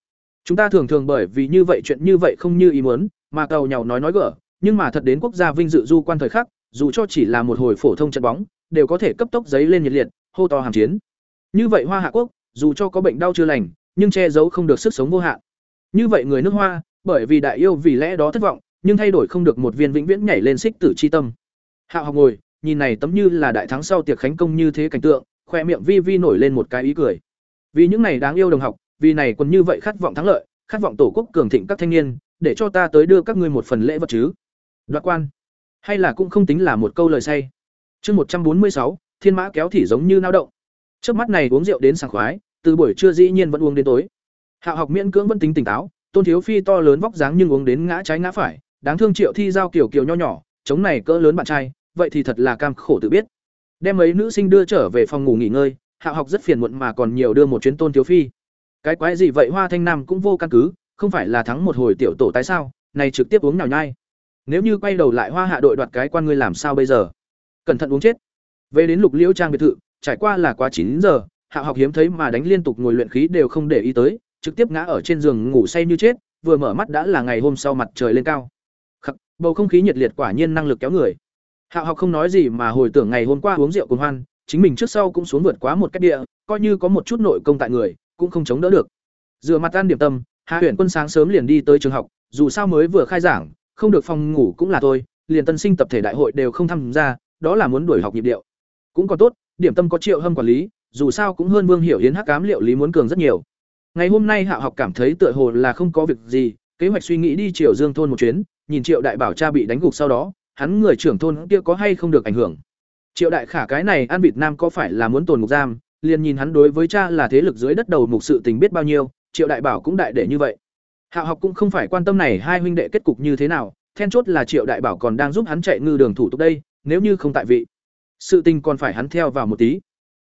Chúng ta thường thường bởi vì như vậy chuyện như vậy không như ý muốn, mà cầu nhau nói nói gở, nhưng mà thật đến quốc gia vinh dự du quan thời khắc, dù cho chỉ là một hồi phổ thông trận bóng, đều có thể cấp tốc giấy lên nhiệt liệt, hô to hàm chiến. Như vậy hoa hạ quốc dù cho có bệnh đau chưa lành, nhưng che giấu không được sức sống vô hạn. Như vậy người nước hoa, bởi vì đại yêu vì lẽ đó thất vọng, nhưng thay đổi không được một viên vĩnh viễn nhảy lên xích tử chi tâm. Hạo học ngồi, nhìn này tấm như là đại thắng sau tiệc khánh công như thế cảnh tượng, khoe miệng vi vi nổi lên một cái ý cười. Vì những này đáng yêu đồng học, vì này còn như vậy khát vọng thắng lợi, khát vọng tổ quốc cường thịnh các thanh niên, để cho ta tới đưa các ngươi một phần lễ vật chứ. Đoạt quan. Hay là cũng không tính là một câu lời say. Chương một trăm bốn mươi sáu, thiên mã kéo thì giống như nao động. Trước mắt này uống rượu đến sảng khoái từ buổi trưa dĩ nhiên vẫn uống đến tối. Hạo học miễn cưỡng vẫn tính tỉnh táo, tôn thiếu phi to lớn vóc dáng nhưng uống đến ngã trái ngã phải, đáng thương triệu thi giao kiểu kiểu nho nhỏ, chống này cỡ lớn bạn trai, vậy thì thật là cam khổ tự biết. Đem mấy nữ sinh đưa trở về phòng ngủ nghỉ ngơi hạo học rất phiền muộn mà còn nhiều đưa một chuyến tôn thiếu phi. Cái quái gì vậy, hoa thanh nam cũng vô căn cứ, không phải là thắng một hồi tiểu tổ tái sao, này trực tiếp uống nào nhai. Nếu như quay đầu lại hoa hạ đội đoạt cái quan ngươi làm sao bây giờ? Cẩn thận uống chết. Về đến lục liễu trang biệt thự, trải qua là quá chín giờ hạ học hiếm thấy mà đánh liên tục ngồi luyện khí đều không để ý tới trực tiếp ngã ở trên giường ngủ say như chết vừa mở mắt đã là ngày hôm sau mặt trời lên cao. Khắc, bầu không khí nhiệt liệt quả nhiên năng lực kéo người. Hạ học không nói gì mà hồi tưởng ngày hôm qua uống rượu cùng hoan chính mình trước sau cũng xuống vượt quá một cách địa coi như có một chút nội công tại người cũng không chống đỡ được. Dựa mặt tan điểm tâm hạ huyện quân sáng sớm liền đi tới trường học dù sao mới vừa khai giảng không được phòng ngủ cũng là tôi liền tân sinh tập thể đại hội đều không tham gia đó là muốn đuổi học nhịp điệu. Cũng còn tốt điểm tâm có triệu hâm quản lý dù sao cũng hơn vương hiểu hiến hắc cám liệu lý muốn cường rất nhiều. Ngày hôm nay hạ học cảm thấy tựa hồ là không có việc gì, kế hoạch suy nghĩ đi triệu dương thôn một chuyến, nhìn triệu đại bảo cha bị đánh gục sau đó, hắn người trưởng thôn kia có hay không được ảnh hưởng. Triệu đại khả cái này an việt nam có phải là muốn tồn ngục giam, liền nhìn hắn đối với cha là thế lực dưới đất đầu mục sự tình biết bao nhiêu, triệu đại bảo cũng đại để như vậy. Hạ học cũng không phải quan tâm này hai huynh đệ kết cục như thế nào, then chốt là triệu đại bảo còn đang giúp hắn chạy ngư đường thủ tục đây, nếu như không tại vị, sự tình còn phải hắn theo vào một tí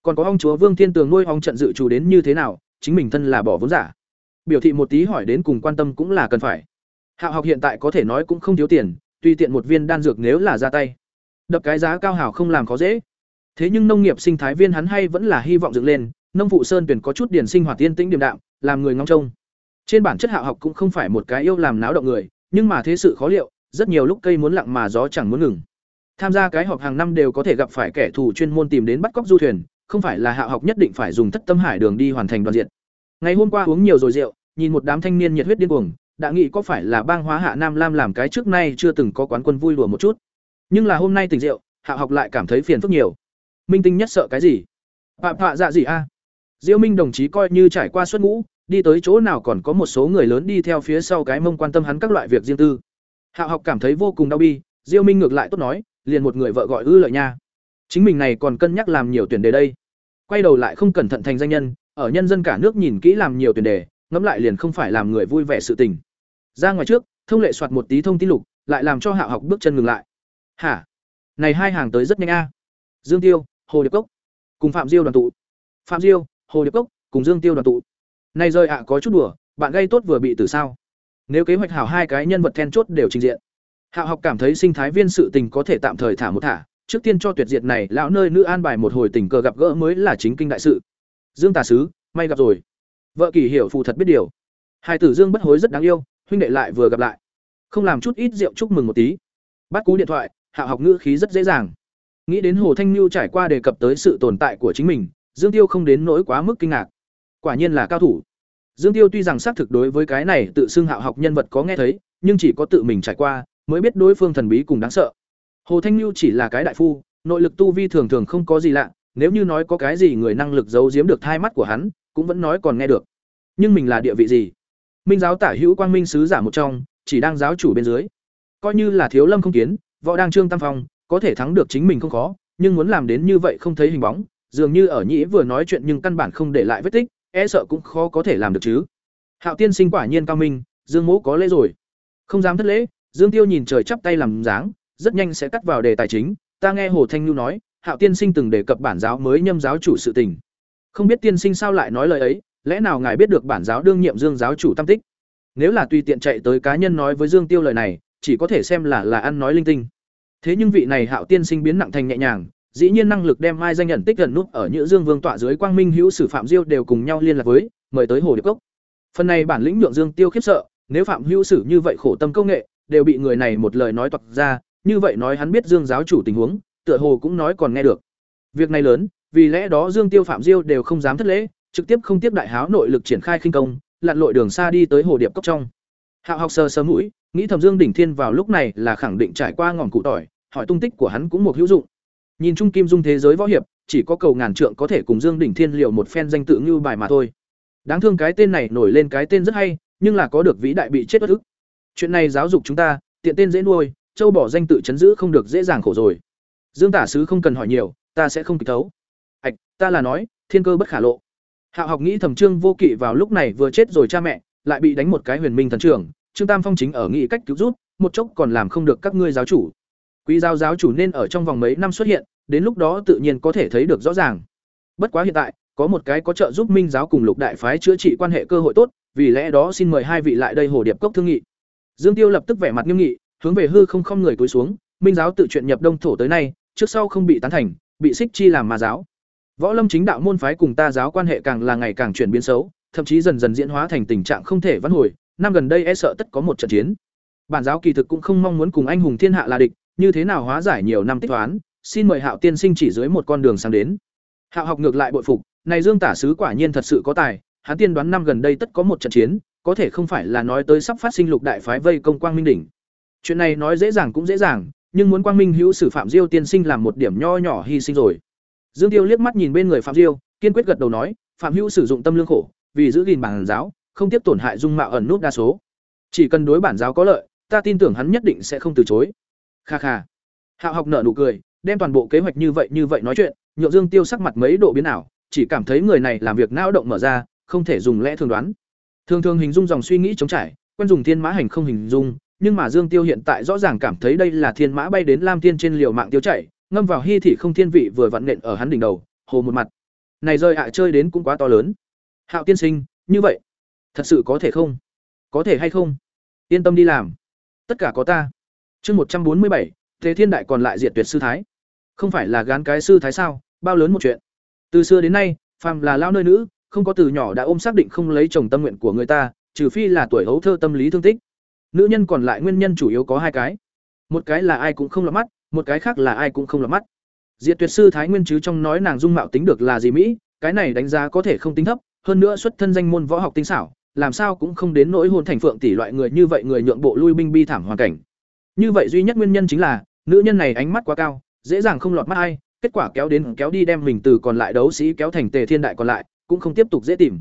còn có ông chúa vương thiên tường nuôi ông trận dự chủ đến như thế nào, chính mình thân là bỏ vốn giả. Biểu thị một tí hỏi đến cùng quan tâm cũng là cần phải. Hạo học hiện tại có thể nói cũng không thiếu tiền, tùy tiện một viên đan dược nếu là ra tay. Đập cái giá cao hảo không làm khó dễ. Thế nhưng nông nghiệp sinh thái viên hắn hay vẫn là hy vọng dựng lên, nông phụ sơn tuyển có chút điển sinh hoạt tiên tĩnh điềm đạm, làm người ngóng trông. Trên bản chất hạo học cũng không phải một cái yêu làm náo động người, nhưng mà thế sự khó liệu, rất nhiều lúc cây muốn lặng mà gió chẳng muốn ngừng. Tham gia cái họp hàng năm đều có thể gặp phải kẻ thù chuyên môn tìm đến bắt cóc du thuyền không phải là hạ học nhất định phải dùng thất tâm hải đường đi hoàn thành đoàn diện ngày hôm qua uống nhiều rồi rượu nhìn một đám thanh niên nhiệt huyết điên cuồng đã nghĩ có phải là bang hóa hạ nam lam làm cái trước nay chưa từng có quán quân vui đùa một chút. Nhưng là hôm nay tỉnh rượu hạ học lại cảm thấy phiền phức nhiều. Minh tinh nhất sợ cái gì? Phạm họa dạ gì a? Diêu minh đồng chí coi như trải qua xuất ngũ đi tới chỗ nào còn có một số người lớn đi theo phía sau cái mông quan tâm hắn các loại việc riêng tư. Hạo học cảm thấy vô cùng đau bi, Diêu Minh ngược lại tốt nói, liền một người vợ gọi ư lợi nha. Chính mình này còn cân nhắc làm nhiều tuyển đề đây. Quay đầu lại không cẩn thận thành danh nhân, ở nhân dân cả nước nhìn kỹ làm nhiều tuyển đề, ngẫm lại liền không phải làm người vui vẻ sự tình. Ra ngoài trước, thông lệ soạt một tí thông tin lục, lại làm cho Hạo học bước chân ngừng lại. Hả? Này hai hàng tới rất nhanh a. Dương Tiêu, Hồ Điệp Cốc, cùng Phạm Diêu đoàn tụ. Phạm Diêu, Hồ Điệp Cốc, cùng Dương Tiêu đoàn tụ. Này rơi ạ có chút đùa, bạn gây tốt vừa bị tử sao? Nếu kế hoạch hảo hai cái nhân vật then chốt đều trình diện. Hạo học cảm thấy sinh thái viên sự tình có thể tạm thời thả một thả, trước tiên cho tuyệt diệt này lão nơi nữ an bài một hồi tình cờ gặp gỡ mới là chính kinh đại sự. Dương Tà sứ, may gặp rồi. Vợ kỳ hiểu phụ thật biết điều. Hai tử Dương bất hối rất đáng yêu, huynh đệ lại vừa gặp lại. Không làm chút ít rượu chúc mừng một tí. Bắt cú điện thoại, Hạo học ngữ khí rất dễ dàng. Nghĩ đến Hồ Thanh Nưu trải qua đề cập tới sự tồn tại của chính mình, Dương Tiêu không đến nỗi quá mức kinh ngạc. Quả nhiên là cao thủ. Dương Tiêu tuy rằng xác thực đối với cái này tự xưng Hạo học nhân vật có nghe thấy, nhưng chỉ có tự mình trải qua, mới biết đối phương thần bí cùng đáng sợ. Hồ Thanh Nhu chỉ là cái đại phu, nội lực tu vi thường thường không có gì lạ, nếu như nói có cái gì người năng lực giấu giếm được thai mắt của hắn, cũng vẫn nói còn nghe được. Nhưng mình là địa vị gì? Minh giáo tả hữu quang minh sứ giả một trong, chỉ đang giáo chủ bên dưới. Coi như là thiếu lâm không kiến, võ đang trương tam phong, có thể thắng được chính mình không khó, nhưng muốn làm đến như vậy không thấy hình bóng, dường như ở nhĩ vừa nói chuyện nhưng căn bản không để lại vết tích, e sợ cũng khó có thể làm được chứ. Hạo tiên sinh quả nhiên cao minh, Dương Mỗ có lễ rồi. Không dám thất lễ, Dương Tiêu nhìn trời chắp tay làm dáng, rất nhanh sẽ cắt vào đề tài chính, ta nghe Hồ Thanh Nhu nói, Hạo tiên sinh từng đề cập bản giáo mới nhâm giáo chủ sự tình. Không biết tiên sinh sao lại nói lời ấy, lẽ nào ngài biết được bản giáo đương nhiệm Dương giáo chủ tâm tích? Nếu là tùy tiện chạy tới cá nhân nói với Dương Tiêu lời này, chỉ có thể xem là là ăn nói linh tinh. Thế nhưng vị này Hạo tiên sinh biến nặng thành nhẹ nhàng, dĩ nhiên năng lực đem mai danh nhận tích gần nút ở Nhữ Dương Vương tọa dưới Quang Minh Hữu Sử Phạm Diêu đều cùng nhau liên lạc với, mời tới Hồ Điệp Cốc. Phần này bản lĩnh nhượng Dương Tiêu khiếp sợ, nếu Phạm Hữu Sử như vậy khổ tâm công nghệ, đều bị người này một lời nói toạc ra, như vậy nói hắn biết Dương giáo chủ tình huống, tựa hồ cũng nói còn nghe được. Việc này lớn, vì lẽ đó Dương Tiêu Phạm Diêu đều không dám thất lễ, trực tiếp không tiếp đại háo nội lực triển khai khinh công, lặn lội đường xa đi tới hồ điệp cốc trong. Hạo học sơ sơ mũi, nghĩ thầm Dương đỉnh thiên vào lúc này là khẳng định trải qua ngọn cụ tỏi, hỏi tung tích của hắn cũng một hữu dụng. Nhìn chung kim dung thế giới võ hiệp, chỉ có cầu ngàn trượng có thể cùng Dương đỉnh thiên liệu một phen danh tự như bài mà thôi. Đáng thương cái tên này nổi lên cái tên rất hay, nhưng là có được vĩ đại bị chết bất ức. Chuyện này giáo dục chúng ta, tiện tên dễ nuôi, châu bỏ danh tự chấn giữ không được dễ dàng khổ rồi. Dương tả sứ không cần hỏi nhiều, ta sẽ không kịp thấu. ạch ta là nói, thiên cơ bất khả lộ. Hạo học nghĩ thẩm trương vô kỵ vào lúc này vừa chết rồi cha mẹ, lại bị đánh một cái huyền minh thần trưởng, Trương Tam Phong chính ở nghị cách cứu rút, một chốc còn làm không được các ngươi giáo chủ. Quý giáo giáo chủ nên ở trong vòng mấy năm xuất hiện, đến lúc đó tự nhiên có thể thấy được rõ ràng. Bất quá hiện tại, có một cái có trợ giúp Minh giáo cùng Lục đại phái chữa trị quan hệ cơ hội tốt, vì lẽ đó xin mời hai vị lại đây hồ điệp cốc thương nghị. Dương Tiêu lập tức vẻ mặt nghiêm nghị, hướng về hư không không người cúi xuống, Minh giáo tự chuyện nhập Đông thổ tới nay, trước sau không bị tán thành, bị xích chi làm ma giáo. Võ Lâm chính đạo môn phái cùng ta giáo quan hệ càng là ngày càng chuyển biến xấu, thậm chí dần dần diễn hóa thành tình trạng không thể vãn hồi, năm gần đây e sợ tất có một trận chiến. Bản giáo kỳ thực cũng không mong muốn cùng anh hùng thiên hạ là địch, như thế nào hóa giải nhiều năm tích toán, xin mời Hạo tiên sinh chỉ dưới một con đường sang đến. Hạo học ngược lại bội phục, này Dương tả sứ quả nhiên thật sự có tài, hắn tiên đoán năm gần đây tất có một trận chiến, có thể không phải là nói tới sắp phát sinh lục đại phái vây công quang minh đỉnh. Chuyện này nói dễ dàng cũng dễ dàng, nhưng muốn quang minh hữu xử phạm diêu tiên sinh làm một điểm nho nhỏ hy sinh rồi. Dương Tiêu liếc mắt nhìn bên người Phạm Diêu, kiên quyết gật đầu nói, Phạm Hữu sử dụng tâm lương khổ, vì giữ gìn bản giáo, không tiếp tổn hại dung mạo ẩn nút đa số. Chỉ cần đối bản giáo có lợi, ta tin tưởng hắn nhất định sẽ không từ chối. Kha kha. Hạo học nở nụ cười, đem toàn bộ kế hoạch như vậy như vậy nói chuyện, nhượng Dương Tiêu sắc mặt mấy độ biến ảo, chỉ cảm thấy người này làm việc não động mở ra, không thể dùng lẽ thường đoán. Thường thường hình dung dòng suy nghĩ chống trải, quen dùng thiên mã hành không hình dung, nhưng mà Dương Tiêu hiện tại rõ ràng cảm thấy đây là thiên mã bay đến Lam Thiên trên liều mạng tiêu chảy, ngâm vào hy thị không thiên vị vừa vặn nện ở hắn đỉnh đầu, hồ một mặt. Này rơi ạ chơi đến cũng quá to lớn. Hạo tiên sinh, như vậy, thật sự có thể không? Có thể hay không? Yên tâm đi làm. Tất cả có ta. Chương một trăm bốn mươi bảy, Thế Thiên Đại còn lại diệt tuyệt sư thái. Không phải là gán cái sư thái sao, bao lớn một chuyện. Từ xưa đến nay, phàm là lao nơi nữ, không có từ nhỏ đã ôm xác định không lấy chồng tâm nguyện của người ta, trừ phi là tuổi hấu thơ tâm lý thương tích. Nữ nhân còn lại nguyên nhân chủ yếu có hai cái. Một cái là ai cũng không lọt mắt, một cái khác là ai cũng không lọt mắt. Diệt Tuyệt sư Thái Nguyên chứ trong nói nàng dung mạo tính được là gì mỹ, cái này đánh giá có thể không tính thấp, hơn nữa xuất thân danh môn võ học tinh xảo, làm sao cũng không đến nỗi hôn thành phượng tỷ loại người như vậy người nhượng bộ lui binh bi thảm hoàn cảnh. Như vậy duy nhất nguyên nhân chính là, nữ nhân này ánh mắt quá cao, dễ dàng không lọt mắt ai, kết quả kéo đến kéo đi đem mình từ còn lại đấu sĩ kéo thành tề thiên đại còn lại, cũng không tiếp tục dễ tìm.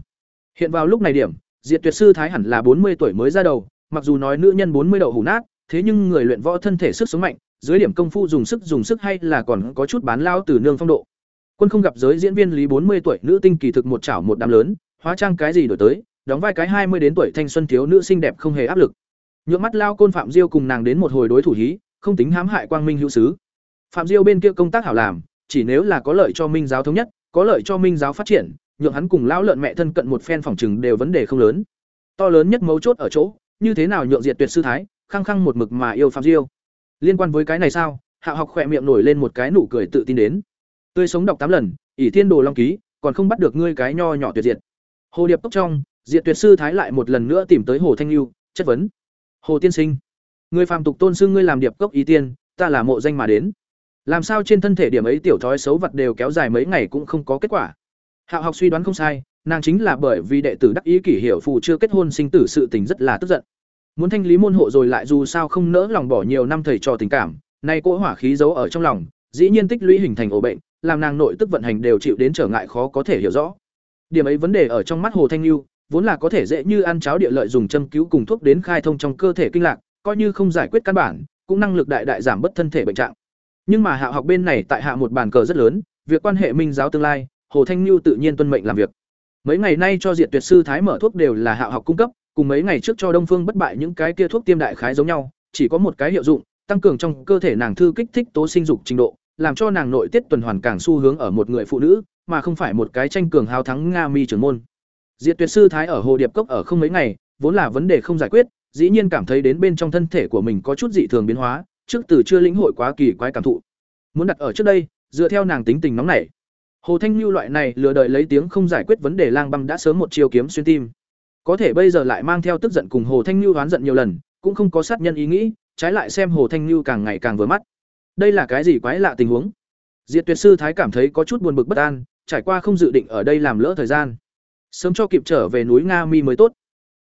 Hiện vào lúc này điểm, Diệt Tuyệt sư Thái hẳn là bốn mươi tuổi mới ra đầu, mặc dù nói nữ nhân bốn mươi đậu hủ nát, thế nhưng người luyện võ thân thể sức sống mạnh, dưới điểm công phu dùng sức dùng sức hay là còn có chút bán lao từ nương phong độ. Quân không gặp giới diễn viên Lý bốn mươi tuổi nữ tinh kỳ thực một chảo một đám lớn, hóa trang cái gì đổi tới, đóng vai cái hai mươi đến tuổi thanh xuân thiếu nữ xinh đẹp không hề áp lực. Nhượng mắt lao côn Phạm Diêu cùng nàng đến một hồi đối thủ hí, không tính hãm hại Quang Minh hữu sứ. Phạm Diêu bên kia công tác hảo làm, chỉ nếu là có lợi cho Minh giáo thống nhất, có lợi cho Minh giáo phát triển, nhượng hắn cùng lão lợn mẹ thân cận một phen phòng trừng đều vấn đề không lớn. To lớn nhất mấu chốt ở chỗ, như thế nào nhượng diệt tuyệt sư thái, khăng khăng một mực mà yêu Phạm Diêu. Liên quan với cái này sao? Hạo học khỏe miệng nổi lên một cái nụ cười tự tin đến. Tươi sống đọc tám lần, ỷ thiên đồ long ký, còn không bắt được ngươi cái nho nhỏ tuyệt diệt. Hồ điệp tốc trong, diệt tuyệt sư thái lại một lần nữa tìm tới Hồ Thanh Lưu, chất vấn. Hồ tiên sinh, ngươi phàm tục tôn xưng ngươi làm điệp cốc ý tiên, ta là mộ danh mà đến. Làm sao trên thân thể điểm ấy tiểu thói xấu vật đều kéo dài mấy ngày cũng không có kết quả. Hạo học suy đoán không sai, nàng chính là bởi vì đệ tử đắc ý kỷ hiểu phù chưa kết hôn sinh tử sự tình rất là tức giận. Muốn thanh lý môn hộ rồi lại dù sao không nỡ lòng bỏ nhiều năm thầy trò tình cảm, nay cỗ hỏa khí giấu ở trong lòng, dĩ nhiên tích lũy hình thành ổ bệnh, làm nàng nội tức vận hành đều chịu đến trở ngại khó có thể hiểu rõ. Điểm ấy vấn đề ở trong mắt Hồ Thanh lưu vốn là có thể dễ như ăn cháo địa lợi dùng châm cứu cùng thuốc đến khai thông trong cơ thể kinh lạc, coi như không giải quyết căn bản, cũng năng lực đại đại giảm bất thân thể bệnh trạng. Nhưng mà Hạ học bên này tại hạ một bàn cờ rất lớn, việc quan hệ minh giáo tương lai, Hồ Thanh lưu tự nhiên tuân mệnh làm việc. Mấy ngày nay cho Diệt Tuyệt sư thái mở thuốc đều là Hạ học cung cấp, cùng mấy ngày trước cho Đông Phương bất bại những cái kia thuốc tiêm đại khái giống nhau, chỉ có một cái hiệu dụng, tăng cường trong cơ thể nàng thư kích thích tố sinh dục trình độ, làm cho nàng nội tiết tuần hoàn càng xu hướng ở một người phụ nữ, mà không phải một cái tranh cường hào thắng Nga Mi trưởng môn. Diệt Tuyệt sư thái ở Hồ Điệp Cốc ở không mấy ngày, vốn là vấn đề không giải quyết, dĩ nhiên cảm thấy đến bên trong thân thể của mình có chút dị thường biến hóa, trước từ chưa lĩnh hội quá kỳ quái cảm thụ. Muốn đặt ở trước đây, dựa theo nàng tính tình nóng nảy. Hồ Thanh Nhu loại này lừa đợi lấy tiếng không giải quyết vấn đề lang băm đã sớm một chiêu kiếm xuyên tim. Có thể bây giờ lại mang theo tức giận cùng Hồ Thanh lưu oán giận nhiều lần, cũng không có sát nhân ý nghĩ, trái lại xem Hồ Thanh lưu càng ngày càng vừa mắt. Đây là cái gì quái lạ tình huống? Diệt Tuyệt sư thái cảm thấy có chút buồn bực bất an, trải qua không dự định ở đây làm lỡ thời gian. Sớm cho kịp trở về núi Nga Mi mới tốt.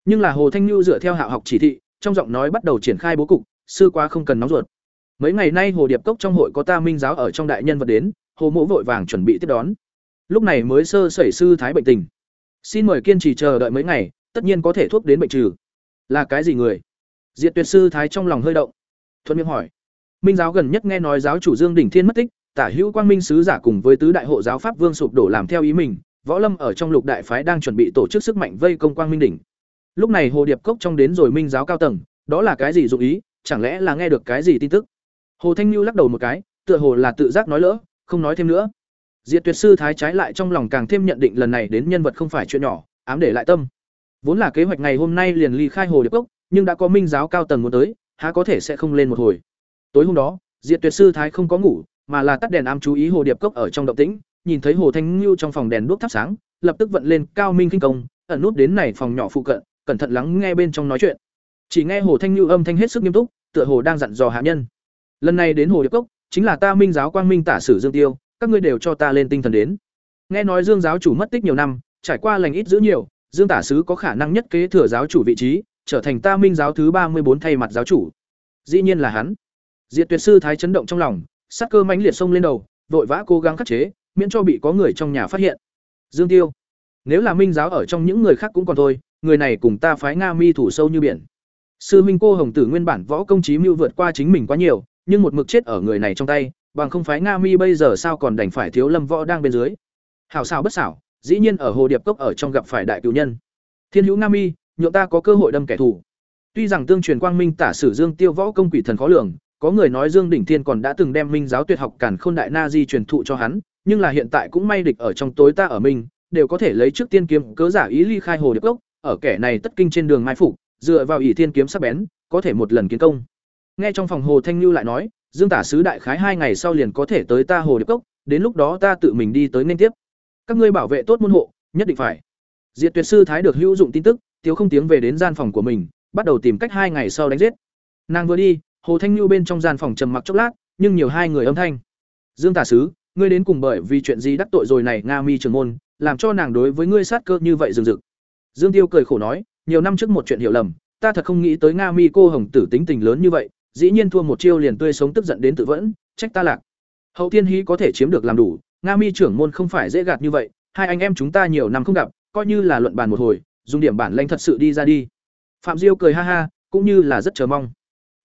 Nhưng là Hồ Thanh lưu dựa theo hạ học chỉ thị, trong giọng nói bắt đầu triển khai bố cục, sư quá không cần nóng ruột. Mấy ngày nay Hồ Điệp Cốc trong hội có ta minh giáo ở trong đại nhân vật đến, Hồ mỗ vội vàng chuẩn bị tiếp đón. Lúc này mới sơ sẩy sư thái bệnh tình. Xin mời kiên trì chờ đợi mấy ngày, tất nhiên có thể thuốc đến bệnh trừ. Là cái gì người? Diệt Tuyệt sư thái trong lòng hơi động. Thuận miệng hỏi. Minh giáo gần nhất nghe nói giáo chủ Dương Đỉnh Thiên mất tích, Tả Hữu Quang Minh sứ giả cùng với tứ đại hộ giáo pháp vương sụp đổ làm theo ý mình, Võ Lâm ở trong lục đại phái đang chuẩn bị tổ chức sức mạnh vây công Quang Minh đỉnh. Lúc này Hồ Điệp Cốc trong đến rồi Minh giáo cao tầng, đó là cái gì dụng ý, chẳng lẽ là nghe được cái gì tin tức? Hồ Thanh Nhu lắc đầu một cái, tựa hồ là tự giác nói lỡ, không nói thêm nữa. Diệt Tuyệt sư thái trái lại trong lòng càng thêm nhận định lần này đến nhân vật không phải chuyện nhỏ, ám để lại tâm. Vốn là kế hoạch ngày hôm nay liền ly khai Hồ Điệp Cốc, nhưng đã có Minh giáo cao tầng muốn tới, há có thể sẽ không lên một hồi. Tối hôm đó, Diệt Tuyệt sư thái không có ngủ, mà là tắt đèn ám chú ý Hồ Điệp Cốc ở trong động tĩnh, nhìn thấy Hồ Thanh Nhu trong phòng đèn đuốc thắp sáng, lập tức vận lên cao minh kinh công, ẩn nút đến này phòng nhỏ phụ cận, cẩn thận lắng nghe bên trong nói chuyện. Chỉ nghe Hồ Thanh Nhu âm thanh hết sức nghiêm túc, tựa hồ đang dặn dò hạ nhân. Lần này đến Hồ Điệp Cốc, chính là ta Minh giáo quang minh tả sử Dương Tiêu, các ngươi đều cho ta lên tinh thần đến. Nghe nói Dương giáo chủ mất tích nhiều năm, trải qua lành ít dữ nhiều, Dương tả sứ có khả năng nhất kế thừa giáo chủ vị trí, trở thành ta Minh giáo thứ ba mươi bốn thay mặt giáo chủ. Dĩ nhiên là hắn. Diệt Tuyệt sư thái chấn động trong lòng, sát cơ mãnh liệt xông lên đầu, vội vã cố gắng khắc chế, miễn cho bị có người trong nhà phát hiện. Dương Tiêu, nếu là Minh giáo ở trong những người khác cũng còn thôi, người này cùng ta phái Nga Mi thủ sâu như biển. Sư Minh cô Hồng Tử nguyên bản võ công trí mưu vượt qua chính mình quá nhiều, nhưng một mực chết ở người này trong tay, bằng không phái Nga Mi bây giờ sao còn đành phải thiếu Lâm Võ đang bên dưới. Hảo xảo bất xảo, dĩ nhiên ở Hồ Điệp Cốc ở trong gặp phải đại cựu nhân. Thiên hữu Nga Mi, nhượng ta có cơ hội đâm kẻ thù. Tuy rằng tương truyền quang minh tả sử Dương Tiêu võ công quỷ thần khó lường, có người nói Dương Đỉnh Thiên còn đã từng đem Minh giáo tuyệt học cản Khôn Đại Na Di truyền thụ cho hắn, nhưng là hiện tại cũng may địch ở trong tối ta ở mình, đều có thể lấy trước tiên kiếm cớ giả ý ly khai hồ điệp cốc, ở kẻ này tất kinh trên đường mai phục, dựa vào ỷ thiên kiếm sắc bén, có thể một lần kiến công. Nghe trong phòng Hồ Thanh Lưu lại nói, Dương tả sứ đại khái hai ngày sau liền có thể tới ta hồ điệp cốc, đến lúc đó ta tự mình đi tới nên tiếp. Các ngươi bảo vệ tốt môn hộ, nhất định phải. Diệt Tuyệt sư thái được hữu dụng tin tức, thiếu không tiếng về đến gian phòng của mình, bắt đầu tìm cách hai ngày sau đánh giết. Nàng vừa đi, Hồ Thanh Nhu bên trong gian phòng trầm mặc chốc lát, nhưng nhiều hai người âm thanh. Dương tả sứ, ngươi đến cùng bởi vì chuyện gì đắc tội rồi này Nga Mi trường môn, làm cho nàng đối với ngươi sát cơ như vậy rừng rực. Dương Tiêu cười khổ nói, nhiều năm trước một chuyện hiểu lầm, ta thật không nghĩ tới Nga Mi cô hồng tử tính tình lớn như vậy, dĩ nhiên thua một chiêu liền tươi sống tức giận đến tự vẫn, trách ta lạc. Hậu Thiên Hí có thể chiếm được làm đủ, Nga Mi trưởng môn không phải dễ gạt như vậy, hai anh em chúng ta nhiều năm không gặp, coi như là luận bàn một hồi, dùng điểm bản lanh thật sự đi ra đi. Phạm Diêu cười ha ha, cũng như là rất chờ mong.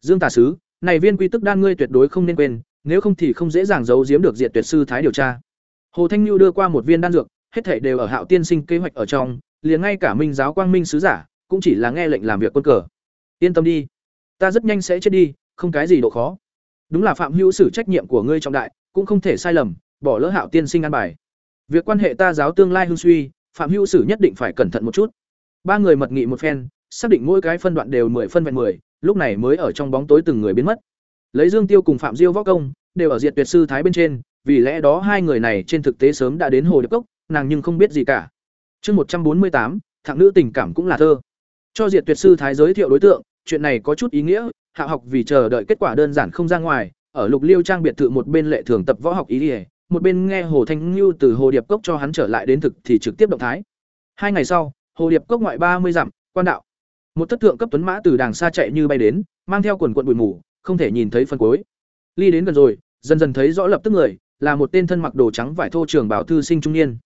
Dương Tả sứ, này viên quy tức đan ngươi tuyệt đối không nên quên, nếu không thì không dễ dàng giấu giếm được Diệt Tuyệt sư thái điều tra. Hồ Thanh Nhu đưa qua một viên đan dược, hết thảy đều ở Hạo Tiên Sinh kế hoạch ở trong, liền ngay cả Minh giáo Quang Minh sứ giả, cũng chỉ là nghe lệnh làm việc quân cờ. Yên tâm đi, ta rất nhanh sẽ chết đi, không cái gì độ khó. Đúng là Phạm Hữu xử trách nhiệm của ngươi trọng đại, cũng không thể sai lầm, bỏ lỡ Hạo Tiên Sinh an bài. Việc quan hệ ta giáo tương lai hưng suy, Phạm Hữu sử nhất định phải cẩn thận một chút. Ba người mật nghị một phen, xác định mỗi cái phân đoạn đều 10 phân vẹn 10, lúc này mới ở trong bóng tối từng người biến mất. Lấy Dương Tiêu cùng Phạm Diêu võ công, đều ở Diệt Tuyệt sư thái bên trên, vì lẽ đó hai người này trên thực tế sớm đã đến hồ điệp cốc, nàng nhưng không biết gì cả. Chương một trăm bốn mươi tám, thằng nữ tình cảm cũng là thơ. Cho Diệt Tuyệt sư thái giới thiệu đối tượng, chuyện này có chút ý nghĩa, Hạ học vì chờ đợi kết quả đơn giản không ra ngoài, ở Lục Liêu trang biệt thự một bên lệ thường tập võ học ý đi, một bên nghe Hồ Thanh Nưu từ Hồ Điệp Cốc cho hắn trở lại đến thực thì trực tiếp động thái. Hai ngày sau, Hồ Điệp Cốc ngoại ba mươi dặm, quan đạo. Một thất thượng cấp tuấn mã từ đàng xa chạy như bay đến, mang theo quần quần bụi mù, không thể nhìn thấy phần cuối. Ly đến gần rồi, dần dần thấy rõ lập tức người, là một tên thân mặc đồ trắng vải thô trường bảo thư sinh trung niên.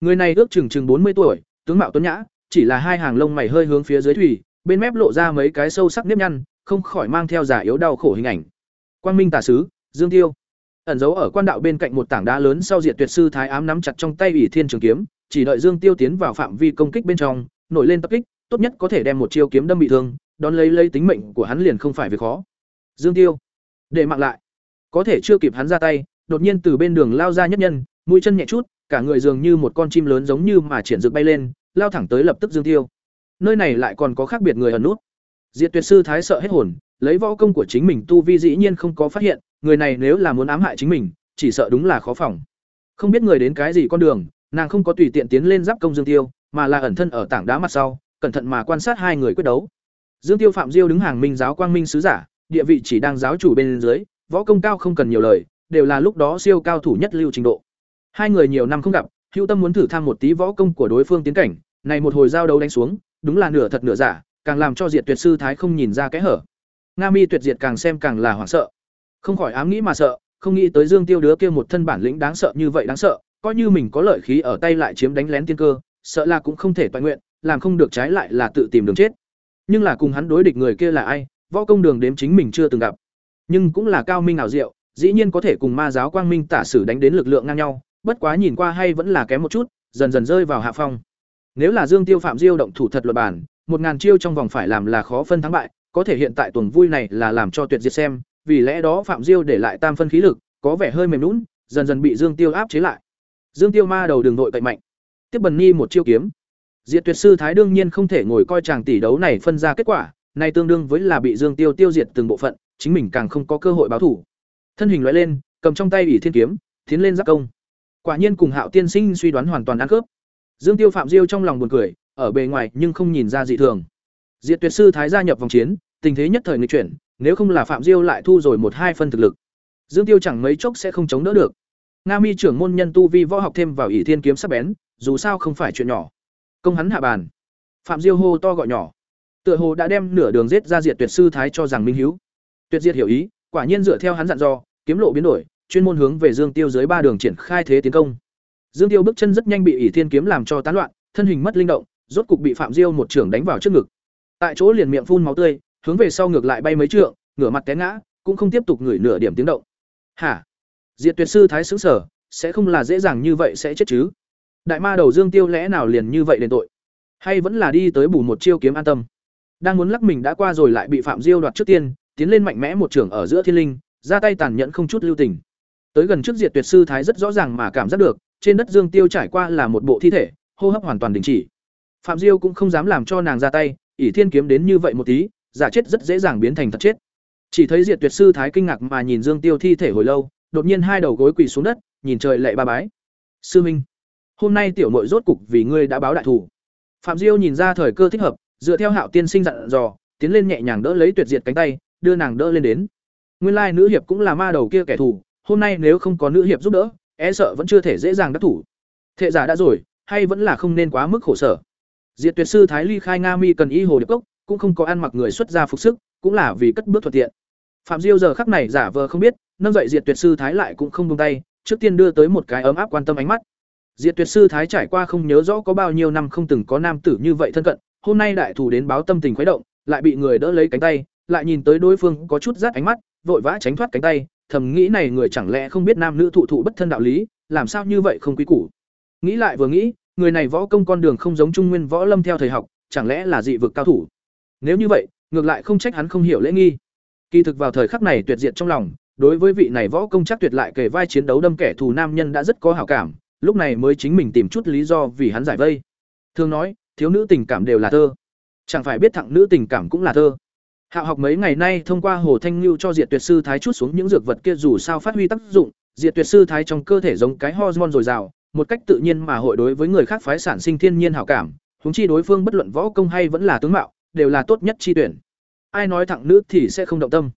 Người này ước chừng chừng mươi tuổi, tướng mạo tuấn nhã, chỉ là hai hàng lông mày hơi hướng phía dưới thủy, bên mép lộ ra mấy cái sâu sắc nếp nhăn, không khỏi mang theo giả yếu đau khổ hình ảnh. Quang Minh tả sứ, Dương Tiêu, ẩn giấu ở quan đạo bên cạnh một tảng đá lớn sau diệt tuyệt sư Thái Ám nắm chặt trong tay ủy thiên trường kiếm, chỉ đợi Dương Tiêu tiến vào phạm vi công kích bên trong, nổi lên tập kích, tốt nhất có thể đem một chiêu kiếm đâm bị thương, đón lấy lấy tính mệnh của hắn liền không phải việc khó. Dương Tiêu, để mạng lại. Có thể chưa kịp hắn ra tay, đột nhiên từ bên đường lao ra nhất nhân, mũi chân nhẹ chút, cả người dường như một con chim lớn giống như mà triển rực bay lên, lao thẳng tới lập tức Dương Tiêu. Nơi này lại còn có khác biệt người ẩn nút. Diệt Tuyệt sư thái sợ hết hồn, lấy võ công của chính mình tu vi dĩ nhiên không có phát hiện, người này nếu là muốn ám hại chính mình, chỉ sợ đúng là khó phòng. Không biết người đến cái gì con đường, nàng không có tùy tiện tiến lên giáp công Dương Tiêu, mà là ẩn thân ở tảng đá mặt sau, cẩn thận mà quan sát hai người quyết đấu. Dương Tiêu Phạm Diêu đứng hàng minh giáo quang minh sứ giả, địa vị chỉ đang giáo chủ bên dưới, võ công cao không cần nhiều lời, đều là lúc đó siêu cao thủ nhất lưu trình độ. Hai người nhiều năm không gặp, Hữu Tâm muốn thử tham một tí võ công của đối phương tiến cảnh, này một hồi giao đấu đánh xuống, đúng là nửa thật nửa giả, càng làm cho Diệt Tuyệt sư thái không nhìn ra cái hở. Nga Mi Tuyệt Diệt càng xem càng là hoảng sợ. Không khỏi ám nghĩ mà sợ, không nghĩ tới Dương Tiêu đứa kia một thân bản lĩnh đáng sợ như vậy đáng sợ, coi như mình có lợi khí ở tay lại chiếm đánh lén tiên cơ, sợ là cũng không thể toàn nguyện, làm không được trái lại là tự tìm đường chết. Nhưng là cùng hắn đối địch người kia là ai, võ công đường đếm chính mình chưa từng gặp. Nhưng cũng là cao minh ảo diệu, dĩ nhiên có thể cùng ma giáo quang minh tả sử đánh đến lực lượng ngang nhau, bất quá nhìn qua hay vẫn là kém một chút, dần dần rơi vào hạ phong. Nếu là Dương Tiêu Phạm Diêu động thủ thật luật bản, một ngàn chiêu trong vòng phải làm là khó phân thắng bại, có thể hiện tại tuần vui này là làm cho tuyệt diệt xem, vì lẽ đó Phạm Diêu để lại tam phân khí lực, có vẻ hơi mềm nhũn, dần dần bị Dương Tiêu áp chế lại. Dương Tiêu ma đầu đường nội cậy mạnh. Tiếp Bần Ni một chiêu kiếm. Diệt Tuyệt sư Thái đương nhiên không thể ngồi coi chàng tỷ đấu này phân ra kết quả, này tương đương với là bị Dương Tiêu tiêu diệt từng bộ phận, chính mình càng không có cơ hội báo thủ. Thân hình lóe lên, cầm trong tay ủy thiên kiếm, tiến lên giáp công. Quả nhiên cùng Hạo tiên sinh suy đoán hoàn toàn ăn khớp. Dương Tiêu Phạm Diêu trong lòng buồn cười, ở bề ngoài nhưng không nhìn ra dị thường. Diệt Tuyệt sư Thái gia nhập vòng chiến, tình thế nhất thời nghịch chuyển, nếu không là Phạm Diêu lại thu rồi một hai phân thực lực. Dương Tiêu chẳng mấy chốc sẽ không chống đỡ được. Nga Mi trưởng môn nhân tu vi võ học thêm vào ỷ thiên kiếm sắc bén, dù sao không phải chuyện nhỏ. Công hắn hạ bàn. Phạm Diêu hô to gọi nhỏ. Tựa hồ đã đem nửa đường giết ra diệt tuyệt sư thái cho rằng minh hiếu. Tuyệt diệt hiểu ý, quả nhiên dựa theo hắn dặn dò, kiếm lộ biến đổi, chuyên môn hướng về Dương Tiêu dưới ba đường triển khai thế tiến công. Dương Tiêu bước chân rất nhanh bị ỷ thiên kiếm làm cho tán loạn, thân hình mất linh động, rốt cục bị Phạm Diêu một trưởng đánh vào trước ngực. Tại chỗ liền miệng phun máu tươi, hướng về sau ngược lại bay mấy trượng, ngửa mặt té ngã, cũng không tiếp tục ngửi nửa điểm tiếng động. Hả? Diệt Tuyệt sư thái sững sở, sẽ không là dễ dàng như vậy sẽ chết chứ? Đại ma đầu Dương Tiêu lẽ nào liền như vậy đền tội? Hay vẫn là đi tới bù một chiêu kiếm an tâm? Đang muốn lắc mình đã qua rồi lại bị Phạm Diêu đoạt trước tiên, tiến lên mạnh mẽ một trường ở giữa thiên linh, ra tay tàn nhẫn không chút lưu tình. Tới gần trước Diệt Tuyệt sư thái rất rõ ràng mà cảm giác được, trên đất Dương Tiêu trải qua là một bộ thi thể, hô hấp hoàn toàn đình chỉ. Phạm Diêu cũng không dám làm cho nàng ra tay, ỷ thiên kiếm đến như vậy một tí, giả chết rất dễ dàng biến thành thật chết. Chỉ thấy Diệt Tuyệt sư thái kinh ngạc mà nhìn Dương Tiêu thi thể hồi lâu, đột nhiên hai đầu gối quỳ xuống đất, nhìn trời lệ ba bái. "Sư minh, hôm nay tiểu muội rốt cục vì ngươi đã báo đại thủ." Phạm Diêu nhìn ra thời cơ thích hợp, dựa theo Hạo tiên sinh dặn dò, tiến lên nhẹ nhàng đỡ lấy Tuyệt Diệt cánh tay, đưa nàng đỡ lên đến. Nguyên lai nữ hiệp cũng là ma đầu kia kẻ thù, hôm nay nếu không có nữ hiệp giúp đỡ, e sợ vẫn chưa thể dễ dàng đắc thủ. Thệ giả đã rồi, hay vẫn là không nên quá mức khổ sở. Diệt Tuyệt sư Thái Ly khai Nga Mi cần y hồ điệp cốc, cũng không có ăn mặc người xuất gia phục sức, cũng là vì cất bước thuận tiện. Phạm Diêu giờ khắc này giả vờ không biết, nâng dậy Diệt Tuyệt sư Thái lại cũng không buông tay, trước tiên đưa tới một cái ấm áp quan tâm ánh mắt. Diệt Tuyệt sư Thái trải qua không nhớ rõ có bao nhiêu năm không từng có nam tử như vậy thân cận, hôm nay đại thủ đến báo tâm tình khuấy động, lại bị người đỡ lấy cánh tay, lại nhìn tới đối phương có chút rát ánh mắt, vội vã tránh thoát cánh tay, thầm nghĩ này người chẳng lẽ không biết nam nữ thụ thụ bất thân đạo lý, làm sao như vậy không quý củ. Nghĩ lại vừa nghĩ, người này võ công con đường không giống trung nguyên võ lâm theo thời học, chẳng lẽ là dị vực cao thủ. Nếu như vậy, ngược lại không trách hắn không hiểu lễ nghi. Kỳ thực vào thời khắc này tuyệt diệt trong lòng, đối với vị này võ công chắc tuyệt lại kề vai chiến đấu đâm kẻ thù nam nhân đã rất có hảo cảm, lúc này mới chính mình tìm chút lý do vì hắn giải vây. Thường nói, thiếu nữ tình cảm đều là thơ. Chẳng phải biết thẳng nữ tình cảm cũng là thơ. Hạo học mấy ngày nay thông qua Hồ Thanh Nưu cho Diệt Tuyệt sư thái chút xuống những dược vật kia dù sao phát huy tác dụng, Diệt Tuyệt sư thái trong cơ thể giống cái hormone dồi dào, một cách tự nhiên mà hội đối với người khác phái sản sinh thiên nhiên hảo cảm, huống chi đối phương bất luận võ công hay vẫn là tướng mạo, đều là tốt nhất chi tuyển. Ai nói thẳng nữ thì sẽ không động tâm.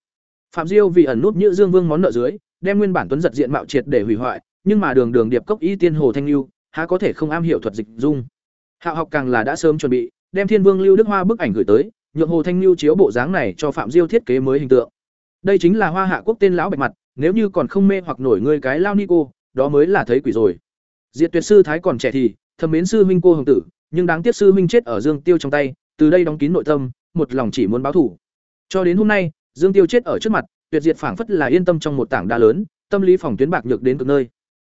Phạm Diêu vì ẩn nút như Dương Vương món nợ dưới, đem nguyên bản tuấn giật diện mạo triệt để hủy hoại, nhưng mà đường đường điệp cốc y tiên hồ thanh lưu, há có thể không am hiểu thuật dịch dung. Hạo học càng là đã sớm chuẩn bị, đem Thiên Vương Lưu Đức Hoa bức ảnh gửi tới, nhượng Hồ Thanh Lưu chiếu bộ dáng này cho Phạm Diêu thiết kế mới hình tượng. Đây chính là Hoa Hạ quốc tên lão bạch mặt, nếu như còn không mê hoặc nổi ngươi cái lao ni cô, đó mới là thấy quỷ rồi. Diệt Tuyệt sư thái còn trẻ thì, thầm mến sư huynh cô hồng tử, nhưng đáng tiếc sư huynh chết ở Dương Tiêu trong tay, từ đây đóng kín nội tâm, một lòng chỉ muốn báo thủ. Cho đến hôm nay, Dương Tiêu chết ở trước mặt, Tuyệt Diệt phảng phất là yên tâm trong một tảng đá lớn, tâm lý phòng tuyến bạc nhược đến cực nơi.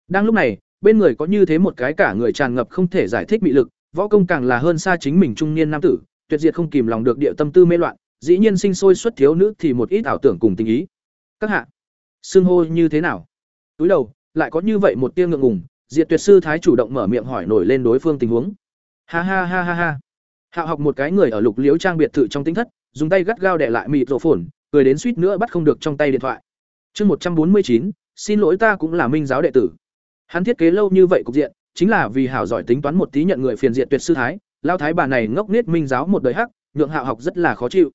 Đang lúc này, bên người có như thế một cái cả người tràn ngập không thể giải thích mị lực, võ công càng là hơn xa chính mình trung niên nam tử, Tuyệt Diệt không kìm lòng được địa tâm tư mê loạn, dĩ nhiên sinh sôi xuất thiếu nữ thì một ít ảo tưởng cùng tình ý. Các hạ, xưng hô như thế nào? Túi đầu, lại có như vậy một tia ngượng ngùng, Diệt Tuyệt sư thái chủ động mở miệng hỏi nổi lên đối phương tình huống. Ha ha ha ha ha. Hạo học một cái người ở Lục Liễu trang biệt thự trong tính thất, dùng tay gắt gao đè lại mịt rổ phồn, cười đến suýt nữa bắt không được trong tay điện thoại. Chương một trăm bốn mươi chín, xin lỗi ta cũng là minh giáo đệ tử. Hắn thiết kế lâu như vậy cục diện, chính là vì hảo giỏi tính toán một tí nhận người phiền diện tuyệt sư thái, lao thái bà này ngốc nết minh giáo một đời hắc, nhượng Hạo học rất là khó chịu.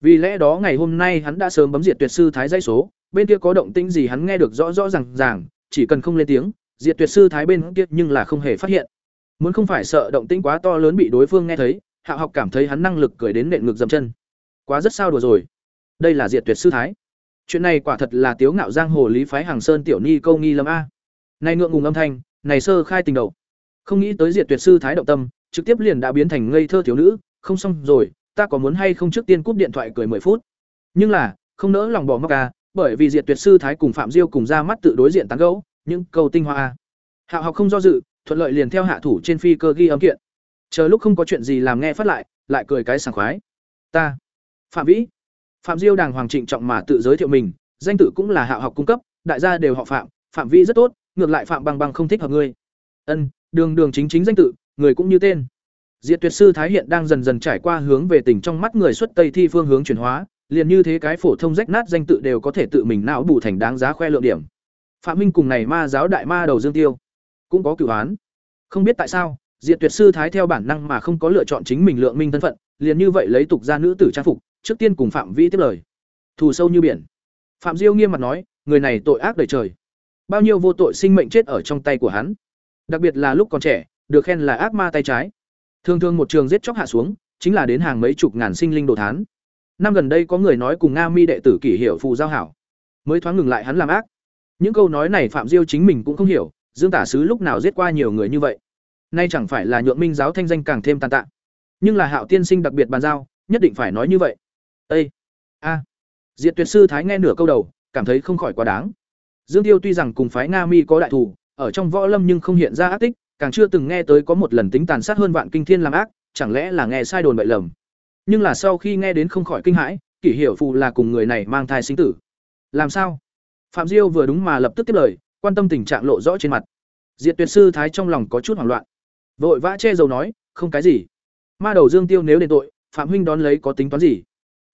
Vì lẽ đó ngày hôm nay hắn đã sớm bấm diệt tuyệt sư thái dây số, bên kia có động tĩnh gì hắn nghe được rõ rõ ràng ràng, chỉ cần không lên tiếng, diệt tuyệt sư thái bên kia nhưng là không hề phát hiện. Muốn không phải sợ động tĩnh quá to lớn bị đối phương nghe thấy, Hạo học cảm thấy hắn năng lực cười đến nện ngược dầm chân. Quá rất sao đùa rồi. Đây là diệt tuyệt sư thái. Chuyện này quả thật là tiếu ngạo giang hồ lý phái hàng sơn tiểu ni câu nghi lâm a. Này ngượng ngùng âm thanh, này sơ khai tình đầu. Không nghĩ tới diệt tuyệt sư thái động tâm, trực tiếp liền đã biến thành ngây thơ thiếu nữ, không xong rồi, ta có muốn hay không trước tiên cúp điện thoại cười mười phút. Nhưng là, không nỡ lòng bỏ móc ca à, bởi vì diệt tuyệt sư thái cùng Phạm Diêu cùng ra mắt tự đối diện tán gẫu, những câu tinh hoa a. Hạo học không do dự, thuận lợi liền theo hạ thủ trên phi cơ ghi âm kiện. Chờ lúc không có chuyện gì làm nghe phát lại, lại cười cái sảng khoái. Ta, Phạm Vĩ, Phạm Diêu đàng hoàng trịnh trọng mà tự giới thiệu mình, danh tự cũng là hạ học cung cấp, đại gia đều họ Phạm, Phạm Vĩ rất tốt, ngược lại Phạm bằng bằng không thích hợp ngươi. Ân, đường đường chính chính danh tự, người cũng như tên. Diệt Tuyệt sư Thái hiện đang dần dần trải qua hướng về tỉnh trong mắt người xuất Tây thi phương hướng chuyển hóa, liền như thế cái phổ thông rách nát danh tự đều có thể tự mình não bù thành đáng giá khoe lượng điểm. Phạm Minh cùng này ma giáo đại ma đầu Dương Tiêu, cũng có cửu án. Không biết tại sao, Diệt Tuyệt sư Thái theo bản năng mà không có lựa chọn chính mình lượng minh thân phận, liền như vậy lấy tục ra nữ tử trang phục, trước tiên cùng Phạm Vĩ tiếp lời. Thù sâu như biển. Phạm Diêu nghiêm mặt nói, người này tội ác đầy trời. Bao nhiêu vô tội sinh mệnh chết ở trong tay của hắn. Đặc biệt là lúc còn trẻ, được khen là ác ma tay trái. Thường thường một trường giết chóc hạ xuống, chính là đến hàng mấy chục ngàn sinh linh đồ thán. Năm gần đây có người nói cùng Nga Mi đệ tử kỷ hiểu phù giao hảo, mới thoáng ngừng lại hắn làm ác. Những câu nói này Phạm Diêu chính mình cũng không hiểu, Dương Tả sứ lúc nào giết qua nhiều người như vậy. Nay chẳng phải là nhượng minh giáo thanh danh càng thêm tàn tạ. Nhưng là Hạo tiên sinh đặc biệt bàn giao, nhất định phải nói như vậy. â A! Diệt Tuyệt sư thái nghe nửa câu đầu, cảm thấy không khỏi quá đáng. Dương Tiêu tuy rằng cùng phái Nga Mi có đại thù, ở trong võ lâm nhưng không hiện ra ác tích, càng chưa từng nghe tới có một lần tính tàn sát hơn vạn kinh thiên làm ác, chẳng lẽ là nghe sai đồn bậy lầm. Nhưng là sau khi nghe đến không khỏi kinh hãi, kỷ hiểu phù là cùng người này mang thai sinh tử. Làm sao? Phạm Diêu vừa đúng mà lập tức tiếp lời, quan tâm tình trạng lộ rõ trên mặt. Diệt Tuyệt sư thái trong lòng có chút hoảng loạn. Vội vã che giấu nói, không cái gì. Ma đầu Dương Tiêu nếu đền tội, Phạm huynh đón lấy có tính toán gì?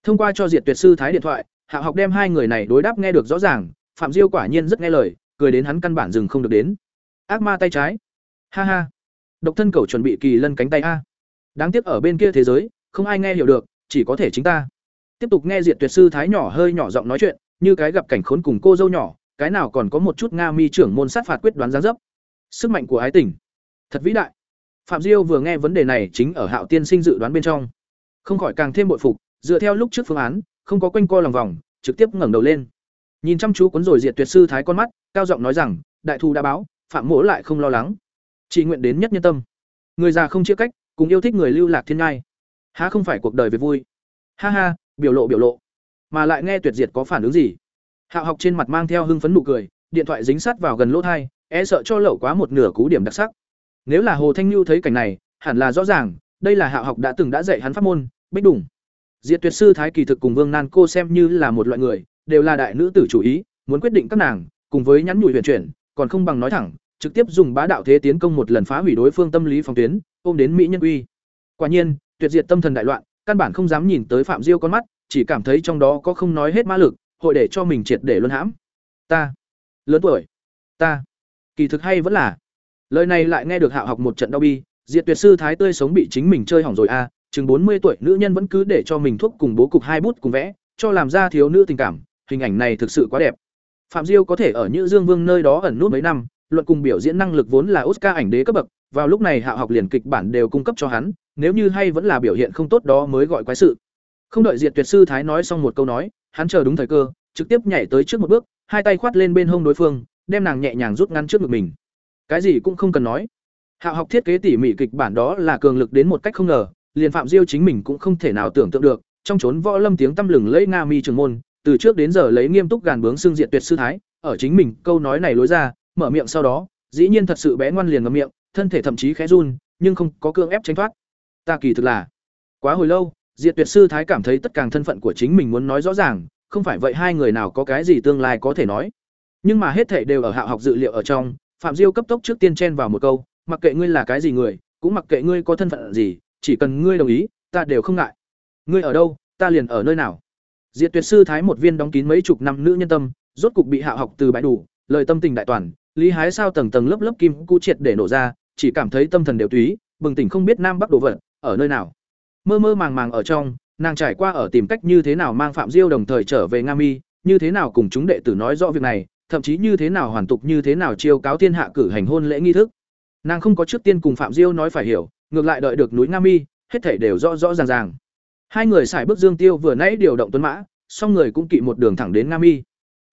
Thông qua cho Diệt Tuyệt sư thái điện thoại, Hạ học đem hai người này đối đáp nghe được rõ ràng, Phạm Diêu quả nhiên rất nghe lời, cười đến hắn căn bản dừng không được đến. Ác ma tay trái. Ha ha. Độc thân cầu chuẩn bị kỳ lân cánh tay a. Đáng tiếc ở bên kia thế giới, không ai nghe hiểu được, chỉ có thể chính ta. Tiếp tục nghe Diệt Tuyệt sư thái nhỏ hơi nhỏ giọng nói chuyện, như cái gặp cảnh khốn cùng cô dâu nhỏ, cái nào còn có một chút Nga Mi trưởng môn sát phạt quyết đoán giá dấp. Sức mạnh của ái tình, thật vĩ đại. Phạm Diêu vừa nghe vấn đề này chính ở Hạo Tiên Sinh dự đoán bên trong, không khỏi càng thêm bội phục, dựa theo lúc trước phương án, không có quanh co lòng vòng, trực tiếp ngẩng đầu lên. Nhìn chăm chú cuốn rồi diệt tuyệt sư thái con mắt, cao giọng nói rằng, đại thù đã báo, phạm mỗ lại không lo lắng, chỉ nguyện đến nhất nhân tâm. Người già không chia cách, cùng yêu thích người lưu lạc thiên ngai. Há không phải cuộc đời về vui. Ha ha, biểu lộ biểu lộ. mà lại nghe tuyệt diệt có phản ứng gì hạo học trên mặt mang theo hưng phấn nụ cười điện thoại dính sát vào gần lỗ thai e sợ cho lậu quá một nửa cú điểm đặc sắc nếu là hồ thanh nhu thấy cảnh này, hẳn là rõ ràng, đây là hạo học đã từng đã dạy hắn pháp môn, bích đủng. Diệt tuyệt sư thái kỳ thực cùng vương nan cô xem như là một loại người, đều là đại nữ tử chủ ý, muốn quyết định các nàng, cùng với nhắn nhủi huyền chuyển, còn không bằng nói thẳng, trực tiếp dùng bá đạo thế tiến công một lần phá hủy đối phương tâm lý phòng tuyến, ôm đến mỹ nhân uy. Quả nhiên, tuyệt diệt tâm thần đại loạn, căn bản không dám nhìn tới phạm diêu con mắt, chỉ cảm thấy trong đó có không nói hết ma lực, hội để cho mình triệt để luân hãm. Ta, lớn tuổi. Ta, kỳ thực hay vẫn là lời này lại nghe được hạ học một trận đau bi diệt tuyệt sư thái tươi sống bị chính mình chơi hỏng rồi a à, chừng bốn mươi tuổi nữ nhân vẫn cứ để cho mình thuốc cùng bố cục hai bút cùng vẽ cho làm ra thiếu nữ tình cảm hình ảnh này thực sự quá đẹp. Phạm diêu có thể ở như dương vương nơi đó ẩn nút mấy năm luận cùng biểu diễn năng lực vốn là oscar ảnh đế cấp bậc vào lúc này hạ học liền kịch bản đều cung cấp cho hắn nếu như hay vẫn là biểu hiện không tốt đó mới gọi quái sự. Không đợi diệt tuyệt sư thái nói xong một câu nói hắn chờ đúng thời cơ trực tiếp nhảy tới trước một bước hai tay khoát lên bên hông đối phương đem nàng nhẹ nhàng rút ngăn trước ngực mình cái gì cũng không cần nói. Hạ học thiết kế tỉ mỉ kịch bản đó là cường lực đến một cách không ngờ, liền phạm diêu chính mình cũng không thể nào tưởng tượng được, trong chốn võ lâm tiếng tăm lừng lẫy nga mi trường môn, từ trước đến giờ lấy nghiêm túc gàn bướng xương diện tuyệt sư thái, ở chính mình câu nói này lối ra, mở miệng sau đó, dĩ nhiên thật sự bé ngoan liền ngậm miệng, thân thể thậm chí khẽ run, nhưng không có cương ép tránh thoát. Ta kỳ thực là quá hồi lâu, diệt tuyệt sư thái cảm thấy tất cả thân phận của chính mình muốn nói rõ ràng, không phải vậy hai người nào có cái gì tương lai có thể nói. Nhưng mà hết thể đều ở hạ học dự liệu ở trong phạm diêu cấp tốc trước tiên chen vào một câu, mặc kệ ngươi là cái gì người, cũng mặc kệ ngươi có thân phận gì, chỉ cần ngươi đồng ý, ta đều không ngại. Ngươi ở đâu, ta liền ở nơi nào. Diệt tuyệt sư thái một viên đóng kín mấy chục năm nữ nhân tâm, rốt cục bị hạ học từ bãi đủ, lời tâm tình đại toàn, lý hái sao tầng tầng lớp lớp kim cu triệt để nổ ra, chỉ cảm thấy tâm thần đều túy, bừng tỉnh không biết nam bắc đồ vật, ở nơi nào. Mơ mơ màng màng ở trong, nàng trải qua ở tìm cách như thế nào mang phạm diêu đồng thời trở về nga mi, như thế nào cùng chúng đệ tử nói rõ việc này thậm chí như thế nào hoàn tục như thế nào chiêu cáo thiên hạ cử hành hôn lễ nghi thức. Nàng không có trước tiên cùng phạm diêu nói phải hiểu, ngược lại đợi được núi nga mi, hết thảy đều rõ rõ ràng ràng. Hai người xài bước dương tiêu vừa nãy điều động tuấn mã, song người cũng kỵ một đường thẳng đến nga mi.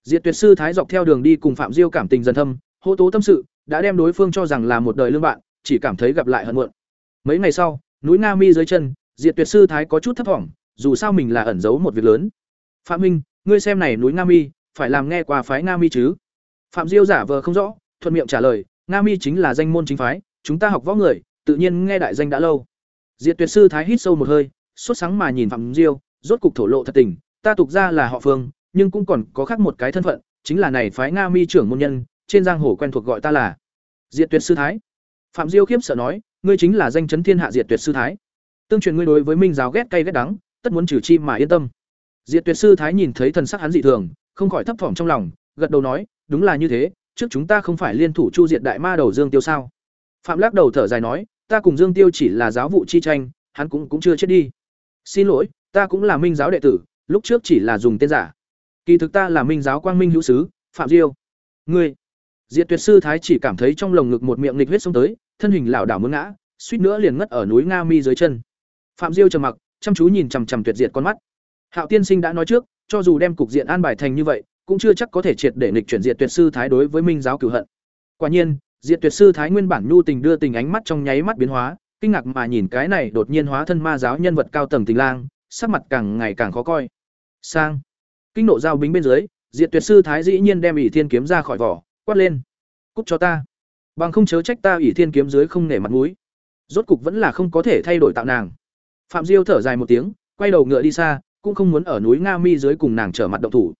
Diệt tuyệt sư thái dọc theo đường đi cùng phạm diêu cảm tình dần thâm, hô tố tâm sự, đã đem đối phương cho rằng là một đời lương bạn, chỉ cảm thấy gặp lại hận muộn. Mấy ngày sau, núi nga mi dưới chân, diệt tuyệt sư thái có chút thấp thỏm, dù sao mình là ẩn giấu một việc lớn. Phạm minh, ngươi xem này núi nga mi phải làm nghe qua phái nga mi chứ? Phạm diêu giả vờ không rõ, thuận miệng trả lời, nga mi chính là danh môn chính phái, chúng ta học võ người, tự nhiên nghe đại danh đã lâu. Diệt tuyệt sư thái hít sâu một hơi, sốt sáng mà nhìn phạm diêu, rốt cục thổ lộ thật tình, ta tục ra là họ phương, nhưng cũng còn có khác một cái thân phận, chính là này phái nga mi trưởng môn nhân, trên giang hồ quen thuộc gọi ta là diệt tuyệt sư thái. Phạm diêu khiếp sợ nói, ngươi chính là danh chấn thiên hạ diệt tuyệt sư thái. Tương truyền ngươi đối với minh giáo ghét cay ghét đắng, tất muốn trừ chi mà yên tâm. Diệt tuyệt sư thái nhìn thấy thần sắc hắn dị thường không khỏi thấp thỏm trong lòng, gật đầu nói, đúng là như thế, trước chúng ta không phải liên thủ chu diệt đại ma đầu dương tiêu sao? Phạm lắc đầu thở dài nói, ta cùng dương tiêu chỉ là giáo vụ chi tranh, hắn cũng cũng chưa chết đi. Xin lỗi, ta cũng là minh giáo đệ tử, lúc trước chỉ là dùng tên giả. Kỳ thực ta là minh giáo quang minh hữu sứ, phạm diêu. Ngươi. Diệt tuyệt sư thái chỉ cảm thấy trong lồng ngực một miệng nghịch huyết xông tới, thân hình lảo đảo muốn ngã, suýt nữa liền ngất ở núi nga mi dưới chân. Phạm diêu trầm mặc, chăm chú nhìn chằm chằm tuyệt diệt con mắt. Hạo tiên sinh đã nói trước cho dù đem cục diện an bài thành như vậy, cũng chưa chắc có thể triệt để nghịch chuyển diệt tuyệt sư thái đối với minh giáo cửu hận. Quả nhiên, diệt tuyệt sư thái nguyên bản nhu tình đưa tình ánh mắt trong nháy mắt biến hóa, kinh ngạc mà nhìn cái này đột nhiên hóa thân ma giáo nhân vật cao tầng tình lang, sắc mặt càng ngày càng khó coi. Sang. Kinh nộ giao bính bên dưới, diệt tuyệt sư thái dĩ nhiên đem ỷ thiên kiếm ra khỏi vỏ, quát lên. Cút cho ta. Bằng không chớ trách ta ỷ thiên kiếm dưới không nể mặt mũi. Rốt cục vẫn là không có thể thay đổi tạo nàng. Phạm diêu thở dài một tiếng, quay đầu ngựa đi xa cũng không muốn ở núi nga mi dưới cùng nàng trở mặt động thủ.